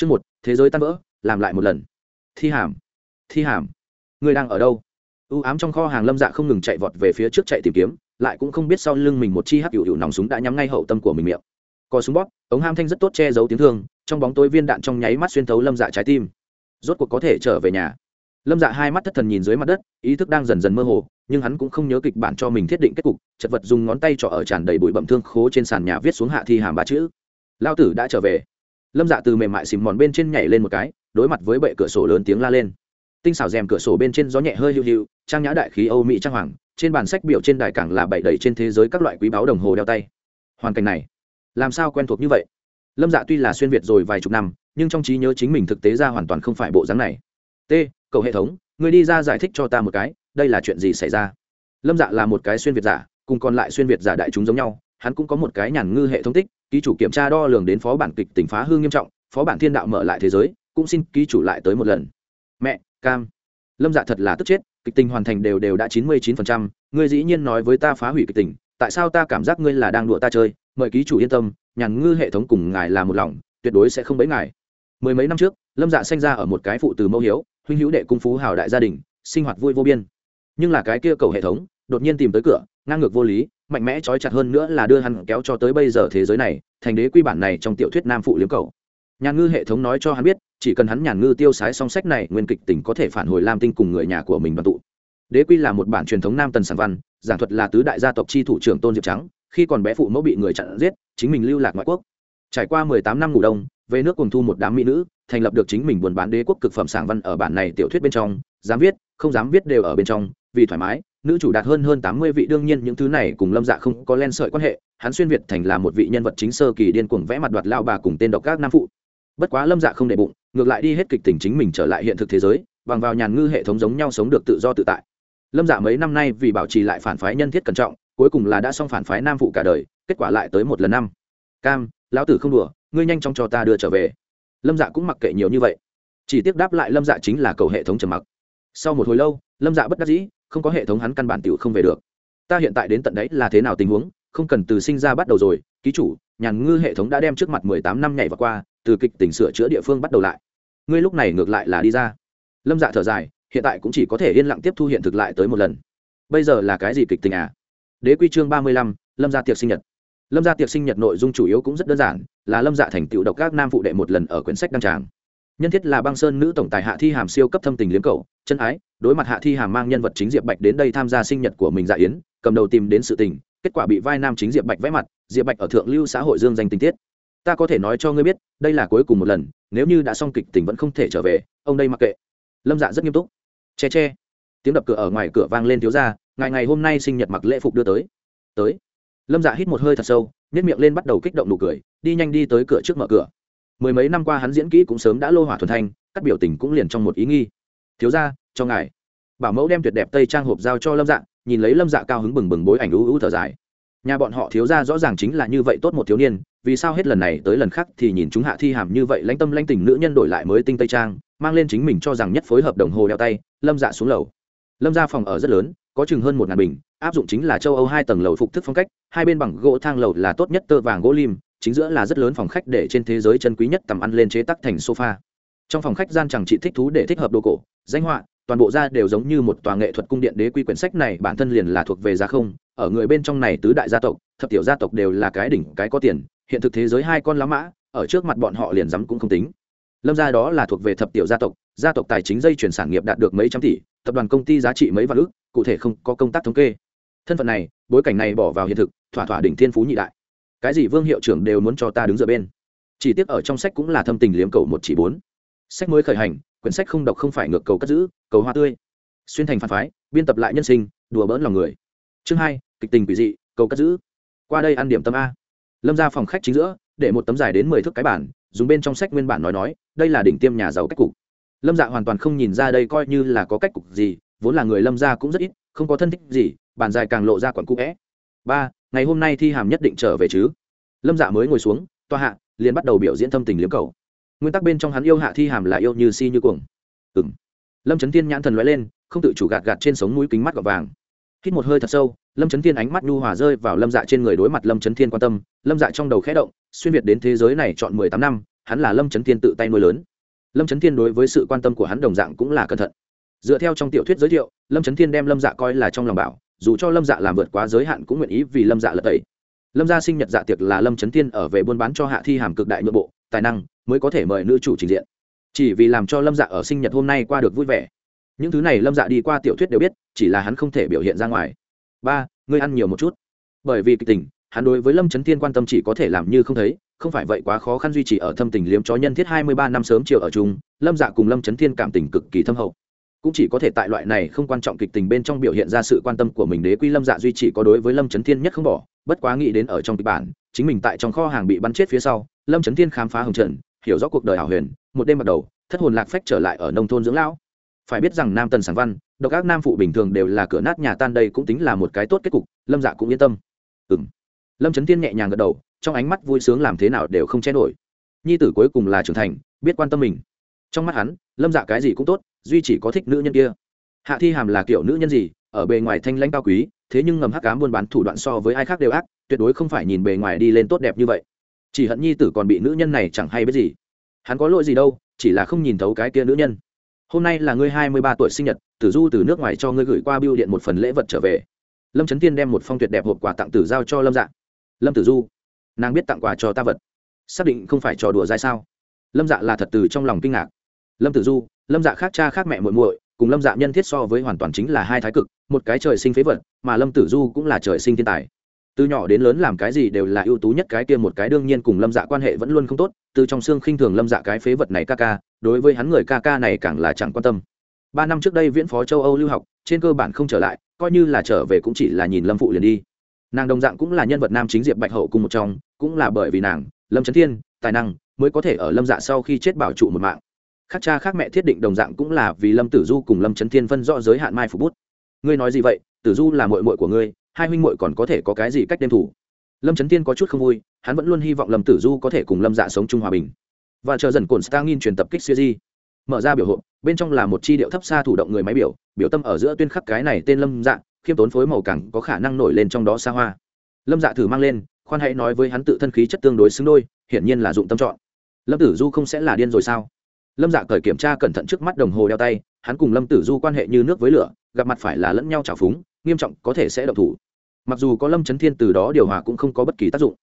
chương một, thế giới tan vỡ, làm lại một lần. Thi hàm thi hàm người đang ở đâu? U ám trong kho hàng lâm dạ không ngừng chạy vọt về phía trước chạy tìm kiếm, lại cũng không biết sau lưng mình một chi hắc hữu hữu nòng súng đã nhắm ngay hậu tâm của mình miệng. Có súng bóp, ống ham thanh rất tốt che giấu tiếng thương, trong bóng tối viên đạn trong nháy mắt xuyên thấu lâm dạ trái tim. Rốt cuộc có thể trở về nhà. Lâm dạ hai mắt thất thần nhìn dưới mặt đất, ý thức đang dần dần mơ hồ, nhưng hắn cũng không nhớ kịch bản cho mình thiết định kết cục, chật vật dùng ngón tay trọ ở tràn đầy bụi bậm thương khố trên sàn nhà viết xuống hạ thi hàm ba chữ. Lao tử đã trở về lâm dạ từ mềm mại xìm mòn bên trên nhảy lên một cái, đối mặt với bệ cửa sổ lớn tiếng la lên. Tinh xảo rèm cửa sổ bên trên gió nhẹ hơi hữu hữu trang nhã đại khí âu mỹ trang hoàng, trên bàn sách biểu trên đài cảng là bảy đầy trên thế giới các loại quý báo đồng hồ đeo tay. Hoàn cảnh này, làm sao quen thuộc như vậy? Lâm dạ tuy là xuyên việt rồi vài chục năm, nhưng trong trí nhớ chính mình thực tế ra hoàn toàn không phải bộ dáng này. T cầu hệ thống, người đi ra giải thích cho ta một cái, đây là chuyện gì xảy ra? Lâm dạ là một cái xuyên việt giả, cùng còn lại xuyên việt giả đại chúng giống nhau, hắn cũng có một cái nhàn ngư hệ thống tích ký chủ kiểm tra đo lường đến phó bản kịch tỉnh phá hương nghiêm trọng, phó bản thiên đạo mở lại thế giới, cũng xin ký chủ lại tới một lần. Mẹ, cam. Lâm dạ thật là tức chết, kịch tình hoàn thành đều đều đã chín mươi chín phần trăm, ngươi dĩ nhiên nói với ta phá hủy kịch tình, tại sao ta cảm giác ngươi là đang đùa ta chơi, mời ký chủ yên tâm, nhàn ngư hệ thống cùng ngài là một lòng, tuyệt đối sẽ không bấy ngài. Mười mấy năm trước, lâm dạ sinh ra ở một cái phụ từ mẫu hiếu, huynh hữu đệ cung phú hào đại gia đình, sinh hoạt vui vô biên. Nhưng là cái kia cầu hệ thống, đột nhiên tìm tới cửa ngang ngược vô lý, mạnh mẽ trói chặt hơn nữa là đưa hắn kéo cho tới bây giờ thế giới này, thành đế quy bản này trong tiểu thuyết nam phụ liếm cầu. Nhàn ngư hệ thống nói cho hắn biết, chỉ cần hắn nhàn ngư tiêu sái song sách này, nguyên kịch tình có thể phản hồi lam tinh cùng người nhà của mình đoàn tụ. Đế quy là một bản truyền thống nam tần sản văn, giảng thuật là tứ đại gia tộc chi thủ trưởng tôn diệp trắng, khi còn bé phụ mẫu bị người chặn giết, chính mình lưu lạc ngoại quốc. Trải qua mười tám năm ngủ đông, về nước cùng thu một đám mỹ nữ, thành lập được chính mình buôn bán đế quốc cực phẩm sản văn ở bản này tiểu thuyết bên trong, dám viết, không dám viết đều ở bên trong, vì thoải mái nữ chủ đạt hơn hơn tám mươi vị, đương nhiên những thứ này cùng lâm dạ không có len sợi quan hệ, hắn xuyên việt thành là một vị nhân vật chính sơ kỳ điên cuồng vẽ mặt đoạt lao bà cùng tên độc các nam phụ. Bất quá lâm dạ không để bụng, ngược lại đi hết kịch tình chính mình trở lại hiện thực thế giới, bằng vào nhàn ngư hệ thống giống nhau sống được tự do tự tại. Lâm dạ mấy năm nay vì bảo trì lại phản phái nhân thiết cẩn trọng, cuối cùng là đã xong phản phái nam phụ cả đời, kết quả lại tới một lần năm. Cam, lão tử không đùa, ngươi nhanh chóng cho ta đưa trở về. Lâm dạ cũng mặc kệ nhiều như vậy. Chỉ tiếc đáp lại lâm dạ chính là cầu hệ thống trầm mặc. Sau một hồi lâu, lâm dạ bất đắc dĩ không có hệ thống hắn căn bản tiểu không về được. Ta hiện tại đến tận đấy là thế nào tình huống, không cần từ sinh ra bắt đầu rồi. Ký chủ, nhàn ngư hệ thống đã đem trước mặt mười tám năm nhảy vào qua, từ kịch tỉnh sửa chữa địa phương bắt đầu lại. Ngươi lúc này ngược lại là đi ra. Lâm dạ thở dài, hiện tại cũng chỉ có thể yên lặng tiếp thu hiện thực lại tới một lần. Bây giờ là cái gì kịch tình à? Đế quy chương ba mươi lăm, lâm gia tiệc sinh nhật. Lâm gia tiệc sinh nhật nội dung chủ yếu cũng rất đơn giản, là lâm dạ thành tựu độc các nam phụ đệ một lần ở quyển sách đăng tràng nhân thiết là băng sơn nữ tổng tài hạ thi hàm siêu cấp thâm tình liếm cầu chân ái, đối mặt hạ thi hàm mang nhân vật chính diệp bạch đến đây tham gia sinh nhật của mình dạ yến, cầm đầu tìm đến sự tình, kết quả bị vai nam chính diệp bạch vẽ mặt, diệp bạch ở thượng lưu xã hội dương danh tình tiết. Ta có thể nói cho ngươi biết, đây là cuối cùng một lần, nếu như đã xong kịch tình vẫn không thể trở về, ông đây mặc kệ. Lâm dạ rất nghiêm túc. Che che. Tiếng đập cửa ở ngoài cửa vang lên thiếu ra ngày ngày hôm nay sinh nhật mặc lễ phục đưa tới. Tới. Lâm dạ hít một hơi thật sâu nhét miệng lên bắt đầu kích động nụ cười, đi nhanh đi tới cửa trước mở cửa mười mấy năm qua hắn diễn kỹ cũng sớm đã lô hỏa thuần thanh, các biểu tình cũng liền trong một ý nghi. Thiếu ra cho ngài. Bảo mẫu đem tuyệt đẹp tây trang hộp giao cho lâm dạ nhìn lấy lâm dạ cao hứng bừng bừng bối ảnh ưu ưu thở dài. Nhà bọn họ thiếu ra rõ ràng chính là như vậy tốt một thiếu niên, vì sao hết lần này tới lần khác thì nhìn chúng hạ thi hàm như vậy lãnh tâm lãnh tình nữ nhân đổi lại mới tinh tây trang, mang lên chính mình cho rằng nhất phối hợp đồng hồ đeo tay. Lâm dạ xuống lầu. Lâm ra phòng ở rất lớn, có chừng hơn một ngàn bình, áp dụng chính là châu âu hai tầng lầu phục thức phong cách, hai bên bằng gỗ thang lầu là tốt nhất tơ vàng gỗ lim chính giữa là rất lớn phòng khách để trên thế giới chân quý nhất tầm ăn lên chế tắc thành sofa. Trong phòng khách gian chẳng chị thích thú để thích hợp đồ cổ, danh họa, toàn bộ ra đều giống như một tòa nghệ thuật cung điện đế quy quyển sách này bản thân liền là thuộc về giá không, ở người bên trong này tứ đại gia tộc, thập tiểu gia tộc đều là cái đỉnh, cái có tiền, hiện thực thế giới hai con lá mã, ở trước mặt bọn họ liền dám cũng không tính. Lâm gia đó là thuộc về thập tiểu gia tộc gia tộc tài chính dây chuyển sản nghiệp đạt được mấy trăm tỷ, tập đoàn công ty giá trị mấy vạn ước cụ thể không có công tác thống kê. Thân phận này, bối cảnh này bỏ vào hiện thực, thỏa thỏa đỉnh thiên phú nhị đại cái gì vương hiệu trưởng đều muốn cho ta đứng dựa bên. Chỉ tiếc ở trong sách cũng là thâm tình liếm cầu một chỉ bốn. Sách mới khởi hành, quyển sách không độc không phải ngược cầu cất giữ, cầu hoa tươi. Xuyên thành phản phái, biên tập lại nhân sinh, đùa bỡn lòng người. Chương hai, kịch tình quỷ dị, cầu cất giữ. Qua đây ăn điểm tâm a. Lâm ra phòng khách chính giữa, để một tấm dài đến mười thước cái bản dùng bên trong sách nguyên bản nói nói, đây là đỉnh tiêm nhà giàu cách cục. Lâm dạ hoàn toàn không nhìn ra đây coi như là có cách cục gì, vốn là người lâm gia cũng rất ít, không có thân thích gì, bàn dài càng lộ ra quặn cũ vẽ. Ba ngày hôm nay thi hàm nhất định trở về chứ? Lâm dạ mới ngồi xuống, toa hạ, liền bắt đầu biểu diễn thâm tình liếm cầu. Nguyên tắc bên trong hắn yêu hạ thi hàm là yêu như si như cuồng. Ừng lâm trấn tiên nhãn thần l lên, không tự chủ gạt gạt trên sống mũi kính mắt gọt vàng. Hít một hơi thật sâu, lâm trấn thiên ánh mắt nhu hòa rơi vào lâm dạ trên người đối mặt lâm trấn thiên quan tâm. Lâm dạ trong đầu khẽ động, xuyên việt đến thế giới này chọn mười tám năm, hắn là lâm trấn thiên tự tay nuôi lớn. Lâm trấn thiên đối với sự quan tâm của hắn đồng dạng cũng là cẩn thận. Dựa theo trong tiểu thuyết giới thiệu, lâm trấn thiên đem lâm dạ coi là trong lòng bảo dù cho lâm dạ làm vượt quá giới hạn cũng nguyện ý vì lâm dạ lật tẩy. Lâm gia sinh nhật dạ tiệc là lâm trấn thiên ở về buôn bán cho hạ thi hàm cực đại nội bộ, tài năng mới có thể mời nữ chủ trình diện. Chỉ vì làm cho lâm dạ ở sinh nhật hôm nay qua được vui vẻ. Những thứ này lâm dạ đi qua tiểu thuyết đều biết, chỉ là hắn không thể biểu hiện ra ngoài. Ba, ngươi ăn nhiều một chút. Bởi vì kịch tình, hắn đối với lâm trấn thiên quan tâm chỉ có thể làm như không thấy, không phải vậy quá khó khăn duy trì ở thâm tình liếm chó nhân thiết hai mươi ba năm sớm chiều ở chung, lâm dạ cùng lâm trấn thiên cảm tình cực kỳ thâm hậu cũng chỉ có thể tại loại này không quan trọng kịch tình bên trong biểu hiện ra sự quan tâm của mình. Đế quy lâm dạ duy chỉ có đối với lâm trấn thiên nhất không bỏ, bất quá nghĩ đến ở trong kịch bản, chính mình tại trong kho hàng bị bắn chết phía sau, lâm trấn thiên khám phá hồng trần hiểu rõ cuộc đời hảo huyền, một đêm bắt đầu, thất hồn lạc phách trở lại ở nông thôn dưỡng lão. Phải biết rằng nam tần sản văn, độc ác nam phụ bình thường đều là cửa nát nhà tan đây cũng tính là một cái tốt kết cục, lâm dạ cũng yên tâm. Ừ m lâm trấn thiên nhẹ nhàng gật đầu, trong ánh mắt vui sướng làm thế nào đều không che nổi. Nhi tử cuối cùng là trưởng thành, biết quan tâm mình. Trong mắt hắn lâm dạ cái gì cũng tốt, duy chỉ có thích nữ nhân kia. Hạ thi hàm là kiểu nữ nhân gì, ở bề ngoài thanh lãnh cao quý, thế nhưng ngầm hắc cám buôn bán thủ đoạn so với ai khác đều ác, tuyệt đối không phải nhìn bề ngoài đi lên tốt đẹp như vậy. Chỉ hận nhi tử còn bị nữ nhân này chẳng hay biết gì. Hắn có lỗi gì đâu, chỉ là không nhìn thấu cái kia nữ nhân. Hôm nay là ngươi hai mươi ba tuổi sinh nhật, tử du từ nước ngoài cho ngươi gửi qua biêu điện một phần lễ vật trở về. Lâm trấn tiên đem một phong tuyệt đẹp hộp quà tặng tử giao cho lâm dạ. Lâm tử du, nàng biết tặng quà cho ta vật. Xác định không phải trò đùa dai sao? Lâm dạ là thật từ trong lòng kinh ngạc lâm tử du, lâm dạ khác cha khác mẹ muội muội, cùng lâm dạ nhân thiết so với hoàn toàn chính là hai thái cực, một cái trời sinh phế vật, mà lâm tử du cũng là trời sinh thiên tài. Từ nhỏ đến lớn làm cái gì đều là ưu tú nhất cái kia một cái đương nhiên cùng lâm dạ quan hệ vẫn luôn không tốt, từ trong xương khinh thường lâm dạ cái phế vật này ca ca, đối với hắn người ca ca này càng là chẳng quan tâm. Ba năm trước đây viễn phó châu âu lưu học, trên cơ bản không trở lại, coi như là trở về cũng chỉ là nhìn lâm phụ liền đi. Nàng đồng dạng cũng là nhân vật nam chính diệp bạch hậu cùng một trong, cũng là bởi vì nàng, lâm trấn thiên, tài năng, mới có thể ở lâm dạ sau khi chết bảo trụ một mạng khác cha khác mẹ thiết định đồng dạng cũng là vì lâm tử du cùng lâm trấn thiên phân rõ giới hạn mai phục bút. Ngươi nói gì vậy? Tử du là mội mội của ngươi, hai huynh mội còn có thể có cái gì cách đêm thủ? Lâm trấn thiên có chút không vui, hắn vẫn luôn hy vọng lâm tử du có thể cùng lâm dạ sống chung hòa bình. Và chờ dần cồn stangin truyền tập kích siêu di mở ra biểu hộp bên trong là một chi điệu thấp xa thủ động người máy biểu biểu tâm ở giữa tuyên khắc cái này tên lâm dạ khiêm tốn phối màu cẳng có khả năng nổi lên trong đó xa hoa. Lâm dạ thử mang lên, khoan hãy nói với hắn tự thân khí chất tương đối xứng đôi, hiển nhiên là dụng tâm chọn. Lâm tử du không sẽ là điên rồi sao? Lâm dạ cởi kiểm tra cẩn thận trước mắt đồng hồ đeo tay, hắn cùng lâm tử du quan hệ như nước với lửa, gặp mặt phải là lẫn nhau trào phúng, nghiêm trọng có thể sẽ độc thủ. Mặc dù có lâm trấn thiên từ đó điều hòa cũng không có bất kỳ tác dụng.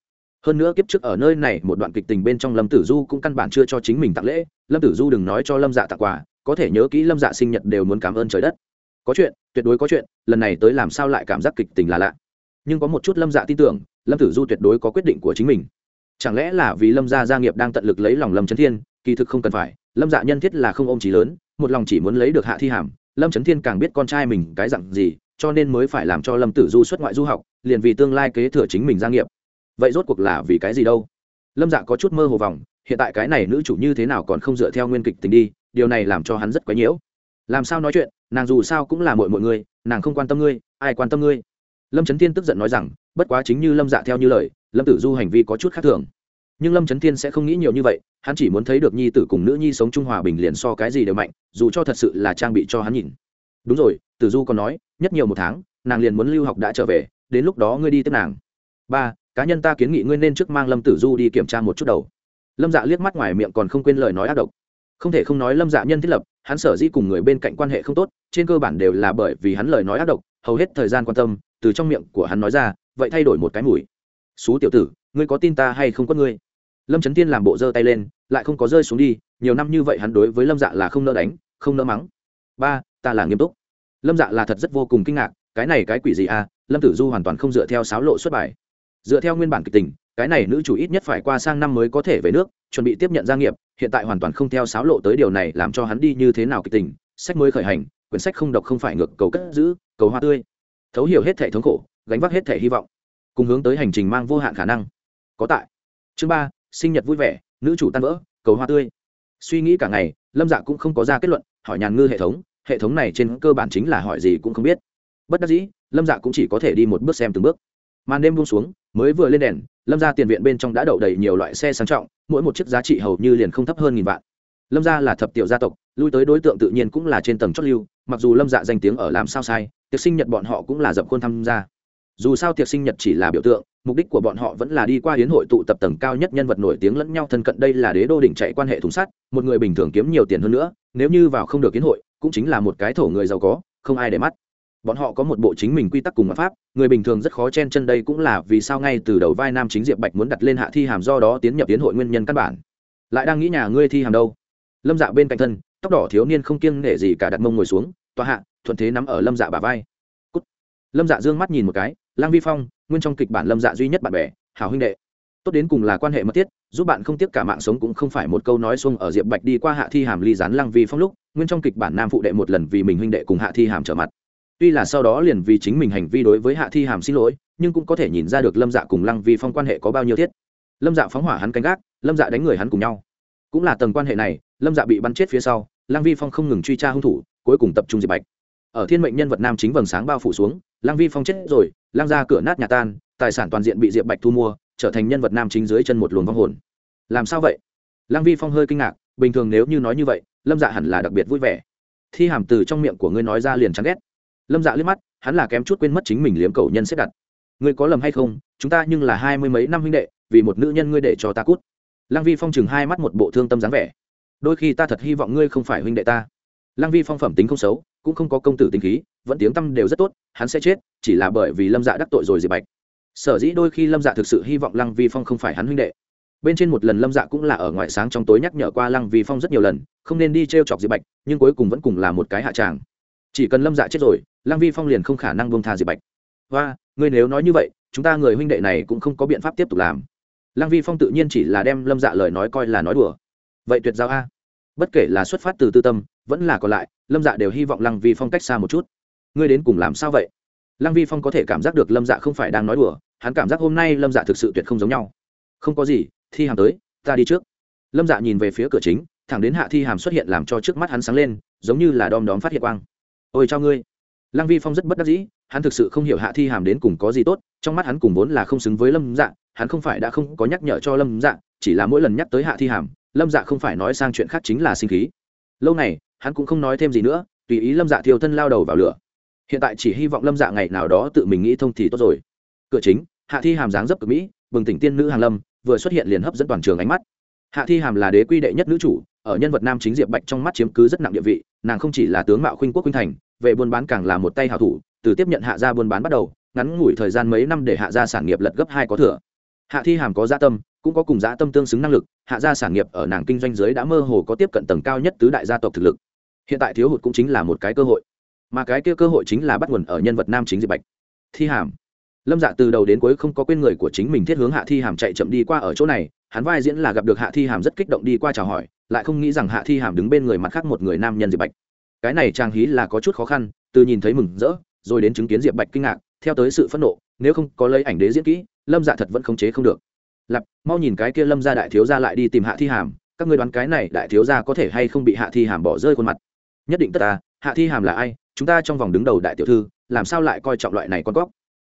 Hơn nữa kiếp trước ở nơi này một đoạn kịch tình bên trong lâm tử du cũng căn bản chưa cho chính mình tặng lễ, lâm tử du đừng nói cho lâm dạ tặng quà, có thể nhớ kỹ lâm dạ sinh nhật đều muốn cảm ơn trời đất. Có chuyện, tuyệt đối có chuyện, lần này tới làm sao lại cảm giác kịch tình là lạ. Nhưng có một chút lâm dạ tin tưởng, lâm tử du tuyệt đối có quyết định của chính mình. Chẳng lẽ là vì lâm gia gia nghiệp đang tận lực lấy lòng lâm trấn thiên, kỳ thực không cần phải lâm dạ nhân thiết là không ôm trí lớn, một lòng chỉ muốn lấy được hạ thi hàm. Lâm trấn thiên càng biết con trai mình cái dặn gì, cho nên mới phải làm cho lâm tử du xuất ngoại du học, liền vì tương lai kế thừa chính mình gia nghiệp. Vậy rốt cuộc là vì cái gì đâu? Lâm dạ có chút mơ hồ vòng, hiện tại cái này nữ chủ như thế nào còn không dựa theo nguyên kịch tình đi, điều này làm cho hắn rất quấy nhiễu. Làm sao nói chuyện, nàng dù sao cũng là mọi mọi người nàng không quan tâm ngươi, ai quan tâm ngươi? Lâm trấn thiên tức giận nói rằng, bất quá chính như lâm dạ theo như lời, lâm tử du hành vi có chút khác thường nhưng lâm trấn thiên sẽ không nghĩ nhiều như vậy, hắn chỉ muốn thấy được nhi tử cùng nữ nhi sống trung hòa bình liền so cái gì đều mạnh, dù cho thật sự là trang bị cho hắn nhìn. Đúng rồi, tử du còn nói, nhất nhiều một tháng, nàng liền muốn lưu học đã trở về, đến lúc đó ngươi đi tiếp nàng. Ba, cá nhân ta kiến nghị ngươi nên trước mang lâm tử du đi kiểm tra một chút đầu. Lâm dạ liếc mắt ngoài miệng còn không quên lời nói ác độc. Không thể không nói lâm dạ nhân thiết lập, hắn sở dĩ cùng người bên cạnh quan hệ không tốt, trên cơ bản đều là bởi vì hắn lời nói ác độc, hầu hết thời gian quan tâm, từ trong miệng của hắn nói ra, vậy thay đổi một cái mùi. Xú tiểu tử ngươi có tin ta hay không có ngươi? Lâm trấn tiên làm bộ giơ tay lên, lại không có rơi xuống đi, nhiều năm như vậy hắn đối với lâm dạ là không nỡ đánh, không nỡ mắng. Ba, ta là nghiêm túc. Lâm dạ là thật rất vô cùng kinh ngạc, cái này cái quỷ gì à? Lâm tử du hoàn toàn không dựa theo sáo lộ xuất bài. Dựa theo nguyên bản kịch tình, cái này nữ chủ ít nhất phải qua sang năm mới có thể về nước, chuẩn bị tiếp nhận gia nghiệp, hiện tại hoàn toàn không theo sáo lộ tới điều này làm cho hắn đi như thế nào kịch tình, sách mới khởi hành, quyển sách không độc không phải ngược, cầu cất giữ, cầu hoa tươi. Thấu hiểu hết thể thống khổ, gánh vác hết thể hy vọng, cùng hướng tới hành trình mang vô hạn khả năng có tại. Chương ba, sinh nhật vui vẻ, nữ chủ tan vỡ, cầu hoa tươi. Suy nghĩ cả ngày, lâm dạ cũng không có ra kết luận, hỏi nhàn ngư hệ thống hệ thống này trên cơ bản chính là hỏi gì cũng không biết. Bất đắc dĩ, lâm dạ cũng chỉ có thể đi một bước xem từng bước. Màn đêm buông xuống, mới vừa lên đèn, lâm ra tiền viện bên trong đã đậu đầy nhiều loại xe sang trọng, mỗi một chiếc giá trị hầu như liền không thấp hơn nghìn vạn. Lâm gia là thập tiểu gia tộc, lui tới đối tượng tự nhiên cũng là trên tầng chót lưu, mặc dù lâm dạ danh tiếng ở làm sao sai, tiệc sinh nhật bọn họ cũng là dập khuôn tham gia dù sao tiệc sinh nhật chỉ là biểu tượng, mục đích của bọn họ vẫn là đi qua hiến hội tụ tập tầng cao nhất nhân vật nổi tiếng lẫn nhau thân cận, đây là đế đô đỉnh chạy quan hệ thùng sắt, một người bình thường kiếm nhiều tiền hơn nữa, nếu như vào không được hiến hội, cũng chính là một cái thổ người giàu có, không ai để mắt. Bọn họ có một bộ chính mình quy tắc cùng mặt pháp, người bình thường rất khó chen chân đây cũng là vì sao ngay từ đầu vai nam chính diệp bạch muốn đặt lên hạ thi hàm do đó tiến nhập hiến hội nguyên nhân căn bản. Lại đang nghĩ nhà ngươi thi hàm đâu? Lâm dạ bên cạnh thân, tóc đỏ thiếu niên không kiêng nể gì cả đặt mông ngồi xuống, tòa hạ, thuận thế nắm ở lâm dạ bà vai. Cút. lâm dạ d ư ơ n g mắt nhìn một cái lang vi phong, nguyên trong kịch bản lâm dạ duy nhất bạn bè, hảo huynh đệ. Tốt đến cùng là quan hệ mật thiết, giúp bạn không tiếc cả mạng sống cũng không phải một câu nói xuông ở diệp bạch đi qua hạ thi hàm ly rán lang vi phong lúc, nguyên trong kịch bản nam phụ đệ một lần vì mình huynh đệ cùng hạ thi hàm trở mặt. Tuy là sau đó liền vì chính mình hành vi đối với hạ thi hàm xin lỗi, nhưng cũng có thể nhìn ra được lâm dạ cùng lăng vi phong quan hệ có bao nhiêu thiết. Lâm dạ phóng hỏa hắn canh gác, lâm dạ đánh người hắn cùng nhau. Cũng là tầng quan hệ này, lâm dạ bị bắn chết phía sau, lăng vi phong không ngừng truy tra hung thủ, cuối cùng tập trung diệp bạch. Ở thiên mệnh nhân vật nam chính vầng sáng bao phủ xuống, lăng vi phong chết rồi Lang ra cửa nát nhà tan, tài sản toàn diện bị diệp bạch thu mua, trở thành nhân vật nam chính dưới chân một luồng vong hồn. Làm sao vậy? Lang vi phong hơi kinh ngạc, bình thường nếu như nói như vậy, lâm dạ hẳn là đặc biệt vui vẻ. Thi hàm từ trong miệng của ngươi nói ra liền chán ghét. Lâm dạ liếc mắt, hắn là kém chút quên mất chính mình liếm cầu nhân xếp đặt. Ngươi có lầm hay không? Chúng ta nhưng là hai mươi mấy năm huynh đệ, vì một nữ nhân ngươi để cho ta cút. Lăng vi phong chừng hai mắt một bộ thương tâm dáng vẻ. Đôi khi ta thật hy vọng ngươi không phải huynh đệ ta. Lăng vi phong phẩm tính không xấu cũng không có công tử tính khí, vẫn tiếng tâm đều rất tốt, hắn sẽ chết, chỉ là bởi vì lâm dạ đắc tội rồi diệp bạch. Sở dĩ đôi khi lâm dạ thực sự hy vọng lăng vi phong không phải hắn huynh đệ. Bên trên một lần lâm dạ cũng là ở ngoại sáng trong tối nhắc nhở qua lăng vi phong rất nhiều lần, không nên đi t r e o chọc diệp bạch, nhưng cuối cùng vẫn cùng là một cái hạ tràng. Chỉ cần lâm dạ chết rồi, lăng vi phong liền không khả năng bông tha diệp bạch. Và người nếu nói như vậy, chúng ta người huynh đệ này cũng không có biện pháp tiếp tục làm. Lăng vi phong tự nhiên chỉ là đem lâm dạ lời nói coi là nói đùa. Vậy tuyệt giao a. Bất kể là xuất phát từ tư tâm vẫn là còn lại, lâm dạ đều hy vọng lăng vi phong cách xa một chút. Ngươi đến cùng làm sao vậy? Lăng vi phong có thể cảm giác được lâm dạ không phải đang nói đùa, hắn cảm giác hôm nay lâm dạ thực sự tuyệt không giống nhau. Không có gì, thi hàm tới, ta đi trước. Lâm dạ nhìn về phía cửa chính, thẳng đến hạ thi hàm xuất hiện làm cho trước mắt hắn sáng lên, giống như là đom đóm phát hiện quang. Ôi cho ngươi. Lăng vi phong rất bất đắc dĩ, hắn thực sự không hiểu hạ thi hàm đến cùng có gì tốt, trong mắt hắn cùng vốn là không xứng với lâm dạ hắn không phải đã không có nhắc nhở cho lâm dạ chỉ là mỗi lần nhắc tới hạ thi hàm, lâm dạ không phải nói sang chuyện khác chính là sinh khí. Lâu này hắn cũng không nói thêm gì nữa, tùy ý lâm dạ thiêu thân lao đầu vào lửa. Hiện tại chỉ hy vọng lâm dạ ngày nào đó tự mình nghĩ thông thì tốt rồi. Cửa chính, hạ thi hàm dáng dấp cực mỹ, bừng tỉnh tiên nữ hàng lâm, vừa xuất hiện liền hấp dẫn toàn trường ánh mắt. Hạ thi hàm là đế quy đệ nhất nữ chủ, ở nhân vật nam chính diệp bạch trong mắt chiếm cứ rất nặng địa vị, nàng không chỉ là tướng mạo khuynh quốc khuynh thành, về buôn bán càng là một tay hảo thủ, từ tiếp nhận hạ gia buôn bán bắt đầu, ngắn ngủi thời gian mấy năm để hạ gia sản nghiệp lật gấp hai có thừa. Hạ thi hàm có gia tâm, cũng có cùng gia tâm tương xứng năng lực, hạ gia sản nghiệp ở nàng kinh doanh giới đã mơ hồ có tiếp cận tầng cao nhất tứ đại gia tộc thực lực hiện tại thiếu hụt cũng chính là một cái cơ hội. Mà cái kia cơ hội chính là bắt nguồn ở nhân vật nam chính diệp bạch. Thi hàm. Lâm dạ từ đầu đến cuối không có quên người của chính mình thiết hướng hạ thi hàm chạy chậm đi qua ở chỗ này, hắn vai diễn là gặp được hạ thi hàm rất kích động đi qua chào hỏi, lại không nghĩ rằng hạ thi hàm đứng bên người mặt khác một người nam nhân diệp bạch. Cái này trang hí là có chút khó khăn, từ nhìn thấy mừng rỡ, rồi đến chứng kiến diệp bạch kinh ngạc, theo tới sự phẫn nộ, nếu không có lấy ảnh đế diễn kỹ, lâm dạ thật vẫn khống chế không được. Lặp mau nhìn cái kia lâm ra đại thiếu gia lại đi tìm hạ thi hàm, các người đoán cái này đại thiếu gia có thể hay không bị hạ thi hàm bỏ rơi khuôn mặt nhất định tất ta, hạ thi hàm là ai, chúng ta trong vòng đứng đầu đại tiểu thư, làm sao lại coi trọng loại này con góc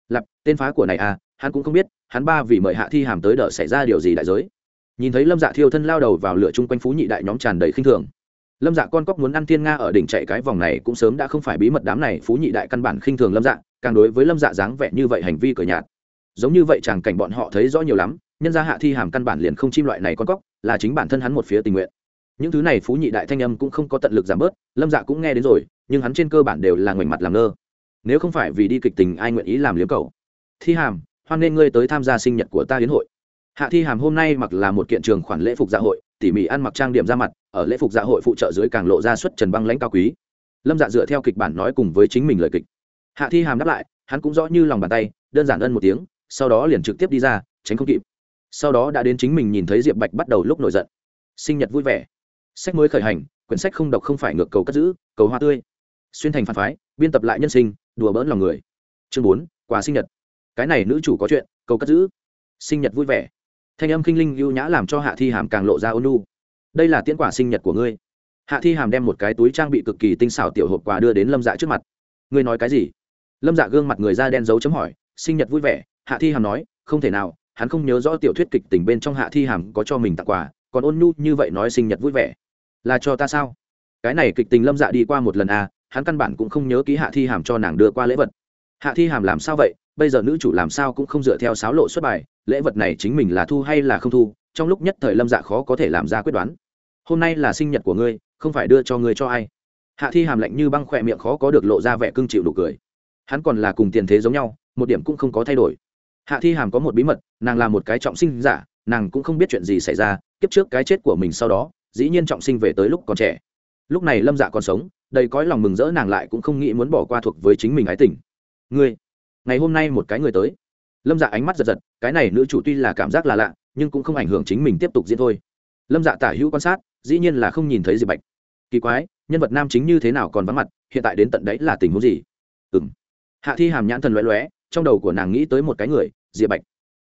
lập, tên phá của này à hắn cũng không biết, hắn ba vì mời hạ thi hàm tới đỡ xảy ra điều gì đại giới. Nhìn thấy lâm dạ thiêu thân lao đầu vào lửa chung quanh phú nhị đại nhóm tràn đầy khinh thường. Lâm dạ con cóc muốn ăn thiên nga ở đỉnh chạy cái vòng này cũng sớm đã không phải bí mật đám này phú nhị đại căn bản khinh thường lâm dạ càng đối với lâm dạ dáng vẻ như vậy hành vi cờ nhạt. Giống như vậy chàng cảnh bọn họ thấy rõ nhiều lắm, nhân ra hạ thi hàm căn bản liền không chim loại này con cóc, là chính bản thân hắn một phía tình nguyện những thứ này phú nhị đại thanh âm cũng không có tận lực giảm bớt, lâm dạ cũng nghe đến rồi, nhưng hắn trên cơ bản đều là ngoảnh mặt làm ngơ. Nếu không phải vì đi kịch tình, ai nguyện ý làm liếm cầu thi hàm, hoan nghênh ngươi tới tham gia sinh nhật của ta hiến hội. Hạ thi hàm hôm nay mặc là một kiện trường khoản lễ phục dạ hội, tỉ mỉ ăn mặc trang điểm ra mặt, ở lễ phục dạ hội phụ trợ dưới càng lộ ra xuất trần băng lãnh cao quý. Lâm dạ dựa theo kịch bản nói cùng với chính mình lời kịch. Hạ thi hàm đáp lại, hắn cũng rõ như lòng bàn tay, đơn giản ân một tiếng, sau đó liền trực tiếp đi ra, tránh không kịp. Sau đó đã đến chính mình nhìn thấy diệp bạch bắt đầu lúc nổi giận. Sinh nhật vui vẻ sách mới khởi hành, quyển sách không độc không phải ngược cầu cất giữ, cầu hoa tươi. Xuyên thành phản phái, biên tập lại nhân sinh, đùa bỡn lòng người. Chương bốn, quà sinh nhật. Cái này nữ chủ có chuyện, cầu cất giữ. Sinh nhật vui vẻ. Thanh âm khinh linh ưu nhã làm cho hạ thi hàm càng lộ ra ôn nu đây là tiễn quả sinh nhật của ngươi. Hạ thi hàm đem một cái túi trang bị cực kỳ tinh xảo tiểu hộp quà đưa đến lâm dạ trước mặt. Ngươi nói cái gì? Lâm dạ gương mặt người da đen dấu chấm hỏi, sinh nhật vui vẻ. Hạ thi hàm nói, không thể nào, hắn không nhớ rõ tiểu thuyết kịch tình bên trong hạ thi hàm có cho mình tặng quà, còn ôn nhu như vậy nói sinh nhật vui vẻ là cho ta sao? Cái này kịch tình lâm dạ đi qua một lần à hắn căn bản cũng không nhớ ký hạ thi hàm cho nàng đưa qua lễ vật. Hạ thi hàm làm sao vậy? Bây giờ nữ chủ làm sao cũng không dựa theo sáo lộ xuất bài, lễ vật này chính mình là thu hay là không thu, trong lúc nhất thời lâm dạ khó có thể làm ra quyết đoán. Hôm nay là sinh nhật của ngươi, không phải đưa cho ngươi cho ai? Hạ thi hàm lạnh như băng khỏe miệng khó có được lộ ra vẻ cưng chịu đủ cười. Hắn còn là cùng tiền thế giống nhau, một điểm cũng không có thay đổi. Hạ thi hàm có một bí mật, nàng là một cái trọng sinh giả, nàng cũng không biết chuyện gì xảy ra, kiếp trước cái chết của mình sau đó dĩ nhiên trọng sinh về tới lúc còn trẻ. Lúc này lâm dạ còn sống, đầy cõi lòng mừng rỡ nàng lại cũng không nghĩ muốn bỏ qua thuộc với chính mình ái tình. Ngươi, ngày hôm nay một cái người tới. Lâm dạ ánh mắt giật giật, cái này nữ chủ tuy là cảm giác là lạ, nhưng cũng không ảnh hưởng chính mình tiếp tục diễn thôi. Lâm dạ tả hữu quan sát, dĩ nhiên là không nhìn thấy gì bạch. Kỳ quái, nhân vật nam chính như thế nào còn vắng mặt, hiện tại đến tận đấy là tình huống gì? Ừ m hạ thi hàm nhãn thần loé loé trong đầu của nàng nghĩ tới một cái người diệp bạch.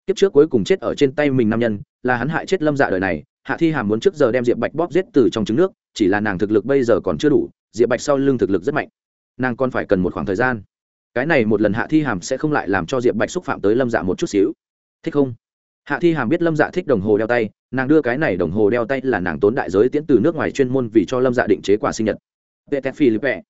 Kiếp trước cuối cùng chết ở trên tay mình nam nhân, là hắn hại chết lâm dạ đời này hạ thi hàm muốn trước giờ đem diệp bạch bóp giết từ trong trứng nước, chỉ là nàng thực lực bây giờ còn chưa đủ, diệp bạch sau lưng thực lực rất mạnh. Nàng còn phải cần một khoảng thời gian. Cái này một lần hạ thi hàm sẽ không lại làm cho diệp bạch xúc phạm tới lâm dạ một chút xíu. Thích không? Hạ thi hàm biết lâm dạ thích đồng hồ đeo tay, nàng đưa cái này đồng hồ đeo tay là nàng tốn đại giới tiễn từ nước ngoài chuyên môn vì cho lâm dạ định chế quả sinh nhật. Pt philippe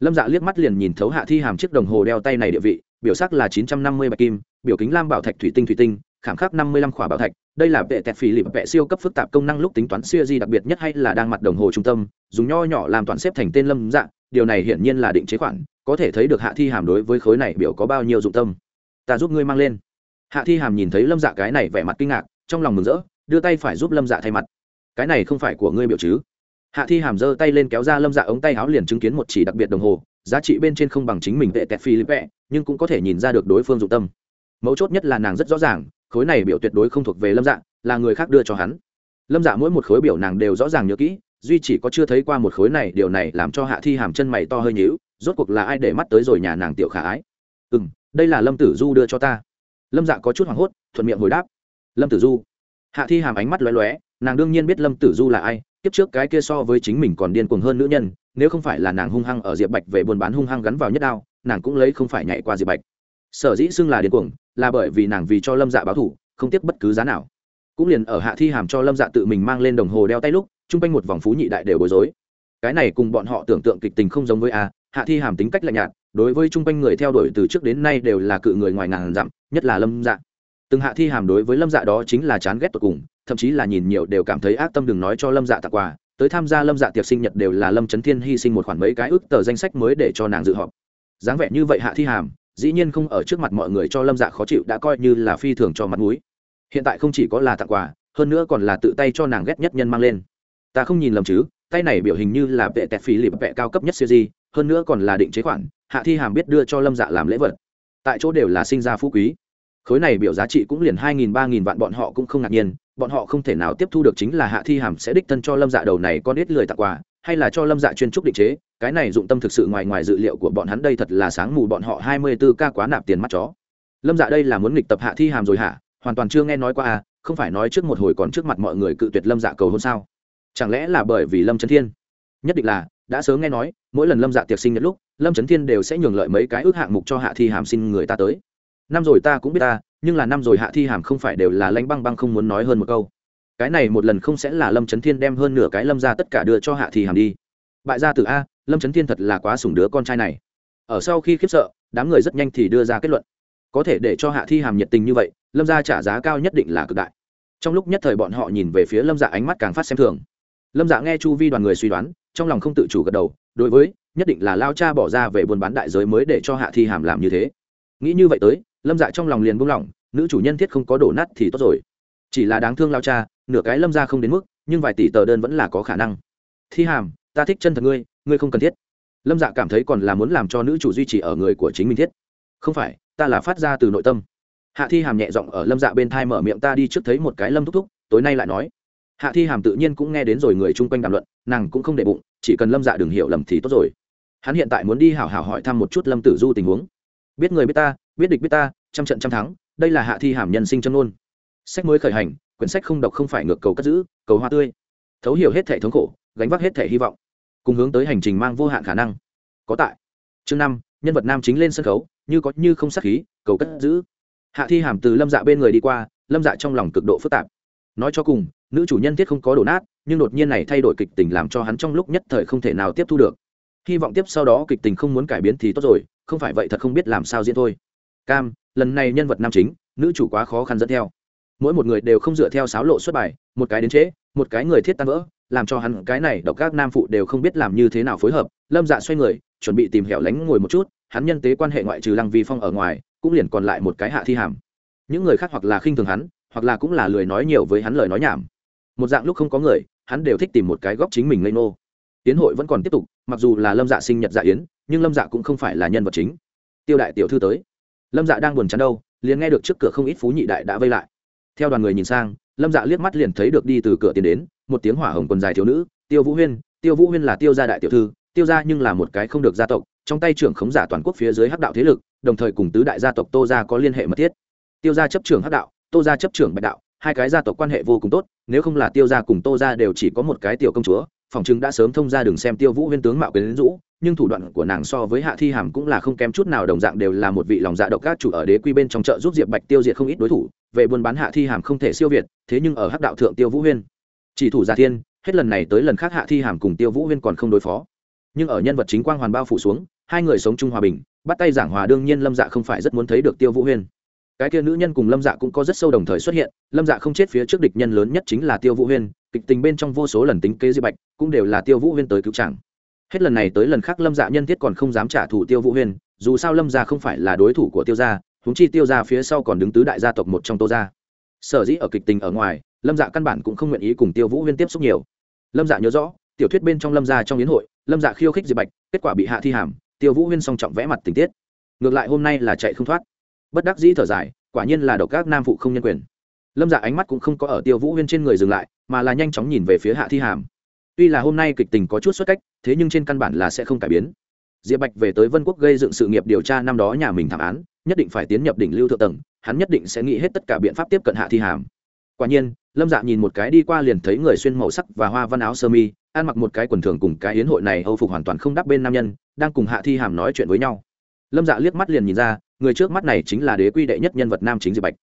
lâm dạ liếc mắt liền nhìn thấu hạ thi hàm chiếc đồng hồ đeo tay này địa vị, biểu sắc là chín trăm năm mươi bạch kim, biểu kính lam bảo thạch thủy tinh thủy tinh khảm khắc năm mươi lăm khỏa bảo thạch đây là vệ tẹt phì lịp vệ siêu cấp phức tạp công năng lúc tính toán siêu di đặc biệt nhất hay là đang mặt đồng hồ trung tâm dùng nho nhỏ làm toàn xếp thành tên lâm dạng, điều này hiển nhiên là định chế khoản có thể thấy được hạ thi hàm đối với khối này biểu có bao nhiêu dụng tâm. Ta giúp ngươi mang lên. Hạ thi hàm nhìn thấy lâm dạ cái này vẻ mặt kinh ngạc trong lòng mừng rỡ đưa tay phải giúp lâm dạ thay mặt. Cái này không phải của ngươi biểu chứ? Hạ thi hàm giơ tay lên kéo ra lâm dạ ống tay áo liền chứng kiến một chỉ đặc biệt đồng hồ giá trị bên trên không bằng chính mình vệ tẹt phi nhưng cũng có thể nhìn ra được đối phương dụng tâm. Mấu chốt nhất là nàng rất rõ ràng khối này biểu tuyệt đối không thuộc về lâm dạ là người khác đưa cho hắn. Lâm dạ mỗi một khối biểu nàng đều rõ ràng nhớ kỹ, duy chỉ có chưa thấy qua một khối này, điều này làm cho hạ thi hàm chân mày to hơi nhíu, rốt cuộc là ai để mắt tới rồi nhà nàng tiểu khả ái? Ừ m đây là lâm tử du đưa cho ta. Lâm dạ có chút hoảng hốt, thuận miệng hồi đáp. Lâm tử du? Hạ thi hàm ánh mắt lóe lóe, nàng đương nhiên biết lâm tử du là ai, kiếp trước cái kia so với chính mình còn điên cuồng hơn nữ nhân, nếu không phải là nàng hung hăng ở diệp bạch về buôn bán hung hăng gắn vào nhất đao, nàng cũng lấy không phải nhảy qua diệp bạch. Sở dĩ xưng là điên cuồng là bởi vì nàng vì cho lâm dạ báo thủ, không tiếc bất cứ giá nào. Cũng liền ở hạ thi hàm cho lâm dạ tự mình mang lên đồng hồ đeo tay lúc, chung quanh một vòng phú nhị đại đều bối rối. Cái này cùng bọn họ tưởng tượng kịch tình không giống với a, hạ thi hàm tính cách lạnh nhạt, đối với chung quanh người theo đuổi từ trước đến nay đều là cự người ngoài ngàn dặm, nhất là lâm dạ. Từng hạ thi hàm đối với lâm dạ đó chính là chán ghét tột cùng, thậm chí là nhìn nhiều đều cảm thấy ác tâm đừng nói cho lâm dạ tặng quà, tới tham gia lâm dạ tiệc sinh nhật đều là lâm trấn thiên hy sinh một khoản mấy cái ước tờ danh sách mới để cho nàng dự họp. Dáng vẻ như vậy hạ thi hàm dĩ nhiên không ở trước mặt mọi người cho lâm dạ khó chịu đã coi như là phi thường cho mặt mũi. Hiện tại không chỉ có là tặng quà, hơn nữa còn là tự tay cho nàng ghét nhất nhân mang lên. Ta không nhìn lầm chứ, tay này biểu hình như là vệ tẹt phí lịp vệ cao cấp nhất siêu di, hơn nữa còn là định chế khoản, hạ thi hàm biết đưa cho lâm dạ làm lễ vật. Tại chỗ đều là sinh ra phú quý. Khối này biểu giá trị cũng liền hai nghìn, ba nghìn vạn, bọn họ cũng không ngạc nhiên, bọn họ không thể nào tiếp thu được chính là hạ thi hàm sẽ đích thân cho lâm dạ đầu này con ít lười tặng quà hay là cho lâm dạ chuyên trúc định chế, cái này dụng tâm thực sự ngoài ngoài dự liệu của bọn hắn đây thật là sáng mù bọn họ hai mươi b ố ca quá nạp tiền mắt chó. Lâm dạ đây là muốn nghịch tập hạ thi hàm rồi hả? Hoàn toàn chưa nghe nói qua à không phải nói trước một hồi còn trước mặt mọi người cự tuyệt lâm dạ cầu hôn sao? Chẳng lẽ là bởi vì lâm trấn thiên? Nhất định là, đã sớm nghe nói, mỗi lần lâm dạ tiệc sinh nhật lúc, lâm trấn thiên đều sẽ nhường lợi mấy cái ước hạng mục cho hạ thi hàm xin người ta tới. Năm rồi ta cũng biết ta, nhưng là năm rồi hạ thi hàm không phải đều là lãnh băng băng không muốn nói hơn một câu cái này một lần không sẽ là lâm trấn thiên đem hơn nửa cái lâm ra tất cả đưa cho hạ thi hàm đi. Bại gia từ a, lâm trấn thiên thật là quá sủng đứa con trai này. Ở sau khi khiếp sợ, đám người rất nhanh thì đưa ra kết luận. Có thể để cho hạ thi hàm nhiệt tình như vậy, lâm gia trả giá cao nhất định là cực đại. Trong lúc nhất thời bọn họ nhìn về phía lâm dạ ánh mắt càng phát xem thường. Lâm dạ nghe chu vi đoàn người suy đoán, trong lòng không tự chủ gật đầu, đối với, nhất định là lao cha bỏ ra về buôn bán đại giới mới để cho hạ thi hàm làm như thế. Nghĩ như vậy tới, lâm dạ trong lòng liền buông lỏng, nữ chủ nhân thiết không có đổ nát thì tốt rồi. Chỉ là đáng thương lao cha nửa cái lâm ra không đến mức, nhưng vài tỷ tờ đơn vẫn là có khả năng. Thi hàm, ta thích chân thật ngươi ngươi không cần thiết. Lâm dạ cảm thấy còn là muốn làm cho nữ chủ duy trì ở người của chính mình thiết. Không phải, ta là phát ra từ nội tâm. Hạ thi hàm nhẹ giọng ở lâm dạ bên thai mở miệng ta đi trước thấy một cái lâm thúc thúc, tối nay lại nói. Hạ thi hàm tự nhiên cũng nghe đến rồi người chung quanh đàm luận, nàng cũng không để bụng, chỉ cần lâm dạ đừng hiểu lầm thì tốt rồi. Hắn hiện tại muốn đi hảo hảo hỏi thăm một chút lâm tử du tình huống. Biết người biết ta, biết địch biết ta, trăm trận trăm thắng, đây là hạ thi hàm nhân sinh châm ngôn. sách mới khởi hành quyển sách không đọc không phải ngược cầu cất giữ, cầu hoa tươi. Thấu hiểu hết thể thống khổ, gánh vác hết thể hy vọng, cùng hướng tới hành trình mang vô hạn khả năng. Có tại. Chương năm, nhân vật nam chính lên sân khấu, như có như không sắc khí, cầu cất giữ. Hạ thi hàm từ lâm dạ bên người đi qua, lâm dạ trong lòng cực độ phức tạp. Nói cho cùng, nữ chủ nhân thiết không có đổ nát, nhưng đột nhiên này thay đổi kịch tình làm cho hắn trong lúc nhất thời không thể nào tiếp thu được. Hy vọng tiếp sau đó kịch tình không muốn cải biến thì tốt rồi, không phải vậy thật không biết làm sao diễn thôi. Cam, lần này nhân vật nam chính, nữ chủ quá khó khăn dẫn theo mỗi một người đều không dựa theo sáo lộ xuất bài, một cái đến trễ một cái người thiết tan vỡ, làm cho hắn cái này độc các nam phụ đều không biết làm như thế nào phối hợp. Lâm dạ xoay người, chuẩn bị tìm hẻo lánh ngồi một chút, hắn nhân tế quan hệ ngoại trừ lăng vi phong ở ngoài, cũng liền còn lại một cái hạ thi hàm. Những người khác hoặc là khinh thường hắn, hoặc là cũng là lười nói nhiều với hắn lời nói nhảm. Một dạng lúc không có người, hắn đều thích tìm một cái góc chính mình lây nô. Tiến hội vẫn còn tiếp tục, mặc dù là lâm dạ sinh nhật dạ yến, nhưng lâm dạ cũng không phải là nhân vật chính. Tiêu đại tiểu thư tới. Lâm dạ đang buồn chán đâu, liền nghe được trước cửa không ít phú nhị đại đã vây lại theo đoàn người nhìn sang, lâm dạ liếc mắt liền thấy được đi từ cửa tiến đến, một tiếng hỏa hồng quần dài thiếu nữ, tiêu vũ huyên, tiêu vũ huyên là tiêu gia đại tiểu thư, tiêu gia nhưng là một cái không được gia tộc, trong tay trưởng khống giả toàn quốc phía dưới hắc đạo thế lực, đồng thời cùng tứ đại gia tộc tô gia có liên hệ mật thiết. Tiêu gia chấp trưởng hắc đạo, tô gia chấp trưởng bạch đạo, hai cái gia tộc quan hệ vô cùng tốt, nếu không là tiêu gia cùng tô gia đều chỉ có một cái tiểu công chúa phòng chứng đã sớm thông ra đường xem tiêu vũ huyên tướng mạo quyến rũ, nhưng thủ đoạn của nàng so với hạ thi hàm cũng là không kém chút nào đồng dạng đều là một vị lòng dạ độc các chủ ở đế quy bên trong chợ giúp diệp bạch tiêu diệt không ít đối thủ, về buôn bán hạ thi hàm không thể siêu việt, thế nhưng ở hắc đạo thượng tiêu vũ huyên, chỉ thủ gia thiên, hết lần này tới lần khác hạ thi hàm cùng tiêu vũ huyên còn không đối phó. Nhưng ở nhân vật chính quang hoàn bao phủ xuống, hai người sống chung hòa bình, bắt tay giảng hòa đương nhiên lâm dạ không phải rất muốn thấy được tiêu vũ huyên. Cái kia nữ nhân cùng lâm dạ cũng có rất sâu đồng thời xuất hiện, lâm dạ không chết phía trước địch nhân lớn nhất chính là tiêu vũ huyên kịch tình bên trong vô số lần tính kế di bạch, cũng đều là tiêu vũ huyên tới cứu chẳng hết lần này tới lần khác lâm dạ nhân thiết còn không dám trả thù tiêu vũ huyên, dù sao lâm gia không phải là đối thủ của tiêu gia húng chi tiêu gia phía sau còn đứng tứ đại gia tộc một trong tô gia. Sở dĩ ở kịch tình ở ngoài, lâm dạ căn bản cũng không nguyện ý cùng tiêu vũ huyên tiếp xúc nhiều. Lâm dạ nhớ rõ, tiểu thuyết bên trong lâm gia trong yến hội, lâm dạ khiêu khích diệp bạch, kết quả bị hạ thi hàm, tiêu vũ huyên song trọng vẽ mặt tình tiết. Ngược lại hôm nay là chạy không thoát. Bất đắc dĩ thở dài, quả nhiên là độc các nam phụ không nhân quyền. Lâm dạ ánh mắt cũng không có ở tiêu vũ huyên trên người dừng lại mà là nhanh chóng nhìn về phía hạ thi hàm. Tuy là hôm nay kịch tình có chút xuất cách, thế nhưng trên căn bản là sẽ không cải biến. Diệp bạch về tới vân quốc gây dựng sự nghiệp điều tra năm đó nhà mình thảm án, nhất định phải tiến nhập đỉnh lưu thượng tầng, hắn nhất định sẽ nghĩ hết tất cả biện pháp tiếp cận hạ thi hàm. Quả nhiên, lâm dạ nhìn một cái đi qua liền thấy người xuyên màu sắc và hoa văn áo sơ mi, ăn mặc một cái quần thường cùng cái yến hội này âu phục hoàn toàn không đắp bên nam nhân, đang cùng hạ thi hàm nói chuyện với nhau. Lâm dạ liếc mắt liền nhìn ra, người trước mắt này chính là đế quy đệ nhất nhân vật nam chính diệp bạch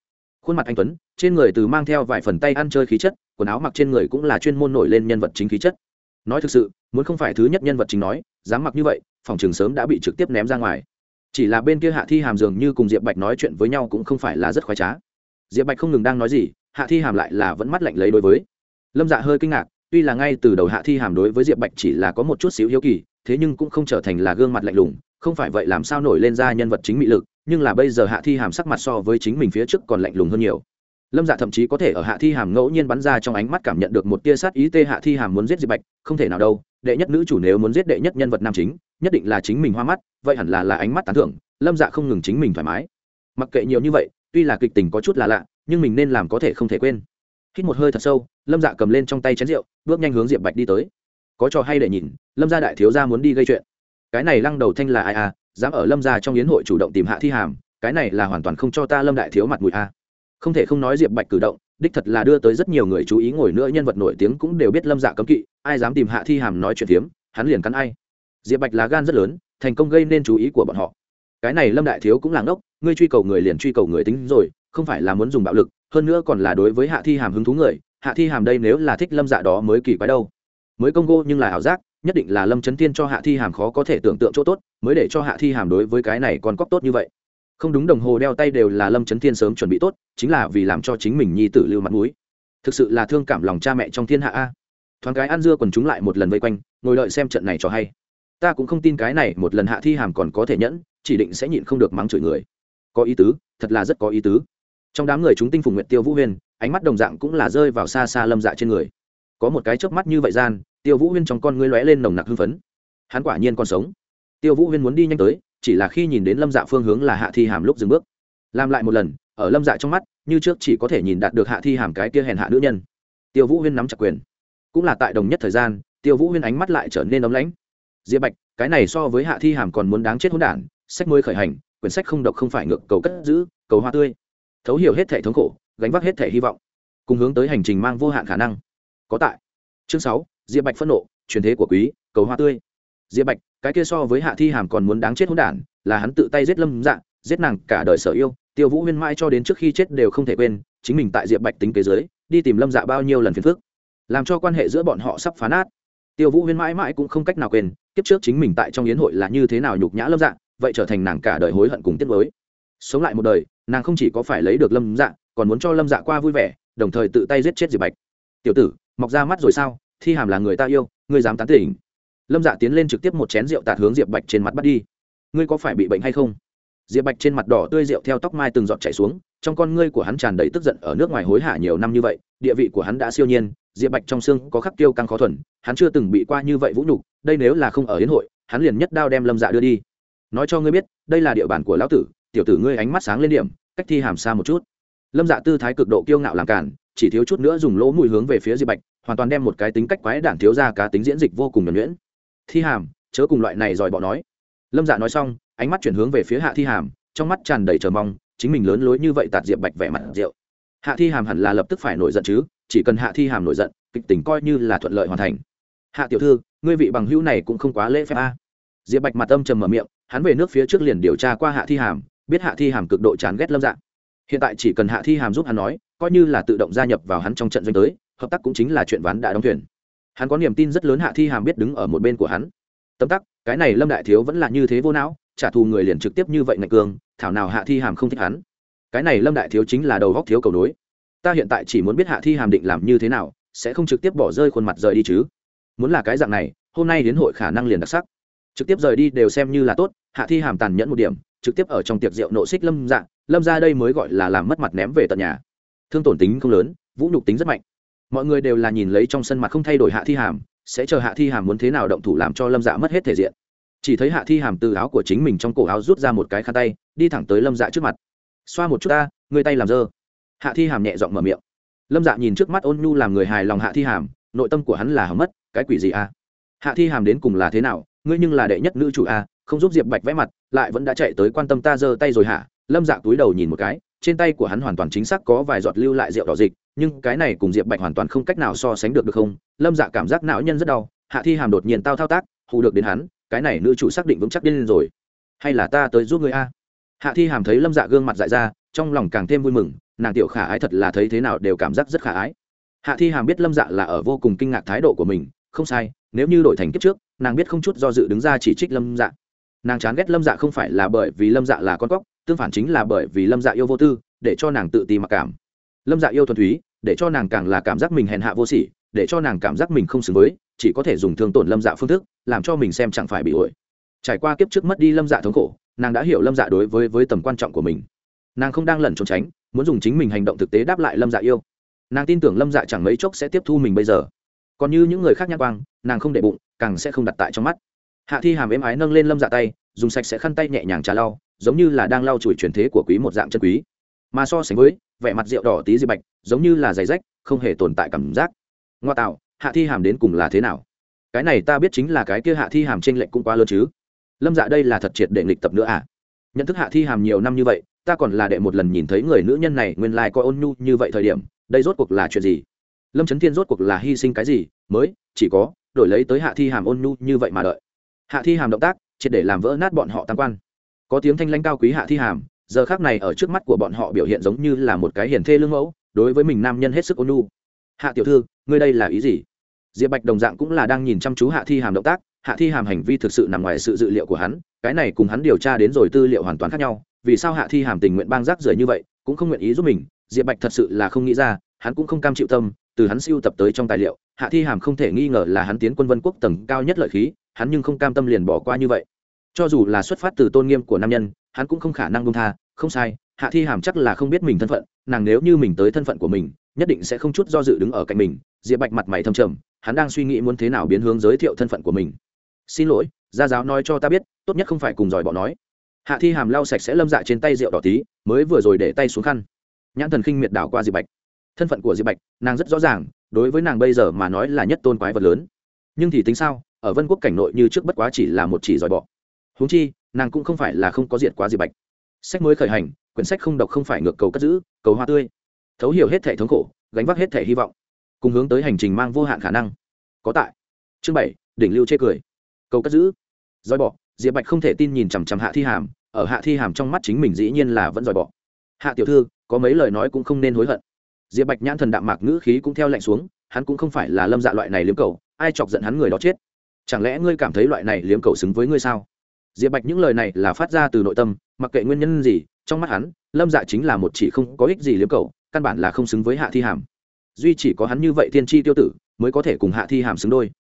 khuôn mặt anh tuấn, trên người từ mang theo vài phần tay ăn chơi khí chất, quần áo mặc trên người cũng là chuyên môn nổi lên nhân vật chính khí chất. Nói thực sự, muốn không phải thứ nhất nhân vật chính nói, dám mặc như vậy, phòng trường sớm đã bị trực tiếp ném ra ngoài. Chỉ là bên kia hạ thi hàm dường như cùng diệp bạch nói chuyện với nhau cũng không phải là rất khoái trá. Diệp bạch không ngừng đang nói gì, hạ thi hàm lại là vẫn mắt lạnh lấy đối với. Lâm dạ hơi kinh ngạc, tuy là ngay từ đầu hạ thi hàm đối với diệp bạch chỉ là có một chút xíu hiếu kỳ, thế nhưng cũng không trở thành là gương mặt lạnh lùng không phải vậy làm sao nổi lên ra nhân vật chính mị lực, nhưng là bây giờ hạ thi hàm sắc mặt so với chính mình phía trước còn lạnh lùng hơn nhiều. Lâm dạ thậm chí có thể ở hạ thi hàm ngẫu nhiên bắn ra trong ánh mắt cảm nhận được một tia sát ý tê hạ thi hàm muốn giết diệp bạch, không thể nào đâu, đệ nhất nữ chủ nếu muốn giết đệ nhất nhân vật nam chính, nhất định là chính mình hoa mắt, vậy hẳn là là ánh mắt tán thưởng, lâm dạ không ngừng chính mình thoải mái. Mặc kệ nhiều như vậy, tuy là kịch tình có chút là lạ, nhưng mình nên làm có thể không thể quên. Hít một hơi thật sâu, lâm dạ cầm lên trong tay chén rượu, bước nhanh hướng diệp bạch đi tới. Có trò hay để nhìn, lâm gia đại thiếu gia muốn đi gây chuyện cái này lăng đầu thanh là ai à dám ở lâm gia trong yến hội chủ động tìm hạ thi hàm, cái này là hoàn toàn không cho ta lâm đại thiếu mặt mũi à. không thể không nói diệp bạch cử động, đích thật là đưa tới rất nhiều người chú ý ngồi nữa nhân vật nổi tiếng cũng đều biết lâm dạ cấm kỵ, ai dám tìm hạ thi hàm nói chuyện phiếm, hắn liền cắn ai. Diệp bạch là gan rất lớn, thành công gây nên chú ý của bọn họ. Cái này lâm đại thiếu cũng là ngốc, ngươi truy cầu người liền truy cầu người tính rồi, không phải là muốn dùng bạo lực, hơn nữa còn là đối với hạ thi hàm hứng thú người, hạ thi hàm đây nếu là thích lâm dạ đó mới kỳ quái đâu. Mới công gô nhưng là ảo giác nhất định là lâm trấn Thiên cho hạ thi hàm khó có thể tưởng tượng chỗ tốt mới để cho hạ thi hàm đối với cái này còn cóc tốt như vậy. Không đúng đồng hồ đeo tay đều là lâm trấn thiên sớm chuẩn bị tốt chính là vì làm cho chính mình nhi tử lưu mặt mũi. Thực sự là thương cảm lòng cha mẹ trong thiên hạ a. Thoáng cái ăn dưa còn chúng lại một lần vây quanh ngồi đợi xem trận này cho hay. Ta cũng không tin cái này một lần hạ thi hàm còn có thể nhẫn chỉ định sẽ nhịn không được mắng chửi người. Có ý tứ thật là rất có ý tứ. Trong đám người chúng tinh phùng nguyệt tiêu vũ Huyền, ánh mắt đồng dạng cũng là rơi vào xa xa lâm dạ trên người. Có một cái chớp mắt như vậy gian tiêu vũ huyên trong con ngươi lóe lên nồng nặc hưng phấn. Hắn quả nhiên còn sống. Tiêu vũ huyên muốn đi nhanh tới, chỉ là khi nhìn đến lâm dạ phương hướng là hạ thi hàm lúc dừng bước. Làm lại một lần, ở lâm dạ trong mắt, như trước chỉ có thể nhìn đạt được hạ thi hàm cái kia hèn hạ nữ nhân. Tiêu vũ huyên nắm chặt quyền. Cũng là tại đồng nhất thời gian, tiêu vũ huyên ánh mắt lại trở nên ấm lãnh. Diệp bạch, cái này so với hạ thi hàm còn muốn đáng chết hỗn đản, sách mới khởi hành, quyển sách không độc không phải ngược cầu cất giữ, cầu hoa tươi. Thấu hiểu hết thể thống khổ, gánh vác hết thể hy vọng, cùng hướng tới hành trình mang vô hạn khả năng. Có tại. Chương sáu diệp bạch phẫn nộ, truyền thế của quý, cầu hoa tươi. Diệp bạch, cái kia so với hạ thi hàm còn muốn đáng chết hỗn đản, là hắn tự tay giết lâm dạ giết nàng cả đời sở yêu, tiêu vũ huyên mãi cho đến trước khi chết đều không thể quên, chính mình tại diệp bạch tính kế giới, đi tìm lâm dạ bao nhiêu lần phiền phức, làm cho quan hệ giữa bọn họ sắp phá nát. Tiêu vũ huyên mãi mãi cũng không cách nào quên, kiếp trước chính mình tại trong yến hội là như thế nào nhục nhã lâm dạ vậy trở thành nàng cả đời hối hận cùng tiết mới sống lại một đời, nàng không chỉ có phải lấy được lâm dạ còn muốn cho lâm dạ qua vui vẻ, đồng thời tự tay giết chết diệp bạch. Tiểu tử, mọc ra mắt rồi sao? Thi hàm là người ta yêu, ngươi dám tán tỉnh. Lâm dạ tiến lên trực tiếp một chén rượu tạt hướng diệp bạch trên mặt bắt đi. Ngươi có phải bị bệnh hay không? Diệp bạch trên mặt đỏ tươi rượu theo tóc mai từng giọt chảy xuống, trong con ngươi của hắn tràn đầy tức giận ở nước ngoài hối hả nhiều năm như vậy, địa vị của hắn đã siêu nhiên, diệp bạch trong xương có khắc tiêu căng khó thuần, hắn chưa từng bị qua như vậy vũ nhục, đây nếu là không ở hiến hội, hắn liền nhất đao đem lâm dạ đưa đi. Nói cho ngươi biết, đây là địa bàn của lão tử, tiểu tử ngươi ánh mắt sáng lên điểm, cách thi hàm xa một chút. Lâm dạ tư thái cực độ kiêu ngạo làm cản chỉ thiếu chút nữa dùng lỗ mũi hướng về phía diệp bạch, hoàn toàn đem một cái tính cách quái đản thiếu ra cá tính diễn dịch vô cùng nhuẩn nhuyễn. Thi hàm, chớ cùng loại này giỏi bọ nói. Lâm dạ nói xong, ánh mắt chuyển hướng về phía hạ thi hàm, trong mắt tràn đầy chờ mong, chính mình lớn lối như vậy tạt diệp bạch vẻ mặt rượu. Hạ thi hàm hẳn là lập tức phải nổi giận chứ, chỉ cần hạ thi hàm nổi giận, kịch tính coi như là thuận lợi hoàn thành. Hạ tiểu thư, ngươi vị bằng hữu này cũng không quá lễ phép a. Diệp bạch mặt âm trầm mở miệng, hắn về nước phía trước liền điều tra qua hạ thi hàm, biết hạ thi hàm cực độ chán ghét lâm dạ. Hiện tại chỉ cần hạ thi hàm giúp hắn nói coi như là tự động gia nhập vào hắn trong trận doanh tới, hợp tác cũng chính là chuyện ván đã đóng thuyền. Hắn có niềm tin rất lớn hạ thi hàm biết đứng ở một bên của hắn. Tấm tắc, cái này lâm đại thiếu vẫn là như thế vô não, trả thù người liền trực tiếp như vậy ngạch cường thảo nào hạ thi hàm không thích hắn. Cái này lâm đại thiếu chính là đầu góc thiếu cầu nối. Ta hiện tại chỉ muốn biết hạ thi hàm định làm như thế nào, sẽ không trực tiếp bỏ rơi khuôn mặt rời đi chứ? Muốn là cái dạng này, hôm nay đến hội khả năng liền đặc sắc. Trực tiếp rời đi đều xem như là tốt, hạ thi hàm tàn nhẫn một điểm, trực tiếp ở trong tiệc rượu nộ xích lâm dạng lâm ra đây mới gọi là làm mất mặt ném về tận nhà thương tổn tính không lớn, vũ nhục tính rất mạnh. Mọi người đều là nhìn lấy trong sân mặt không thay đổi hạ thi hàm, sẽ chờ hạ thi hàm muốn thế nào động thủ làm cho lâm dạ mất hết thể diện. Chỉ thấy hạ thi hàm từ áo của chính mình trong cổ áo rút ra một cái khăn tay, đi thẳng tới lâm dạ trước mặt. Xoa một chút ta, người tay làm dơ. Hạ thi hàm nhẹ giọng mở miệng. Lâm dạ nhìn trước mắt ôn nhu làm người hài lòng hạ thi hàm, nội tâm của hắn là hầm mất, cái quỷ gì a? Hạ thi hàm đến cùng là thế nào? Ngươi nhưng là đệ nhất nữ chủ a, không giúp diệp bạch vẽ mặt, lại vẫn đã chạy tới quan tâm ta giơ tay rồi hả? Lâm dạ túi đầu nhìn một cái trên tay của hắn hoàn toàn chính xác có vài giọt lưu lại rượu đỏ dịch, nhưng cái này cùng diệp bạch hoàn toàn không cách nào so sánh được được không? Lâm dạ cảm giác não nhân rất đau, hạ thi hàm đột nhiên tao thao tác, hù được đến hắn, cái này nữ chủ xác định vững chắc điên lên rồi. Hay là ta tới giúp người a? Hạ thi hàm thấy lâm dạ gương mặt dại ra, trong lòng càng thêm vui mừng, nàng tiểu khả ái thật là thấy thế nào đều cảm giác rất khả ái. Hạ thi hàm biết lâm dạ là ở vô cùng kinh ngạc thái độ của mình, không sai, nếu như đổi thành kiếp trước, nàng biết không chút do dự đứng ra chỉ trích lâm dạ. Nàng chán ghét lâm dạ không phải là bởi vì lâm dạ là con cóc tương phản chính là bởi vì lâm dạ yêu vô tư, để cho nàng tự ti mặc cảm. Lâm dạ yêu thuần túy, để cho nàng càng là cảm giác mình hèn hạ vô sỉ, để cho nàng cảm giác mình không xứng với, chỉ có thể dùng thương tổn lâm dạ phương thức, làm cho mình xem chẳng phải bị ổi. Trải qua kiếp trước mất đi lâm dạ thống khổ, nàng đã hiểu lâm dạ đối với với tầm quan trọng của mình. Nàng không đang lẩn trốn tránh, muốn dùng chính mình hành động thực tế đáp lại lâm dạ yêu. Nàng tin tưởng lâm dạ chẳng mấy chốc sẽ tiếp thu mình bây giờ. Còn như những người khác nhắc quang, nàng không để bụng, càng sẽ không đặt tại trong mắt. Hạ thi hàm êm ái nâng lên lâm dạ tay, dùng sạch sẽ khăn tay nhẹ nhàng trà lau giống như là đang lau chùi truyền thế của quý một dạng chân quý. Mà so sánh với, vẻ mặt rượu đỏ tí di bạch, giống như là giày rách, không hề tồn tại cảm giác. Ngoa tạo, hạ thi hàm đến cùng là thế nào? Cái này ta biết chính là cái kia hạ thi hàm t r ê n lệch cũng quá lớn chứ. Lâm dạ đây là thật triệt để nghịch tập nữa à? Nhận thức hạ thi hàm nhiều năm như vậy, ta còn là đệ một lần nhìn thấy người nữ nhân này nguyên lai、like、coi ôn nhu như vậy thời điểm, đây rốt cuộc là chuyện gì? Lâm trấn thiên rốt cuộc là hy sinh cái gì? Mới, chỉ có đổi lấy tới hạ thi hàm ôn nhu như vậy mà đợi. Hạ thi hàm động tác, triệt để làm vỡ nát bọn họ tam quan có tiếng thanh lãnh cao quý hạ thi hàm, giờ khác này ở trước mắt của bọn họ biểu hiện giống như là một cái hiền thê lương mẫu, đối với mình nam nhân hết sức ôn nhu. Hạ tiểu thư, ngươi đây là ý gì? Diệp bạch đồng dạng cũng là đang nhìn chăm chú hạ thi hàm động tác, hạ thi hàm hành vi thực sự nằm ngoài sự dự liệu của hắn, cái này cùng hắn điều tra đến rồi tư liệu hoàn toàn khác nhau, vì sao hạ thi hàm tình nguyện bang rác rưởi như vậy, cũng không nguyện ý giúp mình, diệp bạch thật sự là không nghĩ ra, hắn cũng không cam chịu tâm, từ hắn siêu tập tới trong tài liệu, hạ thi hàm không thể nghi ngờ là hắn tiến quân vân quốc tầng cao nhất lợi khí, hắn nhưng không cam tâm liền bỏ qua như vậy cho dù là xuất phát từ tôn nghiêm của nam nhân, hắn cũng không khả năng bông tha, không sai, hạ thi hàm chắc là không biết mình thân phận, nàng nếu như mình tới thân phận của mình, nhất định sẽ không chút do dự đứng ở cạnh mình. Diệp bạch mặt mày thâm trầm, hắn đang suy nghĩ muốn thế nào biến hướng giới thiệu thân phận của mình. Xin lỗi, gia giáo nói cho ta biết, tốt nhất không phải cùng giỏi bỏ nói. Hạ thi hàm lau sạch sẽ lâm dạ trên tay rượu đỏ tí, mới vừa rồi để tay xuống khăn. Nhãn thần khinh miệt đảo qua diệp bạch. Thân phận của diệp bạch, nàng rất rõ ràng, đối với nàng bây giờ mà nói là nhất tôn quái vật lớn. Nhưng thì tính sao, ở vân quốc cảnh nội như trước bất quá chỉ là một chỉ giỏi bọ huống chi, nàng cũng không phải là không có diệt quá diệp bạch. Sách mới khởi hành, quyển sách không đọc không phải ngược cầu cất giữ, cầu hoa tươi. Thấu hiểu hết thể thống khổ, gánh vác hết thể hy vọng. Cùng hướng tới hành trình mang vô hạn khả năng. Có tại. Chương bảy, đỉnh lưu chê cười. Cầu cất giữ. Dòi bọ diệp bạch không thể tin nhìn chằm chằm hạ thi hàm, ở hạ thi hàm trong mắt chính mình dĩ nhiên là vẫn dòi bọ hạ tiểu thư, có mấy lời nói cũng không nên hối hận. Diệp bạch nhãn thần đạm mạc ngữ khí cũng theo lạnh xuống, hắn cũng không phải là lâm dạ loại này liếm cầu, ai chọc giận hắn người đó chết? Chẳng lẽ ngươi cảm thấy loại này liếm cầu xứng với ngươi sao? Diệp bạch những lời này là phát ra từ nội tâm, mặc kệ nguyên nhân gì, trong mắt hắn, lâm dạ chính là một chỉ không có ích gì liếm cầu căn bản là không xứng với hạ thi hàm. Duy chỉ có hắn như vậy tiên tri tiêu tử, mới có thể cùng hạ thi hàm xứng đôi.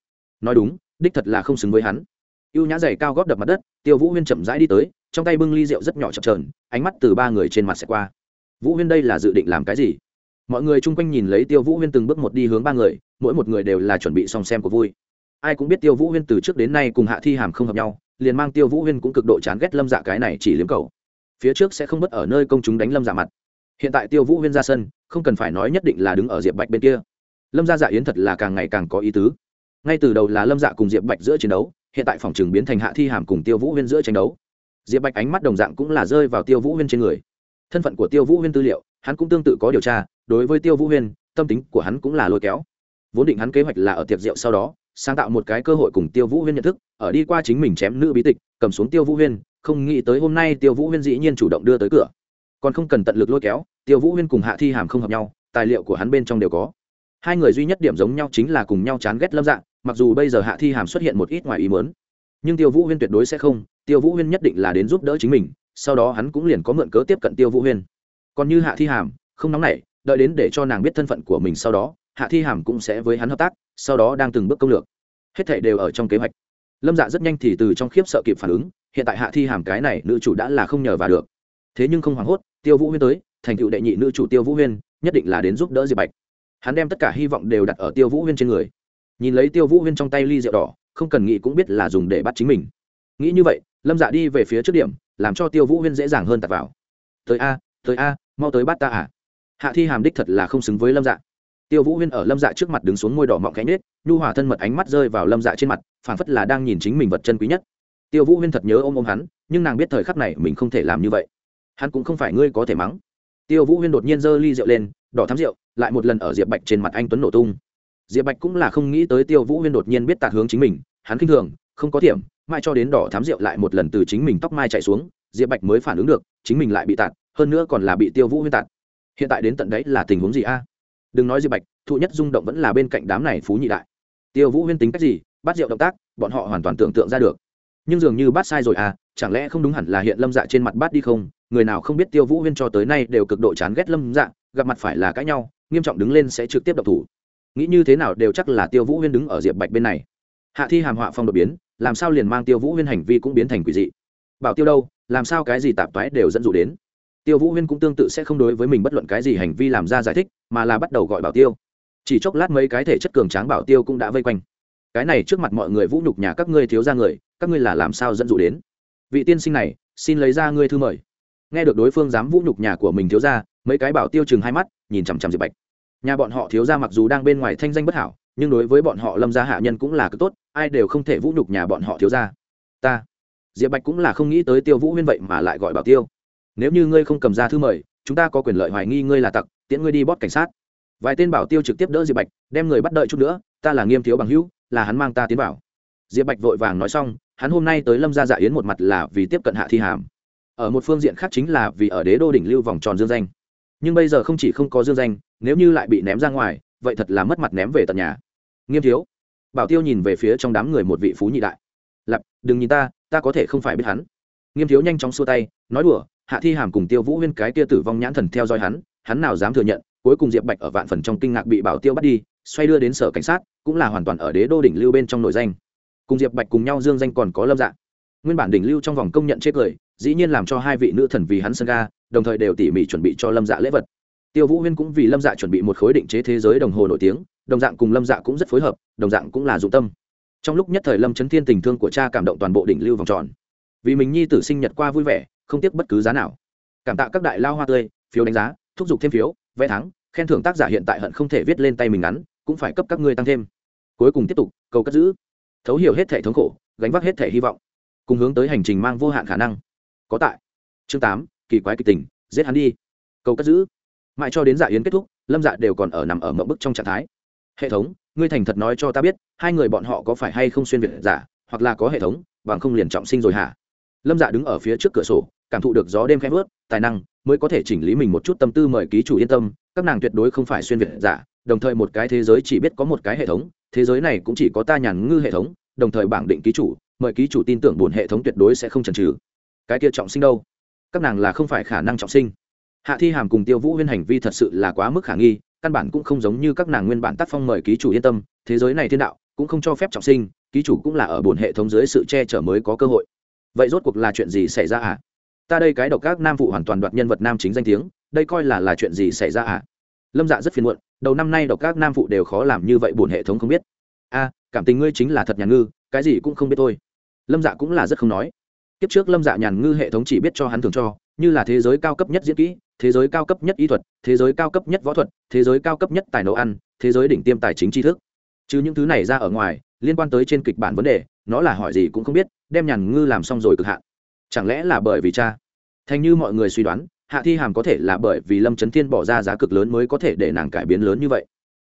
Nói đúng, đích thật là không xứng với hắn. Y ê u nhã dày cao góp đập mặt đất, tiêu vũ huyên chậm rãi đi tới, trong tay bưng ly rượu rất nhỏ chập trờn ánh mắt từ ba người trên mặt xẻ qua. Vũ huyên đây là dự định làm cái gì? Mọi người chung quanh nhìn lấy tiêu vũ huyên từng bước một đi hướng ba người, mỗi một người đều là chuẩn bị xong xem của vui. Ai cũng biết tiêu vũ huyên từ trước đến nay cùng hạ thi hàm không hợp nhau liền mang tiêu vũ huyên cũng cực độ chán ghét lâm dạ cái này chỉ liếm cầu. Phía trước sẽ không mất ở nơi công chúng đánh lâm dạ mặt. Hiện tại tiêu vũ huyên ra sân, không cần phải nói nhất định là đứng ở diệp bạch bên kia. Lâm gia dạ yến thật là càng ngày càng có ý tứ. Ngay từ đầu là lâm dạ cùng diệp bạch giữa chiến đấu, hiện tại phòng trường biến thành hạ thi hàm cùng tiêu vũ huyên giữa tranh đấu. Diệp bạch ánh mắt đồng dạng cũng là rơi vào tiêu vũ huyên trên người. Thân phận của tiêu vũ huyên tư liệu, hắn cũng tương tự có điều tra, đối với tiêu vũ huyên, tâm tính của hắn cũng là lôi kéo. Vốn định hắn kế hoạch là ở tiệc rượu sau đó sáng tạo một cái cơ hội cùng tiêu vũ huyên nhận thức, ở đi qua chính mình chém nữ bí tịch, cầm xuống tiêu vũ huyên, không nghĩ tới hôm nay tiêu vũ huyên dĩ nhiên chủ động đưa tới cửa. Còn không cần tận lực lôi kéo, tiêu vũ huyên cùng hạ thi hàm không hợp nhau, tài liệu của hắn bên trong đều có. Hai người duy nhất điểm giống nhau chính là cùng nhau chán ghét lâm dạng mặc dù bây giờ hạ thi hàm xuất hiện một ít ngoài ý mớn nhưng tiêu vũ huyên tuyệt đối sẽ không, tiêu vũ huyên nhất định là đến giúp đỡ chính mình, sau đó hắn cũng liền có mượn cớ tiếp cận tiêu vũ huyên. Còn như hạ thi hàm, không nóng nảy, đợi đến để cho nàng biết thân phận của mình sau đó, hạ thi hàm cũng sẽ với hắn hợp tác sau đó đang từng bước công lược. Hết thảy đều ở trong kế hoạch. Lâm dạ rất nhanh thì từ trong khiếp sợ kịp phản ứng, hiện tại hạ thi hàm cái này nữ chủ đã là không nhờ vào được. Thế nhưng không hoảng hốt, tiêu vũ huyên tới, thành cựu đệ nhị nữ chủ tiêu vũ huyên, nhất định là đến giúp đỡ diệp bạch. Hắn đem tất cả hy vọng đều đặt ở tiêu vũ huyên trên người. Nhìn lấy tiêu vũ huyên trong tay ly rượu đỏ, không cần nghĩ cũng biết là dùng để bắt chính mình. Nghĩ như vậy, lâm dạ đi về phía trước điểm, làm cho tiêu vũ huyên dễ dàng hơn tạt vào. Tới a tới a, mau tới bắt ta à? Hạ thi hàm đích thật là không xứng với lâm dạ tiêu vũ huyên ở lâm dạ trước mặt đứng xuống môi đỏ mọng cánh nết nhu hòa thân mật ánh mắt rơi vào lâm dạ trên mặt phản phất là đang nhìn chính mình vật chân quý nhất. Tiêu vũ huyên thật nhớ ôm ôm hắn, nhưng nàng biết thời khắc này mình không thể làm như vậy. Hắn cũng không phải ngươi có thể mắng. Tiêu vũ huyên đột nhiên giơ ly rượu lên, đỏ thắm rượu, lại một lần ở diệp bạch trên mặt anh tuấn nổ tung. Diệp bạch cũng là không nghĩ tới tiêu vũ huyên đột nhiên biết tạt hướng chính mình, hắn k i n h thường, không có thiểm mai cho đến đỏ thám rượu lại một lần từ chính mình tóc mai chạy xuống, diệp bạch mới phản ứng được, chính mình lại bị tạt, hơn nữa còn là bị tiêu vũ huyên tạt. Hiện tại đến tận đấy là tình huống gì a? Đừng nói diệp bạch, thụ nhất rung động vẫn là bên cạnh đám này phú nhị đại. Tiêu vũ huyên tính cách gì, bắt rượu động tác, bọn họ hoàn toàn tưởng tượng ra được. Nhưng dường như bắt sai rồi à chẳng lẽ không đúng hẳn là hiện lâm dạ trên mặt bắt đi không? Người nào không biết tiêu vũ huyên cho tới nay đều cực độ chán ghét lâm dạ gặp mặt phải là cãi nhau, nghiêm trọng đứng lên sẽ trực tiếp độc thủ. Nghĩ như thế nào đều chắc là tiêu vũ huyên đứng ở diệp bạch bên này. Hạ thi hàm họa phong đột biến, làm sao liền mang tiêu vũ huyên hành vi cũng biến thành quỷ dị. Bảo tiêu đâu, làm sao cái gì tạp toái đều dẫn dụ đến tiêu vũ huyên cũng tương tự sẽ không đối với mình bất luận cái gì hành vi làm ra giải thích, mà là bắt đầu gọi bảo tiêu. Chỉ chốc lát mấy cái thể chất cường tráng bảo tiêu cũng đã vây quanh. Cái này trước mặt mọi người vũ nhục nhà các ngươi thiếu ra người, các ngươi là làm sao dẫn dụ đến? Vị tiên sinh này, xin lấy ra ngươi thư mời. Nghe được đối phương dám vũ nhục nhà của mình thiếu ra mấy cái bảo tiêu chừng hai mắt, nhìn chằm chằm diệp bạch. Nhà bọn họ thiếu ra mặc dù đang bên ngoài thanh danh bất hảo, nhưng đối với bọn họ lâm gia hạ nhân cũng là cực tốt, ai đều không thể vũ nhục nhà bọn họ thiếu ra ta. Diệp bạch cũng là không nghĩ tới tiêu vũ huyên vậy mà lại gọi bảo tiêu nếu như ngươi không cầm ra thư mời, chúng ta có quyền lợi hoài nghi ngươi là tặc, tiễn ngươi đi bót cảnh sát. Vài tên bảo tiêu trực tiếp đỡ diệp bạch, đem người bắt đợi chút nữa, ta là nghiêm thiếu bằng hữu, là hắn mang ta tiến vào. Diệp bạch vội vàng nói xong, hắn hôm nay tới lâm gia dạ yến một mặt là vì tiếp cận hạ thi hàm. Ở một phương diện khác chính là vì ở đế đô đỉnh lưu vòng tròn dương danh. Nhưng bây giờ không chỉ không có dương danh, nếu như lại bị ném ra ngoài, vậy thật là mất mặt ném về tận nhà. Nghiêm thiếu, bảo tiêu nhìn về phía trong đám người một vị phú nhị đại. Lặp đừng nhìn ta ta có thể không phải biết hắn. Nghiêm thiếu nhanh chóng xua tay, nói đùa hạ thi hàm cùng tiêu vũ huyên cái kia tử vong nhãn thần theo dõi hắn hắn nào dám thừa nhận, cuối cùng diệp bạch ở vạn phần trong kinh ngạc bị bảo tiêu bắt đi, xoay đưa đến sở cảnh sát, cũng là hoàn toàn ở đế đô đỉnh lưu bên trong nội danh. Cùng diệp bạch cùng nhau dương danh còn có lâm dạng nguyên bản đỉnh lưu trong vòng công nhận chết cười dĩ nhiên làm cho hai vị nữ thần vì hắn sân ga, đồng thời đều tỉ mỉ chuẩn bị cho lâm dạ lễ vật. Tiêu vũ huyên cũng vì lâm dạ chuẩn bị một khối định chế thế giới đồng hồ nổi tiếng, đồng dạng cùng lâm dạ cũng rất phối hợp, đồng dạng cũng là dụng tâm. Trong lúc nhất thời lâm chấn thiên tình thương của cha cảm động toàn bộ đỉnh lưu vòng tròn. Vì mình nhi tử sinh nhật qua vui vẻ không tiếc bất cứ giá nào. Cảm tạ các đại lao hoa tươi, phiếu đánh giá, thúc giục thêm phiếu vé thắng, khen thưởng tác giả hiện tại hận không thể viết lên tay mình ngắn, cũng phải cấp các ngươi tăng thêm. Cuối cùng tiếp tục, cầu cất giữ. Thấu hiểu hết thể thống khổ, gánh vác hết thể hy vọng. Cùng hướng tới hành trình mang vô hạn khả năng. Có tại. Chương tám, kỳ quái kịch tình, giết hắn đi. Cầu cất giữ. Mãi cho đến dạ yến kết thúc, lâm dạ đều còn ở nằm ở mậu bức trong trạng thái. Hệ thống, ngươi thành thật nói cho ta biết, hai người bọn họ có phải hay không xuyên việt giả, hoặc là có hệ thống, bằng không liền trọng sinh rồi hả? Lâm dạ đứng ở phía trước cửa sổ cảm thụ được gió đêm khẽ vớt, tài năng mới có thể chỉnh lý mình một chút tâm tư mời ký chủ yên tâm, các nàng tuyệt đối không phải xuyên việt giả, đồng thời một cái thế giới chỉ biết có một cái hệ thống, thế giới này cũng chỉ có ta nhàn ngư hệ thống, đồng thời bảng định ký chủ, mời ký chủ tin tưởng bổn hệ thống tuyệt đối sẽ không chần trừ cái kia trọng sinh đâu? Các nàng là không phải khả năng trọng sinh. Hạ thi hàm cùng tiêu vũ huyên hành vi thật sự là quá mức khả nghi, căn bản cũng không giống như các nàng nguyên bản tác phong mời ký chủ yên tâm, thế giới này thiên đạo cũng không cho phép trọng sinh, ký chủ cũng là ở bổn hệ thống dưới sự che chở mới có cơ hội. Vậy rốt cuộc là chuyện gì xảy ra à ta đây cái độc các nam phụ hoàn toàn đoạt nhân vật nam chính danh tiếng, đây coi là là chuyện gì xảy ra à? Lâm dạ rất phiền muộn, đầu năm nay độc các nam phụ đều khó làm như vậy bổn hệ thống không biết. A, cảm tình ngươi chính là thật nhà ngư, cái gì cũng không biết thôi. Lâm dạ cũng là rất không nói. Kiếp trước lâm dạ nhàn ngư hệ thống chỉ biết cho hắn thường cho, như là thế giới cao cấp nhất diễn kỹ, thế giới cao cấp nhất y thuật, thế giới cao cấp nhất võ thuật, thế giới cao cấp nhất tài nấu ăn, thế giới đỉnh tiêm tài chính tri thức. Chứ những thứ này ra ở ngoài, liên quan tới trên kịch bản vấn đề, nó là hỏi gì cũng không biết, đem nhàn ngư làm xong rồi cực hạn. Chẳng lẽ là bởi vì cha? Thành như mọi người suy đoán, hạ thi hàm có thể là bởi vì lâm trấn thiên bỏ ra giá cực lớn mới có thể để nàng cải biến lớn như vậy.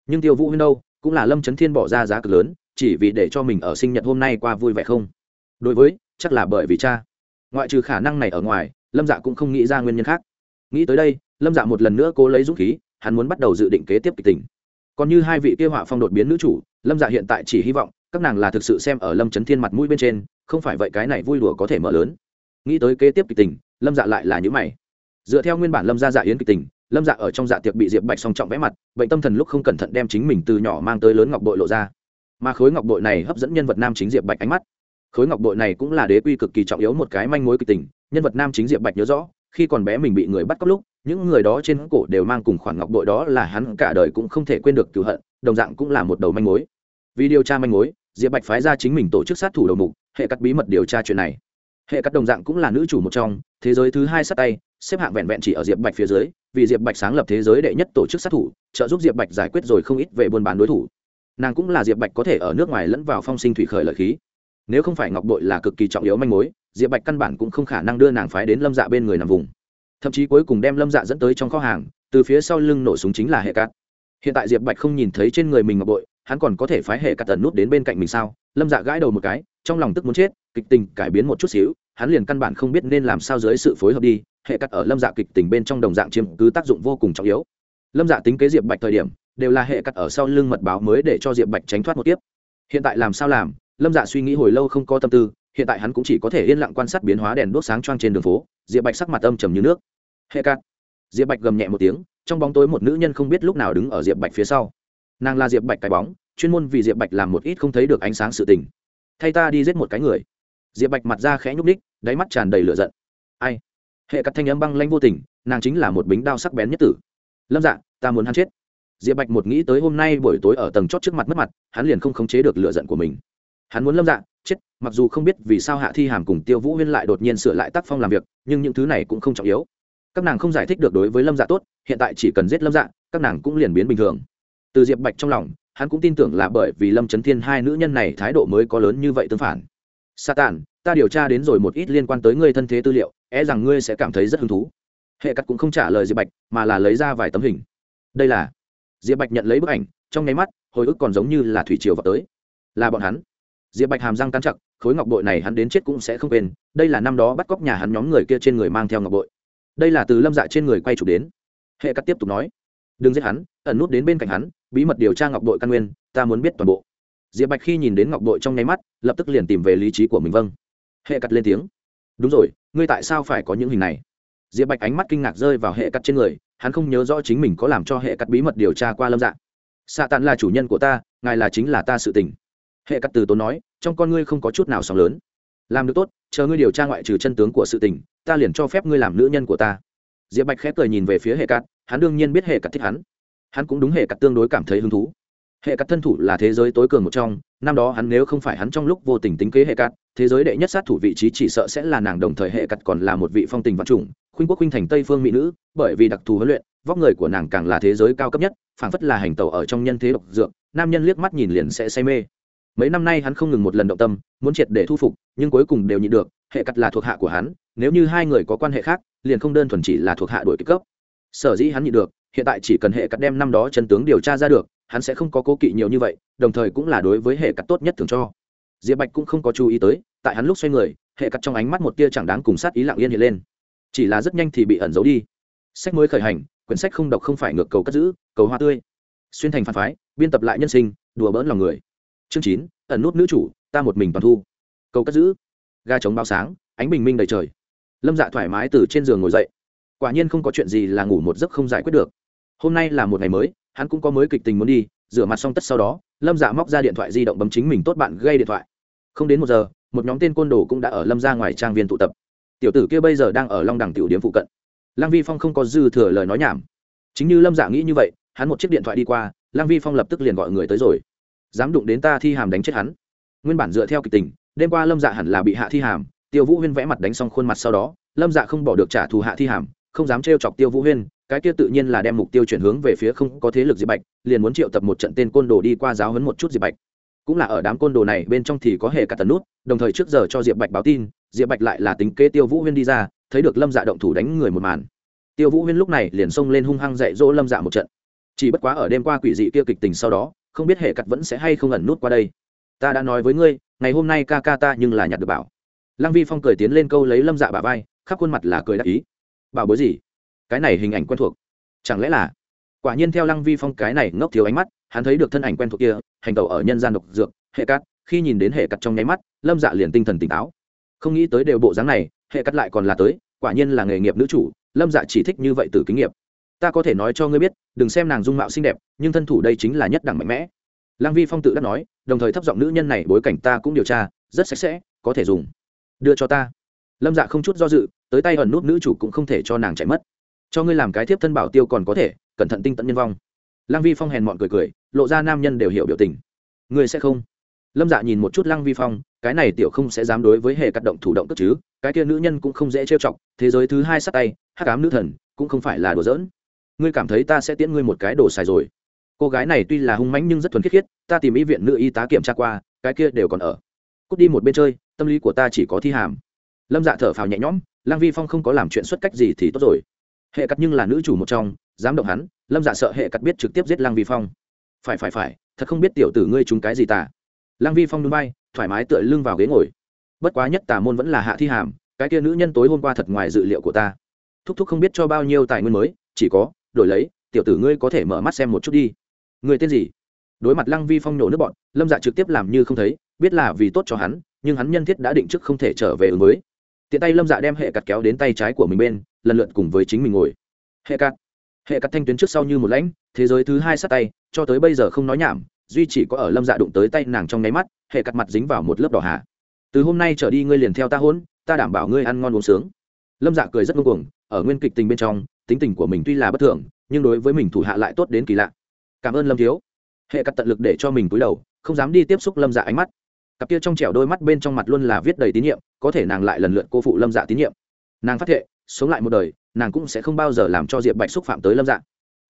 Nhưng tiêu vũ huyên đâu, cũng là lâm trấn thiên bỏ ra giá cực lớn, chỉ vì để cho mình ở sinh nhật hôm nay qua vui vẻ không? Đối với, chắc là bởi vì cha. Ngoại trừ khả năng này ở ngoài, lâm dạ cũng không nghĩ ra nguyên nhân khác. Nghĩ tới đây, lâm dạ một lần nữa cố lấy dũng khí, hắn muốn bắt đầu dự định kế tiếp kịch tình. Còn như hai vị kia họa phong đột biến nữ chủ, lâm dạ hiện tại chỉ hy vọng, các nàng là thực sự xem ở lâm trấn thiên mặt mũi bên trên, không phải vậy cái này vui đùa có thể mở lớn nghĩ tới kế tiếp kịch tình, lâm dạ lại là những mày. Dựa theo nguyên bản lâm gia dạ yến kịch tình, lâm dạ ở trong dạ tiệc bị diệp bạch song trọng vẽ mặt, bệnh tâm thần lúc không cẩn thận đem chính mình từ nhỏ mang tới lớn ngọc bội lộ ra. Mà khối ngọc bội này hấp dẫn nhân vật nam chính diệp bạch ánh mắt. Khối ngọc bội này cũng là đế quy cực kỳ trọng yếu một cái manh mối kịch tình, nhân vật nam chính diệp bạch nhớ rõ, khi còn bé mình bị người bắt cóc lúc, những người đó trên cổ đều mang cùng khoản ngọc bội đó là hắn cả đời cũng không thể quên được cựu hận, đồng dạng cũng là một đầu manh mối. Vì điều tra manh mối, diệp bạch phái ra chính mình tổ chức sát thủ đầu mục, hệ cắt bí mật điều tra chuyện này hệ cắt đồng dạng cũng là nữ chủ một trong, thế giới thứ hai sát tay, xếp hạng vẹn vẹn chỉ ở diệp bạch phía dưới, vì diệp bạch sáng lập thế giới đệ nhất tổ chức sát thủ, trợ giúp diệp bạch giải quyết rồi không ít về buôn bán đối thủ. Nàng cũng là diệp bạch có thể ở nước ngoài lẫn vào phong sinh thủy khởi lợi khí. Nếu không phải ngọc bội là cực kỳ trọng yếu manh mối, diệp bạch căn bản cũng không khả năng đưa nàng phái đến lâm dạ bên người nằm vùng. Thậm chí cuối cùng đem lâm dạ dẫn tới trong kho hàng, từ phía sau lưng nổ súng chính là hệ cát. Hiện tại diệp bạch không nhìn thấy trên người mình ngọc bội, hắn còn có thể phái hệ cát tần nút đến bên cạnh mình sao? Lâm dạ gãi đầu một cái, trong lòng tức muốn chết kịch tình cải biến một chút xíu, hắn liền căn bản không biết nên làm sao dưới sự phối hợp đi, hệ cắt ở lâm dạ kịch tình bên trong đồng dạng chiếm cứ tác dụng vô cùng trọng yếu. Lâm dạ tính kế diệp bạch thời điểm, đều là hệ cắt ở sau lưng mật báo mới để cho diệp bạch tránh thoát một tiếp hiện tại làm sao làm, lâm dạ suy nghĩ hồi lâu không có tâm tư, hiện tại hắn cũng chỉ có thể yên lặng quan sát biến hóa đèn đốt sáng choang trên đường phố, diệp bạch sắc mặt âm trầm như nước. Hệ cắt. Diệp bạch gầm nhẹ một tiếng, trong bóng tối một nữ nhân không biết lúc nào đứng ở diệp bạch phía sau. Nàng là diệp bạch cái bóng, chuyên môn vì diệp bạch làm một ít không thấy được ánh sáng sự tình. Thay ta đi giết một cái người diệp bạch mặt ra khẽ nhúc ních đáy mắt tràn đầy lửa giận. Ai? Hệ cắt thanh âm băng lanh vô tình, nàng chính là một bính đao sắc bén nhất tử. Lâm dạ ta muốn hắn chết. Diệp bạch một nghĩ tới hôm nay buổi tối ở tầng chót trước mặt mất mặt, hắn liền không khống chế được lựa giận của mình. Hắn muốn lâm dạ chết, mặc dù không biết vì sao hạ thi hàm cùng tiêu vũ huyên lại đột nhiên sửa lại tác phong làm việc, nhưng những thứ này cũng không trọng yếu. Các nàng không giải thích được đối với lâm dạ tốt, hiện tại chỉ cần giết lâm dạ các nàng cũng liền biến bình thường. Từ diệp bạch trong lòng, hắn cũng tin tưởng là bởi vì lâm trấn thiên hai nữ nhân này thái độ mới có lớn như vậy tương phản satan ta điều tra đến rồi một ít liên quan tới ngươi thân thế tư liệu é rằng ngươi sẽ cảm thấy rất hứng thú. Hệ cắt cũng không trả lời diệp bạch, mà là lấy ra vài tấm hình. Đây là diệp bạch nhận lấy bức ảnh, trong nháy mắt, hồi ức còn giống như là thủy triều vào tới. Là bọn hắn. Diệp bạch hàm răng cắn chặt, khối ngọc bội này hắn đến chết cũng sẽ không quên, đây là năm đó bắt cóc nhà hắn nhóm người kia trên người mang theo ngọc bội. Đây là từ lâm dạ trên người quay chụp đến. Hệ cắt tiếp tục nói, đừng giết hắn, ẩn nút đến bên cạnh hắn, bí mật điều tra ngọc bội căn nguyên, ta muốn biết toàn bộ diệp bạch khi nhìn đến ngọc bội trong nháy mắt, lập tức liền tìm về lý trí của mình vâng. Hệ cắt lên tiếng. Đúng rồi, ngươi tại sao phải có những hình này? Diệp bạch ánh mắt kinh ngạc rơi vào hệ cắt trên người, hắn không nhớ rõ chính mình có làm cho hệ cắt bí mật điều tra qua lâm dạng xạ tàn là chủ nhân của ta, ngài là chính là ta sự tình. Hệ cắt từ tốn nói, trong con ngươi không có chút nào sóng lớn. Làm được tốt, chờ ngươi điều tra ngoại trừ chân tướng của sự tình, ta liền cho phép ngươi làm nữ nhân của ta. Diệp bạch khẽ cười nhìn về phía hệ cắt, hắn đương nhiên biết hệ cắt thích hắn. Hắn cũng đúng hệ cắt tương đối cảm thấy hứng thú hệ cắt thân thủ là thế giới tối cường một trong, năm đó hắn nếu không phải hắn trong lúc vô tình tính kế hệ cắt thế giới đệ nhất sát thủ vị trí chỉ sợ sẽ là nàng đồng thời hệ cắt còn là một vị phong tình văn chủng khuynh quốc khuynh thành tây phương mỹ nữ, bởi vì đặc thù huấn luyện, vóc người của nàng càng là thế giới cao cấp nhất, phảng phất là hành tẩu ở trong nhân thế độc dược, nam nhân liếc mắt nhìn liền sẽ say mê. Mấy năm nay hắn không ngừng một lần động tâm, muốn triệt để thu phục, nhưng cuối cùng đều nhịn được, hệ cắt là thuộc hạ của hắn, nếu như hai người có quan hệ khác, liền không đơn thuần chỉ là thuộc hạ đổi kích cấp. Sở dĩ hắn nhịn được, hiện tại chỉ cần hệ cắt đem năm đó chân tướng điều tra ra được hắn sẽ không có cố kỵ nhiều như vậy, đồng thời cũng là đối với hệ cắt tốt nhất thường cho. Diệp bạch cũng không có chú ý tới, tại hắn lúc xoay người, hệ cắt trong ánh mắt một tia chẳng đáng cùng sát ý lặng yên hiện lên. Chỉ là rất nhanh thì bị ẩn giấu đi. Sách mới khởi hành, quyển sách không đọc không phải ngược cầu cất giữ, cầu hoa tươi. Xuyên thành phản phái, biên tập lại nhân sinh, đùa bỡn lòng người. Chương chín, ẩn nút nữ chủ, ta một mình toàn thu. Cầu cất giữ. Ga chống bao sáng, ánh bình minh đầy trời. Lâm dạ thoải mái từ trên giường ngồi dậy. Quả nhiên không có chuyện gì là ngủ một giấc không giải quyết được. Hôm nay là một ngày mới hắn cũng có mới kịch tình muốn đi, rửa mặt xong tất sau đó, lâm dạ móc ra điện thoại di động bấm chính mình tốt bạn gây điện thoại. Không đến một giờ, một nhóm tên côn đồ cũng đã ở lâm ra ngoài trang viên tụ tập. Tiểu tử kia bây giờ đang ở long đẳng tiểu điểm phụ cận. Lăng vi phong không có dư thừa lời nói nhảm. Chính như lâm dạ nghĩ như vậy, hắn một chiếc điện thoại đi qua, lăng vi phong lập tức liền gọi người tới rồi. Dám đụng đến ta thi hàm đánh chết hắn. Nguyên bản dựa theo kịch tình, đêm qua lâm dạ hẳn là bị hạ thi hàm, tiêu vũ huyên vẽ mặt đánh xong khuôn mặt sau đó, lâm dạ không bỏ được trả thù hạ thi hàm, không dám trêu chọc tiêu vũ huyên cái kia tự nhiên là đem mục tiêu chuyển hướng về phía không có thế lực diệp bạch, liền muốn triệu tập một trận tên côn đồ đi qua giáo hấn một chút diệp bạch. Cũng là ở đám côn đồ này bên trong thì có hề cả tần nút, đồng thời trước giờ cho diệp bạch báo tin, diệp bạch lại là tính kế tiêu vũ huyên đi ra, thấy được lâm dạ động thủ đánh người một màn. Tiêu vũ huyên lúc này liền xông lên hung hăng dạy dỗ lâm dạ một trận. Chỉ bất quá ở đêm qua quỷ dị kia kịch tình sau đó, không biết hệ cặt vẫn sẽ hay không ẩn nút qua đây. Ta đã nói với ngươi, ngày hôm nay ca ca ta nhưng là nhặt được bảo. Lăng vi phong cười tiến lên câu lấy lâm dạ bà vai, khắp khuôn mặt là cười đắc ý. Bảo bối gì? Cái này hình ảnh quen thuộc. Chẳng lẽ là? Quả nhiên theo lăng vi phong cái này ngốc thiếu ánh mắt, hắn thấy được thân ảnh quen thuộc kia, hành tẩu ở nhân gian độc dược, hệ cắt khi nhìn đến hệ cắt trong nháy mắt, lâm dạ liền tinh thần tỉnh táo. Không nghĩ tới đều bộ dáng này, hệ cắt lại còn là tới, quả nhiên là nghề nghiệp nữ chủ, lâm dạ chỉ thích như vậy từ kinh nghiệm. Ta có thể nói cho ngươi biết, đừng xem nàng dung mạo xinh đẹp, nhưng thân thủ đây chính là nhất đẳng mạnh mẽ. Lăng vi phong tự đã nói, đồng thời thấp giọng nữ nhân này bối cảnh ta cũng điều tra, rất sạch sẽ, có thể dùng. Đưa cho ta. Lâm dạ không chút do dự, tới tay ẩn nút nữ chủ cũng không thể cho nàng chạy mất cho ngươi làm cái thiếp thân bảo tiêu còn có thể, cẩn thận tinh tận nhân vong. Lăng vi phong hèn mọn cười cười, lộ ra nam nhân đều hiểu biểu tình. Ngươi sẽ không? Lâm dạ nhìn một chút lăng vi phong, cái này tiểu không sẽ dám đối với hệ cắt động thủ động cất chứ, cái kia nữ nhân cũng không dễ trêu chọc, thế giới thứ hai sát tay, hắc ám nữ thần, cũng không phải là đùa giỡn. Ngươi cảm thấy ta sẽ tiễn ngươi một cái đồ xài rồi. Cô gái này tuy là hung mãnh nhưng rất thuần khiết khiết, ta tìm y viện nữ y tá kiểm tra qua, cái kia đều còn ở. Cút đi một bên chơi, tâm lý của ta chỉ có thi hàm. Lâm dạ thở phào nhẹ nhõm, lăng vi phong không có làm chuyện xuất cách gì thì tốt rồi hệ cắt nhưng là nữ chủ một trong, dám động hắn, lâm dạ sợ hệ cắt biết trực tiếp giết lăng vi phong. Phải phải phải, thật không biết tiểu tử ngươi trúng cái gì tả lăng vi phong núi bay, thoải mái tựa lưng vào ghế ngồi. Bất quá nhất tà môn vẫn là hạ thi hàm, cái kia nữ nhân tối hôm qua thật ngoài dự liệu của ta. Thúc thúc không biết cho bao nhiêu tài nguyên mới, chỉ có, đổi lấy, tiểu tử ngươi có thể mở mắt xem một chút đi. Người tên gì? Đối mặt lăng vi phong nổ nước bọn, lâm dạ trực tiếp làm như không thấy, biết là vì tốt cho hắn, nhưng hắn nhân thiết đã định trước không thể trở về ứng mới. tiện tay lâm dạ đem hệ cặt kéo đến tay trái của mình bên lần lượt cùng với chính mình ngồi. Hệ cắt hệ cắt thanh tuyến trước sau như một lãnh, thế giới thứ hai sát tay, cho tới bây giờ không nói nhảm, duy chỉ có ở lâm dạ đụng tới tay nàng trong nháy mắt, hệ cắt mặt dính vào một lớp đỏ hạ từ hôm nay trở đi ngươi liền theo ta hôn, ta đảm bảo ngươi ăn ngon uống sướng. Lâm dạ cười rất ngưng cuồng, ở nguyên kịch tình bên trong, tính tình của mình tuy là bất thường, nhưng đối với mình thủ hạ lại tốt đến kỳ lạ. Cảm ơn lâm thiếu. Hệ cắt tận lực để cho mình cúi đầu, không dám đi tiếp xúc lâm dạ ánh mắt. Cặp kia trong trẻo đôi mắt bên trong mặt luôn là viết đầy tín nhiệm, có thể nàng lại lần lượt cô phụ lâm dạ tín nhiệm. Nàng phát thệ sống lại một đời, nàng cũng sẽ không bao giờ làm cho diệp bạch xúc phạm tới lâm Dạng.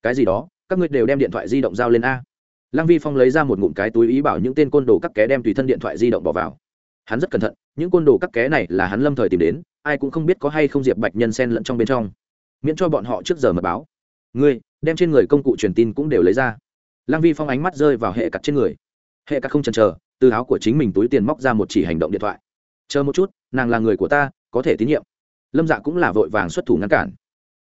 cái gì đó, các ngươi đều đem điện thoại di động giao lên a. Lăng vi phong lấy ra một ngụm cái túi ý bảo những tên côn đồ các ké đem tùy thân điện thoại di động bỏ vào. Hắn rất cẩn thận, những côn đồ các ké này là hắn lâm thời tìm đến, ai cũng không biết có hay không diệp bạch nhân sen lẫn trong bên trong. Miễn cho bọn họ trước giờ mật báo. Ngươi, đem trên người công cụ truyền tin cũng đều lấy ra. Lăng vi phong ánh mắt rơi vào hệ cặt trên người. Hệ cặt không chần chờ, từ áo của chính mình túi tiền móc ra một chỉ hành động điện thoại. Chờ một chút, nàng là người của ta, có thể tín nhiệm lâm dạ cũng là vội vàng xuất thủ ngăn cản.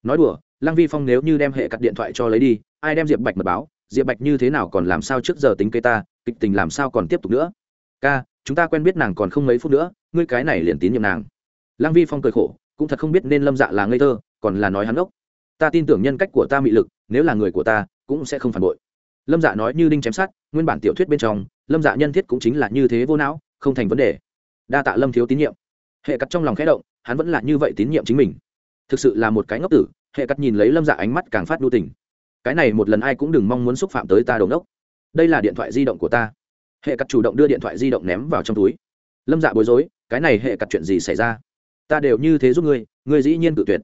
Nói đùa, lăng vi phong nếu như đem hệ cặt điện thoại cho lấy đi, ai đem diệp bạch mật báo, diệp bạch như thế nào còn làm sao trước giờ tính cây ta, kịch tình làm sao còn tiếp tục nữa? Ca, chúng ta quen biết nàng còn không mấy phút nữa, ngươi cái này liền tín nhiệm nàng. Lăng vi phong cười khổ, cũng thật không biết nên lâm dạ là ngây thơ, còn là nói hắn ốc ta tin tưởng nhân cách của ta mị lực, nếu là người của ta, cũng sẽ không phản bội. Lâm dạ nói như đinh chém sát nguyên bản tiểu thuyết bên trong, lâm dạ nhân thiết cũng chính là như thế vô não, không thành vấn đề. Đa tạ lâm thiếu tín nhiệm hệ cắt trong lòng khẽ động, hắn vẫn là như vậy tín nhiệm chính mình. Thực sự là một cái ngốc tử, hệ cắt nhìn lấy lâm dạ ánh mắt càng phát đu tình. Cái này một lần ai cũng đừng mong muốn xúc phạm tới ta đầu đốc. Đây là điện thoại di động của ta. Hệ cắt chủ động đưa điện thoại di động ném vào trong túi. Lâm dạ bối rối, cái này hệ cắt chuyện gì xảy ra? Ta đều như thế giúp ngươi ngươi dĩ nhiên tự tuyệt.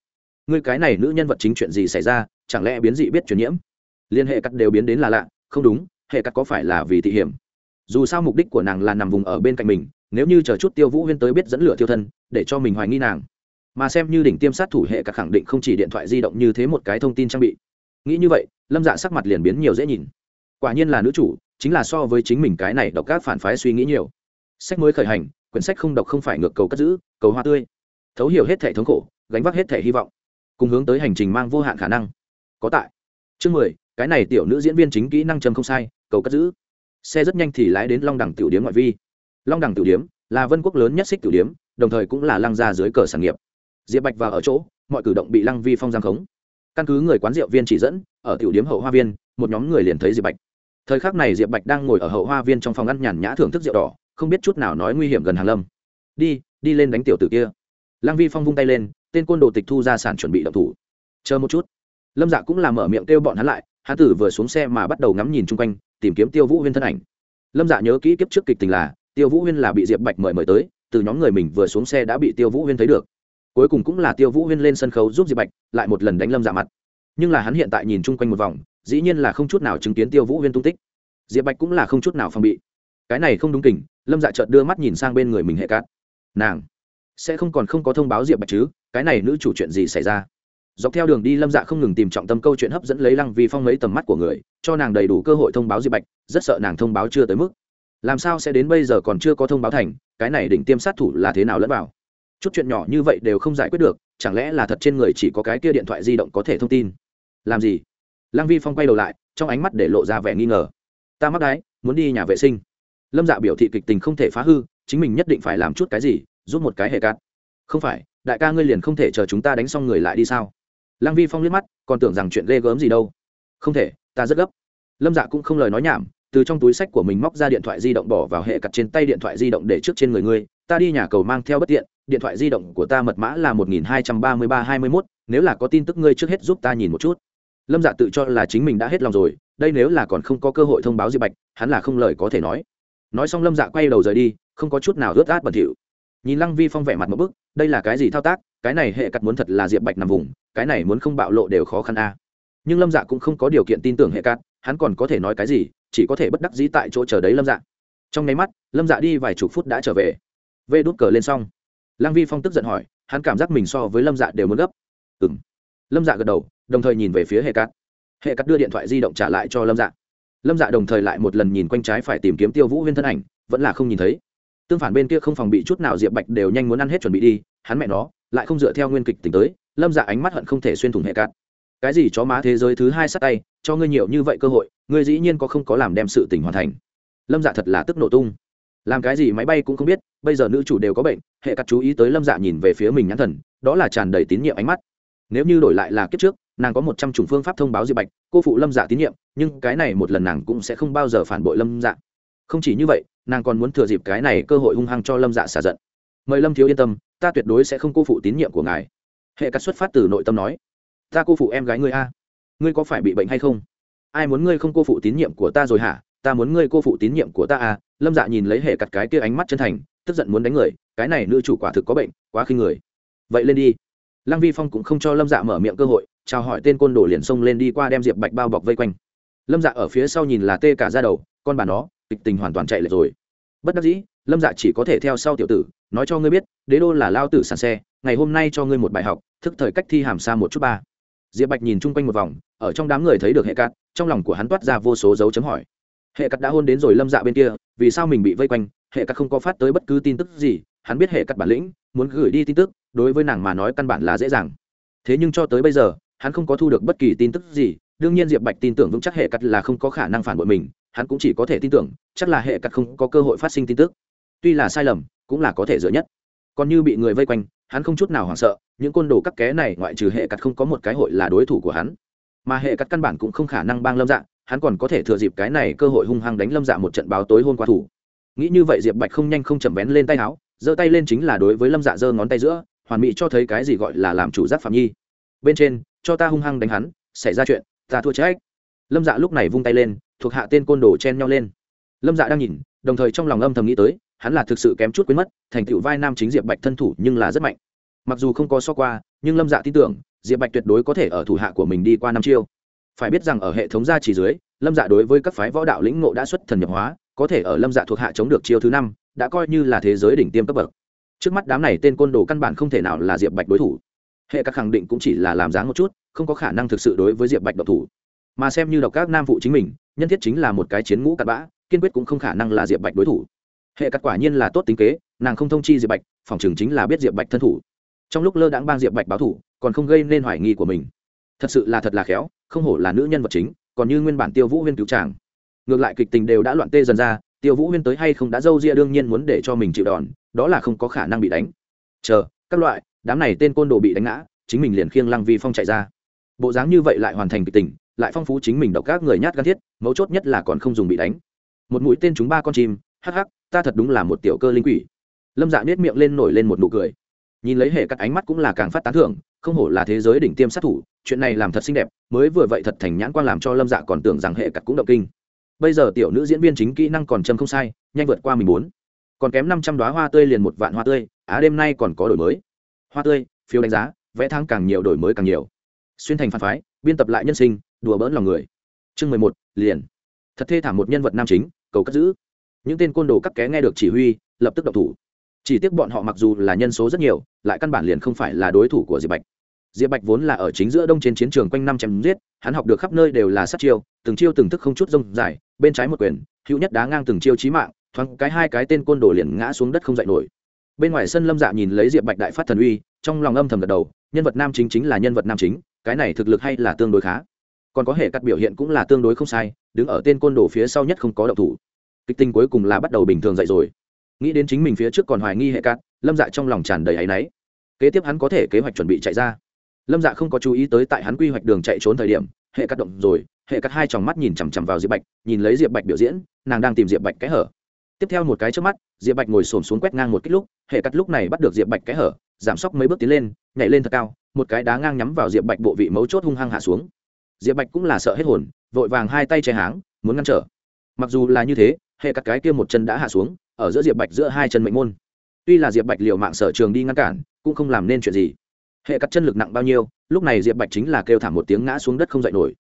Ngươi cái này nữ nhân vật chính chuyện gì xảy ra, chẳng lẽ biến dị biết truyền nhiễm? Liên hệ cắt đều biến đến là lạ, không đúng, hệ cắt có phải là vì thị hiểm? Dù sao mục đích của nàng là nằm vùng ở bên cạnh mình nếu như chờ chút tiêu vũ huyên tới biết dẫn lửa tiêu thân, để cho mình hoài nghi nàng. Mà xem như đỉnh tiêm sát thủ hệ cả khẳng định không chỉ điện thoại di động như thế một cái thông tin trang bị. Nghĩ như vậy, lâm dạ sắc mặt liền biến nhiều dễ nhìn. Quả nhiên là nữ chủ, chính là so với chính mình cái này độc các phản phái suy nghĩ nhiều. Sách mới khởi hành, quyển sách không đọc không phải ngược cầu cất giữ, cầu hoa tươi. Thấu hiểu hết thể thống khổ, gánh vác hết thể hy vọng. Cùng hướng tới hành trình mang vô hạn khả năng. Có tại. Chương mười, cái này tiểu nữ diễn viên chính kỹ năng chấm không sai, cầu cất giữ. Xe rất nhanh thì lái đến long đẳng tiểu điếm ngoại vi long đẳng tiểu điếm là vân quốc lớn nhất xích tử điếm, đồng thời cũng là lăng gia dưới cờ sản nghiệp. Diệp bạch vào ở chỗ, mọi cử động bị lăng vi phong giam khống. Căn cứ người quán rượu viên chỉ dẫn, ở tiểu điếm hậu hoa viên, một nhóm người liền thấy diệp bạch. Thời khắc này diệp bạch đang ngồi ở hậu hoa viên trong phòng ăn nhàn nhã thưởng thức rượu đỏ, không biết chút nào nói nguy hiểm gần hàng lâm. Đi đi lên đánh tiểu tử kia. Lăng vi phong vung tay lên, tên côn đồ tịch thu ra sản chuẩn bị động thủ. Chờ một chút. Lâm dạ cũng làm mở miệng kêu bọn hắn lại hắn tử vừa xuống xe mà bắt đầu ngắm nhìn chung quanh, tìm kiếm tiêu vũ huyên thân ảnh. Lâm dạ nhớ kỹ kiếp trước kịch tình là tiêu vũ huyên là bị diệp bạch mời mời tới, từ nhóm người mình vừa xuống xe đã bị tiêu vũ huyên thấy được. Cuối cùng cũng là tiêu vũ huyên lên sân khấu giúp diệp bạch, lại một lần đánh lâm dạ mặt. Nhưng là hắn hiện tại nhìn chung quanh một vòng, dĩ nhiên là không chút nào chứng kiến tiêu vũ huyên tung tích. Diệp bạch cũng là không chút nào phòng bị. Cái này không đúng kỉnh lâm dạ chợt đưa mắt nhìn sang bên người mình hệ cát. Nàng, sẽ không còn không có thông báo diệp bạch chứ? Cái này nữ chủ chuyện gì xảy ra? Dọc theo đường đi lâm dạ không ngừng tìm trọng tâm câu chuyện hấp dẫn lấy lăng vi phong mấy tầm mắt của người, cho nàng đầy đủ cơ hội thông báo diệp bạch, rất sợ nàng thông báo chưa tới mức làm sao sẽ đến bây giờ còn chưa có thông báo thành, cái này đỉnh tiêm sát thủ là thế nào lẫn vào? Chút chuyện nhỏ như vậy đều không giải quyết được, chẳng lẽ là thật trên người chỉ có cái kia điện thoại di động có thể thông tin? Làm gì? Lăng vi phong quay đầu lại, trong ánh mắt để lộ ra vẻ nghi ngờ. Ta mắc đái, muốn đi nhà vệ sinh. Lâm dạ biểu thị kịch tình không thể phá hư, chính mình nhất định phải làm chút cái gì, giúp một cái hệ cát. Không phải, đại ca ngươi liền không thể chờ chúng ta đánh xong người lại đi sao? Lăng vi phong liếc mắt, còn tưởng rằng chuyện ghê gớm gì đâu. Không thể, ta rất gấp. Lâm dạ cũng không lời nói nhảm từ trong túi sách của mình móc ra điện thoại di động bỏ vào hệ cặt trên tay điện thoại di động để trước trên người ngươi, ta đi nhà cầu mang theo bất tiện, điện thoại di động của ta mật mã là một nghìn hai trăm ba mươi ba hai mươi mốt, nếu là có tin tức ngươi trước hết giúp ta nhìn một chút. Lâm dạ tự cho là chính mình đã hết lòng rồi, đây nếu là còn không có cơ hội thông báo diệp bạch, hắn là không lời có thể nói. Nói xong lâm dạ quay đầu rời đi, không có chút nào ướt át bẩn thỉu. Nhìn lăng vi phong vẻ mặt một bức, đây là cái gì thao tác, cái này hệ cặt muốn thật là diệp bạch nằm vùng, cái này muốn không bạo lộ đều khó khăn a. Nhưng lâm dạ cũng không có điều kiện tin tưởng hệ cát hắn còn có thể nói cái gì chỉ có thể bất đắc dĩ tại chỗ chờ đấy lâm dạ. Trong nháy mắt, lâm dạ đi vài chục phút đã trở về. Vê đốt cờ lên xong. Lăng vi phong tức giận hỏi, hắn cảm giác mình so với lâm dạ đều muốn gấp. Ừ m lâm dạ gật đầu, đồng thời nhìn về phía hệ cát. Hệ cát đưa điện thoại di động trả lại cho lâm dạ. Lâm dạ đồng thời lại một lần nhìn quanh trái phải tìm kiếm tiêu vũ huyên thân ảnh, vẫn là không nhìn thấy. Tương phản bên kia không phòng bị chút nào diệp bạch đều nhanh muốn ăn hết chuẩn bị đi, hắn mẹ nó, lại không dựa theo nguyên kịch tính tới, lâm dạ ánh mắt hận không thể xuyên thủng hệ cát. Cái gì chó má thế giới thứ hai sát tay, cho ngươi nhiều như vậy cơ hội ngươi dĩ nhiên có không có làm đem sự tình hoàn thành. Lâm dạ thật là tức nổ tung. Làm cái gì máy bay cũng không biết, bây giờ nữ chủ đều có bệnh, hệ cắt chú ý tới lâm dạ nhìn về phía mình nhãn thần, đó là tràn đầy tín nhiệm ánh mắt. Nếu như đổi lại là kiếp trước, nàng có một trăm chủng phương pháp thông báo diệp bạch, cô phụ lâm dạ tín nhiệm, nhưng cái này một lần nàng cũng sẽ không bao giờ phản bội lâm dạ. Không chỉ như vậy, nàng còn muốn thừa dịp cái này cơ hội hung hăng cho lâm dạ xả giận. Mời lâm thiếu yên tâm, ta tuyệt đối sẽ không cô phụ tín nhiệm của ngài. Hệ cắt xuất phát từ nội tâm nói, ta cô phụ em gái ngươi a, ngươi có phải bị bệnh hay không? Ai muốn ngươi không cô phụ tín nhiệm của ta rồi hả? Ta muốn ngươi cô phụ tín nhiệm của ta à? Lâm dạ nhìn lấy hệ cặt cái kia ánh mắt chân thành, tức giận muốn đánh người, cái này nữ chủ quả thực có bệnh, quá khinh người. Vậy lên đi. Lăng vi phong cũng không cho lâm dạ mở miệng cơ hội, chào hỏi tên côn đồ liền xông lên đi qua đem diệp bạch bao bọc vây quanh. Lâm dạ ở phía sau nhìn là tê cả ra đầu, con bà nó, kịch tình hoàn toàn chạy lệch rồi. Bất đắc dĩ, lâm dạ chỉ có thể theo sau tiểu tử, nói cho ngươi biết, đế đô là lao tử sàn xe, ngày hôm nay cho ngươi một bài học, thức thời cách thi hàm xa một chút ba. Diệp bạch nhìn chung quanh một vòng, ở trong đám người thấy được hệ cát trong lòng của hắn toát ra vô số dấu chấm hỏi. Hệ cắt đã hôn đến rồi lâm dạ bên kia, vì sao mình bị vây quanh? Hệ cắt không có phát tới bất cứ tin tức gì, hắn biết hệ cắt bản lĩnh, muốn gửi đi tin tức, đối với nàng mà nói căn bản là dễ dàng. Thế nhưng cho tới bây giờ, hắn không có thu được bất kỳ tin tức gì, đương nhiên diệp bạch tin tưởng vững chắc hệ cắt là không có khả năng phản bội mình, hắn cũng chỉ có thể tin tưởng, chắc là hệ cắt không có cơ hội phát sinh tin tức. Tuy là sai lầm, cũng là có thể dựa nhất. Còn như bị người vây quanh, hắn không chút nào hoảng sợ, những côn đồ cắt ké này ngoại trừ hệ cắt không có một cái hội là đối thủ của hắn mà hệ cắt căn bản cũng không khả năng bang lâm dạ hắn còn có thể thừa dịp cái này cơ hội hung hăng đánh lâm dạ một trận báo tối hôn qua thủ. Nghĩ như vậy diệp bạch không nhanh không chậm vén lên tay áo, giơ tay lên chính là đối với lâm dạ giơ ngón tay giữa, hoàn mỹ cho thấy cái gì gọi là làm chủ giác phạm nhi. Bên trên, cho ta hung hăng đánh hắn, xảy ra chuyện, ta thua trách. Lâm dạ lúc này vung tay lên, thuộc hạ tên côn đồ chen nhau lên. Lâm dạ đang nhìn, đồng thời trong lòng âm thầm nghĩ tới, hắn là thực sự kém chút quên mất, thành tựu vai nam chính diệp bạch thân thủ nhưng là rất mạnh. Mặc dù không có so qua, nhưng lâm dạ tin tưởng diệp bạch tuyệt đối có thể ở thủ hạ của mình đi qua năm chiêu. Phải biết rằng ở hệ thống gia trì dưới, lâm dạ đối với các phái võ đạo lĩnh ngộ đã xuất thần nhập hóa, có thể ở lâm dạ thuộc hạ chống được chiêu thứ năm, đã coi như là thế giới đỉnh tiêm cấp bậc. Trước mắt đám này tên côn đồ căn bản không thể nào là diệp bạch đối thủ. Hệ các khẳng định cũng chỉ là làm dáng một chút, không có khả năng thực sự đối với diệp bạch độc thủ. Mà xem như độc các nam phụ chính mình, nhân thiết chính là một cái chiến ngũ cặn bã, kiên quyết cũng không khả năng là diệp bạch đối thủ. Hệ cắt quả nhiên là tốt tính kế, nàng không thông chi diệp bạch, phòng chừng chính là biết diệp bạch thân thủ. Trong lúc lơ đãng bang diệp bạch báo thủ còn không gây nên hoài nghi của mình. Thật sự là thật là khéo, không hổ là nữ nhân vật chính, còn như nguyên bản tiêu vũ huyên cứu tràng ngược lại kịch tình đều đã loạn tê dần ra, tiêu vũ huyên tới hay không đã dâu ria đương nhiên muốn để cho mình chịu đòn, đó là không có khả năng bị đánh. Chờ, các loại, đám này tên côn đồ bị đánh ngã, chính mình liền khiêng lăng vi phong chạy ra. Bộ dáng như vậy lại hoàn thành kịch tình, lại phong phú chính mình độc các người nhát gan thiết, mấu chốt nhất là còn không dùng bị đánh. Một mũi tên chúng ba con chim, hắc hắc, ta thật đúng là một tiểu cơ linh quỷ. Lâm dạ nết miệng lên nổi lên một nụ cười nhìn lấy hệ cắt ánh mắt cũng là càng phát tán thưởng, không hổ là thế giới đỉnh tiêm sát thủ, chuyện này làm thật xinh đẹp, mới vừa vậy thật thành nhãn quan làm cho lâm dạ còn tưởng rằng hệ cắt cũng động kinh. Bây giờ tiểu nữ diễn viên chính kỹ năng còn châm không sai, nhanh vượt qua mình muốn còn kém năm trăm đoá hoa tươi liền một vạn hoa tươi, á, đêm nay còn có đổi mới. Hoa tươi, phiếu đánh giá, vẽ tháng càng nhiều đổi mới càng nhiều. Xuyên thành phản phái, biên tập lại nhân sinh, đùa bỡn lòng người. Chương mười một, liền. Thật thê thảm một nhân vật nam chính, cầu cất giữ. Những tên côn đồ cắt ké nghe được chỉ huy, lập tức độc thủ chỉ tiếc bọn họ mặc dù là nhân số rất nhiều, lại căn bản liền không phải là đối thủ của diệp bạch. Diệp bạch vốn là ở chính giữa đông trên chiến trường quanh năm chém giết, hắn học được khắp nơi đều là sát chiêu, từng chiêu từng thức không chút rông dài, bên trái một quyền, hữu nhất đá ngang từng chiêu chí mạng, thoáng cái hai cái tên côn đồ liền ngã xuống đất không dậy nổi. Bên ngoài sân lâm dạ nhìn lấy diệp bạch đại phát thần uy, trong lòng âm thầm gật đầu, nhân vật nam chính chính là nhân vật nam chính, cái này thực lực hay là tương đối khá. Còn có hệ cắt biểu hiện cũng là tương đối không sai, đứng ở tên côn đồ phía sau nhất không có động thủ. Kịch tình cuối cùng là bắt đầu bình thường dậy rồi nghĩ đến chính mình phía trước còn hoài nghi hệ cắt lâm dạ trong lòng tràn đầy áy náy. Kế tiếp hắn có thể kế hoạch chuẩn bị chạy ra. Lâm dạ không có chú ý tới tại hắn quy hoạch đường chạy trốn thời điểm, hệ cắt động rồi, hệ cắt hai tròng mắt nhìn chằm chằm vào diệp bạch, nhìn lấy diệp bạch biểu diễn, nàng đang tìm diệp bạch cái hở. Tiếp theo một cái trước mắt, diệp bạch ngồi xổm xuống quét ngang một kích lúc, hệ cắt lúc này bắt được diệp bạch cái hở, giảm sốc mấy bước tiến lên, nhảy lên thật cao, một cái đá ngang nhắm vào diệp bạch bộ vị mấu chốt hung hăng hạ xuống. Diệp bạch cũng là sợ hết hồn, vội vàng hai tay che háng, muốn ngăn trở. Mặc dù là như thế, hệ cắt cái kia một chân đã hạ xuống ở giữa diệp bạch giữa hai chân mệnh môn. Tuy là diệp bạch liều mạng sở trường đi ngăn cản, cũng không làm nên chuyện gì. Hệ cắt chân lực nặng bao nhiêu, lúc này diệp bạch chính là kêu thảm một tiếng ngã xuống đất không dậy nổi.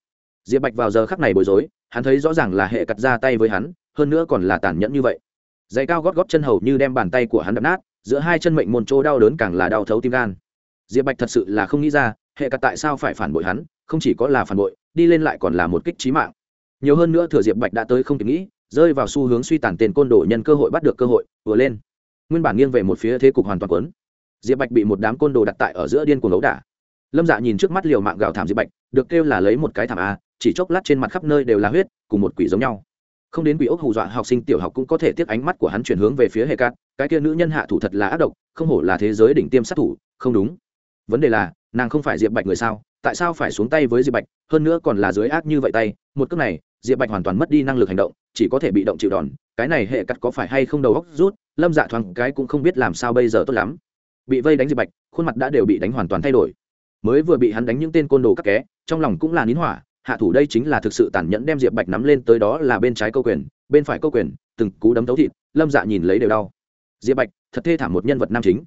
Diệp bạch vào giờ khắc này bối rối, hắn thấy rõ ràng là hệ cắt ra tay với hắn, hơn nữa còn là tàn nhẫn như vậy. Giày cao gót gót chân hầu như đem bàn tay của hắn đập nát, giữa hai chân mệnh môn chỗ đau đớn càng là đau thấu tim gan. Diệp bạch thật sự là không nghĩ ra, hệ cắt tại sao phải phản bội hắn, không chỉ có là phản bội, đi lên lại còn là một kích trí mạng. Nhiều hơn nữa thừa diệp bạch đã tới không kịp nghĩ rơi vào xu hướng suy tàn tiền côn đồ nhân cơ hội bắt được cơ hội, vừa lên. Nguyên bản nghiêng về một phía thế cục hoàn toàn quấn diệp bạch bị một đám côn đồ đặt tại ở giữa điên cuồng ấu đả. Lâm dạ nhìn trước mắt liều mạng gào thảm diệp bạch, được kêu là lấy một cái thảm a, chỉ chốc lát trên mặt khắp nơi đều là huyết, cùng một quỷ giống nhau. Không đến quỷ ốc hù dọa học sinh tiểu học cũng có thể tiếp ánh mắt của hắn chuyển hướng về phía hệ cát, cái kia nữ nhân hạ thủ thật là ác độc, không hổ là thế giới đỉnh tiêm sát thủ, không đúng. Vấn đề là, nàng không phải diệp bạch người sao, tại sao phải xuống tay với diệp bạch, hơn nữa còn là dưới ác như vậy tay, một cước này, diệp bạch hoàn toàn mất đi năng lực hành động chỉ có thể bị động chịu đòn, cái này hệ cắt có phải hay không đầu góc rút, lâm dạ thoáng cái cũng không biết làm sao bây giờ tốt lắm. Bị vây đánh diệp bạch, khuôn mặt đã đều bị đánh hoàn toàn thay đổi. Mới vừa bị hắn đánh những tên côn đồ các ké trong lòng cũng là nín hỏa, hạ thủ đây chính là thực sự tàn nhẫn đem diệp bạch nắm lên tới đó là bên trái câu quyền, bên phải câu quyền, từng cú đấm thấu thịt, lâm dạ nhìn lấy đều đau. Diệp bạch, thật thê thảm một nhân vật nam chính.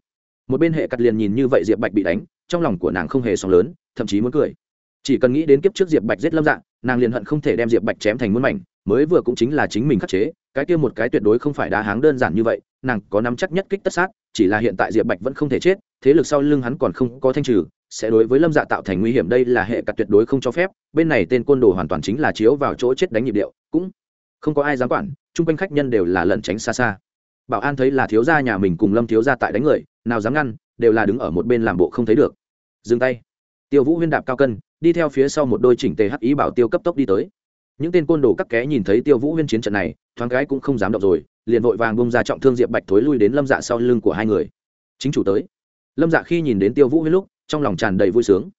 Một bên hệ cắt liền nhìn như vậy diệp bạch bị đánh, trong lòng của nàng không hề sóng lớn, thậm chí muốn cười chỉ cần nghĩ đến kiếp trước diệp bạch giết lâm Dạng, nàng liền hận không thể đem diệp bạch chém thành muôn mảnh mới vừa cũng chính là chính mình khắc chế cái kia một cái tuyệt đối không phải đá háng đơn giản như vậy nàng có nắm chắc nhất kích tất sát chỉ là hiện tại diệp bạch vẫn không thể chết thế lực sau lưng hắn còn không có thanh trừ sẽ đối với lâm dạ tạo thành nguy hiểm đây là hệ cặt tuyệt đối không cho phép bên này tên côn đồ hoàn toàn chính là chiếu vào chỗ chết đánh nhịp điệu cũng không có ai dám quản chung quanh khách nhân đều là lẩn tránh xa xa. Bảo an thấy là thiếu gia nhà mình cùng lâm thiếu gia tại đánh người nào dám ngăn đều là đứng ở một bên làm bộ không thấy được. Dừng tay. Tiêu vũ huyên đạp cao cân đi theo phía sau một đôi chỉnh tề hắc ý bảo tiêu cấp tốc đi tới. Những tên côn đồ các ké nhìn thấy tiêu vũ huyên chiến trận này thoáng cái cũng không dám động rồi liền vội vàng bông ra trọng thương diệp bạch thối lui đến lâm dạ sau lưng của hai người. Chính chủ tới. Lâm dạ khi nhìn đến tiêu vũ huyên lúc trong lòng tràn đầy vui sướng.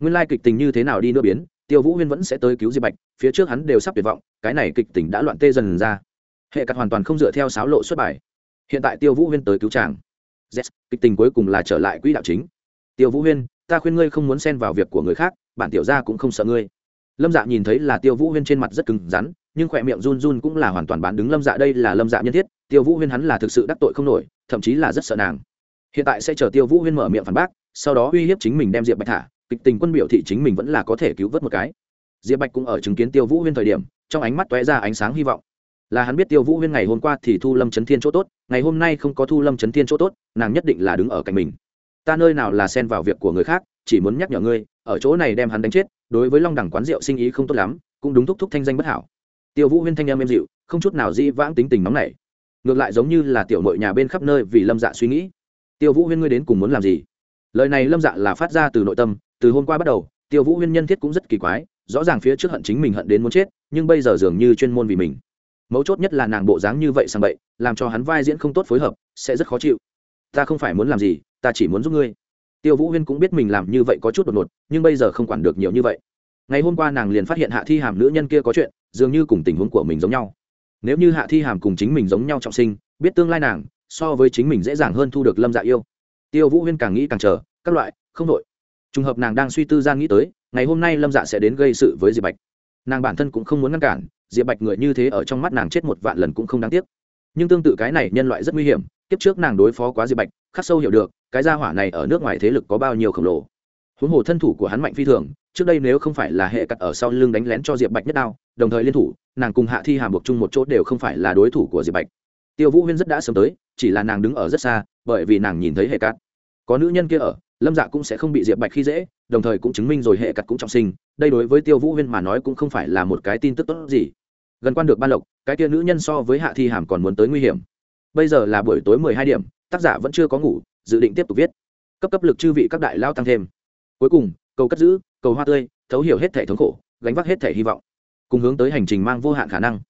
Nguyên lai kịch tình như thế nào đi nữa biến tiêu vũ huyên vẫn sẽ tới cứu diệp bạch phía trước hắn đều sắp tuyệt vọng cái này kịch tình đã loạn tê dần ra. Hệ cắt hoàn toàn không dựa theo sáo lộ xuất bài. Hiện tại tiêu vũ huyên tới cứu chàng. Yes, kịch tình cuối cùng là trở lại quỹ đạo chính. Tiêu vũ huyên ta khuyên ngươi không muốn xen vào việc của người khác, bản tiểu gia cũng không sợ ngươi. Lâm dạ nhìn thấy là tiêu vũ huyên trên mặt rất cứng rắn, nhưng khỏe miệng run run cũng là hoàn toàn bán đứng lâm dạ đây là lâm dạ nhân thiết, tiêu vũ huyên hắn là thực sự đắc tội không nổi, thậm chí là rất sợ nàng. Hiện tại sẽ chờ tiêu vũ huyên mở miệng phản bác, sau đó uy hiếp chính mình đem diệp bạch thả, kịch tình quân biểu thị chính mình vẫn là có thể cứu vớt một cái. Diệp bạch cũng ở chứng kiến tiêu vũ huyên thời điểm, trong ánh mắt t ra ánh sáng hy vọng. Là hắn biết tiêu vũ huyên ngày hôm qua thì thu lâm chấn thiên chỗ tốt, ngày hôm nay không có thu lâm chấn thiên chỗ tốt, nàng nhất định là đứng ở cạnh mình ta nơi nào là xen vào việc của người khác, chỉ muốn nhắc nhở ngươi, ở chỗ này đem hắn đánh chết, đối với long đẳng quán rượu sinh ý không tốt lắm, cũng đúng thúc thúc thanh danh bất hảo. Tiêu vũ huyên thanh em êm dịu, không chút nào di vãng tính tình nóng nảy. Ngược lại giống như là tiểu mội nhà bên khắp nơi vì lâm dạ suy nghĩ. Tiêu vũ huyên ngươi đến cùng muốn làm gì? Lời này lâm dạ là phát ra từ nội tâm, từ hôm qua bắt đầu, tiêu vũ huyên nhân thiết cũng rất kỳ quái, rõ ràng phía trước hận chính mình hận đến muốn chết, nhưng bây giờ dường như chuyên môn vì mình. Mấu chốt nhất là nàng bộ dáng như vậy sang bậy, làm cho hắn vai diễn không tốt phối hợp, sẽ rất khó chịu. Ta không phải muốn làm gì ta chỉ muốn giúp ngươi. Tiêu vũ huyên cũng biết mình làm như vậy có chút đột ngột, nhưng bây giờ không quản được nhiều như vậy. Ngày hôm qua nàng liền phát hiện hạ thi hàm nữ nhân kia có chuyện, dường như cùng tình huống của mình giống nhau. Nếu như hạ thi hàm cùng chính mình giống nhau trọng sinh, biết tương lai nàng, so với chính mình dễ dàng hơn thu được lâm dạ yêu. Tiêu vũ huyên càng nghĩ càng chờ, các loại, không đội trùng hợp nàng đang suy tư ra nghĩ tới, ngày hôm nay lâm dạ sẽ đến gây sự với diệp bạch. Nàng bản thân cũng không muốn ngăn cản, diệp bạch người như thế ở trong mắt nàng chết một vạn lần cũng không đáng tiếc. Nhưng tương tự cái này nhân loại rất nguy hiểm, kiếp trước nàng đối phó quá diệp bạch khắc sâu hiểu được, cái gia hỏa này ở nước ngoài thế lực có bao nhiêu khổng lồ. Huống hồ thân thủ của hắn mạnh phi thường, trước đây nếu không phải là hệ cặt ở sau lưng đánh lén cho diệp bạch nhất đao, đồng thời liên thủ, nàng cùng hạ thi hàm buộc chung một chỗ đều không phải là đối thủ của diệp bạch. Tiêu vũ huyên rất đã sớm tới, chỉ là nàng đứng ở rất xa, bởi vì nàng nhìn thấy hệ cắt. Có nữ nhân kia ở, lâm dạ cũng sẽ không bị diệp bạch khi dễ, đồng thời cũng chứng minh rồi hệ cắt cũng trọng sinh, đây đối với tiêu vũ huyên mà nói cũng không phải là một cái tin tức tốt gì. Gần quan được ban lộc, cái kia nữ nhân so với hạ thi hàm còn muốn tới nguy hiểm bây giờ là buổi tối mười hai điểm, tác giả vẫn chưa có ngủ, dự định tiếp tục viết. Cấp cấp lực chư vị các đại lao tăng thêm. Cuối cùng, cầu cất giữ, cầu hoa tươi, thấu hiểu hết thể thống khổ, gánh vác hết thể hy vọng. Cùng hướng tới hành trình mang vô hạn khả năng.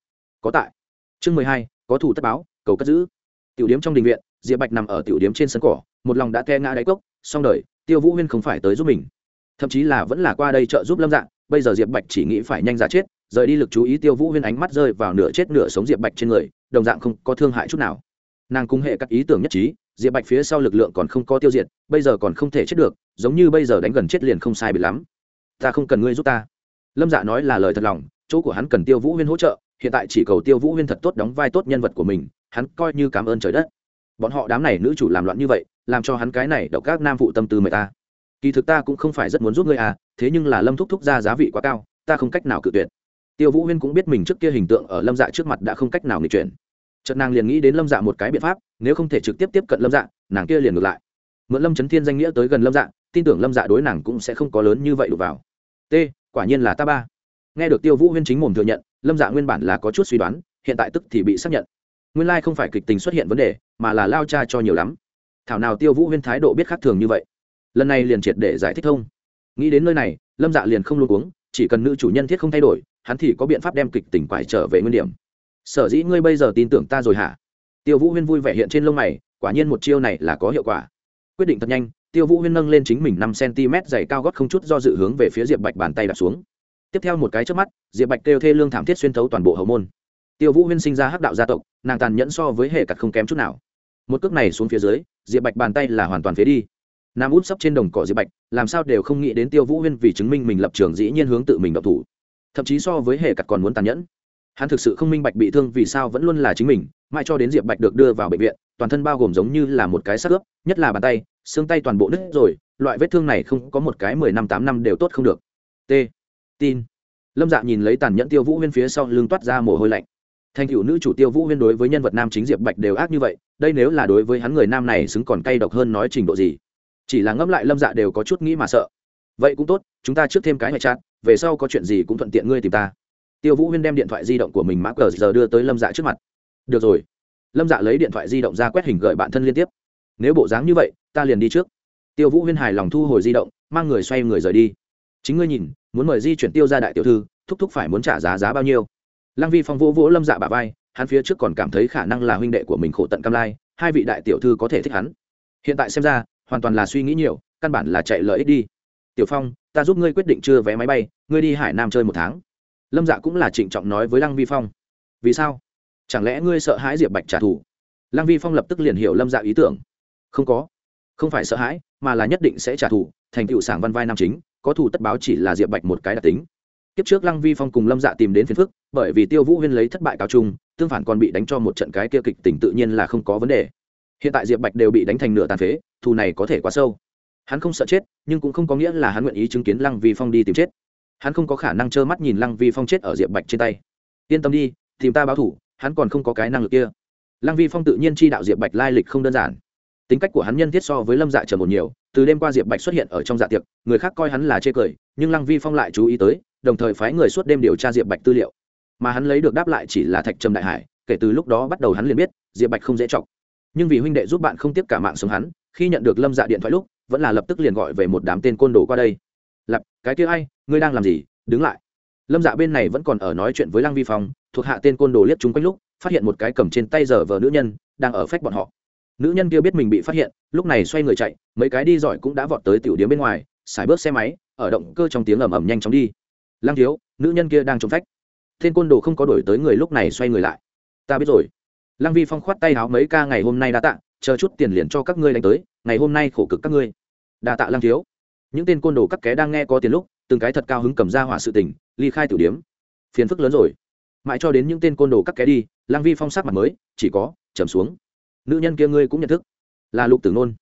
Có tại. Chương mười hai, có thủ tất báo, cầu cất giữ. Tiểu điếm trong đình viện, diệp bạch nằm ở tiểu điếm trên sân cỏ, một lòng đã te ngã đáy cốc xong đời, tiêu vũ huyên không phải tới giúp mình. Thậm chí là vẫn là qua đây trợ giúp lâm dạng bây giờ diệp bạch chỉ nghĩ phải nhanh ra chết, rời đi lực chú ý tiêu vũ huyên ánh mắt rơi vào nửa chết nửa sống diệp bạch trên người, đồng dạng không có thương hại chút nào nàng cung hệ các ý tưởng nhất trí, diệp bạch phía sau lực lượng còn không có tiêu diệt, bây giờ còn không thể chết được, giống như bây giờ đánh gần chết liền không sai bị lắm. Ta không cần ngươi giúp ta. Lâm dạ nói là lời thật lòng, chỗ của hắn cần tiêu vũ huyên hỗ trợ, hiện tại chỉ cầu tiêu vũ huyên thật tốt đóng vai tốt nhân vật của mình, hắn coi như cảm ơn trời đất. Bọn họ đám này nữ chủ làm loạn như vậy, làm cho hắn cái này độc các nam phụ tâm tư mời ta. Kỳ thực ta cũng không phải rất muốn giúp ngươi à thế nhưng là lâm thúc thúc ra giá vị quá cao, ta không cách nào cự tuyệt. Tiêu vũ huyên cũng biết mình trước kia hình tượng ở lâm dạ trước mặt đã không cách nào nghịch chuyển trận nàng liền nghĩ đến lâm dạ một cái biện pháp, nếu không thể trực tiếp tiếp cận lâm dạ nàng kia liền ngược lại. Mượn lâm trấn thiên danh nghĩa tới gần lâm dạ tin tưởng lâm dạ đối nàng cũng sẽ không có lớn như vậy đụng vào. T, quả nhiên là ta ba. Nghe được tiêu vũ huyên chính mồm thừa nhận, lâm dạ nguyên bản là có chút suy đoán, hiện tại tức thì bị xác nhận. Nguyên lai không phải kịch tình xuất hiện vấn đề, mà là lao cha cho nhiều lắm. Thảo nào tiêu vũ huyên thái độ biết khác thường như vậy. Lần này liền triệt để giải thích thông. Nghĩ đến nơi này, lâm dạ liền không luôn uống chỉ cần nữ chủ nhân thiết không thay đổi, hắn thì có biện pháp đem kịch tỉnh quải trở về nguyên điểm sở dĩ ngươi bây giờ tin tưởng ta rồi hả? Tiêu vũ huyên vui vẻ hiện trên lông mày, quả nhiên một chiêu này là có hiệu quả. Quyết định thật nhanh, tiêu vũ huyên nâng lên chính mình năm cm dày cao gót không chút do dự hướng về phía diệp bạch bàn tay đặt xuống. Tiếp theo một cái trước mắt, diệp bạch kêu thê lương thảm thiết xuyên thấu toàn bộ hậu môn. Tiêu vũ huyên sinh ra hắc đạo gia tộc, nàng tàn nhẫn so với hệ cặt không kém chút nào. Một cước này xuống phía dưới, diệp bạch bàn tay là hoàn toàn phế đi. Nam út sấp trên đồng cỏ diệp bạch, làm sao đều không nghĩ đến tiêu vũ huyên vì chứng minh mình lập trường dĩ nhiên hướng tự mình độc thủ. Thậm chí so với hệ cặt còn muốn tàn nhẫn hắn thực sự không minh bạch bị thương vì sao vẫn luôn là chính mình, mãi cho đến diệp bạch được đưa vào bệnh viện, toàn thân bao gồm giống như là một cái xác ướp, nhất là bàn tay, xương tay toàn bộ nứt rồi, loại vết thương này không có một cái mười năm tám năm đều tốt không được. T. Tin. Lâm dạ nhìn lấy tàn nhẫn tiêu vũ huyên phía sau lưng toát ra mồ hôi lạnh. Thành cựu nữ chủ tiêu vũ huyên đối với nhân vật nam chính diệp bạch đều ác như vậy, đây nếu là đối với hắn người nam này xứng còn cay độc hơn nói trình độ gì? Chỉ là ngẫm lại lâm dạ đều có chút nghĩ mà sợ. Vậy cũng tốt, chúng ta trước thêm cái hệ chat, về sau có chuyện gì cũng thuận tiện ngươi tìm ta tiêu vũ huyên đem điện thoại di động của mình mã cờ giờ đưa tới lâm dạ trước mặt. Được rồi. Lâm dạ lấy điện thoại di động ra quét hình gợi bạn thân liên tiếp. Nếu bộ dáng như vậy, ta liền đi trước. Tiêu vũ huyên hài lòng thu hồi di động, mang người xoay người rời đi. Chính ngươi nhìn, muốn mời di chuyển tiêu ra đại tiểu thư, thúc thúc phải muốn trả giá giá bao nhiêu? Lăng vi phong vỗ vỗ lâm dạ bà vai, hắn phía trước còn cảm thấy khả năng là huynh đệ của mình khổ tận cam lai, hai vị đại tiểu thư có thể thích hắn. Hiện tại xem ra, hoàn toàn là suy nghĩ nhiều, căn bản là chạy lợi ích đi. Tiểu phong, ta giúp ngươi quyết định chưa vé máy bay, ngươi đi hải nam chơi một tháng lâm dạ cũng là trịnh trọng nói với lăng vi phong. Vì sao? Chẳng lẽ ngươi sợ hãi diệp bạch trả thù? Lăng vi phong lập tức liền hiểu lâm dạ ý tưởng. Không có. Không phải sợ hãi, mà là nhất định sẽ trả thù, thành tựu sảng văn vai nam chính, có thù tất báo chỉ là diệp bạch một cái đặc tính. Kiếp trước lăng vi phong cùng lâm dạ tìm đến phiền phức, bởi vì tiêu vũ huyên lấy thất bại cao trung tương phản còn bị đánh cho một trận cái kia kịch tỉnh tự nhiên là không có vấn đề. Hiện tại diệp bạch đều bị đánh thành nửa tàn phế, thù này có thể quá sâu. Hắn không sợ chết, nhưng cũng không có nghĩa là hắn nguyện ý chứng kiến lăng vi phong đi tìm chết hắn không có khả năng trơ mắt nhìn lăng vi phong chết ở diệp bạch trên tay. Yên tâm đi, tìm ta báo thủ, hắn còn không có cái năng lực kia. Lăng vi phong tự nhiên chi đạo diệp bạch lai lịch không đơn giản. Tính cách của hắn nhân thiết so với lâm dạ trở một nhiều, từ đêm qua diệp bạch xuất hiện ở trong dạ tiệc, người khác coi hắn là chê cười, nhưng lăng vi phong lại chú ý tới, đồng thời phái người suốt đêm điều tra diệp bạch tư liệu. Mà hắn lấy được đáp lại chỉ là thạch trầm đại hải, kể từ lúc đó bắt đầu hắn liền biết, diệp bạch không dễ chọc. Nhưng vì huynh đệ giúp bạn không tiếp cả mạng sống hắn, khi nhận được lâm dạ điện thoại lúc, vẫn là lập tức liền gọi về một đám tên côn đồ qua đây lặp cái kia ai, ngươi đang làm gì, đứng lại. Lâm dạ bên này vẫn còn ở nói chuyện với lăng vi phong, thuộc hạ tên côn đồ liếc chúng quanh lúc, phát hiện một cái cầm trên tay giờ vờ nữ nhân, đang ở phách bọn họ. Nữ nhân kia biết mình bị phát hiện, lúc này xoay người chạy, mấy cái đi giỏi cũng đã vọt tới tiểu điếm bên ngoài, xài bước xe máy, ở động cơ trong tiếng ầm ầm nhanh chóng đi. Lăng thiếu, nữ nhân kia đang trông phách. Tên côn đồ không có đổi tới người lúc này xoay người lại. Ta biết rồi. Lăng vi phong khoát tay háo mấy ca ngày hôm nay đã tạ, chờ chút tiền liền cho các ngươi đánh tới, ngày hôm nay khổ cực các ngươi. Đa tạ lăng thiếu những tên côn đồ các ké đang nghe có tiền lúc, từng cái thật cao hứng cầm ra hỏa sự tình, ly khai tử điếm. Phiền phức lớn rồi. Mãi cho đến những tên côn đồ các ké đi, Lang vi phong sắc mặt mới, chỉ có, trầm xuống. Nữ nhân kia ngươi cũng nhận thức. Là lục tử nôn.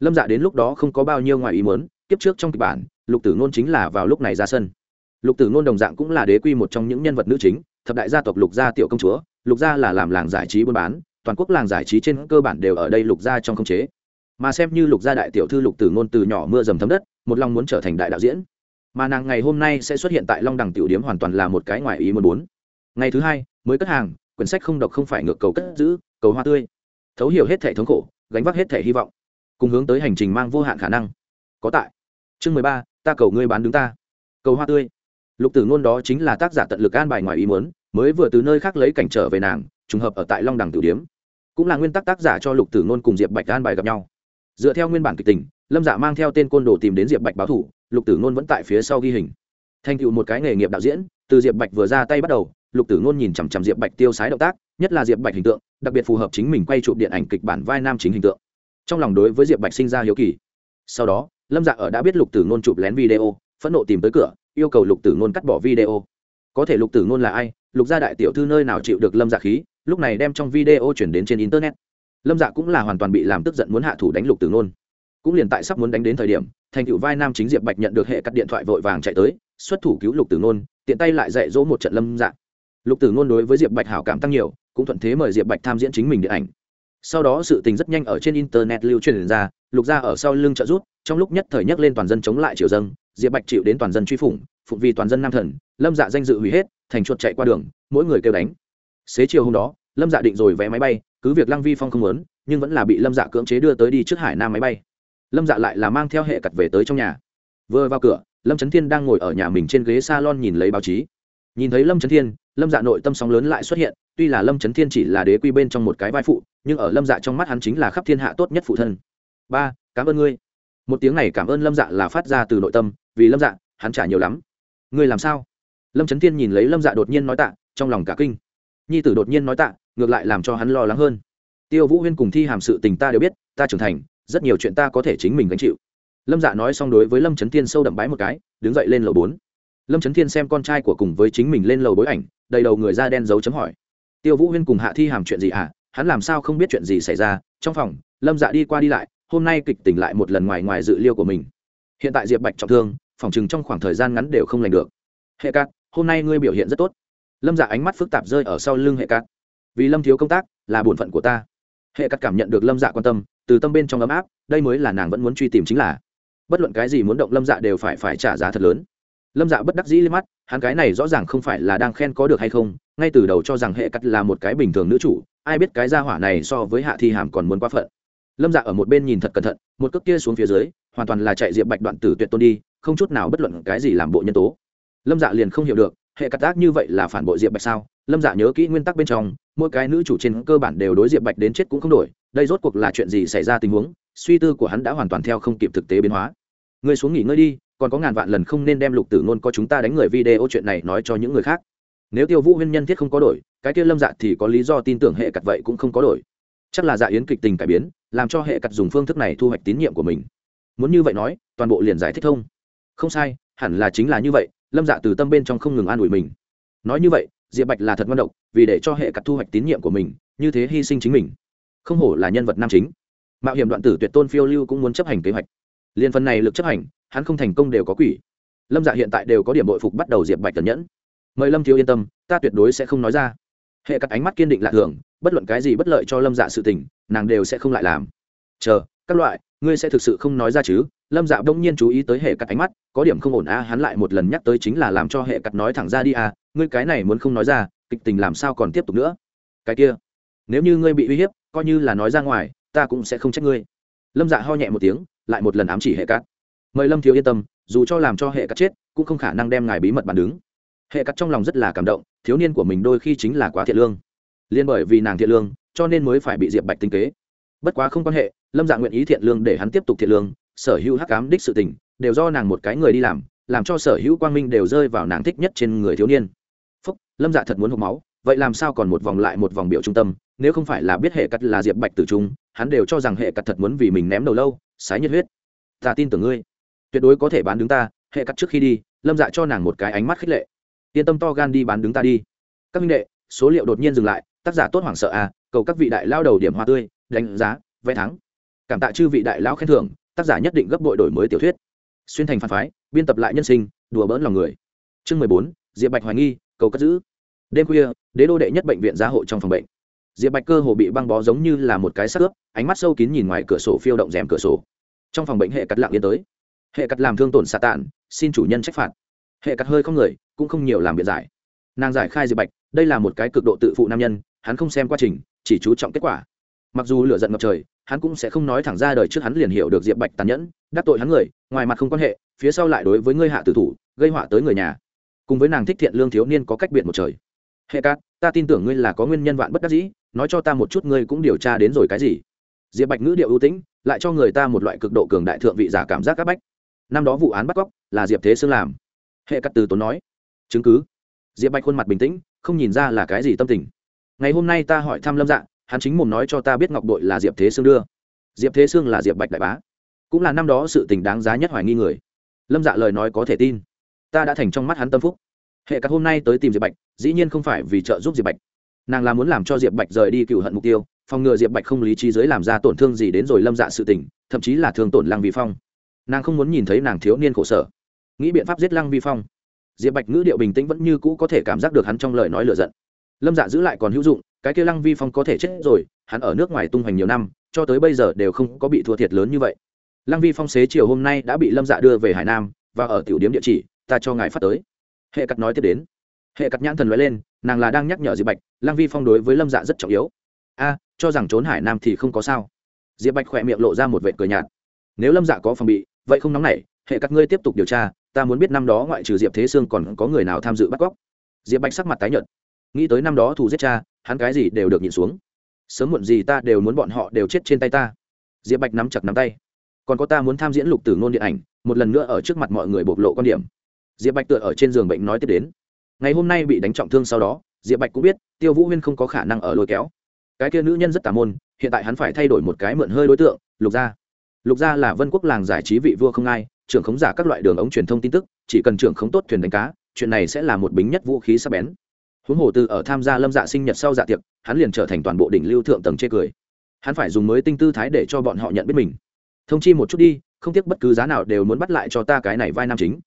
Lâm dạ đến lúc đó không có bao nhiêu ngoài ý muốn, kiếp trước trong kịch bản, lục tử nôn chính là vào lúc này ra sân. Lục tử nôn đồng dạng cũng là đế quy một trong những nhân vật nữ chính, thập đại gia tộc lục gia tiểu công chúa, lục gia là làm làng giải trí buôn bán, toàn quốc làng giải trí trên cơ bản đều ở đây lục gia trong không chế mà xem như lục gia đại tiểu thư lục tử ngôn từ nhỏ mưa dầm thấm đất, một lòng muốn trở thành đại đạo diễn. Mà nàng ngày hôm nay sẽ xuất hiện tại long đằng tiểu điếm hoàn toàn là một cái ngoài ý muốn bốn. Ngày thứ hai, mới cất hàng, quyển sách không độc không phải ngược cầu cất giữ, cầu hoa tươi. Thấu hiểu hết thể thống khổ, gánh vác hết thể hy vọng. Cùng hướng tới hành trình mang vô hạn khả năng. Có tại. Chương mười ba, ta cầu ngươi bán đứng ta. Cầu hoa tươi. Lục tử ngôn đó chính là tác giả tận lực an bài ngoài ý muốn, mới vừa từ nơi khác lấy cảnh trở về nàng, trùng hợp ở tại long đằng tử điếm. Cũng là nguyên tắc tác giả cho lục tử ngôn cùng diệp bạch an bài gặp nhau dựa theo nguyên bản kịch tình, lâm dạ mang theo tên côn đồ tìm đến diệp bạch báo thủ, lục tử ngôn vẫn tại phía sau ghi hình. Thành tựu một cái nghề nghiệp đạo diễn, từ diệp bạch vừa ra tay bắt đầu, lục tử ngôn nhìn chằm chằm diệp bạch tiêu sái động tác, nhất là diệp bạch hình tượng, đặc biệt phù hợp chính mình quay chụp điện ảnh kịch bản vai nam chính hình tượng. Trong lòng đối với diệp bạch sinh ra hiếu kỳ. Sau đó, lâm dạ ở đã biết lục tử ngôn chụp lén video, phẫn nộ tìm tới cửa, yêu cầu lục tử ngôn cắt bỏ video. Có thể lục tử ngôn là ai? Lục gia đại tiểu thư nơi nào chịu được lâm dạ khí? Lúc này đem trong video chuyển đến trên internet lâm dạ cũng là hoàn toàn bị làm tức giận muốn hạ thủ đánh lục tử nôn cũng liền tại sắp muốn đánh đến thời điểm thành cựu vai nam chính diệp bạch nhận được hệ cắt điện thoại vội vàng chạy tới xuất thủ cứu lục tử nôn tiện tay lại dạy dỗ một trận lâm dạ. Lục tử nôn đối với diệp bạch hảo cảm tăng nhiều cũng thuận thế mời diệp bạch tham diễn chính mình điện ảnh. Sau đó sự tình rất nhanh ở trên internet lưu truyền ra lục gia ở sau lưng trợ rút trong lúc nhất thời nhắc lên toàn dân chống lại triều dân, diệp bạch chịu đến toàn dân truy phủng phụng vì toàn dân nam thần lâm dạ danh dự hủy hết thành chuột chạy qua đường mỗi người kêu đánh. Xế chiều hôm đó lâm dạ định rồi vé máy bay, cứ việc lăng vi phong không muốn, nhưng vẫn là bị lâm dạ cưỡng chế đưa tới đi trước hải nam máy bay. Lâm dạ lại là mang theo hệ cặt về tới trong nhà. Vừa vào cửa, lâm trấn thiên đang ngồi ở nhà mình trên ghế s a lon nhìn lấy báo chí. Nhìn thấy lâm trấn thiên, lâm dạ nội tâm sóng lớn lại xuất hiện, tuy là lâm trấn thiên chỉ là đế quy bên trong một cái vai phụ, nhưng ở lâm dạ trong mắt hắn chính là khắp thiên hạ tốt nhất phụ thân. Ba, cảm ơn ngươi. Một tiếng này cảm ơn lâm dạ là phát ra từ nội tâm, vì lâm dạ hắn trả nhiều lắm. Ngươi làm sao? Lâm trấn thiên nhìn lấy lâm dạ đột nhiên nói tạ, trong lòng cả kinh nhi tử đột nhiên nói tạ, ngược lại làm cho hắn lo lắng hơn. Tiêu vũ huyên cùng thi hàm sự tình ta đều biết, ta trưởng thành, rất nhiều chuyện ta có thể chính mình gánh chịu. Lâm dạ nói xong đối với lâm trấn thiên sâu đậm bái một cái, đứng dậy lên lầu bốn. Lâm trấn thiên xem con trai của cùng với chính mình lên lầu bối ảnh, đầy đầu người da đen dấu chấm hỏi. Tiêu vũ huyên cùng hạ thi hàm chuyện gì ạ à? hắn làm sao không biết chuyện gì xảy ra? Trong phòng, lâm dạ đi qua đi lại, hôm nay kịch tỉnh lại một lần ngoài ngoài dự liêu của mình. Hiện tại diệp bạch trọng thương, phòng chừng trong khoảng thời gian ngắn đều không lành được. Hệ cát hôm nay ngươi biểu hiện rất tốt lâm dạ ánh mắt phức tạp rơi ở sau lưng hệ cát. Vì lâm thiếu công tác, là bổn phận của ta. Hệ cát cảm nhận được lâm dạ quan tâm, từ tâm bên trong ấm áp, đây mới là nàng vẫn muốn truy tìm chính là. Bất luận cái gì muốn động lâm dạ đều phải phải trả giá thật lớn. Lâm dạ bất đắc dĩ lên mắt, hắn cái này rõ ràng không phải là đang khen có được hay không, ngay từ đầu cho rằng hệ cắt là một cái bình thường nữ chủ, ai biết cái gia hỏa này so với hạ thi hàm còn muốn quá phận. Lâm dạ ở một bên nhìn thật cẩn thận, một cước kia xuống phía dưới, hoàn toàn là chạy diệp bạch đoạn tử tuyệt tôn đi, không chút nào bất luận cái gì làm bộ nhân tố. Lâm dạ liền không hiểu được hệ cắt tác như vậy là phản bội diệp bạch sao? Lâm dạ nhớ kỹ nguyên tắc bên trong, mỗi cái nữ chủ trên cơ bản đều đối diệp bạch đến chết cũng không đổi, đây rốt cuộc là chuyện gì xảy ra tình huống? Suy tư của hắn đã hoàn toàn theo không kịp thực tế biến hóa. Người xuống nghỉ ngơi đi, còn có ngàn vạn lần không nên đem lục tử ngôn có chúng ta đánh người video chuyện này nói cho những người khác. Nếu tiêu vũ huyên nhân thiết không có đổi, cái kia lâm dạ thì có lý do tin tưởng hệ cặt vậy cũng không có đổi. Chắc là dạ yến kịch tình cải biến, làm cho hệ cặt dùng phương thức này thu hoạch tín nhiệm của mình. Muốn như vậy nói, toàn bộ liền giải thích thông không sai, hẳn là chính là như vậy lâm dạ từ tâm bên trong không ngừng an ủi mình. Nói như vậy, diệp bạch là thật ngon độc, vì để cho hệ cặt thu hoạch tín nhiệm của mình, như thế hy sinh chính mình. Không hổ là nhân vật nam chính. Mạo hiểm đoạn tử tuyệt tôn phiêu lưu cũng muốn chấp hành kế hoạch. Liên phần này lực chấp hành, hắn không thành công đều có quỷ. Lâm dạ hiện tại đều có điểm bội phục bắt đầu diệp bạch tần nhẫn. Mời lâm thiếu yên tâm, ta tuyệt đối sẽ không nói ra. Hệ cắt ánh mắt kiên định lạ thường, bất luận cái gì bất lợi cho lâm dạ sự tình, nàng đều sẽ không lại làm. Chờ, các loại, ngươi sẽ thực sự không nói ra chứ? Lâm dạ đông nhiên chú ý tới hệ cắt ánh mắt, có điểm không ổn a, hắn lại một lần nhắc tới chính là làm cho hệ cắt nói thẳng ra đi a, ngươi cái này muốn không nói ra, kịch tình làm sao còn tiếp tục nữa? Cái kia, nếu như ngươi bị uy hiếp, coi như là nói ra ngoài, ta cũng sẽ không trách ngươi. Lâm dạ ho nhẹ một tiếng, lại một lần ám chỉ hệ cắt. Mời lâm thiếu yên tâm, dù cho làm cho hệ cắt chết, cũng không khả năng đem ngài bí mật bàn đứng. Hệ cắt trong lòng rất là cảm động, thiếu niên của mình đôi khi chính là quá thiện lương. Liên bởi vì nàng thiện lương, cho nên mới phải bị diệp bạch tinh kế. Bất quá không quan hệ, lâm dạ nguyện ý thiện lương để hắn tiếp tục thiện lương sở hữu hắc ám đích sự tình, đều do nàng một cái người đi làm làm cho sở hữu quang minh đều rơi vào nàng thích nhất trên người thiếu niên. Phúc, lâm dạ thật muốn hộp máu, vậy làm sao còn một vòng lại một vòng biểu trung tâm, nếu không phải là biết hệ cắt là diệp bạch tử trung, hắn đều cho rằng hệ cắt thật muốn vì mình ném đầu lâu, sái nhiệt huyết. Ta tin tưởng ngươi. Tuyệt đối có thể bán đứng ta, hệ cắt trước khi đi, lâm dạ cho nàng một cái ánh mắt khích lệ. Yên tâm to gan đi bán đứng ta đi. Các minh đệ, số liệu đột nhiên dừng lại, tác giả tốt hoảng sợ à cầu các vị đại lao đầu điểm hoa tươi, đánh giá, vẽ thắng. Cảm tạ chư vị đại lão khen thưởng tác giả nhất định gấp bội đổi mới tiểu thuyết. Xuyên thành phản phái, biên tập lại nhân sinh, đùa bỡn lòng người. Chương mười bốn, diệp bạch hoài nghi, cầu cất giữ. Đêm khuya, đế đô đệ nhất bệnh viện gia hộ trong phòng bệnh. Diệp bạch cơ hồ bị băng bó giống như là một cái sắc ướp, ánh mắt sâu kín nhìn ngoài cửa sổ phiêu động rèm cửa sổ. Trong phòng bệnh hệ cắt lặng yên tới. Hệ cắt làm thương tổn xạ tản xin chủ nhân trách phạt. Hệ cắt hơi không người, cũng không nhiều làm biện giải. Nàng giải khai diệp bạch, đây là một cái cực độ tự phụ nam nhân, hắn không xem quá trình, chỉ chú trọng kết quả. Mặc dù lửa giận ngập trời hắn cũng sẽ không nói thẳng ra đời trước hắn liền hiểu được diệp bạch tàn nhẫn, đắc tội hắn người, ngoài mặt không quan hệ, phía sau lại đối với ngươi hạ tử thủ, gây họa tới người nhà. Cùng với nàng thích thiện lương thiếu niên có cách biệt một trời. Hệ cát ta tin tưởng ngươi là có nguyên nhân vạn bất đắc dĩ, nói cho ta một chút ngươi cũng điều tra đến rồi cái gì. Diệp bạch ngữ điệu ưu tĩnh, lại cho người ta một loại cực độ cường đại thượng vị giả cảm giác áp bách. Năm đó vụ án bắt cóc, là diệp thế sương làm. Hệ cát từ tốn nói. Chứng cứ. Diệp bạch khuôn mặt bình tĩnh, không nhìn ra là cái gì tâm tình. Ngày hôm nay ta hỏi thăm lâm dạng hắn chính mồm nói cho ta biết ngọc đội là diệp thế sương đưa. Diệp thế sương là diệp bạch đại bá. Cũng là năm đó sự tình đáng giá nhất hoài nghi người. Lâm dạ lời nói có thể tin. Ta đã thành trong mắt hắn tâm phúc. Hệ các hôm nay tới tìm diệp bạch, dĩ nhiên không phải vì trợ giúp diệp bạch. Nàng là muốn làm cho diệp bạch rời đi cựu hận mục tiêu, phòng ngừa diệp bạch không lý trí giới làm ra tổn thương gì đến rồi lâm dạ sự tình, thậm chí là thương tổn lăng vi phong. Nàng không muốn nhìn thấy nàng thiếu niên khổ sở. Nghĩ biện pháp giết lăng vi phong. Diệp bạch ngữ điệu bình tĩnh vẫn như cũ có thể cảm giác được hắn trong lời nói lựa giận. Lâm dạ giữ lại còn hữu dụng cái kia lăng vi phong có thể chết rồi, hắn ở nước ngoài tung hoành nhiều năm, cho tới bây giờ đều không có bị thua thiệt lớn như vậy. Lăng vi phong xế chiều hôm nay đã bị lâm dạ đưa về hải nam, và ở tiểu điếm địa chỉ, ta cho ngài phát tới. Hệ cắt nói tiếp đến. Hệ cắt nhãn thần nói lên, nàng là đang nhắc nhở diệp bạch, lăng vi phong đối với lâm dạ rất trọng yếu. A, cho rằng trốn hải nam thì không có sao. Diệp bạch khỏe miệng lộ ra một vệ cười nhạt. Nếu lâm dạ có phòng bị, vậy không nóng nảy, hệ các ngươi tiếp tục điều tra, ta muốn biết năm đó ngoại trừ diệp thế sương còn có người nào tham dự bắt cóc. Diệp bạch sắc mặt tái nhợt nghĩ tới năm đó thù giết cha, hắn cái gì đều được nhịn xuống. Sớm muộn gì ta đều muốn bọn họ đều chết trên tay ta. Diệp bạch nắm chặt nắm tay. Còn có ta muốn tham diễn lục tử ngôn điện ảnh, một lần nữa ở trước mặt mọi người bộc lộ quan điểm. Diệp bạch tựa ở trên giường bệnh nói tiếp đến. Ngày hôm nay bị đánh trọng thương sau đó, diệp bạch cũng biết, tiêu vũ huyên không có khả năng ở lôi kéo. Cái kia nữ nhân rất tà môn, hiện tại hắn phải thay đổi một cái mượn hơi đối tượng, lục gia. Lục gia là vân quốc làng giải trí vị vua không ai, trưởng khống giả các loại đường ống truyền thông tin tức, chỉ cần trưởng khống tốt thuyền đánh cá, chuyện này sẽ là một bính nhất vũ khí sắc bén huống hồ từ ở tham gia lâm dạ sinh nhật sau dạ tiệc, hắn liền trở thành toàn bộ đỉnh lưu thượng tầng chê cười. Hắn phải dùng mới tinh tư thái để cho bọn họ nhận biết mình. Thông chi một chút đi, không tiếc bất cứ giá nào đều muốn bắt lại cho ta cái này vai nam chính.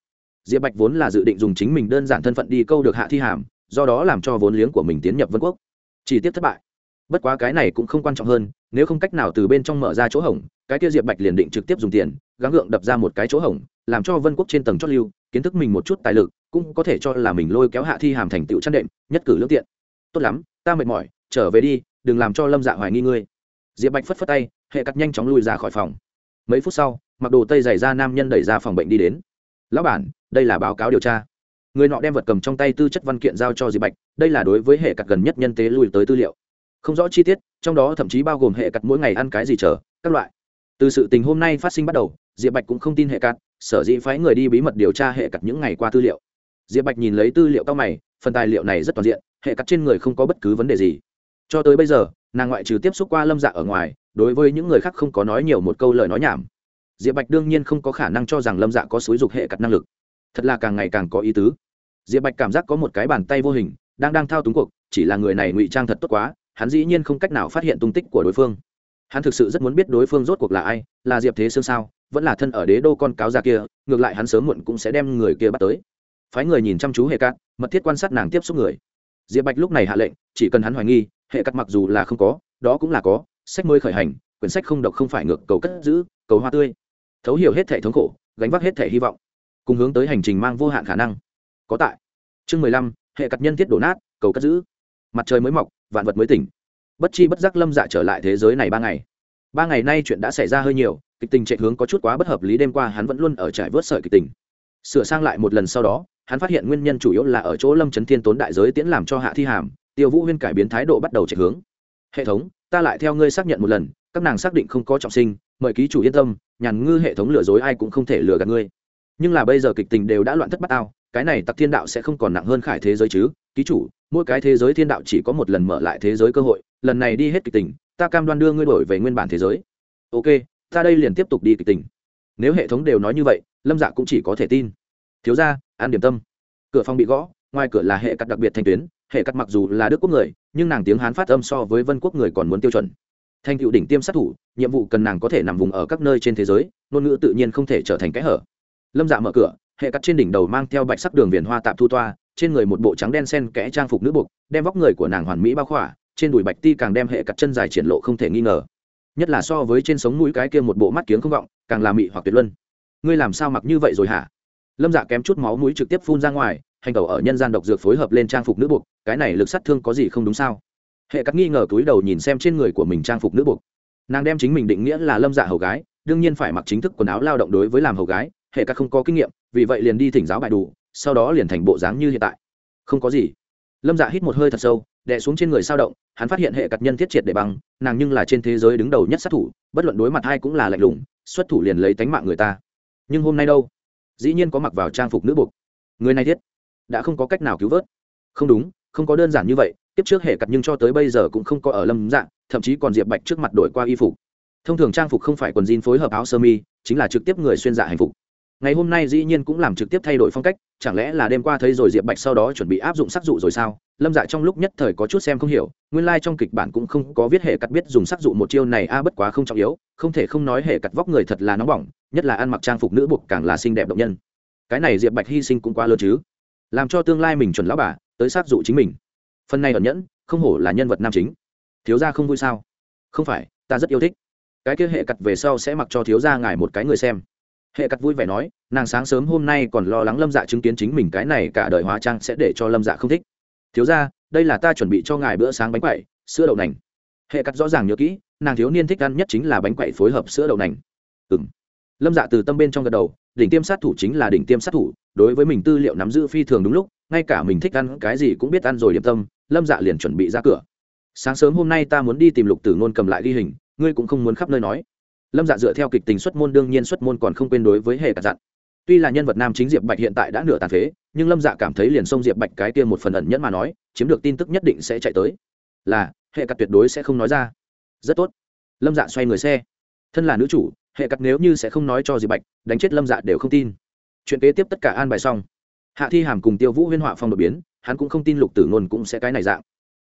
Diệp bạch vốn là dự định dùng chính mình đơn giản thân phận đi câu được hạ thi hàm, do đó làm cho vốn liếng của mình tiến nhập vân quốc. Chỉ tiếp thất bại. Bất quá cái này cũng không quan trọng hơn, nếu không cách nào từ bên trong mở ra chỗ hỏng cái kia diệp bạch liền định trực tiếp dùng tiền, gắng gượng đập ra một cái chỗ hỏng làm cho vân quốc trên tầng chót lưu, kiến thức mình một chút tài lực cũng có thể cho là mình lôi kéo hạ thi hàm thành tựu chăn đệm, nhất cử lương tiện. Tốt lắm, ta mệt mỏi, trở về đi, đừng làm cho lâm dạ hoài nghi ngươi. Diệp bạch phất phất tay, hệ cắt nhanh chóng lui ra khỏi phòng. Mấy phút sau, mặc đồ tây dày ra nam nhân đẩy ra phòng bệnh đi đến. Lão bản, đây là báo cáo điều tra. Người nọ đem vật cầm trong tay tư chất văn kiện giao cho diệp bạch, đây là đối với hệ cặt gần nhất nhân tế lui tới tư liệu. Không rõ chi tiết, trong đó thậm chí bao gồm hệ cặt mỗi ngày ăn cái gì chờ, các loại. Từ sự tình hôm nay phát sinh bắt đầu, diệp bạch cũng không tin hệ cặt sở dĩ phái người đi bí mật điều tra hệ cặt những ngày qua tư liệu diệp bạch nhìn lấy tư liệu cao mày, phần tài liệu này rất toàn diện, hệ cắt trên người không có bất cứ vấn đề gì. Cho tới bây giờ, nàng ngoại trừ tiếp xúc qua lâm dạ ở ngoài, đối với những người khác không có nói nhiều một câu lời nói nhảm. Diệp bạch đương nhiên không có khả năng cho rằng lâm dạ có xúi dục hệ cắt năng lực. Thật là càng ngày càng có ý tứ. Diệp bạch cảm giác có một cái bàn tay vô hình, đang đang thao túng cuộc, chỉ là người này ngụy trang thật tốt quá, hắn dĩ nhiên không cách nào phát hiện tung tích của đối phương. Hắn thực sự rất muốn biết đối phương rốt cuộc là ai, là diệp thế sương sao, vẫn là thân ở đế đô con cáo già kia, ngược lại hắn sớm muộn cũng sẽ đem người kia bắt tới phái người nhìn chăm chú hệ cát, mật thiết quan sát nàng tiếp xúc người. Diệp bạch lúc này hạ lệnh, chỉ cần hắn hoài nghi, hệ cát mặc dù là không có, đó cũng là có, sách mới khởi hành, quyển sách không độc không phải ngược, cầu cất giữ, cầu hoa tươi. Thấu hiểu hết thể thống khổ, gánh vác hết thể hy vọng, cùng hướng tới hành trình mang vô hạn khả năng. Có tại. Chương mười lăm, hệ cắt nhân thiết đổ nát, cầu cất giữ. Mặt trời mới mọc, vạn vật mới tỉnh. Bất chi bất giác lâm dạ trở lại thế giới này ba ngày. Ba ngày nay chuyện đã xảy ra hơi nhiều, kịch tình chạy hướng có chút quá bất hợp lý, đêm qua hắn vẫn luôn ở trải vớt sợi kịch tình. Sửa sang lại một lần sau đó hắn phát hiện nguyên nhân chủ yếu là ở chỗ lâm trấn thiên tốn đại giới tiễn làm cho hạ thi hàm, tiêu vũ huyên cải biến thái độ bắt đầu chạy hướng. Hệ thống, ta lại theo ngươi xác nhận một lần, các nàng xác định không có trọng sinh, mời ký chủ yên tâm, nhàn ngư hệ thống lừa dối ai cũng không thể lừa gạt ngươi. Nhưng là bây giờ kịch tình đều đã loạn thất bát ao cái này tặc thiên đạo sẽ không còn nặng hơn khải thế giới chứ, ký chủ, mỗi cái thế giới thiên đạo chỉ có một lần mở lại thế giới cơ hội, lần này đi hết kịch tình, ta cam đoan đưa ngươi đổi về nguyên bản thế giới. Ok, ta đây liền tiếp tục đi kịch tình. Nếu hệ thống đều nói như vậy, lâm dạ cũng chỉ có thể tin thiếu ra an điểm tâm. Cửa phòng bị gõ, ngoài cửa là hệ cắt đặc biệt thanh tuyến, hệ cắt mặc dù là đức quốc người, nhưng nàng tiếng hán phát âm so với vân quốc người còn muốn tiêu chuẩn. Thành cựu đỉnh tiêm sát thủ, nhiệm vụ cần nàng có thể nằm vùng ở các nơi trên thế giới, ngôn ngữ tự nhiên không thể trở thành kẽ hở. Lâm dạ mở cửa, hệ cắt trên đỉnh đầu mang theo bạch sắc đường viền hoa tạm thu toa, trên người một bộ trắng đen sen kẽ trang phục nữ buộc đem vóc người của nàng hoàn mỹ bao khỏa, trên đùi bạch ti càng đem hệ cắt chân dài triển lộ không thể nghi ngờ. Nhất là so với trên sống mũi cái kia một bộ mắt kiếng không vọng, càng là mị hoặc tuyệt luân. Ngươi làm sao mặc như vậy rồi hả? Lâm dạ kém chút máu mũi trực tiếp phun ra ngoài, hành tẩu ở nhân gian độc dược phối hợp lên trang phục nữ buộc, cái này lực sát thương có gì không đúng sao? Hệ cắt nghi ngờ túi đầu nhìn xem trên người của mình trang phục nữ buộc. Nàng đem chính mình định nghĩa là lâm dạ hầu gái, đương nhiên phải mặc chính thức quần áo lao động đối với làm hầu gái, hệ cắt không có kinh nghiệm, vì vậy liền đi thỉnh giáo bài đủ, sau đó liền thành bộ dáng như hiện tại. Không có gì. Lâm dạ hít một hơi thật sâu, đè xuống trên người sao động, hắn phát hiện hệ cắt nhân thiết triệt để băng nàng nhưng là trên thế giới đứng đầu nhất sát thủ, bất luận đối mặt ai cũng là lạnh lùng, xuất thủ liền lấy tánh mạng người ta. Nhưng hôm nay đâu? Dĩ nhiên có mặc vào trang phục nữ buộc. Người này thiết, đã không có cách nào cứu vớt. Không đúng, không có đơn giản như vậy tiếp trước hệ cặt nhưng cho tới bây giờ cũng không có ở lâm dạng, thậm chí còn diệp bạch trước mặt đổi qua y phục. Thông thường trang phục không phải quần jean phối hợp áo sơ mi, chính là trực tiếp người xuyên dạ hành phục. Ngày hôm nay dĩ nhiên cũng làm trực tiếp thay đổi phong cách, chẳng lẽ là đêm qua thấy rồi diệp bạch sau đó chuẩn bị áp dụng sắc dụ rồi sao? Lâm dạ trong lúc nhất thời có chút xem không hiểu, nguyên lai、like、trong kịch bản cũng không có viết hệ cắt biết dùng sắc dụ một chiêu này, a, bất quá không trọng yếu, không thể không nói hệ cắt vóc người thật là nóng bỏng nhất là ăn mặc trang phục nữ buộc càng là xinh đẹp động nhân. Cái này diệp bạch hy sinh cũng quá lớn chứ. Làm cho tương lai mình chuẩn lão bà, tới sát dụ chính mình. Phần này ẩn nhẫn, không hổ là nhân vật nam chính. Thiếu gia không vui sao? Không phải, ta rất yêu thích. Cái kia hệ cặt về sau sẽ mặc cho thiếu gia ngài một cái người xem. Hệ cặt vui vẻ nói, nàng sáng sớm hôm nay còn lo lắng lâm dạ chứng kiến chính mình cái này cả đời hóa trang sẽ để cho lâm dạ không thích. Thiếu gia, đây là ta chuẩn bị cho ngài bữa sáng bánh quậy, sữa đậu nành. Hệ cắt rõ ràng nhớ kỹ, nàng thiếu niên thích ăn nhất chính là bánh quậy phối hợp sữa đậu nành. Ừ m lâm dạ từ tâm bên trong gật đầu, đỉnh tiêm sát thủ chính là đỉnh tiêm sát thủ, đối với mình tư liệu nắm giữ phi thường đúng lúc, ngay cả mình thích ăn cái gì cũng biết ăn rồi điểm tâm, lâm dạ liền chuẩn bị ra cửa. Sáng sớm hôm nay ta muốn đi tìm lục tử ngôn cầm lại ghi hình, ngươi cũng không muốn khắp nơi nói. Lâm dạ dựa theo kịch tình xuất môn, đương nhiên xuất môn còn không quên đối với hệ cả dặn. Tuy là nhân vật nam chính diệp bạch hiện tại đã nửa tàn phế, nhưng lâm dạ cảm thấy liền xông diệp bạch cái kia một phần ẩn nhẫn mà nói, chiếm được tin tức nhất định sẽ chạy tới. Là, hệ cặt tuyệt đối sẽ không nói ra. Rất tốt. Lâm dạ xoay người xe. Thân là nữ chủ hệ cắt nếu như sẽ không nói cho gì bạch, đánh chết lâm dạ đều không tin. Chuyện kế tiếp tất cả an bài xong. Hạ thi hàm cùng tiêu vũ huyên họa phong đột biến, hắn cũng không tin lục tử ngôn cũng sẽ cái này dạng.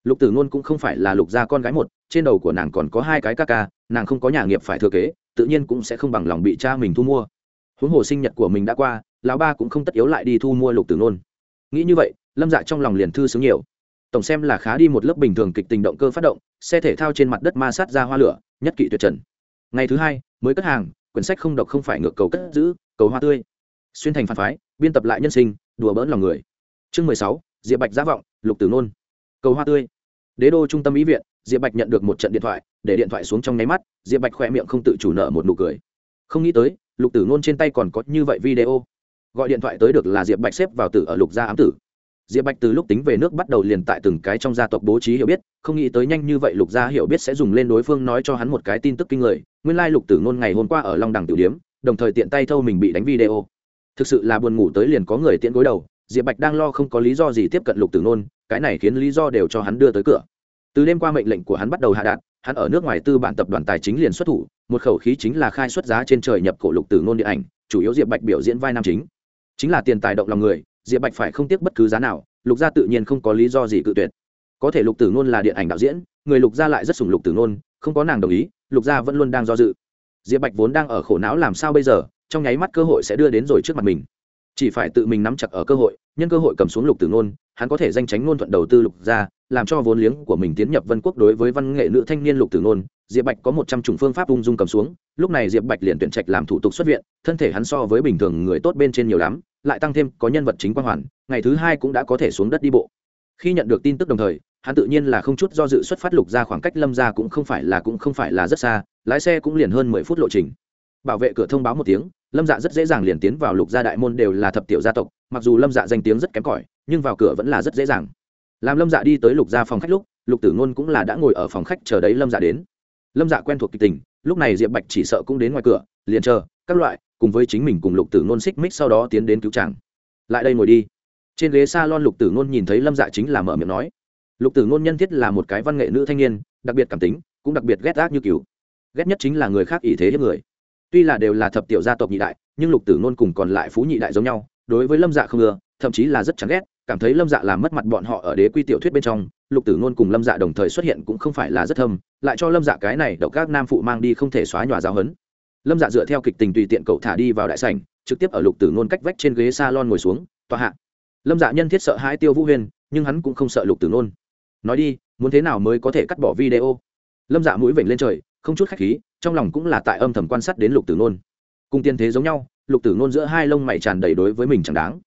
Lục tử ngôn cũng không phải là lục gia con gái một, trên đầu của nàng còn có hai cái ca ca, nàng không có nhà nghiệp phải thừa kế, tự nhiên cũng sẽ không bằng lòng bị cha mình thu mua. Huống hồ sinh nhật của mình đã qua, lão ba cũng không tất yếu lại đi thu mua lục tử ngôn. Nghĩ như vậy, lâm dạ trong lòng liền thư sướng nhiều. Tổng xem là khá đi một lớp bình thường kịch tình động cơ phát động, xe thể thao trên mặt đất ma sát ra hoa lửa, nhất kỵ tuyệt trần ngày thứ hai, mới cất hàng, quyển sách không độc không phải ngược cầu cất giữ, cầu hoa tươi. Xuyên thành phản phái, biên tập lại nhân sinh, đùa bỡn lòng người. Chương mười sáu, diệp bạch giá vọng, lục tử nôn. Cầu hoa tươi. Đế đô trung tâm ý viện, diệp bạch nhận được một trận điện thoại, để điện thoại xuống trong nháy mắt, diệp bạch khỏe miệng không tự chủ nợ một nụ cười. Không nghĩ tới, lục tử nôn trên tay còn có như vậy video. Gọi điện thoại tới được là diệp bạch xếp vào tử ở lục gia ám tử diệp bạch từ lúc tính về nước bắt đầu liền tại từng cái trong gia tộc bố trí hiểu biết, không nghĩ tới nhanh như vậy lục gia hiểu biết sẽ dùng lên đối phương nói cho hắn một cái tin tức kinh người. Nguyên lai lục tử ngôn ngày hôm qua ở long đằng tử điếm, đồng thời tiện tay thâu mình bị đánh video. Thực sự là buồn ngủ tới liền có người tiện gối đầu, diệp bạch đang lo không có lý do gì tiếp cận lục tử ngôn, cái này khiến lý do đều cho hắn đưa tới cửa. Từ đêm qua mệnh lệnh của hắn bắt đầu hạ đạn, hắn ở nước ngoài tư bản tập đoàn tài chính liền xuất thủ, một khẩu khí chính là khai xuất giá trên trời nhập cổ lục tử ngôn điện ảnh, chủ yếu diệp bạch biểu diễn vai nam chính. Chính là tiền tài động lòng người diệp bạch phải không tiếc bất cứ giá nào lục gia tự nhiên không có lý do gì cự tuyệt. Có thể lục tử Nôn là điện ảnh đạo diễn người lục gia lại rất sùng lục tử Nôn, không có nàng đồng ý lục gia vẫn luôn đang do dự. Diệp bạch vốn đang ở khổ não làm sao bây giờ trong nháy mắt cơ hội sẽ đưa đến rồi trước mặt mình. Chỉ phải tự mình nắm chặt ở cơ hội nhân cơ hội cầm xuống lục tử Nôn, hắn có thể danh tránh ngôn thuận đầu tư lục gia làm cho vốn liếng của mình tiến nhập vân quốc đối với văn nghệ nữ thanh niên lục tử Nôn. diệp bạch có một trăm chủng phương pháp ung dung cầm xuống lúc này diệp bạch liền tuyển trạch làm thủ tục xuất viện thân thể hắn so với bình thường người tốt bên trên nhiều lắm lại tăng thêm có nhân vật chính quang hoàn, ngày thứ hai cũng đã có thể xuống đất đi bộ. Khi nhận được tin tức đồng thời, hắn tự nhiên là không chút do dự xuất phát lục ra khoảng cách lâm ra cũng không phải là cũng không phải là rất xa, lái xe cũng liền hơn mười phút lộ trình. Bảo vệ cửa thông báo một tiếng, lâm dạ rất dễ dàng liền tiến vào lục gia đại môn đều là thập tiểu gia tộc, mặc dù lâm dạ danh tiếng rất kém cỏi, nhưng vào cửa vẫn là rất dễ dàng. Làm lâm dạ đi tới lục gia phòng khách lúc, lục tử ngôn cũng là đã ngồi ở phòng khách chờ đấy lâm dạ đến. Lâm dạ quen thuộc kịch tình, lúc này diệp bạch chỉ sợ cũng đến ngoài cửa, liền chờ các loại, cùng với chính mình cùng lục tử ngôn xích mích sau đó tiến đến cứu chàng. Lại đây ngồi đi. Trên ghế s a lon lục tử ngôn nhìn thấy lâm dạ chính là mở miệng nói. Lục tử ngôn nhân thiết là một cái văn nghệ nữ thanh niên, đặc biệt cảm tính, cũng đặc biệt ghét ác như cứu ghét nhất chính là người khác ý thế hiếp người. Tuy là đều là thập tiểu gia tộc nhị đại, nhưng lục tử ngôn cùng còn lại phú nhị đại giống nhau, đối với lâm dạ không ưa, thậm chí là rất chán ghét, cảm thấy lâm dạ làm mất mặt bọn họ ở đế quy tiểu thuyết bên trong, lục tử ngôn cùng lâm dạ đồng thời xuất hiện cũng không phải là rất thâm, lại cho lâm dạ cái này đậu các nam phụ mang đi không thể xóa nhòa giáo hấn lâm dạ dựa theo kịch tình tùy tiện cậu thả đi vào đại sảnh, trực tiếp ở lục tử ngôn cách vách trên ghế s a lon ngồi xuống, tòa hạ. Lâm dạ nhân thiết sợ hai tiêu vũ huyên, nhưng hắn cũng không sợ lục tử ngôn. Nói đi, muốn thế nào mới có thể cắt bỏ video? Lâm dạ mũi vểnh lên trời, không chút khách khí, trong lòng cũng là tại âm thầm quan sát đến lục tử ngôn. Cùng tiên thế giống nhau, lục tử ngôn giữa hai lông mày tràn đầy đối với mình chẳng đáng.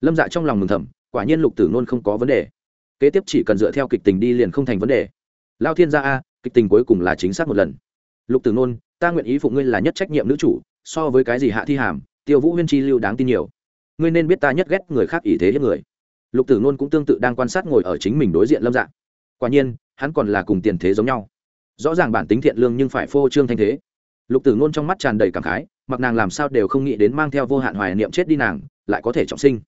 Lâm dạ trong lòng mừng thầm, quả nhiên lục tử ngôn không có vấn đề. Kế tiếp chỉ cần dựa theo kịch tình đi liền không thành vấn đề. Lao thiên gia a, kịch tình cuối cùng là chính xác một lần. Lục tử ngôn ta nguyện ý phụ ngươi là nhất trách nhiệm nữ chủ, so với cái gì hạ thi hàm, tiêu vũ huyên chi lưu đáng tin nhiều. Ngươi nên biết ta nhất ghét người khác ý thế hiếp người. Lục tử nôn cũng tương tự đang quan sát ngồi ở chính mình đối diện lâm Dạng. quả nhiên, hắn còn là cùng tiền thế giống nhau. Rõ ràng bản tính thiện lương nhưng phải phô trương thanh thế. Lục tử nôn trong mắt tràn đầy cảm khái, mặc nàng làm sao đều không nghĩ đến mang theo vô hạn hoài niệm chết đi nàng, lại có thể trọng sinh.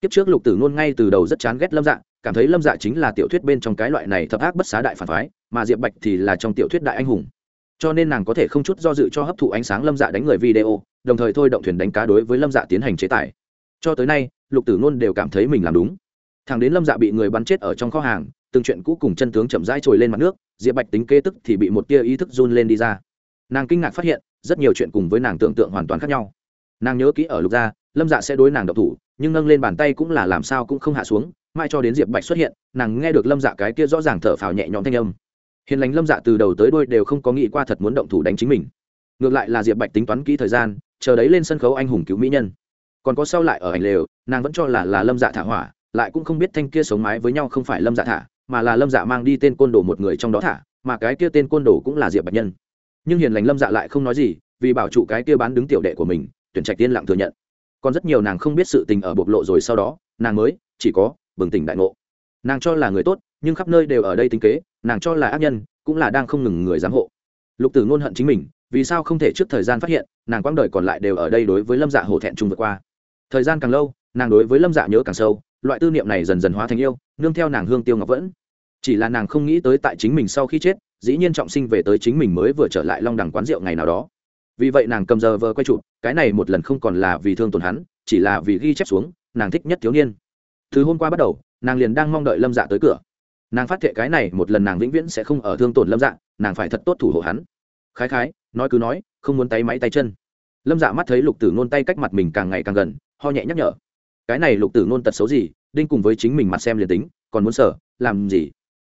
Kiếp trước lục tử nôn ngay từ đầu rất chán ghét lâm dạ cảm thấy lâm dạ chính là tiểu thuyết bên trong cái loại này thập ác bất xá đại phản phái, mà diệp bạch thì là trong tiểu thuyết đại anh hùng cho nên nàng có thể không chút do dự cho hấp thụ ánh sáng lâm dạ đánh người video, đồng thời thôi động thuyền đánh cá đối với lâm dạ tiến hành chế tài cho tới nay, lục tử nôn đều cảm thấy mình làm đúng. Thằng đến lâm dạ bị người bắn chết ở trong kho hàng, từng chuyện cũ cùng chân tướng chậm rãi trồi lên mặt nước, diệp bạch tính kế tức thì bị một tia ý thức run lên đi ra. Nàng kinh ngạc phát hiện, rất nhiều chuyện cùng với nàng tưởng tượng hoàn toàn khác nhau. Nàng nhớ kỹ ở lục gia, lâm dạ sẽ đối nàng độc thủ, nhưng nâng lên bàn tay cũng là làm sao cũng không hạ xuống mai cho đến diệp bạch xuất hiện, nàng nghe được lâm dạ cái kia rõ ràng thở phào nhẹ nhõm thanh âm hiền lành lâm dạ từ đầu tới đôi đều không có nghĩ qua thật muốn động thủ đánh chính mình. Ngược lại là diệp bạch tính toán kỹ thời gian, chờ đấy lên sân khấu anh hùng cứu mỹ nhân. Còn có sau lại ở ảnh lều, nàng vẫn cho là là lâm dạ thả hỏa, lại cũng không biết thanh kia sống mái với nhau không phải lâm dạ thả, mà là lâm dạ mang đi tên côn đồ một người trong đó thả, mà cái kia tên côn đồ cũng là diệp bạch nhân. Nhưng hiền lành lâm dạ lại không nói gì, vì bảo trụ cái kia bán đứng tiểu đệ của mình, tuyển trạch tiên lặng thừa nhận. Còn rất nhiều nàng không biết sự tình ở bộc lộ rồi sau đó, nàng mới, chỉ có, bừng tỉnh đại ngộ. Nàng cho là người tốt, nhưng khắp nơi đều ở đây tính kế nàng cho là ác nhân, cũng là đang không ngừng người giám hộ. Lục tử ngôn hận chính mình, vì sao không thể trước thời gian phát hiện, nàng quãng đời còn lại đều ở đây đối với lâm dạ hổ thẹn chung vượt qua. Thời gian càng lâu, nàng đối với lâm dạ nhớ càng sâu, loại tư niệm này dần dần hóa thành yêu, nương theo nàng hương tiêu ngọc vẫn. Chỉ là nàng không nghĩ tới tại chính mình sau khi chết, dĩ nhiên trọng sinh về tới chính mình mới vừa trở lại long đằng quán rượu ngày nào đó. Vì vậy nàng cầm giờ vờ quay chụp, cái này một lần không còn là vì thương tổn hắn, chỉ là vì ghi chép xuống, nàng thích nhất thiếu niên. Từ hôm qua bắt đầu, nàng liền đang mong đợi lâm dạ tới cửa nàng phát thệ cái này, một lần nàng vĩnh viễn sẽ không ở thương tổn lâm dạ nàng phải thật tốt thủ hộ hắn. Khái khái, nói cứ nói, không muốn tay máy tay chân. Lâm dạ mắt thấy lục tử nôn tay cách mặt mình càng ngày càng gần, ho nhẹ nhắc nhở. Cái này lục tử nôn tật xấu gì, đinh cùng với chính mình mặt xem liền tính, còn muốn sở làm gì?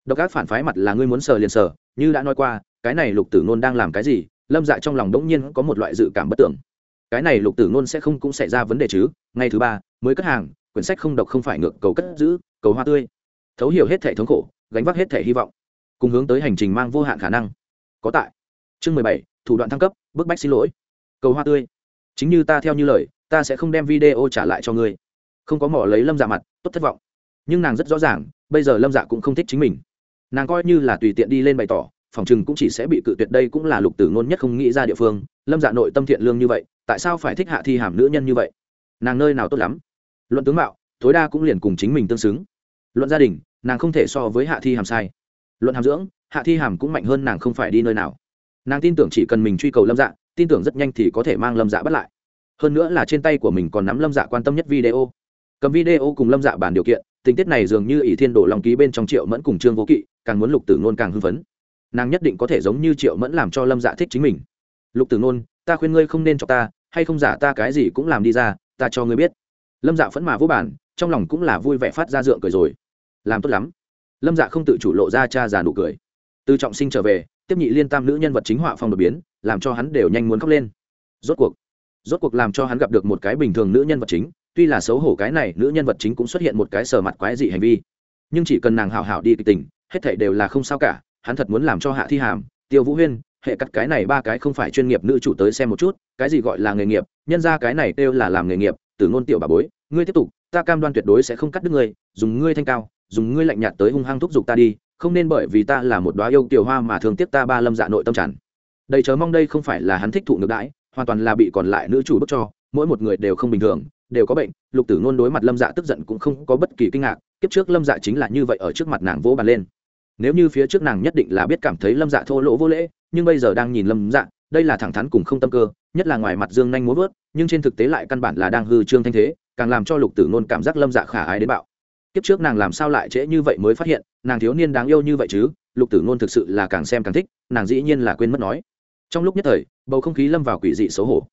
Độc ác phản phái mặt là ngươi muốn sờ liền sờ, như đã nói qua, cái này lục tử nôn đang làm cái gì, lâm dạ trong lòng đ ỗ n g nhiên có một loại dự cảm bất tưởng. Cái này lục tử nôn sẽ không cũng xảy ra vấn đề chứ, ngày thứ ba, mới cất hàng, quyển sách không độc không phải ngược cầu cất giữ, cầu hoa tươi thấu hiểu hết thể thống khổ, gánh vác hết thể hy vọng, cùng hướng tới hành trình mang vô hạn khả năng. Có tại. Chương mười bảy, thủ đoạn thăng cấp, bức bách xin lỗi. Cầu hoa tươi. Chính như ta theo như lời, ta sẽ không đem video trả lại cho ngươi. Không có mỏ lấy lâm dạ mặt, tốt thất vọng. Nhưng nàng rất rõ ràng, bây giờ lâm dạ cũng không thích chính mình. Nàng coi như là tùy tiện đi lên bày tỏ, phòng chừng cũng chỉ sẽ bị cự tuyệt đây cũng là lục tử ngôn nhất không nghĩ ra địa phương. Lâm dạ nội tâm thiện lương như vậy, tại sao phải thích hạ thi hàm nữ nhân như vậy? Nàng nơi nào tốt lắm? Luận tướng mạo, tối đa cũng liền cùng chính mình tương xứng luận gia đình, nàng không thể so với hạ thi hàm sai. Luận hàm dưỡng, hạ thi hàm cũng mạnh hơn nàng không phải đi nơi nào. Nàng tin tưởng chỉ cần mình truy cầu lâm dạ tin tưởng rất nhanh thì có thể mang lâm dạ bắt lại. Hơn nữa là trên tay của mình còn nắm lâm dạ quan tâm nhất video. Cầm video cùng lâm dạ bàn điều kiện, tình tiết này dường như ỷ thiên đổ lòng ký bên trong triệu mẫn cùng trương vô kỵ, càng muốn lục tử nôn càng hưng phấn. Nàng nhất định có thể giống như triệu mẫn làm cho lâm dạ thích chính mình. Lục tử nôn, ta khuyên ngươi không nên cho ta, hay không giả ta cái gì cũng làm đi ra, ta cho ngươi biết. Lâm dạ phẫn mà vô bản, trong lòng cũng là vui vẻ phát ra dượng cười rồi làm tốt lắm. Lâm dạ không tự chủ lộ ra cha già nụ cười. Từ trọng sinh trở về, tiếp nhị liên tam nữ nhân vật chính họa phong đột biến, làm cho hắn đều nhanh muốn khóc lên. Rốt cuộc rốt cuộc làm cho hắn gặp được một cái bình thường nữ nhân vật chính, tuy là xấu hổ cái này, nữ nhân vật chính cũng xuất hiện một cái sờ mặt quái dị hành vi. Nhưng chỉ cần nàng hảo hảo đi kịch tình, hết thảy đều là không sao cả, hắn thật muốn làm cho hạ thi hàm, tiêu vũ huyên, hệ cắt cái này ba cái không phải chuyên nghiệp nữ chủ tới xem một chút, cái gì gọi là nghề nghiệp, nhân ra cái này kêu là làm nghề nghiệp từ ngôn tiểu bà bối, ngươi tiếp tục, ta cam đoan tuyệt đối sẽ không cắt đứt ngươi, dùng ngươi thanh cao dùng ngươi lạnh nhạt tới hung hăng thúc giục ta đi, không nên bởi vì ta là một đoá yêu tiểu hoa mà thường tiếp ta ba lâm dạ nội tâm tràn. Đầy chớ mong đây không phải là hắn thích thụ ngược đãi, hoàn toàn là bị còn lại nữ chủ bức cho, mỗi một người đều không bình thường, đều có bệnh, lục tử ngôn đối mặt lâm dạ tức giận cũng không có bất kỳ kinh ngạc, kiếp trước lâm dạ chính là như vậy ở trước mặt nàng vỗ bàn lên. Nếu như phía trước nàng nhất định là biết cảm thấy lâm dạ thô lỗ vô lễ, nhưng bây giờ đang nhìn lâm dạ đây là thẳng thắn cùng không tâm cơ, nhất là ngoài mặt dương nhanh muốn vớt, nhưng trên thực tế lại căn bản là đang hư trương thanh thế, càng làm cho lục tử nôn cảm giác lâm dạ khả ái đến bạo kiếp trước nàng làm sao lại trễ như vậy mới phát hiện, nàng thiếu niên đáng yêu như vậy chứ? Lục tử ngôn thực sự là càng xem càng thích, nàng dĩ nhiên là quên mất nói. Trong lúc nhất thời, bầu không khí lâm vào quỷ dị xấu hổ.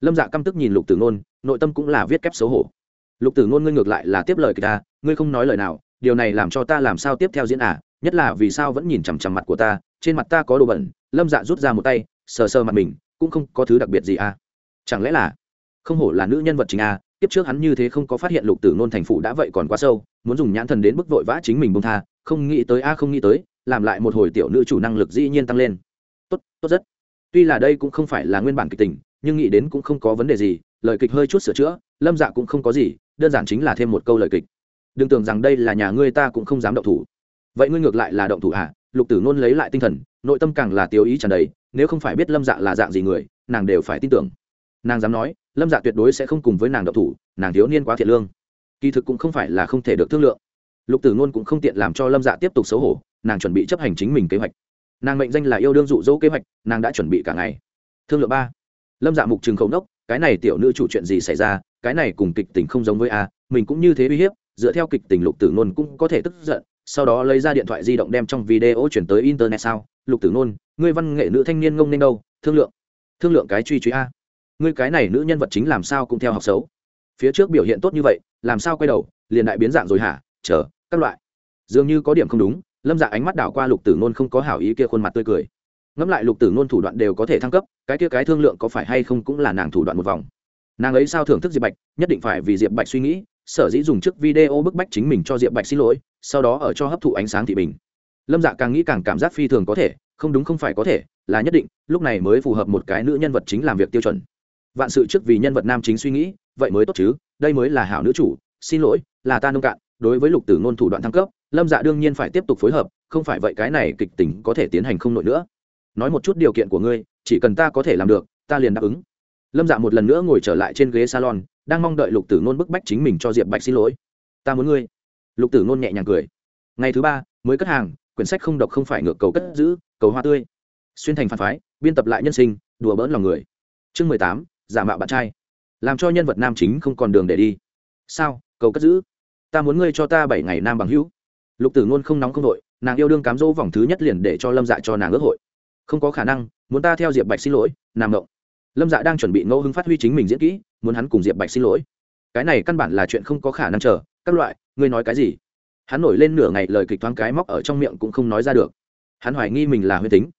Lâm dạ căm tức nhìn lục tử ngôn, nội tâm cũng là viết kép xấu hổ. Lục tử ngôn ngươi ngược lại là tiếp lời kỳ ta à, ngươi không nói lời nào, điều này làm cho ta làm sao tiếp theo diễn à nhất là vì sao vẫn nhìn chằm chằm mặt của ta, trên mặt ta có đồ bẩn. Lâm dạ rút ra một tay, sờ sờ mặt mình, cũng không có thứ đặc biệt gì à. Chẳng lẽ là không hổ là nữ nhân vật chính à tiếp trước hắn như thế không có phát hiện lục tử nôn thành phủ đã vậy còn quá sâu, muốn dùng nhãn thần đến bức vội vã chính mình bông tha, không nghĩ tới a, không nghĩ tới, làm lại một hồi tiểu nữ chủ năng lực dĩ nhiên tăng lên. Tốt tốt rất. Tuy là đây cũng không phải là nguyên bản kịch tình, nhưng nghĩ đến cũng không có vấn đề gì, lời kịch hơi chút sửa chữa, lâm dạ cũng không có gì, đơn giản chính là thêm một câu lời kịch. Đừng tưởng rằng đây là nhà ngươi ta cũng không dám động thủ. Vậy ngươi ngược lại là động thủ à? Lục tử nôn lấy lại tinh thần, nội tâm càng là tiêu ý tràn đầy, nếu không phải biết lâm dạ là dạng gì người, nàng đều phải tin tưởng. Nàng dám nói lâm dạ tuyệt đối sẽ không cùng với nàng độc thủ nàng thiếu niên quá thiệt lương. Kỳ thực cũng không phải là không thể được thương lượng. Lục tử ngôn cũng không tiện làm cho lâm dạ tiếp tục xấu hổ nàng chuẩn bị chấp hành chính mình kế hoạch. Nàng mệnh danh là yêu đương dụ dỗ kế hoạch nàng đã chuẩn bị cả ngày. Thương lượng ba. Lâm dạ mục trường khẩu nốc, cái này tiểu nữ chủ chuyện gì xảy ra cái này cùng kịch tình không giống với a mình cũng như thế uy hiếp dựa theo kịch tình lục tử ngôn cũng có thể tức giận sau đó lấy ra điện thoại di động đem trong video chuyển tới internet sao. Lục tử ngôn ngươi văn nghệ nữ thanh niên ngông nên đâu thương lượng. Thương lượng cái truy truy a ngươi cái này nữ nhân vật chính làm sao cũng theo học xấu. Phía trước biểu hiện tốt như vậy, làm sao quay đầu, liền đại biến dạng rồi hả? Chờ, các loại. Dường như có điểm không đúng, lâm dạ ánh mắt đảo qua lục tử nôn không có hảo ý kia khuôn mặt tươi cười. Ngẫm lại lục tử nôn thủ đoạn đều có thể thăng cấp, cái kia cái thương lượng có phải hay không cũng là nàng thủ đoạn một vòng. Nàng ấy sao thưởng thức diệp bạch, nhất định phải vì diệp bạch suy nghĩ, sở dĩ dùng trước video bức bách chính mình cho diệp bạch xin lỗi, sau đó ở cho hấp thụ ánh sáng thị bình. Lâm dạ càng nghĩ càng cảm giác phi thường có thể, không đúng không phải có thể, là nhất định, lúc này mới phù hợp một cái nữ nhân vật chính làm việc tiêu chuẩn vạn sự trước vì nhân vật nam chính suy nghĩ, vậy mới tốt chứ, đây mới là hảo nữ chủ, xin lỗi, là ta nông cạn, đối với lục tử ngôn thủ đoạn thăng cấp, lâm dạ đương nhiên phải tiếp tục phối hợp, không phải vậy cái này kịch tính có thể tiến hành không nổi nữa. Nói một chút điều kiện của ngươi, chỉ cần ta có thể làm được, ta liền đáp ứng. Lâm dạ một lần nữa ngồi trở lại trên ghế salon, đang mong đợi lục tử ngôn bức bách chính mình cho diệp bạch xin lỗi. Ta muốn ngươi. Lục tử ngôn nhẹ nhàng cười. Ngày thứ ba, mới cất hàng, quyển sách không độc không phải ngược cầu cất giữ, cầu hoa tươi. Xuyên thành phản phái, biên tập lại nhân sinh, đùa bỡn lòng người. Chương mười tám giả mạo bạn trai. Làm cho nhân vật nam chính không còn đường để đi. Sao? Cầu cất giữ. Ta muốn ngươi cho ta bảy ngày nam bằng hữu. Lục tử ngôn không nóng không đội nàng yêu đương cám dỗ vòng thứ nhất liền để cho lâm dạ cho nàng ước hội. Không có khả năng, muốn ta theo diệp bạch xin lỗi nàng động. Lâm dạ đang chuẩn bị ngẫu hứng phát huy chính mình diễn kỹ, muốn hắn cùng diệp bạch xin lỗi. Cái này căn bản là chuyện không có khả năng chờ, các loại, ngươi nói cái gì? Hắn nổi lên nửa ngày lời kịch thoáng cái móc ở trong miệng cũng không nói ra được. Hắn hoài nghi mình là huyết tính.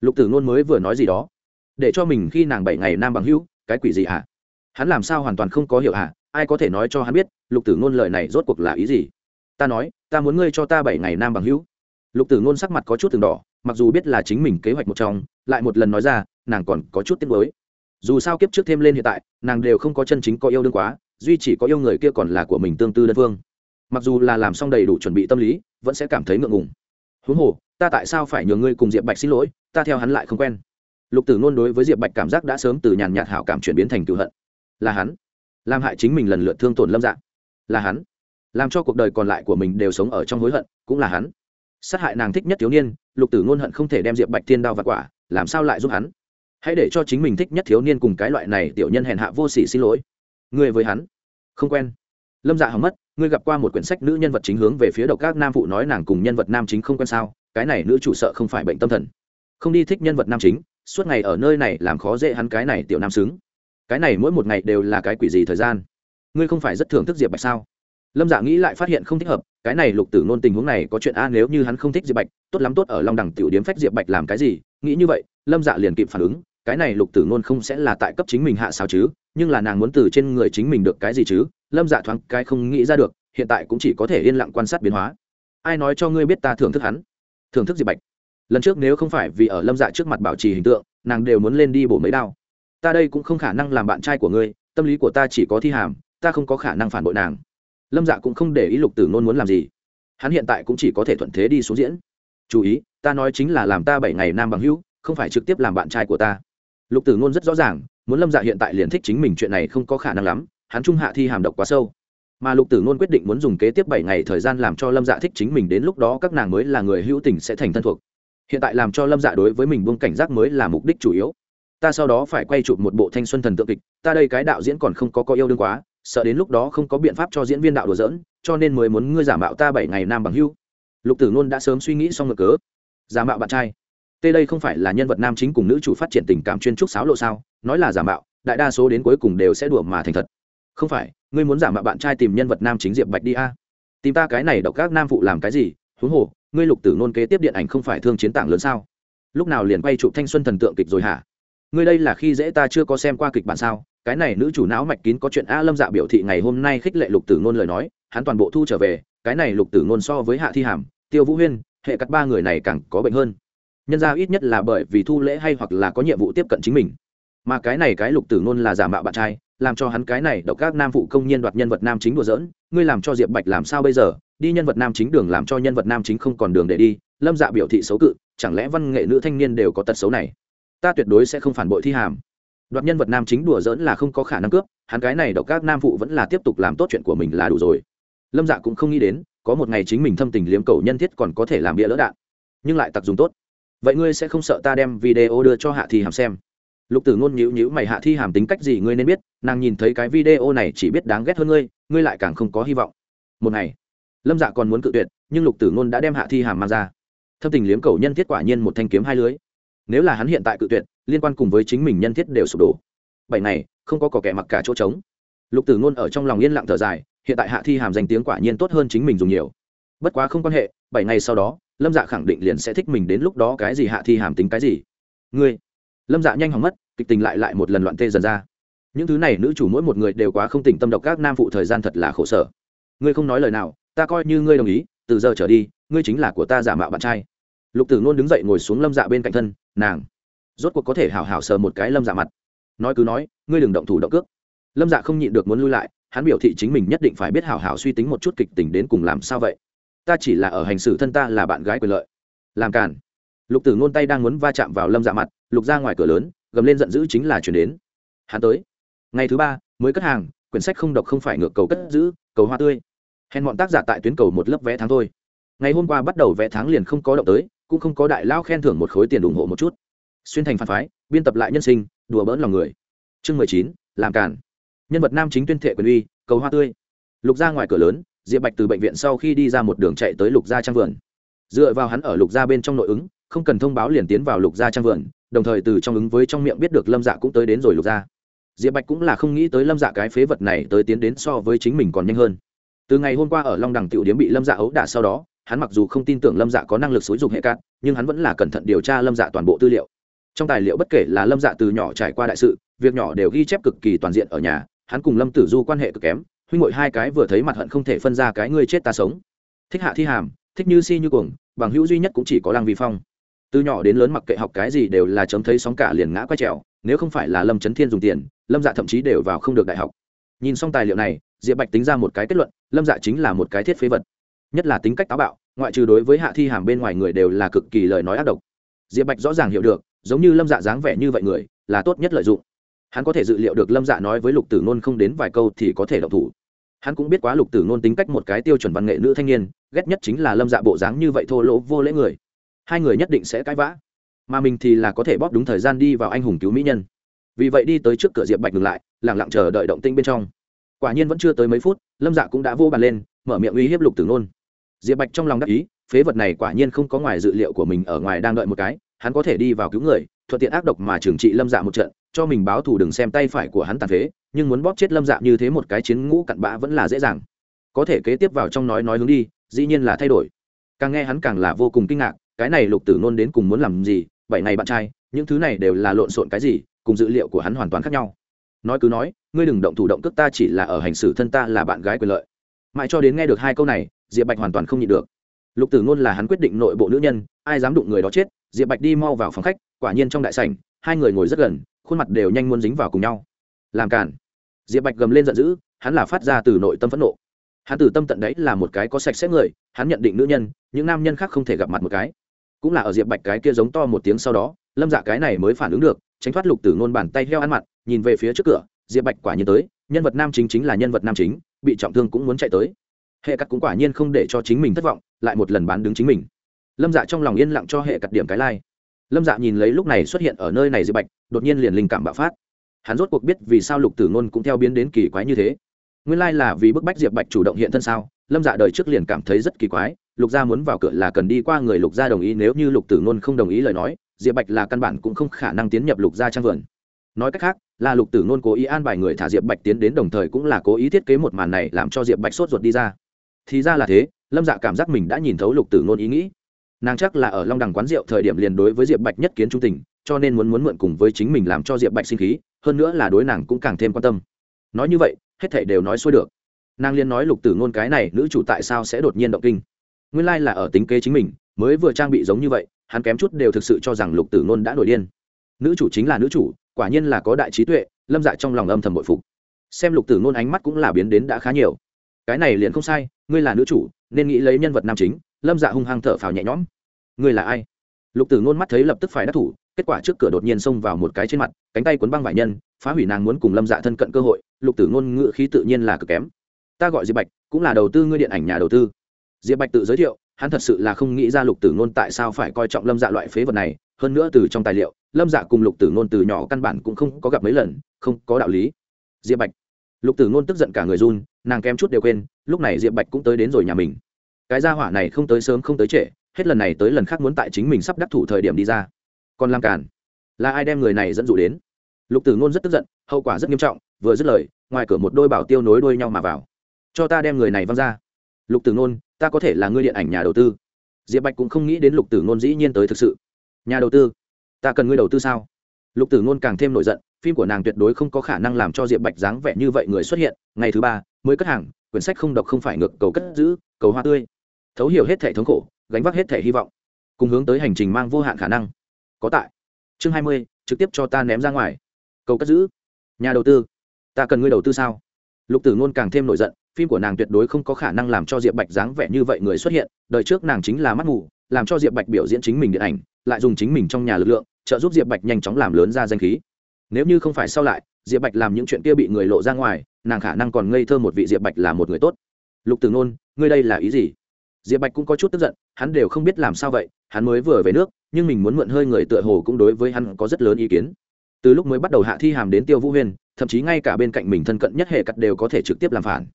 Lục tử ngôn mới vừa nói gì đó. Để cho mình khi nàng bảy ngày nam bằng hữu cái quỷ gì hả? Hắn làm sao hoàn toàn không có hiểu hả? Ai có thể nói cho hắn biết, lục tử ngôn lời này rốt cuộc là ý gì? Ta nói, ta muốn ngươi cho ta bảy ngày nam bằng hữu. Lục tử ngôn sắc mặt có chút từng đỏ, mặc dù biết là chính mình kế hoạch một trong, lại một lần nói ra, nàng còn có chút tiếc mới dù sao kiếp trước thêm lên hiện tại, nàng đều không có chân chính có yêu đương quá, duy chỉ có yêu người kia còn là của mình tương tư đơn phương. Mặc dù là làm xong đầy đủ chuẩn bị tâm lý, vẫn sẽ cảm thấy ngượng ngùng. Huống hồ, ta tại sao phải nhường ngươi cùng diệp bạch xin lỗi, ta theo hắn lại không quen lục tử nôn đối với diệp bạch cảm giác đã sớm từ nhàn nhạt hảo cảm chuyển biến thành cựu hận. Là hắn. Làm hại chính mình lần lượt thương tổn lâm dạng là hắn. Làm cho cuộc đời còn lại của mình đều sống ở trong hối hận, cũng là hắn. Sát hại nàng thích nhất thiếu niên, lục tử ngôn hận không thể đem diệp bạch thiên đao và quả, làm sao lại giúp hắn? Hãy để cho chính mình thích nhất thiếu niên cùng cái loại này tiểu nhân hèn hạ vô sỉ xin lỗi. Người với hắn. Không quen. Lâm dạ hỏng mất, ngươi gặp qua một quyển sách nữ nhân vật chính hướng về phía độc các nam phụ nói nàng cùng nhân vật nam chính không quen sao? Cái này nữ chủ sợ không phải bệnh tâm thần. Không đi thích nhân vật nam chính suốt ngày ở nơi này làm khó dễ hắn cái này tiểu nam xứng. Cái này mỗi một ngày đều là cái quỷ gì thời gian? Ngươi không phải rất thưởng thức diệp bạch sao? Lâm dạ nghĩ lại phát hiện không thích hợp, cái này lục tử nôn tình huống này có chuyện a, nếu như hắn không thích diệp bạch, tốt lắm tốt ở long đẳng tiểu điếm phách diệp bạch làm cái gì? Nghĩ như vậy, lâm dạ liền kịp phản ứng, cái này lục tử nôn không sẽ là tại cấp chính mình hạ sao chứ, nhưng là nàng muốn từ trên người chính mình được cái gì chứ? Lâm dạ thoáng cái không nghĩ ra được, hiện tại cũng chỉ có thể yên lặng quan sát biến hóa. Ai nói cho ngươi biết ta thưởng thức hắn? Thưởng thức diệp bạch lần trước nếu không phải vì ở lâm dạ trước mặt bảo trì hình tượng, nàng đều muốn lên đi bổ mấy đao. Ta đây cũng không khả năng làm bạn trai của ngươi, tâm lý của ta chỉ có thi hàm, ta không có khả năng phản bội nàng. Lâm dạ cũng không để ý lục tử nôn muốn làm gì. Hắn hiện tại cũng chỉ có thể thuận thế đi xuống diễn. Chú ý, ta nói chính là làm ta bảy ngày nam bằng hữu, không phải trực tiếp làm bạn trai của ta. Lục tử nôn rất rõ ràng, muốn lâm dạ hiện tại liền thích chính mình, chuyện này không có khả năng lắm, hắn trung hạ thi hàm độc quá sâu. Mà lục tử nôn quyết định muốn dùng kế tiếp bảy ngày thời gian làm cho lâm dạ thích chính mình, đến lúc đó các nàng mới là người hữu tình sẽ thành thân thuộc hiện tại làm cho lâm dạ đối với mình buông cảnh giác mới là mục đích chủ yếu ta sau đó phải quay chụp một bộ thanh xuân thần tượng kịch ta đây cái đạo diễn còn không có có yêu đương quá sợ đến lúc đó không có biện pháp cho diễn viên đạo đùa dỡn cho nên mới muốn ngươi giả mạo ta bảy ngày nam bằng hưu. Lục tử ngôn đã sớm suy nghĩ xong ngược cớ. Giả mạo bạn trai. Tê đây không phải là nhân vật nam chính cùng nữ chủ phát triển tình cảm chuyên trúc sáo lộ sao? Nói là giả mạo, đại đa số đến cuối cùng đều sẽ đùa mà thành thật. Không phải, ngươi muốn giả mạo bạn trai tìm nhân vật nam chính diệp bạch đi a. Tìm ta cái này độc các nam phụ làm cái gì? Huống hồ ngươi lục tử nôn kế tiếp điện ảnh không phải thương chiến tảng lớn sao? Lúc nào liền quay chụp thanh xuân thần tượng kịch rồi hả? Ngươi đây là khi dễ ta chưa có xem qua kịch bản sao? Cái này nữ chủ não mạch kín có chuyện a lâm dạ biểu thị ngày hôm nay khích lệ lục tử nôn lời nói, hắn toàn bộ thu trở về, cái này lục tử nôn so với hạ thi hàm, tiêu vũ huyên, hệ cắt ba người này càng có bệnh hơn. Nhân ra ít nhất là bởi vì thu lễ hay hoặc là có nhiệm vụ tiếp cận chính mình. Mà cái này cái lục tử nôn là giả mạo bạn trai, làm cho hắn cái này độc các nam phụ công nhiên đoạt nhân vật nam chính đùa dỡn ngươi làm cho diệp bạch làm sao bây giờ? Đi nhân vật nam chính đường làm cho nhân vật nam chính không còn đường để đi, lâm dạ biểu thị xấu cự, chẳng lẽ văn nghệ nữ thanh niên đều có tật xấu này? Ta tuyệt đối sẽ không phản bội thi hàm. Đoạt nhân vật nam chính đùa dỡn là không có khả năng cướp, hắn cái này độc các nam phụ vẫn là tiếp tục làm tốt chuyện của mình là đủ rồi. Lâm dạ cũng không nghĩ đến, có một ngày chính mình thâm tình liếm cầu nhân thiết còn có thể làm bia lỡ đạn, nhưng lại tặc dùng tốt. Vậy ngươi sẽ không sợ ta đem video đưa cho hạ thi hàm xem? Lục tử ngôn nhữ nhữ mày, hạ thi hàm tính cách gì ngươi nên biết, nàng nhìn thấy cái video này chỉ biết đáng ghét hơn ngươi ngươi lại càng không có hy vọng. Một ngày lâm dạ còn muốn cự tuyệt, nhưng lục tử ngôn đã đem hạ thi hàm mang ra. Thâm tình liếm cầu nhân thiết quả nhiên một thanh kiếm hai lưới. Nếu là hắn hiện tại cự tuyệt, liên quan cùng với chính mình nhân thiết đều sụp đổ. Bảy ngày, không có cỏ kẻ mặc cả chỗ trống. Lục tử ngôn ở trong lòng yên lặng thở dài, hiện tại hạ thi hàm danh tiếng quả nhiên tốt hơn chính mình dùng nhiều. Bất quá không quan hệ, bảy ngày sau đó, lâm dạ khẳng định liền sẽ thích mình đến lúc đó cái gì hạ thi hàm tính cái gì. Ngươi. Lâm dạ nhanh hỏng mất, kịch tình lại lại một lần loạn tê dần ra. Những thứ này nữ chủ mỗi một người đều quá không tỉnh tâm độc các nam phụ thời gian thật là khổ sở. Ngươi không nói lời nào ta coi như ngươi đồng ý, từ giờ trở đi, ngươi chính là của ta giả mạo bạn trai. Lục tử nôn đứng dậy ngồi xuống lâm dạ bên cạnh thân, nàng rốt cuộc có thể hào hào sờ một cái lâm dạ mặt. Nói cứ nói, ngươi đừng động thủ động cước. Lâm dạ không nhịn được muốn lui lại, hắn biểu thị chính mình nhất định phải biết hào hào suy tính một chút kịch tính đến cùng làm sao vậy. Ta chỉ là ở hành xử thân ta là bạn gái quyền lợi. Làm cản lục tử ngôn tay đang muốn va chạm vào lâm dạ mặt, lục ra ngoài cửa lớn, gầm lên giận dữ chính là chuyển đến. Hắn tới. Ngày thứ ba, mới cất hàng, quyển sách không độc không phải ngược cầu cất giữ, cầu hoa tươi hèn bọn tác giả tại tuyến cầu một lớp vé tháng thôi. Ngày hôm qua bắt đầu vé tháng liền không có động tới, cũng không có đại lao khen thưởng một khối tiền ủng hộ một chút. Xuyên thành phản phái, biên tập lại nhân sinh, đùa bỡn lòng người. Chương mười chín, làm cản nhân vật nam chính tuyên thệ quyền uy, cầu hoa tươi. Lục ra ngoài cửa lớn, diệp bạch từ bệnh viện sau khi đi ra một đường chạy tới lục gia trang vườn. Dựa vào hắn ở lục gia bên trong nội ứng, không cần thông báo liền tiến vào lục gia trang vườn, đồng thời từ trong ứng với trong miệng biết được lâm dạ cũng tới đến rồi lục gia. Diệp bạch cũng là không nghĩ tới lâm dạ cái phế vật này tới tiến đến so với chính mình còn nhanh hơn từ ngày hôm qua ở long đằng tiểu điếm bị lâm dạ ấu đả sau đó, hắn mặc dù không tin tưởng lâm dạ có năng lực xúi dục hệ cát, nhưng hắn vẫn là cẩn thận điều tra lâm dạ toàn bộ tư liệu. Trong tài liệu bất kể là lâm dạ từ nhỏ trải qua đại sự, việc nhỏ đều ghi chép cực kỳ toàn diện ở nhà, hắn cùng lâm tử du quan hệ cực kém, huynh ngội hai cái vừa thấy mặt hận không thể phân ra cái ngươi chết ta sống. Thích hạ thi hàm, thích như si như cuồng, bằng hữu duy nhất cũng chỉ có lăng vi phong. Từ nhỏ đến lớn mặc kệ học cái gì đều là chấm thấy sóng cả liền ngã quay trèo, nếu không phải là lâm trấn thiên dùng tiền, lâm dạ thậm chí đều vào không được đại học nhìn xong tài liệu này, diệp bạch tính ra một cái kết luận, lâm dạ chính là một cái thiết phế vật. Nhất là tính cách táo bạo, ngoại trừ đối với hạ thi hàm bên ngoài người đều là cực kỳ lời nói ác độc. Diệp bạch rõ ràng hiểu được, giống như lâm dạ dáng vẻ như vậy người, là tốt nhất lợi dụng. Hắn có thể dự liệu được lâm dạ nói với lục tử nôn không đến vài câu thì có thể độc thủ. Hắn cũng biết quá lục tử nôn tính cách một cái tiêu chuẩn văn nghệ nữ thanh niên, ghét nhất chính là lâm dạ bộ dáng như vậy thô lỗ vô lễ người. Hai người nhất định sẽ cãi vã. Mà mình thì là có thể bóp đúng thời gian đi vào anh hùng cứu mỹ nhân. Vì vậy đi tới trước cửa diệp bạch ngừng lại lẳng lặng chờ đợi động tinh bên trong. Quả nhiên vẫn chưa tới mấy phút, lâm dạ cũng đã vô bàn lên, mở miệng uy hiếp lục tử nôn. Diệp bạch trong lòng đắc ý, phế vật này quả nhiên không có ngoài dự liệu của mình ở ngoài đang đợi một cái, hắn có thể đi vào cứu người, thuận tiện ác độc mà trừng trị lâm dạ một trận, cho mình báo thù đừng xem tay phải của hắn tàn phế, nhưng muốn bóp chết lâm dạ như thế một cái chiến ngũ cặn bã vẫn là dễ dàng. Có thể kế tiếp vào trong nói nói hướng đi, dĩ nhiên là thay đổi. Càng nghe hắn càng là vô cùng kinh ngạc, cái này lục tử nôn đến cùng muốn làm gì, bảy ngày bạn trai, những thứ này đều là lộn xộn cái gì, cùng dữ liệu của hắn hoàn toàn khác nhau nói cứ nói, ngươi đừng động thủ động cước, ta chỉ là ở hành xử thân ta là bạn gái quyền lợi. Mãi cho đến nghe được hai câu này, diệp bạch hoàn toàn không nhịn được. Lục tử ngôn là hắn quyết định nội bộ nữ nhân, ai dám đụng người đó chết, diệp bạch đi mau vào phòng khách, quả nhiên trong đại sảnh, hai người ngồi rất gần, khuôn mặt đều nhanh muốn dính vào cùng nhau. Làm cản diệp bạch gầm lên giận dữ, hắn là phát ra từ nội tâm phẫn nộ. Hắn từ tâm tận đấy là một cái có sạch sẽ người, hắn nhận định nữ nhân, những nam nhân khác không thể gặp mặt một cái. Cũng là ở diệp bạch cái kia giống to một tiếng sau đó, lâm dạ cái này mới phản ứng được tránh thoát lục tử ngôn bàn tay heo ăn mặt nhìn về phía trước cửa, diệp bạch quả nhiên tới, nhân vật nam chính chính là nhân vật nam chính, bị trọng thương cũng muốn chạy tới. Hệ cắt cũng quả nhiên không để cho chính mình thất vọng, lại một lần bán đứng chính mình. Lâm dạ trong lòng yên lặng cho hệ cắt điểm cái lai、like. lâm dạ nhìn lấy lúc này xuất hiện ở nơi này diệp bạch, đột nhiên liền linh cảm bạo phát. Hắn rốt cuộc biết vì sao lục tử ngôn cũng theo biến đến kỳ quái như thế. Nguyên lai là vì bức bách diệp bạch chủ động hiện thân sao? Lâm dạ đời trước liền cảm thấy rất kỳ quái, lục gia muốn vào cửa là cần đi qua người lục gia đồng ý, nếu như lục tử ngôn không đồng ý lời nói diệp bạch là căn bản cũng không khả năng tiến nhập lục gia trang vườn. Nói cách khác, là lục tử nôn cố ý an bài người thả diệp bạch tiến đến đồng thời cũng là cố ý thiết kế một màn này làm cho diệp bạch sốt ruột đi ra. Thì ra là thế, lâm dạ cảm giác mình đã nhìn thấu lục tử nôn ý nghĩ. Nàng chắc là ở long đằng quán rượu thời điểm liền đối với diệp bạch nhất kiến trung tình, cho nên muốn muốn mượn cùng với chính mình làm cho diệp bạch sinh khí, hơn nữa là đối nàng cũng càng thêm quan tâm. Nói như vậy, hết thảy đều nói xuôi được. Nàng liên nói lục tử ngôn cái này, nữ chủ tại sao sẽ đột nhiên động kinh? Nguyên lai là ở tính kế chính mình mới vừa trang bị giống như vậy, hắn kém chút đều thực sự cho rằng lục tử ngôn đã nổi điên. Nữ chủ chính là nữ chủ, quả nhiên là có đại trí tuệ, lâm dạ trong lòng âm thầm bội phục. Xem lục tử ngôn ánh mắt cũng là biến đến đã khá nhiều. Cái này liền không sai, ngươi là nữ chủ, nên nghĩ lấy nhân vật nam chính, lâm dạ hung hăng thở phào nhẹ nhõm. Ngươi là ai? Lục tử ngôn mắt thấy lập tức phải đắc thủ, kết quả trước cửa đột nhiên xông vào một cái trên mặt, cánh tay cuốn băng vải nhân, phá hủy nàng muốn cùng lâm dạ thân cận cơ hội, lục tử ngôn ngựa khí tự nhiên là cực kém. Ta gọi diệp bạch, cũng là đầu tư ngươi điện ảnh nhà đầu tư. Diệp bạch tự giới thiệu hắn thật sự là không nghĩ ra lục tử ngôn tại sao phải coi trọng lâm dạ loại phế vật này, hơn nữa từ trong tài liệu, lâm dạ cùng lục tử ngôn từ nhỏ căn bản cũng không có gặp mấy lần, không có đạo lý. Diệp bạch. Lục tử ngôn tức giận cả người run, nàng kém chút đều quên, lúc này diệp bạch cũng tới đến rồi nhà mình. Cái gia hỏa này không tới sớm không tới trễ, hết lần này tới lần khác muốn tại chính mình sắp đắc thủ thời điểm đi ra. Còn làm cản là ai đem người này dẫn dụ đến? Lục tử ngôn rất tức giận, hậu quả rất nghiêm trọng, vừa dứt lời, ngoài cửa một đôi bảo tiêu nối đuôi nhau mà vào. Cho ta đem người này văng ra. Lục tử ngôn ta có thể là người điện ảnh nhà đầu tư. Diệp bạch cũng không nghĩ đến lục tử ngôn dĩ nhiên tới thực sự. Nhà đầu tư? Ta cần ngươi đầu tư sao? Lục tử ngôn càng thêm nổi giận, phim của nàng tuyệt đối không có khả năng làm cho diệp bạch dáng vẻ như vậy người xuất hiện. Ngày thứ ba, mới cất hàng, quyển sách không độc không phải ngược cầu cất giữ, cầu hoa tươi. Thấu hiểu hết thể thống khổ, gánh vác hết thể hy vọng, cùng hướng tới hành trình mang vô hạn khả năng. Có tại. Chương hai mươi, trực tiếp cho ta ném ra ngoài. Cầu cất giữ. Nhà đầu tư, ta cần ngươi đầu tư sao? Lục tử ngôn càng thêm nổi giận phim của nàng tuyệt đối không có khả năng làm cho diệp bạch dáng vẻ như vậy người xuất hiện, đời trước nàng chính là mắt ngủ làm cho diệp bạch biểu diễn chính mình điện ảnh, lại dùng chính mình trong nhà lực lượng, trợ giúp diệp bạch nhanh chóng làm lớn ra danh khí. Nếu như không phải sau lại, diệp bạch làm những chuyện kia bị người lộ ra ngoài, nàng khả năng còn ngây thơ một vị diệp bạch là một người tốt. Lục tử nôn, ngươi đây là ý gì? Diệp bạch cũng có chút tức giận, hắn đều không biết làm sao vậy, hắn mới vừa về nước, nhưng mình muốn mượn hơi người tựa hồ cũng đối với hắn có rất lớn ý kiến. Từ lúc mới bắt đầu hạ thi hàm đến tiêu vũ huyên, thậm chí ngay cả bên cạnh mình thân cận nhất hệ cắt đều có thể trực tiếp làm phản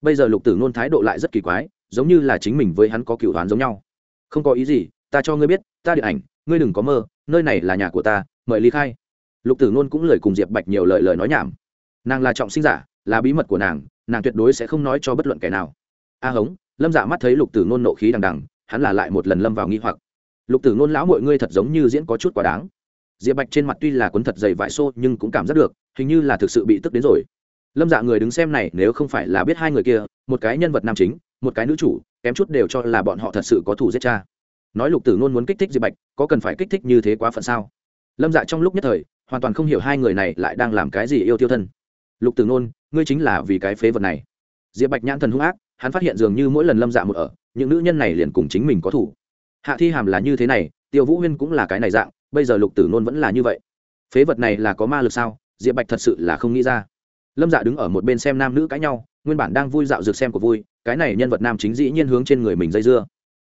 bây giờ lục tử nôn thái độ lại rất kỳ quái, giống như là chính mình với hắn có cựu đoán giống nhau. Không có ý gì, ta cho ngươi biết, ta điện ảnh, ngươi đừng có mơ, nơi này là nhà của ta, mời ly khai. Lục tử nôn cũng lời cùng diệp bạch nhiều lời lời nói nhảm. Nàng là trọng sinh giả, là bí mật của nàng nàng tuyệt đối sẽ không nói cho bất luận kẻ nào. A hống, lâm dạ mắt thấy lục tử nôn nộ khí đằng đằng, hắn là lại một lần lâm vào nghi hoặc. Lục tử nôn lão mọi ngươi thật giống như diễn có chút quá đáng. Diệp bạch trên mặt tuy là quấn thật dày vải xô, nhưng cũng cảm giác được, hình như là thực sự bị tức đến rồi lâm dạ người đứng xem này nếu không phải là biết hai người kia, một cái nhân vật nam chính, một cái nữ chủ, kém chút đều cho là bọn họ thật sự có thủ giết cha. Nói lục tử ngôn muốn kích thích diệp bạch, có cần phải kích thích như thế quá phận sao? Lâm dạ trong lúc nhất thời, hoàn toàn không hiểu hai người này lại đang làm cái gì yêu tiêu thân. Lục tử ngôn, ngươi chính là vì cái phế vật này. Diệp bạch nhãn thần hung ác, hắn phát hiện dường như mỗi lần lâm dạ một ở, những nữ nhân này liền cùng chính mình có thủ hạ thi hàm là như thế này, tiêu vũ huyên cũng là cái này dạng, bây giờ lục tử nôn vẫn là như vậy. Phế vật này là có ma lực sao? Diệp bạch thật sự là không nghĩ ra lâm dạ đứng ở một bên xem nam nữ cãi nhau, nguyên bản đang vui dạo dược xem của vui, cái này nhân vật nam chính dĩ nhiên hướng trên người mình dây dưa.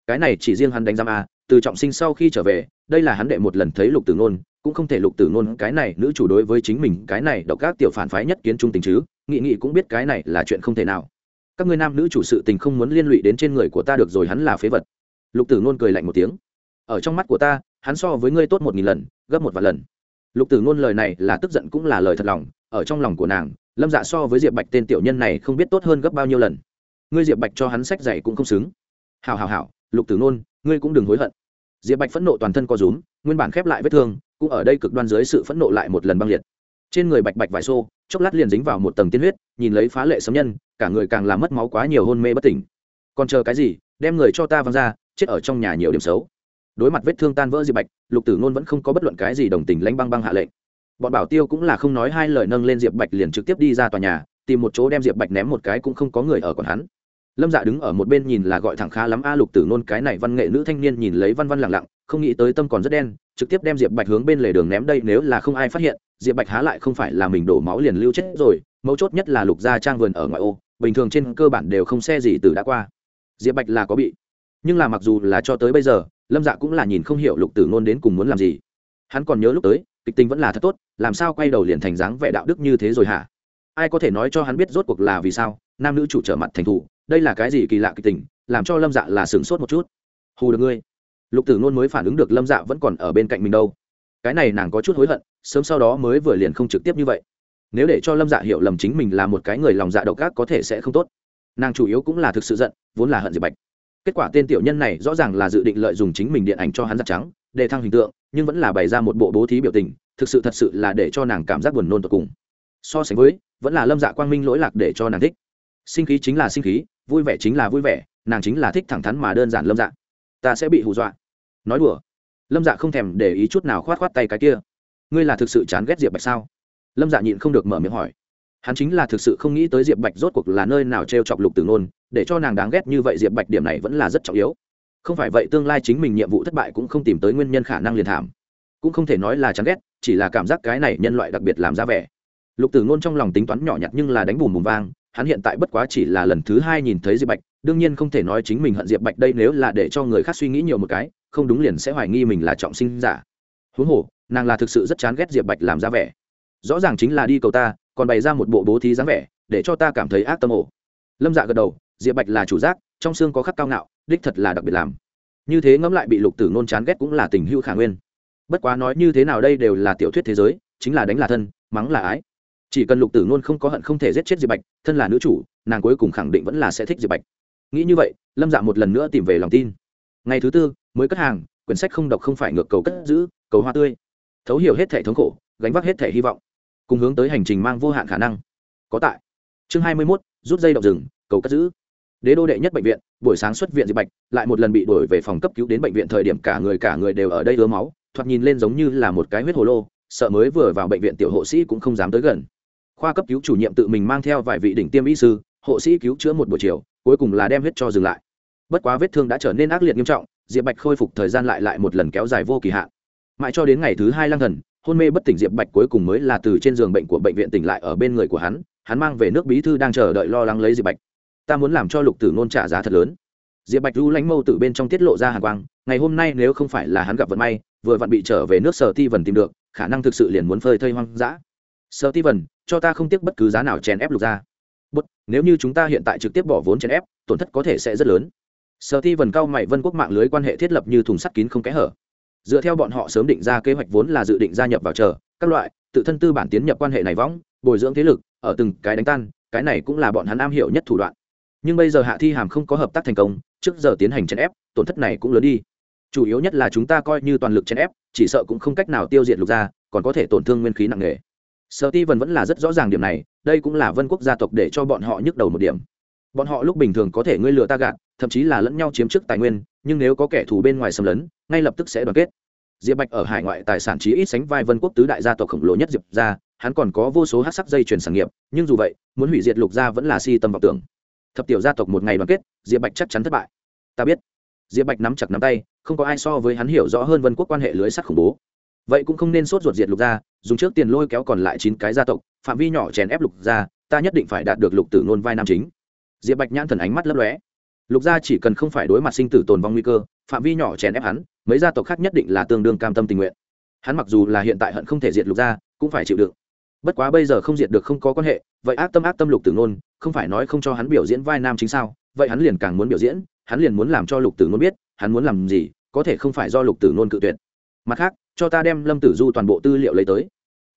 Cái này chỉ riêng hắn đánh giam a, từ trọng sinh sau khi trở về, đây là hắn đệ một lần thấy lục tử nôn cũng không thể lục tử nôn cái này nữ chủ đối với chính mình, cái này độc các tiểu phản phái nhất kiến trung tình chứ, nghị nghị cũng biết cái này là chuyện không thể nào. Các ngươi nam nữ chủ sự tình không muốn liên lụy đến trên người của ta được rồi, hắn là phế vật. Lục tử nôn cười lạnh một tiếng. Ở trong mắt của ta, hắn so với ngươi tốt một nghìn lần, gấp một vài lần. Lục tử nôn lời này là tức giận cũng là lời thật lòng, ở trong lòng của nàng lâm dạ so với diệp bạch tên tiểu nhân này không biết tốt hơn gấp bao nhiêu lần. Ngươi diệp bạch cho hắn sách dạy cũng không xứng. Hào hào hào lục tử nôn, ngươi cũng đừng hối hận. Diệp bạch phẫn nộ toàn thân co rúm, nguyên bản khép lại vết thương, cũng ở đây cực đoan dưới sự phẫn nộ lại một lần băng liệt. Trên người bạch bạch vải xô, chốc lát liền dính vào một tầng tiên huyết, nhìn lấy phá lệ sấm nhân, cả người càng làm mất máu quá nhiều hôn mê bất tỉnh. Còn chờ cái gì, đem người cho ta văng ra, chết ở trong nhà nhiều điểm xấu. Đối mặt vết thương tan vỡ diệp bạch, lục tử nôn vẫn không có bất luận cái gì đồng tình lanh băng băng hạ lệnh bọn bảo tiêu cũng là không nói hai lời nâng lên diệp bạch liền trực tiếp đi ra tòa nhà, tìm một chỗ đem diệp bạch ném một cái cũng không có người ở còn hắn. Lâm dạ đứng ở một bên nhìn là gọi thẳng khá lắm a lục tử nôn, cái này văn nghệ nữ thanh niên nhìn lấy văn văn lặng lặng, không nghĩ tới tâm còn rất đen, trực tiếp đem diệp bạch hướng bên lề đường ném đây, nếu là không ai phát hiện, diệp bạch há lại không phải là mình đổ máu liền lưu chết rồi, mấu chốt nhất là lục gia trang vườn ở ngoại ô, bình thường trên cơ bản đều không xe gì từ đã qua. Diệp bạch là có bị, nhưng là mặc dù là cho tới bây giờ, lâm dạ cũng là nhìn không hiểu lục tử nôn đến cùng muốn làm gì. Hắn còn nhớ lúc tới kịch tình vẫn là thật tốt, làm sao quay đầu liền thành dáng vẻ đạo đức như thế rồi hả? Ai có thể nói cho hắn biết rốt cuộc là vì sao, nam nữ chủ trở mặt thành thủ, đây là cái gì kỳ lạ kịch tình làm cho lâm dạ là sửng sốt một chút. Hù được ngươi. Lục tử nôn mới phản ứng được lâm dạ vẫn còn ở bên cạnh mình đâu. Cái này nàng có chút hối hận, sớm sau đó mới vừa liền không trực tiếp như vậy. Nếu để cho lâm dạ hiểu lầm chính mình là một cái người lòng dạ độc ác có thể sẽ không tốt. Nàng chủ yếu cũng là thực sự giận, vốn là hận diệp bạch. Kết quả tên tiểu nhân này rõ ràng là dự định lợi dụng chính mình điện ảnh cho hắn giặt trắng để thăng hình tượng, nhưng vẫn là bày ra một bộ bố thí biểu tình, thực sự thật sự là để cho nàng cảm giác buồn nôn tột cùng. So sánh với, vẫn là lâm dạ quang minh lỗi lạc để cho nàng thích. Sinh khí chính là sinh khí, vui vẻ chính là vui vẻ, nàng chính là thích thẳng thắn mà đơn giản lâm dạ. Ta sẽ bị hù dọa. Nói đùa. Lâm dạ không thèm để ý chút nào khoát khoát tay cái kia. Ngươi là thực sự chán ghét diệp bạch sao? Lâm dạ nhịn không được mở miệng hỏi. Hắn chính là thực sự không nghĩ tới diệp bạch rốt cuộc là nơi nào t r e o chọc lục từ nôn, để cho nàng đáng ghét như vậy diệp bạch điểm này vẫn là rất trọng yếu không phải vậy tương lai chính mình nhiệm vụ thất bại cũng không tìm tới nguyên nhân khả năng liền thảm. Cũng không thể nói là chán ghét, chỉ là cảm giác cái này nhân loại đặc biệt làm ra vẻ. Lục tử nôn trong lòng tính toán nhỏ nhặt nhưng là đánh bùm bùm vang, hắn hiện tại bất quá chỉ là lần thứ hai nhìn thấy diệp bạch, đương nhiên không thể nói chính mình hận diệp bạch đây nếu là để cho người khác suy nghĩ nhiều một cái, không đúng liền sẽ hoài nghi mình là trọng sinh giả. Huống hồ, nàng là thực sự rất chán ghét diệp bạch làm ra vẻ. Rõ ràng chính là đi cầu ta, còn bày ra một bộ bố thí dáng vẻ, để cho ta cảm thấy ác tâm ổ. Lâm dạ gật đầu, diệp bạch là chủ giác trong xương có khắc cao ngạo, đích thật là đặc biệt làm. Như thế ngẫm lại bị lục tử nôn chán ghét cũng là tình hữu khả nguyên. Bất quá nói như thế nào đây đều là tiểu thuyết thế giới, chính là đánh là thân, mắng là ái. Chỉ cần lục tử nôn không có hận không thể giết chết diệp bạch, thân là nữ chủ, nàng cuối cùng khẳng định vẫn là sẽ thích diệp bạch. Nghĩ như vậy, lâm dạ một lần nữa tìm về lòng tin. Ngày thứ tư, mới cất hàng, quyển sách không đọc không phải ngược cầu cất giữ, cầu hoa tươi. Thấu hiểu hết thể thống khổ, gánh vác hết thể hy vọng. Cùng hướng tới hành trình mang vô hạn khả năng. Có tại. Chương hai mươi mốt, rút dây động rừng, cầu cất giữ đế đô đệ nhất bệnh viện, buổi sáng xuất viện diệp bạch, lại một lần bị đuổi về phòng cấp cứu đến bệnh viện thời điểm cả người cả người đều ở đây ứa máu, thoạt nhìn lên giống như là một cái huyết hồ lô, sợ mới vừa vào bệnh viện tiểu hộ sĩ cũng không dám tới gần. Khoa cấp cứu chủ nhiệm tự mình mang theo vài vị đỉnh tiêm y sư, hộ sĩ cứu chữa một buổi chiều, cuối cùng là đem huyết cho dừng lại. Bất quá vết thương đã trở nên ác liệt nghiêm trọng, diệp bạch khôi phục thời gian lại lại một lần kéo dài vô kỳ hạn. Mãi cho đến ngày thứ hai lang thần, hôn mê bất tỉnh diệp bạch cuối cùng mới là từ trên giường bệnh của bệnh viện tỉnh lại ở bên người của hắn hắn mang về nước bí thư đang chờ đợi lo lắng lấy diệp bạch ta muốn làm cho lục tử nôn trả giá thật lớn. Diệp bạch du lãnh mâu từ bên trong tiết lộ ra hàng quang, ngày hôm nay nếu không phải là hắn gặp vận may, vừa vặn bị trở về nước sở ti vần tìm được, khả năng thực sự liền muốn phơi thây hoang dã. Sở ti vần cho ta không tiếc bất cứ giá nào chèn ép lục ra bất, nếu như chúng ta hiện tại trực tiếp bỏ vốn chèn ép, tổn thất có thể sẽ rất lớn. Sở ti vần cao mày vân quốc mạng lưới quan hệ thiết lập như thùng sắt kín không kẽ hở. Dựa theo bọn họ sớm định ra kế hoạch vốn là dự định gia nhập vào chờ, các loại, tự thân tư bản tiến nhập quan hệ này võng, bồi dưỡng thế lực, ở từng cái đánh tan, cái này cũng là bọn hắn am hiểu nhất thủ đoạn nhưng bây giờ hạ thi hàm không có hợp tác thành công, trước giờ tiến hành chèn ép, tổn thất này cũng lớn đi. Chủ yếu nhất là chúng ta coi như toàn lực chèn ép, chỉ sợ cũng không cách nào tiêu diệt lục gia, còn có thể tổn thương nguyên khí nặng nề. Sở ti vần vẫn là rất rõ ràng điểm này, đây cũng là vân quốc gia tộc để cho bọn họ nhức đầu một điểm. Bọn họ lúc bình thường có thể ngươi lừa ta gạt, thậm chí là lẫn nhau chiếm chức tài nguyên, nhưng nếu có kẻ thù bên ngoài xâm lấn, ngay lập tức sẽ đoàn kết. Diệp bạch ở hải ngoại tài sản chí ít sánh vai vân quốc tứ đại gia tộc khổng lồ nhất diệp ra hắn còn có vô số hát sắc dây chuyển sản nghiệp, nhưng dù vậy, muốn hủy diệt lục gia vẫn là si tâm vọng tưởng thập tiểu gia tộc một ngày đoàn kết, diệp bạch chắc chắn thất bại. Ta biết. Diệp bạch nắm chặt nắm tay, không có ai so với hắn hiểu rõ hơn vân quốc quan hệ lưới sắt khủng bố. Vậy cũng không nên sốt ruột diệt lục gia dùng trước tiền lôi kéo còn lại chín cái gia tộc, phạm vi nhỏ chèn ép lục gia ta nhất định phải đạt được lục tử nôn vai nam chính. Diệp bạch nhãn thần ánh mắt lấp lóe. Lục gia chỉ cần không phải đối mặt sinh tử tồn vong nguy cơ, phạm vi nhỏ chèn ép hắn, mấy gia tộc khác nhất định là tương đương cam tâm tình nguyện. Hắn mặc dù là hiện tại hận không thể diệt lục gia cũng phải chịu đựng bất quá bây giờ không diệt được không có quan hệ, vậy ác tâm ác tâm lục tử nôn không phải nói không cho hắn biểu diễn vai nam chính sao? Vậy hắn liền càng muốn biểu diễn, hắn liền muốn làm cho lục tử nôn biết, hắn muốn làm gì, có thể không phải do lục tử nôn cự tuyệt. Mặt khác, cho ta đem lâm tử du toàn bộ tư liệu lấy tới.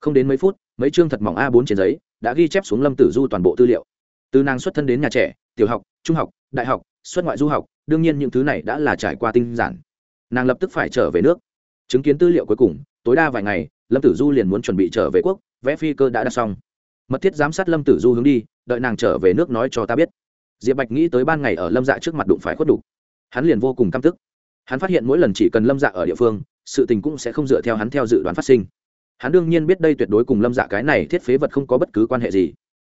Không đến mấy phút, mấy chương thật mỏng a 4 trên giấy đã ghi chép xuống lâm tử du toàn bộ tư liệu. Từ nàng xuất thân đến nhà trẻ, tiểu học, trung học, đại học, xuất ngoại du học, đương nhiên những thứ này đã là trải qua tinh giản. Nàng lập tức phải trở về nước. Chứng kiến tư liệu cuối cùng, tối đa vài ngày lâm tử du liền muốn chuẩn bị trở về quốc, vẽ phi cơ đã đặt xong. Mật thiết giám sát lâm tử du hướng đi, đợi nàng trở về nước nói cho ta biết. Diệp bạch nghĩ tới ban ngày ở lâm dạ trước mặt đụng phải khuất đục hắn liền vô cùng căm tức. Hắn phát hiện mỗi lần chỉ cần lâm dạ ở địa phương, sự tình cũng sẽ không dựa theo hắn theo dự đoán phát sinh. Hắn đương nhiên biết đây tuyệt đối cùng lâm dạ cái này thiết phế vật không có bất cứ quan hệ gì.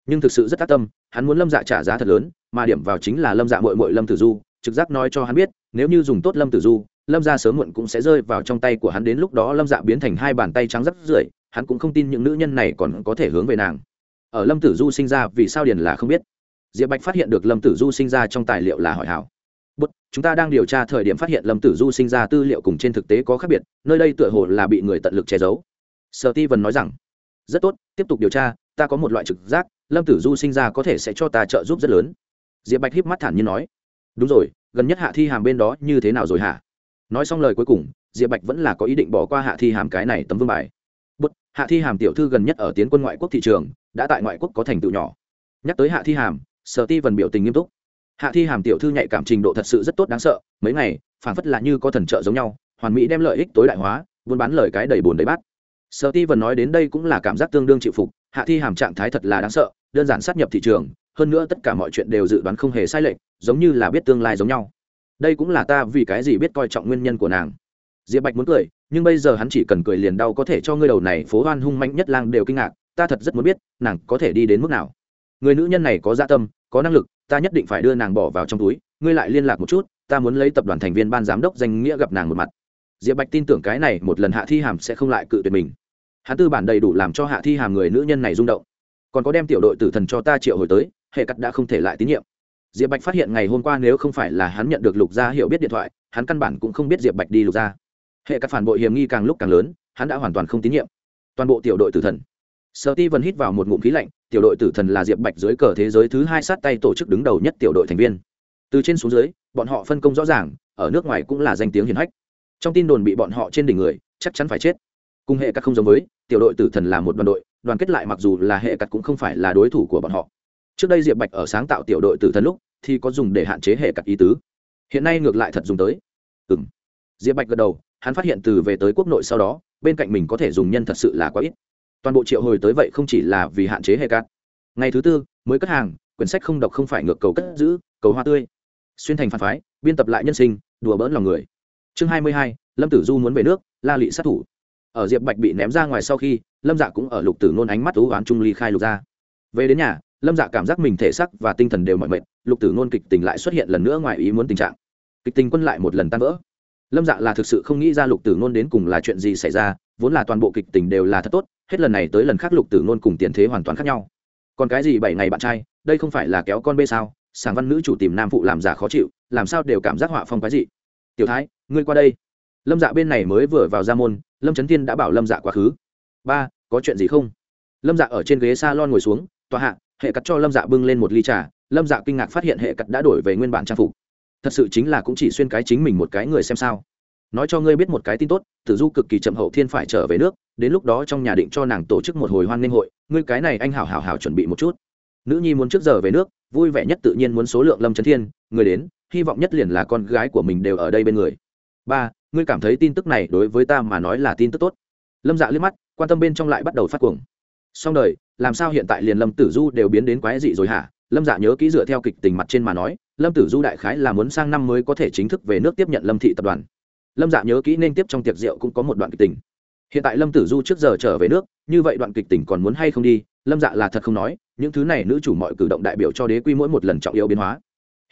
Nhưng thực sự rất tác tâm, hắn muốn lâm dạ trả giá thật lớn, mà điểm vào chính là lâm dạ mội mội lâm tử du, trực giác nói cho hắn biết, nếu như dùng tốt lâm tử du lâm gia sớm muộn cũng sẽ rơi vào trong tay của hắn đến lúc đó lâm dạ biến thành hai bàn tay trắng rắp rưởi hắn cũng không tin những nữ nhân này còn có thể hướng về nàng. Ở lâm tử du sinh ra vì sao điền là không biết? Diệp bạch phát hiện được lâm tử du sinh ra trong tài liệu là hỏi hảo. Bút, chúng ta đang điều tra thời điểm phát hiện lâm tử du sinh ra tư liệu cùng trên thực tế có khác biệt nơi đây tựa hồ là bị người tận lực che giấu. Sở ti vần nói rằng rất tốt tiếp tục điều tra ta có một loại trực giác lâm tử du sinh ra có thể sẽ cho ta trợ giúp rất lớn. Diệp bạch híp mắt thản nhiên nói đúng rồi gần nhất hạ thi hàm bên đó như thế nào rồi hả? Nói xong lời cuối cùng diệp bạch vẫn là có ý định bỏ qua hạ thi hàm cái này tấm vương bài. Bút, hạ thi hàm tiểu thư gần nhất ở tiến quân ngoại quốc thị trường đã tại ngoại quốc có thành tựu nhỏ. Nhắc tới hạ thi hàm sở ti vần biểu tình nghiêm túc. Hạ thi hàm tiểu thư nhạy cảm trình độ thật sự rất tốt đáng sợ mấy ngày phản phất là như có thần trợ giống nhau hoàn mỹ đem lợi ích tối đại hóa buôn bán lời cái đầy bồn đầy bát. Sở ti vần nói đến đây cũng là cảm giác tương đương chịu phục hạ thi hàm trạng thái thật là đáng sợ đơn giản sát nhập thị trường hơn nữa tất cả mọi chuyện đều dự đoán không hề sai lệch giống như là biết tương lai giống nhau đây cũng là ta vì cái gì biết coi trọng nguyên nhân của nàng. Diệp bạch muốn cười, nhưng bây giờ hắn chỉ cần cười liền đau có thể cho ngươi đầu này phố hoan hung mạnh nhất lang đều kinh ngạc, ta thật rất muốn biết, nàng có thể đi đến mức nào. Người nữ nhân này có dạ tâm, có năng lực, ta nhất định phải đưa nàng bỏ vào trong túi, ngươi lại liên lạc một chút, ta muốn lấy tập đoàn thành viên ban giám đốc danh nghĩa gặp nàng một mặt. Diệp bạch tin tưởng cái này một lần hạ thi hàm sẽ không lại cự tuyệt mình. Hắn tư bản đầy đủ làm cho hạ thi hàm người nữ nhân này rung động. Còn có đem tiểu đội tử thần cho ta triệu hồi tới, hệ cắt đã không thể lại tín nhiệm diệp bạch phát hiện ngày hôm qua nếu không phải là hắn nhận được lục gia hiểu biết điện thoại, hắn căn bản cũng không biết diệp bạch đi lục gia. Hệ các phản bội hiểm nghi càng lúc càng lớn, hắn đã hoàn toàn không tín nhiệm. Toàn bộ tiểu đội tử thần. Sở ti hít vào một ngụm khí lạnh, tiểu đội tử thần là diệp bạch dưới cờ thế giới thứ hai sát tay tổ chức đứng đầu nhất tiểu đội thành viên. Từ trên xuống dưới, bọn họ phân công rõ ràng, ở nước ngoài cũng là danh tiếng hiển hách. Trong tin đồn bị bọn họ trên đỉnh người, chắc chắn phải chết. Cùng hệ các không giống với, tiểu đội tử thần là một đoàn đội, đoàn kết lại mặc dù là hệ cắt cũng không phải là đối thủ của bọn họ. Trước đây diệp bạch ở sáng tạo tiểu đội tử thần lúc thì có dùng để hạn chế hệ cặt ý tứ. Hiện nay ngược lại thật dùng tới. Ừ m diệp bạch gật đầu, hắn phát hiện từ về tới quốc nội sau đó, bên cạnh mình có thể dùng nhân thật sự là quá ít. Toàn bộ triệu hồi tới vậy không chỉ là vì hạn chế hệ cát ngày thứ tư, mới cất hàng, quyển sách không đọc không phải ngược cầu cất giữ, cầu hoa tươi. Xuyên thành phản phái, biên tập lại nhân sinh, đùa bỡn lòng người. Chương hai mươi hai, lâm tử du muốn về nước, la lị sát thủ. Ở diệp bạch bị ném ra ngoài sau khi, lâm dạ cũng ở lục tử nôn ánh mắt thú oán trung ly khai lục ra. Về đến nhà, lâm dạ cảm giác mình thể sắc và tinh thần đều mọi mệt lục tử nôn kịch tình lại xuất hiện lần nữa ngoài ý muốn tình trạng. Kịch tình quân lại một lần tan vỡ. Lâm dạ là thực sự không nghĩ ra lục tử nôn đến cùng là chuyện gì xảy ra, vốn là toàn bộ kịch tình đều là thật tốt, hết lần này tới lần khác lục tử nôn cùng tiền thế hoàn toàn khác nhau. Còn cái gì bảy ngày bạn trai, đây không phải là kéo con bê sao? Sàng văn nữ chủ tìm nam phụ làm giả khó chịu, làm sao đều cảm giác họa phong cái gì tiểu thái, ngươi qua đây. Lâm dạ bên này mới vừa vào ra môn, lâm trấn tiên đã bảo lâm dạ quá khứ. Ba, có chuyện gì không? Lâm dạ ở trên ghế s a lon ngồi xuống, tòa hạ, hệ cắt cho lâm dạ bưng lên một ly trà lâm dạ kinh ngạc phát hiện hệ cắt đã đổi về nguyên bản trang phục. Thật sự chính là cũng chỉ xuyên cái chính mình một cái người xem sao. Nói cho ngươi biết một cái tin tốt, tử du cực kỳ chậm hậu thiên phải trở về nước, đến lúc đó trong nhà định cho nàng tổ chức một hồi hoan nghênh hội, ngươi cái này anh hảo hảo hảo chuẩn bị một chút. Nữ nhi muốn trước giờ về nước, vui vẻ nhất tự nhiên muốn số lượng lâm trấn thiên, người đến, hy vọng nhất liền là con gái của mình đều ở đây bên người. Ba, ngươi cảm thấy tin tức này đối với ta mà nói là tin tức tốt. Lâm dạ liếc mắt, quan tâm bên trong lại bắt đầu phát cuồng. Xong đời, làm sao hiện tại liền lâm tử du đều biến đến quái dị rồi hả? Lâm dạ nhớ kỹ dựa theo kịch tình mặt trên mà nói, lâm tử du đại khái là muốn sang năm mới có thể chính thức về nước tiếp nhận lâm thị tập đoàn. Lâm dạ nhớ kỹ nên tiếp trong tiệc rượu cũng có một đoạn kịch tình. Hiện tại lâm tử du trước giờ trở về nước, như vậy đoạn kịch tình còn muốn hay không đi, lâm dạ là thật không nói, những thứ này nữ chủ mọi cử động đại biểu cho đế quy mỗi một lần trọng yếu biến hóa.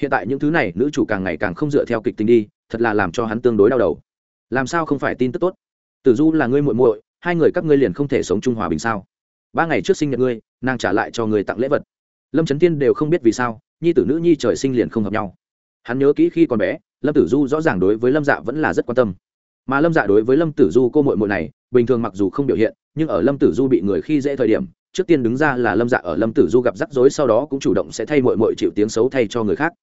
Hiện tại những thứ này nữ chủ càng ngày càng không dựa theo kịch tình đi, thật là làm cho hắn tương đối đau đầu. Làm sao không phải tin tức tốt? Tử du là ngươi muội muội, hai người các ngươi liền không thể sống chung hòa bình sao? Ba ngày trước sinh nhật ngươi, nàng trả lại cho người tặng lễ vật lâm trấn tiên đều không biết vì sao nhi tử nữ nhi trời sinh liền không hợp nhau hắn nhớ kỹ khi còn bé lâm tử du rõ ràng đối với lâm dạ vẫn là rất quan tâm mà lâm dạ đối với lâm tử du cô mội mội này bình thường mặc dù không biểu hiện nhưng ở lâm tử du bị người khi dễ thời điểm trước tiên đứng ra là lâm dạ ở lâm tử du gặp rắc rối sau đó cũng chủ động sẽ thay mội mội chịu tiếng xấu thay cho người khác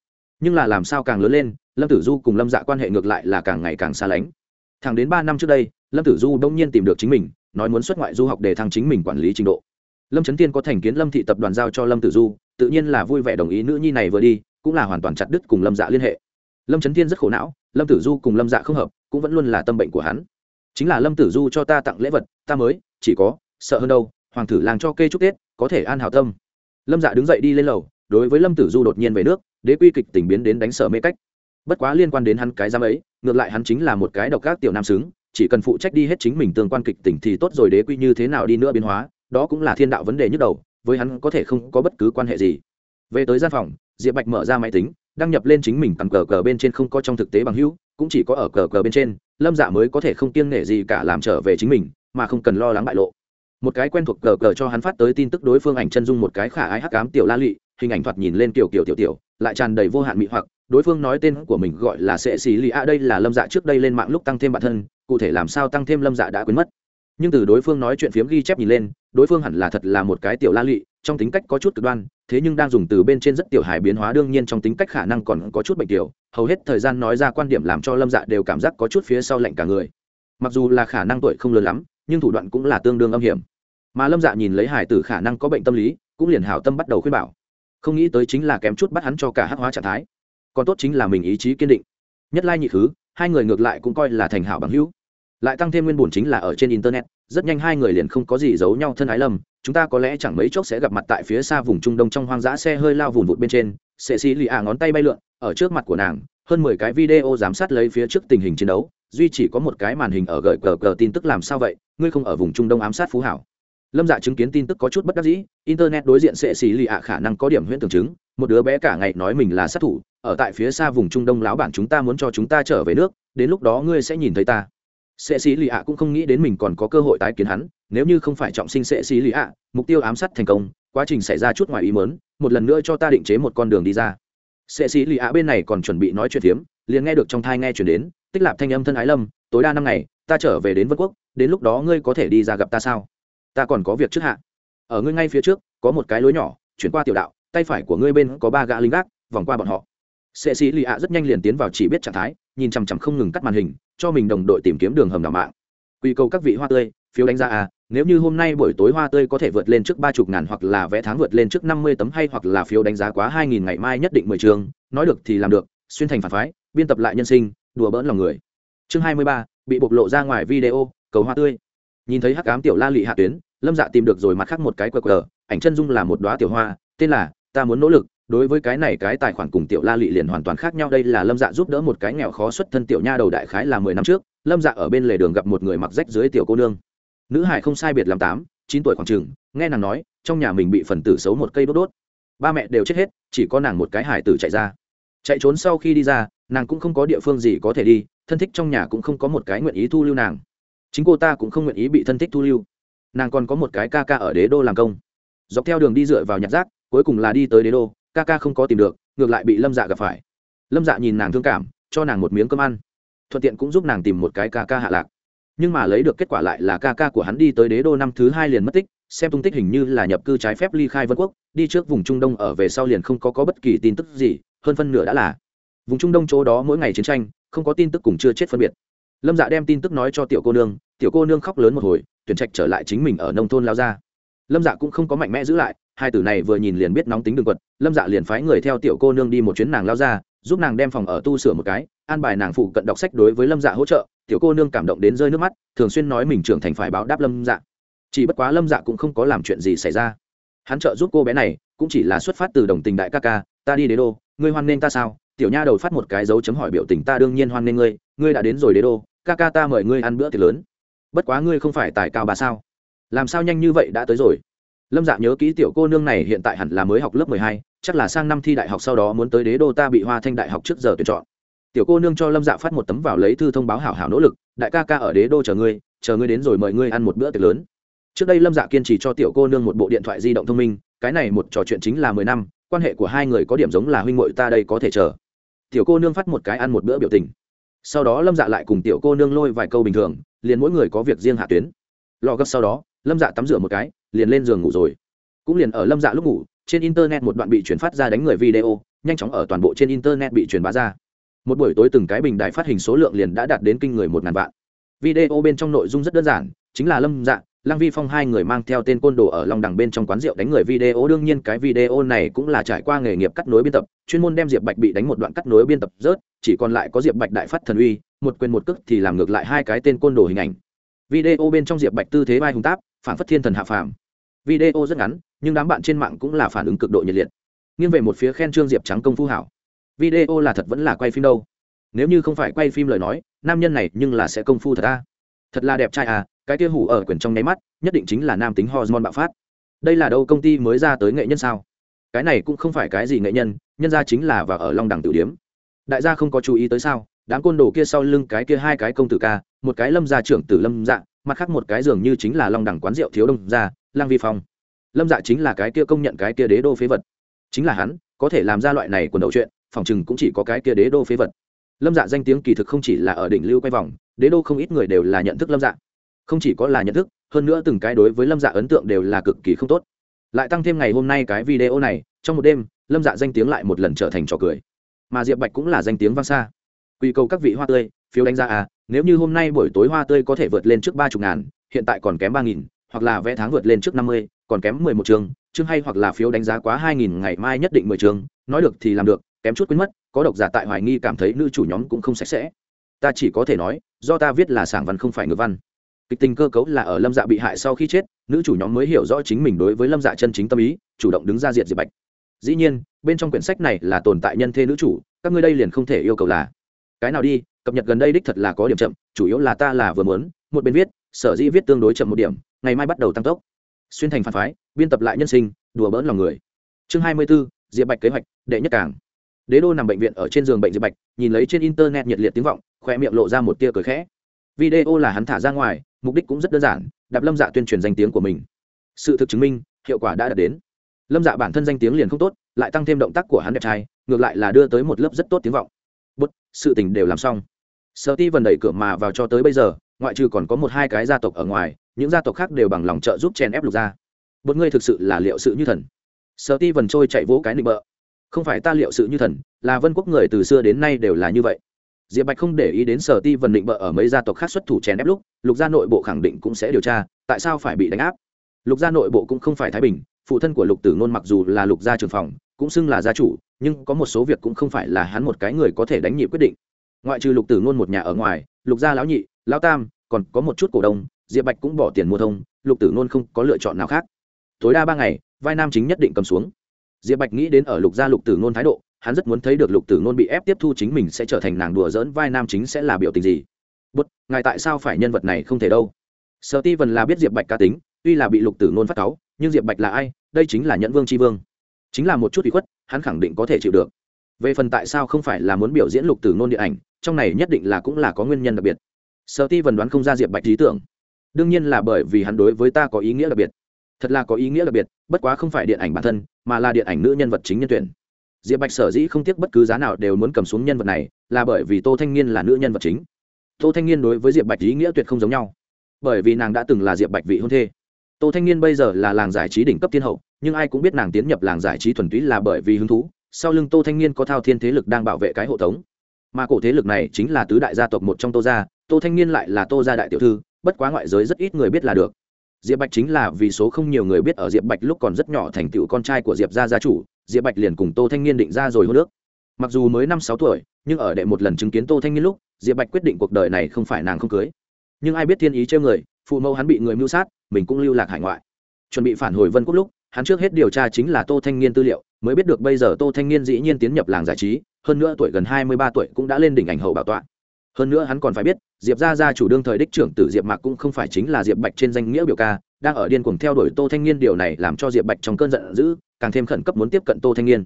nhưng là làm sao càng lớn lên lâm tử du cùng lâm dạ quan hệ ngược lại là càng ngày càng xa lánh thẳng đến ba năm trước đây lâm tử du đông nhiên tìm được chính mình nói muốn xuất ngoại du học để thăng chính mình quản lý trình độ lâm trấn tiên có thành kiến lâm thị tập đoàn giao cho lâm tử du, tự nhiên là vui vẻ đồng ý nữ nhi này vừa đi, cũng là hoàn toàn chặt đứt cùng lâm dạ liên hệ. Lâm trấn tiên rất khổ não, lâm tử du cùng lâm dạ không hợp, cũng vẫn luôn là tâm bệnh của hắn. Chính là lâm tử du cho ta tặng lễ vật, ta mới, chỉ có, sợ hơn đâu, hoàng tử làng cho kê chúc tết, có thể an hào tâm. Lâm dạ đứng dậy đi lên lầu, đối với lâm tử du đột nhiên về nước, đế quy kịch tình biến đến đánh sợ mê cách. Bất quá liên quan đến hắn cái giám ấy, ngược lại hắn chính là một cái độc các tiểu nam xứng, chỉ cần phụ trách đi hết chính mình tương quan kịch tỉnh thì tốt rồi, đế quy như thế nào đi nữa biến hóa đó cũng là thiên đạo vấn đề nhức đầu, với hắn có thể không có bất cứ quan hệ gì. Về tới gian phòng, diệp bạch mở ra máy tính, đăng nhập lên chính mình tặng cờ cờ bên trên không có trong thực tế bằng hữu, cũng chỉ có ở cờ cờ bên trên, lâm dạ mới có thể không kiêng nể gì cả làm trở về chính mình, mà không cần lo lắng bại lộ. Một cái quen thuộc cờ cờ cho hắn phát tới tin tức đối phương ảnh chân dung một cái khả ái hắc cám tiểu la lụy hình ảnh thoạt nhìn lên kiểu kiểu tiểu tiểu, lại tràn đầy vô hạn mị hoặc, đối phương nói tên của mình gọi là sệ xì lì a, đây là lâm dạ trước đây lên mạng lúc tăng thêm bản thân, cụ thể làm sao tăng thêm lâm dạ đã quên mất nhưng từ đối phương nói chuyện phiếm ghi chép nhìn lên, đối phương hẳn là thật là một cái tiểu la lụy trong tính cách có chút cực đoan, thế nhưng đang dùng từ bên trên rất tiểu hài biến hóa, đương nhiên trong tính cách khả năng còn có chút bệnh tiểu, hầu hết thời gian nói ra quan điểm làm cho lâm dạ đều cảm giác có chút phía sau lạnh cả người. Mặc dù là khả năng tuổi không lớn lắm, nhưng thủ đoạn cũng là tương đương âm hiểm. Mà lâm dạ nhìn lấy hải tử khả năng có bệnh tâm lý, cũng liền hảo tâm bắt đầu khuyên bảo. Không nghĩ tới chính là kém chút bắt hắn cho cả hắc hóa trạng thái. Còn tốt chính là mình ý chí kiên định. Nhất lai nhị thứ hai người ngược lại cũng coi là thành hảo bằng hữu lại tăng thêm nguyên bổn chính là ở trên internet, rất nhanh hai người liền không có gì giấu nhau thân ái lâm chúng ta có lẽ chẳng mấy chốc sẽ gặp mặt tại phía xa vùng trung đông trong hoang dã xe hơi lao vùn vụt bên trên sệ xì lì à ngón tay bay lượn, ở trước mặt của nàng, hơn mười cái video giám sát lấy phía trước tình hình chiến đấu, duy chỉ có một cái màn hình ở gợi cờ cờ tin tức làm sao vậy, ngươi không ở vùng trung đông ám sát phú hảo. Lâm dạ chứng kiến tin tức có chút bất đắc dĩ, internet đối diện sệ xì lì ạ khả năng có điểm huyễn tưởng chứng, một đứa bé cả ngày nói mình là sát thủ, ở tại phía xa vùng trung đông lão bản chúng ta muốn cho chúng ta trở về nước, đến lúc đó ngươi sẽ nhìn thấy ta sệ sĩ lì ạ cũng không nghĩ đến mình còn có cơ hội tái kiến hắn, nếu như không phải trọng sinh sệ sĩ lì ạ, mục tiêu ám sát thành công, quá trình xảy ra chút ngoài ý mớn một lần nữa cho ta định chế một con đường đi ra. Sệ sĩ lì ạ bên này còn chuẩn bị nói chuyện phiếm, liền nghe được trong thai nghe chuyển đến, tích lạp thanh âm thân ái lâm, tối đa năm ngày, ta trở về đến vân quốc, đến lúc đó ngươi có thể đi ra gặp ta sao? Ta còn có việc trước hạ. Ở ngươi ngay phía trước, có một cái lối nhỏ, chuyển qua tiểu đạo, tay phải của ngươi bên có ba gã lính gác, vòng qua bọn họ sệ sĩ lì ạ rất nhanh liền tiến vào chỉ biết trạng thái, nhìn chằm chằm không ngừng cắt màn hình, cho mình đồng đội tìm kiếm đường hầm đảo mạng. Quy cầu các vị hoa tươi, phiếu đánh giá à nếu như hôm nay buổi tối hoa tươi có thể vượt lên trước ba chục ngàn hoặc là vẽ tháng vượt lên trước năm mươi tấm hay hoặc là phiếu đánh giá quá hai nghìn ngày mai nhất định mười trường, nói được thì làm được, xuyên thành phản phái, biên tập lại nhân sinh, đùa bỡn lòng người. Chương hai mươi ba, bị bộc lộ ra ngoài video, cầu hoa tươi. Nhìn thấy hắc cám tiểu la lị hạ tuyến, lâm dạ tìm được rồi mặt khác một cái qr qr ảnh chân dung là một đoá tiểu hoa, tên là ta muốn nỗ lực đối với cái này cái tài khoản cùng tiểu la lị liền hoàn toàn khác nhau. Đây là lâm dạ giúp đỡ một cái nghèo khó xuất thân tiểu nha đầu đại khái là mười năm trước. Lâm dạ ở bên lề đường gặp một người mặc rách dưới tiểu cô nương. Nữ hải không sai biệt làm tám, chín tuổi khoảng chừng, nghe nàng nói, trong nhà mình bị phần tử xấu một cây đốt đốt. Ba mẹ đều chết hết, chỉ có nàng một cái hải tử chạy ra. Chạy trốn sau khi đi ra, nàng cũng không có địa phương gì có thể đi, thân thích trong nhà cũng không có một cái nguyện ý thu lưu nàng. Chính cô ta cũng không nguyện ý bị thân thích thu lưu. Nàng còn có một cái ca ca ở đế đô làm công. Dọc theo đường đi dựa vào nhặt rác, cuối cùng là đi tới đế đô ca ca không có tìm được ngược lại bị lâm dạ gặp phải. Lâm dạ nhìn nàng thương cảm cho nàng một miếng cơm ăn. Thuận tiện cũng giúp nàng tìm một cái ca ca hạ lạc. Nhưng mà lấy được kết quả lại là ca ca của hắn đi tới đế đô năm thứ hai liền mất tích xem tung tích hình như là nhập cư trái phép ly khai vân quốc đi trước vùng trung đông ở về sau liền không có, có bất kỳ tin tức gì hơn phân nửa đã là vùng trung đông chỗ đó mỗi ngày chiến tranh không có tin tức cùng chưa chết phân biệt. Lâm dạ đem tin tức nói cho tiểu cô nương tiểu cô nương khóc lớn một hồi tuyển trạch trở lại chính mình ở nông thôn lao ra. Lâm dạ cũng không có mạnh mẽ giữ lại hai tử này vừa nhìn liền biết nóng tính đường quật, lâm dạ liền phái người theo tiểu cô nương đi một chuyến nàng lao ra, giúp nàng đem phòng ở tu sửa một cái, an bài nàng phụ cận đọc sách đối với lâm dạ hỗ trợ, tiểu cô nương cảm động đến rơi nước mắt, thường xuyên nói mình trưởng thành phải báo đáp lâm dạ. Chỉ bất quá lâm dạ cũng không có làm chuyện gì xảy ra. Hắn trợ giúp cô bé này, cũng chỉ là xuất phát từ đồng tình đại ca ca, ta đi đế đô, ngươi hoan nghênh ta sao? Tiểu nha đầu phát một cái dấu chấm hỏi biểu tình, ta đương nhiên hoan nghênh ngươi ngươi đã đến rồi đế đô, ca ca ta mời ngươi ăn bữa tiệc lớn. Bất quá ngươi không phải tài cao bà sao? Làm sao nhanh như vậy đã tới rồi? Lâm dạ nhớ kỹ tiểu cô nương này hiện tại hẳn là mới học lớp mười hai, chắc là sang năm thi đại học sau đó muốn tới đế đô ta bị hoa thanh đại học trước giờ tuyển chọn. Tiểu cô nương cho lâm dạ phát một tấm vào lấy thư thông báo hảo hảo nỗ lực, đại ca ca ở đế đô chờ ngươi chờ ngươi đến rồi mời ngươi ăn một bữa tiệc lớn. Trước đây lâm dạ kiên trì cho tiểu cô nương một bộ điện thoại di động thông minh, cái này một trò chuyện chính là mười năm, quan hệ của hai người có điểm giống là huynh ngội ta đây có thể chờ. Tiểu cô nương phát một cái ăn một bữa biểu tình. Sau đó lâm dạ lại cùng tiểu cô nương lôi vài câu bình thường, liền mỗi người có việc riêng hạ tuyến. Lò gấp sau đó lâm dạ tắm rửa một cái, liền lên giường ngủ rồi. Cũng liền ở lâm dạ lúc ngủ, trên internet một đoạn bị chuyển phát ra đánh người video, nhanh chóng ở toàn bộ trên internet bị truyền bá ra. Một buổi tối từng cái bình đài phát hình số lượng liền đã đạt đến kinh người một ngàn vạn. Video bên trong nội dung rất đơn giản, chính là lâm dạ lăng vi phong hai người mang theo tên côn đồ ở long đằng bên trong quán rượu đánh người video. Đương nhiên cái video này cũng là trải qua nghề nghiệp cắt nối biên tập, chuyên môn đem diệp bạch bị đánh một đoạn cắt nối biên tập rớt, chỉ còn lại có diệp bạch đại phát thần uy, một quyền một cước thì làm ngược lại hai cái tên côn đồ hình ảnh. Video bên trong diệp bạch tư thế vai hùng táp phản phất thiên thần hạ phàm. Video rất ngắn, nhưng đám bạn trên mạng cũng là phản ứng cực độ nhiệt liệt. Nghiêng về một phía khen trương diệp trắng công phu hảo. Video là thật vẫn là quay phim đâu? Nếu như không phải quay phim lời nói, nam nhân này nhưng là sẽ công phu thật ta thật là đẹp trai à cái kia hủ ở quyển trong nháy mắt, nhất định chính là nam tính hormone bạo phát. Đây là đâu công ty mới ra tới nghệ nhân sao? Cái này cũng không phải cái gì nghệ nhân nhân ra chính là và ở long đẳng tử điếm. Đại gia không có chú ý tới sao? Đám côn đồ kia sau lưng cái kia hai cái công tử ca, một cái lâm gia trưởng tử lâm dạ mặt khác một cái dường như chính là long đẳng quán rượu thiếu đông ra lang vi phong. Lâm dạ chính là cái kia công nhận cái kia đế đô phế vật. Chính là hắn, có thể làm ra loại này quần đầu chuyện, phòng chừng cũng chỉ có cái kia đế đô phế vật. Lâm dạ danh tiếng kỳ thực không chỉ là ở đỉnh lưu quay vòng, đế đô không ít người đều là nhận thức lâm dạ. Không chỉ có là nhận thức, hơn nữa từng cái đối với lâm dạ ấn tượng đều là cực kỳ không tốt. Lại tăng thêm ngày hôm nay cái video này, trong một đêm, lâm dạ danh tiếng lại một lần trở thành trò cười. Mà diệp bạch cũng là danh tiếng vang xa. Quy cầu các vị hoa tươi, phiếu đánh giá à nếu như hôm nay buổi tối hoa tươi có thể vượt lên trước ba chục ngàn, hiện tại còn kém ba nghìn, hoặc là vẽ tháng vượt lên trước năm mươi, còn kém mười một chương chương hay hoặc là phiếu đánh giá quá hai nghìn, ngày mai nhất định mười chương nói được thì làm được, kém chút quên mất, có độc giả tại hoài nghi cảm thấy nữ chủ nhóm cũng không sạch sẽ. Ta chỉ có thể nói, do ta viết là sảng văn không phải ngữ văn. Kịch tình cơ cấu là ở lâm dạ bị hại sau khi chết, nữ chủ nhóm mới hiểu rõ chính mình đối với lâm dạ chân chính tâm ý, chủ động đứng ra diệt diệt bạch. Dĩ nhiên, bên trong quyển sách này là tồn tại nhân thê nữ chủ, các ngươi đây liền không thể yêu cầu là, cái nào đi cập nhật gần đây đích thật là có điểm chậm chủ yếu là ta là vừa muốn một bên viết sở dĩ viết tương đối chậm một điểm ngày mai bắt đầu tăng tốc. Xuyên thành phản phái biên tập lại nhân sinh đùa bỡn lòng người. Chương hai mươi 24, diệp bạch kế hoạch đệ nhất cảng. Đế đô nằm bệnh viện ở trên giường bệnh diệp bạch nhìn lấy trên internet nhiệt liệt tiếng vọng khoe miệng lộ ra một tia cười khẽ. Video là hắn thả ra ngoài mục đích cũng rất đơn giản đạp lâm dạ tuyên truyền danh tiếng của mình. Sự thực chứng minh hiệu quả đã đạt đến. Lâm dạ bản thân danh tiếng liền không tốt lại tăng thêm động tác của hắn đẹp trai ngược lại là đưa tới một lớp rất tốt tiếng vọng bút, sự tình đều làm xong. Sợ ti vần đẩy cửa mà vào cho tới bây giờ, ngoại trừ còn có một hai cái gia tộc ở ngoài, những gia tộc khác đều bằng lòng trợ giúp chen ép lục ra một ngươi thực sự là liệu sự như thần. Sợ ti vần trôi chạy vỗ cái nịnh bợ. Không phải ta liệu sự như thần, là vân quốc người từ xưa đến nay đều là như vậy. Diệp bạch không để ý đến sở ti vần định bợ ở mấy gia tộc khác xuất thủ chèn ép lúc, lục gia nội bộ khẳng định cũng sẽ điều tra, tại sao phải bị đánh áp? Lục gia nội bộ cũng không phải thái bình, phụ thân của lục tử nôn mặc dù là lục gia trường phòng cũng xưng là gia chủ, nhưng có một số việc cũng không phải là hắn một cái người có thể đánh nhị quyết định. Ngoại trừ lục tử nôn một nhà ở ngoài, lục gia lão nhị, lão tam, còn có một chút cổ đông, diệp bạch cũng bỏ tiền mua thông, lục tử nôn không có lựa chọn nào khác. Tối đa ba ngày, vai nam chính nhất định cầm xuống. Diệp bạch nghĩ đến ở lục gia lục tử nôn thái độ, hắn rất muốn thấy được lục tử nôn bị ép tiếp thu chính mình sẽ trở thành nàng đùa dỡn vai nam chính sẽ là biểu tình gì. Bút ngài tại sao phải nhân vật này không thể đâu? Sợ ti vần là biết diệp bạch ca tính, tuy là bị lục tử nôn phát cáu, nhưng diệp bạch là ai? Đây chính là nhẫn vương tri vương chính là một chút bị khuất, hắn khẳng định có thể chịu được. Về phần tại sao không phải là muốn biểu diễn lục tử nôn điện ảnh, trong này nhất định là cũng là có nguyên nhân đặc biệt. Sợ ti vần đoán không ra diệp bạch lý tưởng. Đương nhiên là bởi vì hắn đối với ta có ý nghĩa đặc biệt. Thật là có ý nghĩa đặc biệt, bất quá không phải điện ảnh bản thân, mà là điện ảnh nữ nhân vật chính nhân tuyển. Diệp bạch sở dĩ không tiếc bất cứ giá nào đều muốn cầm xuống nhân vật này, là bởi vì tô thanh niên là nữ nhân vật chính. Tô thanh niên đối với diệp bạch ý nghĩa tuyệt không giống nhau. Bởi vì nàng đã từng là diệp bạch vị hôn thê tô thanh niên bây giờ là làng giải trí đỉnh cấp thiên hậu, nhưng ai cũng biết nàng tiến nhập làng giải trí thuần túy là bởi vì hứng thú, sau lưng tô thanh niên có thao thiên thế lực đang bảo vệ cái hộ tống. Mà cổ thế lực này chính là tứ đại gia tộc một trong tô gia, tô thanh niên lại là tô gia đại tiểu thư, bất quá ngoại giới rất ít người biết là được. Diệp bạch chính là vì số không nhiều người biết ở diệp bạch lúc còn rất nhỏ thành tựu con trai của diệp gia gia chủ, diệp bạch liền cùng tô thanh niên định ra rồi hô nước mặc dù mới năm sáu tuổi, nhưng ở đệ một lần chứng kiến tô thanh niên lúc, diệp bạch quyết định cuộc đời này không phải nàng không cưới. Nhưng ai biết thiên ý trêu người, phụ mẫu hắn bị người mưu sát mình cũng lưu lạc hải ngoại. Chuẩn bị phản hồi vân quốc lúc, hắn trước hết điều tra chính là tô thanh niên tư liệu, mới biết được bây giờ tô thanh niên dĩ nhiên tiến nhập làng giải trí, hơn nữa tuổi gần hai mươi ba tuổi cũng đã lên đỉnh ảnh hậu bảo tọa. Hơn nữa hắn còn phải biết, diệp gia gia chủ đương thời đích trưởng tử diệp mạc cũng không phải chính là diệp bạch trên danh nghĩa biểu ca, đang ở điên cuồng theo đuổi tô thanh niên điều này làm cho diệp bạch trong cơn giận dữ, càng thêm khẩn cấp muốn tiếp cận tô thanh niên.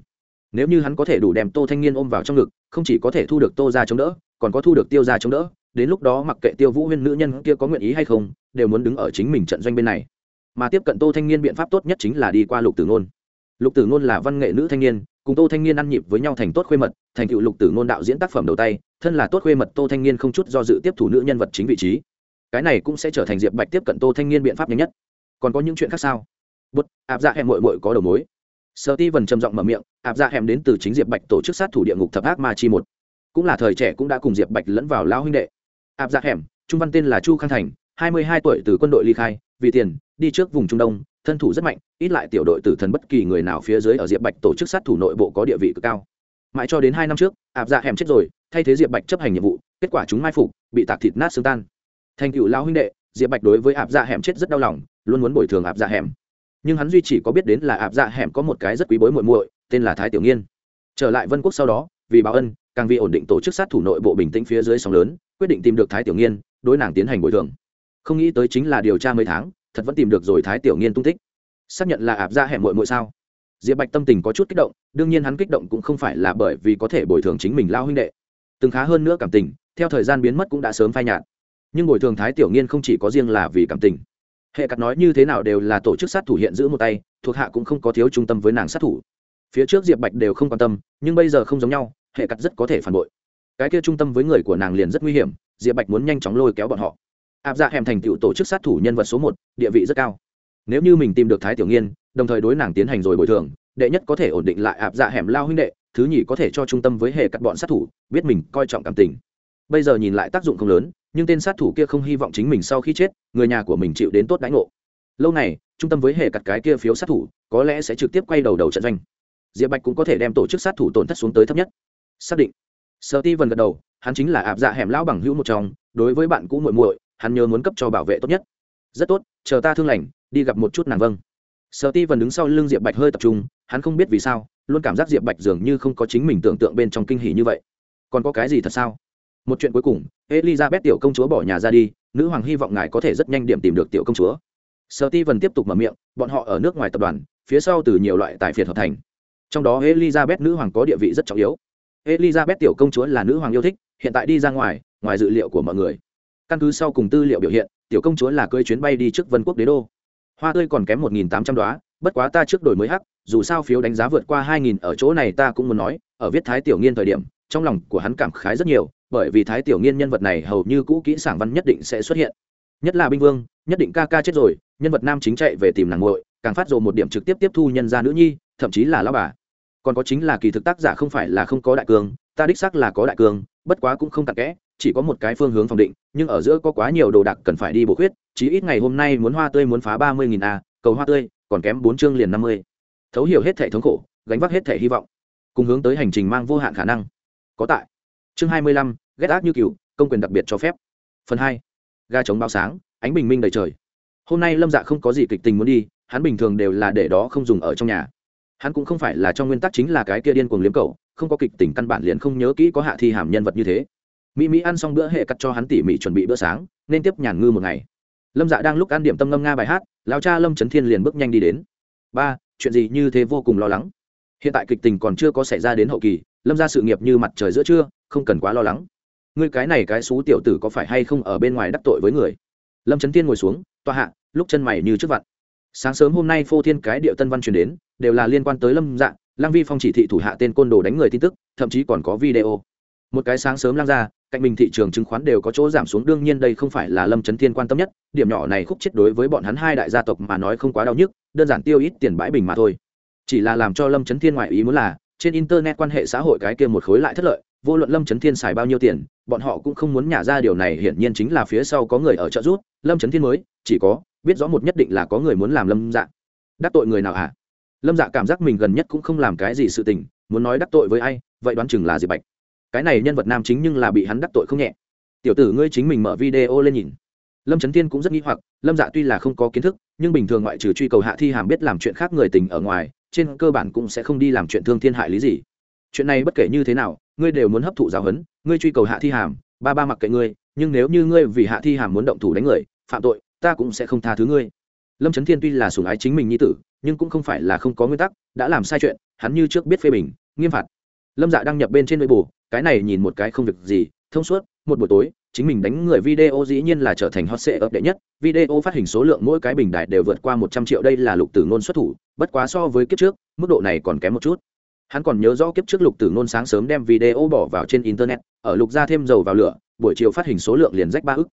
Nếu như hắn có thể đủ đem tô thanh niên ôm vào trong ngực, không chỉ có thể thu được tô ra chống đỡ, còn có thu được tiêu ra chống đỡ, đến lúc đó mặc kệ tiêu vũ huyên nữ nhân kia có nguyện ý hay không đều muốn đứng ở chính mình trận doanh bên này. Mà tiếp cận tô thanh niên biện pháp tốt nhất chính là đi qua lục tử ngôn. Lục tử ngôn là văn nghệ nữ thanh niên, cùng tô thanh niên ăn nhịp với nhau thành tốt khuê mật, thành cựu lục tử ngôn đạo diễn tác phẩm đầu tay, thân là tốt khuê mật tô thanh niên không chút do dự tiếp thủ nữ nhân vật chính vị trí. Cái này cũng sẽ trở thành diệp bạch tiếp cận tô thanh niên biện pháp nhanh nhất. Còn có những chuyện khác sao? Bút áp dạ hẹm mội mội có đầu mối. Sợ ti vần trầm giọng mở miệng áp dạ hẹm đến từ chính diệp bạch tổ chức sát thủ địa ngục thập ác ma chi một. Cũng là thời trẻ cũng đã cùng diệp bạch lẫn vào lao huynh đệ. Áp dạ hẻm trung văn tên là chu khang thành hai mươi hai tuổi từ quân đội ly khai, vì tiền, đi trước vùng trung đông, thân thủ rất mạnh, ít lại tiểu đội tử thần bất kỳ người nào phía dưới ở diệp bạch tổ chức sát thủ nội bộ có địa vị cực cao. Mãi cho đến hai năm trước, ạp dạ hẻm chết rồi, thay thế diệp bạch chấp hành nhiệm vụ, kết quả chúng mai phục, bị tạc thịt nát xương tan. Thành cựu lao huynh đệ, diệp bạch đối với ạp dạ hẻm chết rất đau lòng, luôn muốn bồi thường ạp dạ hẻm. Nhưng hắn duy chỉ có biết đến là ạp dạ hẻm có một cái rất quý bối muội muội, tên là thái tiểu nghiên. Trở lại vân quốc sau đó, vì báo ân, càng vì ổn định tổ chức sát thủ nội bộ bình tĩnh phía dưới sóng lớn, quyết định tìm được thái tiểu nghiên, đối nàng tiến hành bồi thường không nghĩ tới chính là điều tra mấy tháng, thật vẫn tìm được rồi thái tiểu nghiên tung tích. Xác nhận là ạp ra hẻm mội mội sao? Diệp bạch tâm tình có chút kích động, đương nhiên hắn kích động cũng không phải là bởi vì có thể bồi thường chính mình lao huynh đệ. Từng khá hơn nữa cảm tình, theo thời gian biến mất cũng đã sớm phai nhạt. Nhưng bồi thường thái tiểu nghiên không chỉ có riêng là vì cảm tình. Hệ cắt nói như thế nào đều là tổ chức sát thủ hiện giữ một tay, thuộc hạ cũng không có thiếu trung tâm với nàng sát thủ. Phía trước diệp bạch đều không quan tâm, nhưng bây giờ không giống nhau, hệ cắt rất có thể phản bội. Cái kia trung tâm với người của nàng liền rất nguy hiểm, diệp bạch muốn nhanh chóng lôi kéo bọn họ áp dạ hèm thành tựu tổ chức sát thủ nhân vật số một, địa vị rất cao. Nếu như mình tìm được thái tiểu nghiên, đồng thời đối nàng tiến hành rồi bồi thường, đệ nhất có thể ổn định lại áp dạ hẻm lao huynh đệ, thứ nhì có thể cho trung tâm với hệ cắt bọn sát thủ, biết mình coi trọng cảm tình. Bây giờ nhìn lại tác dụng không lớn, nhưng tên sát thủ kia không hy vọng chính mình sau khi chết, người nhà của mình chịu đến tốt đãi ngộ. Lâu này trung tâm với hệ cặt cái kia phiếu sát thủ, có lẽ sẽ trực tiếp quay đầu đầu trận doanh. Diệp bạch cũng có thể đem tổ chức sát thủ tổn thất xuống tới thấp nhất. Xác định. Sợ ti vần gật đầu, hắn chính là áp dạ hẻm lão bằng hữu một trong, đối với bạn cũ muội muội hắn nhớ muốn cấp cho bảo vệ tốt nhất. Rất tốt, chờ ta thương lành, đi gặp một chút nàng vâng. Sợ ti vần đứng sau lưng diệp bạch hơi tập trung, hắn không biết vì sao, luôn cảm giác diệp bạch dường như không có chính mình tưởng tượng bên trong kinh hỉ như vậy. Còn có cái gì thật sao? Một chuyện cuối cùng, elizabeth tiểu công chúa bỏ nhà ra đi, nữ hoàng hy vọng ngài có thể rất nhanh điểm tìm được tiểu công chúa. Sợ ti vần tiếp tục mở miệng, bọn họ ở nước ngoài tập đoàn, phía sau từ nhiều loại tài phiệt hợp thành. Trong đó elizabeth nữ hoàng có địa vị rất trọng yếu. Elizabeth tiểu công chúa là nữ hoàng yêu thích, hiện tại đi ra ngoài ngoài dự liệu của mọi người căn cứ sau cùng tư liệu biểu hiện, tiểu công chúa là cơi chuyến bay đi trước vân quốc đế đô. Hoa tươi còn kém một nghìn tám trăm đoá, bất quá ta trước đổi mới hắc, dù sao phiếu đánh giá vượt qua hai nghìn, ở chỗ này ta cũng muốn nói, ở viết thái tiểu nghiên thời điểm, trong lòng của hắn cảm khái rất nhiều, bởi vì thái tiểu nghiên nhân vật này hầu như cũ kỹ sảng văn nhất định sẽ xuất hiện. Nhất là binh vương, nhất định ca ca chết rồi, nhân vật nam chính chạy về tìm nàng ngội càng phát rộ một điểm trực tiếp tiếp thu nhân gia nữ nhi, thậm chí là lao bà. Còn có chính là kỳ thực tác giả không phải là không có đại cương ta đích xác là có đại cương bất quá cũng không tặng kẽ chỉ có một cái phương hướng phòng định, nhưng ở giữa có quá nhiều đồ đạc cần phải đi bổ khuyết, chí ít ngày hôm nay muốn hoa tươi muốn phá ba mươi nghìn a cầu hoa tươi, còn kém bốn chương liền năm mươi. Thấu hiểu hết thể thống khổ, gánh vác hết thể hy vọng, cùng hướng tới hành trình mang vô hạn khả năng. Có tại. Chương hai mươi lăm ghét ác như cựu công quyền đặc biệt cho phép. Phần hai ga chống bao sáng, ánh bình minh đầy trời. Hôm nay lâm dạ không có gì kịch tình muốn đi, hắn bình thường đều là để đó không dùng ở trong nhà. Hắn cũng không phải là trong nguyên tắc chính là cái kia điên cuồng liếm cầu không có kịch tình căn bản liền không nhớ kỹ có hạ thi hàm nhân vật như thế mỹ mỹ ăn xong bữa hệ cắt cho hắn tỉ mỉ chuẩn bị bữa sáng, nên tiếp nhàn ngư một ngày. Lâm dạ đang lúc ăn điểm tâm ngâm nga bài hát lao cha lâm trấn thiên liền bước nhanh đi đến. Ba, chuyện gì như thế vô cùng lo lắng? Hiện tại kịch tình còn chưa có xảy ra đến hậu kỳ, lâm ra sự nghiệp như mặt trời giữa trưa, không cần quá lo lắng. Ngươi cái này cái xú tiểu tử có phải hay không ở bên ngoài đắc tội với người? Lâm trấn thiên ngồi xuống, toa hạ, lúc chân mày như trước vặn. Sáng sớm hôm nay phô thiên cái điệu tân văn truyền đến, đều là liên quan tới lâm dạng Lang vi phong chỉ thị thủ hạ tên côn đồ đánh người tin tức, thậm chí còn có video. Một cái sáng sớm Lang ra cạnh mình thị trường chứng khoán đều có chỗ giảm xuống, đương nhiên đây không phải là lâm trấn thiên quan tâm nhất, điểm nhỏ này khúc chết đối với bọn hắn hai đại gia tộc mà nói không quá đau nhức, đơn giản tiêu ít tiền bãi bình mà thôi. Chỉ là làm cho lâm trấn thiên ngoại ý muốn là, trên internet quan hệ xã hội cái kia một khối lại thất lợi, vô luận lâm trấn thiên xài bao nhiêu tiền, bọn họ cũng không muốn nhả ra điều này, hiển nhiên chính là phía sau có người ở trợ giúp, lâm trấn thiên mới, chỉ có, biết rõ một nhất định là có người muốn làm lâm dạ. Đắc tội người nào hả? Lâm dạ cảm giác mình gần nhất cũng không làm cái gì sự tình, muốn nói đắc tội với ai, vậy đoán chừng là diệp bạch cái này nhân vật nam chính nhưng là bị hắn đắc tội không nhẹ. Tiểu tử ngươi chính mình mở video lên nhìn. Lâm trấn thiên cũng rất nghĩ hoặc, lâm dạ tuy là không có kiến thức, nhưng bình thường ngoại trừ truy cầu hạ thi hàm biết làm chuyện khác người tình ở ngoài, trên cơ bản cũng sẽ không đi làm chuyện thương thiên hại lý gì. Chuyện này bất kể như thế nào, ngươi đều muốn hấp thụ giáo huấn, ngươi truy cầu hạ thi hàm, ba ba mặc kệ ngươi, nhưng nếu như ngươi vì hạ thi hàm muốn động thủ đánh người, phạm tội, ta cũng sẽ không tha thứ ngươi. Lâm trấn thiên tuy là sùng ái chính mình như tử, nhưng cũng không phải là không có nguyên tắc, đã làm sai chuyện, hắn như trước biết phê bình, nghiêm phạt lâm dạ đăng nhập bên trên nội bù cái này nhìn một cái không việc gì, thông suốt, một buổi tối, chính mình đánh người video dĩ nhiên là trở thành hot sệ ấp đệ nhất, video phát hình số lượng mỗi cái bình đại đều vượt qua một trăm triệu, đây là lục tử ngôn xuất thủ, bất quá so với kiếp trước, mức độ này còn kém một chút. Hắn còn nhớ rõ kiếp trước lục tử ngôn sáng sớm đem video bỏ vào trên internet, ở lục ra thêm dầu vào lửa, buổi chiều phát hình số lượng liền rách ba ức.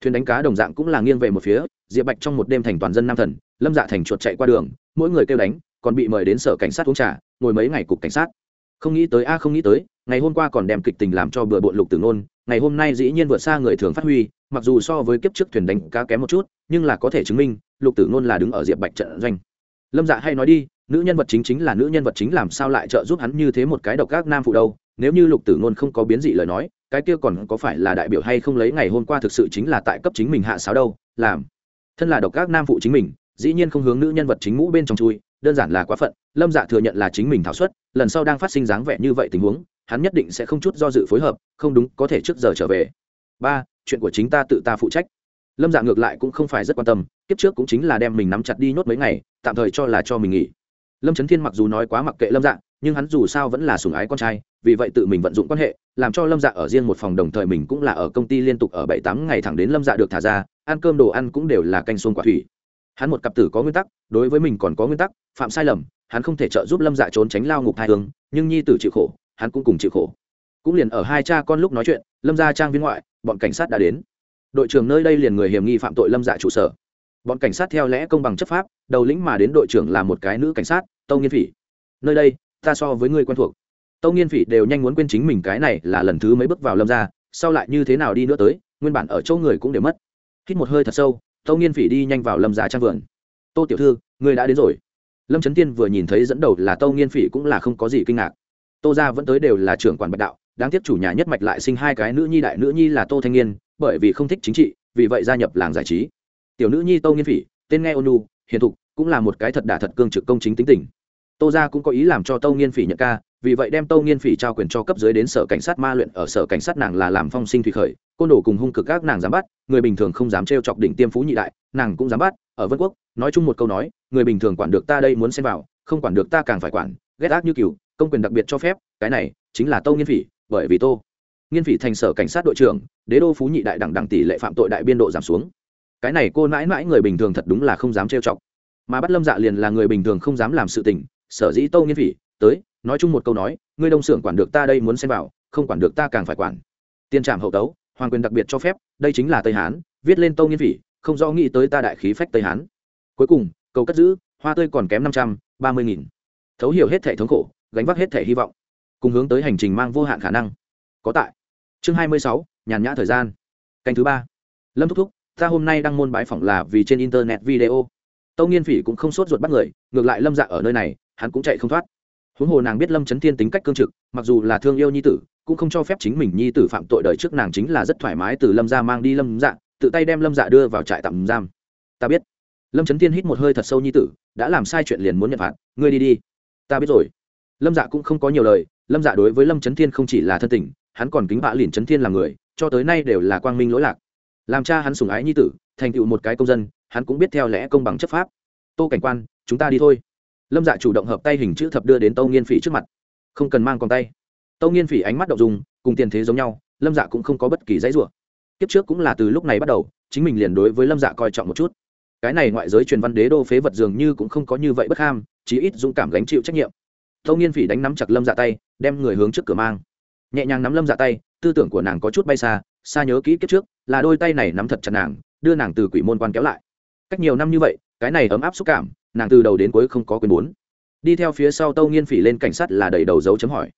Thuyền đánh cá đồng dạng cũng là nghiêng về một phía, diệp bạch trong một đêm thành toàn dân nam thần, lâm dạ thành chuột chạy qua đường, mỗi người kêu đánh, còn bị mời đến sở cảnh sát uống trà, ngồi mấy ngày cục cảnh sát không nghĩ tới, a, không nghĩ tới, ngày hôm qua còn đem kịch tình làm cho bừa bộn lục tử ngôn, ngày hôm nay dĩ nhiên vượt xa người thường phát huy, mặc dù so với kiếp trước thuyền đánh cá kém một chút, nhưng là có thể chứng minh, lục tử ngôn là đứng ở diệp bạch trận doanh. Lâm dạ hay nói đi, nữ nhân vật chính chính là nữ nhân vật chính làm sao lại trợ giúp hắn như thế một cái độc ác nam phụ đâu? Nếu như lục tử ngôn không có biến dị lời nói, cái kia còn có phải là đại biểu hay không lấy ngày hôm qua thực sự chính là tại cấp chính mình hạ sáo đâu? Làm. Thân là độc ác nam phụ chính mình, dĩ nhiên không hướng nữ nhân vật chính ngũ bên trong chui đơn giản là quá phận, lâm dạ thừa nhận là chính mình thảo suất, lần sau đang phát sinh dáng vẻ như vậy tình huống, hắn nhất định sẽ không chút do dự phối hợp, không đúng, có thể trước giờ trở về. Ba, chuyện của chính ta tự ta phụ trách. Lâm dạ ngược lại cũng không phải rất quan tâm, kiếp trước cũng chính là đem mình nắm chặt đi nhốt mấy ngày, tạm thời cho là cho mình nghỉ. Lâm trấn thiên mặc dù nói quá mặc kệ lâm dạ nhưng hắn dù sao vẫn là sùng ái con trai, vì vậy tự mình vận dụng quan hệ, làm cho lâm dạ ở riêng một phòng đồng thời mình cũng là ở công ty liên tục ở bảy tám ngày thẳng đến lâm dạ được thả ra, ăn cơm đồ ăn cũng đều là canh xuông quả thủy hắn một cặp tử có nguyên tắc, đối với mình còn có nguyên tắc, phạm sai lầm, hắn không thể trợ giúp lâm dạ trốn tránh lao ngục hai hướng nhưng nhi tử chịu khổ, hắn cũng cùng chịu khổ. Cũng liền ở hai cha con lúc nói chuyện, lâm gia trang viên ngoại, bọn cảnh sát đã đến. Đội trưởng nơi đây liền người hiểm nghi phạm tội lâm dạ trụ sở. Bọn cảnh sát theo lẽ công bằng chấp pháp, đầu lĩnh mà đến đội trưởng là một cái nữ cảnh sát, tâu nghiên phỉ. Nơi đây, ta so với người quen thuộc. Tâu nghiên phỉ đều nhanh muốn quên chính mình cái này là lần thứ mấy bước vào lâm gia sau lại như thế nào đi nữa tới, nguyên bản ở châu người cũng đều mất. Hít một hơi thật sâu tâu nghiên phỉ đi nhanh vào lâm gia trang vườn. Tô tiểu thư, người đã đến rồi. Lâm trấn tiên vừa nhìn thấy dẫn đầu là tâu nghiên phỉ cũng là không có gì kinh ngạc. Tô gia vẫn tới đều là trưởng quản bạch đạo, đáng tiếc chủ nhà nhất mạch lại sinh hai cái nữ nhi, đại nữ nhi là tô thanh niên bởi vì không thích chính trị, vì vậy gia nhập làng giải trí. Tiểu nữ nhi tô nghiên phỉ, tên nghe ônu hiền thục, cũng là một cái thật đà thật cương trực công chính tính tình. Tô gia cũng có ý làm cho tô nghiên phỉ nhận ca vì vậy đem tô nghiên phỉ trao quyền cho cấp dưới đến sở cảnh sát ma luyện ở sở cảnh sát nàng là làm phong sinh thủy khởi, côn đồ cùng hung cực các nàng dám bắt, người bình thường không dám trêu chọc đỉnh tiêm phú nhị đại, nàng cũng dám bắt, ở vân quốc, nói chung một câu nói, người bình thường quản được ta đây muốn xem vào, không quản được ta càng phải quản, ghét ác như cừu, công quyền đặc biệt cho phép, cái này chính là tô nghiên phỉ, bởi vì tô nghiên phỉ thành sở cảnh sát đội trưởng, đế đô phú nhị đại đẳng đẳng tỷ lệ phạm tội đại biên độ giảm xuống. Cái này cô mãi mãi người bình thường thật đúng là không dám trêu chọc. Mà bắt lâm dạ liền là người bình thường không dám làm sự tình, sở dĩ tô nghiên phỉ tới nói chung một câu nói, ngươi đông xưởng quản được ta đây muốn xem vào, không quản được ta càng phải quản. Tiên trạm hậu tấu, hoàng quyền đặc biệt cho phép, đây chính là tây hán, viết lên tô nghiên phỉ không do nghĩ tới ta đại khí phách tây hán. Cuối cùng, cầu cất giữ, hoa tươi còn kém năm trăm, ba mươi nghìn. Thấu hiểu hết thể thống khổ, gánh vác hết thể hy vọng. Cùng hướng tới hành trình mang vô hạn khả năng. Có tại. Chương hai mươi sáu, nhàn nhã thời gian. Canh thứ ba. Lâm thúc thúc, ta hôm nay đăng môn bái phỏng là vì trên internet video. Tâu nghiên phỉ cũng không sốt ruột bắt người, ngược lại lâm dạ ở nơi này, hắn cũng chạy không thoát huống hồ nàng biết lâm trấn thiên tính cách cương trực, mặc dù là thương yêu nhi tử, cũng không cho phép chính mình nhi tử phạm tội đời trước nàng chính là rất thoải mái từ lâm ra mang đi lâm dạ tự tay đem lâm dạ đưa vào trại tạm giam. Ta biết. Lâm trấn thiên hít một hơi thật sâu nhi tử, đã làm sai chuyện liền muốn nhận phạt, ngươi đi đi. Ta biết rồi. Lâm dạ cũng không có nhiều lời, lâm dạ đối với lâm trấn thiên không chỉ là thân tình, hắn còn kính bạ lìn trấn thiên là người, cho tới nay đều là quang minh lỗi lạc. Làm cha hắn sùng ái nhi tử, thành tựu một cái công dân, hắn cũng biết theo lẽ công bằng chấp pháp. Tô cảnh quan, chúng ta đi thôi lâm dạ chủ động hợp tay hình chữ thập đưa đến tâu nghiên phỉ trước mặt. Không cần mang còn tay. Tâu nghiên phỉ ánh mắt đậu dùng cùng tiền thế giống nhau, lâm dạ cũng không có bất kỳ dãy rủa. Kiếp trước cũng là từ lúc này bắt đầu, chính mình liền đối với lâm dạ coi trọng một chút. Cái này ngoại giới truyền văn đế đô phế vật dường như cũng không có như vậy bất ham, chí ít dũng cảm gánh chịu trách nhiệm. Tâu nghiên phỉ đánh nắm chặt lâm dạ tay, đem người hướng trước cửa mang. Nhẹ nhàng nắm lâm dạ tay, tư tưởng của nàng có chút bay xa xa nhớ kỹ kiếp trước, là đôi tay này nắm thật chặt nàng, đưa nàng từ quỷ môn quan kéo lại. Cách nhiều năm như vậy, cái này ấm áp xúc cảm nàng từ đầu đến cuối không có quyền muốn. Đi theo phía sau tâu nghiên phỉ lên cảnh sát là đầy đầu dấu chấm hỏi.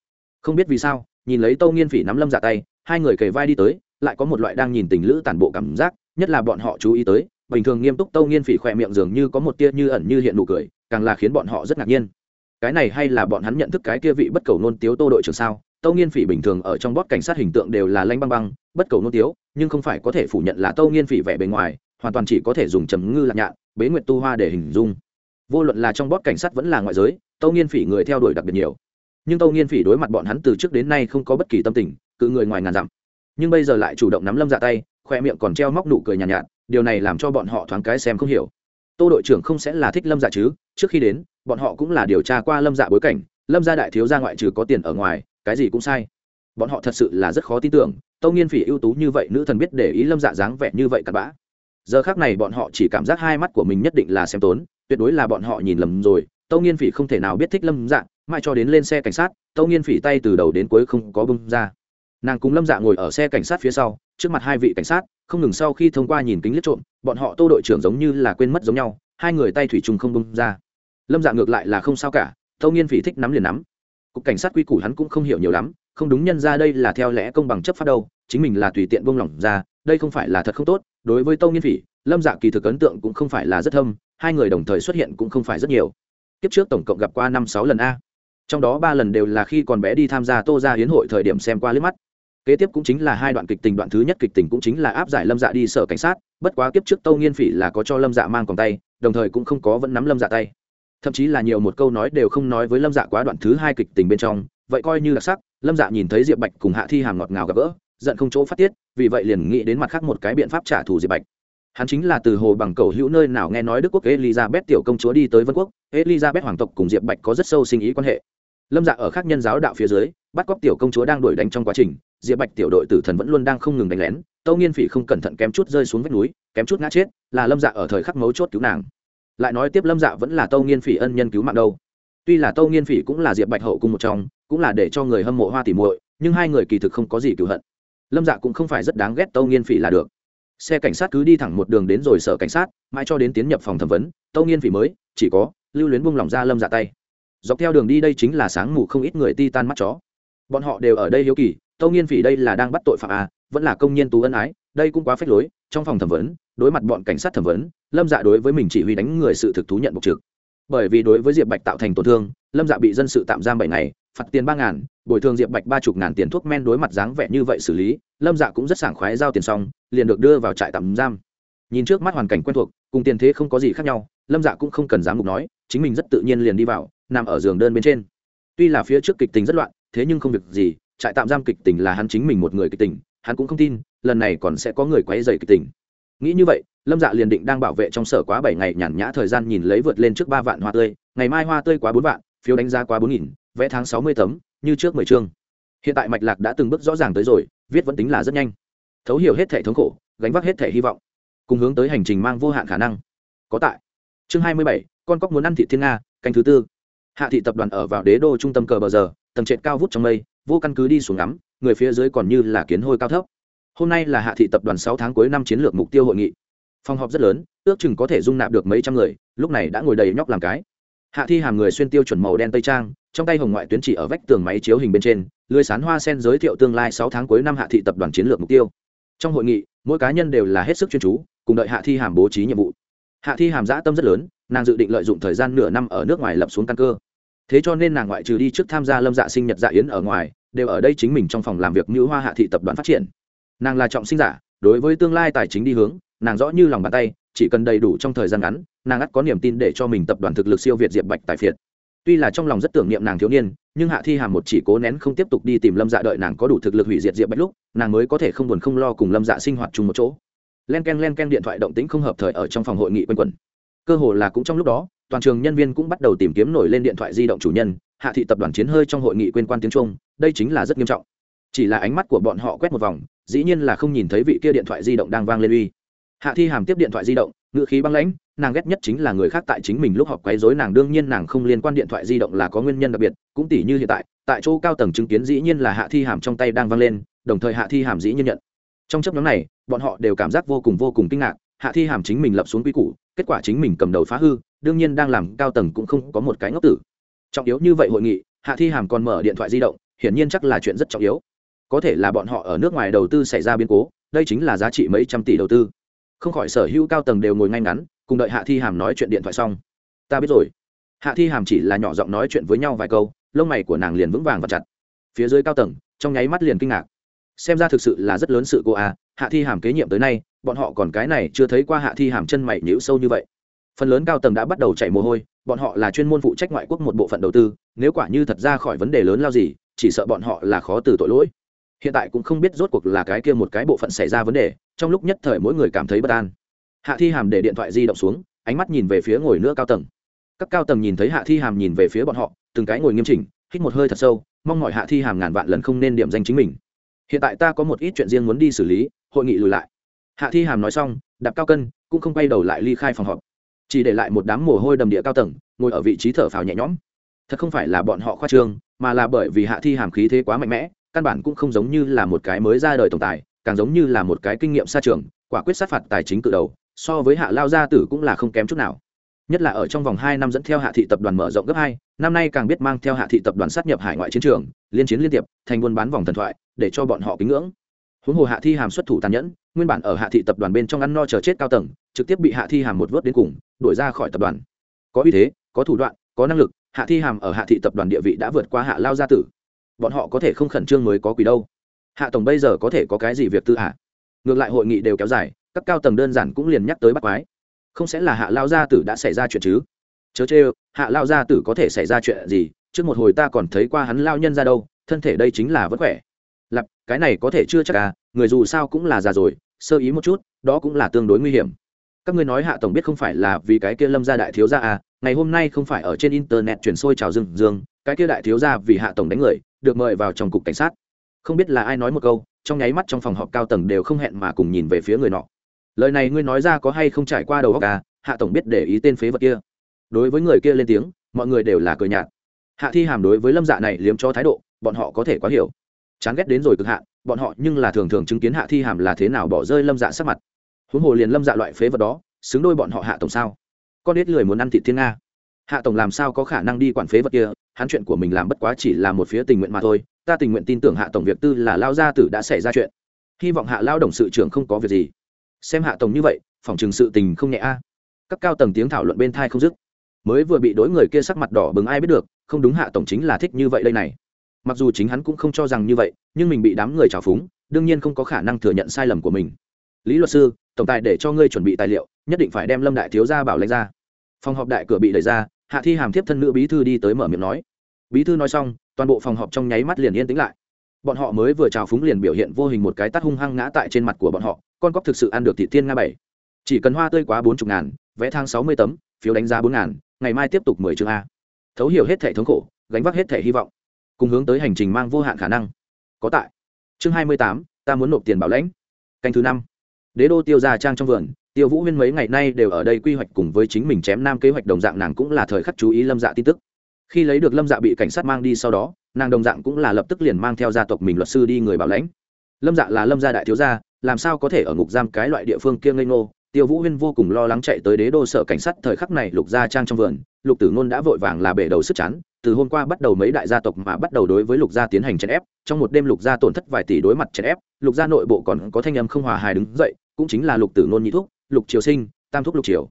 Không biết vì sao, nhìn lấy tâu nghiên phỉ nắm lâm dạ tay, hai người kề vai đi tới, lại có một loại đang nhìn tình lữ tản bộ cảm giác, nhất là bọn họ chú ý tới, bình thường nghiêm túc tâu nghiên phỉ khỏe miệng dường như có một tia như ẩn như hiện nụ cười, càng là khiến bọn họ rất ngạc nhiên. Cái này hay là bọn hắn nhận thức cái kia vị bất cầu nôn tiếu tô đội trưởng sao? Tâu nghiên phỉ bình thường ở trong bót cảnh sát hình tượng đều là lanh băng băng, bất cầu nôn tiếu, nhưng không phải có thể phủ nhận là tâu nghiên phỉ vẻ bề ngoài, hoàn toàn chỉ có thể dùng trầm ngư lạc nhạn, bế nguyệt tu hoa để hình dung vô luận là trong bóp cảnh sát vẫn là ngoại giới tâu nghiên phỉ người theo đuổi đặc biệt nhiều. Nhưng tâu nghiên phỉ đối mặt bọn hắn từ trước đến nay không có bất kỳ tâm tình cự người ngoài ngàn dặm. Nhưng bây giờ lại chủ động nắm lâm dạ tay khoe miệng còn treo móc nụ cười nhàn nhạt, nhạt điều này làm cho bọn họ thoáng cái xem không hiểu. Tô đội trưởng không sẽ là thích lâm dạ chứ trước khi đến bọn họ cũng là điều tra qua lâm dạ bối cảnh lâm gia đại thiếu gia ngoại trừ có tiền ở ngoài cái gì cũng sai. Bọn họ thật sự là rất khó tin tưởng tâu nghiên phỉ ưu tú như vậy nữ thần biết để ý lâm dạ dáng vẻ như vậy cặn bã. Giờ khác này bọn họ chỉ cảm giác hai mắt của mình nhất định là xem tốn tuyệt đối là bọn họ nhìn lầm rồi, tâu nghiên phỉ không thể nào biết thích lâm dạ mãi cho đến lên xe cảnh sát, tâu nghiên phỉ tay từ đầu đến cuối không có bông ra. Nàng cùng lâm dạ ngồi ở xe cảnh sát phía sau, trước mặt hai vị cảnh sát, không ngừng sau khi thông qua nhìn kính liếc trộm, bọn họ tô đội trưởng giống như là quên mất giống nhau, hai người tay thủy chung không bông ra. Lâm dạ ngược lại là không sao cả, tâu nghiên phỉ thích nắm liền nắm. Cục cảnh sát quy củ hắn cũng không hiểu nhiều lắm, không đúng nhân ra đây là theo lẽ công bằng chấp pháp đâu, chính mình là tùy tiện buông lỏng ra đây không phải là thật không tốt, đối với tâu nghiên phỉ, lâm dạ kỳ thực ấn tượng cũng không phải là rất thâm, hai người đồng thời xuất hiện cũng không phải rất nhiều. Kiếp trước tổng cộng gặp qua năm sáu lần a. Trong đó ba lần đều là khi còn bé đi tham gia tô ra hiến hội thời điểm xem qua liếc mắt. Kế tiếp cũng chính là hai đoạn kịch tình, đoạn thứ nhất kịch tình cũng chính là áp giải lâm dạ đi sở cảnh sát, bất quá kiếp trước tâu nghiên phỉ là có cho lâm dạ mang còn tay, đồng thời cũng không có vẫn nắm lâm dạ tay. Thậm chí là nhiều một câu nói đều không nói với lâm dạ quá đoạn thứ hai kịch tình bên trong, vậy coi như đặc sắc, lâm dạ nhìn thấy diệp bạch cùng hạ thi hàm ngọt ngào gặp gỡ giận không chỗ phát tiết, vì vậy liền nghĩ đến mặt khác một cái biện pháp trả thù diệp bạch. Hắn chính là từ hồ bằng cầu hữu nơi nào nghe nói đức quốc elizabeth tiểu công chúa đi tới vân quốc, elizabeth hoàng tộc cùng diệp bạch có rất sâu sinh ý quan hệ. Lâm dạ ở khác nhân giáo đạo phía dưới, bắt cóc tiểu công chúa đang đuổi đánh trong quá trình, diệp bạch tiểu đội tử thần vẫn luôn đang không ngừng đánh lén, tâu nghiên phỉ không cẩn thận kém chút rơi xuống vách núi, kém chút ngã chết, là lâm dạ ở thời khắc mấu chốt cứu nàng. Lại nói tiếp lâm dạ vẫn là tâu nghiên phỉ ân nhân cứu mạng đâu. Tuy là tâu nghiên phỉ cũng là diệp bạch hậu cung một trong, cũng là để cho người hâm mộ hoa tỉ muội, nhưng hai người kỳ thực không có gì cựu hận lâm dạ cũng không phải rất đáng ghét tâu nghiên phỉ là được. Xe cảnh sát cứ đi thẳng một đường đến rồi sở cảnh sát, mãi cho đến tiến nhập phòng thẩm vấn, tâu nghiên phỉ mới, chỉ có lưu luyến buông lỏng ra lâm dạ tay. Dọc theo đường đi đây chính là sáng mù không ít người ti tan mắt chó. Bọn họ đều ở đây hiếu kỳ, tâu nghiên phỉ đây là đang bắt tội phạm à vẫn là công nhân tú ân ái, đây cũng quá phép lối. Trong phòng thẩm vấn, đối mặt bọn cảnh sát thẩm vấn, lâm dạ đối với mình chỉ huy đánh người sự thực thú nhận bộc trực. Bởi vì đối với diệp bạch tạo thành tổn thương, lâm dạ bị dân sự tạm giam bảy ngày phạt tiền ba ngàn, bồi thường diệp bạch ba chục ngàn tiền thuốc men đối mặt dáng vẻ như vậy xử lý, lâm dạ cũng rất sảng khoái giao tiền xong, liền được đưa vào trại tạm giam. Nhìn trước mắt hoàn cảnh quen thuộc, cùng tiền thế không có gì khác nhau, lâm dạ cũng không cần dám ngục nói, chính mình rất tự nhiên liền đi vào, nằm ở giường đơn bên trên. Tuy là phía trước kịch tình rất loạn, thế nhưng không việc gì, trại tạm giam kịch tình là hắn chính mình một người kịch tình, hắn cũng không tin, lần này còn sẽ có người quấy dày kịch tình. Nghĩ như vậy, lâm dạ liền định đang bảo vệ trong sở quá bảy ngày nhàn nhã thời gian nhìn lấy vượt lên trước ba vạn hoa tươi, ngày mai hoa tươi quá bốn vạn, phiếu đánh giá quá bốn nghìn vẽ tháng sáu mươi tấm, như trước mười chương. Hiện tại mạch lạc đã từng bước rõ ràng tới rồi, viết vẫn tính là rất nhanh. Thấu hiểu hết thể thống khổ, gánh vác hết thể hy vọng, cùng hướng tới hành trình mang vô hạn khả năng. Có tại. Chương hai mươi bảy, con cóc muốn ăn thị thiên nga, canh thứ tư. Hạ thị tập đoàn ở vào đế đô trung tâm cờ bờ giờ, tầng trệt cao vút trong mây, vô căn cứ đi xuống ngắm, người phía dưới còn như là kiến hôi cao thấp. Hôm nay là hạ thị tập đoàn sáu tháng cuối năm chiến lược mục tiêu hội nghị. Phòng họp rất lớn, ước chừng có thể dung nạp được mấy trăm người, lúc này đã ngồi đầy nhóc làm cái hạ thi hàm người xuyên tiêu chuẩn màu đen tây trang, trong tay hồng ngoại tuyến chỉ ở vách tường máy chiếu hình bên trên, lưới sán hoa sen giới thiệu tương lai sáu tháng cuối năm hạ thị tập đoàn chiến lược mục tiêu. Trong hội nghị, mỗi cá nhân đều là hết sức chuyên chú, cùng đợi hạ thi hàm bố trí nhiệm vụ. Hạ thi hàm giã tâm rất lớn, nàng dự định lợi dụng thời gian nửa năm ở nước ngoài lập xuống căn cơ. Thế cho nên nàng ngoại trừ đi trước tham gia lâm dạ sinh nhật dạ yến ở ngoài, đều ở đây chính mình trong phòng làm việc như hoa hạ thị tập đoàn phát triển. Nàng là trọng sinh giả, đối với tương lai tài chính đi hướng, nàng rõ như lòng bàn tay chỉ cần đầy đủ trong thời gian ngắn, nàng ắt có niềm tin để cho mình tập đoàn thực lực siêu việt diệp bạch tại phiệt. Tuy là trong lòng rất tưởng niệm nàng thiếu niên, nhưng hạ thi hàm một chỉ cố nén không tiếp tục đi tìm lâm dạ đợi nàng có đủ thực lực hủy diệt diệp bạch lúc, nàng mới có thể không buồn không lo cùng lâm dạ sinh hoạt chung một chỗ. Len k e n len k e n điện thoại động tĩnh không hợp thời ở trong phòng hội nghị quanh quẩn. Cơ hồ là cũng trong lúc đó, toàn trường nhân viên cũng bắt đầu tìm kiếm nổi lên điện thoại di động chủ nhân, hạ thị tập đoàn chiến hơi trong hội nghị quên quan tiếng trung, đây chính là rất nghiêm trọng. Chỉ là ánh mắt của bọn họ quét một vòng, dĩ nhiên là không nhìn thấy vị kia điện thoại di động đang vang lên uy hạ thi hàm tiếp điện thoại di động ngự khí băng lãnh, nàng ghét nhất chính là người khác tại chính mình lúc họp quấy rối nàng, đương nhiên nàng không liên quan điện thoại di động là có nguyên nhân đặc biệt, cũng tỷ như hiện tại tại chỗ cao tầng chứng kiến dĩ nhiên là hạ thi hàm trong tay đang vang lên, đồng thời hạ thi hàm dĩ nhiên nhận. Trong chấp nhóm này, bọn họ đều cảm giác vô cùng vô cùng kinh ngạc, hạ thi hàm chính mình lập xuống quy củ, kết quả chính mình cầm đầu phá hư, đương nhiên đang làm cao tầng cũng không có một cái ngốc tử. Trọng yếu như vậy hội nghị, hạ thi hàm còn mở điện thoại di động, hiển nhiên chắc là chuyện rất trọng yếu. Có thể là bọn họ ở nước ngoài đầu tư xảy ra biến cố, đây chính là giá trị mấy trăm tỷ đầu tư không khỏi sở hữu cao tầng đều ngồi ngay ngắn, cùng đợi hạ thi hàm nói chuyện điện thoại xong. Ta biết rồi. Hạ thi hàm chỉ là nhỏ giọng nói chuyện với nhau vài câu, lông mày của nàng liền vững vàng và chặt. Phía dưới cao tầng, trong nháy mắt liền kinh ngạc. Xem ra thực sự là rất lớn sự cô à hạ thi hàm kế nhiệm tới nay, bọn họ còn cái này chưa thấy qua hạ thi hàm chân mày nhíu sâu như vậy. Phần lớn cao tầng đã bắt đầu chảy mồ hôi, bọn họ là chuyên môn phụ trách ngoại quốc một bộ phận đầu tư, nếu quả như thật ra khỏi vấn đề lớn lao gì, chỉ sợ bọn họ là khó từ tội lỗi hiện tại cũng không biết rốt cuộc là cái kia một cái bộ phận xảy ra vấn đề, trong lúc nhất thời mỗi người cảm thấy bất an. Hạ thi hàm để điện thoại di động xuống, ánh mắt nhìn về phía ngồi nữa cao tầng. Các cao tầng nhìn thấy hạ thi hàm nhìn về phía bọn họ, từng cái ngồi nghiêm chỉnh, hít một hơi thật sâu, mong mọi hạ thi hàm ngàn vạn lần không nên điểm danh chính mình. Hiện tại ta có một ít chuyện riêng muốn đi xử lý, hội nghị lùi lại. Hạ thi hàm nói xong, đạp cao cân, cũng không quay đầu lại ly khai phòng họp. Chỉ để lại một đám mồ hôi đầm địa cao tầng, ngồi ở vị trí thở phào nhẹ nhõm. Thật không phải là bọn họ khoa trương, mà là bởi vì hạ thi hàm khí thế quá mạnh mẽ căn bản cũng không giống như là một cái mới ra đời tổng tài, càng giống như là một cái kinh nghiệm xa trường, quả quyết sát phạt tài chính cự đầu, so với hạ lao gia tử cũng là không kém chút nào. Nhất là ở trong vòng hai năm dẫn theo hạ thị tập đoàn mở rộng gấp hai, năm nay càng biết mang theo hạ thị tập đoàn sát nhập hải ngoại chiến trường, liên chiến liên tiệp, thành buôn bán vòng thần thoại, để cho bọn họ kính ngưỡng. Huống hồ hạ thi hàm xuất thủ tàn nhẫn, nguyên bản ở hạ thị tập đoàn bên trong ăn no chờ chết cao tầng, trực tiếp bị hạ thi hàm một vớt đến cùng, đuổi ra khỏi tập đoàn. Có uy thế, có thủ đoạn, có năng lực, hạ thi hàm ở hạ thị tập đoàn địa vị đã vượt qua hạ lao gia tử bọn họ có thể không khẩn trương mới có quỷ đâu. Hạ tổng bây giờ có thể có cái gì việc tư hạ ngược lại hội nghị đều kéo dài, các cao tầng đơn giản cũng liền nhắc tới bắt quái. Không sẽ là hạ lao gia tử đã xảy ra chuyện chứ? Chớ chê hạ lao gia tử có thể xảy ra chuyện gì? Trước một hồi ta còn thấy qua hắn lao nhân ra đâu, thân thể đây chính là vẫn khỏe. Lặp cái này có thể chưa chắc à? Người dù sao cũng là già rồi, sơ ý một chút, đó cũng là tương đối nguy hiểm. Các ngươi nói hạ tổng biết không phải là vì cái kia lâm gia đại thiếu gia à? Ngày hôm nay không phải ở trên internet chuyển sôi trào rừng dương cái kia đại thiếu gia vì hạ tổng đánh người được mời vào trong cục cảnh sát. Không biết là ai nói một câu, trong nháy mắt trong phòng họp cao tầng đều không hẹn mà cùng nhìn về phía người nọ. Lời này ngươi nói ra có hay không trải qua đầu óc à? Hạ tổng biết để ý tên phế vật kia. Đối với người kia lên tiếng, mọi người đều là cười nhạt. Hạ thi hàm đối với lâm dạ này liếm cho thái độ, bọn họ có thể quá hiểu. Chán ghét đến rồi cực hạ bọn họ nhưng là thường thường chứng kiến hạ thi hàm là thế nào bỏ rơi lâm dạ sắc mặt. Huống hồ liền lâm dạ loại phế vật đó, xứng đôi bọn họ hạ tổng sao? Con ít lười muốn ăn thịt thiên nga. Hạ tổng làm sao có khả năng đi quản phế vật kia hắn chuyện của mình làm bất quá chỉ là một phía tình nguyện mà thôi, ta tình nguyện tin tưởng hạ tổng việc tư là lao gia tử đã xảy ra chuyện. Hy vọng hạ lao đồng sự trưởng không có việc gì. Xem hạ tổng như vậy, phòng trường sự tình không nhẹ a. Các cao tầng tiếng thảo luận bên thai không dứt. Mới vừa bị đối người kia sắc mặt đỏ bừng ai biết được, không đúng hạ tổng chính là thích như vậy đây này. Mặc dù chính hắn cũng không cho rằng như vậy, nhưng mình bị đám người trào phúng, đương nhiên không có khả năng thừa nhận sai lầm của mình. Lý luật sư, tổng tài để cho ngươi chuẩn bị tài liệu, nhất định phải đem lâm đại thiếu gia bảo lãnh ra. Phòng họp đại cửa bị đẩy ra hạ thi hàm tiếp thân nữ bí thư đi tới mở miệng nói. Bí thư nói xong, toàn bộ phòng họp trong nháy mắt liền yên tĩnh lại. Bọn họ mới vừa trào phúng liền biểu hiện vô hình một cái tắt hung hăng ngã tại trên mặt của bọn họ, con cóc thực sự ăn được thị tiên nga bảy. Chỉ cần hoa tươi quá bốn chục ngàn vẽ thang sáu mươi tấm, phiếu đánh giá bốn ngàn, ngày mai tiếp tục mười chương a. Thấu hiểu hết thể thống khổ, gánh vác hết thể hy vọng. Cùng hướng tới hành trình mang vô hạn khả năng. Có tại. Chương hai mươi tám, ta muốn nộp tiền bảo lãnh. Canh thứ năm. Đế đô tiêu ra trang trong vườn tiêu vũ huyên mấy ngày nay đều ở đây quy hoạch cùng với chính mình chém nam kế hoạch đồng dạng nàng cũng là thời khắc chú ý lâm dạ tin tức. Khi lấy được lâm dạ bị cảnh sát mang đi sau đó, nàng đồng dạng cũng là lập tức liền mang theo gia tộc mình luật sư đi người bảo lãnh. Lâm dạ là lâm gia đại thiếu gia, làm sao có thể ở ngục giam cái loại địa phương kia ngây ngô? Tiêu vũ huyên vô cùng lo lắng chạy tới đế đô sở cảnh sát thời khắc này lục gia trang trong vườn, lục tử ngôn đã vội vàng là bể đầu sức chắn từ hôm qua bắt đầu mấy đại gia tộc mà bắt đầu đối với lục gia tiến hành chèn ép, trong một đêm lục gia tổn thất vài tỷ đối mặt chèn ép, lục gia nội bộ còn có thanh âm không hòa hài đứng dậy, cũng chính là lục tử ngôn nhị thúc lục triều sinh, tam thúc lục triều.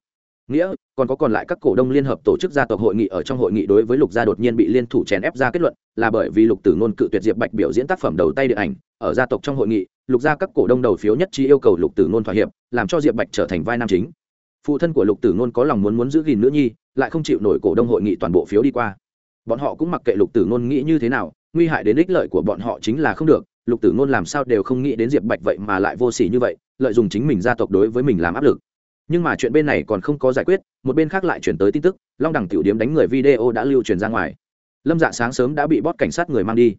Nghĩa, còn có còn lại các cổ đông liên hợp tổ chức gia tộc hội nghị ở trong hội nghị đối với lục gia đột nhiên bị liên thủ chèn ép ra kết luận, là bởi vì lục tử ngôn cự tuyệt diệp bạch biểu diễn tác phẩm đầu tay điện ảnh. Ở gia tộc trong hội nghị, lục gia các cổ đông đầu phiếu nhất trí yêu cầu lục tử ngôn thỏa hiệp, làm cho diệp bạch trở thành vai nam chính. Phụ thân của lục tử ngôn có lòng muốn muốn giữ gìn nữ nhi, lại không chịu nổi cổ đông hội nghị toàn bộ phiếu đi qua. Bọn họ cũng mặc kệ lục tử ngôn nghĩ như thế nào, nguy hại đến ích lợi của bọn họ chính là không được lục tử ngôn làm sao đều không nghĩ đến diệp bạch vậy mà lại vô s ỉ như vậy, lợi dụng chính mình gia tộc đối với mình làm áp lực. Nhưng mà chuyện bên này còn không có giải quyết, một bên khác lại chuyển tới tin tức, long đẳng tiểu điếm đánh người video đã lưu truyền ra ngoài. Lâm dạ sáng sớm đã bị bót cảnh sát người mang đi.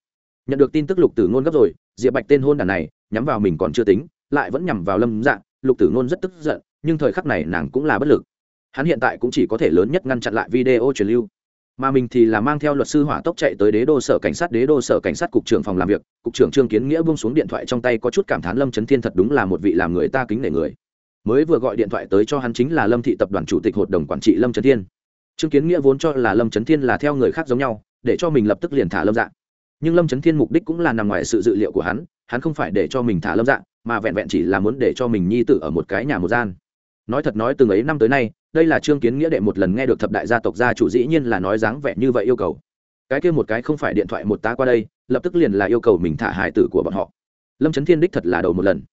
Nhận được tin tức lục tử ngôn gấp rồi, diệp bạch tên hôn đàn này, nhắm vào mình còn chưa tính, lại vẫn nhằm vào lâm dạ lục tử ngôn rất tức giận, nhưng thời khắc này nàng cũng là bất lực. Hắn hiện tại cũng chỉ có thể lớn nhất ngăn chặn lại video truyền lưu mà mình thì là mang theo luật sư hỏa tốc chạy tới đế đô sở cảnh sát, đế đô sở cảnh sát cục trưởng phòng làm việc. Cục trưởng trương kiến nghĩa buông xuống điện thoại trong tay, có chút cảm thán lâm trấn thiên thật đúng là một vị làm người ta kính nể người. Mới vừa gọi điện thoại tới cho hắn chính là lâm thị tập đoàn chủ tịch hội đồng quản trị lâm trấn thiên. Trương kiến nghĩa vốn cho là lâm trấn thiên là theo người khác giống nhau, để cho mình lập tức liền thả lâm dạng nhưng lâm trấn thiên mục đích cũng là nằm ngoài sự dự liệu của hắn hắn không phải để cho mình thả lâm dạng mà vẹn vẹn chỉ là muốn để cho mình nhi tử ở một cái nhà một gian. Nói thật nói từng ấy năm tới nay đây là trương kiến nghĩa đệ một lần nghe được thập đại gia tộc gia chủ dĩ nhiên là nói dáng vẻ như vậy yêu cầu. Cái kia một cái không phải điện thoại một tá qua đây, lập tức liền là yêu cầu mình thả hải tử của bọn họ. Lâm trấn thiên đích thật là đầu một lần.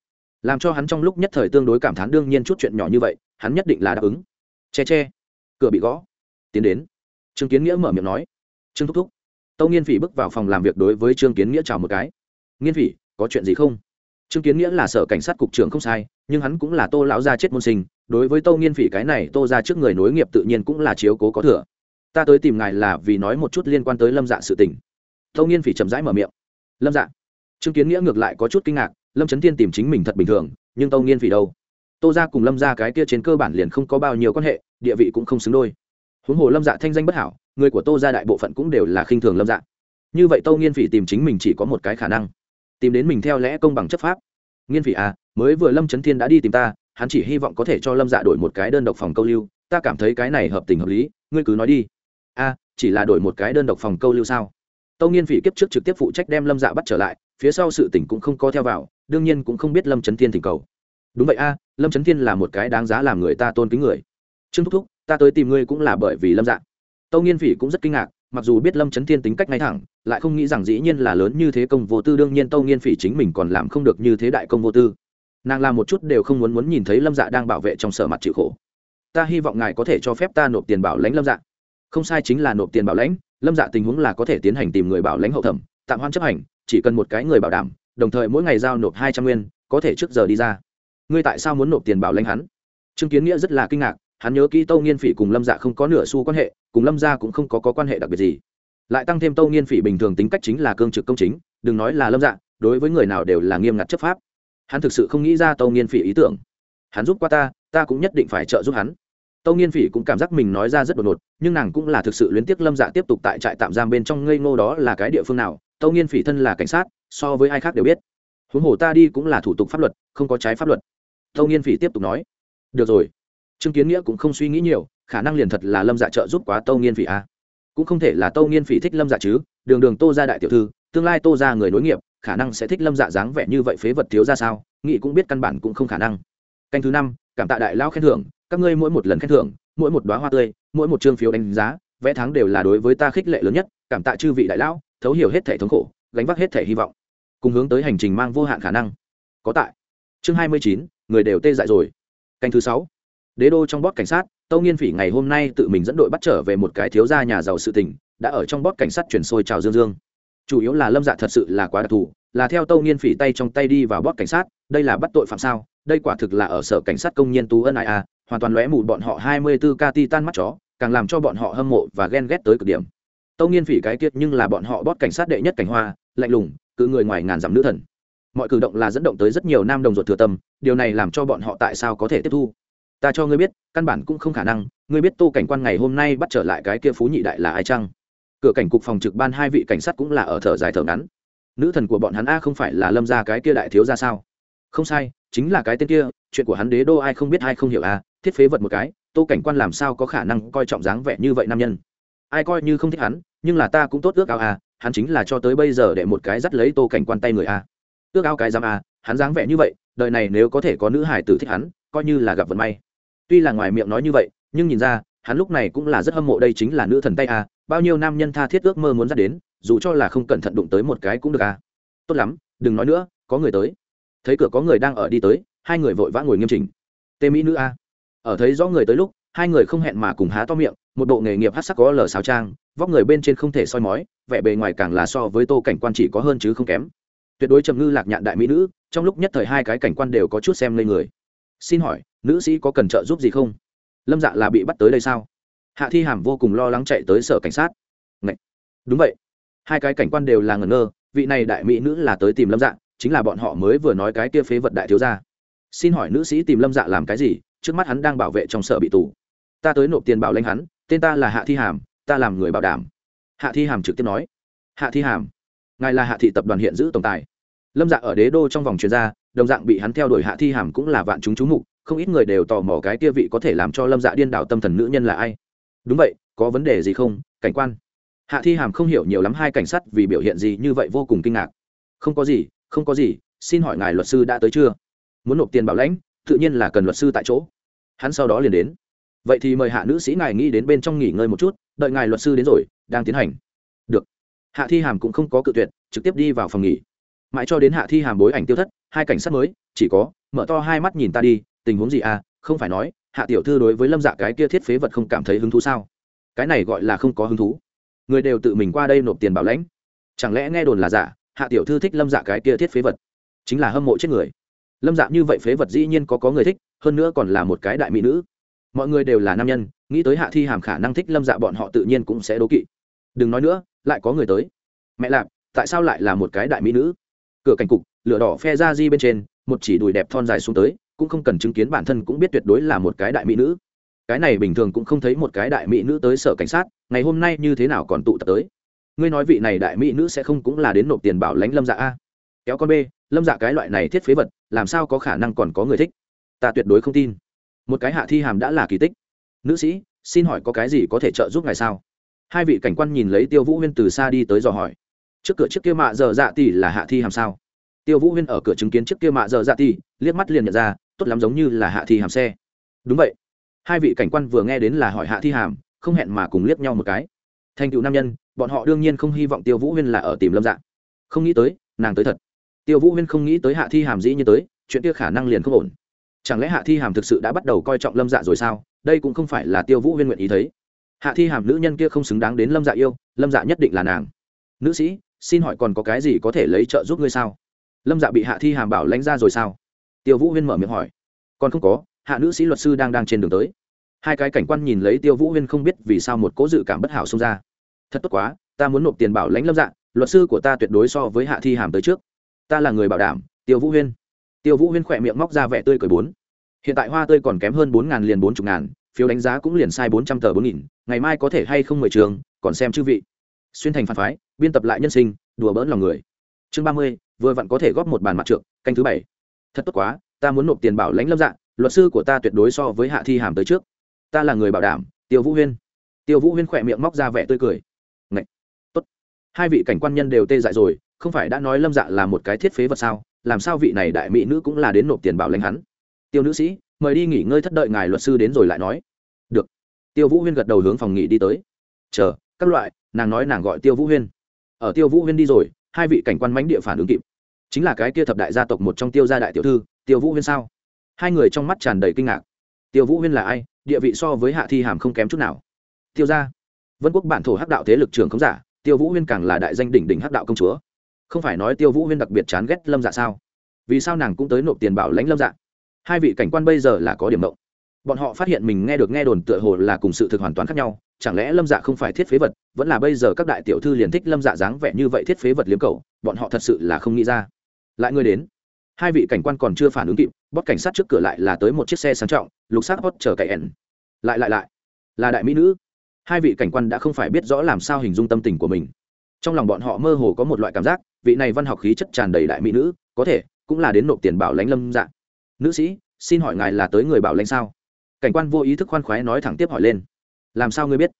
Làm cho hắn trong lúc nhất thời tương đối cảm thán đương nhiên chút chuyện nhỏ như vậy, hắn nhất định là đáp ứng. Che che. Cửa bị gõ. Tiến đến. Trương kiến nghĩa mở miệng nói. Trương thúc thúc. Tâu nghiên phỉ bước vào phòng làm việc đối với trương kiến nghĩa chào một cái. Nghiên phỉ, có chuyện gì không? Trương kiến nghĩa là sở cảnh sát cục trưởng không sai, nhưng hắn cũng là tô lão gia chết môn sinh đối với tô nghiên phỉ cái này, tô ra trước người nối nghiệp tự nhiên cũng là chiếu cố có thừa. Ta tới tìm ngài là vì nói một chút liên quan tới lâm dạ sự tình. Tô nghiên phỉ chậm rãi mở miệng. Lâm dạ. Trương kiến nghĩa ngược lại có chút kinh ngạc, lâm trấn thiên tìm chính mình thật bình thường, nhưng tô nghiên phỉ đâu? Tô ra cùng lâm ra cái kia trên cơ bản liền không có bao nhiêu quan hệ, địa vị cũng không xứng đôi. Huống hồ lâm dạ thanh danh bất hảo, người của tô ra đại bộ phận cũng đều là khinh thường lâm dạ. Như vậy tô nghiên phỉ tìm chính mình chỉ có một cái khả năng, tìm đến mình theo lẽ công bằng chấp pháp. Nghiên phỉ à mới vừa lâm trấn thiên đã đi tìm ta hắn chỉ hy vọng có thể cho lâm dạ đổi một cái đơn độc phòng câu lưu, ta cảm thấy cái này hợp tình hợp lý, ngươi cứ nói đi. A, chỉ là đổi một cái đơn độc phòng câu lưu sao? Tâu nghiên phỉ kiếp trước trực tiếp phụ trách đem lâm dạ bắt trở lại, phía sau sự tỉnh cũng không có theo vào, đương nhiên cũng không biết lâm trấn thiên thỉnh cầu. Đúng vậy a, lâm trấn thiên là một cái đáng giá làm người ta tôn kính người. Trương thúc thúc, ta tới tìm ngươi cũng là bởi vì lâm dạ. Tâu nghiên phỉ cũng rất kinh ngạc, mặc dù biết lâm trấn thiên tính cách ngay thẳng, lại không nghĩ rằng dĩ nhiên là lớn như thế công vô tư, đương nhiên tâu nghiên phỉ chính mình còn làm không được như thế đại công vô tư nàng làm một chút đều không muốn muốn nhìn thấy lâm dạ đang bảo vệ trong sở mặt chịu khổ. Ta hy vọng ngài có thể cho phép ta nộp tiền bảo lãnh lâm dạ. Không sai chính là nộp tiền bảo lãnh lâm dạ tình huống là có thể tiến hành tìm người bảo lãnh hậu thẩm tạm hoãn chấp hành chỉ cần một cái người bảo đảm đồng thời mỗi ngày giao nộp hai trăm nguyên có thể trước giờ đi ra. Ngươi tại sao muốn nộp tiền bảo lãnh hắn? Trương kiến nghĩa rất là kinh ngạc hắn nhớ kỹ tâu nghiên phỉ cùng lâm dạ không có nửa xu quan hệ cùng lâm gia cũng không có, có quan hệ đặc biệt gì. Lại tăng thêm tâu nghiên phỉ bình thường tính cách chính là cương trực công chính đừng nói là lâm dạ đối với người nào đều là nghiêm ngặt chấp pháp hắn thực sự không nghĩ ra tâu nghiên phỉ ý tưởng. Hắn giúp qua ta ta cũng nhất định phải trợ giúp hắn. Tâu nghiên phỉ cũng cảm giác mình nói ra rất đột ngột, nhưng nàng cũng là thực sự luyến tiếc lâm dạ tiếp tục tại trại tạm giam bên trong ngây ngô đó là cái địa phương nào, tâu nghiên phỉ thân là cảnh sát, so với ai khác đều biết. Huống hồ ta đi cũng là thủ tục pháp luật, không có trái pháp luật. Tâu nghiên phỉ tiếp tục nói. Được rồi. Trương kiến nghĩa cũng không suy nghĩ nhiều, khả năng liền thật là lâm dạ trợ giúp quá tâu nghiên phỉ a à. cũng không thể là tâu nghiên phỉ thích lâm dạ chứ, đường đường tô ra đại tiểu thư, tương lai tô ra người nối nghiệp khả năng sẽ thích lâm dạ dáng vẻ như vậy phế vật thiếu ra sao? Nghị cũng biết căn bản cũng không khả năng. Canh thứ năm, cảm tạ đại lao khen thưởng, các ngươi mỗi một lần khen thưởng, mỗi một đoá hoa tươi, mỗi một chương phiếu đánh giá vẽ tháng đều là đối với ta khích lệ lớn nhất, cảm tạ chư vị đại lão thấu hiểu hết thể thống khổ, gánh vác hết thể hy vọng. Cùng hướng tới hành trình mang vô hạn khả năng. Có tại. Chương hai mươi chín, người đều tê dại rồi. Canh thứ sáu, đế đô trong bót cảnh sát, tâu nghiên phỉ ngày hôm nay tự mình dẫn đội bắt trở về một cái thiếu gia nhà giàu sự tình, đã ở trong bót cảnh sát chuyển sôi trào dương dương chủ yếu là lâm dạ thật sự là quá đặc thù, là theo tâu nghiên phỉ tay trong tay đi vào bót cảnh sát, đây là bắt tội phạm sao? Đây quả thực là ở sở cảnh sát công nhân tú ân ai a, hoàn toàn lóe mù bọn họ hai mươi 24 k ti tan mắt chó, càng làm cho bọn họ hâm mộ và ghen ghét tới cực điểm. Tâu nghiên phỉ cái kiệt nhưng là bọn họ bót cảnh sát đệ nhất cảnh hoa, lạnh lùng cự người ngoài ngàn dặm nữ thần. Mọi cử động là dẫn động tới rất nhiều nam đồng ruột thừa tâm, điều này làm cho bọn họ tại sao có thể tiếp thu? Ta cho ngươi biết, căn bản cũng không khả năng, ngươi biết tô cảnh quan ngày hôm nay bắt trở lại cái kia phú nhị đại là ai chăng? Cửa cảnh cục phòng trực ban hai vị cảnh sát cũng là ở thở dài thở ngắn. Nữ thần của bọn hắn a không phải là lâm ra cái kia đại thiếu ra sao? Không sai, chính là cái tên kia, chuyện của hắn đế đô ai không biết ai không hiểu a, thiết phế vật một cái, tô cảnh quan làm sao có khả năng coi trọng dáng vẻ như vậy nam nhân? Ai coi như không thích hắn, nhưng là ta cũng tốt ước ao a, hắn chính là cho tới bây giờ để một cái dắt lấy tô cảnh quan tay người a. Ước ao cái giam a, hắn dáng vẻ như vậy, đời này nếu có thể có nữ hải tử thích hắn, coi như là gặp vận may. Tuy là ngoài miệng nói như vậy, nhưng nhìn ra hắn lúc này cũng là rất hâm mộ đây chính là nữ thần tay a, bao nhiêu nam nhân tha thiết ước mơ muốn ra đến, dù cho là không cẩn thận đụng tới một cái cũng được a. Tốt lắm, đừng nói nữa, có người tới. Thấy cửa có người đang ở đi tới, hai người vội vã ngồi nghiêm chỉnh. Tê mỹ nữ a. Ở thấy rõ người tới lúc, hai người không hẹn mà cùng há to miệng, một bộ nghề nghiệp hát sắc có lở xáo trang, vóc người bên trên không thể soi mói, vẻ bề ngoài càng là so với tô cảnh quan chỉ có hơn chứ không kém. Tuyệt đối trầm ngư lạc nhạn đại mỹ nữ, trong lúc nhất thời hai cái cảnh quan đều có chút xem lên người. Xin hỏi, nữ sĩ có cần trợ giúp gì không? Lâm dạ là bị bắt tới đây sao? Hạ thi hàm vô cùng lo lắng chạy tới sở cảnh sát. Ngậy! đúng vậy. Hai cái cảnh quan đều là ngẩn ngơ, vị này đại mỹ nữ là tới tìm lâm dạ chính là bọn họ mới vừa nói cái kia phế vật đại thiếu gia. Xin hỏi nữ sĩ tìm lâm dạ làm cái gì? Trước mắt hắn đang bảo vệ trong sở bị tù. Ta tới nộp tiền bảo lãnh hắn, tên ta là hạ thi hàm, ta làm người bảo đảm. Hạ thi hàm trực tiếp nói. Hạ thi hàm, ngài là hạ thị tập đoàn hiện giữ tổng tài. Lâm dạ ở đế đô trong vòng chuyên gia, đồng dạng bị hắn theo đuổi hạ thi hàm cũng là vạn chúng chú mục không ít người đều tò mò cái kia vị có thể làm cho lâm dạ điên đảo tâm thần nữ nhân là ai. Đúng vậy, có vấn đề gì không, cảnh quan? Hạ thi hàm không hiểu nhiều lắm hai cảnh sát vì biểu hiện gì như vậy vô cùng kinh ngạc. Không có gì, không có gì, xin hỏi ngài luật sư đã tới chưa? Muốn nộp tiền bảo lãnh, tự nhiên là cần luật sư tại chỗ. Hắn sau đó liền đến. Vậy thì mời hạ nữ sĩ ngài nghĩ đến bên trong nghỉ ngơi một chút, đợi ngài luật sư đến rồi, đang tiến hành. Được. Hạ thi hàm cũng không có cự tuyệt, trực tiếp đi vào phòng nghỉ. Mãi cho đến hạ thi hàm bối ảnh tiêu thất, hai cảnh sát mới, chỉ có, mở to hai mắt nhìn ta đi tình huống gì à? Không phải nói, hạ tiểu thư đối với lâm dạ cái kia thiết phế vật không cảm thấy hứng thú sao? Cái này gọi là không có hứng thú. Người đều tự mình qua đây nộp tiền bảo lãnh. Chẳng lẽ nghe đồn là giả, hạ tiểu thư thích lâm dạ cái kia thiết phế vật? Chính là hâm mộ chết người. Lâm dạ như vậy phế vật dĩ nhiên có có người thích, hơn nữa còn là một cái đại mỹ nữ. Mọi người đều là nam nhân, nghĩ tới hạ thi hàm khả năng thích lâm dạ bọn họ tự nhiên cũng sẽ đố kỵ. Đừng nói nữa, lại có người tới. Mẹ lạp, tại sao lại là một cái đại mỹ nữ? Cửa cảnh cục, lửa đỏ phe ra di bên trên, một chỉ đùi đẹp thon dài xuống tới cũng không cần chứng kiến bản thân cũng biết tuyệt đối là một cái đại mỹ nữ. Cái này bình thường cũng không thấy một cái đại mỹ nữ tới sở cảnh sát, ngày hôm nay như thế nào còn tụ tập tới? Ngươi nói vị này đại mỹ nữ sẽ không cũng là đến nộp tiền bảo lãnh lâm dạ a? Kéo con b lâm dạ cái loại này thiết phế vật, làm sao có khả năng còn có người thích? Ta tuyệt đối không tin. Một cái hạ thi hàm đã là kỳ tích. Nữ sĩ, xin hỏi có cái gì có thể trợ giúp ngài sao? Hai vị cảnh quan nhìn lấy tiêu vũ huyên từ xa đi tới dò hỏi. Trước cửa chiếc kia mạ giờ dạ tỷ là hạ thi hàm sao? Tiêu vũ huyên ở cửa chứng kiến chiếc kia mạ giờ dạ tỷ liếc mắt liền nhận ra tốt lắm giống như là hạ thi hàm xe. Đúng vậy. Hai vị cảnh quan vừa nghe đến là hỏi hạ thi hàm, không hẹn mà cùng liếc nhau một cái. Thành cựu nam nhân, bọn họ đương nhiên không hy vọng tiêu vũ huyên là ở tìm lâm dạng. không nghĩ tới, nàng tới thật. Tiêu vũ huyên không nghĩ tới hạ thi hàm dĩ như tới, chuyện kia khả năng liền không ổn. Chẳng lẽ hạ thi hàm thực sự đã bắt đầu coi trọng lâm dạ rồi sao? Đây cũng không phải là tiêu vũ huyên nguyện ý thấy. Hạ thi hàm nữ nhân kia không xứng đáng đến lâm dạ yêu, lâm dạ nhất định là nàng. Nữ sĩ, xin hỏi còn có cái gì có thể lấy trợ giúp ngươi sao? Lâm dạ bị hạ thi hàm bảo lãnh ra rồi sao? Tiêu vũ huyên mở miệng hỏi. Còn không có, hạ nữ sĩ luật sư đang đang trên đường tới. Hai cái cảnh quan nhìn lấy tiêu vũ huyên không biết vì sao một cố dự cảm bất hảo xông ra. Thật tốt quá, ta muốn nộp tiền bảo lãnh lâm dạ luật sư của ta tuyệt đối so với hạ thi hàm tới trước. Ta là người bảo đảm, tiêu vũ huyên. Tiêu vũ huyên khỏe miệng móc ra vẻ tươi cười bốn. Hiện tại hoa tươi còn kém hơn bốn ngàn liền bốn chục ngàn, phiếu đánh giá cũng liền sai bốn trăm tờ bốn nghìn, ngày mai có thể hay không mười trường, còn xem chư vị. Xuyên thành phản phái, biên tập lại nhân sinh, đùa bỡn lòng người. Chương ba mươi, vừa vặn có thể góp một bàn mặt trượng, canh thứ bảy thật tốt quá, ta muốn nộp tiền bảo lãnh lâm dạ luật sư của ta tuyệt đối so với hạ thi hàm tới trước. Ta là người bảo đảm, tiêu vũ huyên. Tiêu vũ huyên khỏe miệng móc ra vẻ tươi cười. Ngậy! tốt. Hai vị cảnh quan nhân đều tê dại rồi, không phải đã nói lâm dạ là một cái thiết phế vật sao? Làm sao vị này đại mỹ nữ cũng là đến nộp tiền bảo lãnh hắn? Tiêu nữ sĩ, mời đi nghỉ ngơi thất đợi ngài luật sư đến rồi lại nói. Được. Tiêu vũ huyên gật đầu hướng phòng nghỉ đi tới. Chờ, các loại, nàng nói nàng gọi tiêu vũ huyên. Ở tiêu vũ huyên đi rồi, hai vị cảnh quan mánh địa phản ứng kịp chính là cái kia thập đại gia tộc một trong tiêu gia đại tiểu thư, tiêu vũ huyên sao? Hai người trong mắt tràn đầy kinh ngạc. Tiêu vũ huyên là ai? Địa vị so với hạ thi hàm không kém chút nào. Tiêu gia. Vân quốc bản thổ hắc đạo thế lực trường không giả, tiêu vũ huyên càng là đại danh đỉnh đỉnh hắc đạo công chúa. Không phải nói tiêu vũ huyên đặc biệt chán ghét lâm dạ sao? Vì sao nàng cũng tới nộp tiền bảo lãnh lâm dạ? Hai vị cảnh quan bây giờ là có điểm mộng bọn họ phát hiện mình nghe được nghe đồn tựa hồ là cùng sự thực hoàn toàn khác nhau, chẳng lẽ lâm dạ không phải thiết phế vật, vẫn là bây giờ các đại tiểu thư liền thích lâm dạ dáng vẻ như vậy thiết phế vật liếm cầu bọn họ thật sự là không nghĩ ra lại người đến. Hai vị cảnh quan còn chưa phản ứng kịp, bót cảnh sát trước cửa lại là tới một chiếc xe sang trọng, lục xác hót chờ cậy ẻn lại lại lại. Là đại mỹ nữ. Hai vị cảnh quan đã không phải biết rõ làm sao hình dung tâm tình của mình. Trong lòng bọn họ mơ hồ có một loại cảm giác, vị này văn học khí chất tràn đầy đại mỹ nữ, có thể cũng là đến nộp tiền bảo lãnh lâm dạ. Nữ sĩ, xin hỏi ngài là tới người bảo lãnh sao? Cảnh quan vô ý thức khoan khoái nói thẳng tiếp hỏi lên. Làm sao ngươi biết?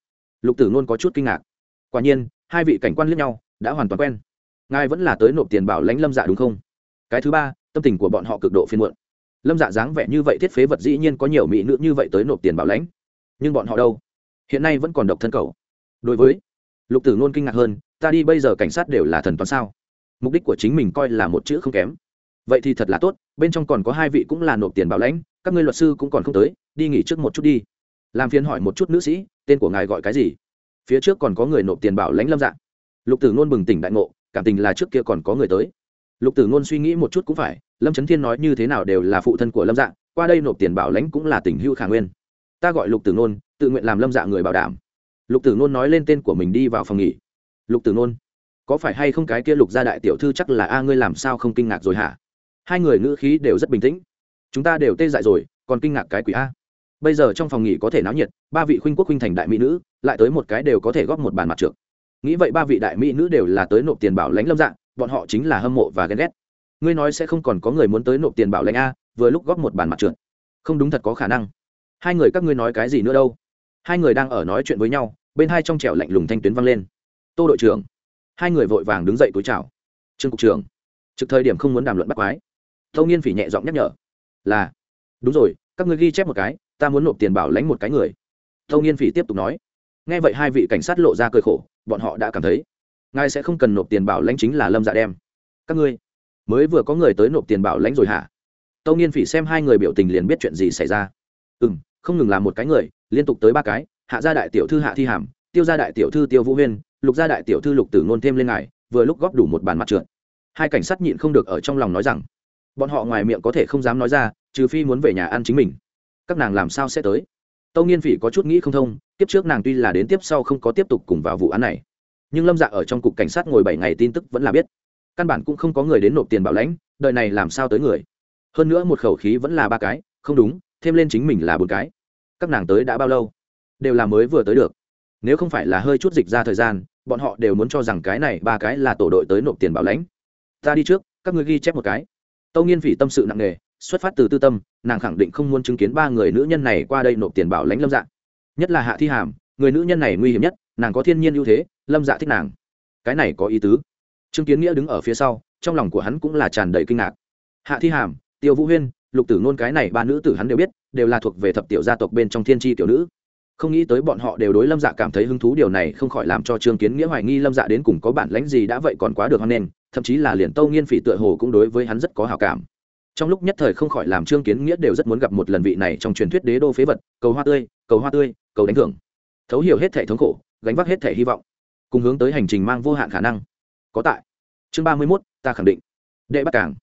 Lục tử nôn có chút kinh ngạc. Quả nhiên, hai vị cảnh quan liếc nhau, đã hoàn toàn quen. Ngài vẫn là tới nộp tiền bảo lãnh lâm dạ đúng không? Cái thứ ba, tâm tình của bọn họ cực độ phiên muộn. Lâm dạ dáng vẻ như vậy thiết phế vật dĩ nhiên có nhiều mỹ nữ như vậy tới nộp tiền bảo lãnh. Nhưng bọn họ đâu? Hiện nay vẫn còn độc thân cầu. Đối với lục tử Luôn kinh ngạc hơn, ta đi bây giờ cảnh sát đều là thần toán sao? Mục đích của chính mình coi là một chữ không kém. Vậy thì thật là tốt, bên trong còn có hai vị cũng là nộp tiền bảo lãnh, các ngươi luật sư cũng còn không tới, đi nghỉ trước một chút đi. Làm phiền hỏi một chút nữ sĩ, tên của ngài gọi cái gì? Phía trước còn có người nộp tiền bảo lãnh lâm dạng lục tử ngôn bừng tỉnh đại ngộ, cảm tình là trước kia còn có người tới lục tử ngôn suy nghĩ một chút cũng phải, lâm trấn thiên nói như thế nào đều là phụ thân của lâm dạng qua đây nộp tiền bảo lãnh cũng là tình hưu khả nguyên. Ta gọi lục tử ngôn, tự nguyện làm lâm dạng người bảo đảm. Lục tử ngôn nói lên tên của mình đi vào phòng nghỉ. Lục tử ngôn, có phải hay không cái kia lục gia đại tiểu thư chắc là a, ngươi làm sao không kinh ngạc rồi hả? Hai người ngữ khí đều rất bình tĩnh. Chúng ta đều tê dại rồi, còn kinh ngạc cái quỷ a. Bây giờ trong phòng nghỉ có thể náo nhiệt, ba vị khuynh quốc khuynh thành đại mỹ nữ, lại tới một cái đều có thể góp một bàn mặt trượt nghĩ vậy ba vị đại mỹ nữ đều là tới nộp tiền bảo lãnh lâm dạng bọn họ chính là hâm mộ và ghen ghét. Ngươi nói sẽ không còn có người muốn tới nộp tiền bảo lãnh a, vừa lúc góp một bàn mặt trượt. Không đúng thật có khả năng. Hai người các ngươi nói cái gì nữa đâu? Hai người đang ở nói chuyện với nhau, bên hai trong trẻo lạnh lùng thanh tuyến vang lên. Tô đội trưởng. Hai người vội vàng đứng dậy túi chào. Trương cục trưởng. Trực thời điểm không muốn đàm luận bắt quái. Tâu nghiên phỉ nhẹ giọng nhắc nhở. Là. Đúng rồi, các ngươi ghi chép một cái, ta muốn nộp tiền bảo lãnh một cái người. Tâu nghiên phỉ tiếp tục nói. Nghe vậy hai vị cảnh sát lộ ra cười khổ, bọn họ đã cảm thấy ngài sẽ không cần nộp tiền bảo lãnh chính là lâm dạ đem. Các ngươi, mới vừa có người tới nộp tiền bảo lãnh rồi hả? Tâu nghiên phỉ xem hai người biểu tình liền biết chuyện gì xảy ra. Ừ m không ngừng làm một cái người, liên tục tới ba cái, hạ gia đại tiểu thư hạ thi hàm, tiêu gia đại tiểu thư tiêu vũ huyên, lục gia đại tiểu thư lục tử ngôn thêm lên ngài, vừa lúc góp đủ một bàn mặt trượt. Hai cảnh sát nhịn không được ở trong lòng nói rằng, bọn họ ngoài miệng có thể không dám nói ra, trừ phi muốn về nhà ăn chính mình. Các nàng làm sao sẽ tới? Tâu nghiên phỉ có chút nghĩ không thông, tiếp trước nàng tuy là đến tiếp sau không có tiếp tục cùng vào vụ án này nhưng lâm dạ ở trong cục cảnh sát ngồi bảy ngày tin tức vẫn là biết. Căn bản cũng không có người đến nộp tiền bảo lãnh đợi này làm sao tới người. Hơn nữa một khẩu khí vẫn là ba cái, không đúng, thêm lên chính mình là bốn cái. Các nàng tới đã bao lâu? Đều là mới vừa tới được. Nếu không phải là hơi chút dịch ra thời gian, bọn họ đều muốn cho rằng cái này ba cái là tổ đội tới nộp tiền bảo lãnh. Ta đi trước, các người ghi chép một cái. Tâu nghiên phỉ tâm sự nặng nề, xuất phát từ tư tâm, nàng khẳng định không muốn chứng kiến ba người nữ nhân này qua đây nộp tiền bảo lãnh lâm dạng. nhất là hạ thi hàm, người nữ nhân này nguy hiểm nhất, nàng có thiên nhiên ưu thế lâm dạ thích nàng. Cái này có ý tứ. Chứng kiến nghĩa đứng ở phía sau, trong lòng của hắn cũng là tràn đầy kinh ngạc. Hạ thi hàm, tiêu vũ huyên, lục tử nôn cái này ba nữ tử hắn đều biết, đều là thuộc về thập tiểu gia tộc bên trong thiên tri tiểu nữ. Không nghĩ tới bọn họ đều đối lâm dạ cảm thấy hứng thú, điều này không khỏi làm cho trương kiến nghĩa hoài nghi lâm dạ đến cùng có bản lãnh gì đã vậy còn quá được hoan nghênh, thậm chí là liền tâu nghiên phỉ tựa hồ cũng đối với hắn rất có hào cảm. Trong lúc nhất thời không khỏi làm trương kiến nghĩa đều rất muốn gặp một lần vị này trong truyền thuyết đế đô phế vật, cầu hoa tươi, cầu hoa tươi, cầu đánh thưởng. Thấu hiểu hết thể thống khổ, gánh vác hết thể hy vọng cùng hướng tới hành trình mang vô hạn khả năng. Có tại. Chương ba mươi mốt, ta khẳng định. Đệ bắt cảng.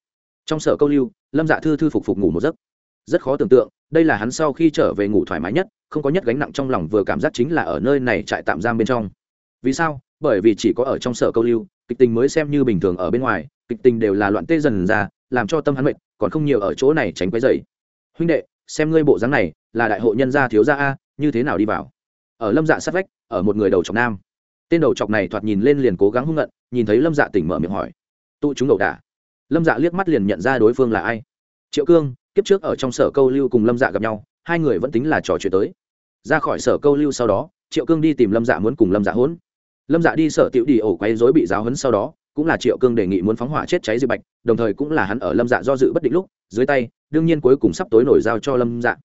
Trong sở câu lưu, lâm dạ thư thư phục phục ngủ một giấc. Rất khó tưởng tượng, đây là hắn sau khi trở về ngủ thoải mái nhất, không có nhất gánh nặng trong lòng vừa cảm giác chính là ở nơi này trại tạm giam bên trong. Vì sao? Bởi vì chỉ có ở trong sở câu lưu, kịch tình mới xem như bình thường ở bên ngoài, kịch tình đều là loạn tê dần ra, làm cho tâm hắn mệt, còn không nhiều ở chỗ này tránh quấy dày huynh đệ, xem ngươi bộ dáng này, là đại hội nhân gia thiếu gia a, như thế nào đi vào? Ở lâm dạ sát vách, ở một người đầu trọc nam tên đầu chọc này thoạt nhìn lên liền cố gắng hung ngận nhìn thấy lâm dạ tỉnh mở miệng hỏi. Tụ chúng đầu đả. Lâm dạ liếc mắt liền nhận ra đối phương là ai. Triệu cương, kiếp trước ở trong sở câu lưu cùng lâm dạ gặp nhau, hai người vẫn tính là trò chuyện tới. Ra khỏi sở câu lưu sau đó, triệu cương đi tìm lâm dạ muốn cùng lâm dạ hỗn lâm dạ đi sở tiểu đi ổ quấy dối bị giáo hấn sau đó, cũng là triệu cương đề nghị muốn phóng hỏa chết cháy diệp bạch, đồng thời cũng là hắn ở lâm dạ do dự bất định lúc, dưới tay, đương nhiên cuối cùng sắp tối nổi giao cho lâm dạ.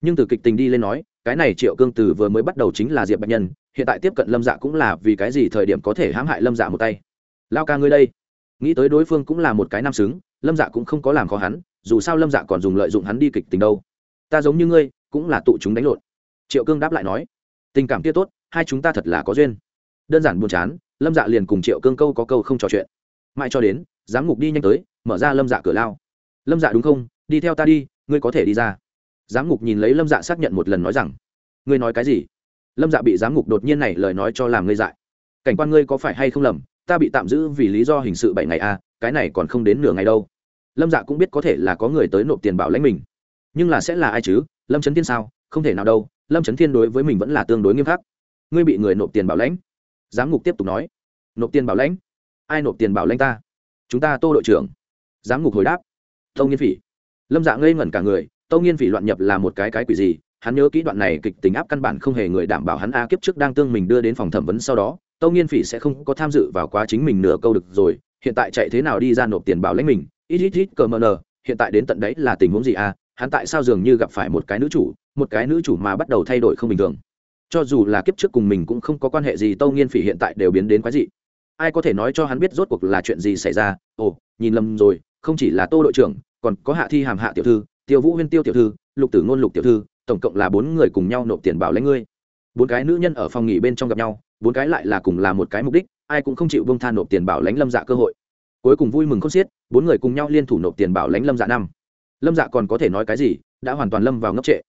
Nhưng từ kịch tình đi lên nói cái này triệu cương từ vừa mới bắt đầu chính là diệp bạch nhân, hiện tại tiếp cận lâm dạ cũng là vì cái gì thời điểm có thể hãm hại lâm dạ một tay? Lao ca ngươi đây. Nghĩ tới đối phương cũng là một cái nam xứng, lâm dạ cũng không có làm khó hắn, dù sao lâm dạ còn dùng lợi dụng hắn đi kịch tình đâu. Ta giống như ngươi, cũng là tụ chúng đánh lộn. Triệu cương đáp lại nói, tình cảm kia tốt, hai chúng ta thật là có duyên. Đơn giản buồn chán, lâm dạ liền cùng triệu cương câu có câu không trò chuyện. Mãi cho đến, giám ngục đi nhanh tới, mở ra lâm dạ cửa lao. Lâm dạ đúng không? Đi theo ta đi, ngươi có thể đi ra giám ngục nhìn lấy lâm dạ xác nhận một lần nói rằng, ngươi nói cái gì? Lâm dạ bị giám ngục đột nhiên này lời nói cho làm ngươi dại. Cảnh quan ngươi có phải hay không lầm? Ta bị tạm giữ vì lý do hình sự bảy ngày à cái này còn không đến nửa ngày đâu. Lâm dạ cũng biết có thể là có người tới nộp tiền bảo lãnh mình. Nhưng là sẽ là ai chứ? Lâm trấn thiên sao? Không thể nào đâu, lâm trấn thiên đối với mình vẫn là tương đối nghiêm khắc. Ngươi bị người nộp tiền bảo lãnh? Giám ngục tiếp tục nói. Nộp tiền bảo lãnh? Ai nộp tiền bảo lãnh ta? Chúng ta tô đội trưởng. Giám ngục hồi đáp. Tâu nhiên phỉ. Lâm dạ ngây ngẩn cả người tâu nghiên phỉ loạn nhập là một cái cái quỷ gì? Hắn nhớ kỹ đoạn này kịch tính áp căn bản không hề người đảm bảo hắn a kiếp trước đang tương mình đưa đến phòng thẩm vấn sau đó tâu nghiên phỉ sẽ không có tham dự vào quá chính mình nửa câu được rồi. Hiện tại chạy thế nào đi ra nộp tiền bảo lãnh mình? Ít ít ít, cờ mờ nờ. Hiện tại đến tận đấy là tình huống gì a? Hắn tại sao dường như gặp phải một cái nữ chủ? Một cái nữ chủ mà bắt đầu thay đổi không bình thường. Cho dù là kiếp trước cùng mình cũng không có quan hệ gì tâu nghiên phỉ hiện tại đều biến đến quái dị. Ai có thể nói cho hắn biết rốt cuộc là chuyện gì xảy ra? Ồ, nhìn lầm rồi, không chỉ là tô đội trưởng, còn có hạ thi hàm hạ tiểu thư tiêu vũ huyên tiêu tiểu thư, lục tử ngôn lục tiểu thư, tổng cộng là bốn người cùng nhau nộp tiền bảo lãnh ngươi. Bốn cái nữ nhân ở phòng nghỉ bên trong gặp nhau, bốn cái lại là cùng là một cái mục đích, ai cũng không chịu bông than nộp tiền bảo lãnh lâm dạ cơ hội. Cuối cùng vui mừng không xiết, bốn người cùng nhau liên thủ nộp tiền bảo lãnh lâm dạ năm. Lâm dạ còn có thể nói cái gì, đã hoàn toàn lâm vào ngốc trệ.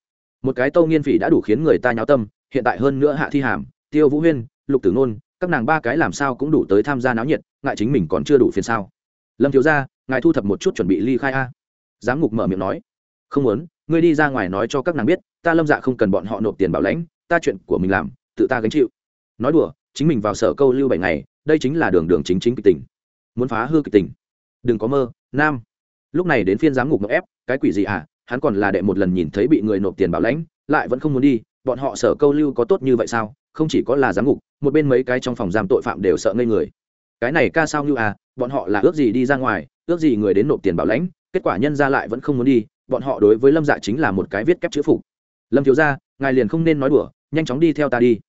Một cái tâu nghiên phỉ đã đủ khiến người ta nháo tâm, hiện tại hơn nữa hạ thi hàm, tiêu vũ huyên, lục tử nôn các nàng ba cái làm sao cũng đủ tới tham gia náo nhiệt, ngại chính mình còn chưa đủ phiền sao. Lâm thiếu ra ngài thu thập một chút chuẩn bị ly khai a. Giám ngục mở miệng nói không muốn, ngươi đi ra ngoài nói cho các nàng biết, ta lâm dạ không cần bọn họ nộp tiền bảo lãnh, ta chuyện của mình làm, tự ta gánh chịu. Nói đùa, chính mình vào sở câu lưu bảy ngày, đây chính là đường đường chính chính kịch tình. Muốn phá hư kịch tình. Đừng có mơ, nam. Lúc này đến phiên giám ngục ngọc ép, cái quỷ gì à hắn còn là đệ một lần nhìn thấy bị người nộp tiền bảo lãnh, lại vẫn không muốn đi, bọn họ sở câu lưu có tốt như vậy sao? Không chỉ có là giám ngục, một bên mấy cái trong phòng giam tội phạm đều sợ ngây người. Cái này ca sao như à bọn họ là ước gì đi ra ngoài, ước gì người đến nộp tiền bảo lãnh, kết quả nhân ra lại vẫn không muốn đi bọn họ đối với lâm dạ chính là một cái viết kép chữ phục. Lâm thiếu ra ngài liền không nên nói đùa, nhanh chóng đi theo ta đi.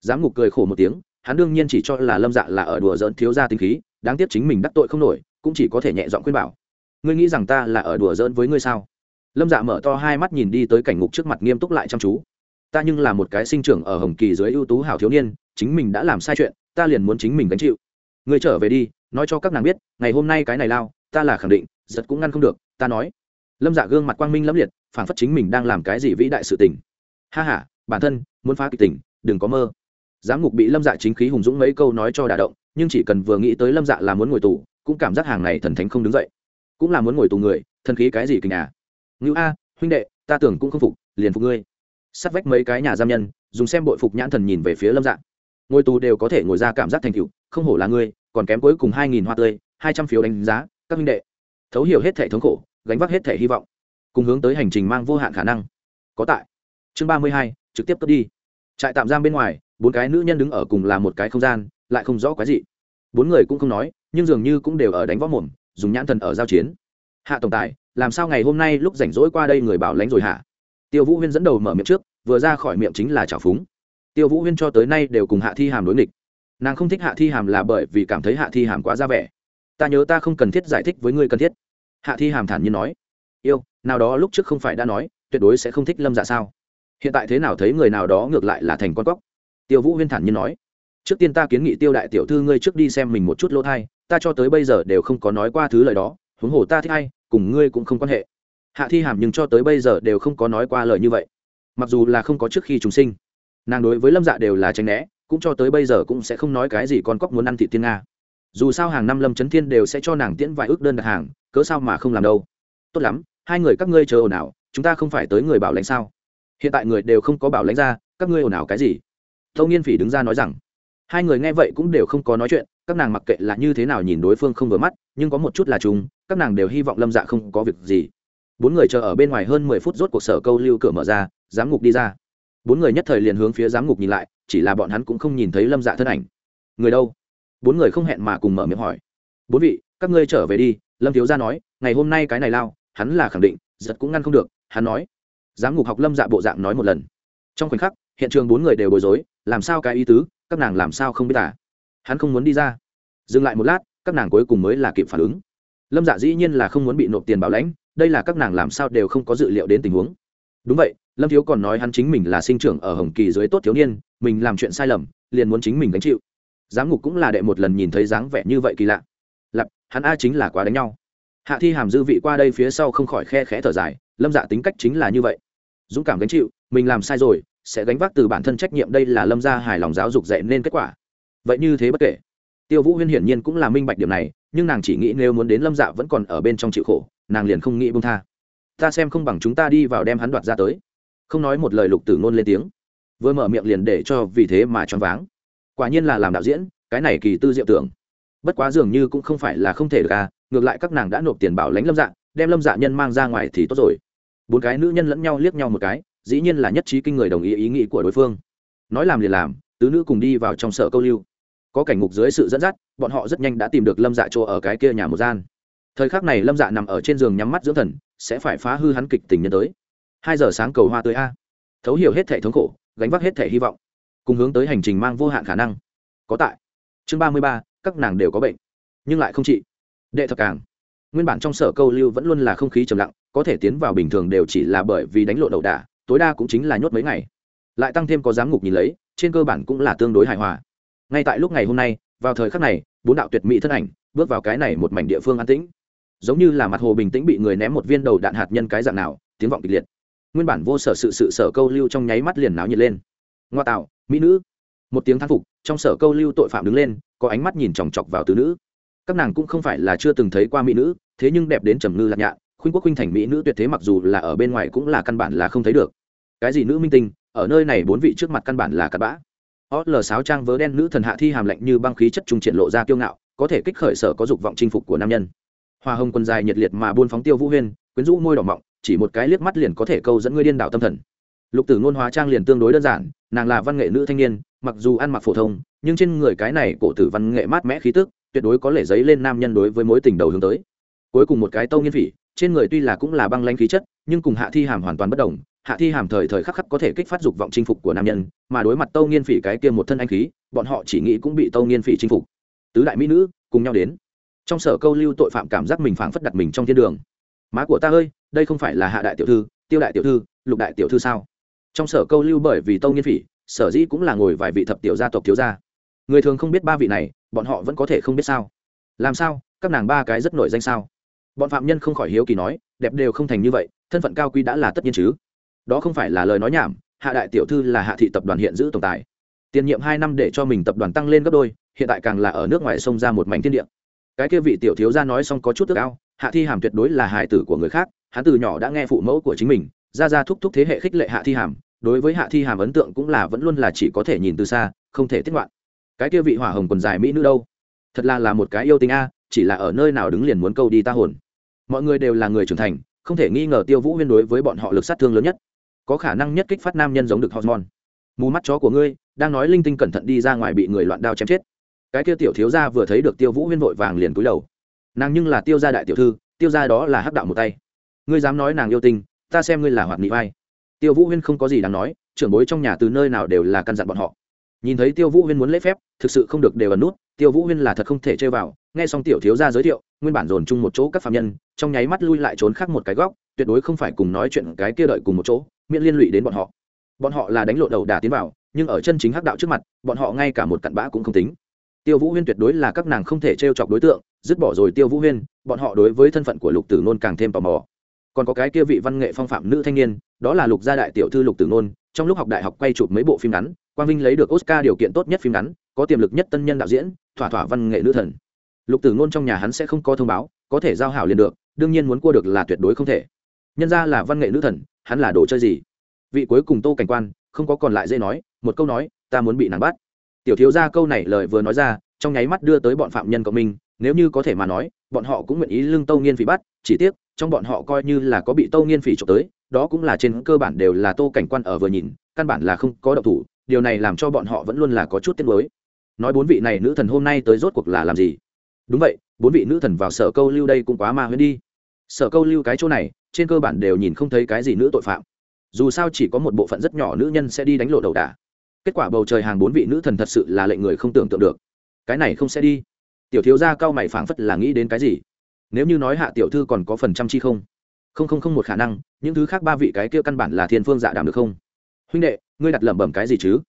Giám ngục cười khổ một tiếng, hắn đương nhiên chỉ cho là lâm dạ là ở đùa dỡn thiếu ra tính khí, đáng tiếc chính mình đắc tội không nổi, cũng chỉ có thể nhẹ giọng khuyên bảo. Ngươi nghĩ rằng ta là ở đùa dỡn với ngươi sao? Lâm dạ mở to hai mắt nhìn đi tới cảnh ngục trước mặt nghiêm túc lại chăm chú. Ta nhưng là một cái sinh trưởng ở hồng kỳ dưới ưu tú hảo thiếu niên, chính mình đã làm sai chuyện, ta liền muốn chính mình gánh chịu. Ngươi trở về đi, nói cho các nàng biết, ngày hôm nay cái này lao, ta là khẳng định, giật cũng ngăn không được, ta nói lâm dạ gương mặt quang minh lâm liệt phản phất chính mình đang làm cái gì vĩ đại sự tình. Ha h a bản thân, muốn phá kịch tình, đừng có mơ. Giám ngục bị lâm dạ chính khí hùng dũng mấy câu nói cho đả động, nhưng chỉ cần vừa nghĩ tới lâm dạ là muốn ngồi tù, cũng cảm giác hàng này thần thánh không đứng dậy. Cũng là muốn ngồi tù người, thần khí cái gì kình à? Ngữ a, huynh đệ, ta tưởng cũng không phục, liền phục ngươi. Sắt vách mấy cái nhà giam nhân, dùng xem bội phục nhãn thần nhìn về phía lâm dạ. Ngồi tù đều có thể ngồi ra cảm giác thành cựu không hổ là ngươi, còn kém cuối cùng hai nghìn hoa tươi, hai trăm phiếu đánh giá, các huynh đệ. Thấu hiểu hết thể thống khổ gánh vác hết thể hy vọng, cùng hướng tới hành trình mang vô hạn khả năng. Có tại. Chương ba mươi hai, trực tiếp cướp đi. Trại tạm giam bên ngoài, bốn cái nữ nhân đứng ở cùng là một cái không gian, lại không rõ quái gì bốn người cũng không nói, nhưng dường như cũng đều ở đánh võ mồm, dùng nhãn thần ở giao chiến. Hạ tổng tài, làm sao ngày hôm nay lúc rảnh rỗi qua đây người bảo lánh rồi hả? Tiêu vũ huyên dẫn đầu mở miệng trước, vừa ra khỏi miệng chính là trào phúng. Tiêu vũ huyên cho tới nay đều cùng hạ thi hàm đối nghịch. Nàng không thích hạ thi hàm là bởi vì cảm thấy hạ thi hàm quá ra vẻ. Ta nhớ ta không cần thiết giải thích với ngươi cần thiết hạ thi hàm thản nhiên nói, yêu, nào đó lúc trước không phải đã nói, tuyệt đối sẽ không thích lâm dạ sao? Hiện tại thế nào thấy người nào đó ngược lại là thành con cóc? Tiêu vũ huyên thản nhiên nói, trước tiên ta kiến nghị tiêu đại tiểu thư ngươi trước đi xem mình một chút lỗ thai, ta cho tới bây giờ đều không có nói qua thứ lời đó, huống hồ ta thích hay cùng ngươi cũng không quan hệ. Hạ thi hàm nhưng cho tới bây giờ đều không có nói qua lời như vậy. Mặc dù là không có trước khi chúng sinh, nàng đối với lâm dạ đều là tránh né, cũng cho tới bây giờ cũng sẽ không nói cái gì con cóc muốn ăn thị tiên nga dù sao hàng năm lâm trấn thiên đều sẽ cho nàng tiễn vài ước đơn đặt hàng, cớ sao mà không làm đâu? Tốt lắm, hai người các ngươi chờ ồn ào, chúng ta không phải tới người bảo lãnh sao? Hiện tại người đều không có bảo lãnh ra, các ngươi ồn ào cái gì? Tâu nghiên phỉ đứng ra nói rằng, hai người nghe vậy cũng đều không có nói chuyện, các nàng mặc kệ là như thế nào nhìn đối phương không vừa mắt, nhưng có một chút là chúng các nàng đều hy vọng lâm dạ không có việc gì. Bốn người chờ ở bên ngoài hơn mười phút rốt cuộc sở câu lưu cửa mở ra, giám ngục đi ra. Bốn người nhất thời liền hướng phía giám ngục nhìn lại, chỉ là bọn hắn cũng không nhìn thấy lâm dạ thân ảnh. Người đâu? Bốn người không hẹn mà cùng mở miệng hỏi. Bốn vị, các ngươi trở về đi. Lâm thiếu gia nói, ngày hôm nay cái này lao, hắn là khẳng định, giật cũng ngăn không được. Hắn nói. Giám ngục học lâm dạ bộ dạng nói một lần. Trong khoảnh khắc, hiện trường bốn người đều bối rối, làm sao cái ý tứ, các nàng làm sao không biết à? Hắn không muốn đi ra. Dừng lại một lát, các nàng cuối cùng mới là kịp phản ứng. Lâm dạ dĩ nhiên là không muốn bị nộp tiền bảo lãnh, đây là các nàng làm sao đều không có dự liệu đến tình huống. Đúng vậy, lâm thiếu còn nói hắn chính mình là sinh trưởng ở hồng kỳ dưới tốt thiếu niên, mình làm chuyện sai lầm, liền muốn chính mình gánh chịu giám ngục cũng là đệ một lần nhìn thấy dáng vẻ như vậy kỳ lạ. Lặp hắn a chính là quá đánh nhau. Hạ thi hàm dư vị qua đây phía sau không khỏi khe khẽ thở dài, lâm dạ tính cách chính là như vậy. Dũng cảm gánh chịu, mình làm sai rồi, sẽ gánh vác từ bản thân trách nhiệm đây là lâm gia hài lòng giáo dục dạy nên kết quả. Vậy như thế bất kể. Tiêu vũ huyên hiển nhiên cũng là minh bạch điểm này, nhưng nàng chỉ nghĩ nếu muốn đến lâm dạ vẫn còn ở bên trong chịu khổ, nàng liền không nghĩ bông tha. Ta xem không bằng chúng ta đi vào đem hắn đoạt ra tới. Không nói một lời lục tử ngôn lên tiếng. Vừa mở miệng liền để cho vì thế mà choáng váng quả nhiên là làm đạo diễn, cái này kỳ tư diệu tưởng. Bất quá dường như cũng không phải là không thể được à ngược lại các nàng đã nộp tiền bảo lãnh lâm dạ đem lâm dạ nhân mang ra ngoài thì tốt rồi. Bốn cái nữ nhân lẫn nhau liếc nhau một cái, dĩ nhiên là nhất trí kinh người đồng ý ý nghĩ của đối phương. Nói làm liền làm, tứ nữ cùng đi vào trong sở câu lưu. Có cảnh ngục dưới sự dẫn dắt, bọn họ rất nhanh đã tìm được lâm dạ chỗ ở cái kia nhà một gian. Thời khắc này lâm dạ nằm ở trên giường nhắm mắt dưỡng thần, sẽ phải phá hư hắn kịch tình nhân tới. Hai giờ sáng cầu hoa tới a. Thấu hiểu hết thể thống khổ, gánh vác hết thể hy vọng cùng hướng tới hành trình mang vô hạn khả năng. Có tại. Chương ba mươi ba các nàng đều có bệnh. Nhưng lại không trị. Đệ thập càng. Nguyên bản trong sở câu lưu vẫn luôn là không khí trầm lặng có thể tiến vào bình thường đều chỉ là bởi vì đánh lộ đậu đà, tối đa cũng chính là nhốt mấy ngày. Lại tăng thêm có giám ngục nhìn lấy trên cơ bản cũng là tương đối hài hòa. Ngay tại lúc ngày hôm nay vào thời khắc này bốn đạo tuyệt mỹ thân ảnh bước vào cái này một mảnh địa phương an tĩnh. Giống như là mặt hồ bình tĩnh bị người ném một viên đầu đạn hạt nhân cái dạng nào tiếng vọng kịch liệt. Nguyên bản vô sở sự sự sở câu lưu trong nháy mắt liền náo nhiệt lên ngoa tạo, mỹ nữ. Một tiếng thán phục, trong sở câu lưu tội phạm đứng lên, có ánh mắt nhìn chòng chọc vào tứ nữ. Các nàng cũng không phải là chưa từng thấy qua mỹ nữ, thế nhưng đẹp đến trầm ngư lạc nhạ khuynh quốc khuynh thành mỹ nữ tuyệt thế mặc dù là ở bên ngoài cũng là căn bản là không thấy được. Cái gì nữ minh tinh, ở nơi này bốn vị trước mặt căn bản là cặn bã. Ó lờ sáo trang vớ đen nữ thần hạ thi hàm lạnh như băng khí chất trung triển lộ ra kiêu ngạo, có thể kích khởi sở có dục vọng chinh phục của nam nhân. Hoa hồng quần dài nhiệt liệt mà buôn phóng tiêu vũ huyên, quyến rũ môi đỏ mọng, chỉ một cái liếc mắt liền có thể câu dẫn ngươi điên đảo tâm thần. Lục tử ngôn hóa trang liền tương đối đơn giản nàng là văn nghệ nữ thanh niên, mặc dù ăn mặc phổ thông, nhưng trên người cái này cổ tử văn nghệ mát mẽ khí tức, tuyệt đối có thể dấy lên nam nhân đối với mối tình đầu hướng tới. Cuối cùng một cái tâu nghiên phỉ, trên người tuy là cũng là băng lanh khí chất, nhưng cùng hạ thi hàm hoàn toàn bất đồng. Hạ thi hàm thời thời khắc khắc có thể kích phát dục vọng chinh phục của nam nhân, mà đối mặt tâu nghiên phỉ cái kia một thân anh khí, bọn họ chỉ nghĩ cũng bị tâu nghiên phỉ chinh phục. Tứ đại mỹ nữ, cùng nhau đến. Trong sở câu lưu tội phạm cảm giác mình phảng phất đặt mình trong thiên đường. Má của ta ơi, đây không phải là hạ đại tiểu thư, tiêu đại tiểu thư, lục đại tiểu thư sao? Trong sở câu lưu bởi vì tâu nghiên phỉ, sở dĩ cũng là ngồi vài vị thập tiểu gia tộc thiếu gia. Người thường không biết ba vị này, bọn họ vẫn có thể không biết sao. Làm sao? Các nàng ba cái rất nổi danh sao? Bọn phạm nhân không khỏi hiếu kỳ nói, đẹp đều không thành như vậy, thân phận cao quý đã là tất nhiên chứ. Đó không phải là lời nói nhảm, hạ đại tiểu thư là hạ thị tập đoàn hiện giữ tổng tài. Tiền nhiệm hai năm để cho mình tập đoàn tăng lên gấp đôi, hiện tại càng là ở nước ngoài xông ra một mảnh thiên địa. Cái kia vị tiểu thiếu gia nói xong có chút tức ao, hạ thi hàm tuyệt đối là hài tử của người khác, hắn từ nhỏ đã nghe phụ mẫu của chính mình ra ra thúc thúc thế hệ khích lệ hạ thi hàm, đối với hạ thi hàm ấn tượng cũng là vẫn luôn là chỉ có thể nhìn từ xa, không thể tiếp loạn cái kia vị hỏa hồng quần dài mỹ nữ đâu? Thật là là một cái yêu tình a, chỉ là ở nơi nào đứng liền muốn câu đi ta hồn. Mọi người đều là người trưởng thành, không thể nghi ngờ tiêu vũ huyên đối với bọn họ lực sát thương lớn nhất. Có khả năng nhất kích phát nam nhân giống được hormone. Mù mắt chó của ngươi, đang nói linh tinh cẩn thận đi ra ngoài bị người loạn đao chém chết. Cái kia tiểu thiếu gia vừa thấy được tiêu vũ huyên vội vàng liền cúi đầu. Nàng nhưng là tiêu gia đại tiểu thư, tiêu gia đó là hắc đạo một tay. Ngươi dám nói nàng yêu tinh ta xem ngươi là hoạt nghị vai. Tiêu vũ huyên không có gì đáng nói, trưởng bối trong nhà từ nơi nào đều là căn dặn bọn họ. Nhìn thấy tiêu vũ huyên muốn lễ phép, thực sự không được đều ẩn nút, tiêu vũ huyên là thật không thể chơi vào. Nghe xong tiểu thiếu gia giới thiệu, nguyên bản dồn chung một chỗ các phạm nhân, trong nháy mắt lui lại trốn khác một cái góc, tuyệt đối không phải cùng nói chuyện cái kia đợi cùng một chỗ, miễn liên lụy đến bọn họ. Bọn họ là đánh lộ đầu đà tiến vào, nhưng ở chân chính hắc đạo trước mặt, bọn họ ngay cả một cặn bã cũng không tính. Tiêu vũ huyên tuyệt đối là các nàng không thể t r e o chọc đối tượng, dứt bỏ rồi tiêu vũ huyên, bọn họ đối với thân phận của lục tử nôn càng thêm tò mò còn có cái kia vị văn nghệ phong phạm nữ thanh niên, đó là lục gia đại tiểu thư lục tử nôn, trong lúc học đại học quay chụp mấy bộ phim ngắn, quang vinh lấy được oscar điều kiện tốt nhất phim ngắn, có tiềm lực nhất tân nhân đạo diễn, thỏa thỏa văn nghệ nữ thần. Lục tử nôn trong nhà hắn sẽ không có thông báo, có thể giao hảo liền được, đương nhiên muốn cua được là tuyệt đối không thể. Nhân ra là văn nghệ nữ thần, hắn là đồ chơi gì? Vị cuối cùng tô cảnh quan, không có còn lại dễ nói, một câu nói, ta muốn bị nàng bắt. Tiểu thiếu ra câu này lời vừa nói ra, trong nháy mắt đưa tới bọn phạm nhân cộng minh, nếu như có thể mà nói, bọn họ cũng nguyện ý lưng tâu nghiên phỉ bắt, chỉ tiếc trong bọn họ coi như là có bị tâu nghiên phỉ trộm tới, đó cũng là trên cơ bản đều là tô cảnh quan ở vừa nhìn, căn bản là không có độc thủ, điều này làm cho bọn họ vẫn luôn là có chút tiếc nuối. Nói bốn vị này nữ thần hôm nay tới rốt cuộc là làm gì? Đúng vậy, bốn vị nữ thần vào sở câu lưu đây cũng quá ma huyễn đi. Sở câu lưu cái chỗ này, trên cơ bản đều nhìn không thấy cái gì nữ tội phạm. Dù sao chỉ có một bộ phận rất nhỏ nữ nhân sẽ đi đánh lộ đầu đà. Kết quả bầu trời hàng bốn vị nữ thần thật sự là lệnh người không tưởng tượng được. Cái này không sẽ đi. Tiểu thiếu gia cao mày phảng phất là nghĩ đến cái gì? Nếu như nói hạ tiểu thư còn có phần trăm chi không? Không không không một khả năng, những thứ khác ba vị cái kia căn bản là thiên phương dạ đảm được không? Huynh đệ, ngươi đặt lẩm bẩm cái gì chứ?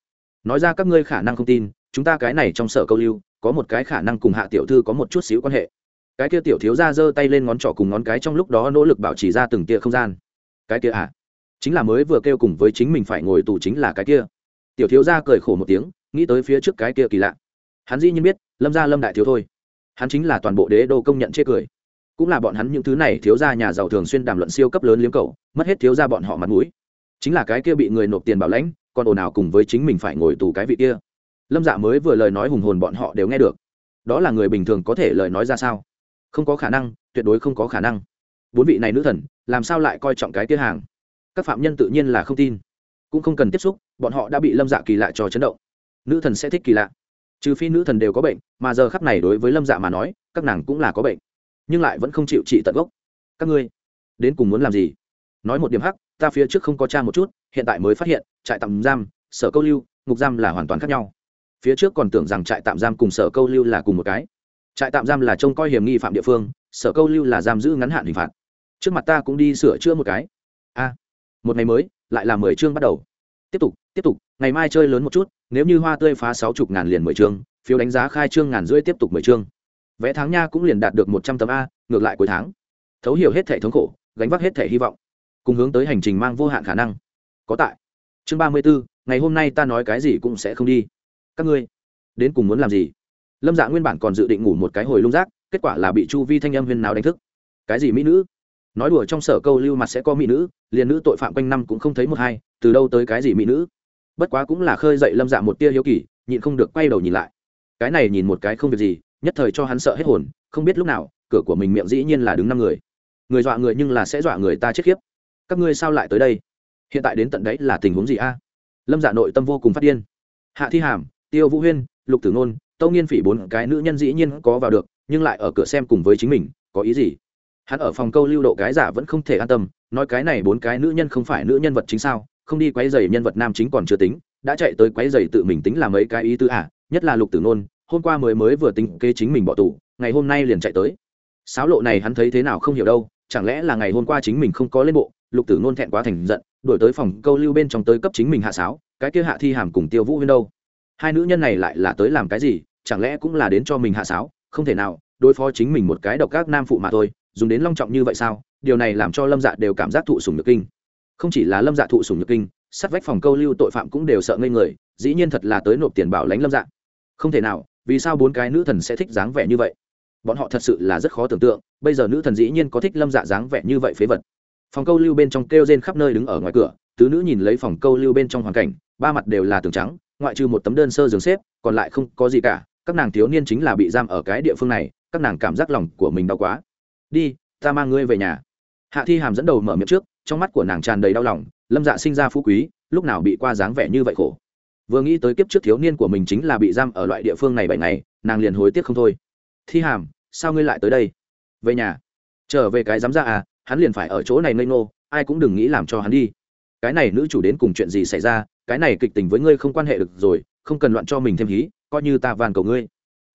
Nói ra các ngươi khả năng không tin, chúng ta cái này trong sở câu lưu, có một cái khả năng cùng hạ tiểu thư có một chút xíu quan hệ. Cái kia tiểu thiếu ra giơ tay lên ngón trỏ cùng ngón cái trong lúc đó nỗ lực bảo trì ra từng tia không gian. Cái kia à? Chính là mới vừa kêu cùng với chính mình phải ngồi tù chính là cái kia. Tiểu thiếu ra cười khổ một tiếng, nghĩ tới phía trước cái kia kỳ lạ. Hắn dĩ nhiên biết, lâm ra lâm đại thiếu thôi. Hắn chính là toàn bộ đế đô công nhận chê cười cũng là bọn hắn những thứ này thiếu gia nhà giàu thường xuyên đàm luận siêu cấp lớn liếm cầu mất hết thiếu gia bọn họ mặt mũi. Chính là cái kia bị người nộp tiền bảo lãnh, còn ồn ào cùng với chính mình phải ngồi tù cái vị kia. Lâm dạ mới vừa lời nói hùng hồn bọn họ đều nghe được. Đó là người bình thường có thể lời nói ra sao? Không có khả năng, tuyệt đối không có khả năng. Bốn vị này nữ thần, làm sao lại coi trọng cái kia hàng? Các phạm nhân tự nhiên là không tin. Cũng không cần tiếp xúc, bọn họ đã bị lâm dạ kỳ lạ cho chấn động. Nữ thần sẽ thích kỳ lạ. Trừ phi nữ thần đều có bệnh, mà giờ khắp này đối với lâm dạ mà nói, các nàng cũng là có bệnh nhưng lại vẫn không chịu trị tận gốc. Các ngươi, đến cùng muốn làm gì? Nói một điểm hắc, ta phía trước không có cha một chút, hiện tại mới phát hiện, trại tạm giam, sở câu lưu, ngục giam là hoàn toàn khác nhau. Phía trước còn tưởng rằng trại tạm giam cùng sở câu lưu là cùng một cái. Trại tạm giam là trông coi hiểm nghi phạm địa phương, sở câu lưu là giam giữ ngắn hạn hình phạt. Trước mặt ta cũng đi sửa chữa một cái. A, một ngày mới, lại là mười chương bắt đầu. Tiếp tục tiếp tục, ngày mai chơi lớn một chút, nếu như hoa tươi phá sáu chục ngàn liền mười chương, phiếu đánh giá khai trương ngàn rưỡi tiếp tục mười chương vé tháng nha cũng liền đạt được một trăm tấm a, ngược lại cuối tháng. Thấu hiểu hết thể thống khổ, gánh vác hết thể hy vọng. Cùng hướng tới hành trình mang vô hạn khả năng. Có tại. Chương ba mươi bốn ngày hôm nay ta nói cái gì cũng sẽ không đi. Các ngươi, đến cùng muốn làm gì? Lâm dạ nguyên bản còn dự định ngủ một cái hồi lung rác kết quả là bị chu vi thanh âm huyên nào đánh thức. Cái gì mỹ nữ? Nói đùa trong sở câu lưu mặt sẽ có mỹ nữ, liền nữ tội phạm quanh năm cũng không thấy một hai, từ đâu tới cái gì mỹ nữ? Bất quá cũng là khơi dậy lâm dạ một tia hiếu kỳ, nhịn không được quay đầu nhìn lại. Cái này nhìn một cái không việc gì nhất thời cho hắn sợ hết hồn, không biết lúc nào, cửa của mình miệng dĩ nhiên là đứng năm người. Người dọa người nhưng là sẽ dọa người ta chết khiếp. Các ngươi sao lại tới đây? Hiện tại đến tận đấy là tình huống gì a? Lâm dạ nội tâm vô cùng phát điên. Hạ thi hàm, tiêu vũ huyên, lục tử ngôn tâu nghiên phỉ bốn cái nữ nhân dĩ nhiên có vào được, nhưng lại ở cửa xem cùng với chính mình, có ý gì? Hắn ở phòng câu lưu độ cái giả vẫn không thể an tâm, nói cái này bốn cái nữ nhân không phải nữ nhân vật chính sao? Không đi quấy dày nhân vật nam chính còn chưa tính, đã chạy tới quấy dày tự mình tính là mấy cái ý tư à nhất là lục tử nôn hôm qua mới mới vừa tính kế chính mình bỏ tù, ngày hôm nay liền chạy tới. Sáo lộ này hắn thấy thế nào không hiểu đâu, chẳng lẽ là ngày hôm qua chính mình không có lên bộ, lục tử nôn thẹn quá thành giận đổi tới phòng câu lưu bên trong tới cấp chính mình hạ sáo, cái kia hạ thi hàm cùng tiêu vũ huyên đâu? Hai nữ nhân này lại là tới làm cái gì, chẳng lẽ cũng là đến cho mình hạ sáo? Không thể nào, đối phó chính mình một cái độc các nam phụ mà thôi, dùng đến long trọng như vậy sao? Điều này làm cho lâm dạ đều cảm giác thụ sùng nhược kinh. Không chỉ là lâm dạ thụ sùng nhược kinh, sát vách phòng câu lưu tội phạm cũng đều sợ ngây người, dĩ nhiên thật là tới nộp tiền bảo lãnh lâm dạ. Không thể nào vì sao bốn cái nữ thần sẽ thích dáng vẻ như vậy? Bọn họ thật sự là rất khó tưởng tượng, bây giờ nữ thần dĩ nhiên có thích lâm dạ dáng vẻ như vậy phế vật. Phòng câu lưu bên trong kêu rên khắp nơi đứng ở ngoài cửa, tứ nữ nhìn lấy phòng câu lưu bên trong hoàn cảnh, ba mặt đều là tường trắng, ngoại trừ một tấm đơn sơ giường xếp, còn lại không có gì cả, các nàng thiếu niên chính là bị giam ở cái địa phương này, các nàng cảm giác lòng của mình đau quá. Đi, ta mang ngươi về nhà. Hạ thi hàm dẫn đầu mở miệng trước, trong mắt của nàng tràn đầy đau lòng, lâm dạ sinh ra phú quý, lúc nào bị qua dáng vẻ như vậy khổ? Vừa nghĩ tới kiếp trước thiếu niên của mình chính là bị giam ở loại địa phương này bảy ngày, nàng liền hối tiếc không thôi. Thi hàm, sao ngươi lại tới đây? Về nhà. Trở về cái dám ra à hắn liền phải ở chỗ này ngây ngô, ai cũng đừng nghĩ làm cho hắn đi. Cái này nữ chủ đến cùng chuyện gì xảy ra, cái này kịch tình với ngươi không quan hệ được rồi, không cần loạn cho mình thêm hí, coi như ta van cầu ngươi.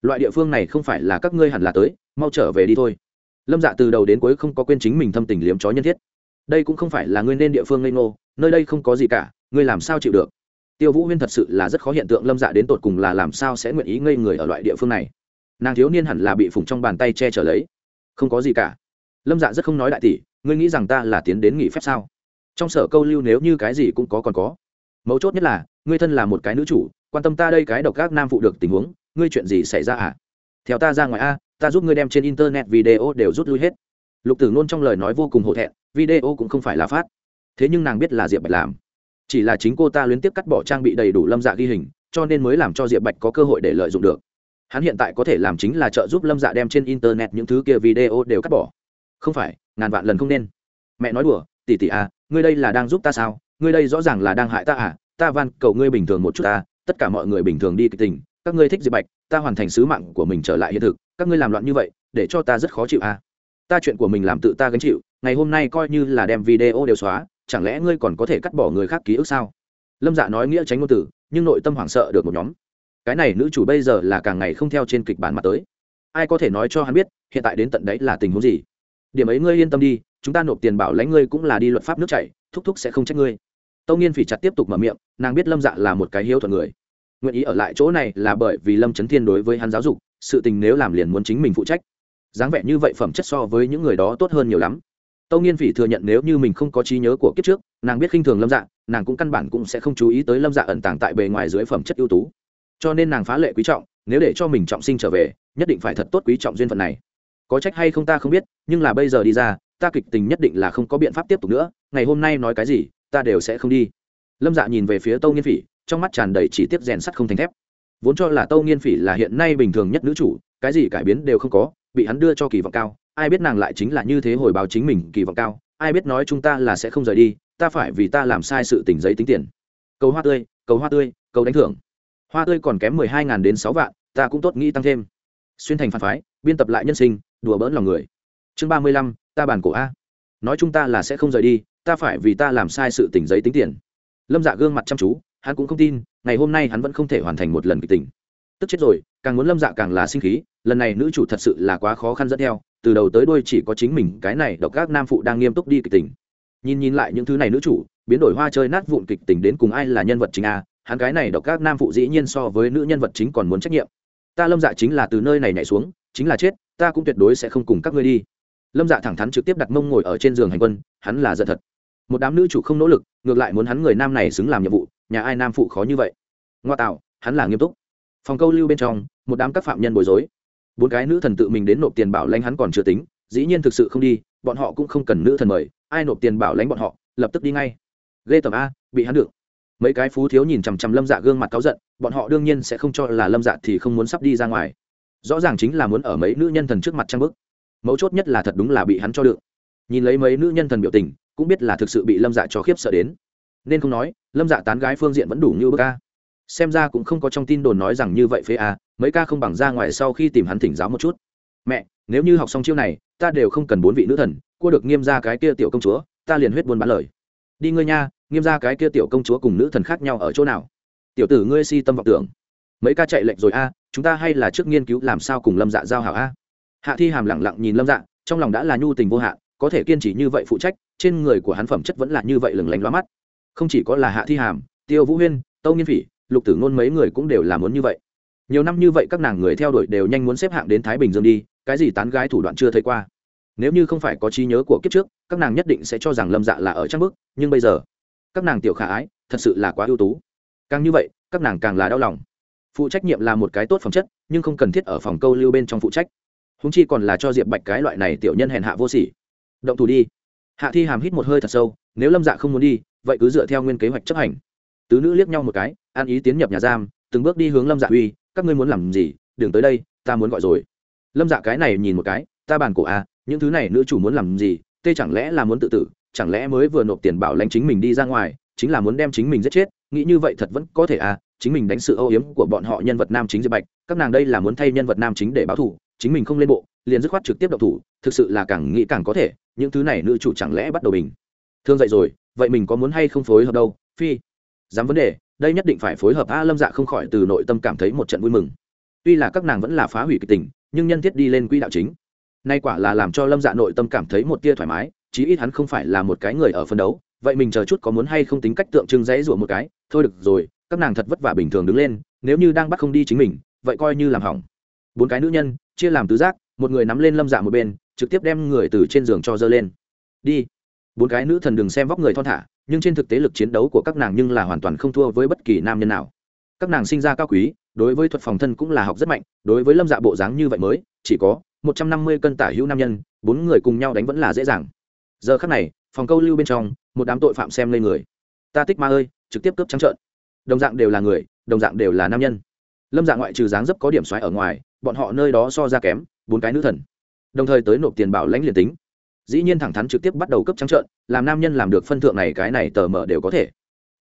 Loại địa phương này không phải là các ngươi hẳn là tới, mau trở về đi thôi. Lâm dạ từ đầu đến cuối không có quên chính mình thâm tình liếm chó nhân thiết. Đây cũng không phải là ngươi nên địa phương ngây ngô, nơi đây không có gì cả, ngươi làm sao chịu được? Tiêu vũ huyên thật sự là rất khó hiện tượng lâm dạ đến tột cùng là làm sao sẽ nguyện ý ngây người ở loại địa phương này. Nàng thiếu niên hẳn là bị phùng trong bàn tay che trở lấy. Không có gì cả. Lâm dạ rất không nói đại tỷ, ngươi nghĩ rằng ta là tiến đến nghỉ phép sao? Trong sở câu lưu nếu như cái gì cũng có còn có. Mấu chốt nhất là, ngươi thân là một cái nữ chủ, quan tâm ta đây cái độc các nam phụ được tình huống, ngươi chuyện gì xảy ra à? Theo ta ra ngoài a, ta giúp ngươi đem trên internet video đều rút lui hết. Lục tử nôn trong lời nói vô cùng hổ thẹn, video cũng không phải là phát. Thế nhưng nàng biết là diệp bạch làm chỉ là chính cô ta liên tiếp cắt bỏ trang bị đầy đủ lâm dạ ghi hình, cho nên mới làm cho diệp bạch có cơ hội để lợi dụng được. Hắn hiện tại có thể làm chính là trợ giúp lâm dạ đem trên internet những thứ kia video đều cắt bỏ. Không phải, ngàn vạn lần không nên. Mẹ nói đùa tỉ tỉ à ngươi đây là đang giúp ta sao? Ngươi đây rõ ràng là đang hại ta à? Ta van, cầu ngươi bình thường một chút ta, tất cả mọi người bình thường đi kịch tình. Các ngươi thích diệp bạch, ta hoàn thành sứ mạng của mình trở lại hiện thực. Các ngươi làm loạn như vậy, để cho ta rất khó chịu à? Ta chuyện của mình làm tự ta gánh chịu, ngày hôm nay coi như là đem video đều xóa chẳng lẽ ngươi còn có thể cắt bỏ người khác ký ức sao? Lâm dạ nói nghĩa tránh ngôn từ, nhưng nội tâm hoảng sợ được một nhóm. Cái này nữ chủ bây giờ là càng ngày không theo trên kịch bản mặt tới. Ai có thể nói cho hắn biết, hiện tại đến tận đấy là tình huống gì? Điểm ấy ngươi yên tâm đi, chúng ta nộp tiền bảo lãnh ngươi cũng là đi luật pháp nước chảy, thúc thúc sẽ không trách ngươi. Tâu nghiên phỉ chặt tiếp tục mở miệng, nàng biết lâm dạ là một cái hiếu thuận người. Nguyện ý ở lại chỗ này là bởi vì lâm trấn thiên đối với hắn giáo dục, sự tình nếu làm liền muốn chính mình phụ trách. Dáng vẻ như vậy phẩm chất so với những người đó tốt hơn nhiều lắm tâu nghiên phỉ thừa nhận nếu như mình không có trí nhớ của kiếp trước, nàng biết khinh thường lâm dạ nàng cũng căn bản cũng sẽ không chú ý tới lâm dạ ẩn tàng tại bề ngoài dưới phẩm chất ưu tú. Cho nên nàng phá lệ quý trọng, nếu để cho mình trọng sinh trở về, nhất định phải thật tốt quý trọng duyên phận này. Có trách hay không ta không biết, nhưng là bây giờ đi ra, ta kịch tình nhất định là không có biện pháp tiếp tục nữa, ngày hôm nay nói cái gì, ta đều sẽ không đi. Lâm dạ nhìn về phía tâu nghiên phỉ, trong mắt tràn đầy chỉ tiếp rèn sắt không thành thép. Vốn cho là tâu nghiên phỉ là hiện nay bình thường nhất nữ chủ, cái gì cải biến đều không có, bị hắn đưa cho kỳ vọng cao ai biết nàng lại chính là như thế hồi báo chính mình kỳ vọng cao, ai biết nói chúng ta là sẽ không rời đi, ta phải vì ta làm sai sự tỉnh giấy tính tiền. Cầu hoa tươi, cầu hoa tươi, cầu đánh thưởng. Hoa tươi còn kém mười hai n g h n đến sáu vạn, ta cũng tốt nghĩ tăng thêm. Xuyên thành phản phái, biên tập lại nhân sinh, đùa bỡn lòng người. Chương ba mươi lăm, ta bàn cổ a. Nói chúng ta là sẽ không rời đi, ta phải vì ta làm sai sự tỉnh giấy tính tiền. Lâm dạ gương mặt chăm chú, hắn cũng không tin, ngày hôm nay hắn vẫn không thể hoàn thành một lần kịch tỉnh tức chết rồi, càng muốn lâm dạ càng là sinh khí, lần này nữ chủ thật sự là quá khó khăn dẫn theo từ đầu tới đuôi chỉ có chính mình, cái này độc các nam phụ đang nghiêm túc đi kịch tình. Nhìn nhìn lại những thứ này nữ chủ, biến đổi hoa chơi nát vụn kịch tình đến cùng ai là nhân vật chính a, hắn cái này độc các nam phụ dĩ nhiên so với nữ nhân vật chính còn muốn trách nhiệm. Ta lâm dạ chính là từ nơi này nhảy xuống, chính là chết, ta cũng tuyệt đối sẽ không cùng các ngươi đi. Lâm dạ thẳng thắn trực tiếp đặt mông ngồi ở trên giường hành quân, hắn là giận thật. Một đám nữ chủ không nỗ lực, ngược lại muốn hắn người nam này xứng làm nhiệm vụ, nhà ai nam phụ khó như vậy. Ngoa tạo, hắn là nghiêm túc. Phòng câu lưu bên trong, một đám các phạm nhân bối rối bốn cái nữ thần tự mình đến nộp tiền bảo lãnh hắn còn chưa tính, dĩ nhiên thực sự không đi, bọn họ cũng không cần nữ thần mời, ai nộp tiền bảo lãnh bọn họ, lập tức đi ngay. Ghê tầm a, bị hắn được. Mấy cái phú thiếu nhìn chằm chằm lâm dạ gương mặt cáu giận, bọn họ đương nhiên sẽ không cho là lâm dạ thì không muốn sắp đi ra ngoài. Rõ ràng chính là muốn ở mấy nữ nhân thần trước mặt trang bức. Mấu chốt nhất là thật đúng là bị hắn cho được. Nhìn lấy mấy nữ nhân thần biểu tình, cũng biết là thực sự bị lâm dạ cho khiếp sợ đến. Nên không nói, lâm dạ tán gái phương diện vẫn đủ như bức a. Xem ra cũng không có trong tin đồn nói rằng như vậy phế a mấy ca không bằng ra ngoài sau khi tìm hắn thỉnh giáo một chút. Mẹ, nếu như học xong chiêu này, ta đều không cần bốn vị nữ thần, cua được nghiêm ra cái kia tiểu công chúa, ta liền huyết buôn bán lời. Đi ngươi nha, nghiêm ra cái kia tiểu công chúa cùng nữ thần khác nhau ở chỗ nào? Tiểu tử ngươi si tâm vọng tưởng. Mấy ca chạy lệnh rồi a, chúng ta hay là trước nghiên cứu làm sao cùng lâm dạ giao hảo a? Hạ thi hàm lẳng lặng nhìn lâm dạ trong lòng đã là nhu tình vô hạn, có thể kiên trì như vậy phụ trách, trên người của hắn phẩm chất vẫn là như vậy lừng lánh loa mắt. Không chỉ có là hạ thi hàm, tiêu vũ huyên, tâu nghiên phỉ, lục tử ngôn mấy người cũng đều là muốn như vậy nhiều năm như vậy các nàng người theo đuổi đều nhanh muốn xếp hạng đến thái bình dương đi, cái gì tán gái thủ đoạn chưa thấy qua. Nếu như không phải có trí nhớ của kiếp trước, các nàng nhất định sẽ cho rằng lâm dạ là ở trang bức, nhưng bây giờ, các nàng tiểu khả ái, thật sự là quá ưu tú. Càng như vậy, các nàng càng là đau lòng. Phụ trách nhiệm là một cái tốt phẩm chất, nhưng không cần thiết ở phòng câu lưu bên trong phụ trách. Húng chi còn là cho diệp bạch cái loại này tiểu nhân hèn hạ vô sỉ. Động thủ đi. Hạ thi hàm hít một hơi thật sâu, nếu lâm dạ không muốn đi, vậy cứ dựa theo nguyên kế hoạch chấp hành. Tứ nữ liếc nhau một cái, an ý tiến nhập nhà giam, từng bước đi hướng lâm dạ uy các ngươi muốn làm gì đừng tới đây ta muốn gọi rồi. Lâm dạ cái này nhìn một cái ta bàn cổ a à, những thứ này nữ chủ muốn làm gì tê chẳng lẽ là muốn tự tử chẳng lẽ mới vừa nộp tiền bảo lãnh chính mình đi ra ngoài chính là muốn đem chính mình giết chết nghĩ như vậy thật vẫn có thể à chính mình đánh sự âu yếm của bọn họ nhân vật nam chính diệp bạch các nàng đây là muốn thay nhân vật nam chính để báo thủ chính mình không lên bộ liền dứt khoát trực tiếp độc thủ thực sự là càng nghĩ càng có thể những thứ này nữ chủ chẳng lẽ bắt đầu bình. Thương dậy rồi vậy mình có muốn hay không phối hợp đâu phi? Dám vấn đề đây nhất định phải phối hợp a lâm dạ không khỏi từ nội tâm cảm thấy một trận vui mừng. Tuy là các nàng vẫn là phá hủy kịch tình, nhưng nhân thiết đi lên quỹ đạo chính. Nay quả là làm cho lâm dạ nội tâm cảm thấy một tia thoải mái, chí ít hắn không phải là một cái người ở phân đấu. Vậy mình chờ chút có muốn hay không tính cách tượng trưng dãy rủa một cái. Thôi được rồi, các nàng thật vất vả bình thường đứng lên, nếu như đang bắt không đi chính mình, vậy coi như làm hỏng. Bốn cái nữ nhân, chia làm tứ giác, một người nắm lên lâm dạ một bên, trực tiếp đem người từ trên giường cho dơ lên. Đi. Bốn cái nữ thần đừng xem vóc người thon thả nhưng trên thực tế lực chiến đấu của các nàng nhưng là hoàn toàn không thua với bất kỳ nam nhân nào. Các nàng sinh ra cao quý, đối với thuật phòng thân cũng là học rất mạnh, đối với lâm dạ bộ dáng như vậy mới, chỉ có một trăm năm mươi cân tả hữu nam nhân, bốn người cùng nhau đánh vẫn là dễ dàng. Giờ khắc này, phòng câu lưu bên trong, một đám tội phạm xem lên người. Ta tích ma ơi, trực tiếp cướp trắng trợn. Đồng dạng đều là người, đồng dạng đều là nam nhân. Lâm dạng ngoại trừ dáng dấp có điểm xoáy ở ngoài, bọn họ nơi đó so ra kém, bốn cái nữ thần. Đồng thời tới nộp tiền bảo lãnh liền tính dĩ nhiên thẳng thắn trực tiếp bắt đầu cấp trắng trợn, làm nam nhân làm được phân thượng này cái này tờ mở đều có thể.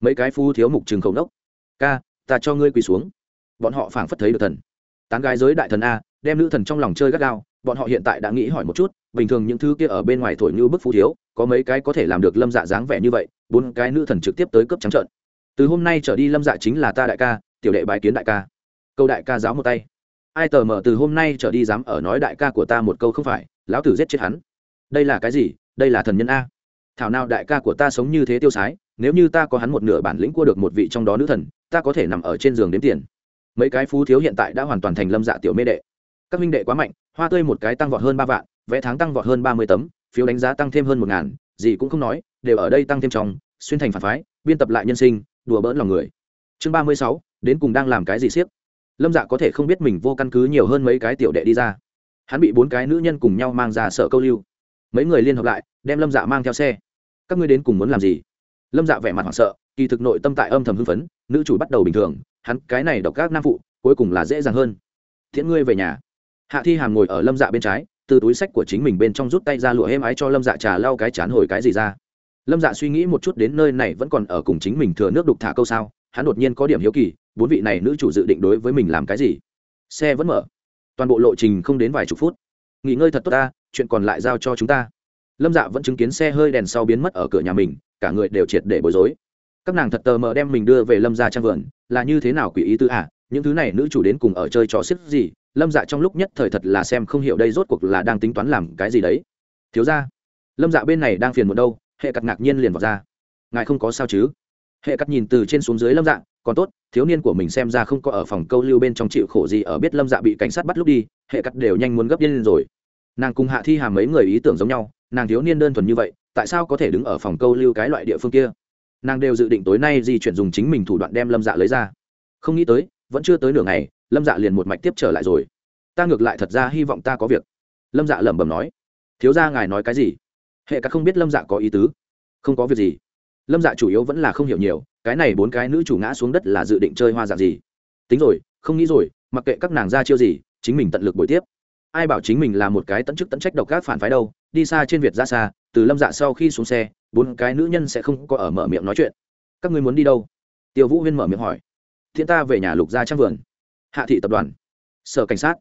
Mấy cái phu thiếu mục trường khẩu đốc ca, ta cho ngươi quỳ xuống. Bọn họ phảng phất thấy được thần. Tán gái giới đại thần a, đem nữ thần trong lòng chơi gắt gao, bọn họ hiện tại đã nghĩ hỏi một chút, bình thường những thứ kia ở bên ngoài thổi như bức phú thiếu, có mấy cái có thể làm được lâm dạ dáng vẻ như vậy, bốn cái nữ thần trực tiếp tới cấp trắng trợn. Từ hôm nay trở đi lâm dạ chính là ta đại ca, tiểu đệ bái kiến đại ca. Câu đại ca giáo một tay. Ai tờ mở từ hôm nay trở đi dám ở nói đại ca của ta một câu không phải, lão tử giết chết hắn đây là cái gì? Đây là thần nhân a. Thảo nào đại ca của ta sống như thế tiêu sái, nếu như ta có hắn một nửa bản lĩnh cua được một vị trong đó nữ thần, ta có thể nằm ở trên giường đếm tiền. Mấy cái phú thiếu hiện tại đã hoàn toàn thành lâm dạ tiểu mê đệ. Các minh đệ quá mạnh, hoa tươi một cái tăng vọt hơn ba vạn, vẽ tháng tăng vọt hơn ba mươi tấm, phiếu đánh giá tăng thêm hơn một ngàn, gì cũng không nói, đều ở đây tăng thêm trong, xuyên thành phản phái, biên tập lại nhân sinh, đùa bỡn lòng người. Chương ba mươi sáu, đến cùng đang làm cái gì siếc? Lâm dạ có thể không biết mình vô căn cứ nhiều hơn mấy cái tiểu đệ đi ra. Hắn bị bốn cái nữ nhân cùng nhau mang ra sợ câu lưu mấy người liên hợp lại, đem lâm dạ mang theo xe. Các ngươi đến cùng muốn làm gì? Lâm dạ vẻ mặt hoảng sợ, kỳ thực nội tâm tại âm thầm hưng phấn, nữ chủ bắt đầu bình thường, hắn cái này độc các nam phụ, cuối cùng là dễ dàng hơn. Thiện ngươi về nhà. Hạ thi hàm ngồi ở lâm dạ bên trái, từ túi sách của chính mình bên trong rút tay ra lụa êm ái cho lâm dạ trà lau cái chán hồi cái gì ra. Lâm dạ suy nghĩ một chút đến nơi này vẫn còn ở cùng chính mình thừa nước đục thả câu sao, hắn đột nhiên có điểm hiếu kỳ, bốn vị này nữ chủ dự định đối với mình làm cái gì? Xe vẫn mở. Toàn bộ lộ trình không đến vài chục phút nghỉ ngơi thật tốt ta, chuyện còn lại giao cho chúng ta. Lâm dạ vẫn chứng kiến xe hơi đèn sau biến mất ở cửa nhà mình, cả người đều triệt để bối rối. Các nàng thật tờ mờ đem mình đưa về lâm ra trang vườn, là như thế nào quỷ ý tư ả à? những thứ này nữ chủ đến cùng ở chơi trò xếp gì, lâm dạ trong lúc nhất thời thật là xem không hiểu đây rốt cuộc là đang tính toán làm cái gì đấy. Thiếu ra lâm dạ bên này đang phiền một đâu, hệ cặt ngạc nhiên liền vào ra. Ngài không có sao chứ? Hệ cắt nhìn từ trên xuống dưới lâm Dạng, còn tốt thiếu niên của mình xem ra không có ở phòng câu lưu bên trong chịu khổ gì ở biết lâm dạ bị cảnh sát bắt lúc đi hệ cắt đều nhanh muốn gấp điên lên rồi. Nàng cùng hạ thi hàm mấy người ý tưởng giống nhau nàng thiếu niên đơn thuần như vậy tại sao có thể đứng ở phòng câu lưu cái loại địa phương kia? Nàng đều dự định tối nay di chuyển dùng chính mình thủ đoạn đem lâm dạ lấy ra. Không nghĩ tới vẫn chưa tới nửa ngày lâm dạ liền một mạch tiếp trở lại rồi. Ta ngược lại thật ra hy vọng ta có việc. Lâm dạ lẩm bẩm nói. Thiếu ra ngài nói cái gì? Hệ cắt không biết lâm dạ có ý tứ. Không có việc gì lâm dạ chủ yếu vẫn là không hiểu nhiều, cái này bốn cái nữ chủ ngã xuống đất là dự định chơi hoa dạng gì? Tính rồi, không nghĩ rồi, mặc kệ các nàng ra chiêu gì, chính mình tận lực buổi tiếp. Ai bảo chính mình là một cái tận chức tận trách độc các phản phái đâu, đi xa trên việt ra xa, từ lâm dạ sau khi xuống xe, bốn cái nữ nhân sẽ không có ở mở miệng nói chuyện. Các ngươi muốn đi đâu? Tiêu vũ huyên mở miệng hỏi. Thiên ta về nhà lục gia trang vườn. Hạ thị tập đoàn. Sở cảnh sát.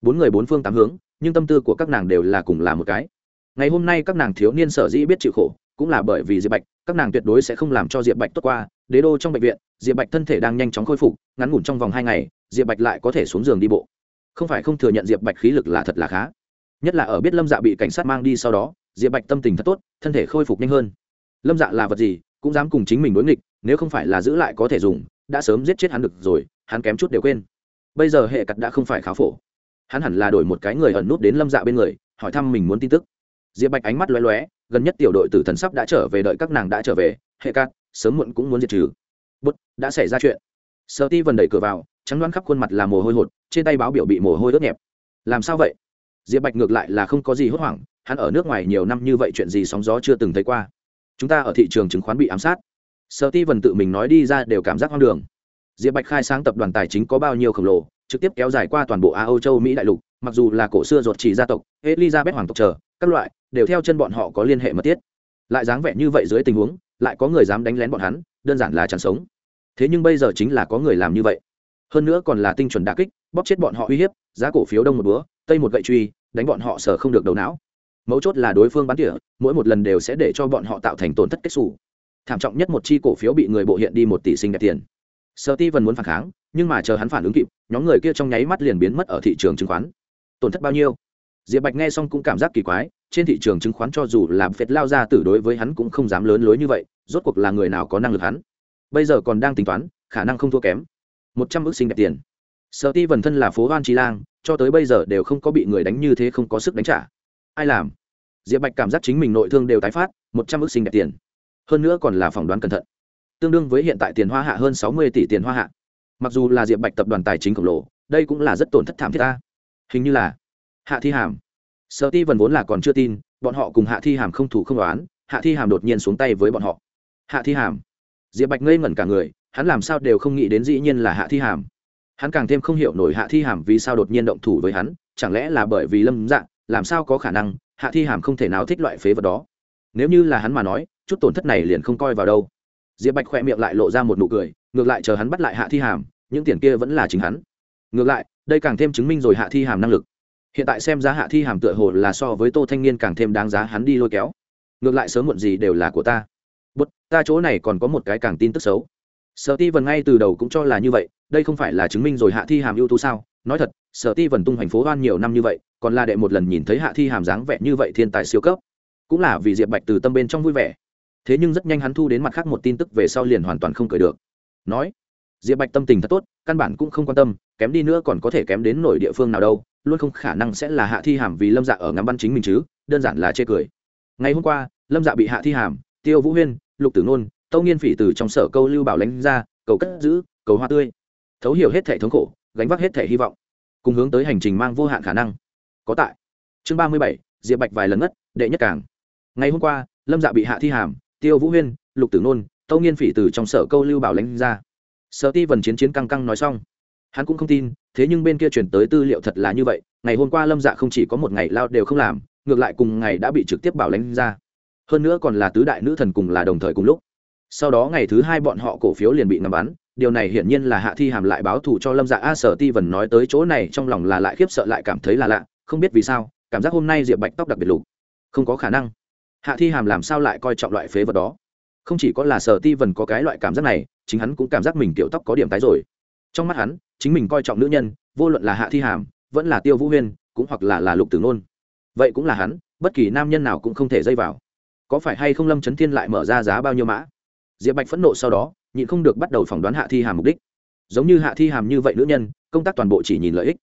Bốn người bốn phương tám hướng, nhưng tâm tư của các nàng đều là cùng là một cái. Ngày hôm nay các nàng thiếu niên sở dĩ biết chịu khổ cũng là bởi vì diệp bạch, các nàng tuyệt đối sẽ không làm cho diệp bạch tốt qua. Đế đô trong bệnh viện, diệp bạch thân thể đang nhanh chóng khôi phục, ngắn ngủn trong vòng hai ngày, diệp bạch lại có thể xuống giường đi bộ. Không phải không thừa nhận diệp bạch khí lực là thật là khá. Nhất là ở biết lâm dạ bị cảnh sát mang đi sau đó, diệp bạch tâm tình thật tốt, thân thể khôi phục nhanh hơn. Lâm dạ là vật gì, cũng dám cùng chính mình đối nghịch, nếu không phải là giữ lại có thể dùng, đã sớm giết chết hắn được rồi, hắn kém chút đều quên. Bây giờ hệ cặt đã không phải khá phổ. Hắn hẳn là đổi một cái người ẩn nút đến lâm dạ bên người, hỏi thăm mình muốn tin tức. Diệp bạch ánh mắt lóe lóe gần nhất tiểu đội tử thần sắp đã trở về đợi các nàng đã trở về, hệ cát, sớm muộn cũng muốn diệt trừ. Bút, đã xảy ra chuyện. Sợ ti vần đẩy cửa vào, trắng đoán khắp khuôn mặt là mồ hôi hột, trên tay báo biểu bị mồ hôi ướt nhẹp. Làm sao vậy? Diệp bạch ngược lại là không có gì hốt hoảng, hắn ở nước ngoài nhiều năm như vậy chuyện gì sóng gió chưa từng thấy qua. Chúng ta ở thị trường chứng khoán bị ám sát. Sợ ti vần tự mình nói đi ra đều cảm giác hoang đường. Diệp bạch khai sáng tập đoàn tài chính có bao nhiêu khổng lồ, trực tiếp kéo dài qua toàn bộ Á âu, châu mỹ đại lục, mặc dù là cổ xưa ruột chỉ gia tộc, elizabeth hoàng tộc chờ, các loại đều theo chân bọn họ có liên hệ mật thiết. Lại dáng vẻ như vậy dưới tình huống, lại có người dám đánh lén bọn hắn, đơn giản là chẳng sống. Thế nhưng bây giờ chính là có người làm như vậy. Hơn nữa còn là tinh chuẩn đà kích, bóp chết bọn họ uy hiếp, giá cổ phiếu đông một búa, tây một gậy truy, đánh bọn họ sờ không được đầu não. Mấu chốt là đối phương bắn tỉa, mỗi một lần đều sẽ để cho bọn họ tạo thành tổn thất kết xù. Thảm trọng nhất một chi cổ phiếu bị người bộ hiện đi một tỷ sinh đẹp tiền. Sợ ti vẫn muốn phản kháng, nhưng mà chờ hắn phản ứng kịp, nhóm người kia trong nháy mắt liền biến mất ở thị trường chứng khoán. Tổn thất bao nhiêu? Diệp bạch nghe xong cũng cảm giác kỳ quái, trên thị trường chứng khoán cho dù làm phệt lao ra tử đối với hắn cũng không dám lớn lối như vậy, rốt cuộc là người nào có năng lực hắn? Bây giờ còn đang tính toán, khả năng không thua kém. Một trăm ước sinh đẹp tiền. Sợ ti vần thân là phố hoan trí lang, cho tới bây giờ đều không có bị người đánh như thế không có sức đánh trả. Ai làm? Diệp bạch cảm giác chính mình nội thương đều tái phát, một trăm ước sinh đẹp tiền. Hơn nữa còn là phỏng đoán cẩn thận. Tương đương với hiện tại tiền hoa hạ hơn sáu mươi tỷ tiền hoa hạ. Mặc dù là diệp bạch tập đoàn tài chính khổng lồ, đây cũng là rất tổn thất thảm thiết ta. Hình như là hạ thi hàm. Sợ ti vần vốn là còn chưa tin, bọn họ cùng hạ thi hàm không thủ không đoán, hạ thi hàm đột nhiên xuống tay với bọn họ. Hạ thi hàm. Diệp bạch ngây ngẩn cả người, hắn làm sao đều không nghĩ đến dĩ nhiên là hạ thi hàm. Hắn càng thêm không hiểu nổi hạ thi hàm vì sao đột nhiên động thủ với hắn, chẳng lẽ là bởi vì lâm dạng làm sao có khả năng hạ thi hàm không thể nào thích loại phế vật đó. Nếu như là hắn mà nói, chút tổn thất này liền không coi vào đâu. Diệp bạch khoe miệng lại lộ ra một nụ cười, ngược lại chờ hắn bắt lại hạ thi hàm, những tiền kia vẫn là chính hắn. Ngược lại, đây càng thêm chứng minh rồi hạ thi hàm năng lực hiện tại xem giá hạ thi hàm tựa hồ là so với tô thanh niên càng thêm đáng giá hắn đi lôi kéo. Ngược lại sớm muộn gì đều là của ta. Bút ta chỗ này còn có một cái càng tin tức xấu. Sở ti vần ngay từ đầu cũng cho là như vậy, đây không phải là chứng minh rồi hạ thi hàm ưu tú sao? Nói thật, sở ti vần tung thành phố hoan nhiều năm như vậy, còn là đệ một lần nhìn thấy hạ thi hàm dáng vẻ như vậy thiên tài siêu cấp. Cũng là vì diệp bạch từ tâm bên trong vui vẻ. Thế nhưng rất nhanh hắn thu đến mặt khác một tin tức về sau liền hoàn toàn không cười được. Nói, diệp bạch tâm tình thật tốt, căn bản cũng không quan tâm, kém đi nữa còn có thể kém đến nổi địa phương nào đâu luôn không khả năng sẽ là hạ thi hàm vì lâm dạ ở ngắm bắn chính mình chứ, đơn giản là chê cười. Ngày hôm qua, lâm dạ bị hạ thi hàm, tiêu vũ huyên, lục tử nôn, tâu nghiên phỉ từ trong sở câu lưu bảo lánh ra, cầu cất giữ, cầu hoa tươi. Thấu hiểu hết thể thống khổ, gánh vác hết thể hy vọng, cùng hướng tới hành trình mang vô hạn khả năng. Có tại. Chương ba mươi bảy, diệp bạch vài lần ngất, đệ nhất cảng ngày hôm qua, lâm dạ bị hạ thi hàm, tiêu vũ huyên, lục tử nôn, tâu nghiên phỉ từ trong sở câu lưu bảo lánh ra. Sở ti vần chiến chiến căng căng nói xong hắn cũng không tin, thế nhưng bên kia chuyển tới tư liệu thật là như vậy, ngày hôm qua lâm dạ không chỉ có một ngày lao đều không làm, ngược lại cùng ngày đã bị trực tiếp bảo lãnh ra. Hơn nữa còn là tứ đại nữ thần cùng là đồng thời cùng lúc. Sau đó ngày thứ hai bọn họ cổ phiếu liền bị ngắm bắn, điều này hiển nhiên là hạ thi hàm lại báo thù cho lâm dạ. A, sở ti vần nói tới chỗ này trong lòng là lại khiếp sợ lại cảm thấy là lạ, không biết vì sao, cảm giác hôm nay diệp bạch tóc đặc biệt lục. Không có khả năng. Hạ thi hàm làm sao lại coi trọng loại phế vật đó? Không chỉ có là sở ti vần có cái loại cảm giác này, chính hắn cũng cảm giác mình kiểu tóc có điểm tái rồi. Trong mắt hắn chính mình coi trọng nữ nhân, vô luận là hạ thi hàm, vẫn là tiêu vũ huyên, cũng hoặc là là lục tử nôn. Vậy cũng là hắn, bất kỳ nam nhân nào cũng không thể dây vào. Có phải hay không lâm trấn thiên lại mở ra giá bao nhiêu mã? Diệp bạch phẫn nộ sau đó, nhịn không được bắt đầu phỏng đoán hạ thi hàm mục đích. Giống như hạ thi hàm như vậy nữ nhân, công tác toàn bộ chỉ nhìn lợi ích.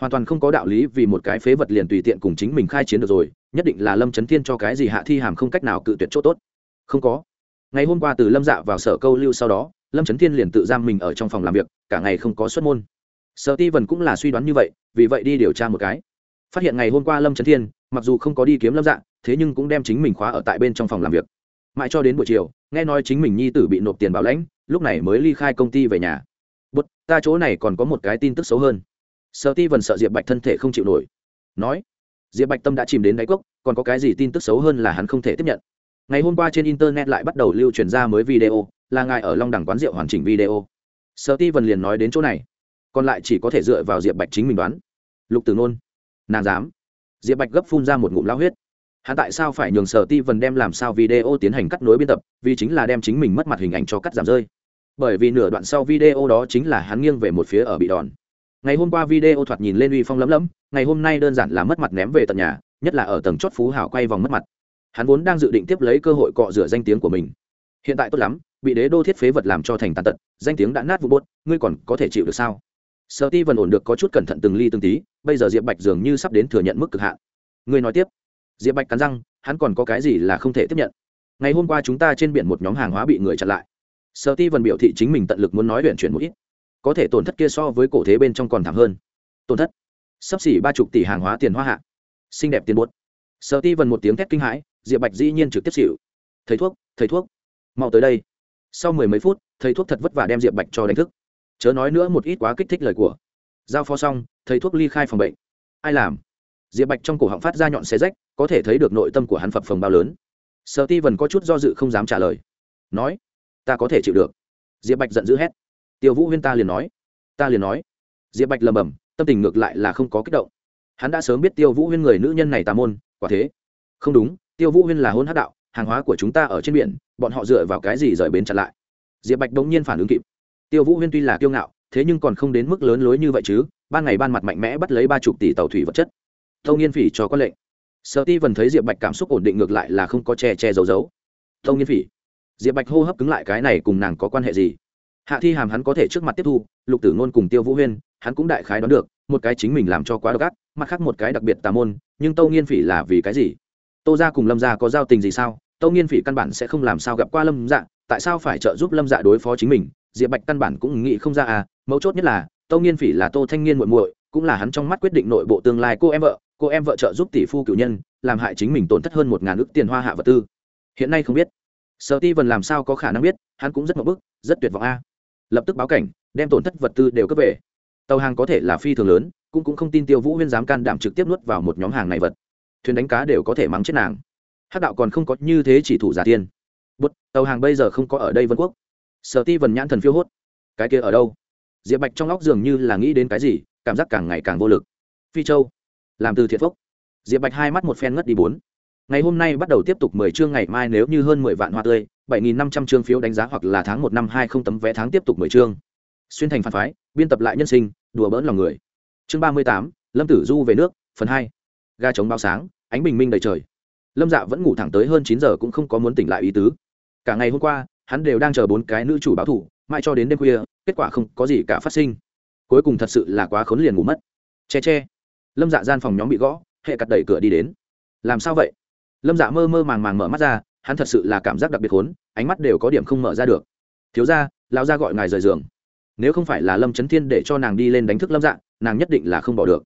Hoàn toàn không có đạo lý vì một cái phế vật liền tùy tiện cùng chính mình khai chiến được rồi, nhất định là lâm trấn thiên cho cái gì hạ thi hàm không cách nào cự tuyệt chỗ tốt. Không có. Ngày hôm qua từ lâm dạ vào sở câu lưu sau đó lâm trấn thiên liền tự giam mình ở trong phòng làm việc cả ngày không có xuất môn. Sở ti vần cũng là suy đoán như vậy vì vậy đi điều tra một cái. Phát hiện ngày hôm qua lâm trấn thiên mặc dù không có đi kiếm lâm dạng, thế nhưng cũng đem chính mình khóa ở tại bên trong phòng làm việc. Mãi cho đến buổi chiều nghe nói chính mình nhi tử bị nộp tiền bảo lãnh lúc này mới ly khai công ty về nhà. Bút ta chỗ này còn có một cái tin tức xấu hơn. Sợ ti vần sợ diệp bạch thân thể không chịu nổi. Nói diệp bạch tâm đã chìm đến đáy cốc còn có cái gì tin tức xấu hơn là hắn không thể tiếp nhận. Ngày hôm qua trên internet lại bắt đầu lưu truyền ra mới video là ngài ở long đẳng quán rượu hoàn chỉnh video. Sợ ti vần liền nói đến chỗ này. Còn lại chỉ có thể dựa vào diệp bạch chính mình đoán. Lục tử nôn, nàng dám. Diệp bạch gấp phun ra một ngụm lao huyết. Hắn tại sao phải nhường sở ti vần đem làm sao video tiến hành cắt nối biên tập, vì chính là đem chính mình mất mặt hình ảnh cho cắt giảm rơi. Bởi vì nửa đoạn sau video đó chính là hắn nghiêng về một phía ở bị đòn. Ngày hôm qua video thoạt nhìn lên uy phong lấm lấm ngày hôm nay đơn giản là mất mặt ném về tận nhà, nhất là ở tầng chót phú hảo quay vòng mất mặt. Hắn vốn đang dự định tiếp lấy cơ hội cọ rửa danh tiếng của mình hiện tại tốt lắm, bị đế đô thiết phế vật làm cho thành tàn tật, danh tiếng đã nát vụ bốt ngươi còn có thể chịu được sao? Sợ ti vần ổn được có chút cẩn thận từng ly từng tí, bây giờ diệp bạch dường như sắp đến thừa nhận mức cực hạn. Ngươi nói tiếp. Diệp bạch cắn răng, hắn còn có cái gì là không thể tiếp nhận? Ngày hôm qua chúng ta trên biển một nhóm hàng hóa bị người chặn lại. Sợ ti vần biểu thị chính mình tận lực muốn nói luyện chuyển một ít. Có thể tổn thất kia so với cổ thế bên trong còn thảm hơn. Tổn thất? Sắp xỉ ba chục tỷ hàng hóa tiền hoa hạ. Xinh đẹp tiền bút. sợ ti vần một tiếng thét kinh hãi, diệp bạch dĩ nhiên trực tiếp xịu thầy thuốc thầy thuốc mau tới đây. Sau mười mấy phút, thầy thuốc thật vất vả đem diệp bạch cho đánh thức. Chớ nói nữa một ít quá kích thích lời của. Giao phó xong, thầy thuốc ly khai phòng bệnh. Ai làm? Diệp bạch trong cổ họng phát ra nhọn xe rách, có thể thấy được nội tâm của hắn phập phồng bao lớn. Sợ ti vần có chút do dự không dám trả lời. Nói, ta có thể chịu được. Diệp bạch giận dữ hét. Tiêu vũ huyên ta liền nói, ta liền nói. Diệp bạch lầm bầm tâm tình ngược lại là không có kích động. Hắn đã sớm biết tiêu vũ huyên người nữ nhân này tà môn, quả thế. Không đúng, tiêu vũ huyên là hôn hát đạo hàng hóa của chúng ta ở trên biển, bọn họ dựa vào cái gì rời bến chặn lại? Diệp bạch đống nhiên phản ứng kịp. Tiêu vũ huyên tuy là kiêu ngạo, thế nhưng còn không đến mức lớn lối như vậy chứ, ban ngày ban mặt mạnh mẽ bắt lấy ba chục tỷ tàu thủy vật chất. Tâu nghiên phỉ cho có lệnh. Sợ ti vần thấy diệp bạch cảm xúc ổn định ngược lại là không có che che giấu giấu. Tâu nghiên phỉ. Diệp bạch hô hấp cứng lại, cái này cùng nàng có quan hệ gì? Hạ thi hàm hắn có thể trước mặt tiếp thu, lục tử ngôn cùng tiêu vũ huyên, hắn cũng đại khái đoán được, một cái chính mình làm cho quá độc ác, mặt khác một cái đặc biệt tà môn, nhưng tâu nghiên phỉ là vì cái gì? Tô ra cùng lâm gia có giao tình gì sao? Tâu nghiên phỉ căn bản sẽ không làm sao gặp qua lâm dạ tại sao phải trợ giúp lâm dạ đối phó chính mình? Diệp bạch căn bản cũng nghĩ không ra à mấu chốt nhất là tâu nghiên phỉ là tô thanh niên muội muội, cũng là hắn trong mắt quyết định nội bộ tương lai cô em vợ, cô em vợ trợ giúp tỷ phu cựu nhân, làm hại chính mình tổn thất hơn một ngàn ước tiền hoa hạ vật tư. Hiện nay không biết. Sở ti vần làm sao có khả năng biết, hắn cũng rất mậu bức, rất tuyệt vọng a. Lập tức báo cảnh, đem tổn thất vật tư đều cấp về. Tàu hàng có thể là phi thường lớn, cũng cũng không tin tiêu vũ huyên dám can đảm trực tiếp nuốt vào một nhóm hàng này vật thuyền đánh cá đều có thể mắng chết nàng. Hát đạo còn không có như thế chỉ thủ giả tiên. Bút tàu hàng bây giờ không có ở đây vân quốc. Sở ti vần nhãn thần phiêu hốt. Cái kia ở đâu? Diệp bạch trong óc dường như là nghĩ đến cái gì, cảm giác càng ngày càng vô lực. Phi châu, làm từ thiện phúc. Diệp bạch hai mắt một phen ngất đi bốn. Ngày hôm nay bắt đầu tiếp tục mười chương ngày mai nếu như hơn mười vạn hoa tươi, bảy nghìn năm trăm chương phiếu đánh giá hoặc là tháng một năm hai không tấm vé tháng tiếp tục mười chương. Xuyên thành phản phái, biên tập lại nhân sinh, đùa bỡn lòng người. Chương ba mươi tám, lâm tử du về nước, phần hai. Ga chống bao sáng ánh bình minh đầy trời. Lâm dạ vẫn ngủ thẳng tới hơn chín giờ cũng không có muốn tỉnh lại ý tứ. Cả ngày hôm qua, hắn đều đang chờ bốn cái nữ chủ báo thủ, mãi cho đến đêm khuya, kết quả không có gì cả phát sinh. Cuối cùng thật sự là quá khốn liền ngủ mất. Che che. Lâm dạ gian phòng nhóm bị gõ, hệ cặt đẩy cửa đi đến. Làm sao vậy? Lâm dạ mơ mơ màng màng mở mắt ra, hắn thật sự là cảm giác đặc biệt khốn, ánh mắt đều có điểm không mở ra được. Thiếu ra lao ra gọi ngài rời giường. Nếu không phải là lâm trấn thiên để cho nàng đi lên đánh thức lâm dạ nàng nhất định là không bỏ được.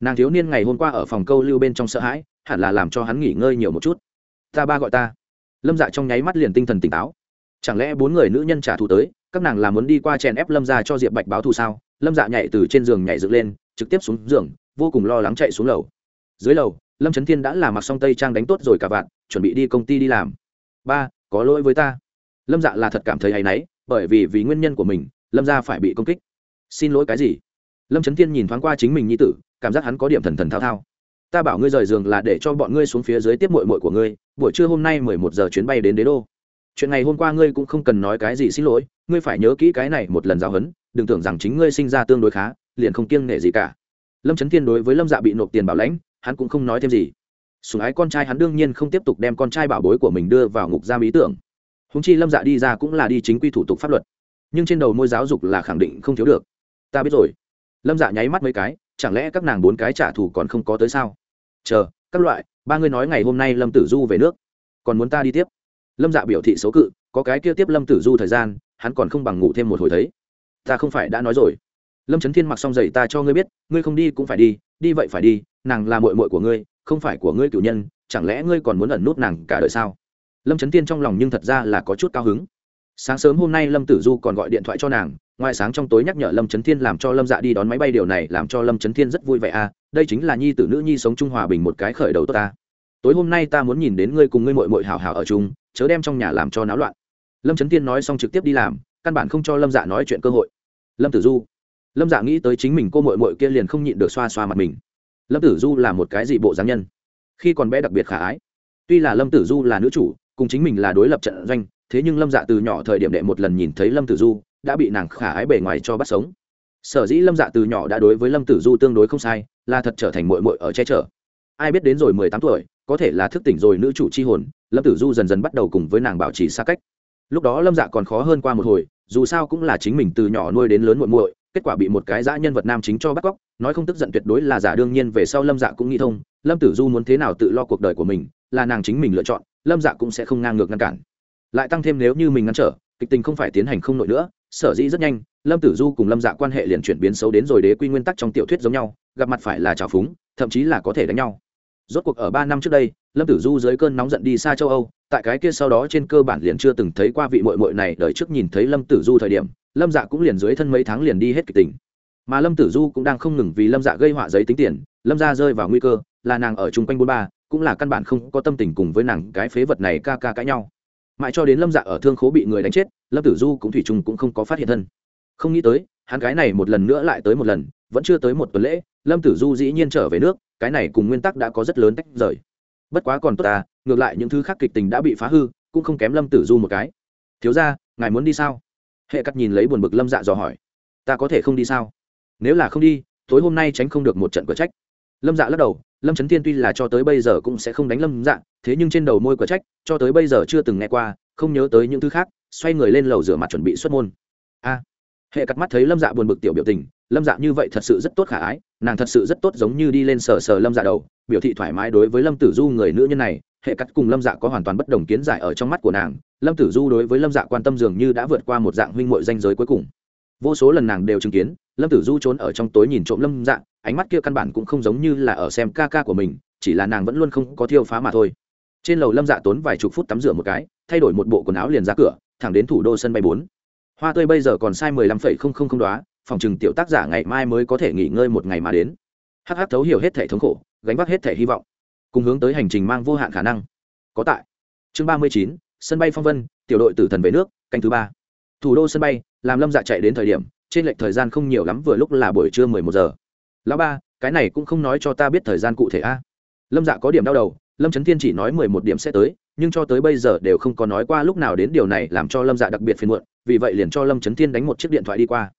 Nàng thiếu niên ngày hôm qua ở phòng câu lưu bên trong sợ hãi hẳn là làm cho hắn nghỉ ngơi nhiều một chút. Ta ba gọi ta. Lâm dạ trong nháy mắt liền tinh thần tỉnh táo. Chẳng lẽ bốn người nữ nhân trả thù tới, các nàng là muốn đi qua chèn ép lâm ra cho diệp bạch báo thù sao? Lâm dạ nhảy từ trên giường nhảy dựng lên, trực tiếp xuống giường, vô cùng lo lắng chạy xuống lầu. Dưới lầu, lâm trấn thiên đã làm mặc xong tây trang đánh tốt rồi cả vạn, chuẩn bị đi công ty đi làm. Ba, có lỗi với ta. Lâm dạ là thật cảm thấy hay náy, bởi vì vì nguyên nhân của mình, lâm ra phải bị công kích. Xin lỗi cái gì? Lâm trấn thiên nhìn thoáng qua chính mình như tử, cảm giác hắn có điểm thần thần thao thao ta bảo ngươi rời giường là để cho bọn ngươi xuống phía dưới tiếp mội mội của ngươi, buổi trưa hôm nay mười một giờ chuyến bay đến đế đô. Chuyện này hôm qua ngươi cũng không cần nói cái gì xin lỗi, ngươi phải nhớ kỹ cái này một lần giáo huấn. đừng tưởng rằng chính ngươi sinh ra tương đối khá, liền không kiêng nể gì cả. Lâm trấn thiên đối với lâm dạ bị nộp tiền bảo lãnh, hắn cũng không nói thêm gì. Sùng ái con trai hắn đương nhiên không tiếp tục đem con trai bảo bối của mình đưa vào ngục giam ý tưởng. Húng chi lâm dạ đi ra cũng là đi chính quy thủ tục pháp luật, nhưng trên đầu môi giáo dục là khẳng định không thiếu được. Ta biết rồi. Lâm dạ nháy mắt mấy cái, chẳng lẽ các nàng bốn cái trả thù còn không có tới sao? Chờ, các loại, ba người nói ngày hôm nay lâm tử du về nước, còn muốn ta đi tiếp? Lâm dạ biểu thị xấu cự, có cái kia tiếp lâm tử du thời gian, hắn còn không bằng ngủ thêm một hồi thấy. Ta không phải đã nói rồi. Lâm trấn thiên mặc xong giày ta cho ngươi biết, ngươi không đi cũng phải đi đi vậy phải đi, nàng là mội mội của ngươi, không phải của ngươi cựu nhân, chẳng lẽ ngươi còn muốn ẩn nút nàng cả đời sao? Lâm trấn thiên trong lòng nhưng thật ra là có chút cao hứng. Sáng sớm hôm nay lâm tử du còn gọi điện thoại cho nàng ngoài sáng trong tối nhắc nhở lâm trấn thiên làm cho lâm dạ đi đón máy bay, điều này làm cho lâm trấn thiên rất vui vẻ à đây chính là nhi tử nữ nhi sống trung hòa bình một cái khởi đầu tốt ta. Tối hôm nay ta muốn nhìn đến ngươi cùng ngươi mội mội hào hào ở chung, chớ đem trong nhà làm cho náo loạn. Lâm trấn thiên nói xong trực tiếp đi làm, căn bản không cho lâm dạ nói chuyện cơ hội. Lâm tử du. Lâm dạ nghĩ tới chính mình cô mội mội kia liền không nhịn được xoa xoa mặt mình. Lâm tử du là một cái gì bộ giáng nhân. Khi còn bé đặc biệt khả ái. Tuy là lâm tử du là nữ chủ, cùng chính mình là đối lập trận doanh, thế nhưng lâm dạ từ nhỏ thời điểm đệ một lần nhìn thấy lâm tử du đã bị nàng khả ái bề ngoài cho bắt sống. Sở dĩ lâm dạ từ nhỏ đã đối với lâm tử du tương đối không sai, là thật trở thành mội mội ở che chở. Ai biết đến rồi mười tám tuổi, có thể là thức tỉnh rồi nữ chủ c h i hồn, lâm tử du dần dần bắt đầu cùng với nàng bảo trì xa cách. Lúc đó lâm dạ còn khó hơn qua một hồi, dù sao cũng là chính mình từ nhỏ nuôi đến lớn muội muội, kết quả bị một cái dã nhân vật nam chính cho bắt cóc, nói không tức giận tuyệt đối là giả đương nhiên về sau lâm dạ cũng nghĩ thông, lâm tử du muốn thế nào tự lo cuộc đời của mình, là nàng chính mình lựa chọn, lâm dạ cũng sẽ không ngang ngược ngăn cản. Lại tăng thêm nếu như mình ngăn trở, kịch tình không phải tiến hành không nổi nữa sở dĩ rất nhanh, lâm tử du cùng lâm dạ quan hệ liền chuyển biến xấu đến rồi đế quy nguyên tắc trong tiểu thuyết giống nhau, gặp mặt phải là trào phúng, thậm chí là có thể đánh nhau. Rốt cuộc ở ba năm trước đây, lâm tử du dưới cơn nóng giận đi xa châu âu, tại cái kia sau đó trên cơ bản liền chưa từng thấy qua vị mội mội này đợi trước nhìn thấy lâm tử du thời điểm, lâm dạ cũng liền dưới thân mấy tháng liền đi hết kịch tình. Mà lâm tử du cũng đang không ngừng vì lâm dạ gây họa giấy tính tiền, lâm ra rơi vào nguy cơ, là nàng ở chung quanh bốn ba, cũng là căn bản không có tâm tình cùng với nàng cái phế vật này ca ca cãi nhau mãi cho đến lâm dạ ở thương khố bị người đánh chết, lâm tử du cũng thủy chung cũng không có phát hiện thân. Không nghĩ tới, hắn cái này một lần nữa lại tới một lần, vẫn chưa tới một tuần lễ, lâm tử du dĩ nhiên trở về nước, cái này cùng nguyên tắc đã có rất lớn tách rời. Bất quá còn tốt ta, ngược lại những thứ khác kịch tình đã bị phá hư, cũng không kém lâm tử du một cái. Thiếu ra ngài muốn đi sao? Hệ cắt nhìn lấy buồn bực lâm dạ dò hỏi. Ta có thể không đi sao? Nếu là không đi, tối hôm nay tránh không được một trận cửa trách lâm dạ lắc đầu, lâm trấn thiên tuy là cho tới bây giờ cũng sẽ không đánh lâm dạ thế nhưng trên đầu môi của trách, cho tới bây giờ chưa từng nghe qua, không nhớ tới những thứ khác, xoay người lên lầu rửa mặt chuẩn bị xuất môn. A, hệ cắt mắt thấy lâm dạ buồn bực tiểu biểu tình, lâm dạ như vậy thật sự rất tốt khả ái, nàng thật sự rất tốt giống như đi lên sờ sờ lâm dạ đầu, biểu thị thoải mái đối với lâm tử du người nữ nhân này, hệ cắt cùng lâm dạ có hoàn toàn bất đồng kiến giải ở trong mắt của nàng, lâm tử du đối với lâm dạ quan tâm dường như đã vượt qua một dạng huynh mội danh giới cuối cùng. Vô số lần nàng đều chứng kiến, lâm tử du trốn ở trong tối nhìn trộm lâm dạ ánh mắt kia căn bản cũng không giống như là ở xem ca ca của mình, chỉ là nàng vẫn luôn không có thiêu phá mà thôi. Trên lầu lâm dạ tốn vài chục phút tắm rửa một cái, thay đổi một bộ quần áo liền ra cửa, thẳng đến thủ đô sân bay bốn. Hoa tươi bây giờ còn sai mười lăm phẩy không không không đoá, phòng chừng tiểu tác giả ngày mai mới có thể nghỉ ngơi một ngày mà đến. Hh thấu hiểu hết thể thống khổ, gánh vác hết thể hy vọng. Cùng hướng tới hành trình mang vô hạn khả năng. Có tại. Chương ba mươi chín, sân bay phong vân, tiểu đội tử thần về nước, canh thứ ba. Thủ đô sân bay, làm lâm dạ chạy đến thời điểm, trên lệch thời gian không nhiều lắm, vừa lúc là buổi trưa mười một giờ lão ba, cái này cũng không nói cho ta biết thời gian cụ thể a. Lâm dạ có điểm đau đầu, lâm trấn thiên chỉ nói mười một điểm sẽ tới, nhưng cho tới bây giờ đều không có nói qua lúc nào đến điều này làm cho lâm dạ đặc biệt phiền muộn, vì vậy liền cho lâm trấn thiên đánh một chiếc điện thoại đi qua.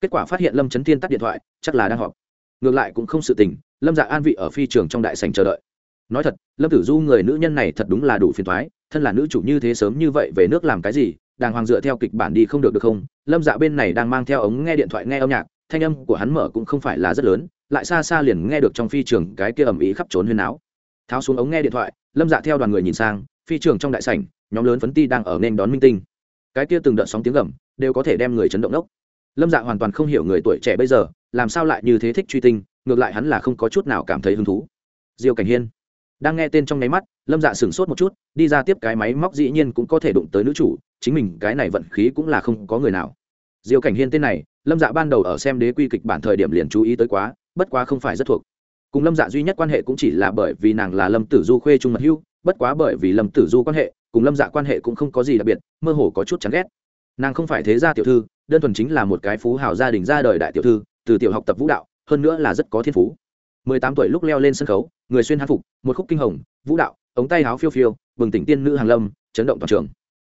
Kết quả phát hiện lâm trấn thiên tắt điện thoại, chắc là đang họp. Ngược lại cũng không sự tình, lâm dạ an vị ở phi trường trong đại sành chờ đợi. Nói thật, lâm tử du người nữ nhân này thật đúng là đủ phiền thoái thân là nữ chủ như thế sớm như vậy về nước làm cái gì, đàng hoàng dựa theo kịch bản đi không được được không? Lâm dạ bên này đang mang theo ống nghe điện thoại nghe âm nhạc thanh âm của hắn mở cũng không phải là rất lớn, lại xa xa liền nghe được trong phi trường cái kia ầm ĩ khắp trốn huyên áo tháo xuống ống nghe điện thoại, lâm dạ theo đoàn người nhìn sang, phi trường trong đại sảnh, nhóm lớn phấn ti đang ở nên đón minh tinh. Cái kia từng đợt sóng tiếng gầm đều có thể đem người chấn động đốc lâm dạ hoàn toàn không hiểu người tuổi trẻ bây giờ, làm sao lại như thế thích truy tinh, ngược lại hắn là không có chút nào cảm thấy hứng thú. Diêu cảnh hiên đang nghe tên trong nháy mắt, lâm dạ sửng sốt một chút, đi ra tiếp cái máy móc dĩ nhiên cũng có thể đụng tới nữ chủ, chính mình cái này vận khí cũng là không có người nào. Diêu cảnh hiên tên này lâm dạ ban đầu ở xem đế quy kịch bản thời điểm liền chú ý tới quá, bất quá không phải rất thuộc. Cùng lâm dạ duy nhất quan hệ cũng chỉ là bởi vì nàng là lâm tử du khuê trung mật hưu bất quá bởi vì lâm tử du quan hệ, cùng lâm dạ quan hệ cũng không có gì đặc biệt, mơ hồ có chút chán ghét. Nàng không phải thế gia tiểu thư, đơn thuần chính là một cái phú hào gia đình ra đời đại tiểu thư, từ tiểu học tập vũ đạo, hơn nữa là rất có thiên phú. Mười tám tuổi lúc leo lên sân khấu, người xuyên hán phục, một khúc kinh hồng, vũ đạo, ống tay áo phiêu phiêu, bừng tỉnh tiên nữ hàng lâm, chấn động toàn trường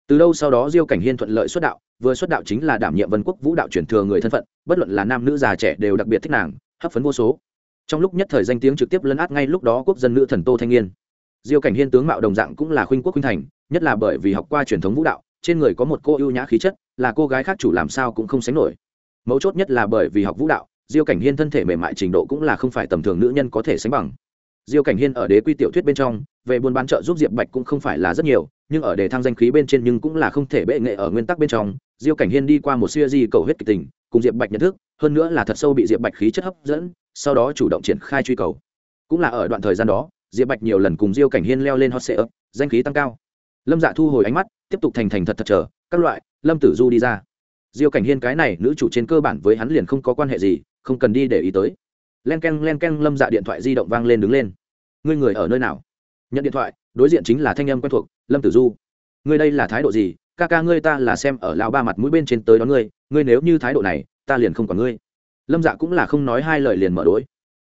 từ đâu sau đó diêu cảnh hiên thuận lợi xuất đạo, vừa xuất đạo chính là đảm nhiệm vân quốc vũ đạo truyền thừa người thân phận, bất luận là nam nữ già trẻ đều đặc biệt thích nàng, hấp phấn vô số. Trong lúc nhất thời danh tiếng trực tiếp lấn át ngay lúc đó quốc dân nữ thần tô thanh niên. Diêu cảnh hiên tướng mạo đồng dạng cũng là khuynh quốc khuynh thành, nhất là bởi vì học qua truyền thống vũ đạo, trên người có một cô ưu nhã khí chất, là cô gái khác chủ làm sao cũng không sánh nổi. Mấu chốt nhất là bởi vì học vũ đạo, diêu cảnh hiên thân thể mềm mại trình độ cũng là không phải tầm thường nữ nhân có thể sánh bằng diêu cảnh hiên ở đế quy tiểu thuyết bên trong, về buôn bán trợ giúp diệp bạch cũng không phải là rất nhiều, nhưng ở đề thăng danh khí bên trên nhưng cũng là không thể bệ nghệ ở nguyên tắc bên trong. Diêu cảnh hiên đi qua một siêu di cầu huyết kịch tình, cùng diệp bạch nhận thức, hơn nữa là thật sâu bị diệp bạch khí chất hấp dẫn, sau đó chủ động triển khai truy cầu. Cũng là ở đoạn thời gian đó, diệp bạch nhiều lần cùng diêu cảnh hiên leo lên hot sệ ấp danh khí tăng cao. Lâm dạ thu hồi ánh mắt, tiếp tục thành thành thật thật chờ, các loại, lâm tử du đi ra. Diêu cảnh hiên cái này nữ chủ trên cơ bản với hắn liền không có quan hệ gì, không cần đi để ý tới len k e n len k e n lâm dạ điện thoại di động vang lên đứng lên. Ngươi người ở nơi nào? Nhận điện thoại, đối diện chính là thanh âm quen thuộc, lâm tử du. Ngươi đây là thái độ gì? Ca ca ngươi ta là xem ở lao ba mặt mũi bên trên tới đón ngươi ngươi nếu như thái độ này, ta liền không còn ngươi. Lâm dạ cũng là không nói hai lời liền mở đối.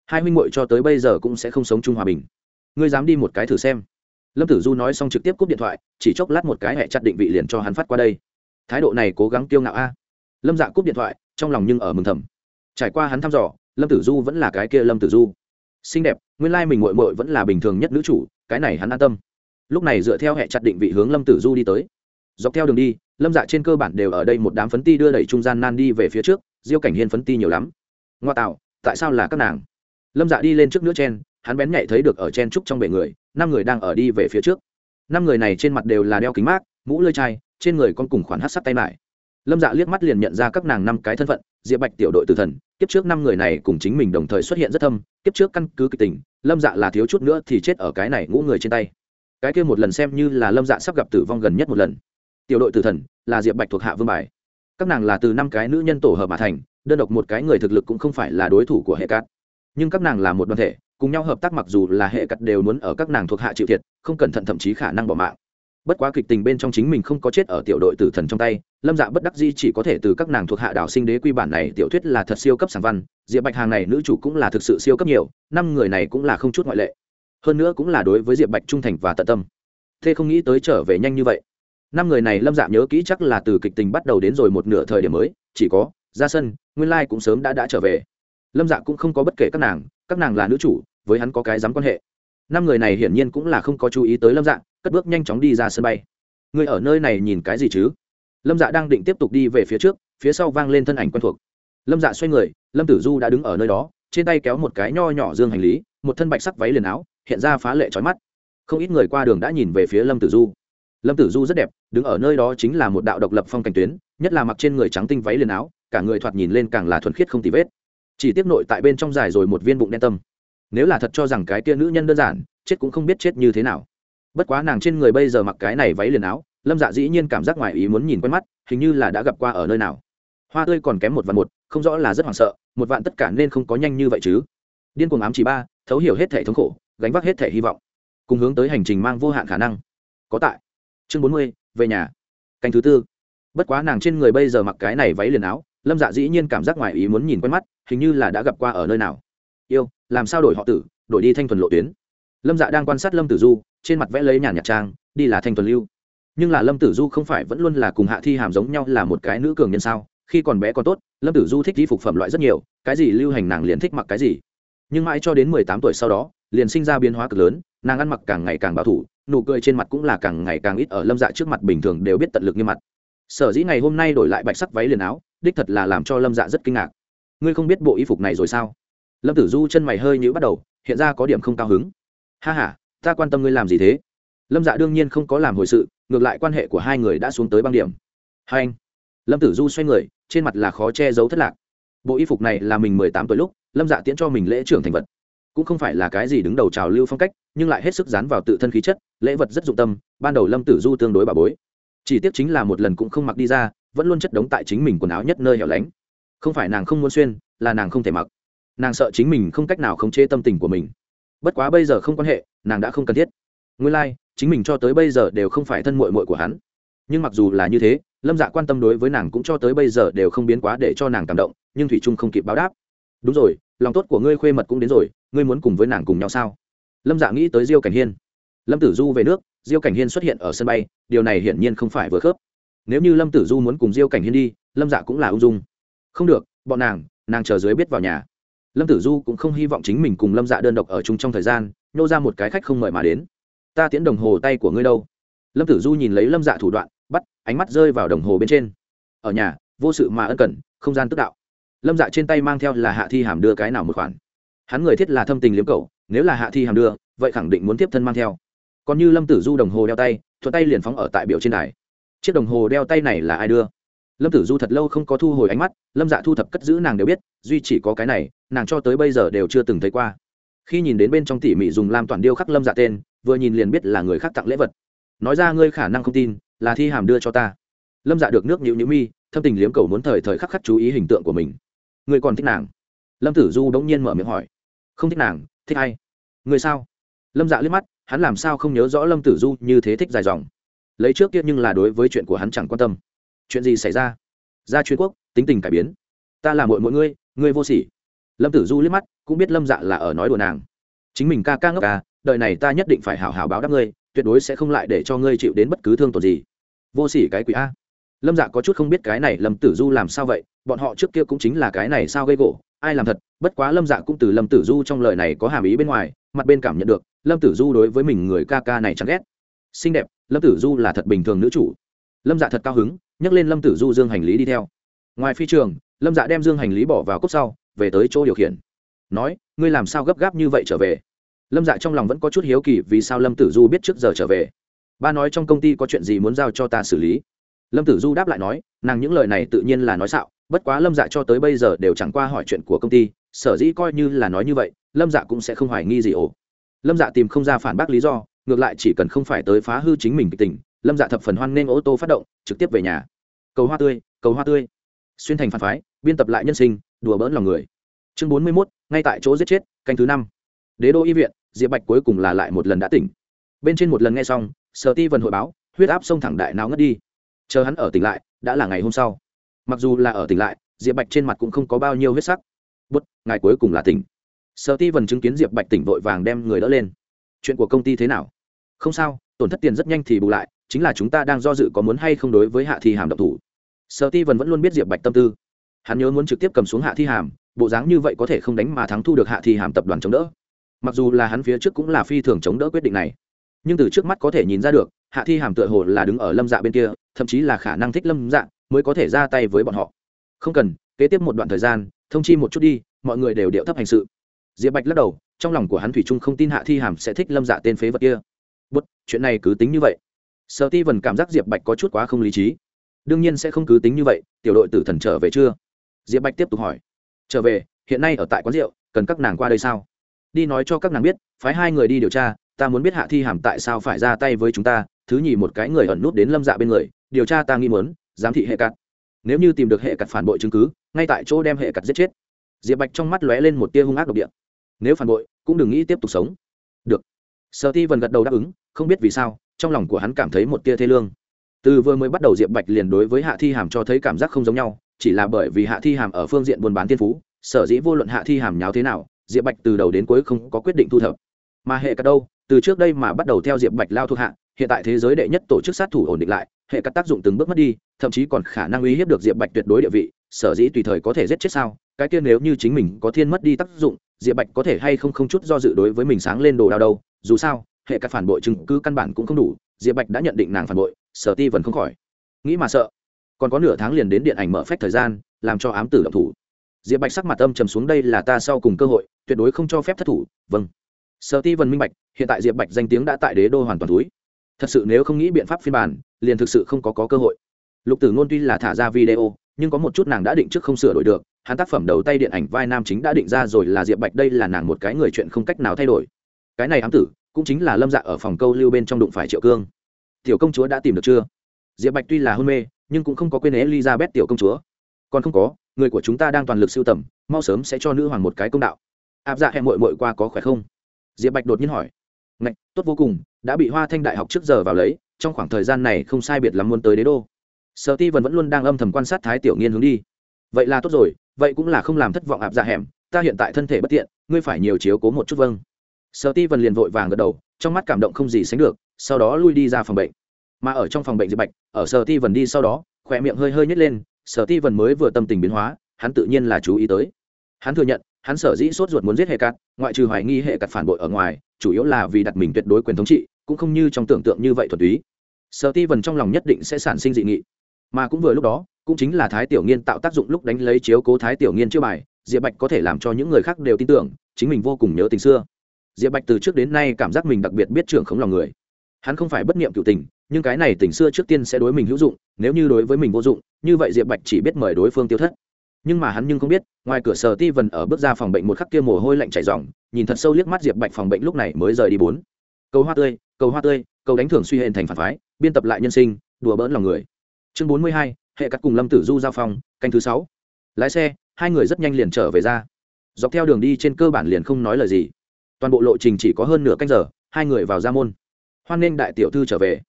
Hai huynh muội cho tới bây giờ cũng sẽ không sống chung hòa bình. Ngươi dám đi một cái thử xem. Lâm tử du nói xong trực tiếp cúp điện thoại, chỉ chốc lát một cái hẹ chặt định vị liền cho hắn phát qua đây. Thái độ này cố gắng kiêu ngạo a. Lâm dạ cúp điện thoại, trong lòng nhưng ở mừng thầm. Trải qua hắn thăm dò lâm tử du vẫn là cái kia lâm tử du. Xinh đẹp, nguyên lai、like、mình mội mội vẫn là bình thường nhất nữ chủ, cái này hắn an tâm. Lúc này dựa theo hệ chặt định vị hướng lâm tử du đi tới. Dọc theo đường đi, lâm dạ trên cơ bản đều ở đây một đám phấn ti đưa đẩy trung gian nan đi về phía trước, diêu cảnh hiên phấn ti nhiều lắm. Ngoa tạo, tại sao là các nàng? Lâm dạ đi lên trước nước chen, hắn bén nhạy thấy được ở chen trúc trong bể người, năm người đang ở đi về phía trước. Năm người này trên mặt đều là đeo kính mát, mũ lơi chai, trên người con cùng khoản hát sắt tay mải. Lâm dạ liếc mắt liền nhận ra các nàng năm cái thân phận, diệp bạch tiểu đội tử thần kiếp trước năm người này cùng chính mình đồng thời xuất hiện rất thâm, kiếp trước căn cứ kịch tình, lâm dạ là thiếu chút nữa thì chết ở cái này ngũ người trên tay. Cái kia một lần xem như là lâm dạ sắp gặp tử vong gần nhất một lần. Tiểu đội tử thần, là diệp bạch thuộc hạ vương bài. Các nàng là từ năm cái nữ nhân tổ hợp mà thành, đơn độc một cái người thực lực cũng không phải là đối thủ của hệ cát. Nhưng các nàng là một đoàn thể, cùng nhau hợp tác mặc dù là hệ cắt đều muốn ở các nàng thuộc hạ chịu thiệt, không cẩn thận thậm chí khả năng bỏ mạng bất quá kịch tình bên trong chính mình không có chết ở tiểu đội tử thần trong tay, lâm dạ bất đắc di chỉ có thể từ các nàng thuộc hạ đảo sinh đế quy bản này tiểu thuyết là thật siêu cấp sản văn, diệp bạch hàng này nữ chủ cũng là thực sự siêu cấp nhiều, năm người này cũng là không chút ngoại lệ. Hơn nữa cũng là đối với diệp bạch trung thành và tận tâm. Thế không nghĩ tới trở về nhanh như vậy. Năm người này lâm dạ nhớ kỹ chắc là từ kịch tình bắt đầu đến rồi một nửa thời điểm mới, chỉ có ra sân, nguyên lai、like、cũng sớm đã đã trở về. Lâm dạ cũng không có bất kể các nàng các nàng là nữ chủ, với hắn có cái dám quan hệ. Năm người này hiển nhiên cũng là không có chú ý tới lâm dạ cất bước nhanh chóng đi ra sân bay. Người ở nơi này nhìn cái gì chứ? Lâm dạ đang định tiếp tục đi về phía trước, phía sau vang lên thân ảnh quen thuộc. Lâm dạ xoay người, lâm tử du đã đứng ở nơi đó, trên tay kéo một cái nho nhỏ dương hành lý, một thân bạch sắc váy liền áo, hiện ra phá lệ trói mắt. Không ít người qua đường đã nhìn về phía lâm tử du. Lâm tử du rất đẹp, đứng ở nơi đó chính là một đạo độc lập phong cảnh tuyến, nhất là mặc trên người trắng tinh váy liền áo, cả người thoạt nhìn lên càng là thuần khiết không tì vết. Chỉ tiếp nội tại bên trong dài rồi một viên bụng đen tâm. Nếu là thật cho rằng cái tia nữ nhân đơn giản, chết cũng không biết chết như thế nào bất quá nàng trên người bây giờ mặc cái này váy liền áo, lâm dạ dĩ nhiên cảm giác ngoài ý muốn nhìn quen mắt, hình như là đã gặp qua ở nơi nào. Hoa tươi còn kém một vạn một, không rõ là rất hoảng sợ, một vạn tất cả nên không có nhanh như vậy chứ. Điên cuồng ám chỉ ba, thấu hiểu hết thể thống khổ, gánh vác hết thể hy vọng. Cùng hướng tới hành trình mang vô hạn khả năng. Có tại. Chương bốn mươi, về nhà. Canh thứ tư. Bất quá nàng trên người bây giờ mặc cái này váy liền áo, lâm dạ dĩ nhiên cảm giác ngoài ý muốn nhìn quen mắt, hình như là đã gặp qua ở nơi nào. Yêu, làm sao đổi họ tử, đổi đi thanh thuần lộ tuyến. Lâm dạ đang quan sát lâm tử du trên mặt vẽ lấy nhàn nhạt trang, đi là thanh tuần lưu. Nhưng là lâm tử du không phải vẫn luôn là cùng hạ thi hàm giống nhau là một cái nữ cường nhân sao? Khi còn bé còn tốt, lâm tử du thích đi phục phẩm loại rất nhiều, cái gì lưu hành nàng liền thích mặc cái gì. Nhưng mãi cho đến mười tám tuổi sau đó, liền sinh ra biến hóa cực lớn, nàng ăn mặc càng ngày càng bảo thủ, nụ cười trên mặt cũng là càng ngày càng ít ở lâm dạ trước mặt bình thường đều biết tận lực như mặt. Sở dĩ ngày hôm nay đổi lại bạch sắc váy liền áo, đích thật là làm cho lâm dạ rất kinh ngạc. Ngươi không biết bộ y phục này rồi sao? Lâm tử du chân mày hơi nhữ bắt đầu, hiện ra có điểm không cao hứng. Ha h a ta quan tâm ngươi làm gì thế? Lâm dạ đương nhiên không có làm hồi sự, ngược lại quan hệ của hai người đã xuống tới băng điểm. Hai anh, lâm tử du xoay người, trên mặt là khó che giấu thất lạc. Bộ y phục này là mình mười tám tuổi lúc, lâm dạ tiễn cho mình lễ trưởng thành vật. Cũng không phải là cái gì đứng đầu trào lưu phong cách, nhưng lại hết sức dán vào tự thân khí chất, lễ vật rất dụng tâm, ban đầu lâm tử du tương đối bà bối. Chỉ tiếc chính là một lần cũng không mặc đi ra, vẫn luôn chất đống tại chính mình quần áo nhất nơi hẻo lánh. Không phải nàng không muốn xuyên, là nàng không thể mặc. Nàng sợ chính mình không cách nào khống chế tâm tình của mình bất quá bây giờ không quan hệ nàng đã không cần thiết. Nguyên lai、like, chính mình cho tới bây giờ đều không phải thân mội mội của hắn. Nhưng mặc dù là như thế lâm dạ quan tâm đối với nàng cũng cho tới bây giờ đều không biến quá để cho nàng cảm động nhưng thủy trung không kịp báo đáp. Đúng rồi lòng tốt của ngươi khuê mật cũng đến rồi ngươi muốn cùng với nàng cùng nhau sao? Lâm dạ nghĩ tới diêu cảnh hiên. Lâm tử du về nước diêu cảnh hiên xuất hiện ở sân bay điều này hiển nhiên không phải vừa khớp. Nếu như lâm tử du muốn cùng diêu cảnh hiên đi lâm dạ cũng là ung dung. Không được bọn nàng nàng chờ dưới biết vào nhà lâm tử du cũng không hy vọng chính mình cùng lâm dạ đơn độc ở chung trong thời gian nhô ra một cái khách không mời mà đến. Ta tiễn đồng hồ tay của ngươi đâu? Lâm tử du nhìn lấy lâm dạ thủ đoạn, bắt, ánh mắt rơi vào đồng hồ bên trên. Ở nhà, vô sự mà ân cần, không gian tức đạo. Lâm dạ trên tay mang theo là hạ thi hàm đưa cái nào một khoản. Hắn người thiết là thâm tình liếm cầu nếu là hạ thi hàm đưa, vậy khẳng định muốn tiếp thân mang theo. Còn như lâm tử du đồng hồ đeo tay thuật tay liền phóng ở tại biểu trên đài. Chiếc đồng hồ đeo tay này là ai đưa? Lâm tử du thật lâu không có thu hồi ánh mắt, lâm dạ thu thập cất giữ nàng đều biết, duy chỉ có cái này, nàng cho tới bây giờ đều chưa từng thấy qua. Khi nhìn đến bên trong tỉ mỉ dùng làm toàn điêu khắc lâm dạ tên, vừa nhìn liền biết là người khác tặng lễ vật. Nói ra ngươi khả năng không tin, là thi hàm đưa cho ta. Lâm dạ được nước nhịu nhịu mi, thâm tình liếm cầu muốn thời thời khắc khắc chú ý hình tượng của mình. Ngươi còn thích nàng? Lâm tử du đống nhiên mở miệng hỏi. Không thích nàng, thích ai? Người sao? Lâm dạ liếc mắt, hắn làm sao không nhớ rõ lâm tử du như thế thích dài dòng. Lấy trước kia nhưng là đối với chuyện của hắn chẳng quan tâm chuyện gì xảy ra? Ra chuyên quốc, tính tình cải biến. Ta là mội mỗi ngươi ngươi vô sỉ. Lâm tử du liếc mắt, cũng biết lâm dạ là ở nói đùa nàng. Chính mình ca ca ngốc ca đời này ta nhất định phải hảo hảo báo đáp ngươi, tuyệt đối sẽ không lại để cho ngươi chịu đến bất cứ thương tổn gì. Vô sỉ cái quỷ a. Lâm dạ có chút không biết cái này lâm tử du làm sao vậy, bọn họ trước kia cũng chính là cái này sao gây gỗ, ai làm thật, bất quá lâm dạ cũng từ lâm tử du trong lời này có hàm ý bên ngoài, mặt bên cảm nhận được, lâm tử du đối với mình người ca ca này chẳng ghét. Xinh đẹp, lâm tử du là thật bình thường nữ chủ. Lâm dạ thật cao hứng nhấc lên lâm tử du dương hành lý đi theo. Ngoài phi trường, lâm dạ đem dương hành lý bỏ vào cốc sau, về tới chỗ điều khiển. Nói, ngươi làm sao gấp gáp như vậy trở về? Lâm dạ trong lòng vẫn có chút hiếu kỳ vì sao lâm tử du biết trước giờ trở về. Ba nói trong công ty có chuyện gì muốn giao cho ta xử lý? Lâm tử du đáp lại nói, nàng những lời này tự nhiên là nói xạo, bất quá lâm dạ cho tới bây giờ đều chẳng qua hỏi chuyện của công ty, sở dĩ coi như là nói như vậy, lâm dạ cũng sẽ không hoài nghi gì ổ lâm dạ tìm không ra phản bác lý do, ngược lại chỉ cần không phải tới phá hư chính mình kịch tình lâm dạ thập phần hoan nghênh ô tô phát động, trực tiếp về nhà. Cầu hoa tươi, cầu hoa tươi. Xuyên thành phản phái, biên tập lại nhân sinh, đùa bỡn lòng người. Chương bốn mươi mốt, ngay tại chỗ giết chết, canh thứ năm. Đế đô y viện, diệp bạch cuối cùng là lại một lần đã tỉnh. Bên trên một lần nghe xong, sở ti vần hội báo, huyết áp sông thẳng đại nào ngất đi. Chờ hắn ở tỉnh lại, đã là ngày hôm sau. Mặc dù là ở tỉnh lại, diệp bạch trên mặt cũng không có bao nhiêu huyết sắc. Bút, ngày cuối cùng là tỉnh. Sở ti vần chứng kiến diệp bạch tỉnh vội vàng đem người đỡ lên. Chuyện của công ty thế nào? Không sao, tổn thất tiền rất nhanh thì bù lại chính là chúng ta đang do dự có muốn hay không đối với hạ thi hàm độc thủ. Sở ti vần vẫn luôn biết diệp bạch tâm tư. Hắn nhớ muốn trực tiếp cầm xuống hạ thi hàm, bộ dáng như vậy có thể không đánh mà thắng thu được hạ thi hàm tập đoàn chống đỡ. Mặc dù là hắn phía trước cũng là phi thường chống đỡ quyết định này, nhưng từ trước mắt có thể nhìn ra được, hạ thi hàm tựa hồ là đứng ở lâm dạ bên kia, thậm chí là khả năng thích lâm dạ mới có thể ra tay với bọn họ. Không cần, kế tiếp một đoạn thời gian, thông chi một chút đi, mọi người đều điệu thấp hành sự. Diệp bạch lắc đầu, trong lòng của hắn thủy trung không tin hạ thi hàm sẽ thích lâm dạ tên phế vật kia. Bất, chuyện này cứ tính như vậy sợ ti vần cảm giác diệp bạch có chút quá không lý trí. Đương nhiên sẽ không cứ tính như vậy, tiểu đội tử thần trở về chưa? Diệp bạch tiếp tục hỏi. Trở về, hiện nay ở tại quán rượu, cần các nàng qua đây sao? Đi nói cho các nàng biết, phái hai người đi điều tra, ta muốn biết hạ thi hàm tại sao phải ra tay với chúng ta, thứ nhì một cái người ẩn nút đến lâm dạ bên người, điều tra ta nghi muốn, giám thị hệ cặt nếu như tìm được hệ cặt phản bội chứng cứ, ngay tại chỗ đem hệ cặt giết chết. Diệp bạch trong mắt lóe lên một tia hung ác độc địa. Nếu phản bội, cũng đừng nghĩ tiếp tục sống. Được. Sợ ti vần gật đầu đáp ứng, không biết vì sao trong lòng của hắn cảm thấy một tia thê lương. Từ vừa mới bắt đầu diệp bạch liền đối với hạ thi hàm cho thấy cảm giác không giống nhau, chỉ là bởi vì hạ thi hàm ở phương diện buôn bán tiên phú, sở dĩ vô luận hạ thi hàm nháo thế nào, diệp bạch từ đầu đến cuối không có quyết định thu thập. Mà hệ cắt đâu, từ trước đây mà bắt đầu theo diệp bạch lao thuộc hạ, hiện tại thế giới đệ nhất tổ chức sát thủ ổn định lại, hệ cắt tác dụng từng bước mất đi, thậm chí còn khả năng uy hiếp được diệp bạch tuyệt đối địa vị, sở dĩ tùy thời có thể giết chết sao, cái kia nếu như chính mình có thiên mất đi tác dụng, diệp bạch có thể hay không không chút do dự đối với mình sáng lên đồ đao đâu, dù sao hệ các phản bội chứng cứ căn bản cũng không đủ diệp bạch đã nhận định nàng phản bội sở ti vẫn không khỏi. Nghĩ mà sợ còn có nửa tháng liền đến điện ảnh mở phép thời gian làm cho ám tử động thủ. Diệp bạch sắc mặt âm trầm xuống đây là ta sau cùng cơ hội tuyệt đối không cho phép thất thủ vâng. Sở ti vần minh bạch hiện tại diệp bạch danh tiếng đã tại đế đô hoàn toàn túi thật sự nếu không nghĩ biện pháp phiên bản liền thực sự không có, có cơ hội. Lục tử ngôn tuy là thả ra video nhưng có một chút nàng đã định trước không sửa đổi được hắn tác phẩm đầu tay điện ảnh vai nam chính đã định ra rồi là diệp bạch đây là nàng một cái người chuyện không cách nào thay đổi. Cái này ám tử cũng chính là lâm dạ ở phòng câu lưu bên trong đụng phải triệu cương. Tiểu công chúa đã tìm được chưa? Diệp bạch tuy là hôn mê, nhưng cũng không có quên elizabeth tiểu công chúa. Còn không có, người của chúng ta đang toàn lực siêu tầm, mau sớm sẽ cho nữ hoàng một cái công đạo. Áp dạ hẹn mội mội qua có khỏe không? Diệp bạch đột nhiên hỏi. Ngạch, tốt vô cùng, đã bị hoa thanh đại học trước giờ vào lấy, trong khoảng thời gian này không sai biệt lắm muốn tới đế đô. Sở ti vẫn vẫn luôn đang âm thầm quan sát thái tiểu nghiên hướng đi. Vậy là tốt rồi, vậy cũng là không làm thất vọng áp dạ hẻm ta hiện tại thân thể bất tiện, ngươi phải nhiều chiếu cố một chút vâng sở ti vần liền vội vàng gật đầu, trong mắt cảm động không gì sánh được, sau đó lui đi ra phòng bệnh. Mà ở trong phòng bệnh diệp bạch, ở sở ti vần đi sau đó khỏe miệng hơi hơi nhét lên, sở ti vần mới vừa tâm tình biến hóa, hắn tự nhiên là chú ý tới. Hắn thừa nhận, hắn sở dĩ sốt ruột muốn giết hệ cát, ngoại trừ hoài nghi hệ cát phản bội ở ngoài, chủ yếu là vì đặt mình tuyệt đối quyền thống trị, cũng không như trong tưởng tượng như vậy thuật túy. Sở ti vần trong lòng nhất định sẽ sản sinh dị nghị. Mà cũng vừa lúc đó, cũng chính là thái tiểu nghiên tạo tác dụng lúc đánh lấy chiếu cố thái tiểu nghiên chưa bài, diệp bạch có thể làm cho những người khác đều tin tưởng, chính mình vô cùng nhớ tình xưa diệp bạch từ trước đến nay cảm giác mình đặc biệt biết trưởng khống lòng người. Hắn không phải bất niệm cựu tình, nhưng cái này tình xưa trước tiên sẽ đối mình hữu dụng, nếu như đối với mình vô dụng, như vậy diệp bạch chỉ biết mời đối phương tiêu thất. Nhưng mà hắn nhưng không biết, ngoài cửa sở ti vần ở bước ra phòng bệnh một khắc kia mồ hôi lạnh chảy dòng nhìn thật sâu liếc mắt diệp bạch phòng bệnh lúc này mới rời đi bốn. Cầu hoa tươi, cầu hoa tươi, cầu đánh thưởng suy hệ thành phản phái, biên tập lại nhân sinh, đùa bỡn lòng người. Chương bốn mươi hai, hệ cắt cùng lâm tử du giao phòng, canh thứ sáu. Lái xe, hai người rất nhanh liền trở về ra. Dọc theo đường đi trên cơ bản liền không nói lời gì toàn bộ lộ trình chỉ có hơn nửa canh giờ, hai người vào ra môn. Hoan nghênh đại tiểu thư trở về.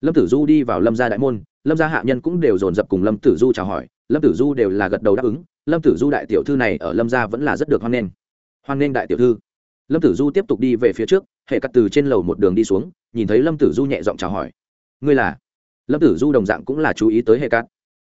Lâm tử du đi vào lâm gia đại môn, lâm gia hạ nhân cũng đều dồn dập cùng lâm tử du chào hỏi, lâm tử du đều là gật đầu đáp ứng, lâm tử du đại tiểu thư này ở lâm gia vẫn là rất được hoan nghênh. Hoan nghênh đại tiểu thư. Lâm tử du tiếp tục đi về phía trước, hệ cắt từ trên lầu một đường đi xuống, nhìn thấy lâm tử du nhẹ giọng chào hỏi. Ngươi là? Lâm tử du đồng dạng cũng là chú ý tới hệ cắt.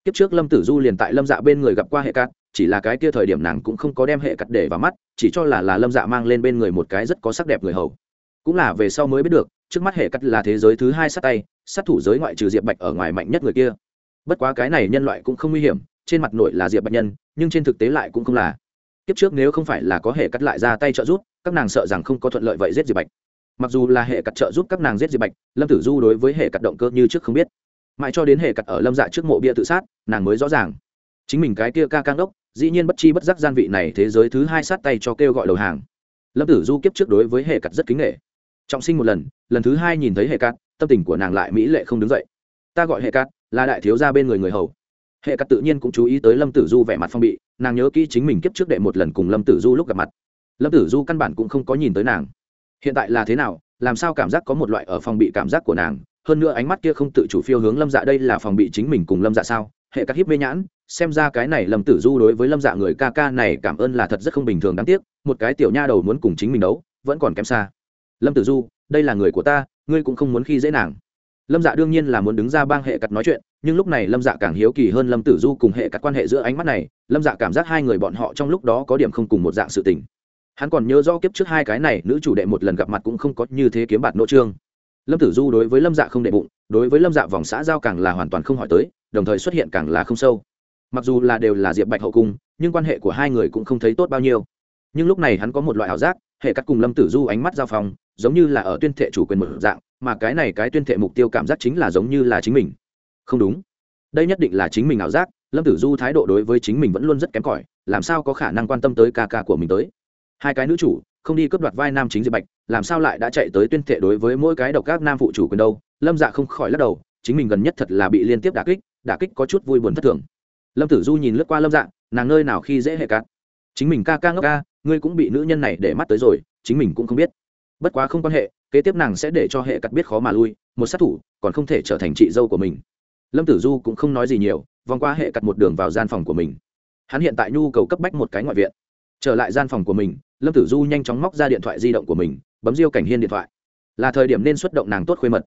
Kiếp trước lâm tử du liền tại lâm dạ bên người gặp qua hệ cắt chỉ là cái kia thời điểm nàng cũng không có đem hệ cắt để vào mắt, chỉ cho là là lâm dạ mang lên bên người một cái rất có sắc đẹp người hầu. Cũng là về sau mới biết được, trước mắt hệ cắt là thế giới thứ hai sát tay, sát thủ giới ngoại trừ diệp bạch ở ngoài mạnh nhất người kia. Bất quá cái này nhân loại cũng không nguy hiểm, trên mặt nội là diệp bạch nhân, nhưng trên thực tế lại cũng không là. Kiếp trước nếu không phải là có hệ cắt lại ra tay trợ giúp, các nàng sợ rằng không có thuận lợi vậy giết diệp bạch. Mặc dù là hệ cắt trợ giúp các nàng giết diệp bạch, lâm tử du đối với hệ cắt động cơ như trước không biết. Mãi cho đến hệ cắt ở lâm dạ trước mộ bia tự sát, nàng mới rõ ràng. Chính mình cái kia ca cang đốc dĩ nhiên bất chi bất giác gian vị này thế giới thứ hai sát tay cho kêu gọi đầu hàng. Lâm tử du kiếp trước đối với hệ cắt rất kính nghệ trọng sinh một lần lần thứ hai nhìn thấy hệ cắt, tâm tình của nàng lại mỹ lệ không đứng dậy. Ta gọi hệ cắt, là đại thiếu gia bên người người hầu. Hệ cắt tự nhiên cũng chú ý tới lâm tử du vẻ mặt phong bị, nàng nhớ kỹ chính mình kiếp trước đệ một lần cùng lâm tử du lúc gặp mặt. Lâm tử du căn bản cũng không có nhìn tới nàng. Hiện tại là thế nào, làm sao cảm giác có một loại ở phòng bị cảm giác của nàng, hơn nữa ánh mắt kia không tự chủ phiêu hướng lâm dạ đây là phòng bị chính mình cùng lâm dạ sao? Hệ các hiếp mê nhãn, xem ra cái này lâm tử du đối với lâm dạ người ca ca này cảm ơn là thật rất không bình thường đáng tiếc, một cái tiểu nha đầu muốn cùng chính mình đấu, vẫn còn kém xa. Lâm tử du, đây là người của ta, ngươi cũng không muốn khi dễ nàng. Lâm dạ đương nhiên là muốn đứng ra bang hệ cặt nói chuyện, nhưng lúc này lâm dạ càng hiếu kỳ hơn lâm tử du cùng hệ cặt quan hệ giữa ánh mắt này, lâm dạ cảm giác hai người bọn họ trong lúc đó có điểm không cùng một dạng sự tình. Hắn còn nhớ rõ kiếp trước hai cái này, nữ chủ đệ một lần gặp mặt cũng không có như thế kiếm bạt nỗ trương. Lâm tử du đối với lâm dạ không đệ bụng, đối với lâm dạ vòng xã giao càng là hoàn toàn không hỏi tới đồng thời xuất hiện càng là không sâu. Mặc dù là đều là diệp bạch hậu cung, nhưng quan hệ của hai người cũng không thấy tốt bao nhiêu. Nhưng lúc này hắn có một loại ảo giác, hệ cắt cùng lâm tử du ánh mắt giao phong, giống như là ở tuyên thệ chủ quyền một dạng, mà cái này cái tuyên thệ mục tiêu cảm giác chính là giống như là chính mình. Không đúng. Đây nhất định là chính mình ảo giác, lâm tử du thái độ đối với chính mình vẫn luôn rất kém cỏi, làm sao có khả năng quan tâm tới ca ca của mình tới? Hai cái nữ chủ, không đi cướp đoạt vai nam chính diệp bạch, làm sao lại đã chạy tới tuyên thệ đối với mỗi cái độc các nam phụ chủ quyền đâu? Lâm dạ không khỏi lắc đầu, chính mình gần nhất thật là bị liên tiếp đả kích đả kích có chút vui buồn thất thường. Lâm tử du nhìn lướt qua lâm dạng, nàng nơi nào khi dễ hệ cát? Chính mình ca ca ngốc ca ngươi cũng bị nữ nhân này để mắt tới rồi chính mình cũng không biết. Bất quá không quan hệ kế tiếp nàng sẽ để cho hệ cắt biết khó mà lui một sát thủ còn không thể trở thành chị dâu của mình. Lâm tử du cũng không nói gì nhiều vòng qua hệ cắt một đường vào gian phòng của mình. Hắn hiện tại nhu cầu cấp bách một cái ngoại viện. Trở lại gian phòng của mình lâm tử du nhanh chóng móc ra điện thoại di động của mình bấm diêu cảnh hiên điện thoại. Là thời điểm nên xuất động nàng tốt khuê mật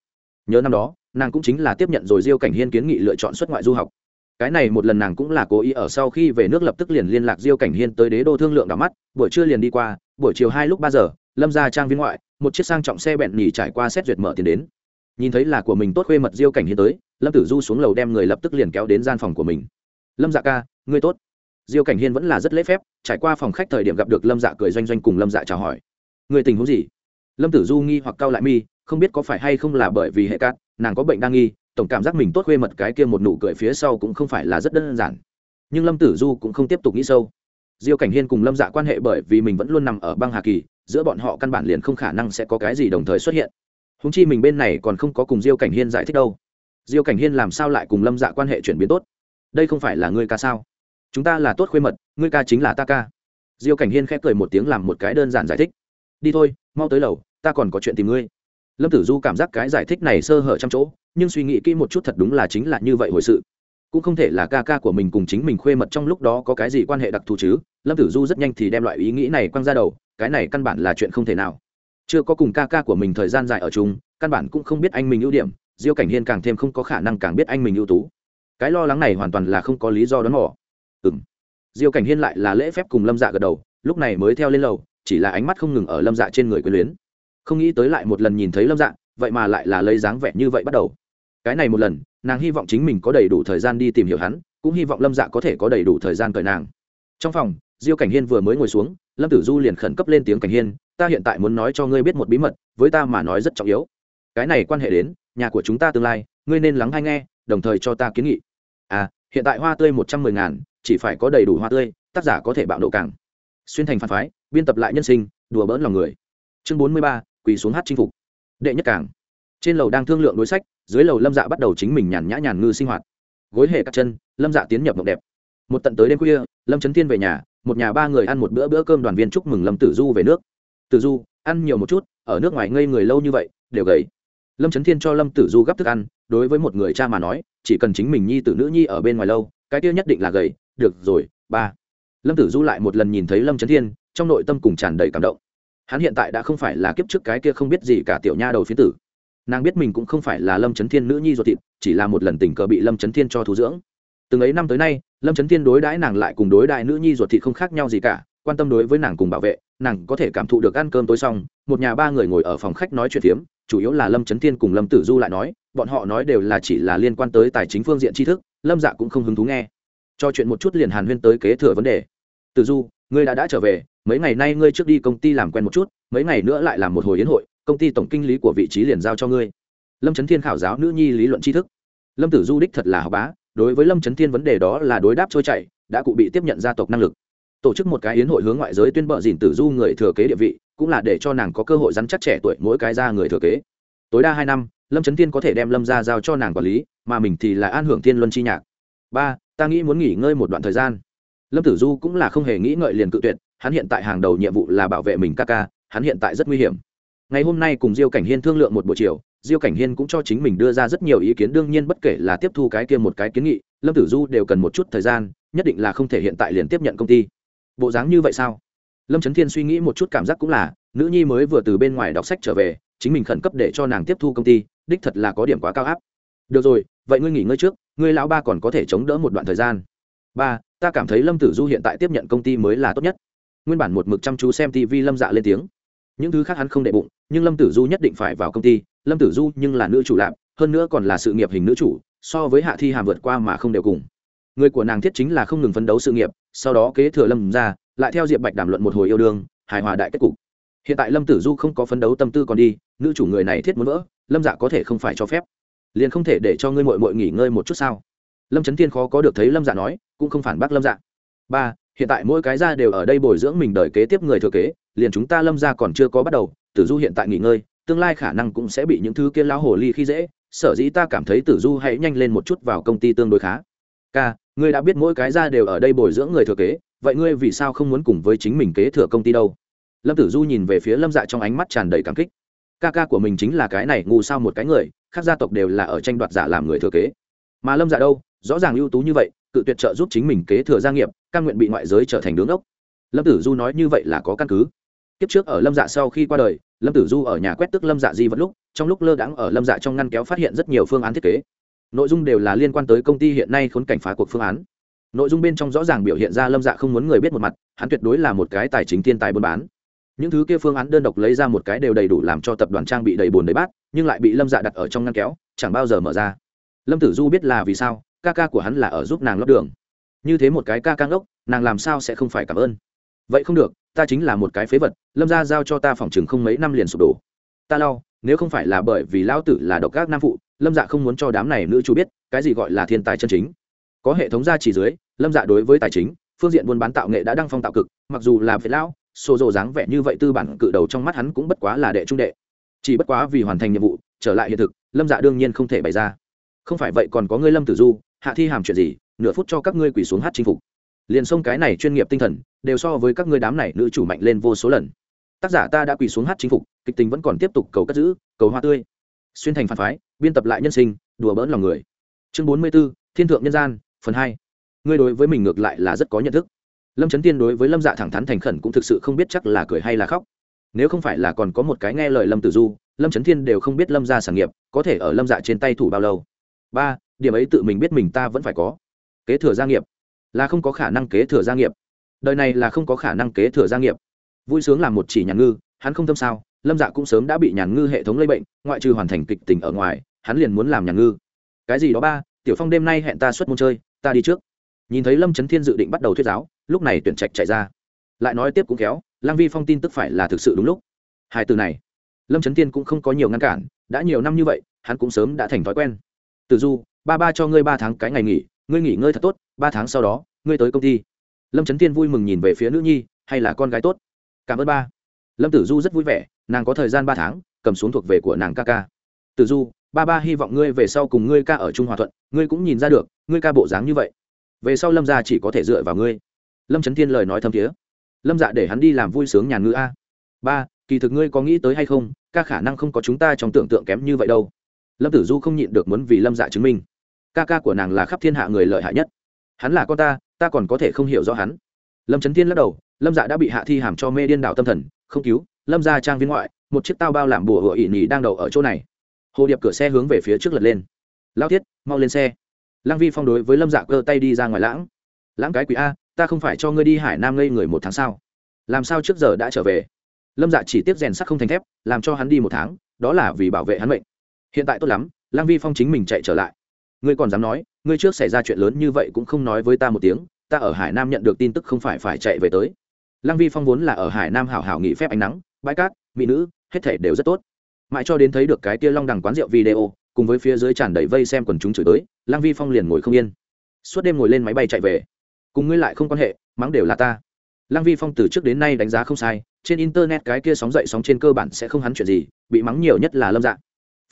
nhớ năm đó, nàng cũng chính là tiếp nhận rồi diêu cảnh hiên kiến nghị lựa chọn xuất ngoại du học. Cái này một lần nàng cũng là cố ý ở sau khi về nước lập tức liền liên lạc diêu cảnh hiên tới đế đô thương lượng đỏ mắt, buổi trưa liền đi qua, buổi chiều hai lúc ba giờ, lâm ra trang viên ngoại, một chiếc sang trọng xe bẹn nhỉ trải qua xét duyệt mở tiền đến. Nhìn thấy là của mình tốt khuê mật diêu cảnh hiên tới, lâm tử du xuống lầu đem người lập tức liền kéo đến gian phòng của mình. Lâm dạ ca, ngươi tốt. Diêu cảnh hiên vẫn là rất lễ phép, trải qua phòng khách thời điểm gặp được lâm dạ cười doanh doanh cùng lâm dạ chào hỏi. Người tình huống gì? Lâm tử du nghi hoặc cau lại mi không biết có phải hay không là bởi vì hệ cát, nàng có bệnh đang nghi, tổng cảm giác mình tốt khuê mật cái kia một nụ cười phía sau cũng không phải là rất đơn giản. Nhưng lâm tử du cũng không tiếp tục nghĩ sâu. Diêu cảnh hiên cùng lâm dạ quan hệ bởi vì mình vẫn luôn nằm ở băng hà kỳ, giữa bọn họ căn bản liền không khả năng sẽ có cái gì đồng thời xuất hiện. Húng chi mình bên này còn không có cùng diêu cảnh hiên giải thích đâu. Diêu cảnh hiên làm sao lại cùng lâm dạ quan hệ chuyển biến tốt? Đây không phải là ngươi ca sao? Chúng ta là tốt khuê mật, ngươi ca chính là ta ca. Diêu cảnh hiên khép cười một tiếng làm một cái đơn giản giải thích. Đi thôi, mau tới lầu, ta còn có chuyện tìm ngươi lâm tử du cảm giác cái giải thích này sơ hở trăm chỗ, nhưng suy nghĩ kỹ một chút thật đúng là chính là như vậy hồi sự. Cũng không thể là ca ca của mình cùng chính mình khuê mật trong lúc đó có cái gì quan hệ đặc thù chứ, lâm tử du rất nhanh thì đem loại ý nghĩ này quăng ra đầu, cái này căn bản là chuyện không thể nào. Chưa có cùng ca ca của mình thời gian dài ở chung, căn bản cũng không biết anh mình ưu điểm, diêu cảnh hiên càng thêm không có khả năng càng biết anh mình ưu tú. Cái lo lắng này hoàn toàn là không có lý do đón mỏ ừ m diêu cảnh hiên lại là lễ phép cùng lâm dạ gật đầu, lúc này mới theo lên lầu, chỉ là ánh mắt không ngừng ở lâm dạ trên người quyền luyến không nghĩ tới lại một lần nhìn thấy lâm Dạng, vậy mà lại là lấy dáng vẻ như vậy bắt đầu. Cái này một lần nàng hy vọng chính mình có đầy đủ thời gian đi tìm hiểu hắn cũng hy vọng lâm dạ có thể có đầy đủ thời gian cởi nàng. Trong phòng diêu cảnh hiên vừa mới ngồi xuống lâm tử du liền khẩn cấp lên tiếng cảnh hiên ta hiện tại muốn nói cho ngươi biết một bí mật với ta mà nói rất trọng yếu. Cái này quan hệ đến nhà của chúng ta tương lai ngươi nên lắng hay nghe đồng thời cho ta kiến nghị. À hiện tại hoa tươi một trăm mười ngàn chỉ phải có đầy đủ hoa tươi tác giả có thể bạo độ càng. Xuyên thành phản phái biên tập lại nhân sinh đùa bỡn lòng người. Chương bốn mươi ba quỳ xuống hát chinh phục. Đệ nhất cảng. Trên lầu đang thương lượng đối sách, dưới lầu lâm dạ bắt đầu chính mình nhàn nhã nhàn ngư sinh hoạt. Gối hệ các chân, lâm dạ tiến nhập mộng đẹp. Một tận tới đêm khuya, lâm trấn thiên về nhà, một nhà ba người ăn một bữa bữa cơm đoàn viên chúc mừng lâm tử du về nước. Tử du, ăn nhiều một chút, ở nước ngoài ngây người lâu như vậy, đều gầy. Lâm trấn thiên cho lâm tử du gắp thức ăn, đối với một người cha mà nói, chỉ cần chính mình nhi tử nữ nhi ở bên ngoài lâu, cái tiêu nhất định là gầy. Được rồi, ba. Lâm tử du lại một lần nhìn thấy lâm trấn thiên, trong nội tâm cùng tràn đầy cảm động hắn hiện tại đã không phải là kiếp trước cái kia không biết gì cả tiểu nha đầu phiến tử. Nàng biết mình cũng không phải là lâm trấn thiên nữ nhi ruột thịt, chỉ là một lần tình cờ bị lâm trấn thiên cho thu dưỡng. Từng ấy năm tới nay, lâm trấn thiên đối đãi nàng lại cùng đối đại nữ nhi ruột thịt không khác nhau gì cả, quan tâm đối với nàng cùng bảo vệ, nàng có thể cảm thụ được ăn cơm tối xong, một nhà ba người ngồi ở phòng khách nói chuyện phiếm, chủ yếu là lâm trấn thiên cùng lâm tử du lại nói, bọn họ nói đều là chỉ là liên quan tới tài chính phương diện tri thức, lâm dạ cũng không hứng thú nghe. Cho chuyện một chút liền hàn huyên tới kế thừa vấn đề. Tử du, ngươi đã đã trở về mấy ngày nay ngươi trước đi công ty làm quen một chút, mấy ngày nữa lại làm một hồi yến hội, công ty tổng kinh lý của vị trí liền giao cho ngươi. Lâm trấn thiên khảo giáo nữ nhi lý luận tri thức. Lâm tử du đích thật là học bá, đối với lâm trấn thiên vấn đề đó là đối đáp trôi chảy, đã cụ bị tiếp nhận gia tộc năng lực. Tổ chức một cái yến hội hướng ngoại giới tuyên bợ dìn tử du người thừa kế địa vị, cũng là để cho nàng có cơ hội rắn chắc trẻ tuổi mỗi cái ra người thừa kế. Tối đa hai năm, lâm trấn thiên có thể đem lâm ra giao cho nàng quản lý, mà mình thì là an hưởng thiên luân chi nhạc. Ba, ta nghĩ muốn nghỉ ngơi một đoạn thời gian. Lâm tử du cũng là không hề nghĩ ngợi liền cự tuyệt hắn hiện tại hàng đầu nhiệm vụ là bảo vệ mình ca ca, hắn hiện tại rất nguy hiểm. Ngày hôm nay cùng diêu cảnh hiên thương lượng một buổi chiều, diêu cảnh hiên cũng cho chính mình đưa ra rất nhiều ý kiến, đương nhiên bất kể là tiếp thu cái kia một cái kiến nghị, lâm tử du đều cần một chút thời gian, nhất định là không thể hiện tại liền tiếp nhận công ty. Bộ dáng như vậy sao? Lâm trấn thiên suy nghĩ một chút cảm giác cũng là, nữ nhi mới vừa từ bên ngoài đọc sách trở về, chính mình khẩn cấp để cho nàng tiếp thu công ty, đích thật là có điểm quá cao áp. Được rồi, vậy ngươi nghỉ ngơi trước, ngươi lão ba còn có thể chống đỡ một đoạn thời gian. Ba, ta cảm thấy lâm tử du hiện tại tiếp nhận công ty mới là tốt nhất nguyên bản một mực chăm chú xem tv lâm dạ lên tiếng. Những thứ khác hắn không đệ bụng, nhưng lâm tử du nhất định phải vào công ty. Lâm tử du nhưng là nữ chủ lạp, hơn nữa còn là sự nghiệp hình nữ chủ, so với hạ thi hàm vượt qua mà không đều cùng. Người của nàng thiết chính là không ngừng phấn đấu sự nghiệp, sau đó kế thừa lâm ra, lại theo diệp bạch đàm luận một hồi yêu đương, hài hòa đại kết cục. Hiện tại lâm tử du không có phấn đấu tâm tư còn đi, nữ chủ người này thiết muốn vỡ, lâm dạ có thể không phải cho phép. Liền không thể để cho ngươi mội mội nghỉ ngơi một chút sao? Lâm trấn thiên khó có được thấy lâm dạ nói, cũng không phản bác lâm dạ. Ba hiện tại mỗi cái gia đều ở đây bồi dưỡng mình đời kế tiếp người thừa kế, liền chúng ta lâm ra còn chưa có bắt đầu, tử du hiện tại nghỉ ngơi, tương lai khả năng cũng sẽ bị những thứ kia lão hồ ly khi dễ, sở dĩ ta cảm thấy tử du hãy nhanh lên một chút vào công ty tương đối khá. Ca, ngươi đã biết mỗi cái gia đều ở đây bồi dưỡng người thừa kế, vậy ngươi vì sao không muốn cùng với chính mình kế thừa công ty đâu? Lâm tử du nhìn về phía lâm dạ trong ánh mắt tràn đầy cảm kích. Ca ca của mình chính là cái này, ngu sao một cái người, khác gia tộc đều là ở tranh đoạt giả làm người thừa kế. Mà lâm dạ đâu? Rõ ràng ưu tú như vậy, cự tuyệt trợ giúp chính mình kế thừa gia nghiệp căn nguyện bị ngoại giới trở thành đứng ốc. Lâm tử du nói như vậy là có căn cứ. Kiếp trước ở lâm dạ sau khi qua đời, lâm tử du ở nhà quét tức lâm dạ di vật lúc, trong lúc lơ đãng ở lâm dạ trong ngăn kéo phát hiện rất nhiều phương án thiết kế. Nội dung đều là liên quan tới công ty hiện nay khốn cảnh phá cuộc phương án. Nội dung bên trong rõ ràng biểu hiện ra lâm dạ không muốn người biết một mặt, hắn tuyệt đối là một cái tài chính thiên tài buôn bán. Những thứ kia phương án đơn độc lấy ra một cái đều đầy đủ làm cho tập đoàn trang bị đầy bồn đầy bát, nhưng lại bị lâm dạ đặt ở trong ngăn kéo, chẳng bao giờ mở ra. Lâm tử du biết là vì sao, ca ca của hắn là ở giúp nàng lót đường như thế một cái ca căng ốc nàng làm sao sẽ không phải cảm ơn? Vậy không được, ta chính là một cái phế vật, lâm ra giao cho ta phòng chừng không mấy năm liền sụp đổ. Ta lau nếu không phải là bởi vì lão tử là độc gác nam phụ, lâm dạ không muốn cho đám này nữ chú biết, cái gì gọi là thiên tài chân chính. Có hệ thống gia chỉ dưới, lâm dạ đối với tài chính, phương diện buôn bán tạo nghệ đã đăng phong tạo cực, mặc dù là việt lão xô rộ dáng vẻ như vậy tư bản cự đầu trong mắt hắn cũng bất quá là đệ trung đệ. Chỉ bất quá vì hoàn thành nhiệm vụ, trở lại hiện thực, lâm dạ đương nhiên không thể bày ra. Không phải vậy còn có ngươi lâm tử du, hạ thi hàm chuyện gì nửa phút cho các ngươi quỳ xuống hát chinh phục. Liền xông cái này chuyên nghiệp tinh thần, đều so với các ngươi đám này nữ chủ mạnh lên vô số lần. Tác giả ta đã quỳ xuống hát chinh phục, kịch tính vẫn còn tiếp tục cầu cất giữ, cầu hoa tươi. Xuyên thành phản phái, biên tập lại nhân sinh, đùa bỡn lòng người. Chương bốn mươi b ố thiên thượng nhân gian, phần hai. Ngươi đối với mình ngược lại là rất có nhận thức. Lâm trấn tiên đối với lâm dạ thẳng thắn thành khẩn cũng thực sự không biết chắc là cười hay là khóc. Nếu không phải là còn có một cái nghe lời lâm tử du, lâm trấn thiên đều không biết lâm ra sản nghiệp có thể ở lâm dạ trên tay thủ bao lâu. Ba, điểm ấy tự mình biết mình ta vẫn phải có kế thừa gia nghiệp. Là không có khả năng kế thừa gia nghiệp. Đời này là không có khả năng kế thừa gia nghiệp. Vui sướng là một chỉ nhàn ngư, hắn không tâm sao, lâm dạ cũng sớm đã bị nhàn ngư hệ thống lây bệnh, ngoại trừ hoàn thành kịch tình ở ngoài, hắn liền muốn làm nhàn ngư. Cái gì đó ba, tiểu phong đêm nay hẹn ta xuất môn chơi, ta đi trước. Nhìn thấy lâm trấn thiên dự định bắt đầu thuyết giáo, lúc này tuyển trạch chạy ra. Lại nói tiếp cũng kéo lang vi phong tin tức phải là thực sự đúng lúc. Hai từ này, lâm trấn thiên cũng không có nhiều ngăn cản, đã nhiều năm như vậy, hắn cũng sớm đã thành thói quen. Từ du, ba ba cho ngươi ba tháng cái ngày nghỉ ngươi nghỉ ngơi thật tốt, ba tháng sau đó, ngươi tới công ty. Lâm trấn thiên vui mừng nhìn về phía nữ nhi, hay là con gái tốt? Cảm ơn ba. Lâm tử du rất vui vẻ, nàng có thời gian ba tháng, cầm xuống thuộc về của nàng ca ca. Tử du, ba ba hy vọng ngươi về sau cùng ngươi ca ở trung hòa thuận, ngươi cũng nhìn ra được, ngươi ca bộ dáng như vậy. Về sau lâm gia chỉ có thể dựa vào ngươi. Lâm trấn thiên lời nói thâm thiế. Lâm dạ để hắn đi làm vui sướng nhàn ngữ a. Ba, kỳ thực ngươi có nghĩ tới hay không, ca khả năng không có chúng ta trong tưởng tượng kém như vậy đâu. Lâm tử du không nhịn được muốn vì lâm dạ chứng minh ca ca của nàng là khắp thiên hạ người lợi hại nhất. Hắn là con ta ta còn có thể không hiểu rõ hắn. Lâm trấn thiên lắc đầu, lâm dạ đã bị hạ thi hàm cho mê điên đảo tâm thần, không cứu, lâm ra trang viên ngoại, một chiếc tao bao làm bùa hựa ỉ nhì đang đậu ở chỗ này. Hồ điệp cửa xe hướng về phía trước lật lên. Lao thiết, mau lên xe. Lăng vi phong đối với lâm dạ cơ tay đi ra ngoài lãng. Lãng cái quỷ a, ta không phải cho ngươi đi hải nam ngây người một tháng sao? Làm sao trước giờ đã trở về? Lâm dạ chỉ tiếp rèn sắt không thành thép, làm cho hắn đi một tháng, đó là vì bảo vệ hắn mệnh. Hiện tại tốt lắm. Lăng vi phong chính mình chạy trở lại ngươi còn dám nói, ngươi trước xảy ra chuyện lớn như vậy cũng không nói với ta một tiếng, ta ở hải nam nhận được tin tức không phải phải chạy về tới. Lăng vi phong vốn là ở hải nam hảo hảo nghỉ phép ánh nắng, bãi cát, mỹ nữ, hết thể đều rất tốt. Mãi cho đến thấy được cái kia long đằng quán rượu video, cùng với phía dưới tràn đầy vây xem quần chúng chửi tới lăng vi phong liền ngồi không yên. Suốt đêm ngồi lên máy bay chạy về. Cùng ngươi lại không quan hệ, mắng đều là ta. Lăng vi phong từ trước đến nay đánh giá không sai, trên internet cái kia sóng dậy sóng trên cơ bản sẽ không hắn chuyện gì, bị mắng nhiều nhất là lâm dạng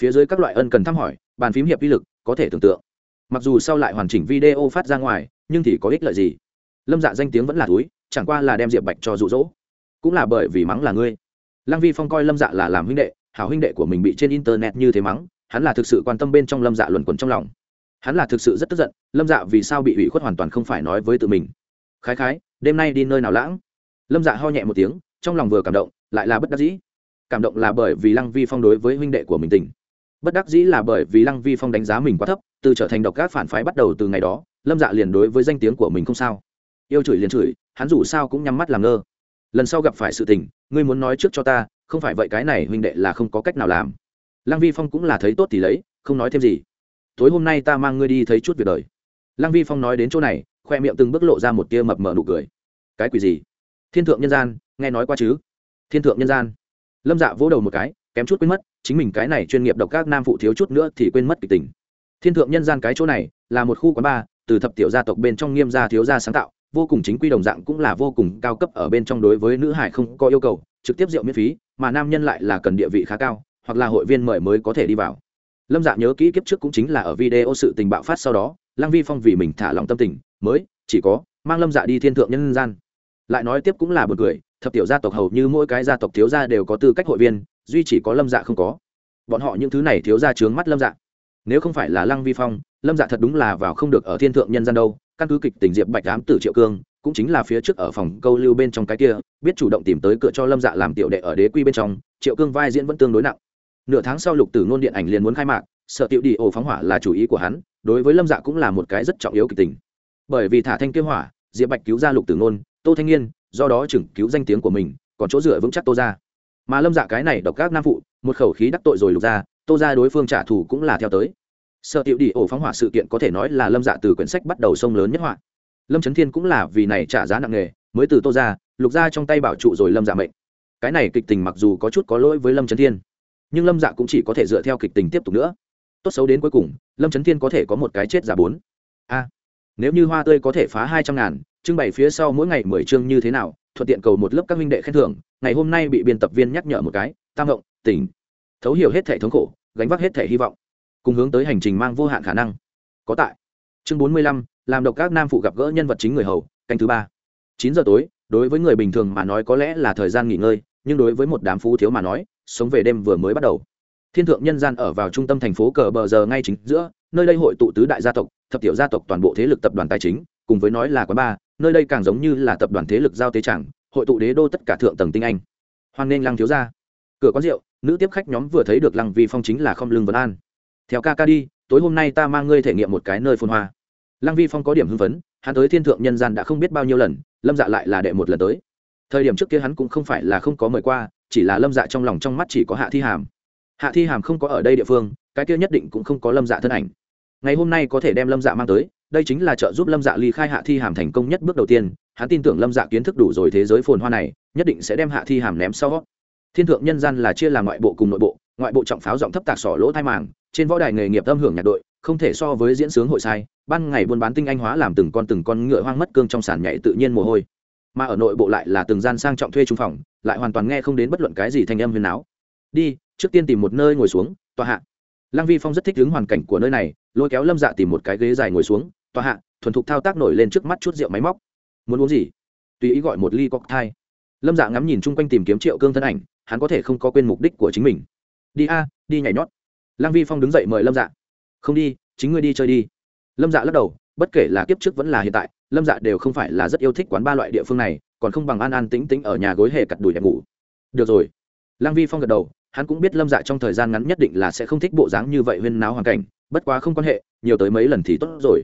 phía dưới các loại ân cần thăm hỏi, bàn phím hiệp vi lực có thể tưởng tượng. Mặc dù sau lại hoàn chỉnh video phát ra ngoài, nhưng thì có ích lợi gì? Lâm dạ danh tiếng vẫn là túi, chẳng qua là đem diệp bạch cho rụ rỗ cũng là bởi vì mắng là ngươi. Lăng vi phong coi lâm dạ là làm huynh đệ, hảo huynh đệ của mình bị trên internet như thế mắng, hắn là thực sự quan tâm bên trong lâm dạ luẩn quẩn trong lòng. Hắn là thực sự rất tức giận, lâm dạ vì sao bị ủy khuất hoàn toàn không phải nói với tự mình. Khái khái, đêm nay đi nơi nào lãng? Lâm dạ ho nhẹ một tiếng, trong lòng vừa cảm động, lại là bất đắc dĩ. Cảm động là bởi vì lăng vi phong đối với huynh đệ của mình tỉnh bất đắc dĩ là bởi vì lăng vi phong đánh giá mình quá thấp, từ trở thành độc các phản phái bắt đầu từ ngày đó, lâm dạ liền đối với danh tiếng của mình không sao. Yêu chửi liền chửi, hắn dù sao cũng nhắm mắt làm ngơ. Lần sau gặp phải sự tình, ngươi muốn nói trước cho ta, không phải vậy cái này huynh đệ là không có cách nào làm. Lăng vi phong cũng là thấy tốt thì lấy, không nói thêm gì. Tối hôm nay ta mang ngươi đi thấy chút việc đời. Lăng vi phong nói đến chỗ này, khoe miệng từng bước lộ ra một tia mập mờ nụ cười. Cái quỷ gì? Thiên thượng nhân gian, nghe nói qua chứ? Thiên thượng nhân gian. Lâm dạ vỗ đầu một cái kém chút quên mất, chính mình cái này chuyên nghiệp độc các nam phụ thiếu chút nữa thì quên mất kịch tình. Thiên thượng nhân gian cái chỗ này, là một khu quán bar, từ thập tiểu gia tộc bên trong nghiêm gia thiếu gia sáng tạo, vô cùng chính quy đồng dạng cũng là vô cùng cao cấp ở bên trong đối với nữ hải không có yêu cầu, trực tiếp rượu miễn phí, mà nam nhân lại là cần địa vị khá cao, hoặc là hội viên mời mới có thể đi vào. Lâm dạ nhớ kỹ kiếp trước cũng chính là ở video sự tình bạo phát sau đó, lăng vi phong vì mình thả lòng tâm tình, mới, chỉ có, mang lâm dạ đi thiên thượng nhân gian. Lại nói tiếp cũng là một cười, thập tiểu gia tộc hầu như mỗi cái gia tộc thiếu gia đều có tư cách hội viên duy chỉ có lâm dạ không có. Bọn họ những thứ này thiếu gia trướng mắt lâm dạ. Nếu không phải là lăng vi phong, lâm dạ thật đúng là vào không được ở thiên thượng nhân gian đâu. Căn cứ kịch tình diệp bạch ám tử triệu cương, cũng chính là phía trước ở phòng câu lưu bên trong cái kia, biết chủ động tìm tới cửa cho lâm dạ làm tiểu đệ ở đế quy bên trong, triệu cương vai diễn vẫn tương đối nặng. Nửa tháng sau lục tử ngôn điện ảnh liền muốn khai mạc, sợ tiểu đi ổ phóng hỏa là chủ ý của hắn, đối với lâm dạ cũng là một cái rất trọng yếu kịch tình. Bởi vì thả thanh kế hỏa, diệp bạch cứu ra lục tử ngôn, tô thanh niên, do đó chừng cứu danh tiếng của mình, còn chỗ dựa vững chắc tô ra mà lâm dạ cái này độc các nam phụ, một khẩu khí đắc tội rồi lục ra, tô ra đối phương trả thù cũng là theo tới. Sợ tiểu đi ổ phóng hỏa sự kiện có thể nói là lâm dạ từ quyển sách bắt đầu sông lớn nhất họa. Lâm trấn thiên cũng là vì này trả giá nặng nề, mới từ tô ra, lục ra trong tay bảo trụ rồi lâm dạ mệnh. Cái này kịch tình mặc dù có chút có lỗi với lâm trấn thiên, nhưng lâm dạ cũng chỉ có thể dựa theo kịch tình tiếp tục nữa. Tốt xấu đến cuối cùng, lâm trấn thiên có thể có một cái chết giả bốn. A, nếu như hoa tươi có thể phá hai trăm ngàn, trưng bày phía sau mỗi ngày mười chương như thế nào thuận tiện cầu một lớp các minh đệ khen thưởng, ngày hôm nay bị biên tập viên nhắc nhở một cái, tam ngộng tỉnh. Thấu hiểu hết thể thống khổ, gánh vác hết thể hy vọng, cùng hướng tới hành trình mang vô hạn khả năng. Có tại. Chương bốn mươi lăm, làm độc các nam phụ gặp gỡ nhân vật chính người hầu, canh thứ ba. Chín giờ tối, đối với người bình thường mà nói có lẽ là thời gian nghỉ ngơi, nhưng đối với một đám phú thiếu mà nói, sống về đêm vừa mới bắt đầu. Thiên thượng nhân gian ở vào trung tâm thành phố cờ bờ giờ ngay chính giữa, nơi đây hội tụ tứ đại gia tộc, thập tiểu gia tộc toàn bộ thế lực tập đoàn tài chính, cùng với nói là quán ba nơi đây càng giống như là tập đoàn thế lực giao tế chẳng, hội tụ đế đô tất cả thượng tầng tinh anh. Hoan nghênh lăng thiếu gia. Cửa quán rượu, nữ tiếp khách nhóm vừa thấy được lăng vi phong chính là không lương vấn an. Theo ca ca đi, tối hôm nay ta mang ngươi thể nghiệm một cái nơi phồn hoa. Lăng vi phong có điểm hưng phấn, hắn tới thiên thượng nhân gian đã không biết bao nhiêu lần, lâm dạ lại là đệ một lần tới. Thời điểm trước kia hắn cũng không phải là không có mời qua, chỉ là lâm dạ trong lòng trong mắt chỉ có hạ thi hàm. Hạ thi hàm không có ở đây địa phương, cái kia nhất định cũng không có lâm dạ thân ảnh. Ngày hôm nay có thể đem lâm dạ mang tới đây chính là trợ giúp lâm dạ ly khai hạ thi hàm thành công nhất bước đầu tiên. Hắn tin tưởng lâm dạ kiến thức đủ rồi thế giới phồn hoa này, nhất định sẽ đem hạ thi hàm ném sau. Thiên thượng nhân gian là chia làm ngoại bộ cùng nội bộ, ngoại bộ trọng pháo giọng thấp tạc sỏ lỗ thai màng, trên võ đài nghề nghiệp âm hưởng nhạc đội, không thể so với diễn sướng hội sai, ban ngày buôn bán tinh anh hóa làm từng con từng con ngựa hoang mất cương trong sàn nhảy tự nhiên mồ hôi. Mà ở nội bộ lại là từng gian sang trọng thuê trung phòng, lại hoàn toàn nghe không đến bất luận cái gì thanh âm huyền áo. Đi, trước tiên tìm một nơi ngồi xuống, tòa hạ. Lăng vi phong rất thích ứng hoàn cảnh của nơi này, lôi kéo lâm dạ tìm một cái ghế dài ngồi xuống tòa hạ, thuần thục thao tác nổi lên trước mắt chút rượu máy móc. Muốn uống gì? Tùy ý gọi một ly cocktail. Lâm dạ ngắm nhìn chung quanh tìm kiếm triệu cương thân ảnh, hắn có thể không có quên mục đích của chính mình. Đi a, đi nhảy nhót. Lăng vi phong đứng dậy mời lâm dạ. Không đi, chính ngươi đi chơi đi. Lâm dạ lắc đầu, bất kể là kiếp trước vẫn là hiện tại, lâm dạ đều không phải là rất yêu thích quán ba loại địa phương này, còn không bằng an an tĩnh tĩnh ở nhà gối hề cặt đùi đẹp ngủ. Được rồi. Lăng vi phong gật đầu, hắn cũng biết lâm dạ trong thời gian ngắn nhất định là sẽ không thích bộ dáng như vậy huyên náo hoàn cảnh, bất quá không quan hệ, nhiều tới mấy lần thì tốt rồi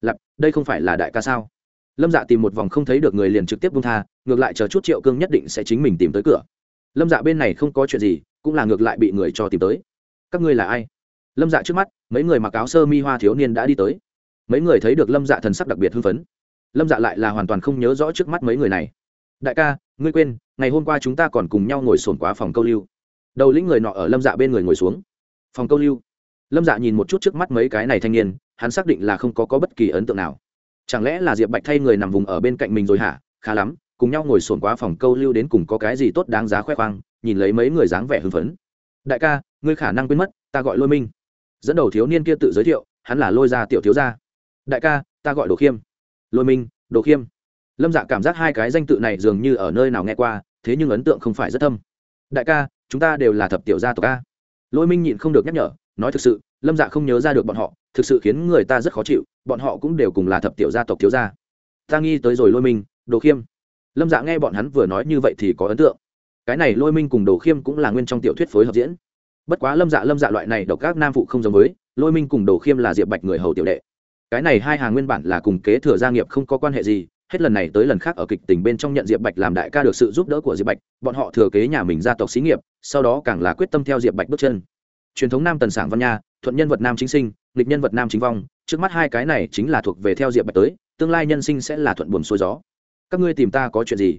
lặp đây không phải là đại ca sao? Lâm dạ tìm một vòng không thấy được người liền trực tiếp bung tha, ngược lại chờ chút triệu cương nhất định sẽ chính mình tìm tới cửa. Lâm dạ bên này không có chuyện gì, cũng là ngược lại bị người cho tìm tới. Các ngươi là ai? Lâm dạ trước mắt, mấy người mặc áo sơ mi hoa thiếu niên đã đi tới. Mấy người thấy được lâm dạ thần sắc đặc biệt hưng phấn. Lâm dạ lại là hoàn toàn không nhớ rõ trước mắt mấy người này. Đại ca, ngươi quên, ngày hôm qua chúng ta còn cùng nhau ngồi sồn quá phòng câu lưu. Đầu lĩnh người nọ ở lâm dạ bên người ngồi xuống. Phòng câu lưu. Lâm dạ nhìn một chút trước mắt mấy cái này thanh niên hắn xác định là không có, có bất kỳ ấn tượng nào. Chẳng lẽ là diệp bạch thay người nằm vùng ở bên cạnh mình rồi hả? Khá lắm cùng nhau ngồi sồn quá phòng câu lưu đến cùng có cái gì tốt đáng giá khoe khoang nhìn lấy mấy người dáng vẻ hưng phấn. Đại ca ngươi khả năng quên mất ta gọi lôi minh. Dẫn đầu thiếu niên kia tự giới thiệu hắn là lôi gia tiểu thiếu gia. Đại ca ta gọi đồ khiêm. Lôi minh đồ khiêm. Lâm dạ cảm giác hai cái danh tự này dường như ở nơi nào nghe qua thế nhưng ấn tượng không phải rất thâm. Đại ca chúng ta đều là thập tiểu gia tộc ca lôi minh nhịn không được nhắc nhở nói thực sự lâm dạ không nhớ ra được bọn họ, thực sự khiến người ta rất khó chịu, bọn họ cũng đều cùng là thập tiểu gia tộc thiếu gia. Ta nghi tới rồi lôi minh, đồ khiêm. Lâm dạ nghe bọn hắn vừa nói như vậy thì có ấn tượng. Cái này lôi minh cùng đồ khiêm cũng là nguyên trong tiểu thuyết phối hợp diễn. Bất quá lâm dạ lâm dạ loại này độc các nam phụ không giống với, lôi minh cùng đồ khiêm là diệp bạch người hầu tiểu đệ. Cái này hai hàng nguyên bản là cùng kế thừa gia nghiệp không có quan hệ gì, hết lần này tới lần khác ở kịch tình bên trong nhận diệp bạch làm đại ca được sự giúp đỡ của diệp bạch, bọn họ thừa kế nhà mình gia tộc xí nghiệp, sau đó càng là quyết tâm theo diệp bạch bước chân truyền thống nam tần sảng văn nha, thuận nhân vật nam chính sinh, nghịch nhân vật nam chính vong, trước mắt hai cái này chính là thuộc về theo diệp bạch tới, tương lai nhân sinh sẽ là thuận buồm xuôi gió. Các ngươi tìm ta có chuyện gì?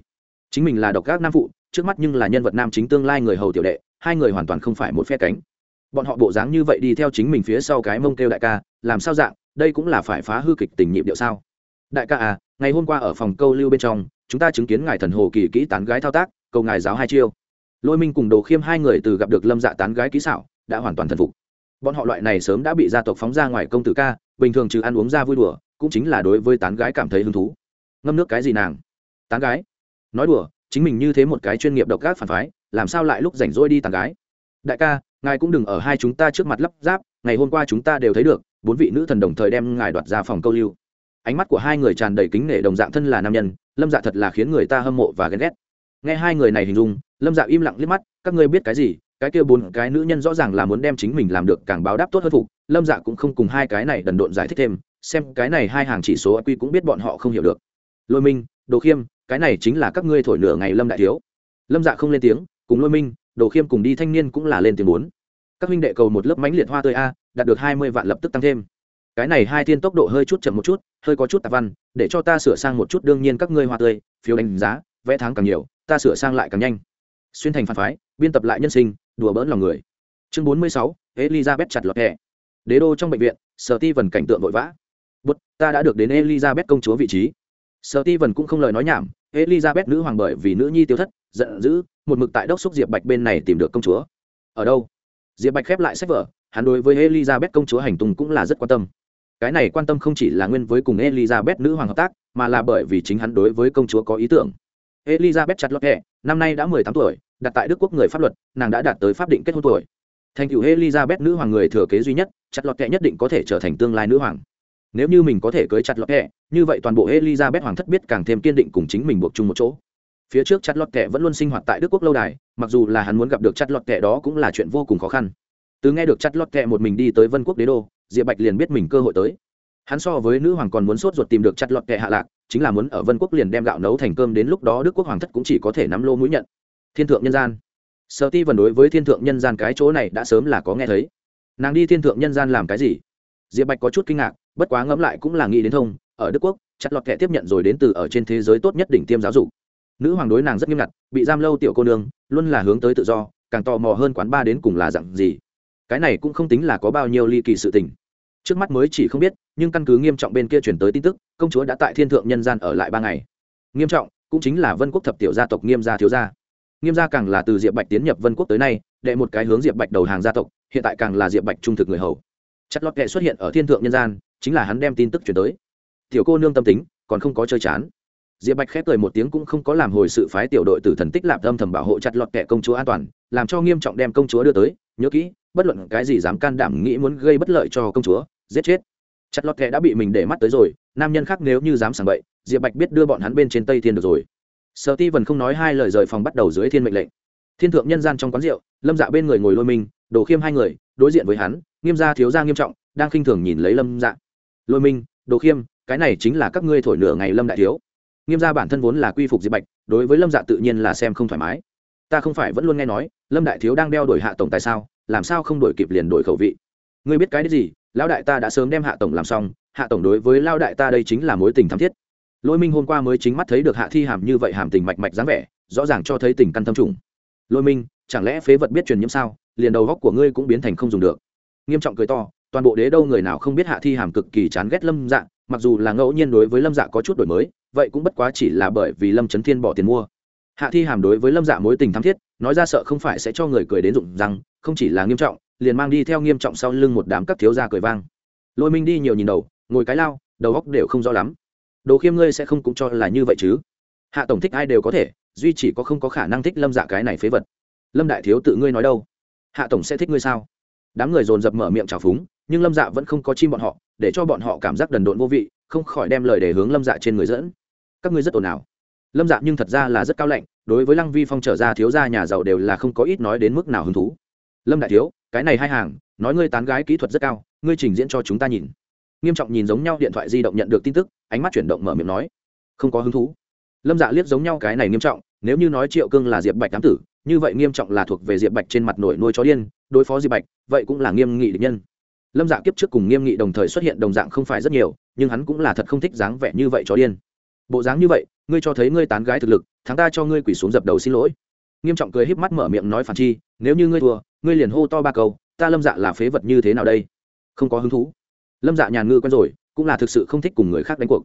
Chính mình là độc các nam phụ, trước mắt nhưng là nhân vật nam chính tương lai người hầu tiểu đệ, hai người hoàn toàn không phải một phe cánh. Bọn họ bộ dáng như vậy đi theo chính mình phía sau cái mông kêu đại ca, làm sao dạng, đây cũng là phải phá hư kịch tình nhịp điệu sao? Đại ca à ngày hôm qua ở phòng câu lưu bên trong, chúng ta chứng kiến ngài thần hồ kỳ kỹ tán gái thao tác, cầu ngài giáo hai chiêu. Lôi minh cùng đồ khiêm hai người từ gặp được lâm dạ tán gái kỹ xảo đã hoàn toàn thần phục. Bọn họ loại này sớm đã bị gia tộc phóng ra ngoài công tử ca, bình thường trừ ăn uống ra vui đùa, cũng chính là đối với tán gái cảm thấy hứng thú. Ngâm nước cái gì nàng? Tán gái? Nói đùa, chính mình như thế một cái chuyên nghiệp độc gác phản phái, làm sao lại lúc rảnh rỗi đi tán gái? Đại ca, ngài cũng đừng ở hai chúng ta trước mặt lắp ráp, ngày hôm qua chúng ta đều thấy được, bốn vị nữ thần đồng thời đem ngài đoạt ra phòng câu lưu. Ánh mắt của hai người tràn đầy kính nể đồng dạng thân là nam nhân, lâm dạ thật là khiến người ta hâm mộ và ghen ghét. Nghe hai người này hình dung, lâm dạ im lặng liếc mắt, các ngươi biết cái gì cái kia bốn cái nữ nhân rõ ràng là muốn đem chính mình làm được càng báo đáp tốt hơn phục, lâm dạ cũng không cùng hai cái này đần độn giải thích thêm, xem cái này hai hàng chỉ số quy cũng biết bọn họ không hiểu được. Lôi minh, đồ khiêm, cái này chính là các ngươi thổi nửa ngày lâm đại thiếu. Lâm dạ không lên tiếng, cùng lôi minh, đồ khiêm cùng đi thanh niên cũng là lên tiếng bốn. Các huynh đệ cầu một lớp mánh liệt hoa tươi a, đạt được hai mươi vạn lập tức tăng thêm. Cái này hai thiên tốc độ hơi chút chậm một chút, hơi có chút tạp văn, để cho ta sửa sang một chút đương nhiên các ngươi hoa tươi, phiếu đánh giá, vẽ tháng càng nhiều, ta sửa sang lại càng nhanh. Xuyên thành phản phái, biên tập lại nhân sinh đùa bỡn lòng người. Chương bốn mươi sáu, elizabeth chặt lọt hẹ đế đô trong bệnh viện sở ti vần cảnh tượng vội vã. Bút ta đã được đến elizabeth công chúa vị trí. Sở ti vần cũng không lời nói nhảm. Elizabeth nữ hoàng bởi vì nữ nhi tiêu thất, giận dữ, một mực tại đốc xúc diệp bạch bên này tìm được công chúa. Ở đâu? Diệp bạch khép lại sách vở. Hắn đối với elizabeth công chúa hành tùng cũng là rất quan tâm. Cái này quan tâm không chỉ là nguyên với cùng elizabeth nữ hoàng hợp tác, mà là bởi vì chính hắn đối với công chúa có ý tưởng. Elizabeth chặt lọt hẹ năm nay đã mười tám tuổi đặt tại đức quốc người pháp luật, nàng đã đạt tới pháp định kết hôn tuổi. Thành cựu elizabeth nữ hoàng người thừa kế duy nhất, chặt lọt kệ nhất định có thể trở thành tương lai nữ hoàng. Nếu như mình có thể cưới chặt lọt kệ như vậy toàn bộ elizabeth hoàng thất biết càng thêm kiên định cùng chính mình buộc chung một chỗ. Phía trước chặt lọt kệ vẫn luôn sinh hoạt tại đức quốc lâu đài, mặc dù là hắn muốn gặp được chặt lọt kệ đó cũng là chuyện vô cùng khó khăn. Từ nghe được chặt lọt kệ một mình đi tới vân quốc đế đô, diệp bạch liền biết mình cơ hội tới. Hắn so với nữ hoàng còn muốn sốt ruột tìm được chặt lọt kệ hạ lạc, chính là muốn ở vân quốc liền đem gạo nấu thành cơm đến lúc đó đức quốc hoàng thất cũng chỉ có thể nắm lô mũi nhận thiên thượng nhân gian. Sở ti vần đối với thiên thượng nhân gian cái chỗ này đã sớm là có nghe thấy. Nàng đi thiên thượng nhân gian làm cái gì? Diệp bạch có chút kinh ngạc, bất quá ngẫm lại cũng là nghĩ đến thông, ở đức quốc, chặt lọt kệ tiếp nhận rồi đến từ ở trên thế giới tốt nhất đỉnh tiêm giáo dục. Nữ hoàng đối nàng rất nghiêm ngặt, bị giam lâu tiểu cô nương, luôn là hướng tới tự do, càng tò mò hơn quán ba đến cùng là dặn gì. Cái này cũng không tính là có bao nhiêu ly kỳ sự tình. Trước mắt mới chỉ không biết, nhưng căn cứ nghiêm trọng bên kia chuyển tới tin tức, công chúa đã tại thiên thượng nhân gian ở lại ba ngày. Nghiêm trọng cũng chính là vân quốc thập tiểu gia tộc nghiêm gia thiếu gia nghiêm gia càng là từ diệp bạch tiến nhập vân quốc tới nay, đệ một cái hướng diệp bạch đầu hàng gia tộc, hiện tại càng là diệp bạch trung thực người hầu. Chất lót kệ xuất hiện ở thiên thượng nhân gian, chính là hắn đem tin tức chuyển tới. Tiểu cô nương tâm tính, còn không có chơi chán. Diệp bạch khép cười một tiếng cũng không có làm hồi sự phái tiểu đội từ thần tích lạp âm thầm bảo hộ chặt lọt kệ công chúa an toàn, làm cho nghiêm trọng đem công chúa đưa tới. Nhớ kỹ, bất luận cái gì dám can đảm nghĩ muốn gây bất lợi cho công chúa, giết chết. Chặt lọt kệ đã bị mình để mắt tới rồi, nam nhân khác nếu như dám sảng bậy, diệp bạch biết đưa bọn hắn bên trên tây thiên được rồi sở ti vần không nói hai lời rời phòng bắt đầu dưới thiên mệnh lệnh. Thiên thượng nhân gian trong quán rượu, lâm dạ bên người ngồi lôi minh, đồ khiêm hai người, đối diện với hắn, nghiêm gia thiếu gia nghiêm trọng, đang khinh thường nhìn lấy lâm dạ. Lôi minh, đồ khiêm, cái này chính là các ngươi thổi nửa ngày lâm đại thiếu. Nghiêm gia bản thân vốn là quy phục diệp bạch, đối với lâm dạ tự nhiên là xem không thoải mái. Ta không phải vẫn luôn nghe nói, lâm đại thiếu đang đeo đổi hạ tổng tại sao, làm sao không đổi kịp liền đổi khẩu vị? Ngươi biết cái gì, lão đại ta đã sớm đem hạ tổng làm xong, hạ tổng đối với lao đại ta đây chính là mối tình thắm thiết lôi minh hôm qua mới chính mắt thấy được hạ thi hàm như vậy hàm tình mạch mạch dáng vẻ, rõ ràng cho thấy tình căn tâm trùng. Lôi minh, chẳng lẽ phế vật biết truyền nhiễm sao? Liền đầu góc của ngươi cũng biến thành không dùng được. Nghiêm trọng cười to, toàn bộ đế đâu người nào không biết hạ thi hàm cực kỳ chán ghét lâm dạ mặc dù là ngẫu nhiên đối với lâm dạ có chút đổi mới, vậy cũng bất quá chỉ là bởi vì lâm trấn thiên bỏ tiền mua. Hạ thi hàm đối với lâm dạ mối tình thắm thiết, nói ra sợ không phải sẽ cho người cười đến rụng rằng không chỉ là nghiêm trọng, liền mang đi theo nghiêm trọng sau lưng một đám các thiếu gia cười vang. Lôi minh đi nhiều nhìn đầu, ngồi cái lao, đầu góc đều không rõ lắm đồ khiêm ngươi sẽ không cũng cho là như vậy chứ? Hạ tổng thích ai đều có thể, duy chỉ có không có khả năng thích lâm dạ cái này phế vật. Lâm đại thiếu tự ngươi nói đâu? Hạ tổng sẽ thích ngươi sao? Đám người dồn dập mở miệng trào phúng, nhưng lâm dạ vẫn không có chim bọn họ, để cho bọn họ cảm giác đần độn vô vị, không khỏi đem lời để hướng lâm dạ trên người dẫn. Các ngươi rất ồn ào. Lâm dạ nhưng thật ra là rất cao lạnh, đối với lăng vi phong trở ra thiếu gia nhà giàu đều là không có ít nói đến mức nào hứng thú. Lâm đại thiếu, cái này hai hàng, nói ngươi tán gái kỹ thuật rất cao, ngươi trình diễn cho chúng ta nhìn nghiêm trọng nhìn giống nhau điện thoại di động nhận được tin tức, ánh mắt chuyển động mở miệng nói, không có hứng thú. Lâm dạ liếc giống nhau cái này nghiêm trọng, nếu như nói triệu cương là diệp bạch tám tử, như vậy nghiêm trọng là thuộc về diệp bạch trên mặt nổi nuôi chó điên, đối phó diệp bạch, vậy cũng là nghiêm nghị địch nhân. Lâm dạ kiếp trước cùng nghiêm nghị đồng thời xuất hiện đồng dạng không phải rất nhiều, nhưng hắn cũng là thật không thích dáng vẻ như vậy chó điên. Bộ dáng như vậy, ngươi cho thấy ngươi tán gái thực lực, thắng ta cho ngươi quỳ xuống dập đầu xin lỗi. Nghiêm trọng cười híp mắt mở miệng nói phản chi, nếu như ngươi thua, ngươi liền hô to ba câu, ta lâm dạ là phế vật như thế nào đây? Không có hứng thú lâm dạ nhàn ngư quen rồi, cũng là thực sự không thích cùng người khác đánh cuộc.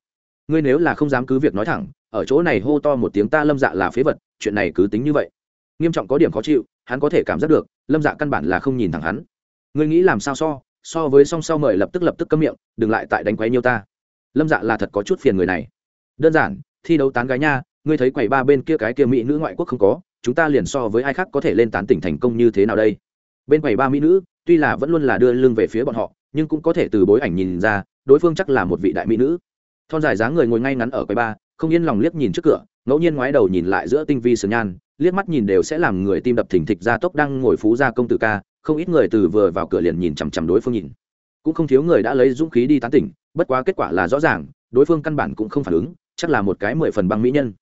Ngươi nếu là không dám cứ việc nói thẳng, ở chỗ này hô to một tiếng ta lâm dạ là phế vật, chuyện này cứ tính như vậy. Nghiêm trọng có điểm khó chịu, hắn có thể cảm giác được, lâm dạ căn bản là không nhìn thẳng hắn. Ngươi nghĩ làm sao so so với song sau mời lập tức lập tức cấm miệng, đừng lại tại đánh quấy nhiêu ta. Lâm dạ là thật có chút phiền người này. Đơn giản, thi đấu tán gái nha, ngươi thấy quầy ba bên kia cái kia mỹ nữ ngoại quốc không có, chúng ta liền so với ai khác có thể lên tán tỉnh thành công như thế nào đây? Bên quầy ba mỹ nữ, tuy là vẫn luôn là đưa lưng về phía bọn họ nhưng cũng có thể từ bối ảnh nhìn ra, đối phương chắc là một vị đại mỹ nữ. Thon dài dáng người ngồi ngay ngắn ở quầy ba không yên lòng liếc nhìn trước cửa, ngẫu nhiên ngoái đầu nhìn lại giữa tinh vi sườn nhan, liếc mắt nhìn đều sẽ làm người tim đập thình thịch ra tốc đang ngồi phú gia công tử ca, không ít người từ vừa vào cửa liền nhìn chằm chằm đối phương nhìn. Cũng không thiếu người đã lấy dũng khí đi tán tỉnh, bất quá kết quả là rõ ràng, đối phương căn bản cũng không phản ứng, chắc là một cái mười phần băng mỹ nhân.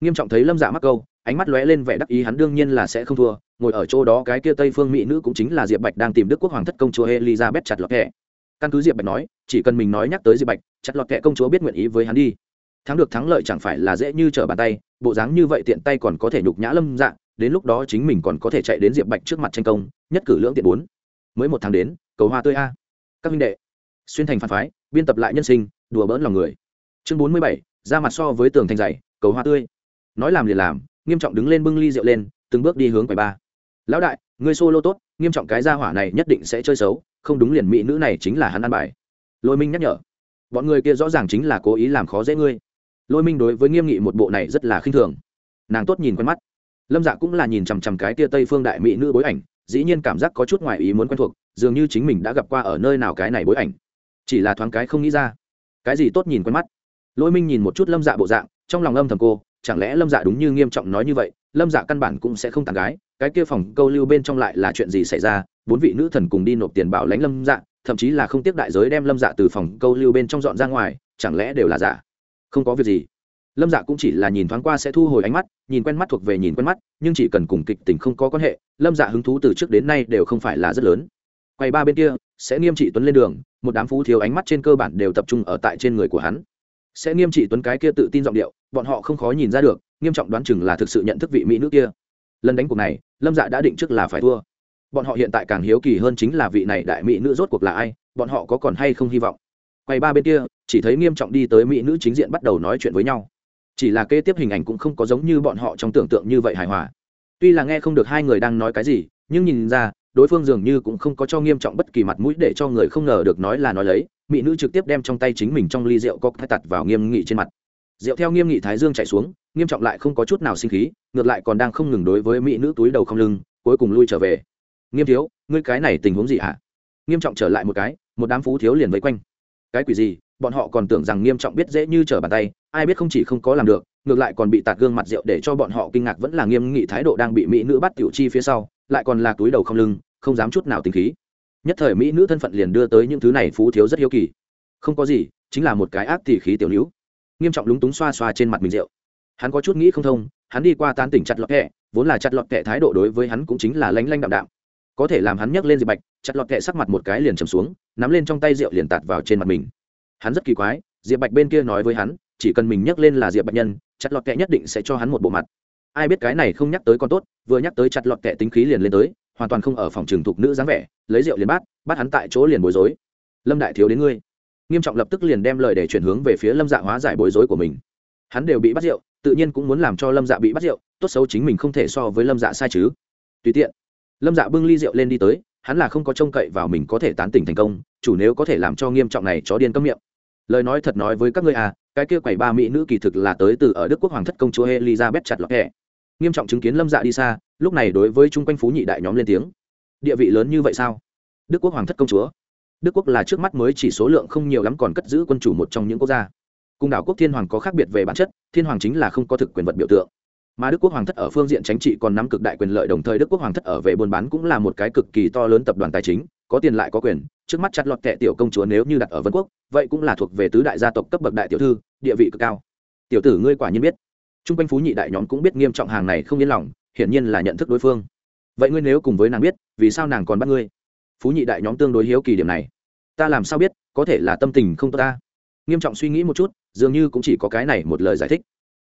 Nghiêm trọng thấy lâm dạ mắc câu ánh mắt lóe lên vẻ đắc ý, hắn đương nhiên là sẽ không thua. Ngồi ở chỗ đó, cái kia tây phương mỹ nữ cũng chính là diệp bạch đang tìm đức quốc hoàng thất công chúa elizabeth chặt lọt kẹ. Căn cứ diệp bạch nói, chỉ cần mình nói nhắc tới diệp bạch, chặt lọt kẹ công chúa biết nguyện ý với hắn đi. Thắng được thắng lợi chẳng phải là dễ như trở bàn tay, bộ dáng như vậy tiện tay còn có thể nhục nhã lâm dạng đến lúc đó chính mình còn có thể chạy đến diệp bạch trước mặt tranh công, nhất cử lưỡng tiện bốn. Mới một tháng đến, cầu hoa tươi a. Các minh đệ, xuyên thành phản phái, biên tập lại nhân sinh, đùa bỡn lòng người. Chương bốn mươi bảy, ra mặt so với tường thành dày, cầu hoa tươi. Nói làm liền làm nghiêm trọng đứng lên bưng ly rượu lên, từng bước đi hướng quầy ba lão đại, ngươi solo tốt, nghiêm trọng cái gia hỏa này nhất định sẽ chơi xấu, không đúng liền mỹ nữ này chính là hắn ăn bài. Lôi minh nhắc nhở. Bọn người kia rõ ràng chính là cố ý làm khó dễ ngươi. Lôi minh đối với nghiêm nghị một bộ này rất là khinh thường. Nàng tốt nhìn quen mắt. Lâm dạ cũng là nhìn chằm chằm cái tia tây phương đại mỹ nữ bối ảnh, dĩ nhiên cảm giác có chút ngoài ý muốn quen thuộc, dường như chính mình đã gặp qua ở nơi nào cái này bối ảnh. Chỉ là thoáng cái không nghĩ ra. Cái gì tốt nhìn quen mắt? Lôi minh nhìn một chút lâm dạ bộ dạng, trong lòng âm thầm cô chẳng lẽ lâm dạ đúng như nghiêm trọng nói như vậy, lâm dạ căn bản cũng sẽ không tàn gái, cái kia phòng câu lưu bên trong lại là chuyện gì xảy ra, bốn vị nữ thần cùng đi nộp tiền bảo lãnh lâm dạ thậm chí là không tiếp đại giới đem lâm dạ từ phòng câu lưu bên trong dọn ra ngoài, chẳng lẽ đều là giả? Không có việc gì. Lâm dạ cũng chỉ là nhìn thoáng qua sẽ thu hồi ánh mắt, nhìn quen mắt thuộc về nhìn quen mắt, nhưng chỉ cần cùng kịch tình không có quan hệ, lâm dạ hứng thú từ trước đến nay đều không phải là rất lớn. Quay ba bên kia, sẽ nghiêm trị tuấn lên đường, một đám phú thiếu ánh mắt trên cơ bản đều tập trung ở tại trên người của hắn sẽ nghiêm trị tuấn cái kia tự tin giọng điệu, bọn họ không khó nhìn ra được, nghiêm trọng đoán chừng là thực sự nhận thức vị mỹ nữ kia. Lần đánh cuộc này, lâm dạ đã định trước là phải thua. Bọn họ hiện tại càng hiếu kỳ hơn chính là vị này đại mỹ nữ rốt cuộc là ai, bọn họ có còn hay không hy vọng. Quay ba bên kia, chỉ thấy nghiêm trọng đi tới mỹ nữ chính diện bắt đầu nói chuyện với nhau. Chỉ là kế tiếp hình ảnh cũng không có giống như bọn họ trong tưởng tượng như vậy hài hòa. Tuy là nghe không được hai người đang nói cái gì, nhưng nhìn ra đối phương dường như cũng không có cho nghiêm trọng bất kỳ mặt mũi để cho người không ngờ được nói là nói lấy, mỹ nữ trực tiếp đem trong tay chính mình trong ly rượu có thái tặt vào nghiêm nghị trên mặt. Rượu theo nghiêm nghị thái dương chạy xuống, nghiêm trọng lại không có chút nào sinh khí, ngược lại còn đang không ngừng đối với mỹ nữ túi đầu không lưng, cuối cùng lui trở về. Nghiêm thiếu, ngươi cái này tình huống gì hả? Nghiêm trọng trở lại một cái, một đám phú thiếu liền vây quanh. Cái quỷ gì? Bọn họ còn tưởng rằng nghiêm trọng biết dễ như trở bàn tay, ai biết không chỉ không có làm được, ngược lại còn bị tạt gương mặt rượu để cho bọn họ kinh ngạc vẫn là nghiêm nghị thái độ đang bị mỹ nữ bắt tiểu chi phía sau lại còn là túi đầu không lưng, không dám chút nào tính khí. Nhất thời mỹ nữ thân phận liền đưa tới những thứ này phú thiếu rất hiếu kỳ. Không có gì, chính là một cái ác tỉ khí tiểu nữ. Nghiêm trọng lúng túng xoa xoa trên mặt mình rượu. Hắn có chút nghĩ không thông, hắn đi qua tán tỉnh chặt lọt kẹ, vốn là chặt lọt kẹ thái độ đối với hắn cũng chính là lanh lanh đạm đạm. Có thể làm hắn nhấc lên diệp bạch, chặt lọt kẹ sắc mặt một cái liền trầm xuống, nắm lên trong tay rượu liền tạt vào trên mặt mình. Hắn rất kỳ quái diệp bạch bên kia nói với hắn, chỉ cần mình nhấc lên là diệp bạch nhân, chặt lọt kẹ nhất định sẽ cho hắn một bộ mặt ai biết cái này không nhắc tới con tốt, vừa nhắc tới chặt lọt kệ tính khí liền lên tới, hoàn toàn không ở phòng trường thục nữ dáng vẻ, lấy rượu liền bắt bắt hắn tại chỗ liền bối rối. Lâm đại thiếu đến ngươi. Nghiêm trọng lập tức liền đem lời để chuyển hướng về phía lâm dạ hóa giải bối rối của mình. Hắn đều bị bắt rượu, tự nhiên cũng muốn làm cho lâm dạ bị bắt rượu, tốt xấu chính mình không thể so với lâm dạ sai chứ. Tùy tiện, lâm dạ bưng ly rượu lên đi tới, hắn là không có trông cậy vào mình có thể tán tỉnh thành công, chủ nếu có thể làm cho nghiêm trọng này chó điên cấm miệng. Lời nói thật nói với các ngươi à cái kia quầy ba mỹ nữ kỳ thực là tới từ ở đức quốc hoàng thất công chúa elizabeth chặt lọt hẹ nghiêm trọng chứng kiến lâm dạ đi xa, lúc này đối với chung quanh phú nhị đại nhóm lên tiếng. Địa vị lớn như vậy sao? Đức quốc hoàng thất công chúa. Đức quốc là trước mắt mới chỉ số lượng không nhiều lắm còn cất giữ quân chủ một trong những quốc gia. Cung đảo quốc thiên hoàng có khác biệt về bản chất, thiên hoàng chính là không có thực quyền vật biểu tượng. Mà đức quốc hoàng thất ở phương diện chính trị còn nắm cực đại quyền lợi, đồng thời đức quốc hoàng thất ở về buôn bán cũng là một cái cực kỳ to lớn tập đoàn tài chính, có tiền lại có quyền. Trước mắt chặt lọt kệ tiểu công chúa nếu như đặt ở vân quốc, vậy cũng là thuộc về tứ đại gia tộc cấp bậc đại tiểu thư, địa vị cực cao. Tiểu tử ngươi quả nhiên biết t r u n g quanh phú nhị đại nhóm cũng biết nghiêm trọng hàng này không yên lòng, hiển nhiên là nhận thức đối phương. Vậy ngươi nếu cùng với nàng biết, vì sao nàng còn bắt ngươi? Phú nhị đại nhóm tương đối hiếu kỳ điểm này. Ta làm sao biết, có thể là tâm tình không tốt ta? Nghiêm trọng suy nghĩ một chút, dường như cũng chỉ có cái này một lời giải thích.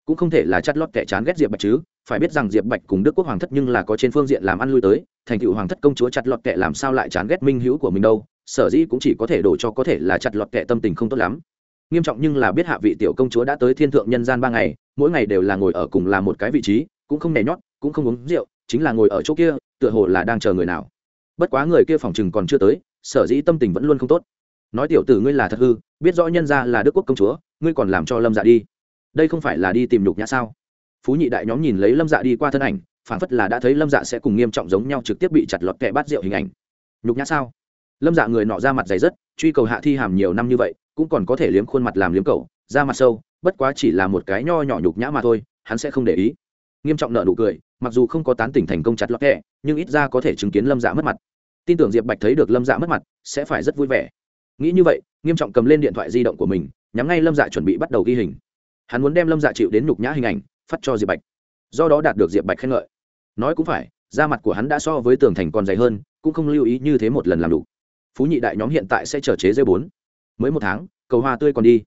Cũng không thể là chắt lót kẻ chán ghét diệp bạch chứ, phải biết rằng diệp bạch cùng đức quốc hoàng thất nhưng là có trên phương diện làm ăn lui tới, thành cựu hoàng thất công chúa chặt lọt kệ làm sao lại chán ghét minh hữu của mình đâu, sở dĩ cũng chỉ có thể đổ cho có thể là chặt lọt kệ tâm tình không tốt lắm nghiêm trọng nhưng là biết hạ vị tiểu công chúa đã tới thiên thượng nhân gian ba ngày, mỗi ngày đều là ngồi ở cùng là một cái vị trí, cũng không nhảy nhót, cũng không uống rượu, chính là ngồi ở chỗ kia, tựa hồ là đang chờ người nào. Bất quá người kia phòng chừng còn chưa tới, sở dĩ tâm tình vẫn luôn không tốt. Nói tiểu tử ngươi là thật hư, biết rõ nhân ra là đức quốc công chúa, ngươi còn làm cho lâm dạ đi. Đây không phải là đi tìm nhục nhã sao? Phú nhị đại nhóm nhìn lấy lâm dạ đi qua thân ảnh phản phất là đã thấy lâm dạ sẽ cùng nghiêm trọng giống nhau trực tiếp bị chặt lọt kẹ bát rượu hình ảnh. Nhục nhã sao? Lâm dạ người nọ ra mặt dày rất, truy cầu hạ thi hàm nhiều năm như vậy cũng còn có thể liếm khuôn mặt làm liếm cậu ra mặt sâu, bất quá chỉ là một cái nho nhỏ nhục nhã mà thôi, hắn sẽ không để ý. Nghiêm trọng nợ nụ cười, mặc dù không có tán tỉnh thành công chặt lọt kẹ, nhưng ít ra có thể chứng kiến lâm dạ mất mặt. Tin tưởng diệp bạch thấy được lâm dạ mất mặt, sẽ phải rất vui vẻ. Nghĩ như vậy, nghiêm trọng cầm lên điện thoại di động của mình, nhắm ngay lâm dạ chuẩn bị bắt đầu ghi hình. Hắn muốn đem lâm dạ chịu đến nhục nhã hình ảnh, phát cho diệp bạch. Do đó đạt được diệp bạch khen ngợi. Nói cũng phải, da mặt của hắn đã so với tường thành còn dày hơn, cũng không lưu ý như thế một lần làm đủ. Phú nhị đại nhóm hiện tại sẽ trở chế dây bốn mới một tháng, cầu hoa tươi còn đi.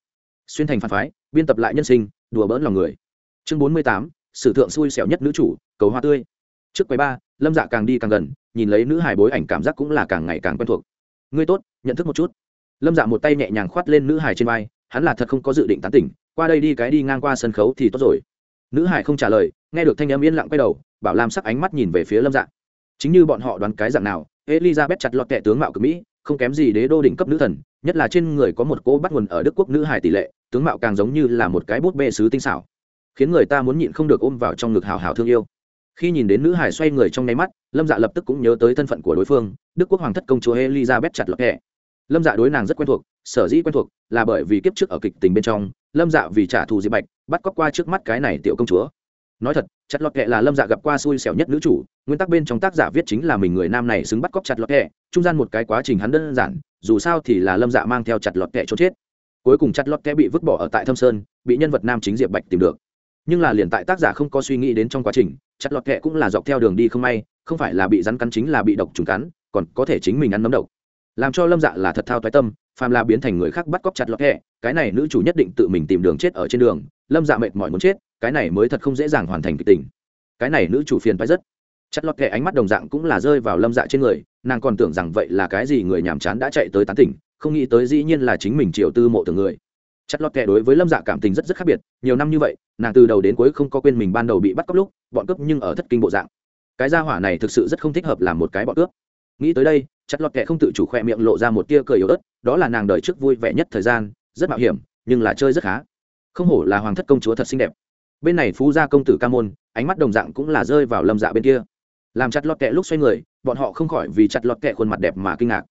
Xuyên thành phản phái, biên tập lại nhân sinh, đùa bỡn lòng người. Chương bốn mươi tám, sử thượng xui xẻo nhất nữ chủ, cầu hoa tươi. Trước quầy ba, lâm dạ càng đi càng gần, nhìn lấy nữ hài bối ảnh cảm giác cũng là càng ngày càng quen thuộc. Ngươi tốt, nhận thức một chút. Lâm dạ một tay nhẹ nhàng khoát lên nữ hài trên vai, hắn là thật không có dự định tán tỉnh, qua đây đi cái đi ngang qua sân khấu thì tốt rồi. Nữ hải không trả lời, nghe được thanh âm yên lặng quay đầu, bảo lam sắc ánh mắt nhìn về phía lâm dạ. Chính như bọn họ đoán cái dạng nào, elizabeth chặt lọt kẻ tướng mạo cực mỹ không kém gì đế đô đỉnh cấp nữ thần, nhất là trên người có một cô bắt nguồn ở đức quốc nữ hải tỷ lệ, tướng mạo càng giống như là một cái bút bê sứ tinh xảo. Khiến người ta muốn nhịn không được ôm vào trong ngực hào hào thương yêu. Khi nhìn đến nữ hải xoay người trong nháy mắt, lâm dạ lập tức cũng nhớ tới thân phận của đối phương, đức quốc hoàng thất công chúa elizabeth chặt lọt hẹ. Lâm dạ đối nàng rất quen thuộc, sở dĩ quen thuộc là bởi vì kiếp trước ở kịch tình bên trong, lâm dạ vì trả thù diệp bạch, bắt cóc qua trước mắt cái này tiểu công chúa. Nói thật chặt lọt kệ là lâm dạ gặp qua xui xẻo nhất nữ chủ, nguyên tắc bên trong tác giả viết chính là mình người nam này xứng bắt cóc chặt lọt kệ trung gian một cái quá trình hắn đơn giản, dù sao thì là lâm dạ mang theo chặt lọt kệ cho chết. Cuối cùng chặt lọt kệ bị vứt bỏ ở tại thâm sơn, bị nhân vật nam chính diệp bạch tìm được. Nhưng là liền tại tác giả không có suy nghĩ đến trong quá trình, chặt lọt kệ cũng là dọc theo đường đi không may, không phải là bị rắn cắn chính là bị độc trùng cắn, còn có thể chính mình ăn nấm độc. Làm cho lâm dạ là thật thao toái tâm, phàm là biến thành người khác bắt cóc chặt lọt kệ cái này nữ chủ nhất định tự mình tìm đường chết ở trên đường lâm dạ mệt mỏi muốn chết, cái này mới thật không dễ dàng hoàn thành kịch tình. Cái này nữ chủ phiền phải rất. Chặt lọt kệ ánh mắt đồng dạng cũng là rơi vào lâm dạ trên người, nàng còn tưởng rằng vậy là cái gì người nhàm chán đã chạy tới tán tỉnh, không nghĩ tới dĩ nhiên là chính mình triệu tư mộ từng người. Chặt lọt kệ đối với lâm dạ cảm tình rất rất khác biệt, nhiều năm như vậy, nàng từ đầu đến cuối không có quên mình ban đầu bị bắt cóc lúc, bọn cướp nhưng ở thất kinh bộ dạng. Cái gia hỏa này thực sự rất không thích hợp làm một cái bọn cướp. Nghĩ tới đây, chặt lọt kệ không tự chủ khoe miệng lộ ra một tia cười yếu ớt, đó là nàng đời trước vui vẻ nhất thời gian, rất mạo hiểm, nhưng là chơi rất khá không hổ là hoàng thất công chúa thật xinh đẹp. Bên này phú gia công tử ca môn, ánh mắt đồng dạng cũng là rơi vào lâm dạ bên kia. Làm chặt lọt kẹ lúc xoay người, bọn họ không khỏi vì chặt lọt kẹ khuôn mặt đẹp mà kinh ngạc.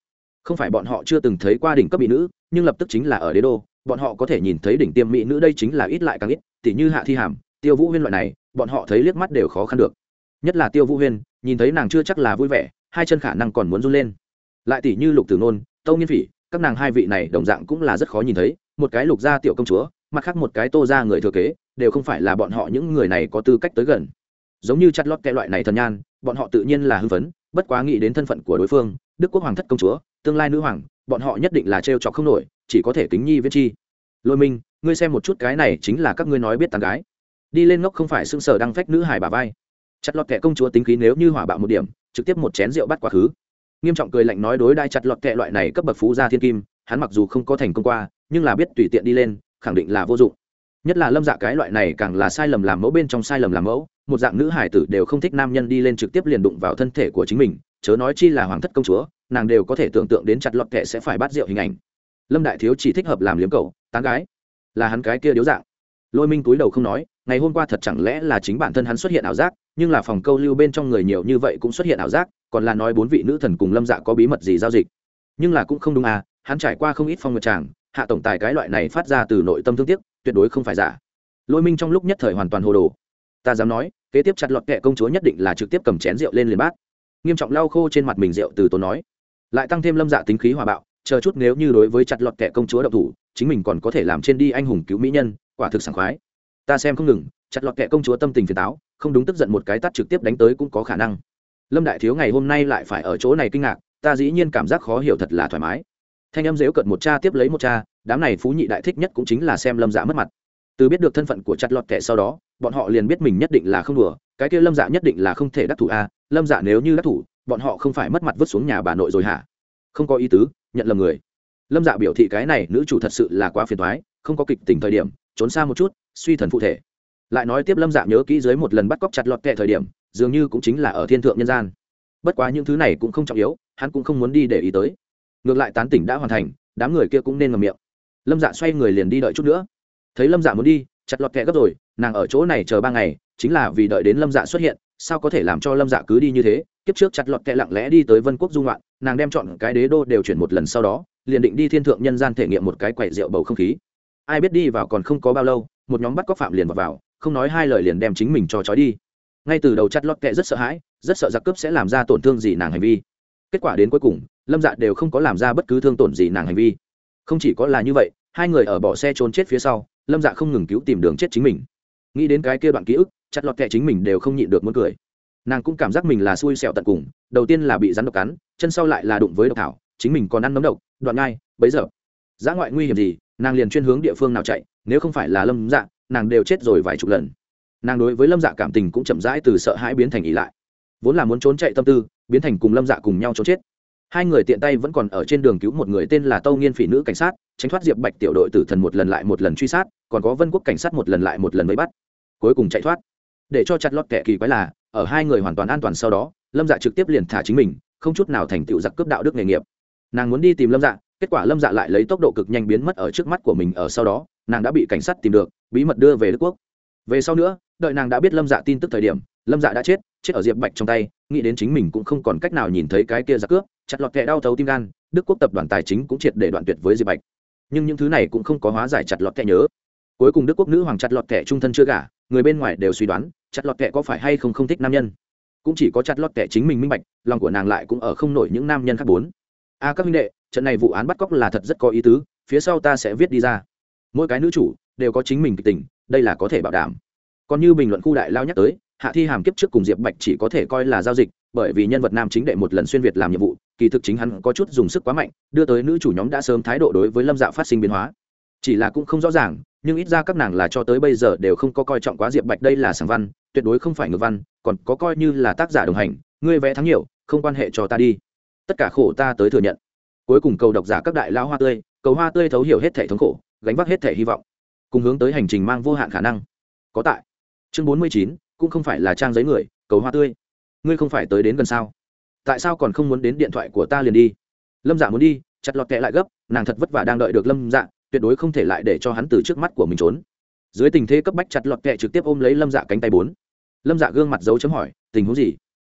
Không phải bọn họ chưa từng thấy qua đỉnh cấp mỹ nữ, nhưng lập tức chính là ở đế đô, bọn họ có thể nhìn thấy đỉnh tiêm mỹ nữ đây chính là ít lại càng ít, tỉ như hạ thi hàm, tiêu vũ huyên loại này, bọn họ thấy liếc mắt đều khó khăn được. Nhất là tiêu vũ huyên, nhìn thấy nàng chưa chắc là vui vẻ, hai chân khả năng còn muốn run lên. Lại tỷ như lục tử nôn, tâu nghiên phỉ, các nàng hai vị này đồng dạng cũng là rất khó nhìn thấy, một cái lục gia tiểu công chúa mặt khác một cái tô ra người thừa kế, đều không phải là bọn họ những người này có tư cách tới gần. Giống như chặt lót kẻ loại này thần nhan, bọn họ tự nhiên là hưng phấn, bất quá nghĩ đến thân phận của đối phương, đức quốc hoàng thất công chúa, tương lai nữ hoàng, bọn họ nhất định là trêu trọc không nổi, chỉ có thể kính nhi viết chi. Lôi minh, ngươi xem một chút cái này chính là các ngươi nói biết tàn gái. Đi lên ngốc không phải xưng sở đang phách nữ hài bà vai. Chặt lọt kẻ công chúa tính khí nếu như hỏa bạo một điểm, trực tiếp một chén rượu bắt quá khứ. Nghiêm trọng cười lạnh nói đối đai chặt lọt kệ loại này cấp bậc phú gia thiên kim, hắn mặc dù không có thành công qua, nhưng là biết tùy tiện đi lên khẳng định là vô dụng. Nhất là lâm dạ cái loại này càng là sai lầm làm mẫu bên trong sai lầm làm mẫu, một dạng nữ hải tử đều không thích nam nhân đi lên trực tiếp liền đụng vào thân thể của chính mình, chớ nói chi là hoàng thất công chúa, nàng đều có thể tưởng tượng đến chặt lọt kệ sẽ phải bắt rượu hình ảnh. Lâm đại thiếu chỉ thích hợp làm liếm cầu tán gái, là hắn cái kia điếu dạng. Lôi minh túi đầu không nói, ngày hôm qua thật chẳng lẽ là chính bản thân hắn xuất hiện ảo giác, nhưng là phòng câu lưu bên trong người nhiều như vậy cũng xuất hiện ảo giác, còn là nói bốn vị nữ thần cùng lâm dạ có bí mật gì giao dịch. Nhưng là cũng không đúng à hắn trải qua không ít phong mật tràng hạ tổng tài cái loại này phát ra từ nội tâm thương tiếc, tuyệt đối không phải giả. Lôi minh trong lúc nhất thời hoàn toàn hồ đồ. Ta dám nói, kế tiếp chặt lọt kệ công chúa nhất định là trực tiếp cầm chén rượu lên liền bát. Nghiêm trọng lau khô trên mặt mình rượu từ tốn nói. Lại tăng thêm lâm dạ tính khí hòa bạo, chờ chút nếu như đối với chặt lọt kệ công chúa độc thủ, chính mình còn có thể làm trên đi anh hùng cứu mỹ nhân, quả thực sảng khoái. Ta xem không ngừng, chặt lọt kệ công chúa tâm tình phiền táo, không đúng tức giận một cái tắt trực tiếp đánh tới cũng có khả năng. Lâm đại thiếu ngày hôm nay lại phải ở chỗ này kinh ngạc, ta dĩ nhiên cảm giác khó hiểu thật là thoải mái thanh âm dếu cận một cha tiếp lấy một cha, đám này phú nhị đại thích nhất cũng chính là xem lâm dạ mất mặt. Từ biết được thân phận của chặt lọt kẻ sau đó, bọn họ liền biết mình nhất định là không đùa, cái kia lâm dạ nhất định là không thể đắc thủ a, lâm dạ nếu như đắc thủ, bọn họ không phải mất mặt vứt xuống nhà bà nội rồi hả? Không có ý tứ, nhận lầm người. Lâm dạ biểu thị cái này nữ chủ thật sự là quá phiền thoái không có kịch tình thời điểm, trốn xa một chút, suy thần phụ thể. Lại nói tiếp lâm dạ nhớ kỹ dưới một lần bắt cóc chặt lọt kẹ thời điểm, dường như cũng chính là ở thiên thượng nhân gian. Bất quá những thứ này cũng không trọng yếu, hắn cũng không muốn đi để ý tới ngược lại tán tỉnh đã hoàn thành đám người kia cũng nên ngầm miệng. Lâm dạ xoay người liền đi đợi chút nữa. Thấy lâm dạ muốn đi chặt lọt kẹ gấp rồi nàng ở chỗ này chờ ba ngày chính là vì đợi đến lâm dạ xuất hiện sao có thể làm cho lâm dạ cứ đi như thế? Kiếp trước chặt lọt kẹ lặng lẽ đi tới vân quốc dung loạn nàng đem chọn cái đế đô đều chuyển một lần sau đó liền định đi thiên thượng nhân gian thể nghiệm một cái quậy rượu bầu không khí. Ai biết đi vào còn không có bao lâu một nhóm bắt cóc phạm liền vào, vào không nói hai lời liền đem chính mình cho trói đi. Ngay từ đầu chặt lọt kẹ rất sợ hãi rất sợ giặc cướp sẽ làm ra tổn thương gì nàng hành vi kết quả đến cuối cùng, lâm dạ đều không có làm ra bất cứ thương tổn gì nàng hành vi. Không chỉ có là như vậy, hai người ở bỏ xe trốn chết phía sau, lâm dạ không ngừng cứu tìm đường chết chính mình. Nghĩ đến cái kia đoạn ký ức, chặt lọt kẹ chính mình đều không nhịn được muốn cười. Nàng cũng cảm giác mình là xui xẹo tận cùng, đầu tiên là bị rắn độc cắn, chân sau lại là đụng với độc thảo, chính mình còn ăn nấm độc, đoạn ngai, bấy giờ. Dã ngoại nguy hiểm gì, nàng liền chuyên hướng địa phương nào chạy, nếu không phải là lâm dạ nàng đều chết rồi vài chục lần. Nàng đối với lâm dạ cảm tình cũng chậm rãi từ sợ hãi biến thành ỉ lại vốn là muốn trốn chạy tâm tư, biến thành cùng lâm dạ cùng nhau trốn chết. Hai người tiện tay vẫn còn ở trên đường cứu một người tên là tâu nghiên phỉ nữ cảnh sát, tránh thoát diệp bạch tiểu đội tử thần một lần lại một lần truy sát, còn có vân quốc cảnh sát một lần lại một lần mới bắt. Cuối cùng chạy thoát. Để cho chặt lót kẻ kỳ quái là, ở hai người hoàn toàn an toàn sau đó, lâm dạ trực tiếp liền thả chính mình, không chút nào thành tựu giặc cướp đạo đức nghề nghiệp. Nàng muốn đi tìm lâm dạ kết quả lâm dạ lại lấy tốc độ cực nhanh biến mất ở trước mắt của mình ở sau đó, nàng đã bị cảnh sát tìm được, bí mật đưa về đức quốc. Về sau nữa, đợi nàng đã biết lâm dạ tin tức thời điểm, lâm dạ đã chết chết ở diệp bạch trong tay, nghĩ đến chính mình cũng không còn cách nào nhìn thấy cái kia giặc cướp, chặt lọt kẹ đau thấu tim gan, đức quốc tập đoàn tài chính cũng triệt để đoạn tuyệt với diệp bạch. Nhưng những thứ này cũng không có hóa giải chặt lọt kẹ nhớ. Cuối cùng đức quốc nữ hoàng chặt lọt kẹ trung thân chưa gả, người bên ngoài đều suy đoán, chặt lọt kẹ có phải hay không không thích nam nhân. Cũng chỉ có chặt lọt kẹ chính mình minh bạch, lòng của nàng lại cũng ở không nổi những nam nhân khác bốn. A, các minh đệ, trận này vụ án bắt cóc là thật rất có ý tứ, phía sau ta sẽ viết đi ra. Mỗi cái nữ chủ đều có chính mình kịch tình, đây là có thể bảo đảm. Còn như bình luận khu đại lao nhắc tới hạ thi hàm kiếp trước cùng diệp bạch chỉ có thể coi là giao dịch, bởi vì nhân vật nam chính đệ một lần xuyên việt làm nhiệm vụ, kỳ thực chính hắn có chút dùng sức quá mạnh, đưa tới nữ chủ nhóm đã sớm thái độ đối với lâm dạ phát sinh biến hóa. Chỉ là cũng không rõ ràng, nhưng ít ra các nàng là cho tới bây giờ đều không có coi trọng quá diệp bạch đây là sản văn, tuyệt đối không phải ngược văn, còn có coi như là tác giả đồng hành, ngươi vẽ thắng nhiều, không quan hệ cho ta đi. Tất cả khổ ta tới thừa nhận. Cuối cùng cầu độc giả các đại lao hoa tươi, cầu hoa tươi thấu hiểu hết thể thống khổ, gánh vác hết thể hy vọng, cùng hướng tới hành trình mang vô hạn khả năng. Có tại. Chương bốn mươi chín cũng không phải là trang giấy người, cầu hoa tươi. Ngươi không phải tới đến gần sao? Tại sao còn không muốn đến điện thoại của ta liền đi? Lâm dạ muốn đi, chặt lọt kẹ lại gấp, nàng thật vất vả đang đợi được lâm dạ tuyệt đối không thể lại để cho hắn từ trước mắt của mình trốn. Dưới tình thế cấp bách chặt lọt kẹ trực tiếp ôm lấy lâm dạ cánh tay bốn. Lâm dạ gương mặt dấu chấm hỏi, tình huống gì?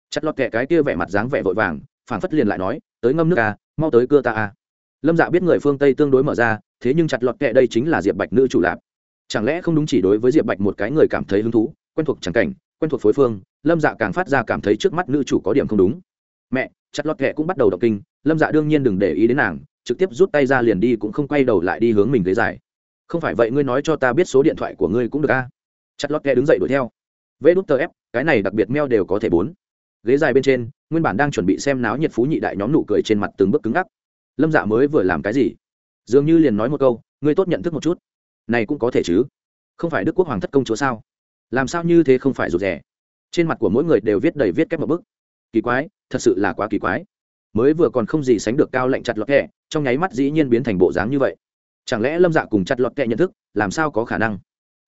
Chặt lọt kẹ cái kia vẻ mặt dáng vẻ vội vàng, phảng phất liền lại nói, tới ngâm nước à mau tới cưa ta à. Lâm dạ biết người phương tây tương đối mở ra, thế nhưng chặt lọt kẹ đây chính là diệp bạch nữ chủ lạp. Chẳng lẽ không đúng chỉ đối với diệp bạch một cái người cảm thấy hứng thú quen thuộc chẳng cảnh, quen thuộc phối phương, lâm dạ càng phát ra cảm thấy trước mắt nữ chủ có điểm không đúng. Mẹ, chặt lọt kẹ cũng bắt đầu đọc kinh, lâm dạ đương nhiên đừng để ý đến nàng, trực tiếp rút tay ra liền đi cũng không quay đầu lại đi hướng mình ghế dài. Không phải vậy ngươi nói cho ta biết số điện thoại của ngươi cũng được a. Chặt lọt kẹ đứng dậy đuổi theo. Vê đút tờ ép, cái này đặc biệt meo đều có thể bốn. Ghế dài bên trên, nguyên bản đang chuẩn bị xem náo nhiệt phú nhị đại nhóm nụ cười trên mặt từng bước cứng ngắc. Lâm dạ mới vừa làm cái gì? Dường như liền nói một câu, ngươi tốt nhận thức một chút. Này cũng có thể chứ? Không phải đức quốc hoàng thất công chúa sao? Làm sao như thế không phải rụt rè? trên mặt của mỗi người đều viết đầy viết kép một bức. Kỳ quái, thật sự là quá kỳ quái. Mới vừa còn không gì sánh được cao lệnh chặt lọt kẹ, trong nháy mắt dĩ nhiên biến thành bộ dáng như vậy. Chẳng lẽ lâm dạ cùng chặt lọt kẹ nhận thức, làm sao có khả năng?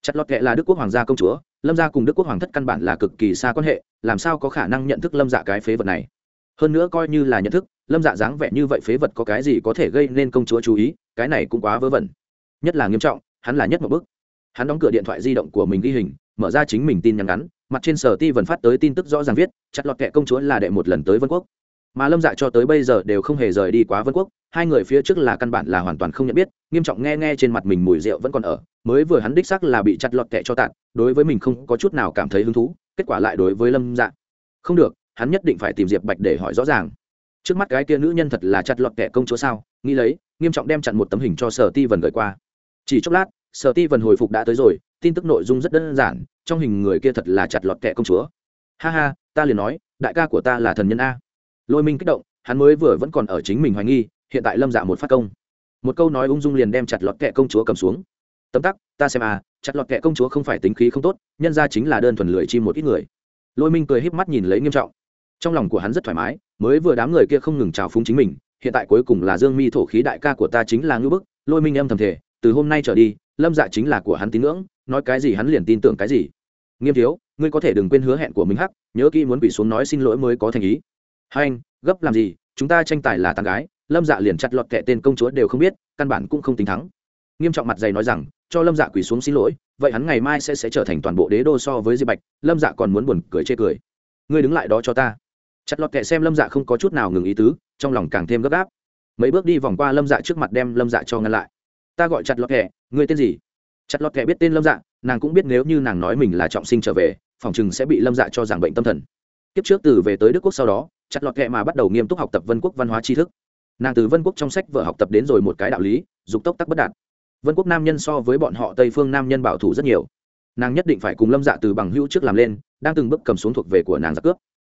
Chặt lọt kẹ là đức quốc hoàng gia công chúa, lâm gia cùng đức quốc hoàng thất căn bản là cực kỳ xa quan hệ, làm sao có khả năng nhận thức lâm dạ cái phế vật này? Hơn nữa coi như là nhận thức, lâm dạ dáng vẻ như vậy phế vật có cái gì có thể gây nên công chúa chú ý, cái này cũng quá vớ vẩn. Nhất là nghiêm trọng, hắn là nhất một bức. Hắn đóng cửa điện thoại di động của mình ghi hình mở ra chính mình tin nhắn ngắn, mặt trên sở ti vần phát tới tin tức rõ ràng viết, chặt lọt kệ công chúa là đệ một lần tới vân quốc. Mà lâm dạ cho tới bây giờ đều không hề rời đi quá vân quốc, hai người phía trước là căn bản là hoàn toàn không nhận biết, nghiêm trọng nghe nghe trên mặt mình mùi rượu vẫn còn ở, mới vừa hắn đích sắc là bị chặt lọt kệ cho tạt, đối với mình không có chút nào cảm thấy hứng thú, kết quả lại đối với lâm dạ. Không được, hắn nhất định phải tìm diệp bạch để hỏi rõ ràng. Trước mắt cái kia nữ nhân thật là chặt lọt kệ công chúa sao? Nghĩ lấy, nghiêm trọng đem chặn một tấm hình cho sở ti vần gửi qua. Chỉ chốc lát, sở ti vần hồi phục đã tới rồi tin tức nội dung rất đơn giản, trong hình người kia thật là chặt lọt kẹ công chúa. Ha ha, ta liền nói, đại ca của ta là thần nhân a. Lôi minh kích động, hắn mới vừa vẫn còn ở chính mình hoài nghi, hiện tại lâm dạ một phát công. Một câu nói ung dung liền đem chặt lọt kẹ công chúa cầm xuống. Tấm tắc, ta xem à chặt lọt kẹ công chúa không phải tính khí không tốt, nhân ra chính là đơn thuần lười chi một ít người. Lôi minh cười híp mắt nhìn lấy nghiêm trọng. Trong lòng của hắn rất thoải mái, mới vừa đám người kia không ngừng trào phúng chính mình, hiện tại cuối cùng là dương mi thổ khí đại ca của ta chính là ngưu bức, lôi minh âm thầm thể từ hôm nay trở đi, lâm dạ chính là của hắn tín ngưỡng nói cái gì hắn liền tin tưởng cái gì. Nghiêm thiếu, ngươi có thể đừng quên hứa hẹn của mình hắc, nhớ kỹ muốn quỷ xuống nói xin lỗi mới có thành ý. Hai anh, gấp làm gì? Chúng ta tranh tài là tàn gái, lâm dạ liền chặt lọt kệ tên công chúa đều không biết, căn bản cũng không tính thắng. Nghiêm trọng mặt dày nói rằng, cho lâm dạ quỷ xuống xin lỗi, vậy hắn ngày mai sẽ sẽ trở thành toàn bộ đế đô so với di bạch, lâm dạ còn muốn buồn cười chê cười. Ngươi đứng lại đó cho ta. Chặt lọt kệ xem lâm dạ không có chút nào ngừng ý tứ, trong lòng càng thêm gấp gáp. Mấy bước đi vòng qua lâm dạ trước mặt đem lâm dạ cho ngăn lại. Ta gọi chặt lọt kệ ngươi tên gì? Chặt lọt kệ biết tên lâm dạ nàng cũng biết nếu như nàng nói mình là trọng sinh trở về, phòng chừng sẽ bị lâm dạ cho giảng bệnh tâm thần. Kiếp trước từ về tới đức quốc sau đó, chặt lọt kệ mà bắt đầu nghiêm túc học tập vân quốc văn hóa tri thức. Nàng từ vân quốc trong sách vở học tập đến rồi một cái đạo lý, dục tốc tắc bất đạt. Vân quốc nam nhân so với bọn họ tây phương nam nhân bảo thủ rất nhiều. Nàng nhất định phải cùng lâm dạ từ bằng hữu trước làm lên, đang từng bước cầm xuống thuộc về của nàng giặc cướp.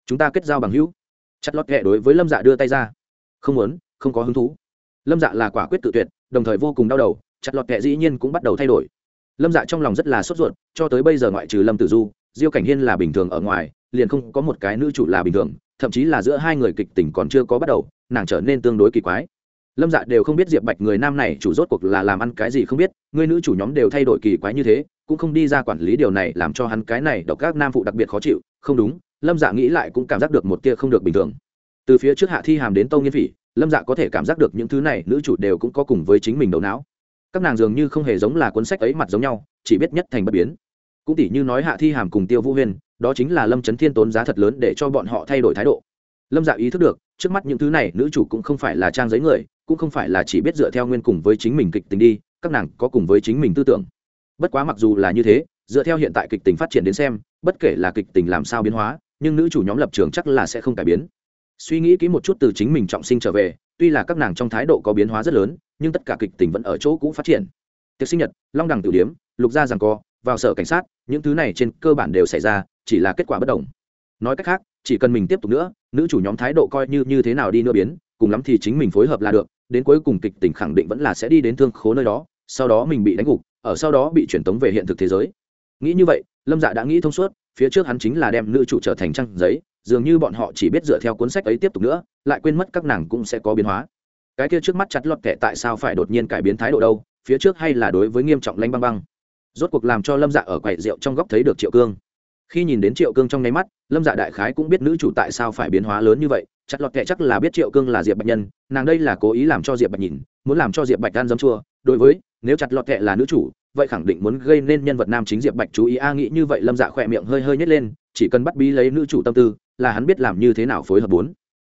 Chúng ta kết giao bằng hữu. Chặt lọt kệ đối với lâm dạ đưa tay ra. Không muốn, không có hứng thú. Lâm dạ là quả quyết tự tuyệt, đồng thời vô cùng đau đầu, chặt lọt kệ dĩ nhiên cũng bắt đầu thay đổi lâm dạ trong lòng rất là sốt ruột, cho tới bây giờ ngoại trừ lâm tử du, diêu cảnh hiên là bình thường ở ngoài, liền không có một cái nữ chủ là bình thường, thậm chí là giữa hai người kịch tình còn chưa có bắt đầu, nàng trở nên tương đối kỳ quái. Lâm dạ đều không biết diệp bạch người nam này chủ rốt cuộc là làm ăn cái gì không biết, người nữ chủ nhóm đều thay đổi kỳ quái như thế, cũng không đi ra quản lý điều này làm cho hắn cái này độc các nam phụ đặc biệt khó chịu, không đúng, lâm dạ nghĩ lại cũng cảm giác được một tia không được bình thường. Từ phía trước hạ thi hàm đến tâu nghiên phỉ, lâm dạ có thể cảm giác được những thứ này, nữ chủ đều cũng có cùng với chính mình đầu não các nàng dường như không hề giống là cuốn sách ấy mặt giống nhau, chỉ biết nhất thành bất biến. Cũng tỉ như nói hạ thi hàm cùng tiêu vũ huyên, đó chính là lâm trấn thiên tốn giá thật lớn để cho bọn họ thay đổi thái độ. Lâm dạ ý thức được, trước mắt những thứ này, nữ chủ cũng không phải là trang giấy người, cũng không phải là chỉ biết dựa theo nguyên cùng với chính mình kịch tình đi, các nàng có cùng với chính mình tư tưởng. Bất quá mặc dù là như thế, dựa theo hiện tại kịch tình phát triển đến xem, bất kể là kịch tình làm sao biến hóa, nhưng nữ chủ nhóm lập trường chắc là sẽ không cải biến suy nghĩ kỹ một chút từ chính mình trọng sinh trở về, tuy là các nàng trong thái độ có biến hóa rất lớn, nhưng tất cả kịch tình vẫn ở chỗ cũ phát triển. Tiệc sinh nhật, long đẳng tử điếm, lục gia rằng co, vào sở cảnh sát, những thứ này trên cơ bản đều xảy ra, chỉ là kết quả bất đồng. Nói cách khác, chỉ cần mình tiếp tục nữa, nữ chủ nhóm thái độ coi như như thế nào đi nữa biến, cùng lắm thì chính mình phối hợp là được, đến cuối cùng kịch tình khẳng định vẫn là sẽ đi đến thương khố nơi đó, sau đó mình bị đánh gục, ở sau đó bị truyền tống về hiện thực thế giới. Nghĩ như vậy, lâm dạ đã nghĩ thông suốt, phía trước hắn chính là đem nữ chủ trở thành trang giấy dường như bọn họ chỉ biết dựa theo cuốn sách ấy tiếp tục nữa, lại quên mất các nàng cũng sẽ có biến hóa. Cái kia trước mắt chặt lọt kệ tại sao phải đột nhiên cải biến thái độ đâu, phía trước hay là đối với nghiêm trọng lanh băng băng. Rốt cuộc làm cho lâm dạ ở quầy rượu trong góc thấy được triệu cương. Khi nhìn đến triệu cương trong nháy mắt, lâm dạ đại khái cũng biết nữ chủ tại sao phải biến hóa lớn như vậy, chặt lọt kệ chắc là biết triệu cương là diệp bạch nhân, nàng đây là cố ý làm cho diệp bạch nhìn, muốn làm cho diệp bạch gan dấm chua. Đối với, nếu chặt lọt kệ là nữ chủ vậy khẳng định muốn gây nên nhân vật nam chính diệp bạch chú ý. A nghĩ như vậy, lâm dạ khỏe miệng hơi hơi nhét lên, chỉ cần bắt bí lấy nữ chủ tâm tư, là hắn biết làm như thế nào phối hợp bốn.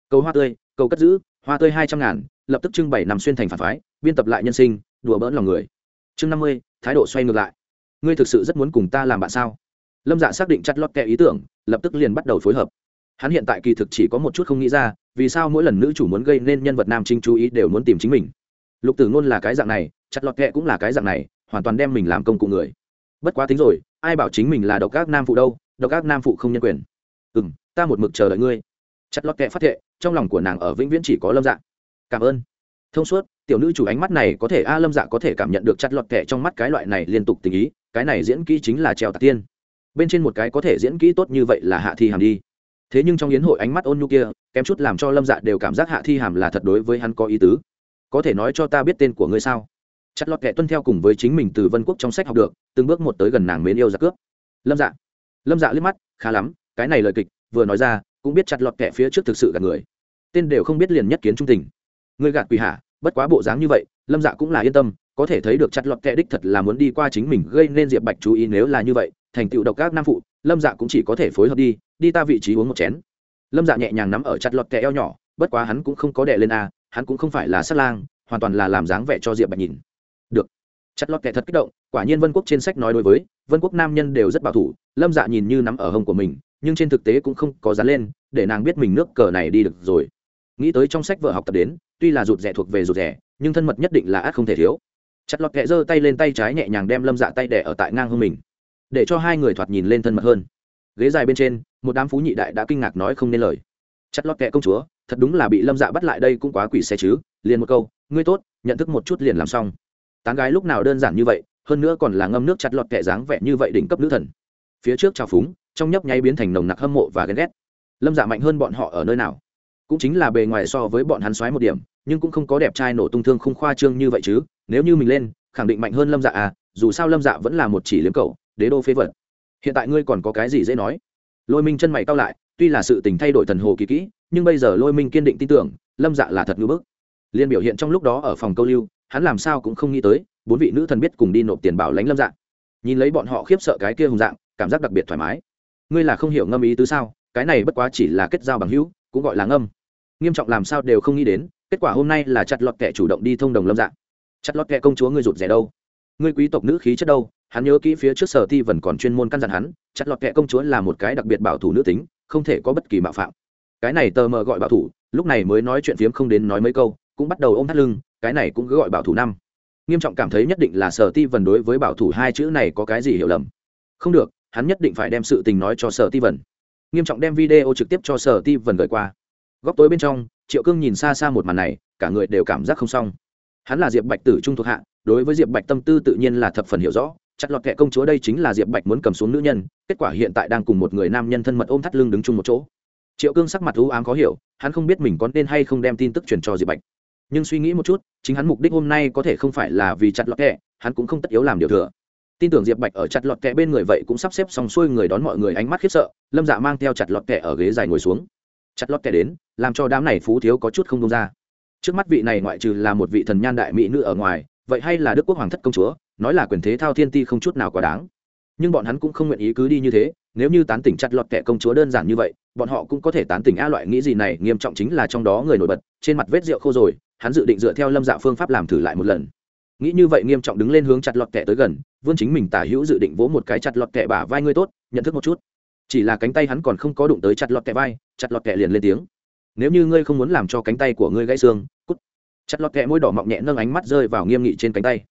Câu hoa tươi câu cất giữ, hoa tươi hai trăm ngàn, lập tức trưng bày nằm xuyên thành phản phái, biên tập lại nhân sinh, đùa bỡn lòng người. Chương năm mươi, thái độ xoay ngược lại. Ngươi thực sự rất muốn cùng ta làm bạn sao? Lâm dạ xác định chặt lót kẹ ý tưởng, lập tức liền bắt đầu phối hợp. Hắn hiện tại kỳ thực chỉ có một chút không nghĩ ra, vì sao mỗi lần nữ chủ muốn gây nên nhân vật nam chính chú ý đều muốn tìm chính mình. Lục tử ngôn là cái dạng này, chặt lọt kẹ cũng là cái dạng này hoàn toàn đem mình làm công cụ người. Bất quá tính rồi, ai bảo chính mình là độc ác nam phụ đâu, độc ác nam phụ không nhân quyền. Ừ m ta một mực chờ đợi ngươi. Chặt lọt kệ phát thệ, trong lòng của nàng ở vĩnh viễn chỉ có lâm dạ. Cảm ơn. Thông suốt, tiểu nữ chủ ánh mắt này có thể, a, lâm dạ có thể cảm nhận được chặt lọt kệ trong mắt cái loại này liên tục tình ý, cái này diễn kỹ chính là trèo tạc tiên. Bên trên một cái có thể diễn kỹ tốt như vậy là hạ thi hàm đi. Thế nhưng trong yến hội ánh mắt ôn nhu kia, kém chút làm cho lâm dạ đều cảm giác hạ thi hàm là thật đối với hắn có ý tứ. Có thể nói cho ta biết tên của ngươi sao? Chặt lọt kẻ tuân theo cùng với chính mình từ vân quốc trong sách học được, từng bước một tới gần nàng mến yêu ra cướp. Lâm dạ. Lâm dạ liếc mắt, khá lắm, cái này lời kịch, vừa nói ra, cũng biết chặt lọt kẻ phía trước thực sự gạt người. Tên đều không biết liền nhất kiến trung tình. Người gạt quỷ hạ bất quá bộ dáng như vậy, lâm dạ cũng là yên tâm, có thể thấy được chặt lọt kẻ đích thật là muốn đi qua chính mình gây nên diệp bạch chú ý nếu là như vậy, thành tựu độc các nam phụ, lâm dạ cũng chỉ có thể phối hợp đi đi ta vị trí uống một chén. Lâm dạ nhẹ nhàng nắm ở chặt lọt kẻ eo nhỏ, bất quá hắn cũng không có đệ lên a, hắn cũng không phải là sát lang, hoàn toàn là làm dáng vẻ cho diệp bạch nhìn được. Chặt lọt kẻ thật kích động, quả nhiên vân quốc trên sách nói đối với, vân quốc nam nhân đều rất bảo thủ, lâm dạ nhìn như nắm ở hông của mình, nhưng trên thực tế cũng không có dán lên, để nàng biết mình nước cờ này đi được rồi. Nghĩ tới trong sách vợ học tập đến, tuy là rụt rẻ thuộc về rụt rẻ nhưng thân mật nhất định là ác không thể thiếu. Chặt lọt kẹ giơ tay lên tay trái nhẹ nhàng đem lâm dạ tay đẻ ở tại ngang hơn mình, để cho hai người thoạt nhìn lên thân mật hơn. Ghế dài bên trên, một đám phú nhị đại đã kinh ngạc nói không nên lời. Chặt lọt kẹ công chúa, thật đúng là bị lâm dạ bắt lại đây cũng quá quỷ xe chứ, liền một câu, ngươi tốt, nhận thức một chút liền làm xong tán gái lúc nào đơn giản như vậy, hơn nữa còn là ngâm nước chặt lọt kẻ dáng vẻ như vậy đỉnh cấp nữ thần. Phía trước trào phúng, trong nhấp nháy biến thành nồng nặc hâm mộ và ghen ghét. Lâm dạ mạnh hơn bọn họ ở nơi nào? Cũng chính là bề ngoài so với bọn hắn xoáy một điểm, nhưng cũng không có đẹp trai nổ tung thương không khoa trương như vậy chứ, nếu như mình lên, khẳng định mạnh hơn lâm dạ à dù sao lâm dạ vẫn là một chỉ liếm cầu đế đô phế vật. Hiện tại ngươi còn có cái gì dễ nói? Lôi minh chân mày cao lại, tuy là sự tình thay đổi thần hồ kỳ kỹ, nhưng bây giờ lôi minh kiên định tin tưởng, lâm dạ là thật ngưỡng bức. Liên biểu hiện trong lúc đó ở phòng câu lưu hắn làm sao cũng không nghĩ tới, bốn vị nữ thần biết cùng đi nộp tiền bảo lãnh lâm dạng. Nhìn lấy bọn họ khiếp sợ cái kia hùng dạng, cảm giác đặc biệt thoải mái. Ngươi là không hiểu ngâm ý tứ sao, cái này bất quá chỉ là kết giao bằng hữu, cũng gọi là ngâm. Nghiêm trọng làm sao đều không nghĩ đến, kết quả hôm nay là chặt lọt kẻ chủ động đi thông đồng lâm dạng. Chặt lọt kẻ công chúa ngươi rụt rẻ đâu? Ngươi quý tộc nữ khí chất đâu? Hắn nhớ kỹ phía trước sở ti vẫn còn chuyên môn căn dặn hắn, chặt lọt kẻ công chúa là một cái đặc biệt bảo thủ nữ tính, không thể có bất kỳ mạo phạm. Cái này tờ mờ gọi bảo thủ, lúc này mới nói chuyện phiếm không đến nói mấy câu cũng bắt đầu ôm thắt lưng, cái này cũng cứ gọi bảo thủ năm. Nghiêm trọng cảm thấy nhất định là sở ti vần đối với bảo thủ hai chữ này có cái gì hiểu lầm. Không được, hắn nhất định phải đem sự tình nói cho sở ti vần nghiêm trọng đem video trực tiếp cho sở ti vần gửi qua. Góc tối bên trong, triệu cương nhìn xa xa một màn này, cả người đều cảm giác không xong. Hắn là diệp bạch tử trung thuộc hạ, đối với diệp bạch tâm tư tự nhiên là thập phần hiểu rõ, chặt lọt kệ công chúa đây chính là diệp bạch muốn cầm xuống nữ nhân, kết quả hiện tại đang cùng một người nam nhân thân mật ôm thắt lưng đứng chung một chỗ. Triệu cương sắc mặt u ám khó hiểu, hắn không biết mình có nên hay không đem tin tức truyền cho diệp bạch nhưng suy nghĩ một chút chính hắn mục đích hôm nay có thể không phải là vì chặt lọt kẹ, hắn cũng không tất yếu làm điều thừa. Tin tưởng diệp bạch ở chặt lọt kẹ bên người vậy cũng sắp xếp xong xuôi người đón mọi người ánh mắt khiếp sợ lâm dạ mang theo chặt lọt kẹ ở ghế dài ngồi xuống. Chặt lọt kẹ đến làm cho đám này phú thiếu có chút không đông ra. Trước mắt vị này ngoại trừ là một vị thần nhan đại mỹ nữ ở ngoài vậy hay là đức quốc hoàng thất công chúa nói là quyền thế thao thiên ti không chút nào quá đáng. Nhưng bọn hắn cũng không nguyện ý cứ đi như thế nếu như tán tỉnh chặt lọt kẻ công chúa đơn giản như vậy bọn họ cũng có thể tán tỉnh a loại nghĩ gì này nghiêm trọng chính là trong đó người nổi bật trên mặt vết rượu khô rồi hắn dự định dựa theo lâm dạ phương pháp làm thử lại một lần nghĩ như vậy nghiêm trọng đứng lên hướng chặt lọt kẹ tới gần vươn chính mình tả hữu dự định vỗ một cái chặt lọt kẹ bả vai ngươi tốt nhận thức một chút chỉ là cánh tay hắn còn không có đụng tới chặt lọt kẹ vai chặt lọt kẹ liền lên tiếng nếu như ngươi không muốn làm cho cánh tay của ngươi gãy xương cút chặt lọt kẹ môi đỏ mọng nhẹ nâng ánh mắt rơi vào nghiêm nghị trên cánh tay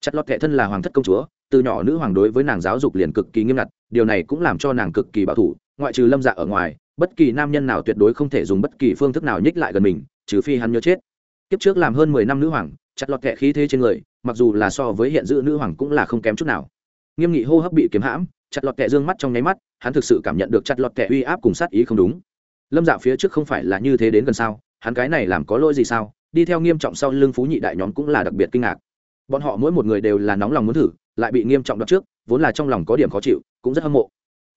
chặt lọt kẹ thân là hoàng thất công chúa từ nhỏ nữ hoàng đối với nàng giáo dục liền cực kỳ nghiêm ngặt điều này cũng làm cho nàng cực kỳ bảo thủ ngoại trừ lâm dạ ở ngoài bất kỳ nam nhân nào tuyệt đối không thể dùng bất kỳ phương thức nào nhích lại gần mình trừ phi hắn nhớ chết kiếp trước làm hơn mười năm nữ hoàng, chặt lọt kệ khí thế trên người, mặc dù là so với hiện giữ nữ hoàng cũng là không kém chút nào. Nghiêm nghị hô hấp bị kiếm hãm, chặt lọt kệ dương mắt trong nháy mắt, hắn thực sự cảm nhận được chặt lọt kệ uy áp cùng sát ý không đúng. Lâm dạ phía trước không phải là như thế đến gần sao, hắn cái này làm có lỗi gì sao? Đi theo nghiêm trọng sau lưng phú nhị đại nhóm cũng là đặc biệt kinh ngạc. Bọn họ mỗi một người đều là nóng lòng muốn thử, lại bị nghiêm trọng đoạt trước, vốn là trong lòng có điểm khó chịu, cũng rất hâm mộ.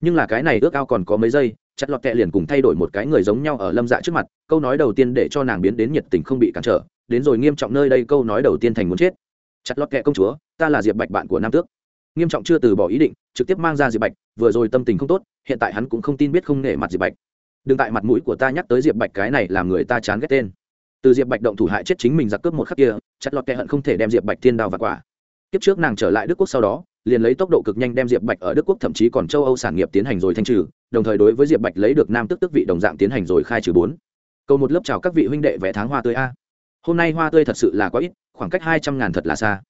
Nhưng là cái này ước ao còn có mấy giây chặt lọt kẹ liền cùng thay đổi một cái người giống nhau ở lâm dạ trước mặt, câu nói đầu tiên để cho nàng biến đến nhiệt tình không bị cản trở, đến rồi nghiêm trọng nơi đây câu nói đầu tiên thành muốn chết. Chặt lọt kẹ công chúa, ta là diệp bạch bạn của nam tước. Nghiêm trọng chưa từ bỏ ý định, trực tiếp mang ra diệp bạch, vừa rồi tâm tình không tốt, hiện tại hắn cũng không tin biết không nể mặt diệp bạch. Đừng tại mặt mũi của ta nhắc tới diệp bạch cái này làm người ta chán ghét tên. Từ diệp bạch động thủ hại chết chính mình giặc cướp một khắc kia, chặt lọt kẹ hận không thể đem diệp bạch thiên đao và quả. Kiếp trước nàng trở lại đức quốc sau đó liền lấy tốc độ cực nhanh đem diệp bạch ở đức quốc thậm chí còn châu âu sản nghiệp tiến hành rồi thanh trừ, đồng thời đối với diệp bạch lấy được nam tức tức vị đồng dạng tiến hành rồi khai trừ bốn. Câu một lớp chào các vị huynh đệ vẽ tháng hoa tươi a. Hôm nay hoa tươi thật sự là quá ít, khoảng cách hai trăm ngàn thật là xa.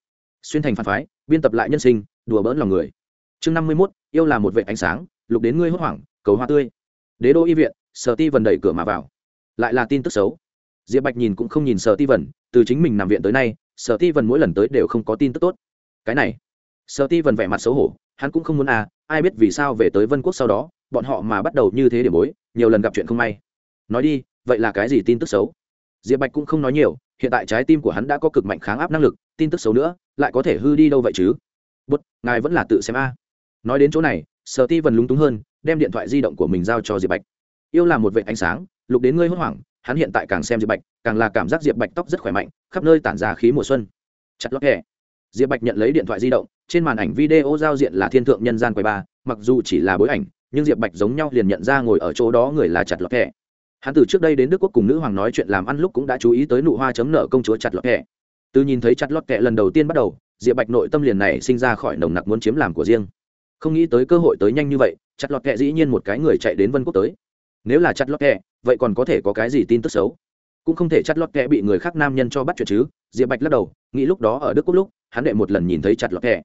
Xuyên thành phản phái, biên tập lại nhân sinh, đùa bỡn lòng người. Chương năm mươi mốt, yêu là một vệ ánh sáng, lục đến ngươi hốt hoảng, cầu hoa tươi. Đế đô y viện, sở ti vần đẩy cửa mà vào. Lại là tin tức xấu. Diệp bạch nhìn cũng không nhìn sở ti vần từ chính mình nằm viện tới nay, sở ti vần mỗi lần tới đều không có tin tức tốt. Cái này sở ti vần vẻ mặt xấu hổ, hắn cũng không muốn à ai biết vì sao về tới vân quốc sau đó, bọn họ mà bắt đầu như thế điểm bối, nhiều lần gặp chuyện không may. Nói đi, vậy là cái gì tin tức xấu? Diệp bạch cũng không nói nhiều, hiện tại trái tim của hắn đã có cực mạnh kháng áp năng lực, tin tức xấu nữa, lại có thể hư đi đâu vậy chứ? Bút ngài vẫn là tự xem a. Nói đến chỗ này, sở ti vần lúng túng hơn, đem điện thoại di động của mình giao cho diệp bạch. Yêu là một vệ ánh sáng, lục đến ngươi hốt hoảng, hắn hiện tại càng xem diệp bạch, càng là cảm giác diệp bạch tóc rất khỏe mạnh, khắp nơi tản ra khí mùa xuân. Chặt lót hẹ diệp bạch nhận lấy điện thoại di động, trên màn ảnh video giao diện là thiên thượng nhân gian quầy ba, mặc dù chỉ là bối ảnh, nhưng diệp bạch giống nhau liền nhận ra ngồi ở chỗ đó người là chặt lọt thẻ hắn từ trước đây đến đức quốc cùng nữ hoàng nói chuyện làm ăn lúc cũng đã chú ý tới nụ hoa chấm nợ công chúa chặt lọt thẻ từ nhìn thấy chặt lọt kẹ lần đầu tiên bắt đầu, diệp bạch nội tâm liền này sinh ra khỏi nồng nặc muốn chiếm làm của riêng. Không nghĩ tới cơ hội tới nhanh như vậy, chặt lọt kẹ dĩ nhiên một cái người chạy đến vân quốc tới. Nếu là chặt lọt kẹ vậy còn có thể có cái gì tin tức xấu? Cũng không thể chặt lọt kẹ bị người khác nam nhân cho bắt chuyện chứ, diệp bạch lắc đầu, nghĩ lúc đó ở đức quốc lúc hắn đệ một lần nhìn thấy chặt lọt kẹ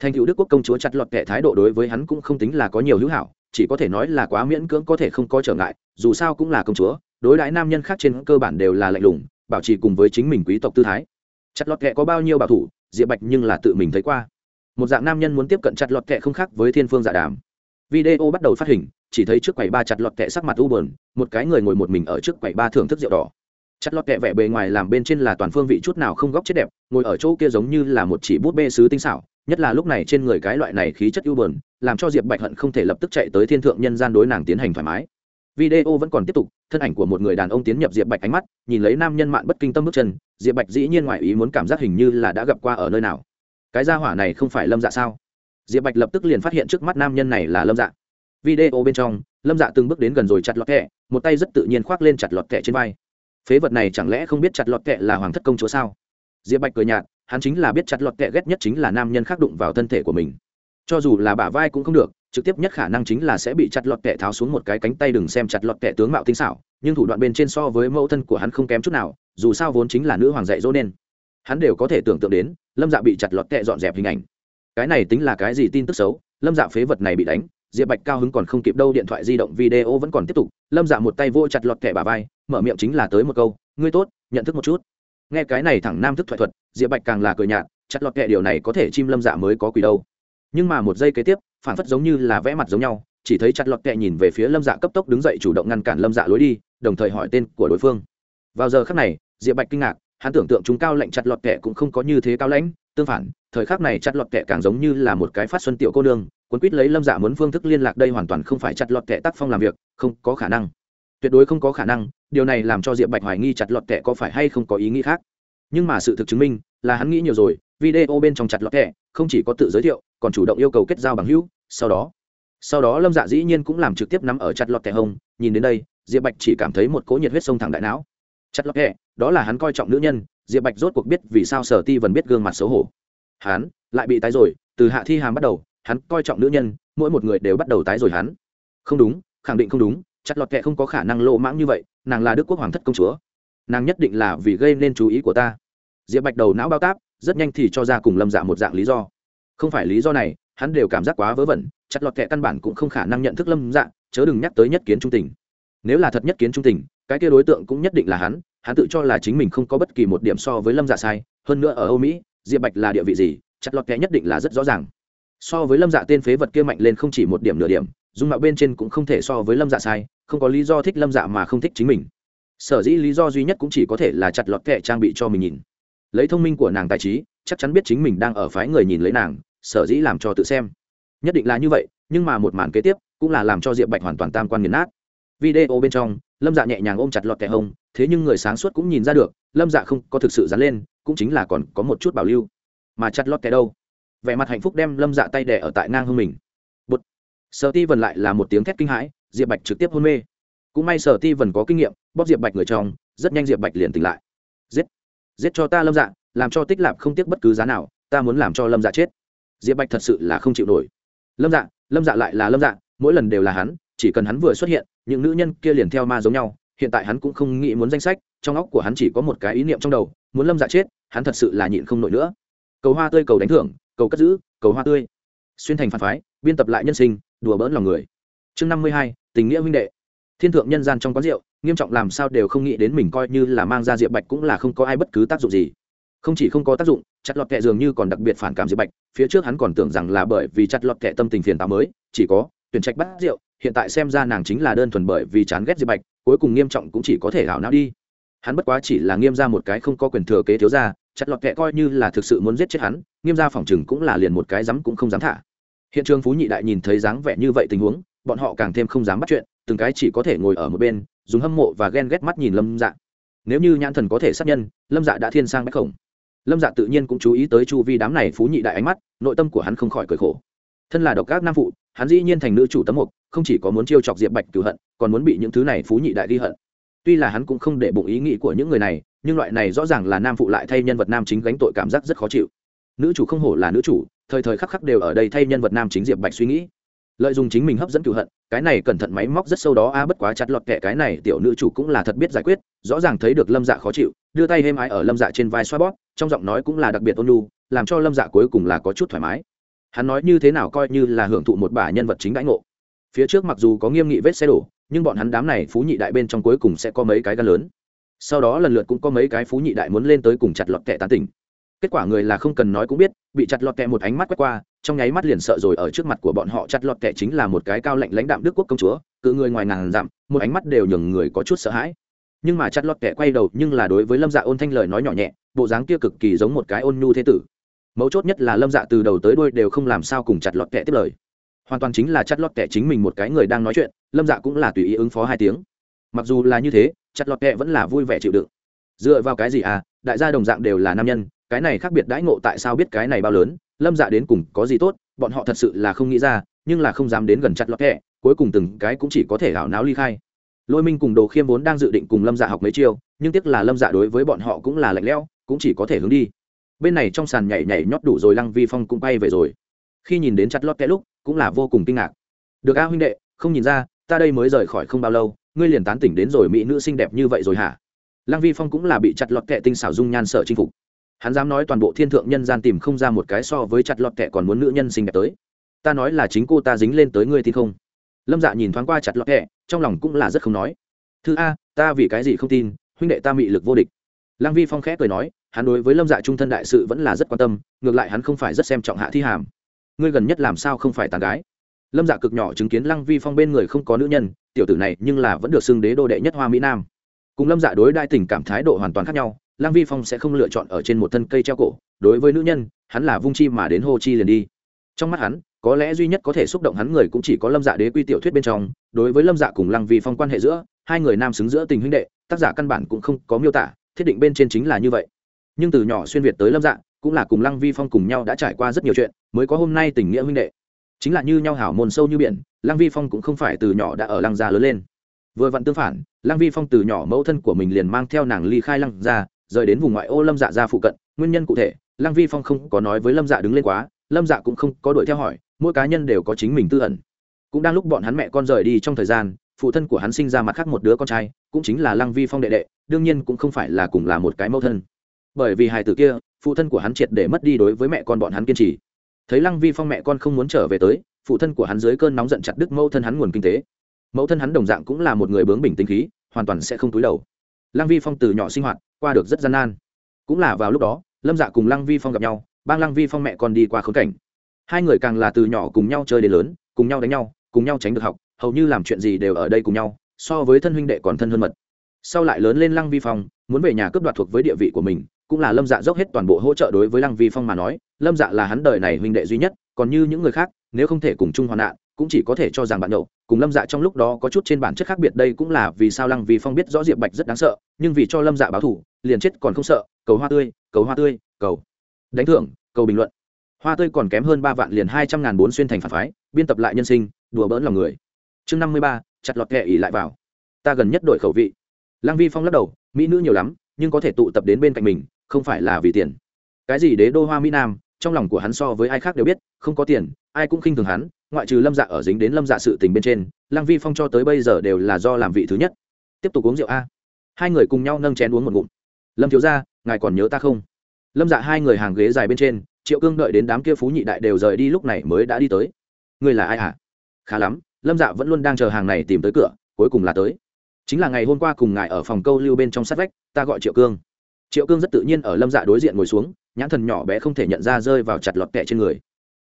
thành cựu đức quốc công chúa chặt lọt kẹ thái độ đối với hắn cũng không tính là có nhiều hữu hảo, chỉ có thể nói là quá miễn cưỡng có thể không có trở ngại, dù sao cũng là công chúa, đối đãi nam nhân khác trên cơ bản đều là lạnh lùng, bảo trì cùng với chính mình quý tộc tư thái. Chặt lọt kệ có bao nhiêu bảo thủ, diệp bạch nhưng là tự mình thấy qua. Một dạng nam nhân muốn tiếp cận chặt lọt kệ không khác với thiên phương dạ đàm. Video bắt đầu phát hình, chỉ thấy trước quầy ba chặt lọt kệ sắc mặt u bờn một cái người ngồi một mình ở trước quầy ba thưởng thức rượu đỏ chặt lọt kệ vẻ bề ngoài làm bên trên là toàn phương vị chút nào không góc chết đẹp, ngồi ở chỗ kia giống như là một chỉ bút bê sứ tinh xảo, nhất là lúc này trên người cái loại này khí chất ưu bờn làm cho diệp bạch hận không thể lập tức chạy tới thiên thượng nhân gian đối nàng tiến hành thoải mái. Video vẫn còn tiếp tục, thân ảnh của một người đàn ông tiến nhập diệp bạch ánh mắt, nhìn lấy nam nhân mạn bất kinh tâm bước chân, diệp bạch dĩ nhiên ngoại ý muốn cảm giác hình như là đã gặp qua ở nơi nào. Cái gia hỏa này không phải lâm dạ sao? Diệp bạch lập tức liền phát hiện trước mắt nam nhân này là lâm dạ. Video bên trong, lâm dạ từng bước đến gần rồi chặt lọt thẻ một tay rất tự nhiên khoác lên chặt lọt thẻ trên vai phế vật này chẳng lẽ không biết chặt lọt kệ là hoàng thất công chúa sao? Diệp bạch cười nhạt, hắn chính là biết chặt lọt kệ ghét nhất chính là nam nhân khác đụng vào thân thể của mình. Cho dù là bả vai cũng không được, trực tiếp nhất khả năng chính là sẽ bị chặt lọt kệ tháo xuống một cái cánh tay đừng xem chặt lọt kệ tướng mạo tinh xảo, nhưng thủ đoạn bên trên so với mẫu thân của hắn không kém chút nào, dù sao vốn chính là nữ hoàng dạy dỗ nên. Hắn đều có thể tưởng tượng đến, lâm dạ bị chặt lọt kệ dọn dẹp hình ảnh. Cái này tính là cái gì tin tức xấu, lâm dạ phế vật này bị đánh diệp bạch cao hứng còn không kịp đâu, điện thoại di động video vẫn còn tiếp tục. Lâm dạ một tay vô chặt lọt kẻ bà vai, mở miệng chính là tới một câu, ngươi tốt, nhận thức một chút. Nghe cái này thẳng nam thức thoại thuật, diệp bạch càng là cười nhạt, chặt lọt kẻ điều này có thể chim lâm dạ mới có quỷ đâu. Nhưng mà một giây kế tiếp phản phất giống như là vẽ mặt giống nhau, chỉ thấy chặt lọt kẹ nhìn về phía lâm dạ cấp tốc đứng dậy chủ động ngăn cản lâm dạ lối đi, đồng thời hỏi tên của đối phương. Vào giờ khắc này, diệp bạch kinh ngạc, hắn tưởng tượng chúng cao lệnh chặt lọt kẹ cũng không có như thế cao lãnh, tương phản, thời khắc này chặt lọt kẹ càng giống như là một cái phát xuân tiểu cô nương quân quýt lấy lâm dạ muốn phương thức liên lạc đây hoàn toàn không phải chặt lọt kẹ tác phong làm việc, không có khả năng. Tuyệt đối không có khả năng, điều này làm cho diệp bạch hoài nghi chặt lọt kẹ có phải hay không có ý nghĩ khác. Nhưng mà sự thực chứng minh, là hắn nghĩ nhiều rồi, video bên trong chặt lọt kẹ không chỉ có tự giới thiệu, còn chủ động yêu cầu kết giao bằng hữu, sau đó. Sau đó lâm dạ dĩ nhiên cũng làm trực tiếp nắm ở chặt lọt kẹ hông nhìn đến đây, diệp bạch chỉ cảm thấy một cỗ nhiệt huyết sông thẳng đại não. Chặt lọt kẹ đó là hắn coi trọng nữ nhân, diệp bạch rốt cuộc biết vì sao sở ti vẫn biết gương mặt xấu hổ. Hắn lại bị tái rồi, từ hạ thi hàm bắt đầu hắn coi trọng nữ nhân, mỗi một người đều bắt đầu tái rồi hắn. Không đúng, khẳng định không đúng chặt lọt kệ không có khả năng lộ mãng như vậy, nàng là đức quốc hoàng thất công chúa. Nàng nhất định là vì gây nên chú ý của ta. Diệp bạch đầu não bao táp, rất nhanh thì cho ra cùng lâm dạ một dạng lý do. Không phải lý do này, hắn đều cảm giác quá vớ vẩn chặt lọt kệ căn bản cũng không khả năng nhận thức lâm dạ chớ đừng nhắc tới nhất kiến trung tình. Nếu là thật nhất kiến trung tình, cái kia đối tượng cũng nhất định là hắn hắn tự cho là chính mình không có bất kỳ một điểm so với lâm dạ sai. Hơn nữa ở âu mỹ, diệp bạch là địa vị gì chặt lọt kệ nhất định là rất rõ ràng so với lâm dạ tên phế vật kia mạnh lên không chỉ một điểm nửa điểm, dung mạo bên trên cũng không thể so với lâm dạ sai, không có lý do thích lâm dạ mà không thích chính mình. Sở dĩ lý do duy nhất cũng chỉ có thể là chặt lọt kệ trang bị cho mình nhìn. Lấy thông minh của nàng tài trí, chắc chắn biết chính mình đang ở phái người nhìn lấy nàng, sở dĩ làm cho tự xem. Nhất định là như vậy, nhưng mà một màn kế tiếp cũng là làm cho diệp bạch hoàn toàn tam quan nghiền nát. Video bên trong, lâm dạ nhẹ nhàng ôm chặt lọt kẻ hông, thế nhưng người sáng suốt cũng nhìn ra được, lâm dạ không có thực sự dán lên, cũng chính là còn có một chút bảo lưu. Mà chặt lọt kẻ đâu? Vẻ mặt hạnh phúc đem lâm dạ tay đẻ ở tại ngang hông mình. Bút sợ ti vần lại là một tiếng thét kinh hãi, diệp bạch trực tiếp hôn mê. Cũng may sở ti vần có kinh nghiệm, bóp diệp bạch người trong, rất nhanh diệp bạch liền tỉnh lại. Giết. Giết cho ta lâm dạ làm cho tích lạp không tiếc bất cứ giá nào, ta muốn làm cho lâm dạ chết. Diệp bạch thật sự là không chịu nổi. Lâm dạ lâm dạ lại là lâm dạ mỗi lần đều là hắn, chỉ cần hắn vừa xuất hiện, những nữ nhân kia liền theo ma giống nhau, hiện tại hắn cũng không nghĩ muốn danh sách, trong óc của hắn chỉ có một cái ý niệm trong đầu, muốn lâm dạ chết, hắn thật sự là nhịn không nổi nữa. Cầu hoa tươi cầu đánh thưởng cầu cất giữ, cầu hoa tươi. Xuyên thành phản phái, biên tập lại nhân sinh, đùa bỡn lòng người. Chương năm mươi hai, tình nghĩa huynh đệ. Thiên thượng nhân gian trong quán rượu, nghiêm trọng làm sao đều không nghĩ đến mình coi như là mang ra diệp bạch cũng là không có ai bất cứ tác dụng gì. Không chỉ không có tác dụng, chặt lọt kệ dường như còn đặc biệt phản cảm diệp bạch, phía trước hắn còn tưởng rằng là bởi vì chặt lọt kệ tâm tình phiền táo mới, chỉ có tuyển trạch bắt rượu, hiện tại xem ra nàng chính là đơn thuần bởi vì chán ghét diệp bạch, cuối cùng nghiêm trọng cũng chỉ có thể hảo não đi. Hắn bất quá chỉ là nghiêm ra một cái không có quyền thừa kế thiếu ra chặt lọt kẹ coi như là thực sự muốn giết chết hắn, nghiêm ra phòng chừng cũng là liền một cái dám cũng không dám thả. Hiện trường phú nhị đại nhìn thấy dáng vẻ như vậy tình huống, bọn họ càng thêm không dám bắt chuyện, từng cái chỉ có thể ngồi ở một bên, dùng hâm mộ và ghen ghét mắt nhìn lâm dạ. Nếu như nhãn thần có thể sát nhân, lâm dạ đã thiên sang bách khổng. Lâm dạ tự nhiên cũng chú ý tới chu vi đám này phú nhị đại ánh mắt, nội tâm của hắn không khỏi cởi khổ. Thân là độc các nam phụ, hắn dĩ nhiên thành nữ chủ tấm mục, không chỉ có muốn chiêu chọc diệp bạch cửu hận, còn muốn bị những thứ này phú nhị đại ghi hận tuy là hắn cũng không để bụng ý nghĩ của những người này, nhưng loại này rõ ràng là nam phụ lại thay nhân vật nam chính gánh tội cảm giác rất khó chịu. Nữ chủ không hổ là nữ chủ, thời thời khắc khắc đều ở đây thay nhân vật nam chính diệp bạch suy nghĩ. Lợi dụng chính mình hấp dẫn cựu hận, cái này cẩn thận máy móc rất sâu đó, a, bất quá chặt lọt kẻ cái này, tiểu nữ chủ cũng là thật biết giải quyết, rõ ràng thấy được lâm dạ khó chịu, đưa tay êm ái ở lâm dạ trên vai xoa bóp, trong giọng nói cũng là đặc biệt ôn nhu, làm cho lâm dạ cuối cùng là có chút thoải mái. Hắn nói như thế nào coi như là hưởng thụ một bà nhân vật chính đãi ngộ. Phía trước mặc dù có nghiêm nghị vết xe đổ nhưng bọn hắn đám này phú nhị đại bên trong cuối cùng sẽ có mấy cái gan lớn. Sau đó lần lượt cũng có mấy cái phú nhị đại muốn lên tới cùng chặt lọt kẹ tán tỉnh. Kết quả người là không cần nói cũng biết, bị chặt lọt kẹ một ánh mắt quét qua, trong nháy mắt liền sợ rồi ở trước mặt của bọn họ chặt lọt kẹ chính là một cái cao lệnh lãnh đạm đức quốc công chúa, cự người ngoài ngàn dặm, một ánh mắt đều nhường người có chút sợ hãi. Nhưng mà chặt lọt kẹ quay đầu nhưng là đối với lâm dạ ôn thanh lời nói nhỏ nhẹ, bộ dáng kia cực kỳ giống một cái ôn nhu thế tử. Mấu chốt nhất là lâm dạ từ đầu tới đuôi đều không làm sao cùng chặt lọt kẹ tiếp lời hoàn toàn chính là chặt lọt kẹ chính mình một cái người đang nói chuyện, lâm dạ cũng là tùy ý ứng phó hai tiếng. Mặc dù là như thế, chặt lọt kẹ vẫn là vui vẻ chịu đựng. Dựa vào cái gì à đại gia đồng dạng đều là nam nhân, cái này khác biệt đãi ngộ tại sao biết cái này bao lớn, lâm dạ đến cùng có gì tốt, bọn họ thật sự là không nghĩ ra, nhưng là không dám đến gần chặt lọt kẹ cuối cùng từng cái cũng chỉ có thể gạo náo ly khai. Lôi minh cùng đồ khiêm vốn đang dự định cùng lâm dạ học mấy chiêu, nhưng tiếc là lâm dạ đối với bọn họ cũng là lạnh lẽo, cũng chỉ có thể hướng đi. Bên này trong sàn nhảy nhảy nhót đủ rồi, lăng vi phong cũng bay về rồi khi nhìn đến chặt lót kẽ lúc cũng là vô cùng kinh ngạc. Được a huynh đệ không nhìn ra ta đây mới rời khỏi không bao lâu ngươi liền tán tỉnh đến rồi mỹ nữ xinh đẹp như vậy rồi hả? Lăng vi phong cũng là bị chặt lọt kệ tinh xảo dung nhan sợ chinh phục. Hắn dám nói toàn bộ thiên thượng nhân gian tìm không ra một cái so với chặt lọt kệ còn muốn nữ nhân xinh đẹp tới. Ta nói là chính cô ta dính lên tới ngươi thì không? Lâm dạ nhìn thoáng qua chặt lọt kệ, trong lòng cũng là rất không nói. Thứ a ta vì cái gì không tin huynh đệ ta mị lực vô địch. Lăng vi phong khẽ cười nói hắn đối với lâm dạ trung thân đại sự vẫn là rất quan tâm ngược lại hắn không phải rất xem trọng hạ thi hàm ngươi gần nhất làm sao không phải tàn gái? Lâm dạ cực nhỏ chứng kiến lăng vi phong bên người không có nữ nhân, tiểu tử này nhưng là vẫn được xưng đế đô đệ nhất hoa mỹ nam. Cùng lâm dạ đối đại tình cảm thái độ hoàn toàn khác nhau, lăng vi phong sẽ không lựa chọn ở trên một thân cây treo cổ, đối với nữ nhân, hắn là vung chi mà đến hô chi liền đi. Trong mắt hắn, có lẽ duy nhất có thể xúc động hắn người cũng chỉ có lâm dạ đế quy tiểu thuyết bên trong, đối với lâm dạ cùng lăng vi phong quan hệ giữa, hai người nam xứng giữa tình huynh đệ, tác giả căn bản cũng không có miêu tả, thiết định bên trên chính là như vậy. Nhưng từ nhỏ xuyên việt tới lâm dạ cũng là cùng lăng vi phong cùng nhau đã trải qua rất nhiều chuyện, mới có hôm nay tình nghĩa huynh đệ. Chính là như nhau hảo môn sâu như biển, lăng vi phong cũng không phải từ nhỏ đã ở lăng gia lớn lên. Vừa vặn tương phản, lăng vi phong từ nhỏ mẫu thân của mình liền mang theo nàng ly khai lăng gia, rời đến vùng ngoại ô lâm dạ ra phụ cận, nguyên nhân cụ thể, lăng vi phong không có nói với lâm dạ đứng lên quá, lâm dạ cũng không có đuổi theo hỏi, mỗi cá nhân đều có chính mình tư ẩn. Cũng đang lúc bọn hắn mẹ con rời đi trong thời gian, phụ thân của hắn sinh ra mặt khác một đứa con trai, cũng chính là lăng vi phong đệ đệ, đương nhiên cũng không phải là cùng là một cái mẫu thân. Bởi vì hài tử kia phụ thân của hắn triệt để mất đi đối với mẹ con bọn hắn kiên trì. Thấy lăng vi phong mẹ con không muốn trở về tới, phụ thân của hắn dưới cơn nóng giận chặt đứt mẫu thân hắn nguồn kinh tế. Mẫu thân hắn đồng dạng cũng là một người bướng bình tinh khí, hoàn toàn sẽ không túi đầu. Lăng vi phong từ nhỏ sinh hoạt, qua được rất gian nan. Cũng là vào lúc đó, lâm dạ cùng lăng vi phong gặp nhau, bang lăng vi phong mẹ con đi qua khốn cảnh. Hai người càng là từ nhỏ cùng nhau chơi đến lớn, cùng nhau đánh nhau, cùng nhau tránh được học, hầu như làm chuyện gì đều ở đây cùng nhau, so với thân huynh đệ còn thân hơn mật. Sau lại lớn lên lăng vi phong, muốn về nhà cướp đoạt thuộc với địa vị của mình cũng là lâm dạ dốc hết toàn bộ hỗ trợ đối với lăng vi phong mà nói, lâm dạ là hắn đời này huynh đệ duy nhất, còn như những người khác, nếu không thể cùng chung hoạn nạn, cũng chỉ có thể cho rằng bạn nhậu. Cùng lâm dạ trong lúc đó có chút trên bản chất khác biệt, đây cũng là vì sao lăng vi phong biết rõ diệp bạch rất đáng sợ, nhưng vì cho lâm dạ báo thủ liền chết còn không sợ, cầu hoa tươi, cầu hoa tươi, cầu đánh thưởng, cầu bình luận. Hoa tươi còn kém hơn ba vạn liền hai trăm ngàn bốn xuyên thành phản phái, biên tập lại nhân sinh, đùa bỡn lòng người. Chương năm mươi ba, chặt lọt kệ ỉ lại vào. Ta gần nhất đổi khẩu vị. Lăng vi phong lắc đầu, mỹ nữ nhiều lắm, nhưng có thể tụ tập đến bên cạnh mình không phải là vì tiền. Cái gì đế đô hoa mỹ nam, trong lòng của hắn so với ai khác đều biết, không có tiền, ai cũng khinh thường hắn, ngoại trừ lâm dạ ở dính đến lâm dạ sự tình bên trên, lăng vi phong cho tới bây giờ đều là do làm vị thứ nhất. Tiếp tục uống rượu a. Hai người cùng nhau nâng chén uống một ngụm. Lâm thiếu ra ngài còn nhớ ta không? Lâm dạ hai người hàng ghế dài bên trên, triệu cương đợi đến đám kia phú nhị đại đều rời đi lúc này mới đã đi tới. Người là ai hả? À? khá lắm, lâm dạ vẫn luôn đang chờ hàng này tìm tới cửa, cuối cùng là tới. Chính là ngày hôm qua cùng ngài ở phòng câu lưu bên trong sát vách, ta gọi triệu cương triệu cương rất tự nhiên ở lâm dạ đối diện ngồi xuống, nhãn thần nhỏ bé không thể nhận ra rơi vào chặt lọt kẹ trên người.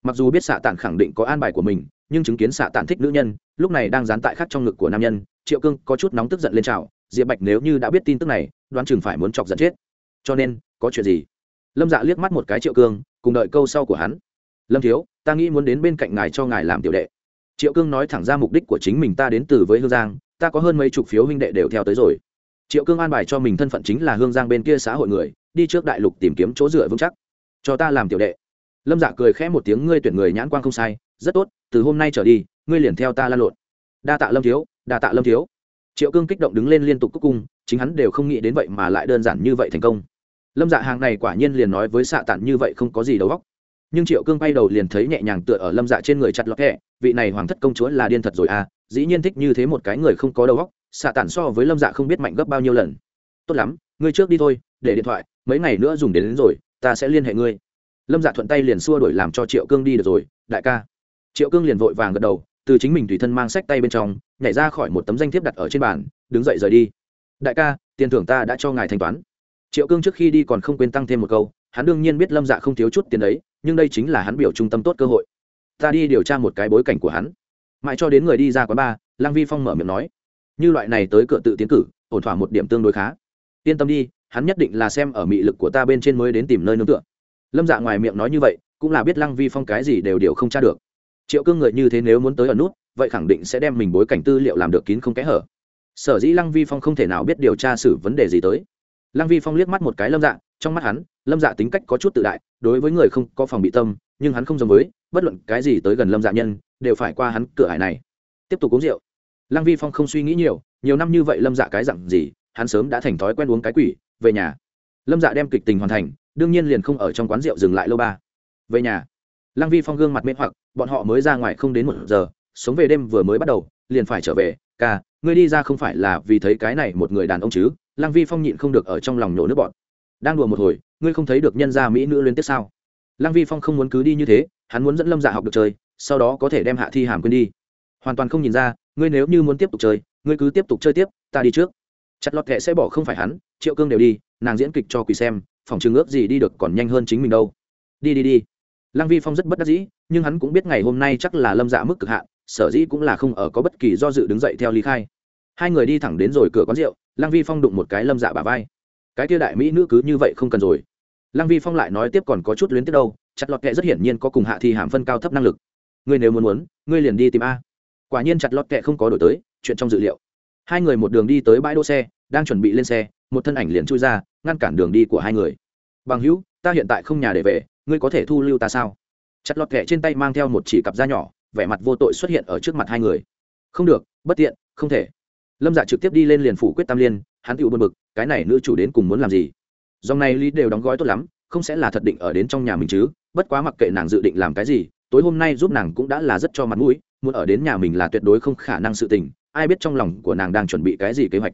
Mặc dù biết xạ tản khẳng định có an bài của mình, nhưng chứng kiến xạ tản thích nữ nhân, lúc này đang dán tại khắc trong ngực của nam nhân, triệu cương có chút nóng tức giận lên trào, diệp bạch nếu như đã biết tin tức này, đoán chừng phải muốn chọc giận chết. Cho nên, có chuyện gì? Lâm dạ liếc mắt một cái triệu cương, cùng đợi câu sau của hắn. Lâm thiếu, ta nghĩ muốn đến bên cạnh ngài cho ngài làm tiểu đệ. Triệu cương nói thẳng ra mục đích của chính mình ta đến từ với hương giang, ta có hơn mấy chục phiếu huynh đệ đều theo tới rồi triệu cương an bài cho mình thân phận chính là hương giang bên kia xã hội người, đi trước đại lục tìm kiếm chỗ dựa vững chắc. Cho ta làm tiểu đệ. Lâm dạ cười khẽ một tiếng, ngươi tuyển người nhãn quang không sai, rất tốt, từ hôm nay trở đi, ngươi liền theo ta lan lộn. Đa tạ lâm thiếu, đa tạ lâm thiếu. Triệu cương kích động đứng lên liên tục cúc cung chính hắn đều không nghĩ đến vậy mà lại đơn giản như vậy thành công. Lâm dạ hàng này quả nhiên liền nói với xạ tản như vậy không có gì đầu góc nhưng triệu cương bay đầu liền thấy nhẹ nhàng tựa ở lâm dạ trên người chặt lọt hẹ vị này hoàng thất công chúa là điên thật rồi à dĩ nhiên thích như thế một cái người không có đầu góc xạ tản so với lâm dạ không biết mạnh gấp bao nhiêu lần. Tốt lắm ngươi trước đi thôi để điện thoại mấy ngày nữa dùng đến, đến rồi ta sẽ liên hệ ngươi. Lâm dạ thuận tay liền xua đổi làm cho triệu cương đi được rồi đại ca. Triệu cương liền vội vàng gật đầu từ chính mình tùy thân mang sách tay bên trong nhảy ra khỏi một tấm danh thiếp đặt ở trên bàn đứng dậy rời đi. Đại ca tiền thưởng ta đã cho ngài thanh toán. Triệu cương trước khi đi còn không quên tăng thêm một câu hắn đương nhiên biết lâm dạ không thiếu chút tiền đấy nhưng đây chính là hắn biểu trung tâm tốt cơ hội. Ta đi điều tra một cái bối cảnh của hắn. Mãi cho đến người đi ra quán bar lăng vi phong mở miệng nói như loại này tới cửa tự tiến cử, ổn thỏa một điểm tương đối khá. Yên tâm đi, hắn nhất định là xem ở mị lực của ta bên trên mới đến tìm nơi nương tựa. Lâm dạ ngoài miệng nói như vậy, cũng là biết lăng vi phong cái gì đều điều không tra được. Triệu cương người như thế nếu muốn tới ở nút, vậy khẳng định sẽ đem mình bối cảnh tư liệu làm được kín không kẽ hở. Sở dĩ lăng vi phong không thể nào biết điều tra xử vấn đề gì tới. Lăng vi phong liếc mắt một cái lâm dạ trong mắt hắn, lâm dạ tính cách có chút tự đại, đối với người không có phòng bị tâm, nhưng hắn không giống với, bất luận cái gì tới gần lâm dạ nhân, đều phải qua hắn cửa hải này. Tiếp tục uống rượu lăng vi phong không suy nghĩ nhiều nhiều năm như vậy lâm dạ cái dặn gì, hắn sớm đã thành thói quen uống cái quỷ, về nhà. Lâm dạ đem kịch tình hoàn thành, đương nhiên liền không ở trong quán rượu dừng lại lâu ba. Về nhà, lăng vi phong gương mặt mê hoặc, bọn họ mới ra ngoài không đến một giờ, sống về đêm vừa mới bắt đầu, liền phải trở về. Ca, ngươi đi ra không phải là vì thấy cái này một người đàn ông chứ? Lăng vi phong nhịn không được ở trong lòng nổ nước bọn đang đùa một hồi, ngươi không thấy được nhân gia mỹ nữ liên tiếp sao? Lăng vi phong không muốn cứ đi như thế, hắn muốn dẫn lâm dạ học được chơi, sau đó có thể đem hạ thi hàm quên đi. Hoàn toàn không nhìn ra ngươi nếu như muốn tiếp tục chơi, ngươi cứ tiếp tục chơi tiếp, ta đi trước. Chặt lọt kệ sẽ bỏ không phải hắn, triệu cương đều đi, nàng diễn kịch cho quỳ xem, phòng trường ước gì đi được còn nhanh hơn chính mình đâu. Đi đi đi. Lăng vi phong rất bất đắc dĩ, nhưng hắn cũng biết ngày hôm nay chắc là lâm dạ mức cực hạn, sở dĩ cũng là không ở có bất kỳ do dự đứng dậy theo lý khai. Hai người đi thẳng đến rồi cửa quán rượu, lăng vi phong đụng một cái lâm dạ bà vai. Cái kia đại mỹ nữ cứ như vậy không cần rồi. Lăng vi phong lại nói tiếp còn có chút luyến tiếc đâu, chặt lọt kệ rất hiển nhiên có cùng hạ thi hàm phân cao thấp năng lực. Ngươi nếu muốn muốn, ngươi liền đi tìm a quả nhiên chặt lọt kệ không có đổi tới, chuyện trong dự liệu. Hai người một đường đi tới bãi đỗ xe, đang chuẩn bị lên xe, một thân ảnh liền chui ra, ngăn cản đường đi của hai người. Bằng hữu, ta hiện tại không nhà để về, ngươi có thể thu lưu ta sao? Chặt lọt kệ trên tay mang theo một chỉ cặp da nhỏ, vẻ mặt vô tội xuất hiện ở trước mặt hai người. Không được, bất tiện, không thể. Lâm dạ trực tiếp đi lên liền phủ quyết tam liên, hắn tựu bơn bực, cái này nữ chủ đến cùng muốn làm gì? Dòng này lý đều đóng gói tốt lắm, không sẽ là thật định ở đến trong nhà mình chứ, bất quá mặc kệ nàng dự định làm cái gì tối hôm nay giúp nàng cũng đã là rất cho mặt mũi, muốn ở đến nhà mình là tuyệt đối không khả năng sự tình, ai biết trong lòng của nàng đang chuẩn bị cái gì kế hoạch.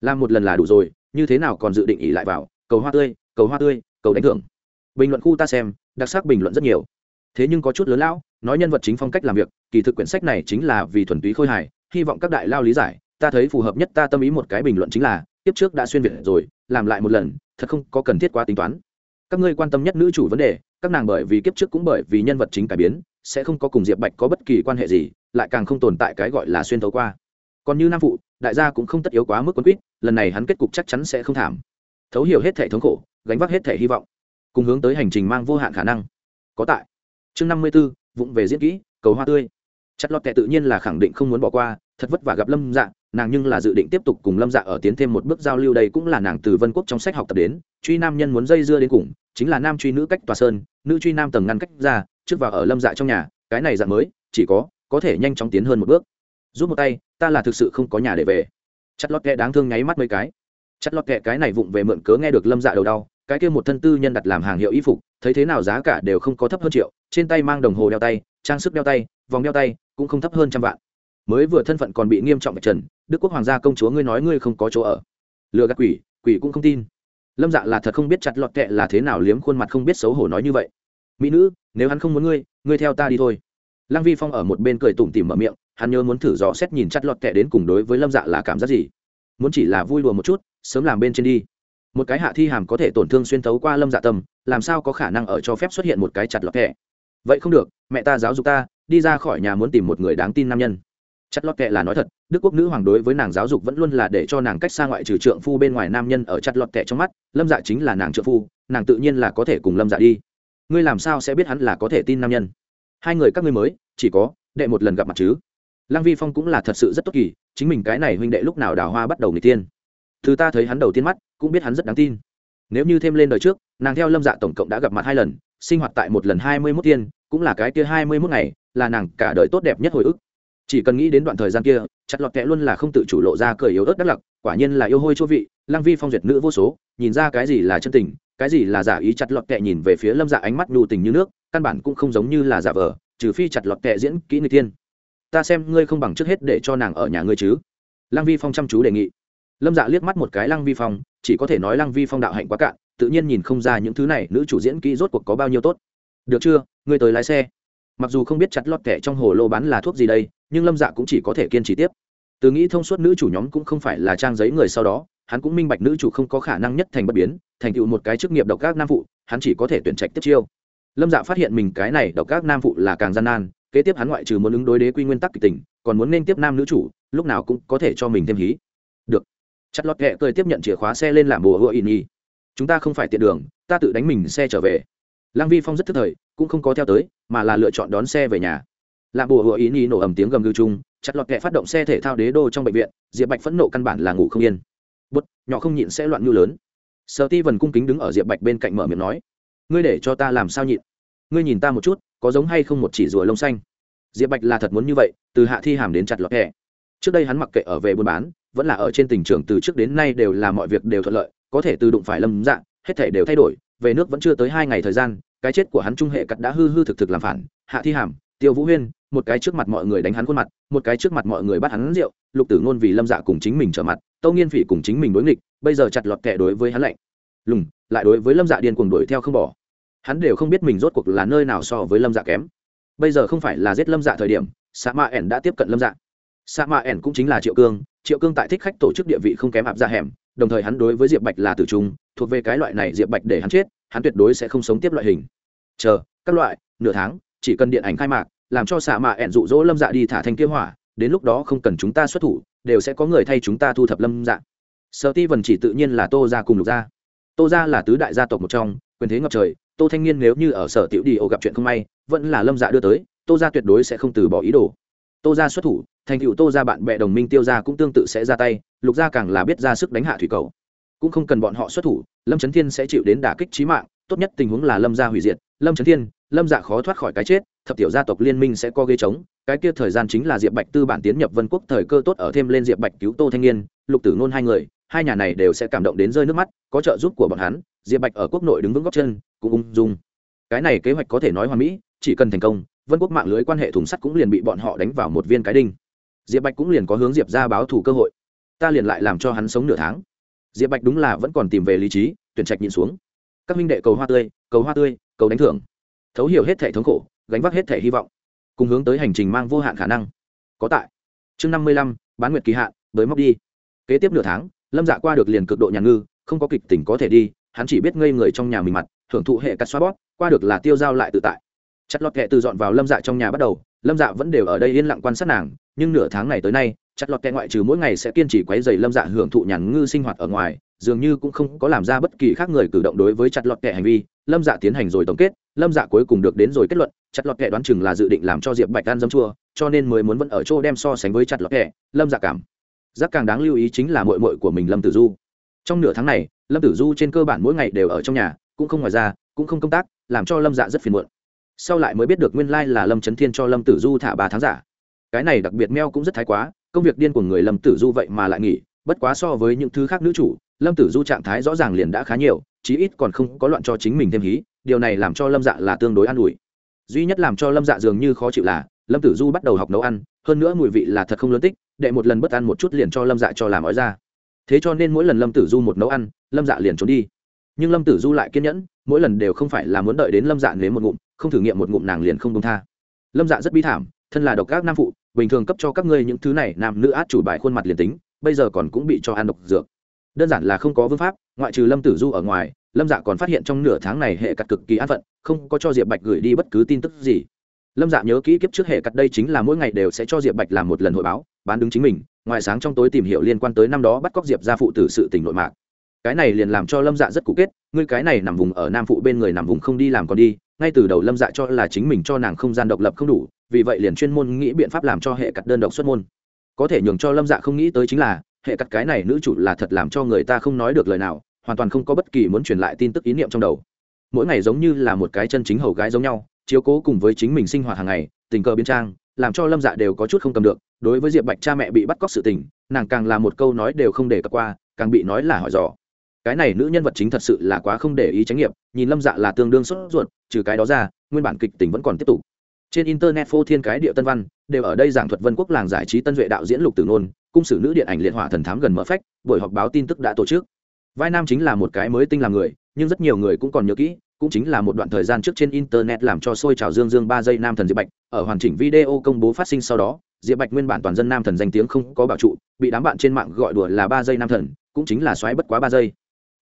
Làm một lần là đủ rồi, như thế nào còn dự định ỉ lại vào, cầu hoa tươi, cầu hoa tươi, cầu đánh thưởng. Bình luận khu ta xem, đặc sắc bình luận rất nhiều. Thế nhưng có chút lớn lão, nói nhân vật chính phong cách làm việc, kỳ thực quyển sách này chính là vì thuần túy khôi hài, hy vọng các đại lao lý giải, ta thấy phù hợp nhất ta tâm ý một cái bình luận chính là tiếp trước đã xuyên việt rồi, làm lại một lần, thật không có cần thiết quá tính toán các ngươi quan tâm nhất nữ chủ vấn đề, các nàng bởi vì kiếp trước cũng bởi vì nhân vật chính cải biến, sẽ không có cùng diệp bạch có bất kỳ quan hệ gì, lại càng không tồn tại cái gọi là xuyên thấu qua. Còn như nam phụ, đại gia cũng không tất yếu quá mức quân quýt, lần này hắn kết cục chắc chắn sẽ không thảm. Thấu hiểu hết thể thống khổ, gánh vác hết thể hy vọng, cùng hướng tới hành trình mang vô hạn khả năng. Có tại. Chương năm mươi b ố vụng về diễn kỹ, cầu hoa tươi. Chặt lọt tệ tự nhiên là khẳng định không muốn bỏ qua thật vất vả gặp lâm dạ nàng nhưng là dự định tiếp tục cùng lâm dạ ở tiến thêm một bước giao lưu đây cũng là nàng từ vân quốc trong sách học tập đến, truy nam nhân muốn dây dưa đến cùng, chính là nam truy nữ cách tòa sơn, nữ truy nam tầng ngăn cách ra, trước vào ở lâm dạ trong nhà, cái này dạng mới, chỉ có có thể nhanh chóng tiến hơn một bước. Rút một tay, ta là thực sự không có nhà để về. Chặt lót kệ đáng thương nháy mắt mấy cái. Chặt lọt kệ cái này vụng về mượn cớ nghe được lâm dạ đầu đau, cái kia một thân tư nhân đặt làm hàng hiệu y phục, thấy thế nào giá cả đều không có thấp hơn triệu, trên tay mang đồng hồ đeo tay, trang sức đeo tay, vòng đeo tay, cũng không thấp hơn trăm vạn mới vừa thân phận còn bị nghiêm trọng vạch trần, đức quốc hoàng gia công chúa ngươi nói ngươi không có chỗ ở. Lừa gạt quỷ quỷ cũng không tin. Lâm dạ là thật không biết chặt lọt kệ là thế nào liếm khuôn mặt không biết xấu hổ nói như vậy. Mỹ nữ, nếu hắn không muốn ngươi ngươi theo ta đi thôi. Lăng vi phong ở một bên cười tủm tỉm mở miệng, hắn nhớ muốn thử dò xét nhìn chặt lọt kệ đến cùng đối với lâm dạ là cảm giác gì. Muốn chỉ là vui đùa một chút, sớm làm bên trên đi. Một cái hạ thi hàm có thể tổn thương xuyên thấu qua lâm dạ tâm, làm sao có khả năng ở cho phép xuất hiện một cái chặt lọt kệ vậy không được, mẹ ta giáo dục ta, đi ra khỏi nhà muốn tìm một người đáng tin nam nhân chặt lót kệ là nói thật, đức quốc nữ hoàng đối với nàng giáo dục vẫn luôn là để cho nàng cách xa ngoại trừ trượng phu bên ngoài nam nhân ở chặt lót kệ trong mắt, lâm dạ chính là nàng trượng phu, nàng tự nhiên là có thể cùng lâm dạ đi. Ngươi làm sao sẽ biết hắn là có thể tin nam nhân? Hai người các ngươi mới, chỉ có đệ một lần gặp mặt chứ. Lăng vi phong cũng là thật sự rất tốt kỳ, chính mình cái này huynh đệ lúc nào đào hoa bắt đầu người tiên thứ ta thấy hắn đầu tiên mắt, cũng biết hắn rất đáng tin. Nếu như thêm lên đời trước, nàng theo lâm dạ tổng cộng đã gặp mặt hai lần, sinh hoạt tại một lần hai mươi mốt tiên cũng là cái kia hai mươi mốt ngày, là nàng cả đời tốt đẹp nhất hồi ức chỉ cần nghĩ đến đoạn thời gian kia, chặt lọt kẹ luôn là không tự chủ lộ ra cười yếu ớt đắc lặc quả nhiên là yêu hôi chỗ vị, lăng vi phong duyệt nữ vô số, nhìn ra cái gì là chân tình, cái gì là giả ý chặt lọt kẹ nhìn về phía lâm dạ ánh mắt nhu tình như nước, căn bản cũng không giống như là giả vờ, trừ phi chặt lọt kẹ diễn kỹ người tiên. Ta xem ngươi không bằng trước hết để cho nàng ở nhà ngươi chứ. Lăng vi phong chăm chú đề nghị. Lâm dạ liếc mắt một cái lăng vi phong, chỉ có thể nói lăng vi phong đạo hạnh quá cạn, tự nhiên nhìn không ra những thứ này, nữ chủ diễn kỹ rốt cuộc có bao nhiêu tốt. Được chưa? Ngươi tới lái xe. Mặc dù không biết chặt lọt kẹ trong hồ lô bán là thuốc gì đây nhưng lâm dạ cũng chỉ có thể kiên trì tiếp. Từ nghĩ thông suốt nữ chủ nhóm cũng không phải là trang giấy người sau đó, hắn cũng minh bạch nữ chủ không có khả năng nhất thành bất biến, thành tựu một cái chức nghiệp độc các nam phụ, hắn chỉ có thể tuyển trạch tiếp chiêu. Lâm dạ phát hiện mình cái này độc các nam phụ là càng gian nan, kế tiếp hắn ngoại trừ muốn ứng đối đế quy nguyên tắc kịch tình, còn muốn nên tiếp nam nữ chủ, lúc nào cũng có thể cho mình thêm hí. Được. Chặt lọt ghẹ cười tiếp nhận chìa khóa xe lên làm bùa hựa in y chúng ta không phải tiện đường, ta tự đánh mình xe trở về. Lăng vi phong rất thức thời, cũng không có theo tới, mà là lựa chọn đón xe về nhà làm bùa hựa ý nhi nổ ầm tiếng gầm gư chung, chặt lọt kệ phát động xe thể thao đế đô trong bệnh viện, diệp bạch phẫn nộ căn bản là ngủ không yên. Bút nhỏ không nhịn sẽ loạn như lớn. Sợ ti vần cung kính đứng ở diệp bạch bên cạnh mở miệng nói, ngươi để cho ta làm sao nhịn? Ngươi nhìn ta một chút, có giống hay không một chỉ rùa lông xanh? Diệp bạch là thật muốn như vậy, từ hạ thi hàm đến chặt lọt kệ trước đây hắn mặc kệ ở về buôn bán, vẫn là ở trên tình trường từ trước đến nay đều là mọi việc đều thuận lợi, có thể từ đụng phải lâm dạng hết thể đều thay đổi, về nước vẫn chưa tới hai ngày thời gian, cái chết của hắn trung hệ cắt đã hư hư thực thực làm phản. Hạ thi hàm, tiêu vũ huyên một cái trước mặt mọi người đánh hắn khuôn mặt, một cái trước mặt mọi người bắt hắn rượu, lục tử ngôn vì lâm dạ cùng chính mình trở mặt, tâu nghiên phỉ cùng chính mình đối nghịch, bây giờ chặt lọt kẻ đối với hắn lạnh. Lùng, lại đối với lâm dạ điên cuồng đuổi theo không bỏ. Hắn đều không biết mình rốt cuộc là nơi nào so với lâm dạ kém. Bây giờ không phải là giết lâm dạ thời điểm sa ma ẻn đã tiếp cận lâm dạ. Sa ma ẻn cũng chính là triệu cương triệu cương tại thích khách tổ chức địa vị không kém ạp ra hẻm, đồng thời hắn đối với diệp bạch là tử trung, thuộc về cái loại này diệp bạch để hắn chết, hắn tuyệt đối sẽ không sống tiếp loại hình. Chờ, các loại, nửa tháng, chỉ cần điện ảnh khai mạc làm cho xạ mạ ẹn dụ dỗ lâm dạ đi thả thanh kia hỏa, đến lúc đó không cần chúng ta xuất thủ, đều sẽ có người thay chúng ta thu thập lâm dạ. Sợ ti vần chỉ tự nhiên là tô ra cùng lục gia. Tô ra là tứ đại gia tộc một trong, quyền thế ngập trời, tô thanh niên nếu như ở sở tiểu đi ổ gặp chuyện không may, vẫn là lâm dạ đưa tới, tô ra tuyệt đối sẽ không từ bỏ ý đồ. Tô ra xuất thủ, thành cựu tô ra bạn bè đồng minh tiêu ra cũng tương tự sẽ ra tay, lục gia càng là biết ra sức đánh hạ thủy cầu. Cũng không cần bọn họ xuất thủ, lâm trấn thiên sẽ chịu đến đả kích trí mạng, tốt nhất tình huống là lâm gia hủy diệt, lâm trấn thiên lâm dạ khó thoát khỏi cái chết, thập tiểu gia tộc liên minh sẽ có ghế chống cái kia thời gian chính là diệp bạch tư bản tiến nhập vân quốc thời cơ tốt ở thêm lên diệp bạch cứu tô thanh niên, lục tử ngôn hai người, hai nhà này đều sẽ cảm động đến rơi nước mắt, có trợ giúp của bọn hắn, diệp bạch ở quốc nội đứng vững góc chân, cũng ung dung. Cái này kế hoạch có thể nói hoàn mỹ, chỉ cần thành công, vân quốc mạng lưới quan hệ thùng sắt cũng liền bị bọn họ đánh vào một viên cái đinh. Diệp bạch cũng liền có hướng diệp ra báo thủ cơ hội. Ta liền lại làm cho hắn sống nửa tháng. Diệp bạch đúng là vẫn còn tìm về lý trí, tuyển trạch nhìn xuống. Các minh đệ cầu hoa tươi, cầu hoa tươi, cầu đánh thưởng thấu hiểu hết thể thống khổ, gánh vác hết thể hy vọng, cùng hướng tới hành trình mang vô hạn khả năng. Có tại. Chương năm mươi lăm, bán nguyệt kỳ hạn với móc đi. Kế tiếp nửa tháng, lâm dạ qua được liền cực độ nhà ngư, không có kịch tỉnh có thể đi, hắn chỉ biết ngây người trong nhà mình mặt thưởng thụ hệ cắt xoa bót qua được là tiêu dao lại tự tại. Chặt lọt kệ từ dọn vào lâm dạ trong nhà bắt đầu, lâm dạ vẫn đều ở đây yên lặng quan sát nàng, nhưng nửa tháng này tới nay, chặt lọt kệ ngoại trừ mỗi ngày sẽ kiên trì quấy dày lâm dạ hưởng thụ nhàn ngư sinh hoạt ở ngoài, dường như cũng không có làm ra bất kỳ khác người cử động đối với chặt lọt kệ hành vi, lâm dạ tiến hành rồi tổng kết lâm dạ cuối cùng được đến rồi kết luận, chặt lọt kệ đoán chừng là dự định làm cho diệp bạch ăn dâm chua, cho nên mới muốn vẫn ở chỗ đem so sánh với chặt lọt kệ lâm dạ cảm. Giác càng đáng lưu ý chính là mội mội của mình lâm tử du. Trong nửa tháng này, lâm tử du trên cơ bản mỗi ngày đều ở trong nhà, cũng không ngoài ra, cũng không công tác, làm cho lâm dạ rất phiền muộn. Sau lại mới biết được nguyên lai là lâm trấn thiên cho lâm tử du thả ba tháng giả. Cái này đặc biệt meo cũng rất thái quá, công việc điên của người lâm tử du vậy mà lại nghỉ, bất quá so với những thứ khác nữ chủ, lâm tử du trạng thái rõ ràng liền đã khá nhiều, chí ít còn không có loạn cho chính mình thêm hí điều này làm cho lâm dạ là tương đối an ủi duy nhất làm cho lâm dạ dường như khó chịu là lâm tử du bắt đầu học nấu ăn hơn nữa mùi vị là thật không lớn tích đệ một lần bất ăn một chút liền cho lâm dạ cho làm ói ra thế cho nên mỗi lần lâm tử du một nấu ăn lâm dạ liền trốn đi nhưng lâm tử du lại kiên nhẫn mỗi lần đều không phải là muốn đợi đến lâm dạ nếm một ngụm không thử nghiệm một ngụm nàng liền không công tha lâm dạ rất bi thảm thân là độc các nam phụ bình thường cấp cho các ngươi những thứ này nam nữ át chủ bài khuôn mặt liền tính bây giờ còn cũng bị cho ăn độc dược đơn giản là không có vương pháp ngoại trừ lâm tử du ở ngoài lâm dạ còn phát hiện trong nửa tháng này hệ cặt cực kỳ an phận, không có cho diệp bạch gửi đi bất cứ tin tức gì. Lâm dạ nhớ kỹ kiếp trước hệ cặt đây chính là mỗi ngày đều sẽ cho diệp bạch làm một lần hội báo, bán đứng chính mình, ngoài sáng trong tối tìm hiểu liên quan tới năm đó bắt cóc diệp ra phụ tử sự tỉnh nội mạc. Cái này liền làm cho lâm dạ rất cũ kết, ngươi cái này nằm vùng ở nam phụ bên người nằm vùng không đi làm còn đi, ngay từ đầu lâm dạ cho là chính mình cho nàng không gian độc lập không đủ, vì vậy liền chuyên môn nghĩ biện pháp làm cho hệ cặt đơn độc xuất môn. Có thể nhường cho lâm dạ không nghĩ tới chính là, hệ cặt cái này nữ chủ là thật làm cho người ta không nói được lời nào hoàn toàn không có bất kỳ muốn truyền lại tin tức ý niệm trong đầu. Mỗi ngày giống như là một cái chân chính hầu gái giống nhau, chiếu cố cùng với chính mình sinh hoạt hàng ngày, tình cờ biên trang, làm cho lâm dạ đều có chút không cầm được, đối với diệp bạch cha mẹ bị bắt cóc sự tình, nàng càng là một câu nói đều không để cập qua, càng bị nói là hỏi dò. Cái này nữ nhân vật chính thật sự là quá không để ý tránh nghiệp, nhìn lâm dạ là tương đương sốt ruột, trừ cái đó ra, nguyên bản kịch tình vẫn còn tiếp tục. Trên internet phô thiên cái địa tân văn, đều ở đây giảng thuật vân quốc làng giải trí tân duệ đạo diễn lục tử nôn, cung sử nữ điện ảnh liệt hỏa thần thám gần mở phách, buổi họp báo tin tức đã tổ chức vai nam chính là một cái mới tinh làm người, nhưng rất nhiều người cũng còn nhớ kỹ, cũng chính là một đoạn thời gian trước trên internet làm cho sôi trào dương dương ba giây nam thần diệp bạch. Ở hoàn chỉnh video công bố phát sinh sau đó, diệp bạch nguyên bản toàn dân nam thần danh tiếng không có bảo trụ, bị đám bạn trên mạng gọi đùa là ba giây nam thần, cũng chính là xoáy bất quá ba giây.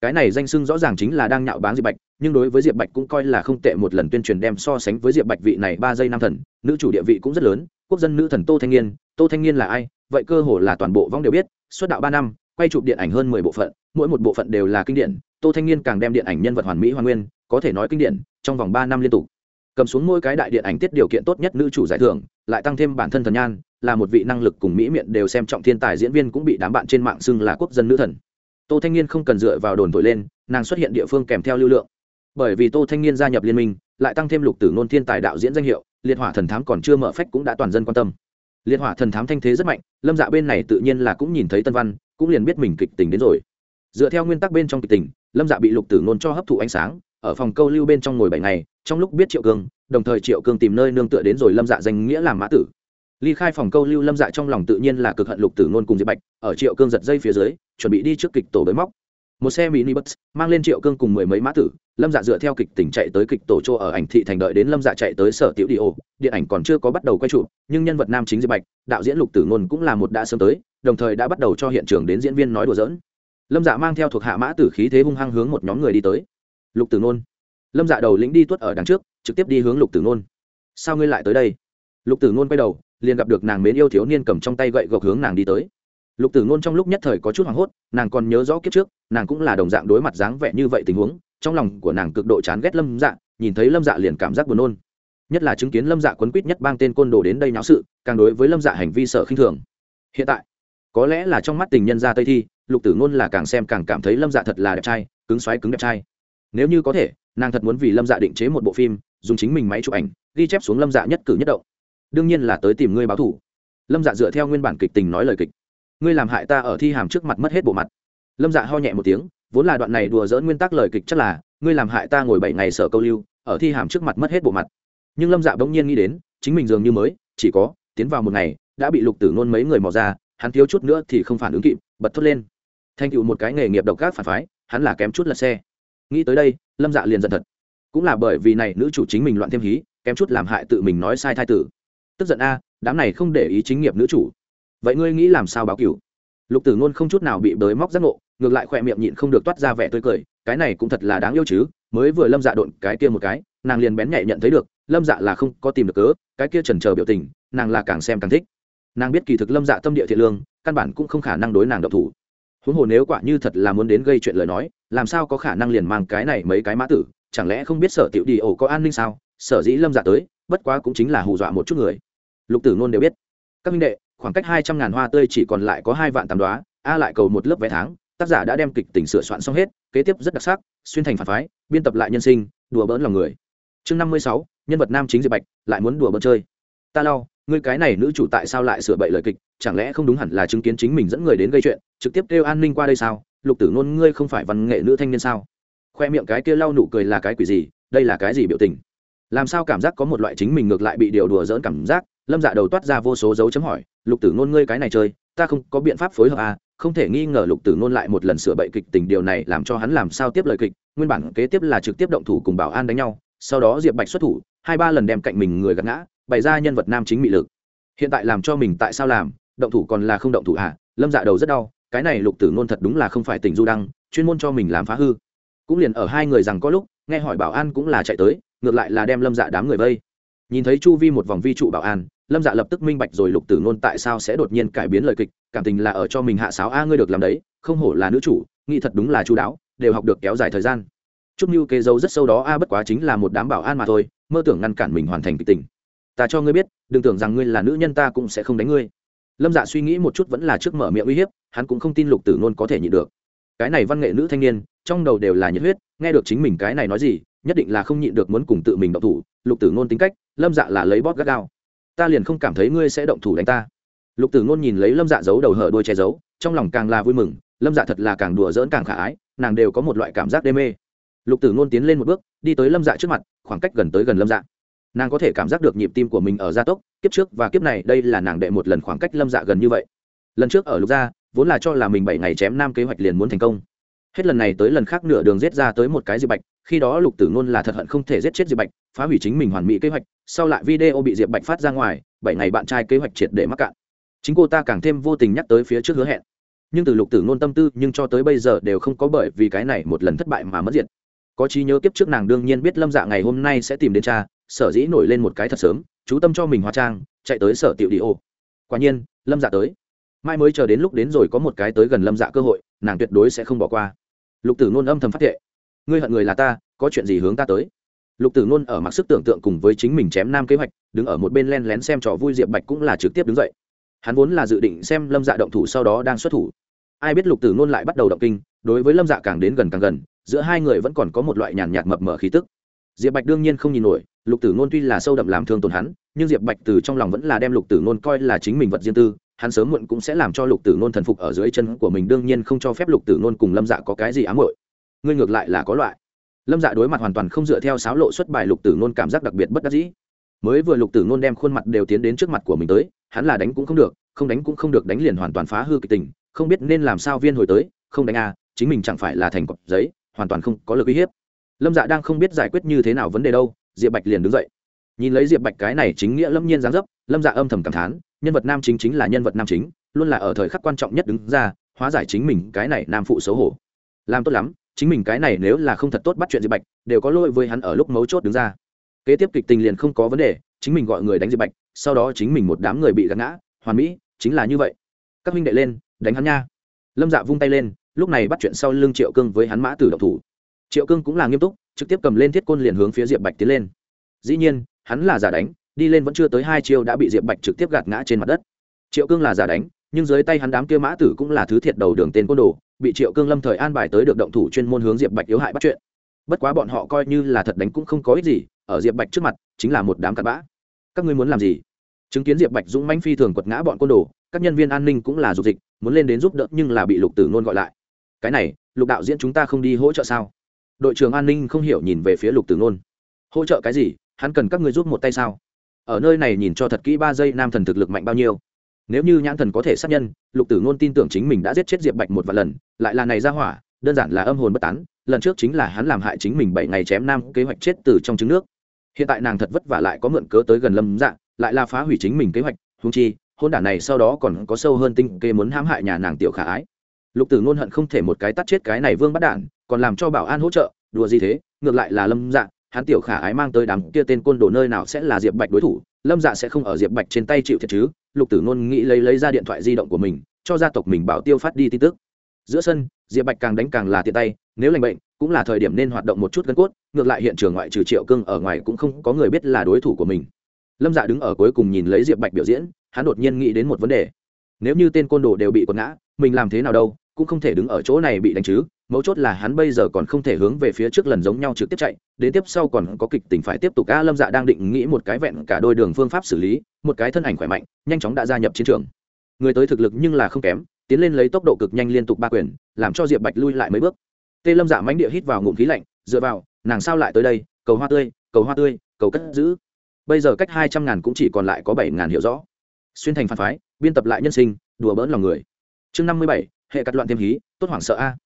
Cái này danh sưng rõ ràng chính là đang nhạo báng diệp bạch, nhưng đối với diệp bạch cũng coi là không tệ một lần tuyên truyền đem so sánh với diệp bạch vị này ba giây nam thần, nữ chủ địa vị cũng rất lớn, quốc dân nữ thần tô thanh niên, tô thanh niên là ai? Vậy cơ hồ là toàn bộ vong đều biết xuất đạo ba năm, quay chụp điện ảnh hơn mười bộ phận mỗi một bộ phận đều là kinh điển, tô thanh niên càng đem điện ảnh nhân vật hoàn mỹ hoàn nguyên, có thể nói kinh điển, trong vòng ba năm liên tục. Cầm xuống mỗi cái đại điện ảnh tiết điều kiện tốt nhất nữ chủ giải thưởng, lại tăng thêm bản thân thần nhan, là một vị năng lực cùng mỹ miệng đều xem trọng thiên tài diễn viên cũng bị đám bạn trên mạng xưng là quốc dân nữ thần. Tô thanh niên không cần dựa vào đồn thổi lên, nàng xuất hiện địa phương kèm theo lưu lượng. Bởi vì tô thanh niên gia nhập liên minh, lại tăng thêm lục tử nôn thiên tài đạo diễn danh hiệu, liệt hỏa thần thám còn chưa mở phách cũng đã toàn dân quan tâm. Liệt hỏa thần thám thanh thế rất mạnh, lâm dạ bên này tự nhiên là cũng nhìn thấy tân văn, cũng liền biết mình kịch tình đến rồi dựa theo nguyên tắc bên trong kịch tình, lâm dạ bị lục tử nôn cho hấp thụ ánh sáng, ở phòng câu lưu bên trong ngồi bảy ngày, trong lúc biết triệu cương, đồng thời triệu cương tìm nơi nương tựa đến rồi lâm dạ danh nghĩa làm mã tử. Ly khai phòng câu lưu lâm dạ trong lòng tự nhiên là cực hận lục tử nôn cùng diệp bạch, ở triệu cương giật dây phía dưới, chuẩn bị đi trước kịch tổ bới móc. Một xe mini bus mang lên triệu cương cùng mười mấy mã tử, lâm dạ dựa theo kịch tỉnh chạy tới kịch tổ chỗ ở ảnh thị thành đợi đến lâm dạ chạy tới sở tiểu đi ô điện ảnh còn chưa có bắt đầu quay trụ nhưng nhân vật nam chính diệp bạch, đạo diễn lục tử nôn cũng là một đã sớm tới, đồng thời đã bắt đầu cho hiện trường đến diễn viên nói đùa giỡn lâm dạ mang theo thuộc hạ mã tử khí thế hung hăng hướng một nhóm người đi tới. Lục tử nôn. Lâm dạ đầu lĩnh đi tuất ở đằng trước, trực tiếp đi hướng lục tử nôn. Sao ngươi lại tới đây? Lục tử nôn quay đầu, liền gặp được nàng mến yêu thiếu niên cầm trong tay gậy gộc hướng nàng đi tới. Lục tử Nôn trong lúc nhất thời có chút hoảng hốt, nàng còn nhớ rõ kiếp trước, nàng cũng là đồng dạng đối mặt dáng vẻ như vậy tình huống, trong lòng của nàng cực độ chán ghét lâm dạ nhìn thấy lâm dạ liền cảm giác buồn nôn. Nhất là chứng kiến lâm dạ quấn quýt nhất bang tên côn đồ đến đây nháo sự, càng đối với lâm dạ hành vi sợ khinh thường. Hiện tại, có lẽ là trong mắt tình nhân gia tây thi lục tử ngôn là càng xem càng cảm thấy lâm dạ thật là đẹp trai, cứng xoáy cứng đẹp trai. Nếu như có thể, nàng thật muốn vì lâm dạ định chế một bộ phim, dùng chính mình máy chụp ảnh, ghi chép xuống lâm dạ nhất cử nhất động. Đương nhiên là tới tìm ngươi báo thủ lâm dạ dựa theo nguyên bản kịch tình nói lời kịch. Ngươi làm hại ta ở thi hàm trước mặt mất hết bộ mặt. Lâm dạ ho nhẹ một tiếng, vốn là đoạn này đùa dỡn nguyên tắc lời kịch chắc là, ngươi làm hại ta ngồi bảy ngày sở câu lưu, ở thi hàm trước mặt mất hết bộ mặt. Nhưng lâm dạ bỗng nhiên nghĩ đến, chính mình dường như mới, chỉ có, tiến vào một ngày, đã bị lục tử nôn mấy người mò ra, hắn thiếu chút nữa thì không phản ứng kịp, bật thốt lên thành tựu một cái nghề nghiệp độc ác phản phái, hắn là kém chút lật xe. Nghĩ tới đây, lâm dạ liền giận thật. Cũng là bởi vì này nữ chủ chính mình loạn thêm hí, kém chút làm hại tự mình nói sai thai tử. Tức giận a, đám này không để ý chính nghiệp nữ chủ. Vậy ngươi nghĩ làm sao báo cửu? Lục tử ngôn không chút nào bị bới móc giác ngộ, ngược lại khỏe miệng nhịn không được toát ra vẻ tươi cười, cái này cũng thật là đáng yêu chứ, mới vừa lâm dạ độn cái kia một cái, nàng liền bén nhạy nhận thấy được, lâm dạ là không có tìm được cớ, cái kia trần trờ biểu tình, nàng là càng xem càng thích. Nàng biết kỳ thực lâm dạ tâm địa thiện lương, căn bản cũng không khả năng đối nàng độc thủ huống hồ nếu quả như thật là muốn đến gây chuyện lời nói, làm sao có khả năng liền mang cái này mấy cái mã tử? Chẳng lẽ không biết sở tiểu đi ổ có an ninh sao? Sở dĩ lâm dạ tới, bất quá cũng chính là hù dọa một chút người. Lục tử nôn đều biết. Các minh đệ, khoảng cách hai trăm ngàn hoa tươi chỉ còn lại có hai vạn tám đoá, a lại cầu một lớp vé tháng, tác giả đã đem kịch tình sửa soạn xong hết, kế tiếp rất đặc sắc, xuyên thành phản phái, biên tập lại nhân sinh, đùa bỡn lòng người. Chương năm mươi sáu, nhân vật nam chính diệp bạch, lại muốn đùa bỡn chơi. Ta lau ngươi cái này nữ chủ tại sao lại sửa bậy lời kịch? Chẳng lẽ không đúng hẳn là chứng kiến chính mình dẫn người đến gây chuyện, trực tiếp kêu an ninh qua đây sao? Lục tử nôn ngươi không phải văn nghệ nữ thanh niên sao? Khoe miệng cái kia lau nụ cười là cái quỷ gì? Đây là cái gì biểu tình? Làm sao cảm giác có một loại chính mình ngược lại bị điều đùa dỡn cảm giác? Lâm dạ đầu toát ra vô số dấu chấm hỏi, lục tử ngôn, ngươi cái này chơi, ta không có biện pháp phối hợp à? Không thể nghi ngờ lục tử ngôn lại một lần sửa bậy kịch tình điều này làm cho hắn làm sao tiếp lời kịch, nguyên bản kế tiếp là trực tiếp động thủ cùng bảo an đánh nhau, sau đó diệp bạch xuất thủ, hai ba lần đem cạnh mình người gạt ngã bày ra nhân vật nam chính mị lực. Hiện tại làm cho mình tại sao làm, động thủ còn là không động thủ à lâm dạ đầu rất đau, cái này lục tử ngôn thật đúng là không phải tình du đăng, chuyên môn cho mình làm phá hư. Cũng liền ở hai người rằng có lúc, nghe hỏi bảo an cũng là chạy tới, ngược lại là đem lâm dạ đám người vây. Nhìn thấy chu vi một vòng vi trụ bảo an, lâm dạ lập tức minh bạch rồi lục tử nôn tại sao sẽ đột nhiên cải biến lời kịch, cảm tình là ở cho mình hạ sáo a, ngươi được làm đấy, không hổ là nữ chủ, nghĩ thật đúng là chú đáo, đều học được kéo dài thời gian. Chúc mưu kế dấu rất sâu đó a, bất quá chính là một đám bảo an mà thôi, mơ tưởng ngăn cản mình hoàn thành kịch tình ta cho ngươi biết, đừng tưởng rằng ngươi là nữ nhân ta cũng sẽ không đánh ngươi. Lâm dạ suy nghĩ một chút vẫn là trước mở miệng uy hiếp, hắn cũng không tin lục tử nôn có thể nhịn được. Cái này văn nghệ nữ thanh niên, trong đầu đều là nhiệt huyết, nghe được chính mình cái này nói gì, nhất định là không nhịn được muốn cùng tự mình động thủ, lục tử ngôn tính cách, lâm dạ là lấy bóp gắt gao. Ta liền không cảm thấy ngươi sẽ động thủ đánh ta. Lục tử ngôn nhìn lấy lâm dạ giấu đầu hở đôi che giấu, trong lòng càng là vui mừng, lâm dạ thật là càng đùa dỡn càng khả ái, nàng đều có một loại cảm giác đê mê. Lục tử ngôn tiến lên một bước, đi tới lâm dạ trước mặt, khoảng cách gần tới gần lâm dạ nàng có thể cảm giác được nhịp tim của mình ở gia tốc, kiếp trước và kiếp này, đây là nàng đệ một lần khoảng cách lâm dạ gần như vậy. Lần trước ở lục gia, vốn là cho là mình bảy ngày chém nam kế hoạch liền muốn thành công. Hết lần này tới lần khác nửa đường giết ra tới một cái diệp bạch, khi đó lục tử ngôn là thật hận không thể giết chết diệp bạch, phá hủy chính mình hoàn mỹ kế hoạch, sau lại video bị diệp bạch phát ra ngoài, bảy ngày bạn trai kế hoạch triệt để mắc cạn. Chính cô ta càng thêm vô tình nhắc tới phía trước hứa hẹn. Nhưng từ lục tử nôn tâm tư, nhưng cho tới bây giờ đều không có bởi vì cái này một lần thất bại mà mất diện. có trí nhớ kiếp trước nàng đương nhiên biết lâm dạ ngày hôm nay sẽ tìm đến cha sở dĩ nổi lên một cái thật sớm, chú tâm cho mình hóa trang, chạy tới sở tiểu đi ô. Quả nhiên, lâm dạ tới. Mai mới chờ đến lúc đến rồi có một cái tới gần lâm dạ cơ hội, nàng tuyệt đối sẽ không bỏ qua. Lục tử nôn âm thầm phát thệ. Ngươi hận người là ta, có chuyện gì hướng ta tới? Lục tử nôn ở mặc sức tưởng tượng cùng với chính mình chém nam kế hoạch, đứng ở một bên len lén xem trò vui diệp bạch cũng là trực tiếp đứng dậy. Hắn vốn là dự định xem lâm dạ động thủ sau đó đang xuất thủ. Ai biết lục tử nôn lại bắt đầu động kinh, đối với lâm dạ càng đến gần càng gần, giữa hai người vẫn còn có một loại nhàn nhạt mập mờ khí tức. Diệp bạch đương nhiên không nhìn nổi lục tử ngôn tuy là sâu đậm làm thương tổn hắn nhưng diệp bạch từ trong lòng vẫn là đem lục tử ngôn coi là chính mình vật riêng tư hắn sớm muộn cũng sẽ làm cho lục tử ngôn thần phục ở dưới chân của mình đương nhiên không cho phép lục tử ngôn cùng lâm dạ có cái gì ám hội ngươi ngược lại là có loại. Lâm dạ đối mặt hoàn toàn không dựa theo sáo lộ xuất bài lục tử ngôn cảm giác đặc biệt bất đắc dĩ. Mới vừa lục tử ngôn đem khuôn mặt đều tiến đến trước mặt của mình tới hắn là đánh cũng không được không đánh cũng không được đánh liền hoàn toàn phá hư kịch tình không biết nên làm sao viên hồi tới không đánh a à, chính mình chẳng phải là thành cọc giấy hoàn toàn không có lực uy hiếp. Lâm dạ đang không biết giải quyết như thế nào vấn đề đâu diệp bạch liền đứng dậy. Nhìn lấy diệp bạch cái này chính nghĩa lâm nhiên dáng dấp, lâm dạ âm thầm cảm thán, nhân vật nam chính chính là nhân vật nam chính, luôn là ở thời khắc quan trọng nhất đứng ra, hóa giải chính mình cái này nam phụ xấu hổ. Làm tốt lắm, chính mình cái này nếu là không thật tốt bắt chuyện diệp bạch, đều có lỗi với hắn ở lúc mấu chốt đứng ra. Kế tiếp kịch tình liền không có vấn đề, chính mình gọi người đánh diệp bạch, sau đó chính mình một đám người bị gắn ngã, hoàn mỹ, chính là như vậy. Các minh đệ lên, đánh hắn nha. Lâm dạ vung tay lên, lúc này bắt chuyện sau lưng triệu cương với hắn mã tử độc thủ. Triệu cương cũng là nghiêm túc trực tiếp cầm lên thiết côn liền hướng phía diệp bạch tiến lên. Dĩ nhiên, hắn là giả đánh, đi lên vẫn chưa tới hai chiêu đã bị diệp bạch trực tiếp gạt ngã trên mặt đất. Triệu cương là giả đánh, nhưng dưới tay hắn đám kia mã tử cũng là thứ thiệt đầu đường tên côn đồ, bị triệu cương lâm thời an bài tới được động thủ chuyên môn hướng diệp bạch yếu hại bắt chuyện. Bất quá bọn họ coi như là thật đánh cũng không có ích gì, ở diệp bạch trước mặt, chính là một đám cặn bã. Các ngươi muốn làm gì? Chứng kiến diệp bạch dũng manh phi thường quật ngã bọn côn đồ, các nhân viên an ninh cũng là dục dịch, muốn lên đến giúp đỡ nhưng là bị lục tử nôn gọi lại. Cái này, lục đạo diễn chúng ta không đi hỗ trợ sao? Đội trưởng an ninh không hiểu nhìn về phía lục tử nôn hỗ trợ cái gì? Hắn cần các người giúp một tay sao? Ở nơi này nhìn cho thật kỹ ba giây nam thần thực lực mạnh bao nhiêu. Nếu như nhãn thần có thể sát nhân, lục tử ngôn tin tưởng chính mình đã giết chết diệp bạch một vài lần, lại là này ra hỏa, đơn giản là âm hồn bất tán. Lần trước chính là hắn làm hại chính mình bảy ngày chém nam, kế hoạch chết từ trong trứng nước. Hiện tại nàng thật vất vả lại có mượn cớ tới gần lâm dạ lại là phá hủy chính mình kế hoạch. Húng chi, hôn đản này sau đó còn có sâu hơn tinh kê muốn hãm hại nhà nàng tiểu khả ái. Lục tử ngôn hận không thể một cái tắt chết cái này vương bắt đản còn làm cho bảo an hỗ trợ, đùa gì thế? Ngược lại là lâm dạ hắn tiểu khả ái mang tới đám kia tên côn đồ nơi nào sẽ là diệp bạch đối thủ, lâm dạ sẽ không ở diệp bạch trên tay chịu thiệt chứ? Lục tử ngôn nghĩ lấy lấy ra điện thoại di động của mình, cho gia tộc mình bảo tiêu phát đi tin tức. Giữa sân, diệp bạch càng đánh càng là tiện tay, nếu lành bệnh, cũng là thời điểm nên hoạt động một chút gân cốt, ngược lại hiện trường ngoại trừ triệu cưng ở ngoài cũng không có người biết là đối thủ của mình. Lâm dạ đứng ở cuối cùng nhìn lấy diệp bạch biểu diễn, hắn đột nhiên nghĩ đến một vấn đề. Nếu như tên côn đồ đều bị quật ngã, mình làm thế nào đâu? Cũng không thể đứng ở chỗ này bị đánh chứ, mấu chốt là hắn bây giờ còn không thể hướng về phía trước lần giống nhau trực tiếp chạy, đến tiếp sau còn có kịch tình phải tiếp tục a lâm dạ đang định nghĩ một cái vẹn cả đôi đường phương pháp xử lý, một cái thân ảnh khỏe mạnh, nhanh chóng đã gia nhập chiến trường. Người tới thực lực nhưng là không kém, tiến lên lấy tốc độ cực nhanh liên tục ba quyền, làm cho diệp bạch lui lại mấy bước. Tê lâm dạ mánh địa hít vào ngụm khí lạnh, dựa vào, nàng sao lại tới đây, cầu hoa tươi, cầu hoa tươi, cầu cất giữ. Bây giờ cách hai trăm ngàn cũng chỉ còn lại có bảy ngàn hiểu rõ. Xuyên thành phản phái, biên tập lại nhân sinh, đùa bỡn lòng người. Chương năm mươi bảy hệ cắt loạn thêm hí, tốt hoảng sợ a.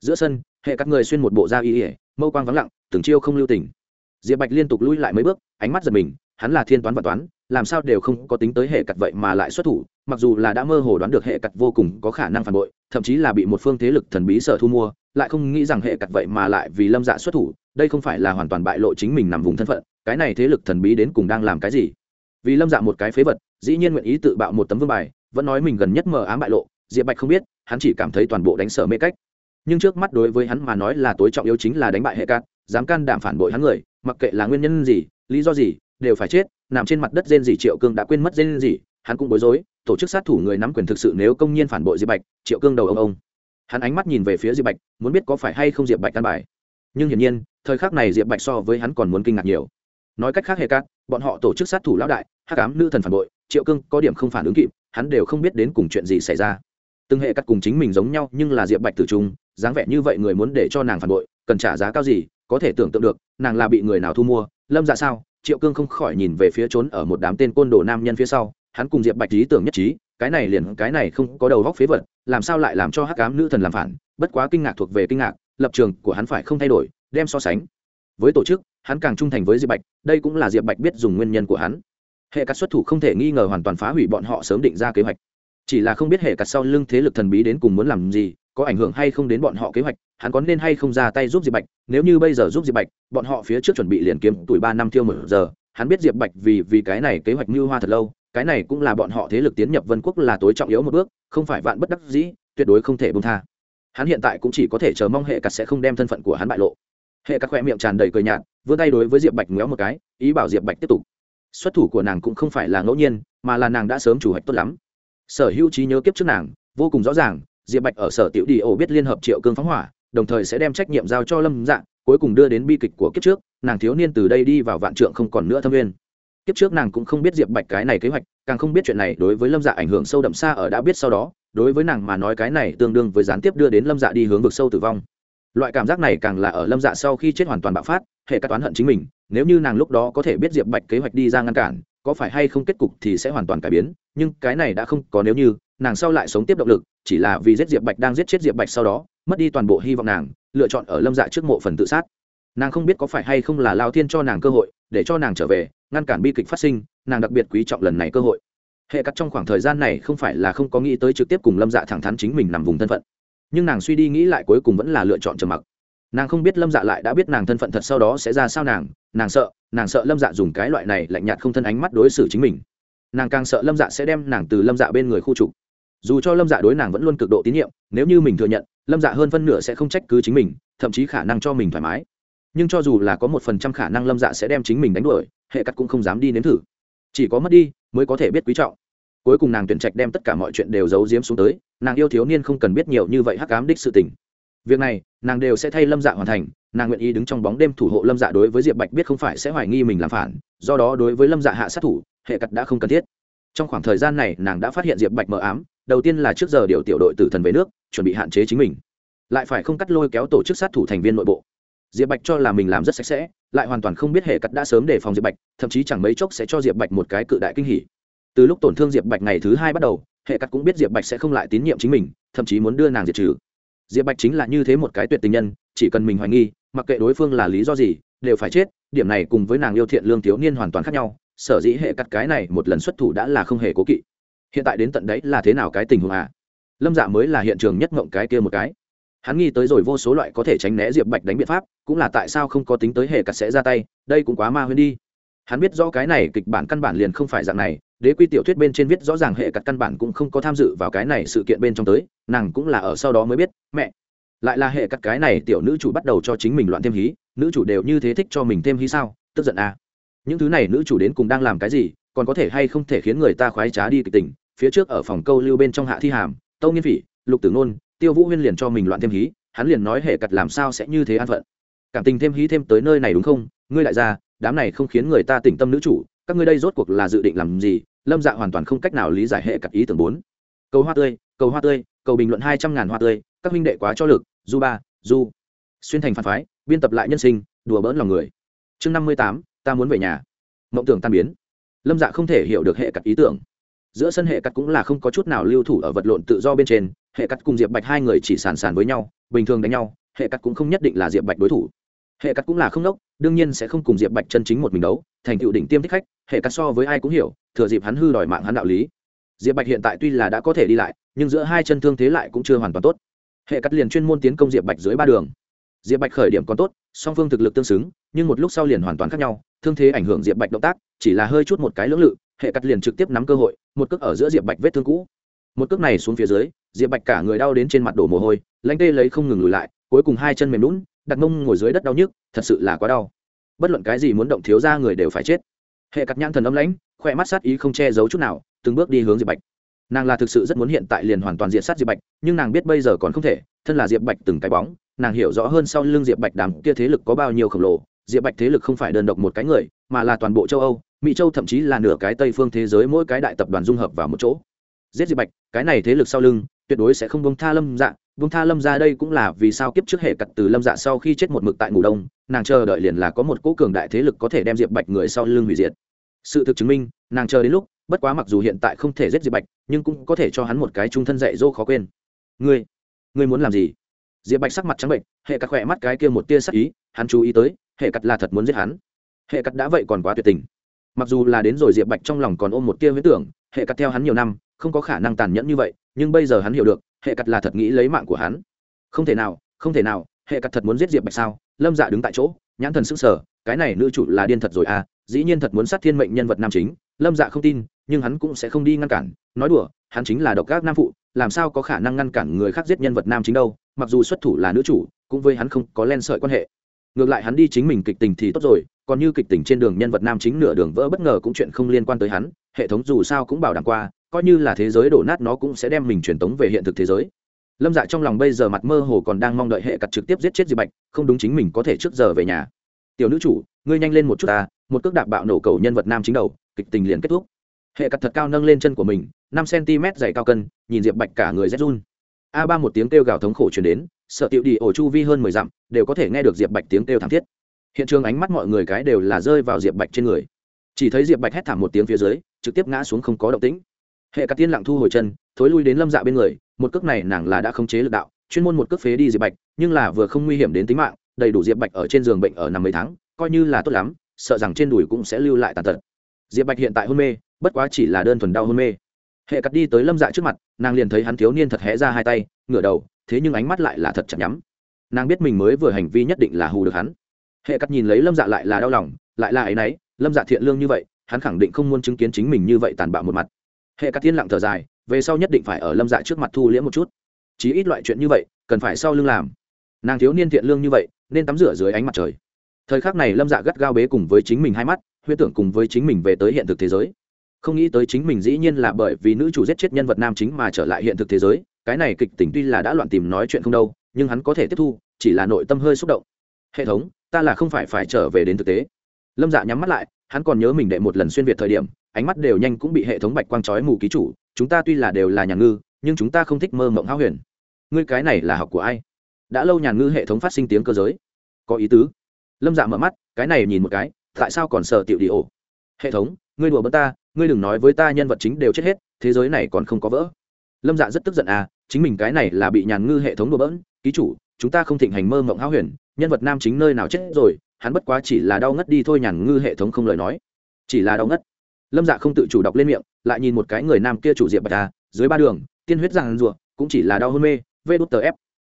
Giữa sân, hệ các người xuyên một bộ da y ỉa mâu quang vắng lặng, từng chiêu không lưu tình. Diệp bạch liên tục lui lại mấy bước, ánh mắt giật mình, hắn là thiên toán và toán, làm sao đều không có tính tới hệ cặt vậy mà lại xuất thủ, mặc dù là đã mơ hồ đoán được hệ cặt vô cùng có khả năng phản bội, thậm chí là bị một phương thế lực thần bí sở thu mua, lại không nghĩ rằng hệ cặt vậy mà lại vì lâm dạ xuất thủ, đây không phải là hoàn toàn bại lộ chính mình nằm vùng thân phận, cái này thế lực thần bí đến cùng đang làm cái gì? Vì lâm dạ một cái phế vật, dĩ nhiên nguyện ý tự bạo một tấm vương bài, vẫn nói mình gần nhất mờ ám bại lộ, diệp bạch không biết hắn chỉ cảm thấy toàn bộ đánh sở mê cách. Nhưng trước mắt đối với hắn mà nói là tối trọng yếu chính là đánh bại hệ cát, dám can đảm phản bội hắn người, mặc kệ là nguyên nhân gì, lý do gì, đều phải chết, nằm trên mặt đất rên gì triệu cương đã quên mất rên gì hắn cũng bối rối, tổ chức sát thủ người nắm quyền thực sự nếu công nhiên phản bội diệp bạch, triệu cương đầu ông ông. Hắn ánh mắt nhìn về phía diệp bạch, muốn biết có phải hay không diệp bạch căn bài. Nhưng hiển nhiên, thời khắc này diệp bạch so với hắn còn muốn kinh ngạc nhiều. Nói cách khác hệ cát, bọn họ tổ chức sát thủ lão đại, hắc ám nữ thần phản bội, triệu cương có điểm không phản ứng kịp, hắn đều không biết đến cùng chuyện gì xảy ra từng hệ cắt cùng chính mình giống nhau nhưng là diệp bạch tử trung, dáng vẻ như vậy người muốn để cho nàng phản bội, cần trả giá cao gì, có thể tưởng tượng được, nàng là bị người nào thu mua. Lâm dạ sao? Triệu cương không khỏi nhìn về phía trốn ở một đám tên côn đồ nam nhân phía sau. Hắn cùng diệp bạch lý tưởng nhất trí, cái này liền, cái này không có đầu góc phế vật, làm sao lại làm cho hắc cám nữ thần làm phản? Bất quá kinh ngạc thuộc về kinh ngạc, lập trường của hắn phải không thay đổi, đem so sánh. Với tổ chức, hắn càng trung thành với diệp bạch, đây cũng là diệp bạch biết dùng nguyên nhân của hắn. Hệ các xuất thủ không thể nghi ngờ hoàn toàn phá hủy bọn họ sớm định ra kế hoạch chỉ là không biết hệ cặt sau lưng thế lực thần bí đến cùng muốn làm gì, có ảnh hưởng hay không đến bọn họ kế hoạch, hắn có nên hay không ra tay giúp diệp bạch. Nếu như bây giờ giúp diệp bạch, bọn họ phía trước chuẩn bị liền kiếm tuổi ba năm tiêu một giờ. Hắn biết diệp bạch vì vì cái này kế hoạch mưu hoa thật lâu, cái này cũng là bọn họ thế lực tiến nhập vân quốc là tối trọng yếu một bước, không phải vạn bất đắc dĩ, tuyệt đối không thể bông tha. Hắn hiện tại cũng chỉ có thể chờ mong hệ cặt sẽ không đem thân phận của hắn bại lộ. Hệ cắt khoe miệng tràn đầy cười nhạt, vươn tay đối với diệp bạch ngéo một cái, ý bảo diệp bạch tiếp tục. Xuất thủ của nàng cũng không phải là ngẫu nhiên, mà là nàng đã sớm chủ hạch tốt lắm sở hữu trí nhớ kiếp trước nàng, vô cùng rõ ràng, diệp bạch ở sở tiểu đi ổ biết liên hợp triệu cương phóng hỏa, đồng thời sẽ đem trách nhiệm giao cho lâm dạng cuối cùng đưa đến bi kịch của kiếp trước, nàng thiếu niên từ đây đi vào vạn trượng không còn nữa thâm viên kiếp trước nàng cũng không biết diệp bạch cái này kế hoạch, càng không biết chuyện này đối với lâm dạ ảnh hưởng sâu đậm xa ở đã biết sau đó, đối với nàng mà nói cái này tương đương với gián tiếp đưa đến lâm dạ đi hướng vực sâu tử vong. Loại cảm giác này càng là ở lâm dạ sau khi chết hoàn toàn bạo phát, hệ các toán hận chính mình, nếu như nàng lúc đó có thể biết diệp bạch kế hoạch đi ra ngăn cản, có phải hay không kết cục thì sẽ hoàn toàn cải biến nhưng cái này đã không có nếu như, nàng sau lại sống tiếp động lực, chỉ là vì giết diệp bạch đang giết chết diệp bạch sau đó, mất đi toàn bộ hy vọng nàng, lựa chọn ở lâm dạ trước mộ phần tự sát. Nàng không biết có phải hay không là lao thiên cho nàng cơ hội, để cho nàng trở về, ngăn cản bi kịch phát sinh, nàng đặc biệt quý trọng lần này cơ hội. Hệ cắt trong khoảng thời gian này không phải là không có nghĩ tới trực tiếp cùng lâm dạ thẳng thắn chính mình nằm vùng thân phận. Nhưng nàng suy đi nghĩ lại cuối cùng vẫn là lựa chọn trầm mặc. Nàng không biết lâm dạ lại đã biết nàng thân phận thật sau đó sẽ ra sao nàng nàng sợ nàng sợ lâm dạ dùng cái loại này lạnh nhạt không thân ánh mắt đối xử chính mình nàng càng sợ lâm dạ sẽ đem nàng từ lâm dạ bên người khu trục. Dù cho lâm dạ đối nàng vẫn luôn cực độ tín nhiệm, nếu như mình thừa nhận, lâm dạ hơn phân nửa sẽ không trách cứ chính mình, thậm chí khả năng cho mình thoải mái. Nhưng cho dù là có một phần trăm khả năng lâm dạ sẽ đem chính mình đánh đuổi, hệ cắt cũng không dám đi nếm thử. Chỉ có mất đi, mới có thể biết quý trọng. Cuối cùng nàng tuyển trạch đem tất cả mọi chuyện đều giấu giếm xuống tới, nàng yêu thiếu niên không cần biết nhiều như vậy hắc ám đích sự tình. Việc này, nàng đều sẽ thay lâm dạ hoàn thành, nàng nguyện ý đứng trong bóng đêm thủ hộ lâm dạ đối với diệp bạch biết không phải sẽ hoài nghi mình làm phản, do đó đối với lâm dạ hạ sát thủ hệ cặt đã không cần thiết. Trong khoảng thời gian này, nàng đã phát hiện diệp bạch mờ ám, đầu tiên là trước giờ điều tiểu đội tử thần về nước, chuẩn bị hạn chế chính mình. Lại phải không cắt lôi kéo tổ chức sát thủ thành viên nội bộ. Diệp bạch cho là mình làm rất sạch sẽ, lại hoàn toàn không biết hệ cắt đã sớm đề phòng diệp bạch, thậm chí chẳng mấy chốc sẽ cho diệp bạch một cái cự đại kinh hỉ. Từ lúc tổn thương diệp bạch ngày thứ hai bắt đầu, hệ cắt cũng biết diệp bạch sẽ không lại tín nhiệm chính mình, thậm chí muốn đưa nàng diệt trừ. Diệp bạch chính là như thế một cái tuyệt tình nhân, chỉ cần mình hoài nghi, mặc kệ đối phương là lý do gì, đều phải chết, điểm này cùng với nàng yêu thiện lương thiếu niên hoàn toàn khác nhau sở dĩ hệ cắt cái này một lần xuất thủ đã là không hề cố kỵ. Hiện tại đến tận đấy là thế nào cái tình huống à? Lâm dạ mới là hiện trường nhất ngộng cái kia một cái. Hắn nghi tới rồi vô số loại có thể tránh né diệp bạch đánh biện pháp, cũng là tại sao không có tính tới hệ cắt sẽ ra tay, đây cũng quá ma huyên đi. Hắn biết rõ cái này kịch bản căn bản liền không phải dạng này, đế quy tiểu thuyết bên trên viết rõ ràng hệ cắt căn bản cũng không có tham dự vào cái này sự kiện bên trong tới, nàng cũng là ở sau đó mới biết, mẹ. Lại là hệ cắt cái này tiểu nữ chủ bắt đầu cho chính mình loạn thêm hí, nữ chủ đều như thế thích cho mình thêm hí sao? Tức giận à những thứ này nữ chủ đến cùng đang làm cái gì, còn có thể hay không thể khiến người ta khoái trá đi kịch tình. Phía trước ở phòng câu lưu bên trong hạ thi hàm, tâu nghiên phỉ, lục tử nôn, tiêu vũ huyên liền cho mình loạn thêm hí, hắn liền nói hệ cặt làm sao sẽ như thế an phận. Cảm tình thêm hí thêm tới nơi này đúng không? Ngươi lại ra, đám này không khiến người ta tỉnh tâm nữ chủ, các ngươi đây rốt cuộc là dự định làm gì? Lâm dạ hoàn toàn không cách nào lý giải hệ cặt ý tưởng bốn. Cầu hoa tươi, cầu hoa tươi, cầu bình luận hai trăm ngàn hoa tươi, các minh đệ quá cho lực, du ba, du. Xuyên thành phản phái, biên tập lại nhân sinh, đùa bỡn lòng người. Chương năm mươi tám ta muốn về nhà. Mộng tưởng tan biến. Lâm dạ không thể hiểu được hệ cặt ý tưởng. Giữa sân hệ cắt cũng là không có chút nào lưu thủ ở vật lộn tự do bên trên, hệ cắt cùng diệp bạch hai người chỉ sàn sàn với nhau, bình thường đánh nhau, hệ cắt cũng không nhất định là diệp bạch đối thủ. Hệ cắt cũng là không nốc đương nhiên sẽ không cùng diệp bạch chân chính một mình đấu, thành tựu đỉnh tiêm thích khách, hệ cắt so với ai cũng hiểu, thừa dịp hắn hư đòi mạng hắn đạo lý. Diệp bạch hiện tại tuy là đã có thể đi lại, nhưng giữa hai chân thương thế lại cũng chưa hoàn toàn tốt. Hệ cắt liền chuyên môn tiến công diệp bạch dưới ba đường. Diệp bạch khởi điểm còn tốt, song phương thực lực tương xứng, nhưng một lúc sau liền hoàn toàn khác nhau thương thế ảnh hưởng diệp bạch động tác, chỉ là hơi chút một cái lưỡng lự, hệ cắt liền trực tiếp nắm cơ hội, một cước ở giữa diệp bạch vết thương cũ. Một cước này xuống phía dưới, diệp bạch cả người đau đến trên mặt đổ mồ hôi lãnh tê lấy không ngừng lùi lại, cuối cùng hai chân mềm lún đặt mông ngồi dưới đất đau nhức, thật sự là quá đau. Bất luận cái gì muốn động thiếu ra người đều phải chết. Hệ cắt nhãn thần âm lãnh, khoe mắt sát ý không che giấu chút nào, từng bước đi hướng diệp bạch. Nàng là thực sự rất muốn hiện tại liền hoàn toàn diện sát diệp bạch, nhưng nàng biết bây giờ còn không thể, thân là diệp bạch từng cái bóng, nàng hiểu rõ hơn sau lưng diệp bạch đàm kia thế lực có bao nhiêu khổng lồ diệp bạch thế lực không phải đơn độc một cái người, mà là toàn bộ châu âu, mỹ châu thậm chí là nửa cái tây phương thế giới mỗi cái đại tập đoàn dung hợp vào một chỗ. Giết diệp bạch, cái này thế lực sau lưng, tuyệt đối sẽ không bông tha lâm dạ bông tha lâm ra đây cũng là vì sao kiếp trước hệ cặt từ lâm dạ sau khi chết một mực tại ngủ đông, nàng chờ đợi liền là có một cỗ cường đại thế lực có thể đem diệp bạch người sau lưng hủy diệt. Sự thực chứng minh, nàng chờ đến lúc, bất quá mặc dù hiện tại không thể giết diệp bạch, nhưng cũng có thể cho hắn một cái trung thân dạy dỗ khó quên. Ngươi ngươi muốn làm gì? Diệp bạch sắc mặt trắng bệnh, hệ cặt khỏe mắt cái kia một tia sắc ý, hắn chú ý tới hệ cặt là thật muốn giết hắn. Hệ cặt đã vậy còn quá tuyệt tình. Mặc dù là đến rồi diệp bạch trong lòng còn ôm một tia huyết tưởng, hệ cặt theo hắn nhiều năm, không có khả năng tàn nhẫn như vậy, nhưng bây giờ hắn hiểu được, hệ cắt là thật nghĩ lấy mạng của hắn. Không thể nào, không thể nào, hệ cắt thật muốn giết diệp bạch sao? Lâm dạ đứng tại chỗ, nhãn thần s ứ n g sở cái này nữ chủ là điên thật rồi à dĩ nhiên thật muốn sát thiên mệnh nhân vật nam chính. Lâm dạ không tin, nhưng hắn cũng sẽ không đi ngăn cản. Nói đùa, hắn chính là độc gác nam phụ, làm sao có khả năng ngăn cản người khác giết nhân vật nam chính đâu? Mặc dù xuất thủ là nữ chủ, cũng với hắn không có len sợi quan hệ ngược lại hắn đi chính mình kịch tình thì tốt rồi, còn như kịch tình trên đường nhân vật nam chính nửa đường vỡ bất ngờ cũng chuyện không liên quan tới hắn, hệ thống dù sao cũng bảo đảm qua, coi như là thế giới đổ nát nó cũng sẽ đem mình truyền tống về hiện thực thế giới. Lâm dạ trong lòng bây giờ mặt mơ hồ còn đang mong đợi hệ cặt trực tiếp giết chết Di bạch, không đúng chính mình có thể trước giờ về nhà. Tiểu nữ chủ, ngươi nhanh lên một chút ta, một cước đạp bạo nổ cầu nhân vật nam chính đầu, kịch tình liền kết thúc. Hệ cặt thật cao nâng lên chân của mình, năm cm dày cao cân, nhìn diệp bạch cả người rét run. A ba một tiếng kêu gào thống khổ chuyển đến, sợ tiểu đi ổ chu vi hơn mười dặm đều có thể nghe được diệp bạch tiếng kêu thảm thiết. Hiện trường ánh mắt mọi người cái đều là rơi vào diệp bạch trên người. Chỉ thấy diệp bạch hét thảm một tiếng phía dưới, trực tiếp ngã xuống không có động tĩnh. Hệ Cát tiên lặng thu hồi chân, thối lui đến lâm dạ bên người, một cước này nàng là đã không chế lực đạo, chuyên môn một cước phế đi diệp bạch, nhưng là vừa không nguy hiểm đến tính mạng, đầy đủ diệp bạch ở trên giường bệnh ở năm mấy tháng, coi như là tốt lắm, sợ rằng trên đùi cũng sẽ lưu lại tàn tật. Diệp bạch hiện tại hôn mê, bất quá chỉ là đơn thuần đau hôn mê. Hệ cắt đi tới lâm dạ trước mặt, nàng liền thấy hắn thiếu niên thật hé ra hai tay, ngửa đầu, thế nhưng ánh mắt lại là thật chặt nhắm nàng biết mình mới vừa hành vi nhất định là hù được hắn. Hệ cắt nhìn lấy lâm dạ lại là đau lòng, lại là ấ y n ấ y lâm dạ thiện lương như vậy, hắn khẳng định không muốn chứng kiến chính mình như vậy tàn bạo một mặt. Hệ cắt thiên lặng thở dài, về sau nhất định phải ở lâm dạ trước mặt thu liễm một chút. Chí ít loại chuyện như vậy, cần phải sau lưng làm. Nàng thiếu niên thiện lương như vậy, nên tắm rửa dưới ánh mặt trời. Thời khắc này lâm dạ gắt gao bế cùng với chính mình hai mắt huyết tưởng cùng với chính mình về tới hiện thực thế giới. Không nghĩ tới chính mình dĩ nhiên là bởi vì nữ chủ giết chết nhân vật nam chính mà trở lại hiện thực thế giới, cái này kịch tính tuy là đã loạn tìm nói chuyện không đâu nhưng hắn có thể tiếp thu, chỉ là nội tâm hơi xúc động. Hệ thống, ta là không phải phải trở về đến thực tế. Lâm dạ nhắm mắt lại, hắn còn nhớ mình đệ một lần xuyên việt thời điểm, ánh mắt đều nhanh cũng bị hệ thống bạch quang trói mù ký chủ, chúng ta tuy là đều là nhà ngư, nhưng chúng ta không thích mơ mộng háo huyền. Ngươi cái này là học của ai? Đã lâu nhàn ngư hệ thống phát sinh tiếng cơ giới. Có ý tứ. Lâm dạ mở mắt, cái này nhìn một cái, tại sao còn sợ tiểu đi ổ? Hệ thống, ngươi đùa bớt ta, ngươi đừng nói với ta nhân vật chính đều chết hết, thế giới này còn không có vỡ. Lâm dạ rất tức giận à chính mình cái này là bị nhàn ngư hệ thống đùa bỡn ký chủ, chúng ta không thịnh hành mơ mộng háo huyền, nhân vật nam chính nơi nào chết rồi, hắn bất quá chỉ là đau ngất đi thôi nhàn ngư hệ thống không lời nói. Chỉ là đau ngất. Lâm dạ không tự chủ đọc lên miệng, lại nhìn một cái người nam kia chủ diệp bạch ta dưới ba đường, tiên huyết giang rùa, cũng chỉ là đau hôn mê, vê đút tờ ép.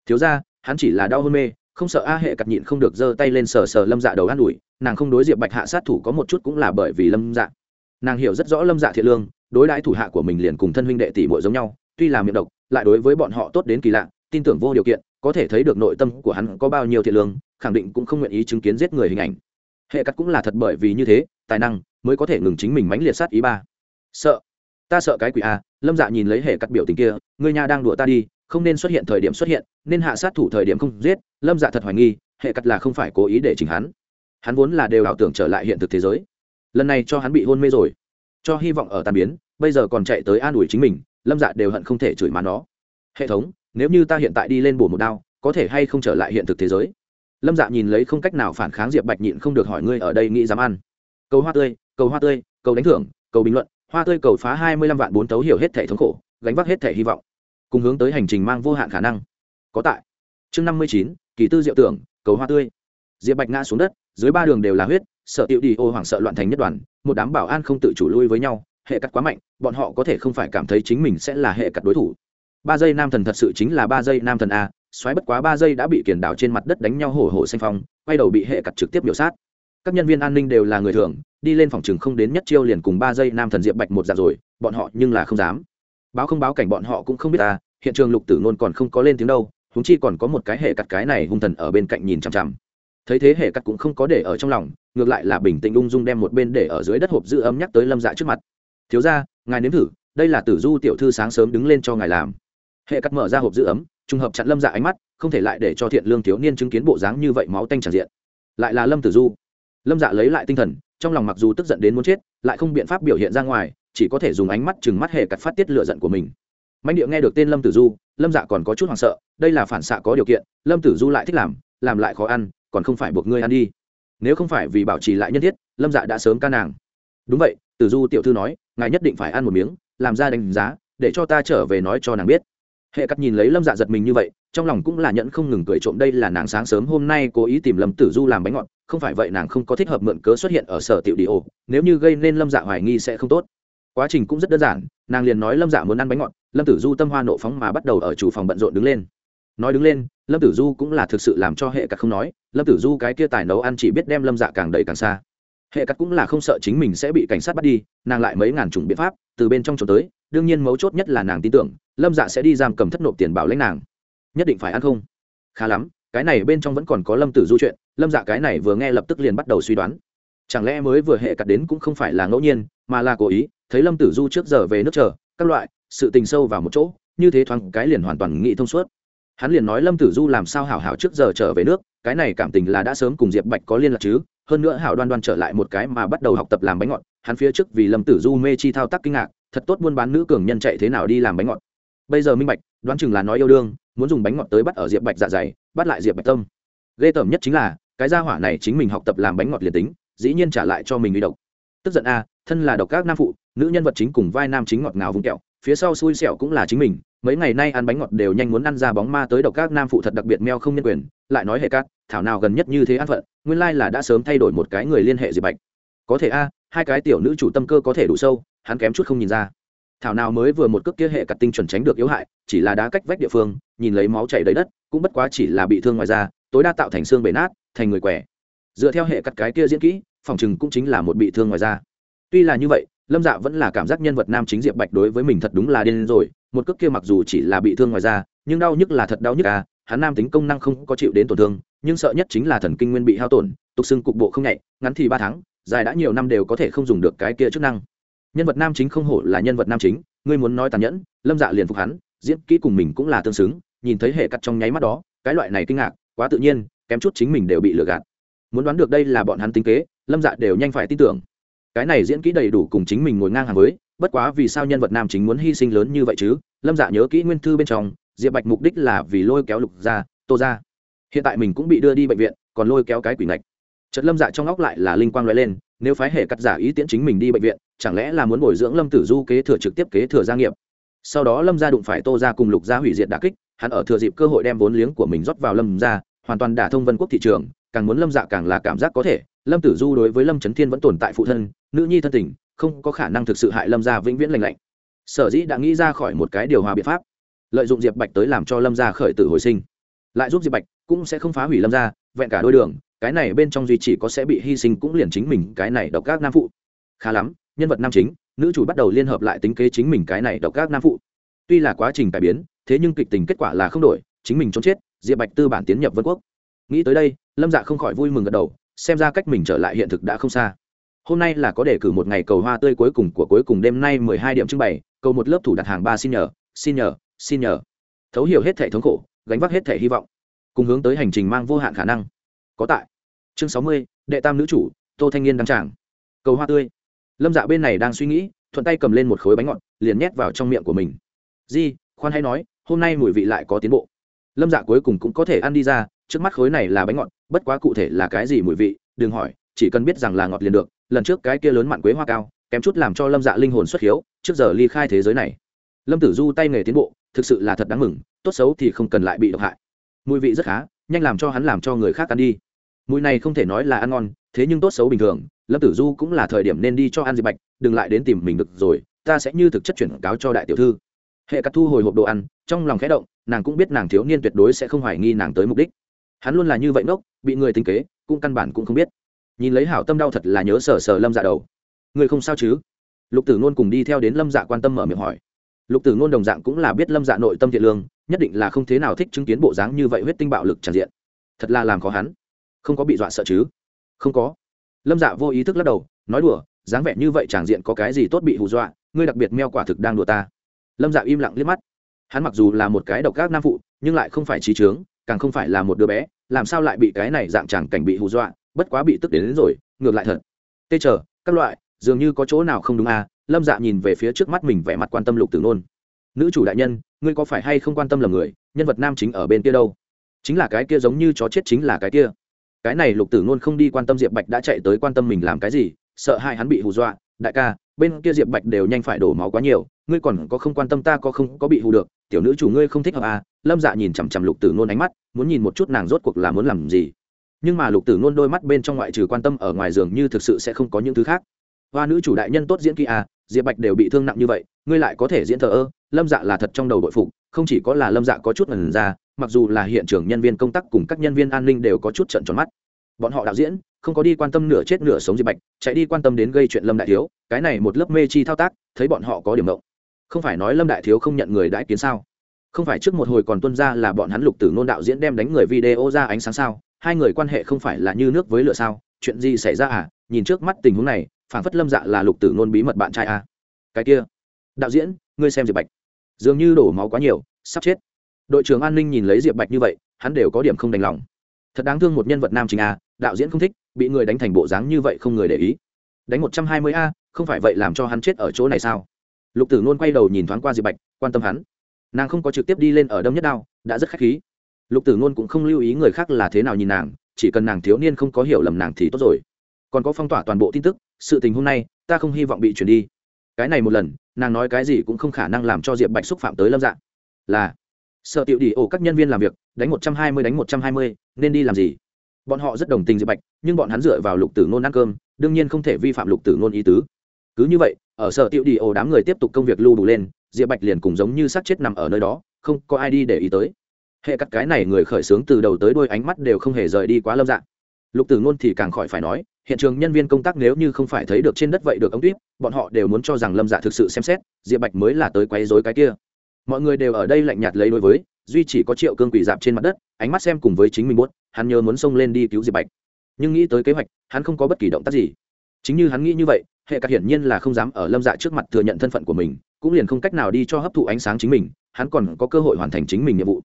Thiếu ra, hắn chỉ là đau hôn mê, không sợ a hệ cặp nhịn không được giơ tay lên sờ sờ lâm dạ đầu an ủi, nàng không đối diệp bạch hạ sát thủ có một chút cũng là bởi vì lâm dạ. Nàng hiểu rất rõ lâm dạ thiện lương, đối đãi thủ hạ của mình liền cùng thân huynh đệ tỷ muội giống nhau, tuy là miệng độc, lại đối với bọn họ tốt đến kỳ lạ, tin tưởng vô điều kiện có thể thấy được nội tâm của hắn có bao nhiêu thiện lương, khẳng định cũng không nguyện ý chứng kiến giết người hình ảnh. Hệ cắt cũng là thật bởi vì như thế, tài năng mới có thể ngừng chính mình mãnh liệt sát ý ba. Sợ. Ta sợ cái quỷ a lâm dạ nhìn lấy hệ cắt biểu tình kia người nhà đang đùa ta đi, không nên xuất hiện thời điểm xuất hiện, nên hạ sát thủ thời điểm không giết. Lâm dạ thật hoài nghi, hệ cắt là không phải cố ý để chỉnh hắn. Hắn vốn là đều ảo tưởng trở lại hiện thực thế giới. Lần này cho hắn bị hôn mê rồi. Cho hy vọng ở tàn biến, bây giờ còn chạy tới an ủi chính mình, lâm dạ đều hận không thể chửi má nó. Hệ thống nếu như ta hiện tại đi lên bổ một đao, có thể hay không trở lại hiện thực thế giới? Lâm dạ nhìn lấy không cách nào phản kháng diệp bạch nhịn không được hỏi ngươi ở đây nghĩ dám ăn. Cầu hoa tươi, cầu hoa tươi, cầu đánh thưởng, cầu bình luận, hoa tươi cầu phá hai mươi lăm vạn bốn tấu hiểu hết thể thống khổ, gánh vác hết thể hy vọng. Cùng hướng tới hành trình mang vô hạn khả năng. Có tại. Chương năm mươi chín, kỳ tư diệu tưởng, cầu hoa tươi. Diệp bạch ngã xuống đất, dưới ba đường đều là huyết, sợ tiệu đi ô hoảng sợ loạn thành nhất đoàn, một đám bảo an không tự chủ lui với nhau, hệ cắt quá mạnh, bọn họ có thể không phải cảm thấy chính mình sẽ là hệ cắt đối thủ ba giây nam thần thật sự chính là ba giây nam thần a, xoáy bất quá ba giây đã bị kiển đảo trên mặt đất đánh nhau hổ hổ xanh phong, quay đầu bị hệ cặt trực tiếp biểu sát. Các nhân viên an ninh đều là người thường, đi lên phòng chừng không đến nhất chiêu liền cùng ba giây nam thần diệp bạch một dạng rồi, bọn họ nhưng là không dám. Báo không báo cảnh bọn họ cũng không biết ta hiện trường lục tử nôn còn không có lên tiếng đâu húng chi còn có một cái hệ cặt cái này hung thần ở bên cạnh nhìn chằm chằm. Thấy thế hệ cắt cũng không có để ở trong lòng, ngược lại là bình tĩnh ung dung đem một bên để ở dưới đất hộp giữ ấm nhắc tới lâm dạ trước mặt. Thiếu ra ngài nếm thử, đây là tử du tiểu thư sáng sớm đứng lên cho ngài làm hệ cắt mở ra hộp giữ ấm, trùng hợp chặn lâm dạ ánh mắt, không thể lại để cho thiện lương thiếu niên chứng kiến bộ dáng như vậy máu tanh tràn diện. Lại là lâm tử du. Lâm dạ lấy lại tinh thần, trong lòng mặc dù tức giận đến muốn chết, lại không biện pháp biểu hiện ra ngoài, chỉ có thể dùng ánh mắt chừng mắt hệ cắt phát tiết lựa giận của mình. Mạnh điệu nghe được tên lâm tử du, lâm dạ còn có chút hoảng sợ, đây là phản xạ có điều kiện, lâm tử du lại thích làm làm lại khó ăn, còn không phải buộc ngươi ăn đi. Nếu không phải vì bảo trì lại nhân thiết, lâm dạ đã sớm ca nàng. Đúng vậy, tử du tiểu thư nói, ngài nhất định phải ăn một miếng, làm ra đánh giá, để cho ta trở về nói cho nàng biết hệ cắt nhìn lấy lâm dạ giật mình như vậy, trong lòng cũng là nhẫn không ngừng cười trộm đây là nàng sáng sớm hôm nay cố ý tìm lâm tử du làm bánh ngọt, không phải vậy nàng không có thích hợp mượn cớ xuất hiện ở sở tiểu đi ô nếu như gây nên lâm dạ hoài nghi sẽ không tốt. Quá trình cũng rất đơn giản, nàng liền nói lâm dạ muốn ăn bánh ngọt, lâm tử du tâm hoa nộ phóng mà bắt đầu ở chủ phòng bận rộn đứng lên. Nói đứng lên, lâm tử du cũng là thực sự làm cho hệ cắt không nói, lâm tử du cái kia tài nấu ăn chỉ biết đem lâm dạ càng đẩy càng xa. Hệ cắt cũng là không sợ chính mình sẽ bị cảnh sát bắt đi, nàng lại mấy ngàn chủng biện pháp từ bên trong trốn tới, đương nhiên mấu chốt nhất là nàng tin tưởng, lâm dạ sẽ đi giam cầm thất nộp tiền bảo lãnh nàng. Nhất định phải ăn không? Khá lắm, cái này bên trong vẫn còn có lâm tử du chuyện, lâm dạ cái này vừa nghe lập tức liền bắt đầu suy đoán. Chẳng lẽ mới vừa hệ cắt đến cũng không phải là ngẫu nhiên, mà là cố ý, thấy lâm tử du trước giờ về nước chờ, các loại, sự tình sâu vào một chỗ, như thế thoáng cái liền hoàn toàn nghĩ thông suốt. Hắn liền nói lâm tử du làm sao hảo hảo trước giờ trở về nước, cái này cảm tình là đã sớm cùng diệp bạch có liên lạc chứ, hơn nữa hảo đoan đoan trở lại một cái mà bắt đầu học tập làm bánh ngọt hắn phía trước vì lâm tử du mê chi thao tác kinh ngạc, thật tốt buôn bán nữ cường nhân chạy thế nào đi làm bánh ngọt. Bây giờ minh bạch, đoán chừng là nói yêu đương, muốn dùng bánh ngọt tới bắt ở diệp bạch dạ dày, bắt lại diệp bạch tâm. Ghê tởm nhất chính là, cái gia hỏa này chính mình học tập làm bánh ngọt liền tính, dĩ nhiên trả lại cho mình đi độc. Tức giận a, thân là độc các nam phụ, nữ nhân vật chính cùng vai nam chính ngọt ngào vùng kẹo, phía sau xui xẻo cũng là chính mình, mấy ngày nay ăn bánh ngọt đều nhanh muốn ăn ra bóng ma tới độc các nam phụ thật đặc biệt meo không nhân quyền, lại nói hệ cát, thảo nào gần nhất như thế ăn phận, nguyên lai là đã sớm thay đổi một cái người liên hệ diệp bạch có thể a, hai cái tiểu nữ chủ tâm cơ có thể đủ sâu, hắn kém chút không nhìn ra. Thảo nào mới vừa một cước kia hệ cặt tinh chuẩn tránh được yếu hại, chỉ là đá cách vách địa phương, nhìn lấy máu chảy đầy đất, cũng bất quá chỉ là bị thương ngoài da, tối đa tạo thành xương bể nát, thành người quẻ dựa theo hệ cặt cái kia diễn kỹ, phòng chừng cũng chính là một bị thương ngoài da. Tuy là như vậy, lâm dạ vẫn là cảm giác nhân vật nam chính diệp bạch đối với mình thật đúng là điên rồi, một cước kia mặc dù chỉ là bị thương ngoài da, nhưng đau nhức là thật đau nhức à hắn nam tính công năng không có chịu đến tổn thương, nhưng sợ nhất chính là thần kinh nguyên bị hao tổn, tục xưng cục bộ không nhạy, ngắn thì ba tháng dài đã nhiều năm đều có thể không dùng được cái kia chức năng. Nhân vật nam chính không hổ là nhân vật nam chính, ngươi muốn nói tàn nhẫn, lâm dạ liền phục hắn, diễn kỹ cùng mình cũng là tương xứng, nhìn thấy hệ cắt trong nháy mắt đó, cái loại này kinh ngạc, quá tự nhiên, kém chút chính mình đều bị lừa gạt. Muốn đoán được đây là bọn hắn tính kế, lâm dạ đều nhanh phải tin tưởng. Cái này diễn kỹ đầy đủ cùng chính mình ngồi ngang hàng với, bất quá vì sao nhân vật nam chính muốn hy sinh lớn như vậy chứ? Lâm dạ nhớ kỹ nguyên thư bên trong, diệp bạch mục đích là vì lôi kéo lục ra tô ra hiện tại mình cũng bị đưa đi bệnh viện, còn lôi kéo cái quỷ ngạch trật lâm dạ trong óc lại là linh quang nói lên, nếu phái hệ cắt giả ý tiễn chính mình đi bệnh viện, chẳng lẽ là muốn bồi dưỡng lâm tử du kế thừa trực tiếp kế thừa gia nghiệp? Sau đó lâm gia đụng phải tô ra cùng lục gia hủy diệt đà kích, hắn ở thừa dịp cơ hội đem vốn liếng của mình rót vào lâm gia hoàn toàn đả thông vân quốc thị trường, càng muốn lâm dạ càng là cảm giác có thể. Lâm tử du đối với lâm trấn thiên vẫn tồn tại phụ thân, nữ nhi thân tình, không có khả năng thực sự hại lâm gia vĩnh viễn lành lạnh. Sở dĩ đã nghĩ ra khỏi một cái điều hòa biện pháp, lợi dụng diệp bạch tới làm cho lâm gia khởi tử hồi sinh. Lại giúp diệp bạch, cũng sẽ không phá hủy lâm gia vẹn cả đôi đường cái này bên trong duy chỉ có sẽ bị hy sinh cũng liền chính mình cái này độc các nam phụ. Khá lắm, nhân vật nam chính, nữ chủ bắt đầu liên hợp lại tính kế chính mình cái này độc các nam phụ. Tuy là quá trình cải biến, thế nhưng kịch tình kết quả là không đổi, chính mình trốn chết, diệp bạch tư bản tiến nhập vân quốc. Nghĩ tới đây, lâm dạ không khỏi vui mừng gật đầu, xem ra cách mình trở lại hiện thực đã không xa. Hôm nay là có đề cử một ngày cầu hoa tươi cuối cùng của cuối cùng đêm nay mười hai điểm trưng bày, cầu một lớp thủ đặt hàng ba xin nhờ xin nhờ xin nhờ. Thấu hiểu hết thể thống khổ, gánh vác hết thể hy vọng, cùng hướng tới hành trình mang vô hạn khả năng. Có tại chương sáu mươi, đệ tam nữ chủ, tô thanh niên đăng tràng. Cầu hoa tươi. Lâm dạ bên này đang suy nghĩ, thuận tay cầm lên một khối bánh ngọt, liền nhét vào trong miệng của mình. Di, khoan hay nói, hôm nay mùi vị lại có tiến bộ. Lâm dạ cuối cùng cũng có thể ăn đi ra, trước mắt khối này là bánh ngọt, bất quá cụ thể là cái gì mùi vị, đừng hỏi, chỉ cần biết rằng là ngọt liền được, lần trước cái kia lớn mặn quế hoa cao, kém chút làm cho lâm dạ linh hồn xuất hiếu, trước giờ ly khai thế giới này. Lâm tử du tay nghề tiến bộ, thực sự là thật đáng mừng, tốt xấu thì không cần lại bị độc hại. Mùi vị rất khá, nhanh làm cho hắn làm cho người khác ăn đi mùi này không thể nói là ăn ngon, thế nhưng tốt xấu bình thường, lâm tử du cũng là thời điểm nên đi cho ăn diệp bạch, đừng lại đến tìm mình được rồi, ta sẽ như thực chất chuyển cáo cho đại tiểu thư. Hệ cắt thu hồi hộp đồ ăn, trong lòng khẽ động, nàng cũng biết nàng thiếu niên tuyệt đối sẽ không hoài nghi nàng tới mục đích. Hắn luôn là như vậy ngốc, bị người tính kế, cũng căn bản cũng không biết. Nhìn lấy hảo tâm đau thật là nhớ sờ sờ lâm dạ đầu. Người không sao chứ? Lục tử nôn cùng đi theo đến lâm dạ quan tâm mở miệng hỏi. Lục tử nôn đồng dạng cũng là biết lâm dạ nội tâm thiện lương, nhất định là không thế nào thích chứng kiến bộ dáng như vậy huyết tinh bạo lực tràn diện. Thật là làm khó hắn không có bị dọa sợ chứ? Không có. Lâm dạ vô ý thức lắc đầu nói đùa dáng vẻ như vậy chẳng diện có cái gì tốt bị hù dọa ngươi đặc biệt meo quả thực đang đùa ta. Lâm dạ im lặng liếc mắt. Hắn mặc dù là một cái độc các nam phụ nhưng lại không phải trí trướng càng không phải là một đứa bé làm sao lại bị cái này dạng chẳng cảnh bị hù dọa bất quá bị tức đến, đến rồi ngược lại thật. Tê chờ các loại dường như có chỗ nào không đúng à? Lâm dạ nhìn về phía trước mắt mình vẻ mặt quan tâm lục tử nôn. Nữ chủ đại nhân ngươi có phải hay không quan tâm là người nhân vật nam chính ở bên kia đâu? Chính là cái kia giống như chó chết chính là cái kia cái này lục tử nôn không đi quan tâm diệp bạch đã chạy tới quan tâm mình làm cái gì, sợ hai hắn bị hù dọa, đại ca, bên kia diệp bạch đều nhanh phải đổ máu quá nhiều, ngươi còn có không quan tâm ta có không, có bị hù được, tiểu nữ chủ ngươi không thích hợp à? Lâm dạ nhìn chằm chằm lục tử nôn ánh mắt, muốn nhìn một chút nàng rốt cuộc là muốn làm gì. Nhưng mà lục tử nôn đôi mắt bên trong ngoại trừ quan tâm ở ngoài giường như thực sự sẽ không có những thứ khác. Hoa nữ chủ đại nhân tốt diễn kỹ à? Diệp bạch đều bị thương nặng như vậy, ngươi lại có thể diễn thờ ơ? Lâm dạ là thật trong đầu đội phục, không chỉ có là lâm dạ có chút ngần ra mặc dù là hiện trường nhân viên công tác cùng các nhân viên an ninh đều có chút trận tròn mắt. Bọn họ đạo diễn không có đi quan tâm nửa chết nửa sống diệp bạch, chạy đi quan tâm đến gây chuyện lâm đại thiếu, cái này một lớp mê chi thao tác, thấy bọn họ có điểm động không phải nói lâm đại thiếu không nhận người đãi kiến sao? Không phải trước một hồi còn tuân ra là bọn hắn lục tử nôn đạo diễn đem đánh người video ra ánh sáng sao? Hai người quan hệ không phải là như nước với lửa sao? Chuyện gì xảy ra à? Nhìn trước mắt tình huống này, phản phất lâm dạ là lục tử nôn bí mật bạn trai à. cái kia, đạo diễn, ngươi xem diệp bạch. Dường như đổ máu quá nhiều, sắp chết đội trưởng an ninh nhìn lấy diệp bạch như vậy, hắn đều có điểm không đành lòng. Thật đáng thương một nhân vật nam chính a, đạo diễn không thích, bị người đánh thành bộ dáng như vậy không người để ý. Đánh một trăm hai mươi a, không phải vậy làm cho hắn chết ở chỗ này sao? Lục tử nôn quay đầu nhìn thoáng qua diệp bạch, quan tâm hắn. Nàng không có trực tiếp đi lên ở đâm nhất đao, đã rất k h á c h khí. Lục tử nôn cũng không lưu ý người khác là thế nào nhìn nàng, chỉ cần nàng thiếu niên không có hiểu lầm nàng thì tốt rồi. Còn có phong tỏa toàn bộ tin tức, sự tình hôm nay, ta không hy vọng bị chuyển đi. Cái này một lần, nàng nói cái gì cũng không khả năng làm cho diệp bạch xúc phạm tới lâm dạng là sợ tiểu đi ổ các nhân viên làm việc, đánh một trăm hai mươi, đánh một trăm hai mươi, nên đi làm gì? Bọn họ rất đồng tình diệp bạch, nhưng bọn hắn dựa vào lục tử nôn ăn cơm, đương nhiên không thể vi phạm lục tử nôn ý tứ. Cứ như vậy, ở sở tiểu đi ổ đám người tiếp tục công việc lưu đủ lên, diệp bạch liền cùng giống như xác chết nằm ở nơi đó, không có ai đi để ý tới. Hệ cắt cái này người khởi xướng từ đầu tới đôi ánh mắt đều không hề rời đi quá lâm dạng. Lục tử ngôn thì càng khỏi phải nói, hiện trường nhân viên công tác nếu như không phải thấy được trên đất vậy được ống tuyết bọn họ đều muốn cho rằng lâm dạ thực sự xem xét, diệp bạch mới là tới quấy rối cái kia mọi người đều ở đây lạnh nhạt lấy đối với, duy chỉ có triệu cương quỷ dạp trên mặt đất, ánh mắt xem cùng với chính mình buốt, hắn nhớ muốn xông lên đi cứu diệp bạch. Nhưng nghĩ tới kế hoạch, hắn không có bất kỳ động tác gì. Chính như hắn nghĩ như vậy, hệ cắt hiển nhiên là không dám ở lâm dạ trước mặt thừa nhận thân phận của mình, cũng liền không cách nào đi cho hấp thụ ánh sáng chính mình, hắn còn có cơ hội hoàn thành chính mình nhiệm vụ.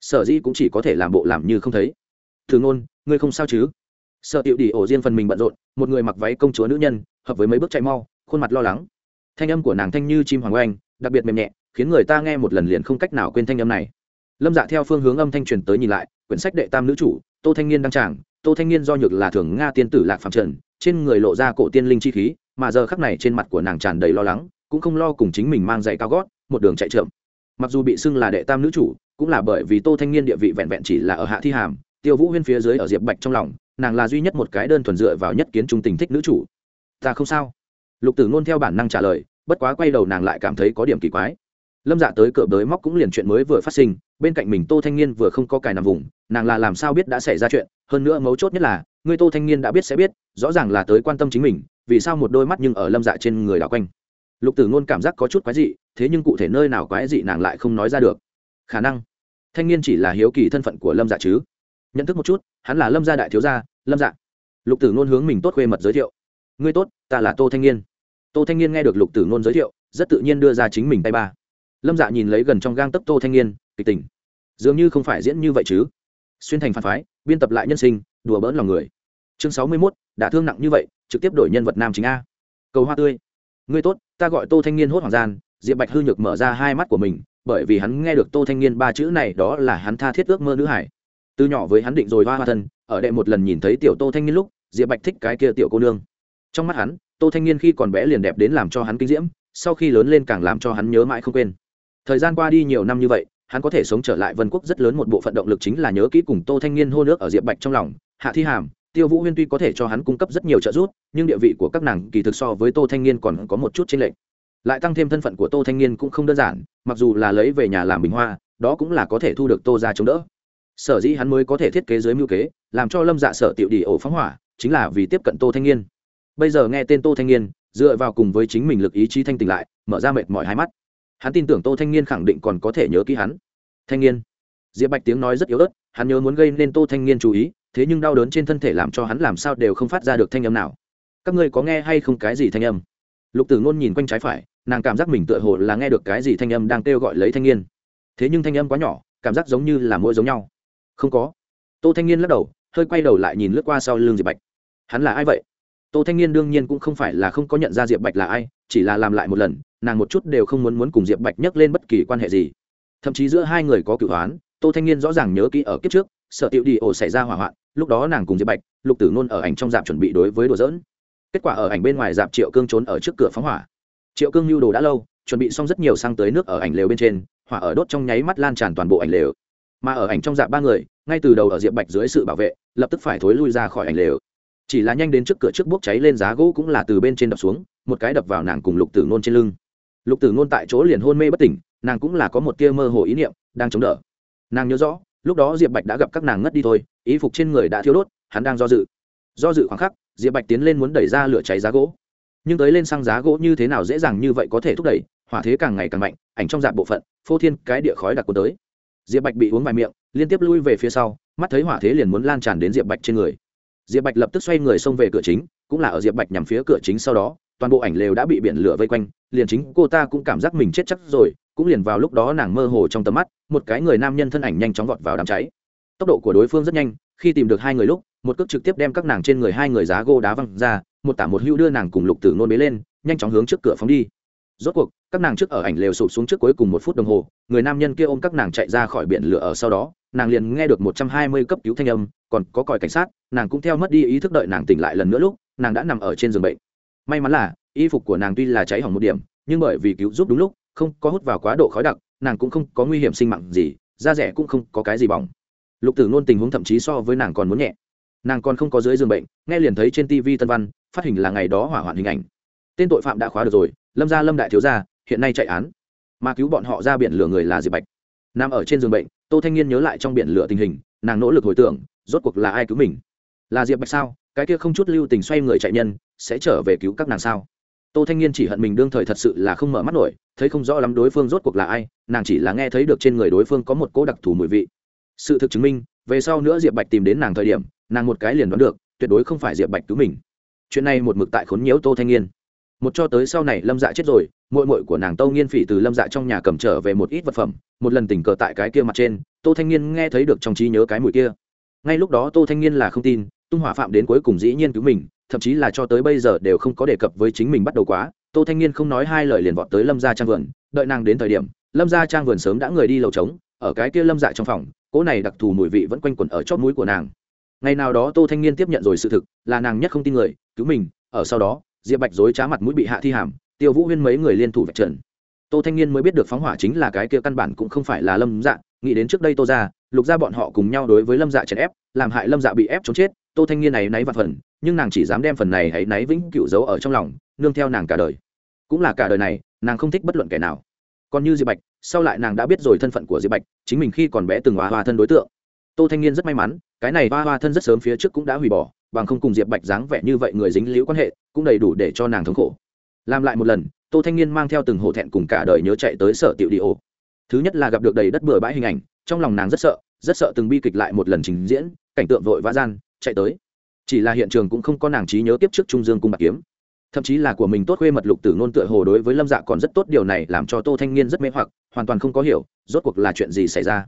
Sở dĩ cũng chỉ có thể làm bộ làm như không thấy. Thường ngôn, ngươi không sao chứ? Sợ tiểu đi ổ riêng phần mình bận rộn, một người mặc váy công chúa nữ nhân, hợp với mấy bước chạy mau, khuôn mặt lo lắng. Thanh âm của nàng thanh như chim hoàng oanh, đặc biệt mềm nhẹ khiến người ta nghe một lần liền không cách nào quên thanh âm này. Lâm dạ theo phương hướng âm thanh truyền tới nhìn lại, quyển sách đệ tam nữ chủ, tô thanh niên đăng tràng. Tô thanh niên do nhược là thường nga tiên tử lạc phạm trần, trên người lộ ra cổ tiên linh chi khí, mà giờ khắc này trên mặt của nàng tràn đầy lo lắng, cũng không lo cùng chính mình mang giày cao gót, một đường chạy trượm mặc dù bị xưng là đệ tam nữ chủ, cũng là bởi vì tô thanh niên địa vị vẹn vẹn chỉ là ở hạ thi hàm, tiêu vũ huyên phía dưới ở diệp bạch trong lòng, nàng là duy nhất một cái đơn thuần dựa vào nhất kiến trung tình thích nữ chủ. Ta không sao. Lục tử ngôn theo bản năng trả lời, bất quá quay đầu nàng lại cảm thấy có điểm kỳ quái lâm dạ tới cửa bới móc cũng liền chuyện mới vừa phát sinh, bên cạnh mình tô thanh niên vừa không có cài nằm vùng, nàng là làm sao biết đã xảy ra chuyện, hơn nữa mấu chốt nhất là, người tô thanh niên đã biết sẽ biết, rõ ràng là tới quan tâm chính mình, vì sao một đôi mắt nhưng ở lâm dạ trên người đảo quanh. Lục tử ngôn cảm giác có chút quái dị, thế nhưng cụ thể nơi nào quái dị nàng lại không nói ra được. Khả năng, thanh niên chỉ là hiếu kỳ thân phận của lâm dạ chứ. Nhận thức một chút, hắn là lâm gia đại thiếu gia, lâm dạ. Lục tử ngôn hướng mình tốt khuê mật giới thiệu. Ngươi tốt, ta là tô thanh niên. Tô thanh niên nghe được lục tử ngôn giới thiệu, rất tự nhiên đưa ra chính mình tay ba lâm dạ nhìn lấy gần trong gang tấp tô thanh niên, kịch tình. Dường như không phải diễn như vậy chứ. Xuyên thành phản phái, biên tập lại nhân sinh, đùa bỡn lòng người. Chương sáu mươi mốt đã thương nặng như vậy, trực tiếp đổi nhân vật nam chính a. Cầu hoa tươi. Ngươi tốt, ta gọi tô thanh niên hốt hoàng gian, diệp bạch hư nhược mở ra hai mắt của mình, bởi vì hắn nghe được tô thanh niên ba chữ này, đó là hắn tha thiết ước mơ nữ hải. Từ nhỏ với hắn định rồi hoa hoa thân, ở đệ một lần nhìn thấy tiểu tô thanh niên lúc, diệp bạch thích cái kia tiểu cô nương. Trong mắt hắn, tô thanh niên khi còn bé liền đẹp đến làm cho hắn kinh diễm, sau khi lớn lên càng làm cho hắn nhớ mãi không quên thời gian qua đi nhiều năm như vậy, hắn có thể sống trở lại vân quốc rất lớn một bộ phận động lực chính là nhớ kỹ cùng tô thanh niên hô nước ở diệp bạch trong lòng, hạ thi hàm, tiêu vũ huyên tuy có thể cho hắn cung cấp rất nhiều trợ giúp, nhưng địa vị của các nàng kỳ thực so với tô thanh niên còn có một chút chênh lệch. Lại tăng thêm thân phận của tô thanh niên cũng không đơn giản, mặc dù là lấy về nhà làm bình hoa, đó cũng là có thể thu được tô ra chống đỡ. Sở dĩ hắn mới có thể thiết kế dưới mưu kế, làm cho lâm dạ sở tiểu đi ổ phóng hỏa, chính là vì tiếp cận tô thanh niên. Bây giờ nghe tên tô thanh niên, dựa vào cùng với chính mình lực ý chí thanh tỉnh lại, mở ra mệt mỏi hai mắt hắn tin tưởng tô thanh niên khẳng định còn có thể nhớ kỹ hắn. Thanh niên. Diệp bạch tiếng nói rất yếu ớt, hắn nhớ muốn gây nên tô thanh niên chú ý, thế nhưng đau đớn trên thân thể làm cho hắn làm sao đều không phát ra được thanh âm nào. Các ngươi có nghe hay không cái gì thanh âm? Lục tử ngôn nhìn quanh trái phải, nàng cảm giác mình tựa hồ là nghe được cái gì thanh âm đang kêu gọi lấy thanh niên. Thế nhưng thanh âm quá nhỏ, cảm giác giống như là mỗi giống nhau. Không có. Tô thanh niên lắc đầu, hơi quay đầu lại nhìn lướt qua sau l ư n g diệp bạch. Hắn là ai vậy? Tô thanh niên đương nhiên cũng không phải là không có nhận ra diệp bạch là ai, chỉ là làm lại một lần nàng một chút đều không muốn muốn cùng diệp bạch nhắc lên bất kỳ quan hệ gì. Thậm chí giữa hai người có cửu hoán, tô thanh niên rõ ràng nhớ kỹ ở kiếp trước, sợ tiểu đi ổ xảy ra hỏa hoạn, lúc đó nàng cùng diệp bạch, lục tử nôn ở ảnh trong dạp chuẩn bị đối với đồ dỡn kết quả ở ảnh bên ngoài dạp triệu cương trốn ở trước cửa phóng hỏa. Triệu cương lưu đồ đã lâu, chuẩn bị xong rất nhiều sang tới nước ở ảnh lều bên trên, hỏa ở đốt trong nháy mắt lan tràn toàn bộ ảnh lều. Mà ở ảnh trong dạp ba người, ngay từ đầu ở diệp bạch dưới sự bảo vệ, lập tức phải thối lui ra khỏi ảnh lều. Chỉ là nhanh đến trước cửa trước bốc cháy lên giá gỗ cũng là từ bên trên đập xuống, một cái đập vào nàng cùng lục tử nôn trên lưng lục tử nôn tại chỗ liền hôn mê bất tỉnh, nàng cũng là có một tia mơ hồ ý niệm đang chống đỡ. Nàng nhớ rõ, lúc đó diệp bạch đã gặp các nàng ngất đi thôi ý phục trên người đã thiếu đốt, hắn đang do dự. Do dự khoảng khắc, diệp bạch tiến lên muốn đẩy ra lửa cháy giá gỗ. Nhưng tới lên xăng giá gỗ như thế nào dễ dàng như vậy có thể thúc đẩy, hỏa thế càng ngày càng mạnh, ảnh trong dạp bộ phận, phô thiên cái địa khói đặc cuốn tới. Diệp bạch bị uống vài miệng, liên tiếp lui về phía sau, mắt thấy hỏa thế liền muốn lan tràn đến diệp bạch trên người. Diệp bạch lập tức xoay người xông về cửa chính, cũng là ở diệp bạch nhằm phía cửa chính sau đó toàn bộ ảnh lều đã bị biển lửa vây quanh, liền chính cô ta cũng cảm giác mình chết chắc rồi, cũng liền vào lúc đó nàng mơ hồ trong tầm mắt, một cái người nam nhân thân ảnh nhanh chóng vọt vào đám cháy. Tốc độ của đối phương rất nhanh, khi tìm được hai người lúc, một cước trực tiếp đem các nàng trên người hai người giá gỗ đá văng ra, một tả một hữu đưa nàng cùng lục tử nôn bế lên, nhanh chóng hướng trước cửa phóng đi. Rốt cuộc, các nàng trước ở ảnh lều sụp xuống trước cuối cùng một phút đồng hồ, người nam nhân kia ôm các nàng chạy ra khỏi biển lửa ở sau đó, nàng liền nghe được một trăm hai mươi cấp cứu thanh âm, còn có còi cảnh sát, nàng cũng theo mất đi ý thức đợi nàng tỉnh lại lần nữa lúc, nàng đã nằm ở trên giường bệnh may mắn là, y phục của nàng tuy là cháy hỏng một điểm, nhưng bởi vì cứu giúp đúng lúc, không có hút vào quá độ khói đặc, nàng cũng không có nguy hiểm sinh mạng gì, da rẻ cũng không có cái gì bỏng. Lục tử nôn tình huống thậm chí so với nàng còn muốn nhẹ. Nàng còn không có dưới giường bệnh, nghe liền thấy trên tv tân văn, phát hình là ngày đó hỏa hoạn hình ảnh. Tên tội phạm đã khóa được rồi, lâm gia lâm đại thiếu gia, hiện nay chạy án. Mà cứu bọn họ ra biển lửa người là diệp bạch. Nằm ở trên giường bệnh, tô thanh niên nhớ lại trong biển lửa tình hình, nàng nỗ lực hồi tưởng, rốt cuộc là ai cứu mình? Là diệp bạch sao? Cái kia không chút lưu tình xoay người chạy nhân, sẽ trở về cứu các nàng sao? Tô thanh niên chỉ hận mình đương thời thật sự là không mở mắt nổi, thấy không rõ lắm đối phương rốt cuộc là ai, nàng chỉ là nghe thấy được trên người đối phương có một cỗ đặc thù mùi vị. Sự thực chứng minh, về sau nữa diệp bạch tìm đến nàng thời điểm, nàng một cái liền đoán được, tuyệt đối không phải diệp bạch cứu mình. Chuyện này một mực tại khốn nhiễu tô thanh niên. Một cho tới sau này lâm dạ chết rồi mội mội của nàng tâu nghiên phỉ từ lâm dạ trong nhà cầm trở về một ít vật phẩm, một lần tình cờ tại cái kia mặt trên, tô thanh niên nghe thấy được trong trí nhớ cái mùi kia. Ngay lúc đó tô thanh niên là không tin tung hỏa phạm đến cuối cùng dĩ nhiên cứu mình, thậm chí là cho tới bây giờ đều không có đề cập với chính mình bắt đầu quá. Tô thanh niên không nói hai lời liền vọt tới lâm gia trang vườn, đợi nàng đến thời điểm, lâm gia trang vườn sớm đã người đi lầu trống, ở cái kia lâm dạ trong phòng, cỗ này đặc thù mùi vị vẫn quanh quẩn ở chót mũi của nàng. Ngày nào đó tô thanh niên tiếp nhận rồi sự thực, là nàng nhất không tin người, cứu mình, ở sau đó, diệp bạch dối trá mặt mũi bị hạ thi hàm, tiêu vũ huyên mấy người liên thủ vạch trần. Tô thanh niên mới biết được phóng hỏa chính là cái kia căn bản cũng không phải là lâm dạ nghĩ đến trước đây tô ra lục ra bọn họ cùng nhau đối với lâm dạ chèn ép, làm hại lâm dạ bị ép trốn chết tô thanh niên này náy và phần, nhưng nàng chỉ dám đem phần này hãy náy vĩnh cựu giấu ở trong lòng, nương theo nàng cả đời. Cũng là cả đời này, nàng không thích bất luận kẻ nào. Còn như diệp bạch, sau lại nàng đã biết rồi thân phận của diệp bạch, chính mình khi còn bé từng hoa hoa thân đối tượng. Tô thanh niên rất may mắn, cái này hoa hoa thân rất sớm phía trước cũng đã hủy bỏ, bằng không cùng diệp bạch dáng vẻ như vậy người dính liễu quan hệ, cũng đầy đủ để cho nàng thống khổ. Làm lại một lần, tô thanh niên mang theo từng hổ thẹn cùng cả đời nhớ chạy tới sở tiểu đi ô thứ nhất là gặp được đầy đất bừa bãi hình ảnh, trong lòng nàng rất sợ rất sợ từng bi kịch lại một lần trình diễn, cảnh tượng vội vã gian chạy tới. Chỉ là hiện trường cũng không có nàng trí nhớ tiếp trước trung dương cung bạc kiếm. Thậm chí là của mình tốt khuê mật lục tử nôn tựa hồ đối với lâm dạ còn rất tốt điều này làm cho tô thanh niên rất mê hoặc hoàn toàn không có hiểu rốt cuộc là chuyện gì xảy ra.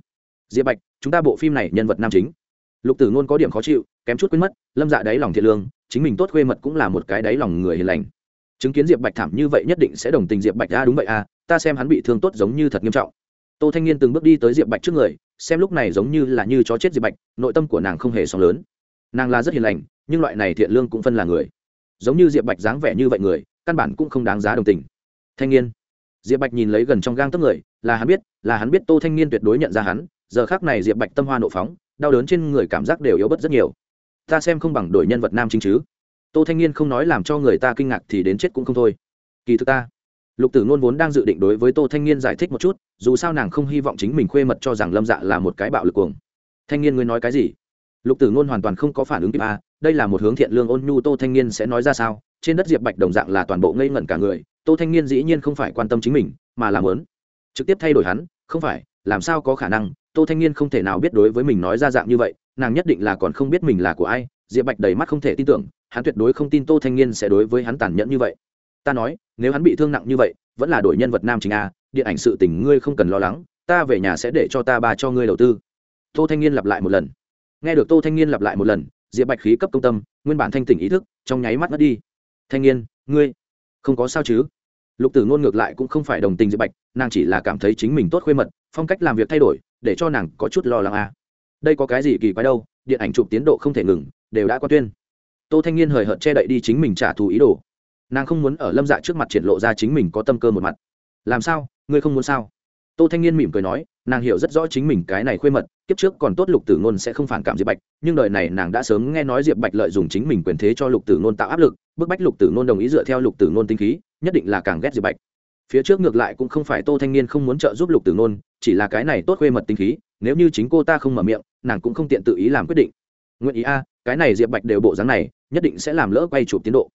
Diệp bạch chúng ta bộ phim này nhân vật nam chính. Lục tử nôn có điểm khó chịu kém chút quên mất lâm dạ đáy lòng thiện lương chính mình tốt khuê mật cũng là một cái đáy lòng người hiền lành. Chứng kiến diệp bạch thảm như vậy nhất định sẽ đồng tình diệp bạch a à, đúng vậy a à, ta xem hắn bị thương tốt giống như thật nghiêm trọng. Tô thanh niên từng bước đi tới diệp bạch trước người xem lúc này giống như là như chó chết diệp bạch nội tâm của nàng không hề sóng lớn nàng là rất hiền lành, nhưng loại này thiện lương cũng phân là người. Giống như diệp bạch dáng vẻ như vậy người, căn bản cũng không đáng giá đồng tình. Thanh niên. Diệp bạch nhìn lấy gần trong gang tấc người, là hắn biết, là hắn biết tô thanh niên tuyệt đối nhận ra hắn, giờ khác này diệp bạch tâm hoa nộ phóng, đau đớn trên người cảm giác đều yếu bớt rất nhiều. Ta xem không bằng đổi nhân vật nam chính chứ. Tô thanh niên không nói làm cho người ta kinh ngạc thì đến chết cũng không thôi. Kỳ thực ta, lục tử nôn vốn đang dự định đối với tô thanh niên giải thích một chút, dù sao nàng không hy vọng chính mình khuê mật cho rằng lâm dạ là một cái bạo lực cuồng. Thanh niên ngươi nói cái gì? Lục tử ngôn hoàn toàn không có phản ứng kịp a đây là một hướng thiện lương ôn nhu, tô thanh niên sẽ nói ra sao? Trên đất diệp bạch đồng dạng là toàn bộ ngây ngẩn cả người, tô thanh niên dĩ nhiên không phải quan tâm chính mình, mà làm lớn trực tiếp thay đổi hắn, không phải, làm sao có khả năng? Tô thanh niên không thể nào biết đối với mình nói ra dạng như vậy, nàng nhất định là còn không biết mình là của ai. Diệp bạch đầy mắt không thể tin tưởng, hắn tuyệt đối không tin tô thanh niên sẽ đối với hắn tàn nhẫn như vậy. Ta nói, nếu hắn bị thương nặng như vậy, vẫn là đổi nhân vật nam chính a điện ảnh sự tình ngươi không cần lo lắng, ta về nhà sẽ để cho ta ba cho ngươi đầu tư. Tô thanh niên lặp lại một lần nghe được tô thanh niên lặp lại một lần, diệp bạch khí cấp công tâm, nguyên bản thanh tỉnh ý thức, trong nháy mắt mất đi. Thanh niên, ngươi không có sao chứ? Lục tử ngôn ngược lại cũng không phải đồng tình diệp bạch, nàng chỉ là cảm thấy chính mình tốt khuê mật, phong cách làm việc thay đổi, để cho nàng có chút lo lắng à? đây có cái gì kỳ quái đâu, điện ảnh chụp tiến độ không thể ngừng, đều đã qua tuyên. Tô thanh niên hời hợt che đậy đi chính mình trả thù ý đồ. Nàng không muốn ở lâm dạ trước mặt triển lộ ra chính mình có tâm cơ một mặt. Làm sao? Ngươi không muốn sao? Tô thanh niên mỉm cười nói nàng hiểu rất rõ chính mình cái này khuê mật, kiếp trước còn tốt lục tử ngôn sẽ không phản cảm diệp bạch, nhưng đời này nàng đã sớm nghe nói diệp bạch lợi dụng chính mình quyền thế cho lục tử ngôn tạo áp lực, bức bách lục tử ngôn đồng ý dựa theo lục tử ngôn tinh khí, nhất định là càng ghét diệp bạch. Phía trước ngược lại cũng không phải tô thanh niên không muốn trợ giúp lục tử ngôn, chỉ là cái này tốt khuê mật tinh khí, nếu như chính cô ta không mở miệng, nàng cũng không tiện tự ý làm quyết định. Nguyện ý a, cái này diệp bạch đều bộ dáng này, nhất định sẽ làm lỡ quay chụp tiến độ.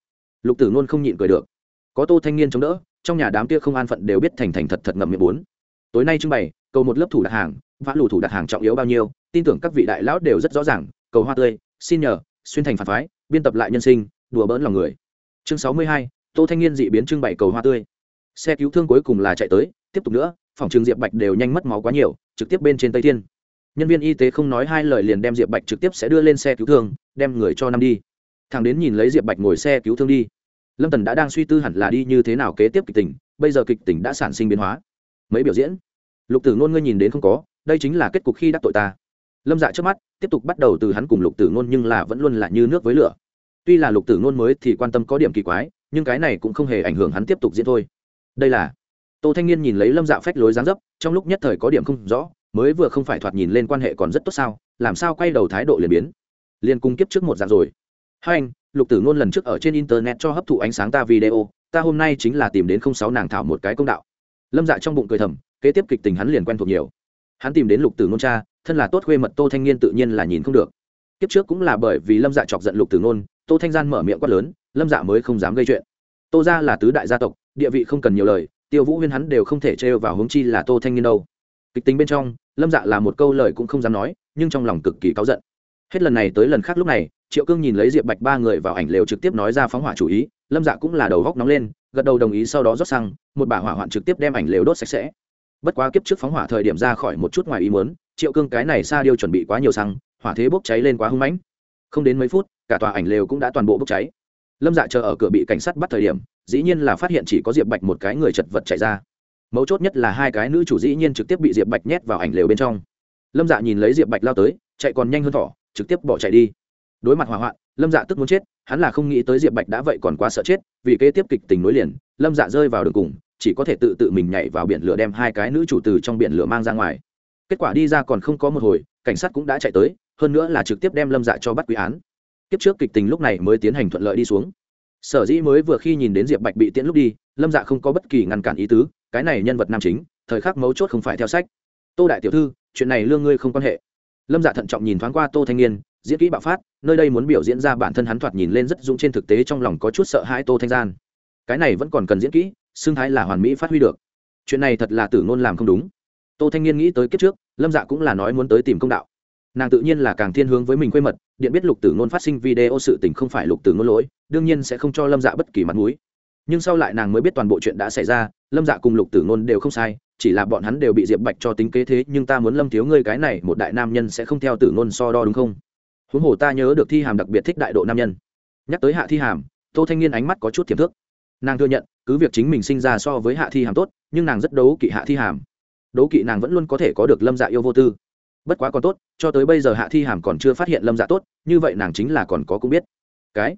Lục tử ngôn không nhịn cười được. Có tô thanh niên chống đỡ, trong nhà đám kia không an phận đều biết thành thành thật thật ngậm miệng bốn. Tối nay trưng bày cầu một lớp thủ đặt hàng, vã lù thủ đặt hàng trọng yếu bao nhiêu, tin tưởng các vị đại lão đều rất rõ ràng, cầu hoa tươi, xin nhờ, xuyên thành phản phái, biên tập lại nhân sinh, đùa bỡn lòng người. Chương sáu mươi hai, tô thanh niên dị biến trưng bày cầu hoa tươi. Xe cứu thương cuối cùng là chạy tới, tiếp tục nữa, phòng trường diệp bạch đều nhanh mất máu quá nhiều, trực tiếp bên trên tây thiên. Nhân viên y tế không nói hai lời liền đem diệp bạch trực tiếp sẽ đưa lên xe cứu thương, đem người cho năm đi. Thằng đến nhìn lấy diệp bạch ngồi xe cứu thương đi. Lâm tần đã đang suy tư hẳn là đi như thế nào kế tiếp kịch tình, bây giờ kịch tình đã sản sinh biến hóa. Mấy biểu diễn lục tử ngôn ngươi nhìn đến không có, đây chính là kết cục khi đắc tội ta. Lâm dạ trước mắt, tiếp tục bắt đầu từ hắn cùng lục tử ngôn nhưng là vẫn luôn là như nước với lửa. Tuy là lục tử ngôn mới thì quan tâm có điểm kỳ quái, nhưng cái này cũng không hề ảnh hưởng hắn tiếp tục diễn thôi. Đây là, tô thanh niên nhìn lấy lâm dạ phách lối dáng dấp, trong lúc nhất thời có điểm không rõ, mới vừa không phải thoạt nhìn lên quan hệ còn rất tốt sao, làm sao quay đầu thái độ liền biến. Liền cung kiếp trước một dạng rồi. Hai anh, lục tử ngôn lần trước ở trên internet cho hấp thụ ánh sáng ta video, ta hôm nay chính là tìm đến không sáu nàng thảo một cái công đạo. Lâm dạ trong bụng cười thầm kế tiếp kịch tình hắn liền quen thuộc nhiều. Hắn tìm đến lục tử nôn cha thân là tốt khuê mật tô thanh niên tự nhiên là nhìn không được. Kiếp trước cũng là bởi vì lâm dạ chọc giận lục tử nôn, tô thanh gian mở miệng quát lớn lâm dạ mới không dám gây chuyện. Tô ra là tứ đại gia tộc địa vị không cần nhiều lời tiêu vũ huyên hắn đều không thể trêu vào hướng chi là tô thanh niên đâu. Kịch tính bên trong lâm dạ là một câu lời cũng không dám nói nhưng trong lòng cực kỳ cáu giận. Hết lần này tới lần khác lúc này triệu cương nhìn lấy diệp bạch ba người vào ảnh lều trực tiếp nói ra phóng hỏa chủ ý lâm dạ cũng là đầu góc nóng lên gật đầu đồng ý sau đó rót xăng một bả hỏa hoạn trực tiếp đem ảnh lều đốt sạch sẽ bất quá kiếp trước phóng hỏa thời điểm ra khỏi một chút ngoài ý muốn, triệu cương cái này xa điêu chuẩn bị quá nhiều xăng, hỏa thế bốc cháy lên quá hưng mãnh. Không đến mấy phút, cả tòa ảnh lều cũng đã toàn bộ bốc cháy. Lâm dạ chờ ở cửa bị cảnh sát bắt thời điểm, dĩ nhiên là phát hiện chỉ có diệp bạch một cái người chật vật chạy ra. Mấu chốt nhất là hai cái nữ chủ dĩ nhiên trực tiếp bị diệp bạch nhét vào ảnh lều bên trong. Lâm dạ nhìn lấy diệp bạch lao tới, chạy còn nhanh hơn thỏ, trực tiếp bỏ chạy đi. Đối mặt hỏa hoạn, lâm dạ tức muốn chết, hắn là không nghĩ tới diệp bạch đã vậy còn quá sợ chết, vì kế tiếp kịch tình nối liền, lâm dạ rơi vào đường cùng chỉ có thể tự tự mình nhảy vào biển lửa đem hai cái nữ chủ từ trong biển lửa mang ra ngoài. Kết quả đi ra còn không có một hồi, cảnh sát cũng đã chạy tới, hơn nữa là trực tiếp đem lâm dạ cho bắt quý án. Kiếp trước kịch tình lúc này mới tiến hành thuận lợi đi xuống. Sở dĩ mới vừa khi nhìn đến diệp bạch bị tiễn lúc đi, lâm dạ không có bất kỳ ngăn cản ý tứ, cái này nhân vật nam chính, thời khắc mấu chốt không phải theo sách. Tô đại tiểu thư, chuyện này lương ngươi không quan hệ. Lâm dạ thận trọng nhìn thoáng qua tô thanh niên, diễn kỹ bạo phát, nơi đây muốn biểu diễn ra bản thân hắn thoạt nhìn lên rất dũng trên thực tế trong lòng có chút sợ hãi tô thanh gian. Cái này vẫn còn cần diễn kỹ xương thái là hoàn mỹ phát huy được. Chuyện này thật là tử ngôn làm không đúng. Tô thanh niên nghĩ tới kiếp trước, lâm dạ cũng là nói muốn tới tìm công đạo. Nàng tự nhiên là càng thiên hướng với mình quê mật, điện biết lục tử ngôn phát sinh video sự tình không phải lục tử ngôn lỗi, đương nhiên sẽ không cho lâm dạ bất kỳ mặt mũi. Nhưng sau lại nàng mới biết toàn bộ chuyện đã xảy ra, lâm dạ cùng lục tử ngôn đều không sai, chỉ là bọn hắn đều bị diệp bạch cho tính kế thế, nhưng ta muốn lâm thiếu ngươi cái này, một đại nam nhân sẽ không theo tử ngôn so đo đúng không? Huống hồ ta nhớ được thi hàm đặc biệt thích đại độ nam nhân. Nhắc tới hạ thi hàm, tô thanh niên ánh mắt có chút tiềm thức nàng thừa nhận cứ việc chính mình sinh ra so với hạ thi hàm tốt, nhưng nàng rất đấu kỵ hạ thi hàm. Đấu kỵ nàng vẫn luôn có thể có được lâm dạ yêu vô tư. Bất quá còn tốt, cho tới bây giờ hạ thi hàm còn chưa phát hiện lâm dạ tốt, như vậy nàng chính là còn có cũng biết. Cái?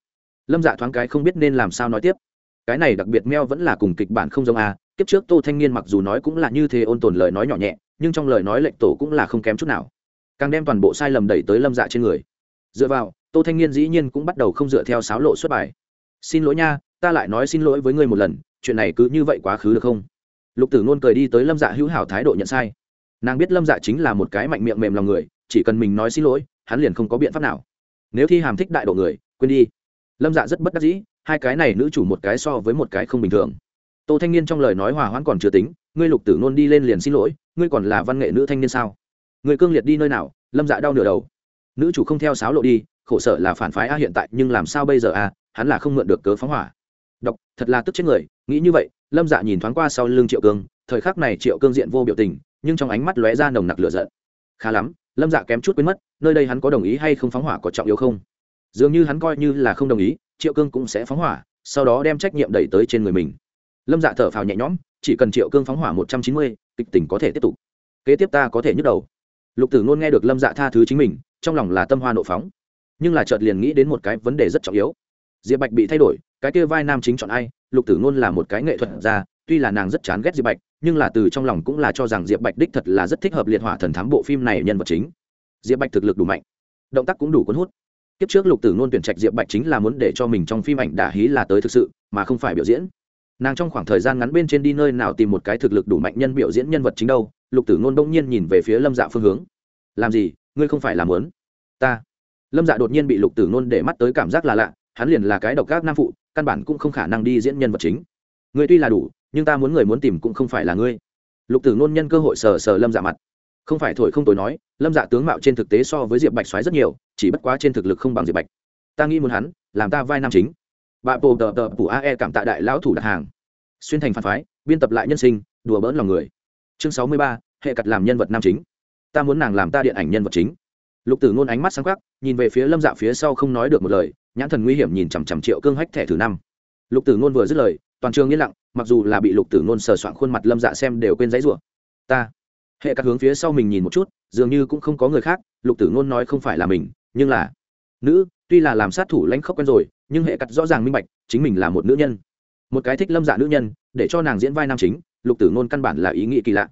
Lâm dạ thoáng cái không biết nên làm sao nói tiếp. Cái này đặc biệt meo vẫn là cùng kịch bản không giống a à. kiếp trước tô thanh niên mặc dù nói cũng là như thế ôn tồn lời nói nhỏ nhẹ, nhưng trong lời nói lệnh tổ cũng là không kém chút nào. Càng đem toàn bộ sai lầm đẩy tới lâm dạ trên người. Dựa vào, tô thanh niên dĩ nhiên cũng bắt đầu không dựa theo sáo lộ xuất bài. Xin lỗi nha ta lại nói xin lỗi với ngươi một lần, chuyện này cứ như vậy quá khứ được không? Lục tử nôn cười đi tới lâm dạ hữu hảo thái độ nhận sai. Nàng biết lâm dạ chính là một cái mạnh miệng mềm lòng người, chỉ cần mình nói xin lỗi, hắn liền không có biện pháp nào. Nếu thi hàm thích đại độ người, quên đi. Lâm dạ rất bất đắc dĩ, hai cái này nữ chủ một cái so với một cái không bình thường. Tô thanh niên trong lời nói hòa hoãn còn chưa tính, ngươi lục tử nôn đi lên liền xin lỗi, ngươi còn là văn nghệ nữ thanh niên sao? Người cương liệt đi nơi nào? Lâm dạ đau nửa đầu. Nữ chủ không theo sáo lộ đi, khổ sở là phản phái a hiện tại, nhưng làm sao bây giờ a? Hắn là không mượn được cớ phóng hỏa đọc thật là tức chết người, nghĩ như vậy, lâm dạ nhìn thoáng qua sau lưng triệu cương, thời khắc này triệu cương diện vô biểu tình, nhưng trong ánh mắt lóe ra nồng nặc lửa giận. Khá lắm, lâm dạ kém chút quên mất, nơi đây hắn có đồng ý hay không phóng hỏa có trọng yếu không? Dường như hắn coi như là không đồng ý, triệu cương cũng sẽ phóng hỏa, sau đó đem trách nhiệm đẩy tới trên người mình. Lâm dạ thở phào nhẹ nhõm, chỉ cần triệu cương phóng hỏa một trăm chín mươi, kịch tình có thể tiếp tục. Kế tiếp ta có thể nhức đầu. Lục tử ngôn nghe được lâm dạ tha thứ chính mình, trong lòng là tâm hoa nộ phóng. Nhưng là chợt liền nghĩ đến một cái vấn đề rất trọng yếu. Diệp bạch bị thay đổi cái kia vai nam chính chọn ai? Lục tử ngôn là một cái nghệ thuật ra tuy là nàng rất chán ghét diệp bạch, nhưng là từ trong lòng cũng là cho rằng diệp bạch đích thật là rất thích hợp liệt hỏa thần thám bộ phim này nhân vật chính. Diệp bạch thực lực đủ mạnh, động tác cũng đủ cuốn hút. Kiếp trước lục tử ngôn tuyển trạch diệp bạch chính là muốn để cho mình trong phim ảnh đả hí là tới thực sự, mà không phải biểu diễn. Nàng trong khoảng thời gian ngắn bên trên đi nơi nào tìm một cái thực lực đủ mạnh nhân biểu diễn nhân vật chính đâu, lục tử ngôn đông nhiên nhìn về phía lâm dạ phương hướng. Làm gì? Ngươi không phải làm muốn ta? Lâm dạ đột nhiên bị lục tử ngôn để mắt tới cảm giác là lạ, hắn liền là cái độc gác nam phụ căn bản cũng không khả năng đi diễn nhân vật chính. Người tuy là đủ, nhưng ta muốn người muốn tìm cũng không phải là ngươi. Lục tử nôn nhân cơ hội sờ sờ lâm dạ mặt. Không phải thổi không tối nói, lâm dạ tướng mạo trên thực tế so với diệp bạch xoáy rất nhiều, chỉ bất quá trên thực lực không bằng diệp bạch. Ta nghĩ muốn hắn, làm ta vai nam chính. Bà bồ tờ tờ phủ ae cảm tạ đại lão thủ đặt hàng. Xuyên thành phản phái, biên tập lại nhân sinh, đùa bỡn lòng người. Chương sáu mươi ba, hệ cặt làm nhân vật nam chính. Ta muốn nàng làm ta điện ảnh nhân vật chính. Lục tử ngôn ánh mắt sáng khắc nhìn về phía lâm dạ phía sau không nói được một lời nhãn thần nguy hiểm nhìn chằm chằm triệu cương hách thẻ thứ năm. Lục tử ngôn vừa dứt lời, toàn trường yên lặng, mặc dù là bị lục tử ngôn sờ soạn khuôn mặt lâm dạ xem đều quên giấy rủa. Ta. Hệ các hướng phía sau mình nhìn một chút, dường như cũng không có người khác, lục tử ngôn nói không phải là mình, nhưng là nữ, tuy là làm sát thủ lãnh khốc quen rồi, nhưng hệ cắt rõ ràng minh bạch, chính mình là một nữ nhân. Một cái thích lâm dạ nữ nhân, để cho nàng diễn vai nam chính, lục tử ngôn căn bản là ý nghĩ kỳ lạ.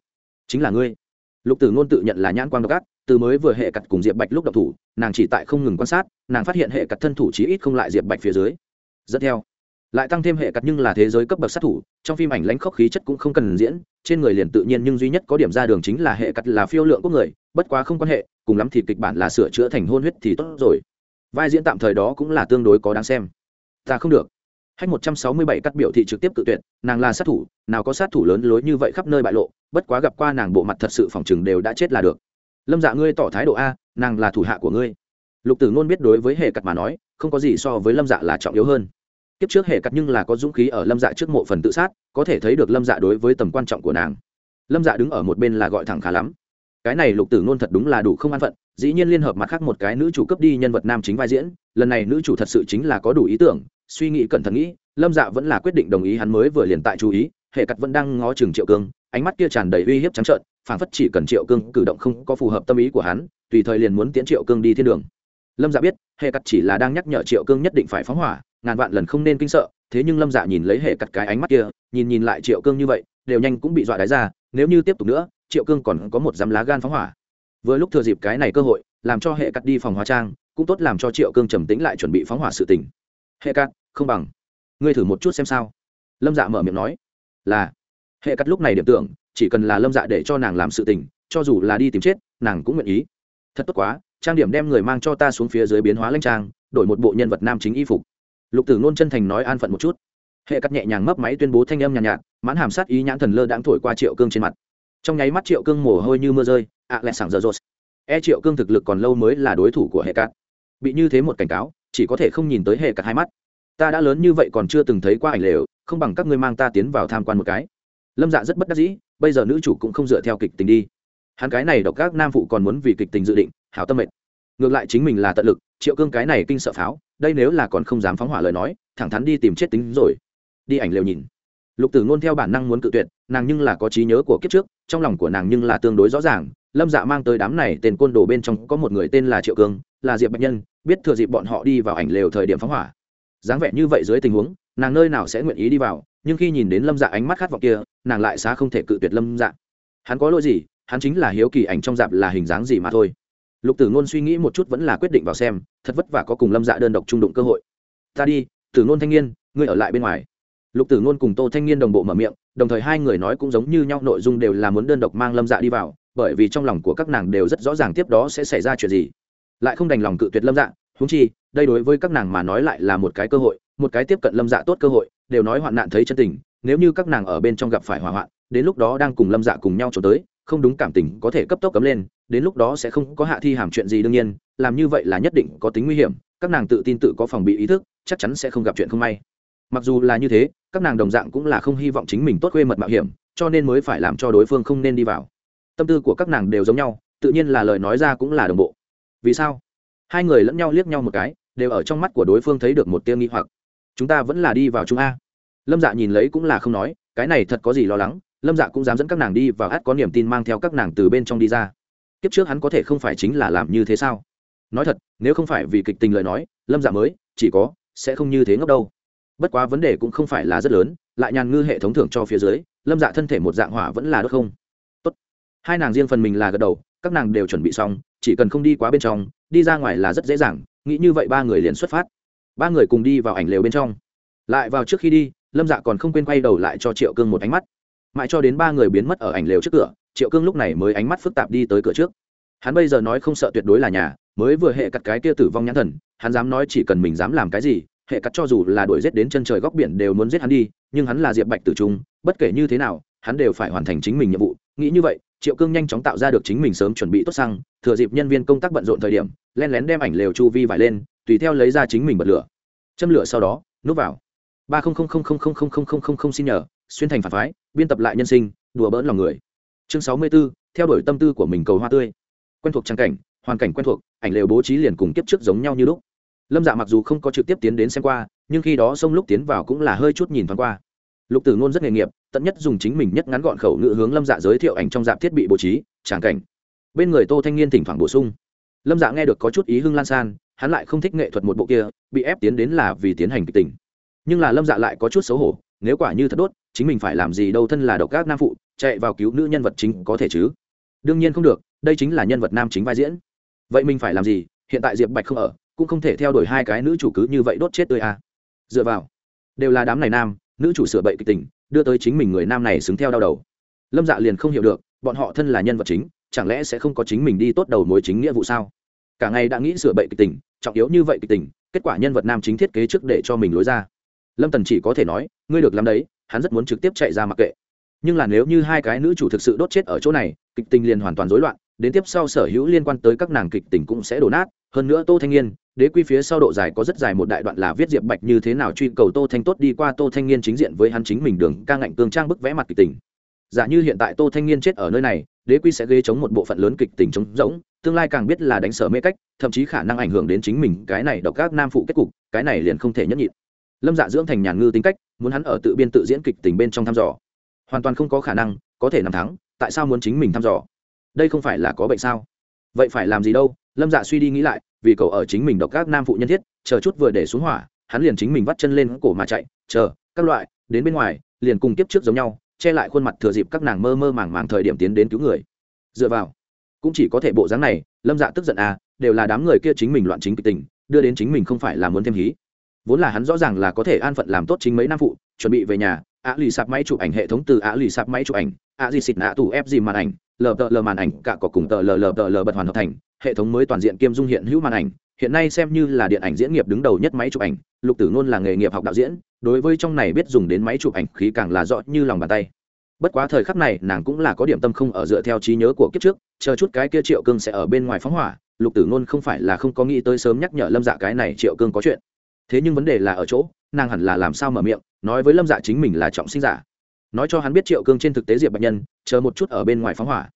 Chính là ngươi. Lục tử ngôn tự nhận là nhãn quan độc ác từ mới vừa hệ cặt cùng diệp bạch lúc đập thủ nàng chỉ tại không ngừng quan sát nàng phát hiện hệ cặt thân thủ chí ít không lại diệp bạch phía dưới. Dẫn theo. Lại tăng thêm hệ cặt nhưng là thế giới cấp bậc sát thủ trong phim ảnh lãnh khốc khí chất cũng không cần diễn trên người liền tự nhiên nhưng duy nhất có điểm ra đường chính là hệ cặt là phiêu lượng của người bất quá không quan hệ cùng lắm thì kịch bản là sửa chữa thành hôn huyết thì tốt rồi. Vai diễn tạm thời đó cũng là tương đối có đáng xem. Ta không được. Hách 167 cắt biểu thị trực tiếp tự tuyệt, nàng là sát thủ, nào có sát thủ lớn lối như vậy khắp nơi bại lộ, bất quá gặp qua nàng bộ mặt thật sự phòng trừng đều đã chết là được. Lâm Dạ ngươi tỏ thái độ a, nàng là thủ hạ của ngươi. Lục Tử ngôn biết đối với hệ cặt mà nói, không có gì so với Lâm Dạ là trọng yếu hơn. Kiếp trước hệ cặt nhưng là có dũng khí ở Lâm Dạ trước mộ phần tự sát, có thể thấy được Lâm Dạ đối với tầm quan trọng của nàng. Lâm Dạ đứng ở một bên là gọi thẳng khá lắm. Cái này Lục Tử ngôn thật đúng là đủ không an phận, dĩ nhiên liên hợp mặt khác một cái nữ chủ cấp đi nhân vật nam chính vai diễn, lần này nữ chủ thật sự chính là có đủ ý tưởng, suy nghĩ cẩn thận nghĩ lâm dạ vẫn là quyết định đồng ý hắn mới vừa liền tại chú ý hệ cặt vẫn đang ngó chừng triệu cương ánh mắt kia tràn đầy uy hiếp trắng trợn Phản phất chỉ cần triệu cương cử động không có phù hợp tâm ý của hắn, tùy thời liền muốn tiến triệu cương đi thiên đường. Lâm dạ biết, hệ cắt chỉ là đang nhắc nhở triệu cương nhất định phải phóng hỏa, ngàn vạn lần không nên kinh sợ, thế nhưng lâm dạ nhìn lấy hệ cắt cái ánh mắt kia, nhìn nhìn lại triệu cương như vậy, đều nhanh cũng bị dọa đáy ra, nếu như tiếp tục nữa, triệu cương còn có một dám lá gan phóng hỏa. Vừa lúc thừa dịp cái này cơ hội, làm cho hệ cắt đi phòng hóa trang, cũng tốt làm cho triệu cương trầm tĩnh lại chuẩn bị phóng hỏa sự tình. Hệ cắt, không bằng. Ngươi thử một chút xem sao. Lâm dạ mở miệng nói. Là. Hệ cắt lúc này điểm tưởng chỉ cần là lâm dạ để cho nàng làm sự tình cho dù là đi tìm chết nàng cũng nguyện ý. Thật tốt quá trang điểm đem người mang cho ta xuống phía dưới biến hóa lanh trang đổi một bộ nhân vật nam chính y phục. Lục tử nôn chân thành nói an phận một chút. Hệ cắt nhẹ nhàng mấp máy tuyên bố thanh âm nhàn nhạt, nhạt mãn hàm sát ý nhãn thần lơ đãng thổi qua triệu cương trên mặt. Trong nháy mắt triệu cương mồ hôi như mưa rơi ạ à lẹ sảng giờ rột e triệu cương thực lực còn lâu mới là đối thủ của hệ cắt. Bị như thế một cảnh cáo chỉ có thể không nhìn tới hệ cắt hai mắt. Ta đã lớn như vậy còn chưa từng thấy qua ảnh lều không bằng các ngươi mang ta tiến vào tham quan một cái lâm dạ rất bất đắc dĩ, bây giờ nữ chủ cũng không dựa theo kịch tình đi. Hắn cái này độc các nam phụ còn muốn vì kịch tình dự định, hảo tâm mệt. Ngược lại chính mình là tận lực, triệu cương cái này kinh sợ pháo, đây nếu là còn không dám phóng hỏa lời nói, thẳng thắn đi tìm chết tính rồi. Đi ảnh lều nhìn. Lục tử ngôn theo bản năng muốn cự tuyệt, nàng nhưng là có trí nhớ của kiếp trước, trong lòng của nàng nhưng là tương đối rõ ràng, lâm dạ mang tới đám này tên côn đồ bên trong có một người tên là triệu cương, là diệp bạch nhân, biết thừa dịp bọn họ đi vào ảnh lều thời điểm phóng hỏa. Dáng vẻ như vậy dưới tình huống, nàng nơi nào sẽ nguyện ý đi vào nhưng khi nhìn đến lâm dạ ánh mắt khát vọng kia, nàng lại xá không thể cự tuyệt lâm dạ. Hắn có lỗi gì? Hắn chính là hiếu kỳ ảnh trong dạp là hình dáng gì mà thôi. Lục tử ngôn suy nghĩ một chút vẫn là quyết định vào xem, thật vất vả có cùng lâm dạ đơn độc trung đụng cơ hội. Ta đi, tử ngôn thanh niên, ngươi ở lại bên ngoài. Lục tử ngôn cùng tô thanh niên đồng bộ mở miệng, đồng thời hai người nói cũng giống như nhau, nội dung đều là muốn đơn độc mang lâm dạ đi vào, bởi vì trong lòng của các nàng đều rất rõ ràng tiếp đó sẽ xảy ra chuyện gì. Lại không đành lòng cự tuyệt lâm dạ húng chi, đây đối với các nàng mà nói lại là một cái cơ hội một cái tiếp cận lâm dạ tốt cơ hội, đều nói hoạn nạn thấy chân tình, nếu như các nàng ở bên trong gặp phải hỏa hoạn, đến lúc đó đang cùng lâm dạ cùng nhau trốn tới, không đúng cảm tình có thể cấp tốc cấm lên, đến lúc đó sẽ không có hạ thi hàm chuyện gì đương nhiên, làm như vậy là nhất định có tính nguy hiểm, các nàng tự tin tự có phòng bị ý thức, chắc chắn sẽ không gặp chuyện không may. Mặc dù là như thế, các nàng đồng dạng cũng là không hy vọng chính mình tốt quê mật mạo hiểm, cho nên mới phải làm cho đối phương không nên đi vào. Tâm tư của các nàng đều giống nhau, tự nhiên là lời nói ra cũng là đồng bộ. Vì sao? Hai người lẫn nhau liếc nhau một cái, đều ở trong mắt của đối phương thấy được một tiêu nghi hoặc chúng ta vẫn là đi vào chúng a. Lâm dạ nhìn lấy cũng là không nói, cái này thật có gì lo lắng, lâm dạ cũng dám dẫn các nàng đi và ắt có niềm tin mang theo các nàng từ bên trong đi ra. Kiếp trước hắn có thể không phải chính là làm như thế sao? Nói thật, nếu không phải vì kịch tình lời nói, lâm dạ mới, chỉ có, sẽ không như thế ngốc đâu. Bất quá vấn đề cũng không phải là rất lớn, lại nhàn ngư hệ thống thưởng cho phía dưới, lâm dạ thân thể một dạng hỏa vẫn là đốt không. Tốt. Hai nàng riêng phần mình là gật đầu, các nàng đều chuẩn bị xong, chỉ cần không đi quá bên trong, đi ra ngoài là rất dễ dàng, nghĩ như vậy ba người liền xuất phát ba người cùng đi vào ảnh lều bên trong. Lại vào trước khi đi, lâm dạ còn không quên quay đầu lại cho triệu cương một ánh mắt. Mãi cho đến ba người biến mất ở ảnh lều trước cửa, triệu cương lúc này mới ánh mắt phức tạp đi tới cửa trước. Hắn bây giờ nói không sợ tuyệt đối là nhà, mới vừa hệ cắt cái kia tử vong nhãn thần, hắn dám nói chỉ cần mình dám làm cái gì, hệ cắt cho dù là đuổi giết đến chân trời góc biển đều muốn giết hắn đi, nhưng hắn là diệp bạch tử trung, bất kể như thế nào, hắn đều phải hoàn thành chính mình nhiệm vụ. Nghĩ như vậy, triệu cương nhanh chóng tạo ra được chính mình sớm chuẩn bị tốt xăng, thừa dịp nhân viên công tác bận rộn thời điểm len lén đem ảnh lều chu vi vải lên tùy theo lấy ra chính mình bật lửa châm lửa sau đó núp vào ba không không không không không không không không không xin nhờ xuyên thành phản phái biên tập lại nhân sinh đùa bỡn lòng người chương sáu mươi 64, theo đuổi tâm tư của mình cầu hoa tươi quen thuộc trang cảnh hoàn cảnh quen thuộc ảnh lều bố trí liền cùng kiếp trước giống nhau như lúc lâm dạ mặc dù không có trực tiếp tiến đến xem qua nhưng khi đó sông lúc tiến vào cũng là hơi chút nhìn thoáng qua lục tử ngôn rất nghề nghiệp tận nhất dùng chính mình nhất ngắn gọn khẩu ngữ hướng lâm dạ giới thiệu ảnh trong dạp thiết bị bố trí tràng cảnh bên người tô thanh niên thỉnh thoảng bổ sung lâm dạ nghe được có chút ý hưng lan san hắn lại không thích nghệ thuật một bộ kia, bị ép tiến đến là vì tiến hành kịch tình. Nhưng là lâm dạ lại có chút xấu hổ, nếu quả như thật đốt, chính mình phải làm gì đâu thân là độc các nam phụ, chạy vào cứu nữ nhân vật chính có thể chứ? Đương nhiên không được, đây chính là nhân vật nam chính vai diễn. Vậy mình phải làm gì? Hiện tại diệp bạch không ở, cũng không thể theo đuổi hai cái nữ chủ cứ như vậy đốt chết tươi à. dựa vào, đều là đám này nam, nữ chủ sửa bậy kịch tình, đưa tới chính mình người nam này xứng theo đau đầu. Lâm dạ liền không hiểu được, bọn họ thân là nhân vật chính, chẳng lẽ sẽ không có chính mình đi tốt đầu mối chính nghĩa vụ sao? Cả ngày đã nghĩ sửa bậy kịch tình, trọng yếu như vậy kịch tình, kết quả nhân vật nam chính thiết kế trước để cho mình lối ra. Lâm tần chỉ có thể nói, ngươi được làm đấy, hắn rất muốn trực tiếp chạy ra mặc kệ. Nhưng là nếu như hai cái nữ chủ thực sự đốt chết ở chỗ này, kịch tình liền hoàn toàn rối loạn, đến tiếp sau sở hữu liên quan tới các nàng kịch tình cũng sẽ đổ nát. Hơn nữa tô thanh niên, đế quy phía sau độ dài có rất dài một đại đoạn là viết diệp bạch như thế nào truy cầu tô thanh tốt đi qua tô thanh niên chính diện với hắn chính mình đường, ca ngạnh cương trang bức vẽ mặt kịch tình. Giả như hiện tại tô thanh niên chết ở nơi này đế quy sẽ gây chống một bộ phận lớn kịch tình chống rỗng, tương lai càng biết là đánh sở mê cách, thậm chí khả năng ảnh hưởng đến chính mình, cái này độc các nam phụ kết cục, cái này liền không thể nhẫn nhịn. Lâm dạ dưỡng thành nhàn ngư tính cách, muốn hắn ở tự biên tự diễn kịch tình bên trong thăm dò. Hoàn toàn không có khả năng, có thể nằm thắng, tại sao muốn chính mình thăm dò? Đây không phải là có bệnh sao? Vậy phải làm gì đâu? Lâm dạ suy đi nghĩ lại, vì cậu ở chính mình độc các nam phụ nhân thiết, chờ chút vừa để xuống hỏa, hắn liền chính mình vắt chân lên cổ mà chạy, chờ, các loại, đến bên ngoài, liền cùng tiếp trước giống nhau che lại khuôn mặt thừa dịp các nàng mơ mơ màng màng thời điểm tiến đến cứu người. Dựa vào, cũng chỉ có thể bộ dáng này, lâm dạ tức giận à đều là đám người kia chính mình loạn chính kịch tình, đưa đến chính mình không phải là muốn thêm hí. Vốn là hắn rõ ràng là có thể an phận làm tốt chính mấy năm phụ, chuẩn bị về nhà, ạ lì sạp máy chụp ảnh hệ thống từ ạ lì sạp máy chụp ảnh, ạ gì xịt nạ tù ép gì màn ảnh, lờ tờ lờ màn ảnh, cả có cùng tờ lờ lờ tờ lờ bật hoàn hợp thành, hệ thống mới toàn diện kiêm dung hiện hữu màn ảnh hiện nay xem như là điện ảnh diễn nghiệp đứng đầu nhất máy chụp ảnh, lục tử ngôn là nghề nghiệp học đạo diễn, đối với trong này biết dùng đến máy chụp ảnh khí càng là rõ như lòng bàn tay. Bất quá thời khắc này, nàng cũng là có điểm tâm không ở dựa theo trí nhớ của kiếp trước, chờ chút cái kia triệu cương sẽ ở bên ngoài phóng hỏa, lục tử ngôn không phải là không có nghĩ tới sớm nhắc nhở lâm dạ cái này triệu cương có chuyện. Thế nhưng vấn đề là ở chỗ, nàng hẳn là làm sao mở miệng, nói với lâm dạ chính mình là trọng sinh giả. Nói cho hắn biết triệu cương trên thực tế diệp bệnh nhân, chờ một chút ở bên ngoài phóng hỏa.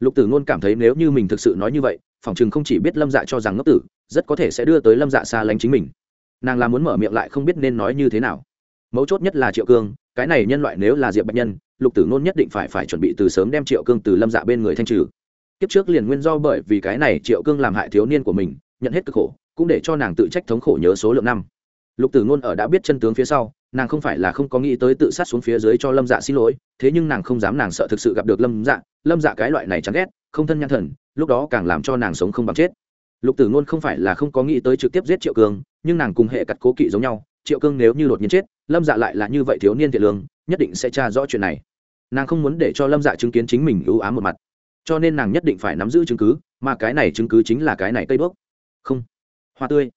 Lục tử ngôn cảm thấy nếu như mình thực sự nói như vậy, phòng chừng không chỉ biết lâm dạ cho rằng ngốc tử rất có thể sẽ đưa tới lâm dạ xa lánh chính mình nàng là muốn mở miệng lại không biết nên nói như thế nào mấu chốt nhất là triệu cương cái này nhân loại nếu là diệp bạch nhân lục tử ngôn nhất định phải phải chuẩn bị từ sớm đem triệu cương từ lâm dạ bên người thanh trừ kiếp trước liền nguyên do bởi vì cái này triệu cương làm hại thiếu niên của mình nhận hết cực khổ cũng để cho nàng tự trách thống khổ nhớ số lượng năm lục tử ngôn ở đã biết chân tướng phía sau nàng không phải là không có nghĩ tới tự sát xuống phía dưới cho lâm dạ xin lỗi thế nhưng nàng không dám nàng sợ thực sự gặp được lâm dạ lâm dạ cái loại này chán ghét không thân nhan thần lúc đó càng làm cho nàng sống không bằng chết lục tử ngôn không phải là không có nghĩ tới trực tiếp giết triệu cương, nhưng nàng cùng hệ cặt cố kỵ giống nhau, triệu cương nếu như đột nhiên chết, lâm dạ lại là như vậy thiếu niên thiện lương, nhất định sẽ tra rõ chuyện này. Nàng không muốn để cho lâm dạ chứng kiến chính mình ưu ám một mặt, cho nên nàng nhất định phải nắm giữ chứng cứ, mà cái này chứng cứ chính là cái này cây bước. Không, hoa tươi.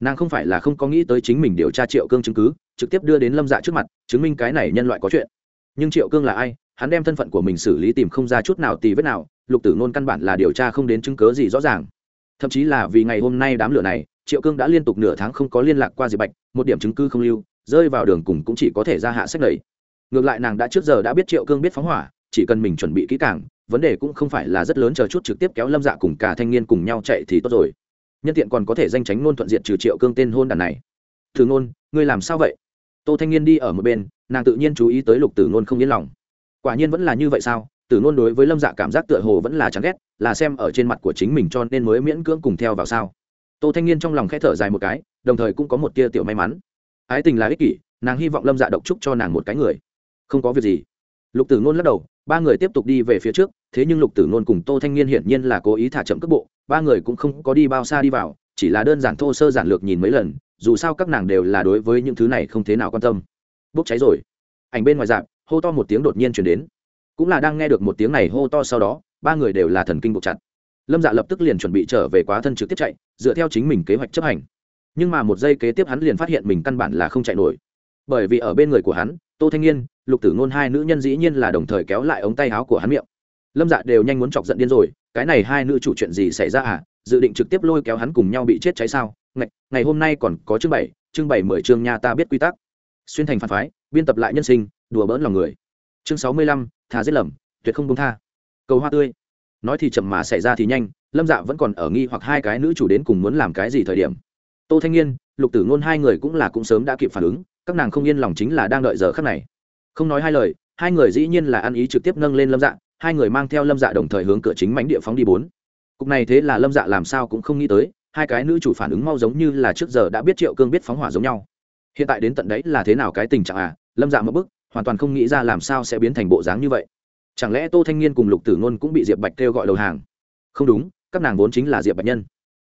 Nàng không phải là không có nghĩ tới chính mình điều tra triệu cương chứng cứ, trực tiếp đưa đến lâm dạ trước mặt, chứng minh cái này nhân loại có chuyện. Nhưng triệu cương là ai? Hắn đem thân phận của mình xử lý tìm không ra chút nào tì vết nào, lục tử nôn căn bản là điều tra không đến chứng cớ gì rõ ràng thậm chí là vì ngày hôm nay đám lửa này, triệu cương đã liên tục nửa tháng không có liên lạc qua diệp bạch, một điểm chứng cứ không lưu, rơi vào đường cùng cũng chỉ có thể ra hạ sách lầy ngược lại nàng đã trước giờ đã biết triệu cương biết phóng hỏa, chỉ cần mình chuẩn bị kỹ càng, vấn đề cũng không phải là rất lớn, chờ chút trực tiếp kéo lâm dạ cùng cả thanh niên cùng nhau chạy thì tốt rồi. Nhân tiện còn có thể danh tránh nôn thuận diện trừ triệu cương tên hôn đàn này. Thử ngôn, ngươi làm sao vậy? Tô thanh niên đi ở một bên, nàng tự nhiên chú ý tới lục tử ngôn không yên lòng. Quả nhiên vẫn là như vậy sao? Tử ngôn đối với lâm dạ cảm giác tựa hồ vẫn là chán ghét là xem ở trên mặt của chính mình cho nên mới miễn cưỡng cùng theo vào sao. Tô thanh niên trong lòng khẽ thở dài một cái, đồng thời cũng có một tia tiểu may mắn. Ái tình là ích kỷ, nàng hy vọng lâm dạ độc trúc cho nàng một cái người. Không có việc gì. Lục tử ngôn lắc đầu, ba người tiếp tục đi về phía trước, thế nhưng lục tử ngôn cùng tô thanh niên hiển nhiên là cố ý thả chậm cước bộ, ba người cũng không có đi bao xa đi vào, chỉ là đơn giản thô sơ giản lược nhìn mấy lần, dù sao các nàng đều là đối với những thứ này không thế nào quan tâm. Bốc cháy rồi. Ảnh bên ngoài dạp hô to một tiếng đột nhiên chuyển đến. Cũng là đang nghe được một tiếng này hô to sau đó ba người đều là thần kinh buộc chặt. Lâm dạ lập tức liền chuẩn bị trở về quá thân trực tiếp chạy dựa theo chính mình kế hoạch chấp hành. Nhưng mà một giây kế tiếp hắn liền phát hiện mình căn bản là không chạy nổi. Bởi vì ở bên người của hắn tô thanh niên lục tử ngôn hai nữ nhân dĩ nhiên là đồng thời kéo lại ống tay áo của hắn miệng. Lâm dạ đều nhanh muốn chọc giận điên rồi cái này hai nữ chủ chuyện gì xảy ra à? Dự định trực tiếp lôi kéo hắn cùng nhau bị chết cháy sao? Ngày, ngày hôm nay còn có chương bảy chương bảy mười chương nha ta biết quy tắc. Xuyên thành phản phái biên tập lại nhân sinh đùa bỡn lòng người. Chương sáu mươi lăm thà giết lầm tuyệt không công tha cầu hoa tươi. Nói thì chậm mà xảy ra thì nhanh, lâm dạ vẫn còn ở nghi hoặc hai cái nữ chủ đến cùng muốn làm cái gì thời điểm. Tô thanh niên, lục tử ngôn hai người cũng là cũng sớm đã kịp phản ứng, các nàng không yên lòng chính là đang đợi giờ khắc này. Không nói hai lời, hai người dĩ nhiên là ăn ý trực tiếp nâng lên lâm dạ hai người mang theo lâm dạ đồng thời hướng cửa chính mánh địa phóng đi bốn. Cục này thế là lâm dạ làm sao cũng không nghĩ tới, hai cái nữ chủ phản ứng mau giống như là trước giờ đã biết triệu cương biết phóng hỏa giống nhau. Hiện tại đến tận đấy là thế nào cái tình trạng à? Lâm dạ mất bức hoàn toàn không nghĩ ra làm sao sẽ biến thành bộ dáng như vậy chẳng lẽ tô thanh niên cùng lục tử ngôn cũng bị diệp bạch kêu gọi đầu hàng? Không đúng, các nàng vốn chính là diệp bạch nhân.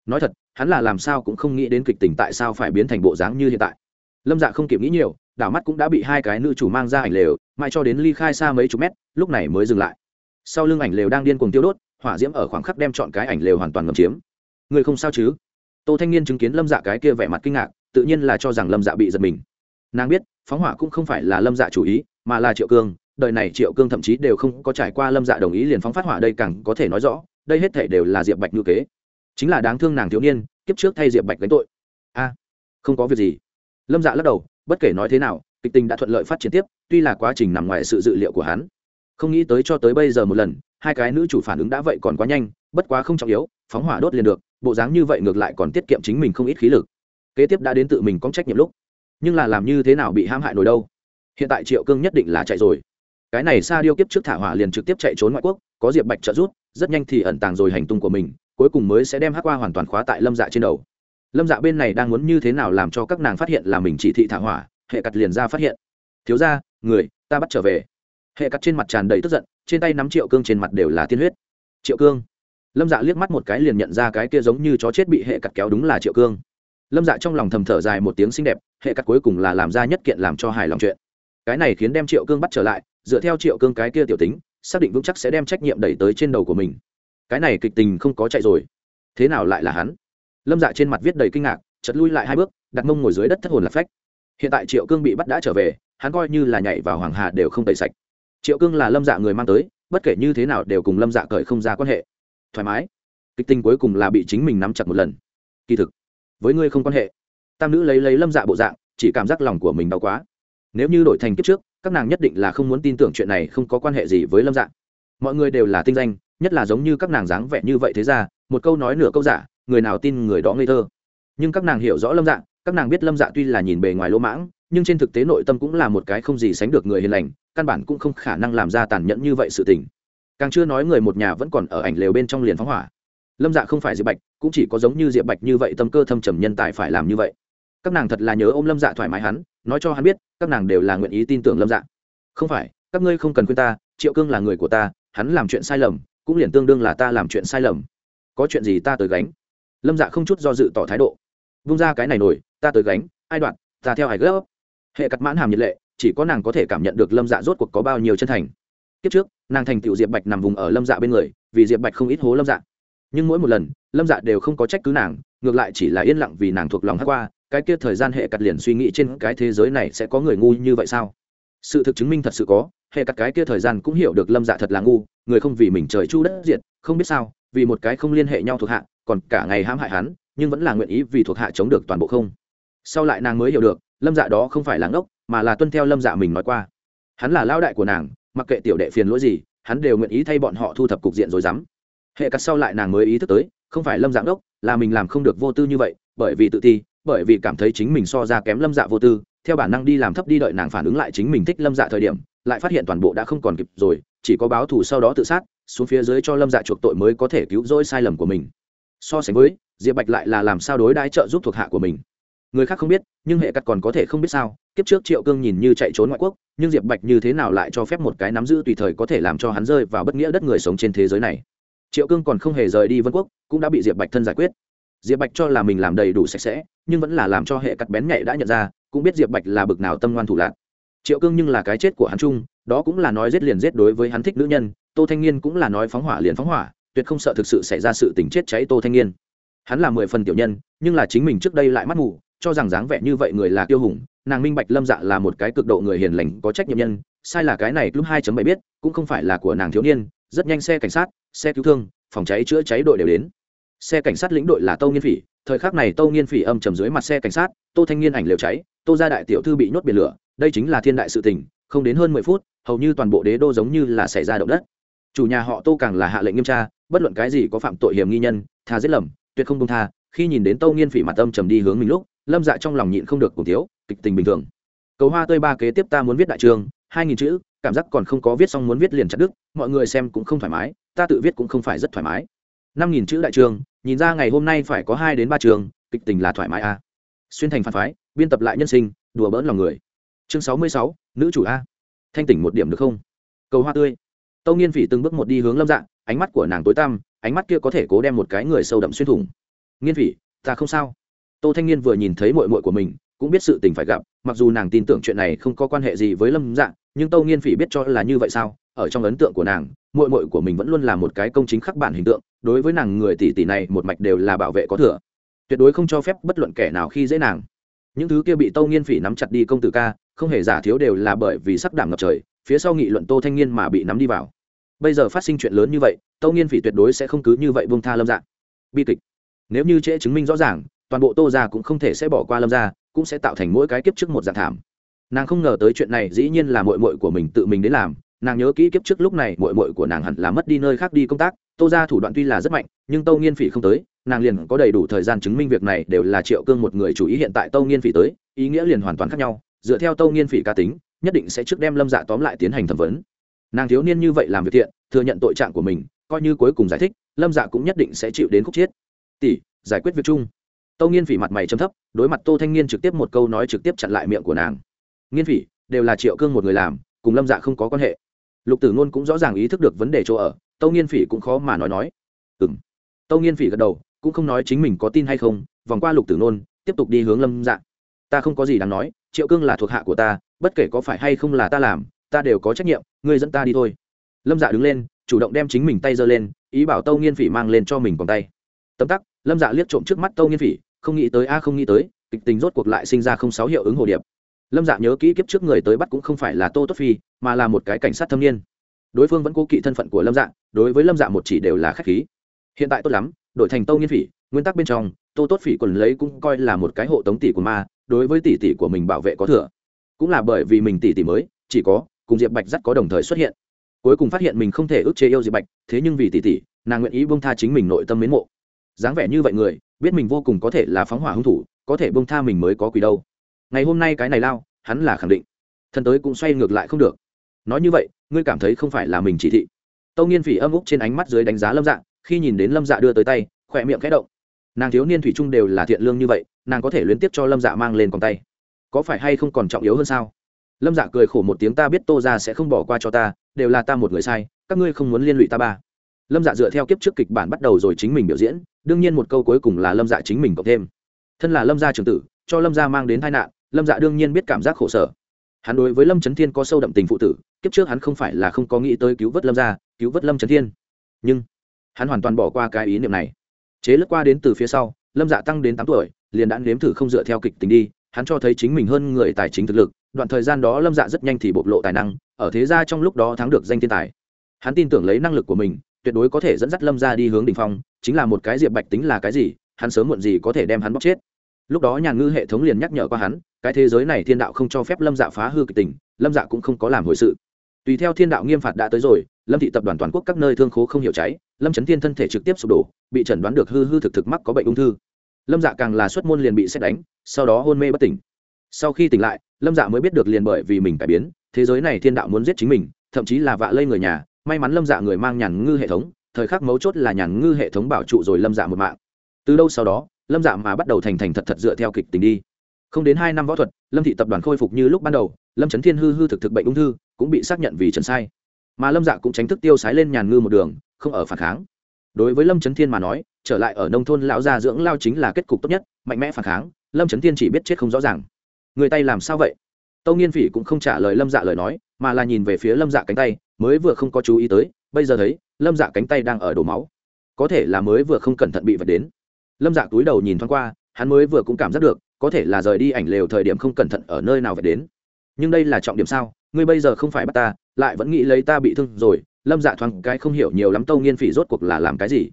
Nói thật, hắn là làm sao cũng không nghĩ đến kịch tình tại sao phải biến thành bộ dáng như hiện tại. Lâm dạ không kịp nghĩ nhiều, đảo mắt cũng đã bị hai cái nữ chủ mang ra ảnh lều, mãi cho đến ly khai xa mấy chục mét, lúc này mới dừng lại. Sau lưng ảnh lều đang điên cuồng tiêu đốt, hỏa diễm ở khoảng khắc đem chọn cái ảnh lều hoàn toàn ngầm chiếm. Người không sao chứ? Tô thanh niên chứng kiến lâm dạ cái kia vẻ mặt kinh ngạc, tự nhiên là cho rằng lâm dạ bị giật mình. Nàng biết, phóng hỏa cũng không phải là lâm dạ chủ ý, mà là triệu cương đời này triệu cương thậm chí đều không có trải qua lâm dạ đồng ý liền phóng phát hỏa đây càng có thể nói rõ, đây hết thể đều là diệp bạch ngữ kế. Chính là đáng thương nàng thiếu niên, kiếp trước thay diệp bạch gánh tội. A, không có việc gì. Lâm dạ lắc đầu, bất kể nói thế nào, kịch tình đã thuận lợi phát triển tiếp, tuy là quá trình nằm ngoài sự dự liệu của hắn. Không nghĩ tới cho tới bây giờ một lần, hai cái nữ chủ phản ứng đã vậy còn quá nhanh, bất quá không trọng yếu, phóng hỏa đốt liền được, bộ dáng như vậy ngược lại còn tiết kiệm chính mình không ít khí lực. Kế tiếp đã đến tự mình có trách nhiệm lúc. Nhưng là làm như thế nào bị hãm hại nổi đâu? Hiện tại triệu cương nhất định là chạy rồi cái này sa điêu kiếp trước thả hỏa liền trực tiếp chạy trốn ngoại quốc, có diệp bạch trợ rút rất nhanh thì ẩn tàng rồi hành tung của mình, cuối cùng mới sẽ đem hát qua hoàn toàn khóa tại lâm dạ trên đầu. Lâm dạ bên này đang muốn như thế nào làm cho các nàng phát hiện là mình chỉ thị thả hỏa, hệ cặt liền ra phát hiện. Thiếu ra người, ta bắt trở về. Hệ cặt trên mặt tràn đầy tức giận, trên tay nắm triệu cương trên mặt đều là tiên huyết. Triệu cương? Lâm dạ liếc mắt một cái liền nhận ra cái kia giống như chó chết bị hệ cặt kéo đúng là triệu cương. Lâm dạ trong lòng thầm thở dài một tiếng xinh đẹp, hệ cắt cuối cùng là làm ra nhất kiện làm cho hài lòng chuyện. Cái này khiến đem triệu cương bắt trở lại dựa theo triệu cương cái kia tiểu tính, xác định vững chắc sẽ đem trách nhiệm đẩy tới trên đầu của mình. Cái này kịch tình không có chạy rồi. Thế nào lại là hắn? Lâm dạ trên mặt viết đầy kinh ngạc chật lui lại hai bước, đặt mông ngồi dưới đất thất hồn lạc phách. Hiện tại triệu cương bị bắt đã trở về, hắn coi như là nhảy vào hoàng hà đều không tẩy sạch. Triệu cương là lâm dạ người mang tới, bất kể như thế nào đều cùng lâm dạ cởi không ra quan hệ. Thoải mái. Kịch tình cuối cùng là bị chính mình nắm chặt một lần. Kỳ thực, với ngươi không quan hệ. Tam nữ lấy lấy lâm dạ bộ dạng, chỉ cảm giác lòng của mình đau quá. Nếu như đổi thành kiếp trước các nàng nhất định là không muốn tin tưởng chuyện này không có quan hệ gì với lâm dạng mọi người đều là tinh danh, nhất là giống như các nàng dáng vẻ như vậy thế ra, một câu nói nửa câu giả, người nào tin người đó ngây thơ. Nhưng các nàng hiểu rõ lâm dạng các nàng biết lâm dạ tuy là nhìn bề ngoài lỗ mãng, nhưng trên thực tế nội tâm cũng là một cái không gì sánh được người hiền lành, căn bản cũng không khả năng làm ra tàn nhẫn như vậy sự tình. Càng chưa nói người một nhà vẫn còn ở ảnh lều bên trong liền phóng hỏa. Lâm dạ không phải diệp bạch, cũng chỉ có giống như diệp bạch như vậy tâm cơ thâm trầm nhân tài phải làm như vậy. Các nàng thật là nhớ ôm lâm dạ thoải mái hắn nói cho hắn biết, các nàng đều là nguyện ý tin tưởng lâm dạ. Không phải, các ngươi không cần khuyên ta, triệu cương là người của ta, hắn làm chuyện sai lầm, cũng liền tương đương là ta làm chuyện sai lầm. Có chuyện gì ta tới gánh? Lâm dạ không chút do dự tỏ thái độ. Vung ra cái này nổi, ta tới gánh, ai đoạn, ta theo hải gấp. Hệ cắt mãn hàm nhiệt lệ, chỉ có nàng có thể cảm nhận được lâm dạ rốt cuộc có bao nhiêu chân thành. Kiếp trước, nàng thành tựu diệp bạch nằm vùng ở lâm dạ bên người, vì diệp bạch không ít hố lâm dạ. Nhưng mỗi một lần, lâm dạ đều không có trách cứ nàng, ngược lại chỉ là yên lặng vì nàng thuộc lòng hát qua cái kia thời gian hệ cắt liền suy nghĩ trên cái thế giới này sẽ có người ngu như vậy sao? Sự thực chứng minh thật sự có, hệ cắt cái kia thời gian cũng hiểu được lâm dạ thật là ngu, người không vì mình trời chu đất diệt, không biết sao, vì một cái không liên hệ nhau thuộc hạ, còn cả ngày hãm hại hắn, nhưng vẫn là nguyện ý vì thuộc hạ chống được toàn bộ không. Sau lại nàng mới hiểu được, lâm dạ đó không phải là ngốc, mà là tuân theo lâm dạ mình nói qua. Hắn là lao đại của nàng, mặc kệ tiểu đệ phiền lỗi gì, hắn đều nguyện ý thay bọn họ thu thập cục diện rồi dám. Hệ cắt sau lại nàng mới ý thức tới, không phải lâm dạng đốc là mình làm không được vô tư như vậy, bởi vì tự ti bởi vì cảm thấy chính mình so ra kém lâm dạ vô tư, theo bản năng đi làm thấp đi đợi nàng phản ứng lại chính mình thích lâm dạ thời điểm, lại phát hiện toàn bộ đã không còn kịp rồi, chỉ có báo thù sau đó tự sát, xuống phía dưới cho lâm dạ chuộc tội mới có thể cứu rỗi sai lầm của mình. So sánh với, diệp bạch lại là làm sao đối đãi trợ giúp thuộc hạ của mình. Người khác không biết, nhưng hệ cắt còn có thể không biết sao, kiếp trước triệu cương nhìn như chạy trốn ngoại quốc, nhưng diệp bạch như thế nào lại cho phép một cái nắm giữ tùy thời có thể làm cho hắn rơi vào bất nghĩa đất người sống trên thế giới này? Triệu cương còn không hề rời đi vân quốc, cũng đã bị diệp bạch thân giải quyết diệp bạch cho là mình làm đầy đủ sạch sẽ, nhưng vẫn là làm cho hệ cắt bén nhạy đã nhận ra, cũng biết diệp bạch là bực nào tâm ngoan thủ lạc. Triệu cương nhưng là cái chết của hắn chung, đó cũng là nói giết liền giết đối với hắn thích nữ nhân, tô thanh niên cũng là nói phóng hỏa liền phóng hỏa, tuyệt không sợ thực sự xảy ra sự tình chết cháy tô thanh niên. Hắn là mười phần tiểu nhân, nhưng là chính mình trước đây lại mắt mù, cho rằng dáng vẻ như vậy người là tiêu hùng, nàng minh bạch lâm dạ là một cái cực độ người hiền lành, có trách nhiệm nhân, sai là cái này lúc hai bảy biết, cũng không phải là của nàng thiếu niên, rất nhanh xe cảnh sát, xe cứu thương, phòng cháy chữa cháy đội đều đến xe cảnh sát lĩnh đội là tâu nghiên phỉ, thời khắc này tâu nghiên phỉ âm trầm dưới mặt xe cảnh sát, tô thanh niên ảnh liều cháy, tô gia đại tiểu thư bị nhốt biển lửa, đây chính là thiên đại sự tình, không đến hơn mười phút, hầu như toàn bộ đế đô giống như là xảy ra động đất. Chủ nhà họ tô càng là hạ lệnh nghiêm tra, bất luận cái gì có phạm tội hiểm nghi nhân, tha giết lầm, tuyệt không công tha, khi nhìn đến tâu nghiên phỉ mặt âm trầm đi hướng mình lúc, lâm dạ trong lòng nhịn không được cùng thiếu, kịch tình bình thường. Cầu hoa tươi ba kế tiếp ta muốn viết đại trường, hai nghìn chữ, cảm giác còn không có viết xong muốn viết liền chặt đức mọi người xem cũng không thoải mái, ta tự viết cũng không phải rất thoải mái. Năm nghìn chữ đại trường nhìn ra ngày hôm nay phải có hai đến ba trường, kịch tình là thoải mái a. À. xuyên thành phản phái, biên tập lại nhân sinh, đùa bỡn lòng người. Chương sáu mươi sáu, nữ chủ a. Thanh tỉnh một điểm được không? Cầu hoa tươi. Tâu nghiên phỉ từng bước một đi hướng lâm dạng ánh mắt của nàng tối tăm, ánh mắt kia có thể cố đem một cái người sâu đậm xuyên thủng. Nghiên phỉ, ta không sao. Tô thanh niên vừa nhìn thấy mội mội của mình, cũng biết sự tình phải gặp, mặc dù nàng tin tưởng chuyện này không có quan hệ gì với lâm dạng nhưng tâu nghiên phỉ biết cho là như vậy sao? Ở trong ấn tượng của nàng mội mội của mình vẫn luôn là một cái công chính khắc bản hình tượng, đối với nàng người tỷ tỷ này, một mạch đều là bảo vệ có thừa. Tuyệt đối không cho phép bất luận kẻ nào khi dễ nàng. Những thứ kia bị tâu nghiên phỉ nắm chặt đi công tử ca, không hề giả thiếu đều là bởi vì sắc đảm ngập trời, phía sau nghị luận tô thanh niên mà bị nắm đi vào. Bây giờ phát sinh chuyện lớn như vậy, tâu nghiên phỉ tuyệt đối sẽ không cứ như vậy buông tha lâm dạng bi kịch. Nếu như trễ chứng minh rõ ràng, toàn bộ tô ra cũng không thể sẽ bỏ qua lâm ra cũng sẽ tạo thành mỗi cái kiếp trước một dạng thảm. Nàng không ngờ tới chuyện này dĩ nhiên là mội mội của mình tự mình đến làm nàng nhớ kỹ kiếp trước lúc này mội mội của nàng hẳn là mất đi nơi khác đi công tác, tô ra thủ đoạn tuy là rất mạnh, nhưng tâu nghiên phỉ không tới, nàng liền có đầy đủ thời gian chứng minh việc này đều là triệu cương một người chủ ý hiện tại tâu nghiên phỉ tới, ý nghĩa liền hoàn toàn khác nhau, dựa theo tâu nghiên phỉ cá tính, nhất định sẽ trước đem lâm dạ tóm lại tiến hành thẩm vấn. Nàng thiếu niên như vậy làm việc thiện, thừa nhận tội trạng của mình, coi như cuối cùng giải thích, lâm dạ cũng nhất định sẽ chịu đến khúc chiết tỷ, giải quyết việc chung. Tâu nghiên phỉ mặt mày chấm thấp, đối mặt tô thanh niên trực tiếp một câu nói trực tiếp chặn lại miệng của nàng. Nghiên phỉ, đều là triệu cương một người làm, cùng lâm dạ không có quan hệ lục tử ngôn cũng rõ ràng ý thức được vấn đề chỗ ở, tâu nghiên phỉ cũng khó mà nói nói. Ừng tâu nghiên phỉ gật đầu, cũng không nói chính mình có tin hay không, vòng qua lục tử ngôn, tiếp tục đi hướng lâm dạ. Ta không có gì đáng nói, triệu cương là thuộc hạ của ta, bất kể có phải hay không là ta làm, ta đều có trách nhiệm, ngươi dẫn ta đi thôi. Lâm dạ đứng lên, chủ động đem chính mình tay giơ lên, ý bảo tâu nghiên phỉ mang lên cho mình còn tay. Tấm tắc, lâm dạ liếc trộm trước mắt tâu nghiên phỉ, không nghĩ tới a, không nghĩ tới, kịch tính rốt cuộc lại sinh ra không sáu hiệu ứng hồ điệp lâm dạ nhớ kỹ kiếp trước người tới bắt cũng không phải là tô tốt phi, mà là một cái cảnh sát thâm niên. Đối phương vẫn cố kỵ thân phận của lâm dạ đối với lâm dạ một chỉ đều là k h á c h khí. Hiện tại tốt lắm đổi thành tâu nghiên phỉ, nguyên tắc bên trong, tô tốt phỉ quần lấy cũng coi là một cái hộ tống tỷ của ma, đối với tỷ tỷ của mình bảo vệ có thừa. Cũng là bởi vì mình tỷ tỷ mới, chỉ có, cùng diệp bạch dắt có đồng thời xuất hiện. Cuối cùng phát hiện mình không thể ức chế yêu diệp bạch, thế nhưng vì tỷ tỷ, nàng nguyện ý bông tha chính mình nội tâm mến mộ. Dáng vẻ như vậy người, biết mình vô cùng có thể là phóng hỏa hung thủ, có thể bông tha mình mới có quỷ đâu ngày hôm nay cái này lao, hắn là khẳng định. Thần tới cũng xoay ngược lại không được. Nói như vậy, ngươi cảm thấy không phải là mình chỉ thị. Tâu nghiên phỉ âm úc trên ánh mắt dưới đánh giá lâm dạ khi nhìn đến lâm dạ đưa tới tay, khỏe miệng khẽ động. Nàng thiếu niên thủy chung đều là thiện lương như vậy, nàng có thể liên tiếp cho lâm dạ mang lên còn tay. Có phải hay không còn trọng yếu hơn sao? Lâm dạ cười khổ một tiếng, ta biết tô ra sẽ không bỏ qua cho ta, đều là ta một người sai, các ngươi không muốn liên lụy ta ba. Lâm dạ dựa theo kiếp trước kịch bản bắt đầu rồi chính mình biểu diễn, đương nhiên một câu cuối cùng là lâm dạ chính mình cộng thêm. Thân là lâm gia trường tử, cho lâm gia mang đến tai nạn lâm dạ đương nhiên biết cảm giác khổ sở. Hắn đối với lâm trấn thiên có sâu đậm tình phụ tử, kiếp trước hắn không phải là không có nghĩ tới cứu vớt lâm gia, cứu vớt lâm trấn thiên. Nhưng, hắn hoàn toàn bỏ qua cái ý niệm này. Chế lướt qua đến từ phía sau, lâm dạ tăng đến tám tuổi, liền đã nếm thử không dựa theo kịch tính đi, hắn cho thấy chính mình hơn người tài chính thực lực, đoạn thời gian đó lâm dạ rất nhanh thì bộc lộ tài năng, ở thế gia trong lúc đó thắng được danh thiên tài. Hắn tin tưởng lấy năng lực của mình, tuyệt đối có thể dẫn dắt lâm ra đi hướng đ ỉ n h phong, chính là một cái diệp bạch tính là cái gì, hắn sớm muộn gì có thể đem hắn bóc chết. Lúc đó nhà ngư hệ thống liền nhắc nhở qua hắn cái thế giới này thiên đạo không cho phép lâm dạ phá hư kịch tình, lâm dạ cũng không có làm hồi sự. Tùy theo thiên đạo nghiêm phạt đã tới rồi, lâm thị tập đoàn toàn quốc các nơi thương khố không hiểu cháy, lâm trấn thiên thân thể trực tiếp sụp đổ, bị chẩn đoán được hư hư thực thực mắc có bệnh ung thư. Lâm dạ càng là xuất môn liền bị xét đánh, sau đó hôn mê bất tỉnh. Sau khi tỉnh lại, lâm dạ mới biết được liền bởi vì mình cải biến, thế giới này thiên đạo muốn giết chính mình, thậm chí là vạ lây người nhà, may mắn lâm dạ người mang nhàn ngư hệ thống, thời khắc mấu chốt là nhàn ngư hệ thống bảo trụ rồi lâm dạ một mạng. Từ đâu sau đó, lâm dạ mà bắt đầu thành thành thật thật dựa theo kịch tình đi không đến hai năm võ thuật, lâm thị tập đoàn khôi phục như lúc ban đầu, lâm trấn thiên hư hư thực thực bệnh ung thư, cũng bị xác nhận vì trần sai. Mà lâm dạ cũng tránh thức tiêu sái lên nhàn ngư một đường, không ở phản kháng. Đối với lâm trấn thiên mà nói, trở lại ở nông thôn lão gia dưỡng lao chính là kết cục tốt nhất, mạnh mẽ phản kháng, lâm trấn thiên chỉ biết chết không rõ ràng. Người tay làm sao vậy? Tâu nghiên phỉ cũng không trả lời lâm dạ lời nói, mà là nhìn về phía lâm dạ cánh tay, mới vừa không có chú ý tới, bây giờ thấy, lâm dạ cánh tay đang ở đổ máu. Có thể là mới vừa không cẩn thận bị vật đến. Lâm dạ túi đầu nhìn thoáng qua, hắn mới vừa cũng cảm giác được có thể là rời đi ảnh lều thời điểm không cẩn thận ở nơi nào về đến. Nhưng đây là trọng điểm sao? Ngươi bây giờ không phải bắt ta, lại vẫn nghĩ lấy ta bị thương rồi. Lâm dạ thoáng cái không hiểu nhiều lắm, tâu nghiên phỉ rốt cuộc là làm cái gì?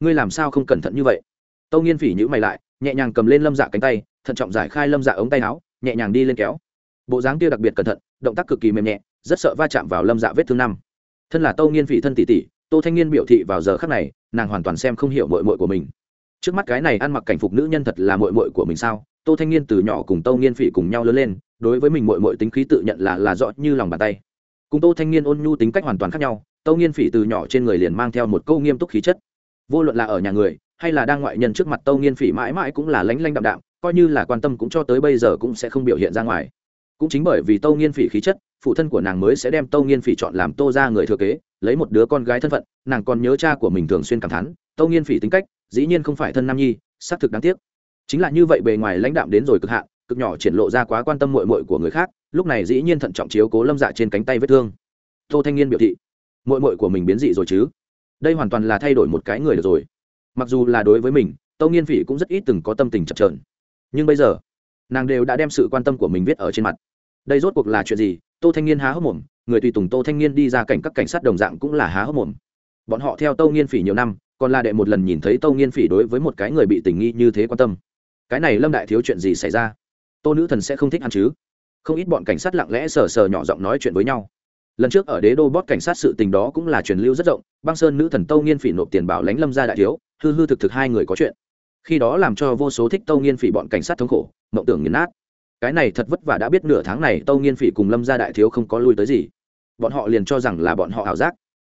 Ngươi làm sao không cẩn thận như vậy? Tâu nghiên phỉ nhữ mày lại, nhẹ nhàng cầm lên lâm dạ cánh tay, thận trọng giải khai lâm dạ ống tay áo, nhẹ nhàng đi lên kéo. Bộ dáng kia đặc biệt cẩn thận, động tác cực kỳ mềm nhẹ, rất sợ va chạm vào lâm dạ vết thương năm. Thân là tâu nghiên phỉ thân tỷ tỷ, tô thanh niên biểu thị vào giờ khắc này, nàng hoàn toàn xem không hiểu mội mội của mình. Trước mắt cái này ăn mặc cảnh phục nữ nhân thật là mội mội của mình sao? Tô thanh niên từ nhỏ cùng tâu nghiên phỉ cùng nhau lớn lên, đối với mình mội mội tính khí tự nhận là là rõ như lòng bàn tay. Cùng tô thanh niên ôn nhu tính cách hoàn toàn khác nhau tâu nghiên phỉ từ nhỏ trên người liền mang theo một câu nghiêm túc khí chất. Vô luận là ở nhà người, hay là đang ngoại nhân trước mặt tâu nghiên phỉ mãi mãi cũng là lánh lanh đạm đạm, coi như là quan tâm cũng cho tới bây giờ cũng sẽ không biểu hiện ra ngoài. Cũng chính bởi vì tâu nghiên phỉ khí chất, phụ thân của nàng mới sẽ đem tâu nghiên phỉ chọn làm tô ra người thừa kế, lấy một đứa con gái thân phận, nàng còn nhớ cha của mình thường xuyên cảm thán tâu nghiên phỉ tính cách, dĩ nhiên không phải thân nam nhi, xác thực đáng tiếc chính là như vậy bề ngoài lãnh đạm đến rồi cực hạn, cực nhỏ triển lộ ra quá quan tâm mội mội của người khác, lúc này dĩ nhiên thận trọng chiếu cố lâm dạ trên cánh tay vết thương. Tô thanh niên biểu thị mội mội của mình biến dị rồi chứ? Đây hoàn toàn là thay đổi một cái người được rồi. Mặc dù là đối với mình tâu nghiên phỉ cũng rất ít từng có tâm tình chập trờn nhưng bây giờ, nàng đều đã đem sự quan tâm của mình viết ở trên mặt. Đây rốt cuộc là chuyện gì? Tô thanh niên há hốc mồm, người tùy tùng tô thanh niên đi ra cảnh các cảnh sát đồng dạng cũng là há hốc mồm. Bọn họ theo tâu nghiên phỉ nhiều năm, còn là đệ một lần nhìn thấy tâu nghiên phỉ đối với một cái người bị tình nghi như thế quan tâm cái này lâm đại thiếu chuyện gì xảy ra? Tô nữ thần sẽ không thích ăn chứ? Không ít bọn cảnh sát lặng lẽ sờ sờ nhỏ giọng nói chuyện với nhau. Lần trước ở đế đô bót cảnh sát sự tình đó cũng là truyền lưu rất rộng, băng sơn nữ thần tâu nghiên phỉ nộp tiền bảo lãnh lâm ra đại thiếu, hư hư thực thực hai người có chuyện. Khi đó làm cho vô số thích tâu nghiên phỉ bọn cảnh sát thống khổ, mộng tưởng nghiền nát. Cái này thật vất vả đã biết nửa tháng này tâu nghiên phỉ cùng lâm gia đại thiếu không có lui tới gì. Bọn họ liền cho rằng là bọn họ ảo giác.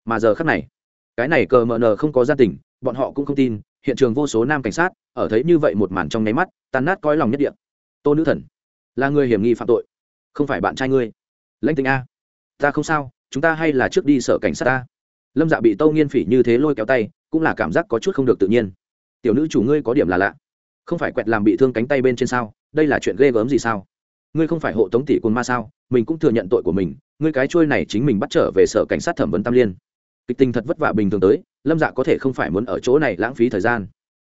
Mà giờ khắc này, cái này cờ mờ nờ không có gia tình, bọn họ cũng không tin hiện trường vô số nam cảnh sát, ở thấy như vậy một màn trong nháy mắt tàn nát coi lòng nhất địa. Tô nữ thần, là người hiểm nghi phạm tội, không phải bạn trai ngươi. Lãnh tình a, ta không sao, chúng ta hay là trước đi sở cảnh sát ta. Lâm dạ bị tâu nghiên phỉ như thế lôi kéo tay, cũng là cảm giác có chút không được tự nhiên. Tiểu nữ chủ ngươi có điểm là lạ. Không phải quẹt làm bị thương cánh tay bên trên sao? Đây là chuyện ghê gớm gì sao? Ngươi không phải hộ tống tỷ côn ma sao? Mình cũng thừa nhận tội của mình, ngươi cái trôi này chính mình bắt trở về sở cảnh sát thẩm vấn tam liên kịch tình thật vất vả bình thường tới, lâm dạ có thể không phải muốn ở chỗ này lãng phí thời gian.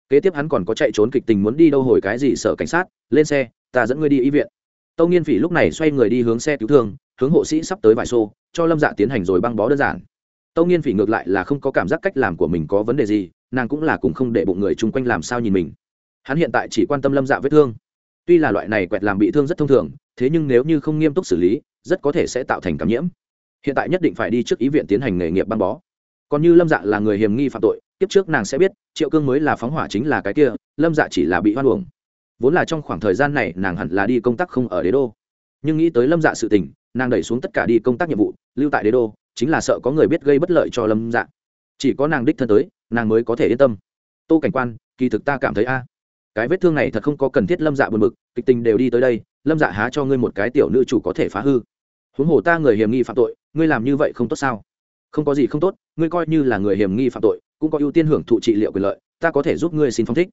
Kế tiếp hắn còn có chạy trốn kịch tình muốn đi đâu hồi cái gì sở cảnh sát, lên xe, ta dẫn ngươi đi y viện. Tâu nghiên phỉ lúc này xoay người đi hướng xe cứu thương, hướng hộ sĩ sắp tới vài xô, cho lâm dạ tiến hành rồi băng bó đơn giản. Tâu nghiên phỉ ngược lại là không có cảm giác cách làm của mình có vấn đề gì, nàng cũng là cùng không để bụng người chung quanh làm sao nhìn mình. Hắn hiện tại chỉ quan tâm lâm dạ vết thương. Tuy là loại này quẹt làm bị thương rất thông thường, thế nhưng nếu như không nghiêm túc xử lý, rất có thể sẽ tạo thành cảm nhiễm. Hiện tại nhất định phải đi trước ý viện tiến hành nghề nghiệp băng bó còn như lâm dạ là người hiểm nghi phạm tội tiếp trước nàng sẽ biết, triệu cương mới là phóng hỏa chính là cái kia, lâm dạ chỉ là bị hoan uổng. Vốn là trong khoảng thời gian này, nàng hẳn là đi công tác không ở đế đô. Nhưng nghĩ tới lâm dạ sự tình, nàng đẩy xuống tất cả đi công tác nhiệm vụ, lưu tại đế đô, chính là sợ có người biết gây bất lợi cho lâm dạ. Chỉ có nàng đích thân tới, nàng mới có thể yên tâm. Tô cảnh quan, kỳ thực ta cảm thấy a, cái vết thương này thật không có cần thiết lâm dạ buồn bực, kịch tình đều đi tới đây, lâm dạ há cho ngươi một cái tiểu nữ chủ có thể phá hư. Huống hồ ta người hiểm nghi phạm tội, ngươi làm như vậy không tốt sao? Không có gì không tốt ngươi coi như là người hiểm nghi phạm tội, cũng có ưu tiên hưởng thụ trị liệu quyền lợi, ta có thể giúp ngươi xin phong thích.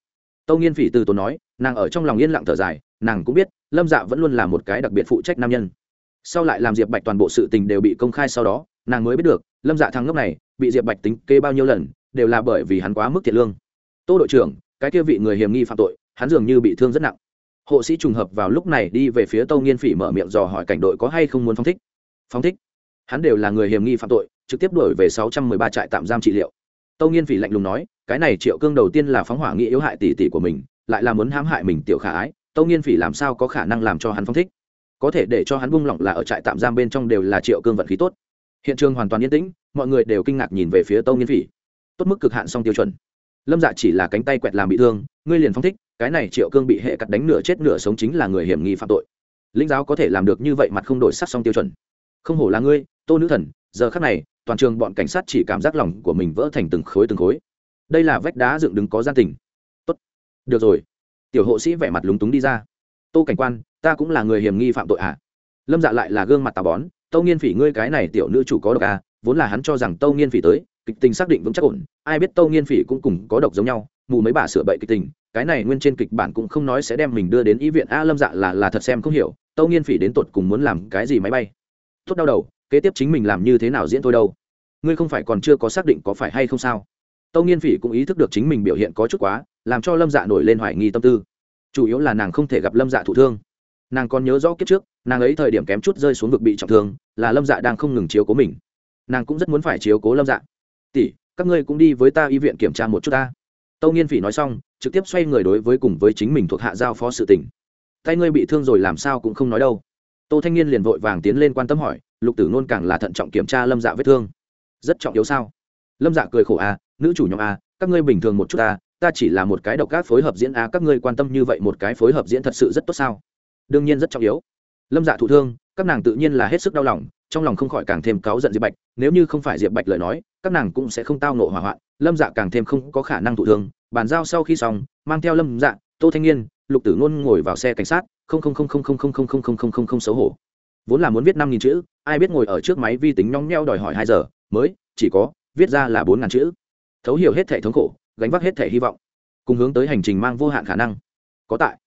Tâu nghiên phỉ từ tốn nói, nàng ở trong lòng yên lặng thở dài, nàng cũng biết, lâm dạ vẫn luôn là một cái đặc biệt phụ trách nam nhân. Sau lại làm diệp bạch toàn bộ sự tình đều bị công khai sau đó, nàng mới biết được, lâm dạ thằng ngốc này, bị diệp bạch tính kê bao nhiêu lần, đều là bởi vì hắn quá mức thiệt lương. Tô đội trưởng, cái kia vị người hiểm nghi phạm tội, hắn dường như bị thương rất nặng. Hộ sĩ trùng hợp vào lúc này đi về phía tâu nghiên phỉ mở miệng dò hỏi cảnh đội có hay không muốn phong thích. Phong thích? Hắn đều là người hiểm nghi phạm tội trực tiếp đuổi về sáu trăm mười ba trại tạm giam trị liệu. Tâu nghiên phỉ lạnh lùng nói, cái này triệu cương đầu tiên là phóng hỏa nghĩ yếu hại tỷ tỷ của mình, lại là muốn hãm hại mình tiểu khả ái, tâu nghiên phỉ làm sao có khả năng làm cho hắn phong thích? Có thể để cho hắn buông lỏng là ở trại tạm giam bên trong đều là triệu cương vận khí tốt. Hiện trường hoàn toàn yên tĩnh, mọi người đều kinh ngạc nhìn về phía tâu nghiên phỉ. Tốt mức cực hạn song tiêu chuẩn. Lâm dạ chỉ là cánh tay quẹt làm bị thương, ngươi liền phong thích, cái này triệu cương bị hệ cắt đánh nửa chết nửa sống chính là người hiểm nghi phạm tội. Linh giáo có thể làm được như vậy mặt không đổi sắc song tiêu chuẩn. Không hổ là ngươi, tô nữ thần, giờ khắc này toàn trường bọn cảnh sát chỉ cảm giác lòng của mình vỡ thành từng khối từng khối. Đây là vách đá dựng đứng có gian tình. Tốt. Được rồi. Tiểu hộ sĩ vẻ mặt lúng túng đi ra. Tô cảnh quan, ta cũng là người hiểm nghi phạm tội à lâm dạ lại là gương mặt tà bón. Tâu nghiên phỉ, ngươi cái này tiểu nữ chủ có độc à? Vốn là hắn cho rằng tâu nghiên phỉ tới, kịch tình xác định vững chắc ổn. Ai biết tâu nghiên phỉ cũng cùng có độc giống nhau. Mù mấy bà sửa bậy kịch tình. Cái này nguyên trên kịch bản cũng không nói sẽ đem mình đưa đến ý viện. A, lâm dạ là là thật xem không hiểu. Tâu nghiên phỉ đến tột cùng muốn làm cái gì máy bay? Tốt đau đầu kế tiếp chính mình làm như thế nào diễn thôi đâu. Ngươi không phải còn chưa có xác định có phải hay không sao? Tâu nghiên phỉ cũng ý thức được chính mình biểu hiện có chút quá, làm cho lâm dạ nổi lên hoài nghi tâm tư. Chủ yếu là nàng không thể gặp lâm dạ thụ thương. Nàng còn nhớ rõ kiếp trước, nàng ấy thời điểm kém chút rơi xuống vực bị trọng thương, là lâm dạ đang không ngừng chiếu cố mình. Nàng cũng rất muốn phải chiếu cố lâm dạ. Tỷ, các ngươi cũng đi với ta y viện kiểm tra một chút ta. Tâu nghiên phỉ nói xong, trực tiếp xoay người đối với cùng với chính mình thuộc hạ giao phó sự tỉnh tay ngươi bị thương rồi làm sao cũng không nói đâu. Tô thanh niên liền vội vàng tiến lên quan tâm hỏi lục tử nôn càng là thận trọng kiểm tra lâm dạ vết thương rất trọng yếu sao lâm dạ cười khổ à nữ chủ nhóm à các ngươi bình thường một chút à ta chỉ là một cái độc các phối hợp diễn à các ngươi quan tâm như vậy một cái phối hợp diễn thật sự rất tốt sao đương nhiên rất trọng yếu lâm dạ thụ thương các nàng tự nhiên là hết sức đau lòng trong lòng không khỏi càng thêm cáu giận diệp bạch nếu như không phải diệp bạch lời nói các nàng cũng sẽ không tao nộ hỏa hoạn lâm dạ càng thêm không có khả năng thụ thương bàn giao sau khi xong mang theo lâm dạ tô thanh niên lục tử ngôn ngồi vào xe cảnh sát không không không không không không không không không không không xấu hổ vốn là muốn viết năm nghìn chữ, ai biết ngồi ở trước máy vi tính nhóng nheo đòi hỏi hai giờ, mới, chỉ có, viết ra là bốn ngàn chữ. Thấu hiểu hết thể thống khổ, gánh vác hết thể hy vọng, cùng hướng tới hành trình mang vô hạn khả năng. Có tại.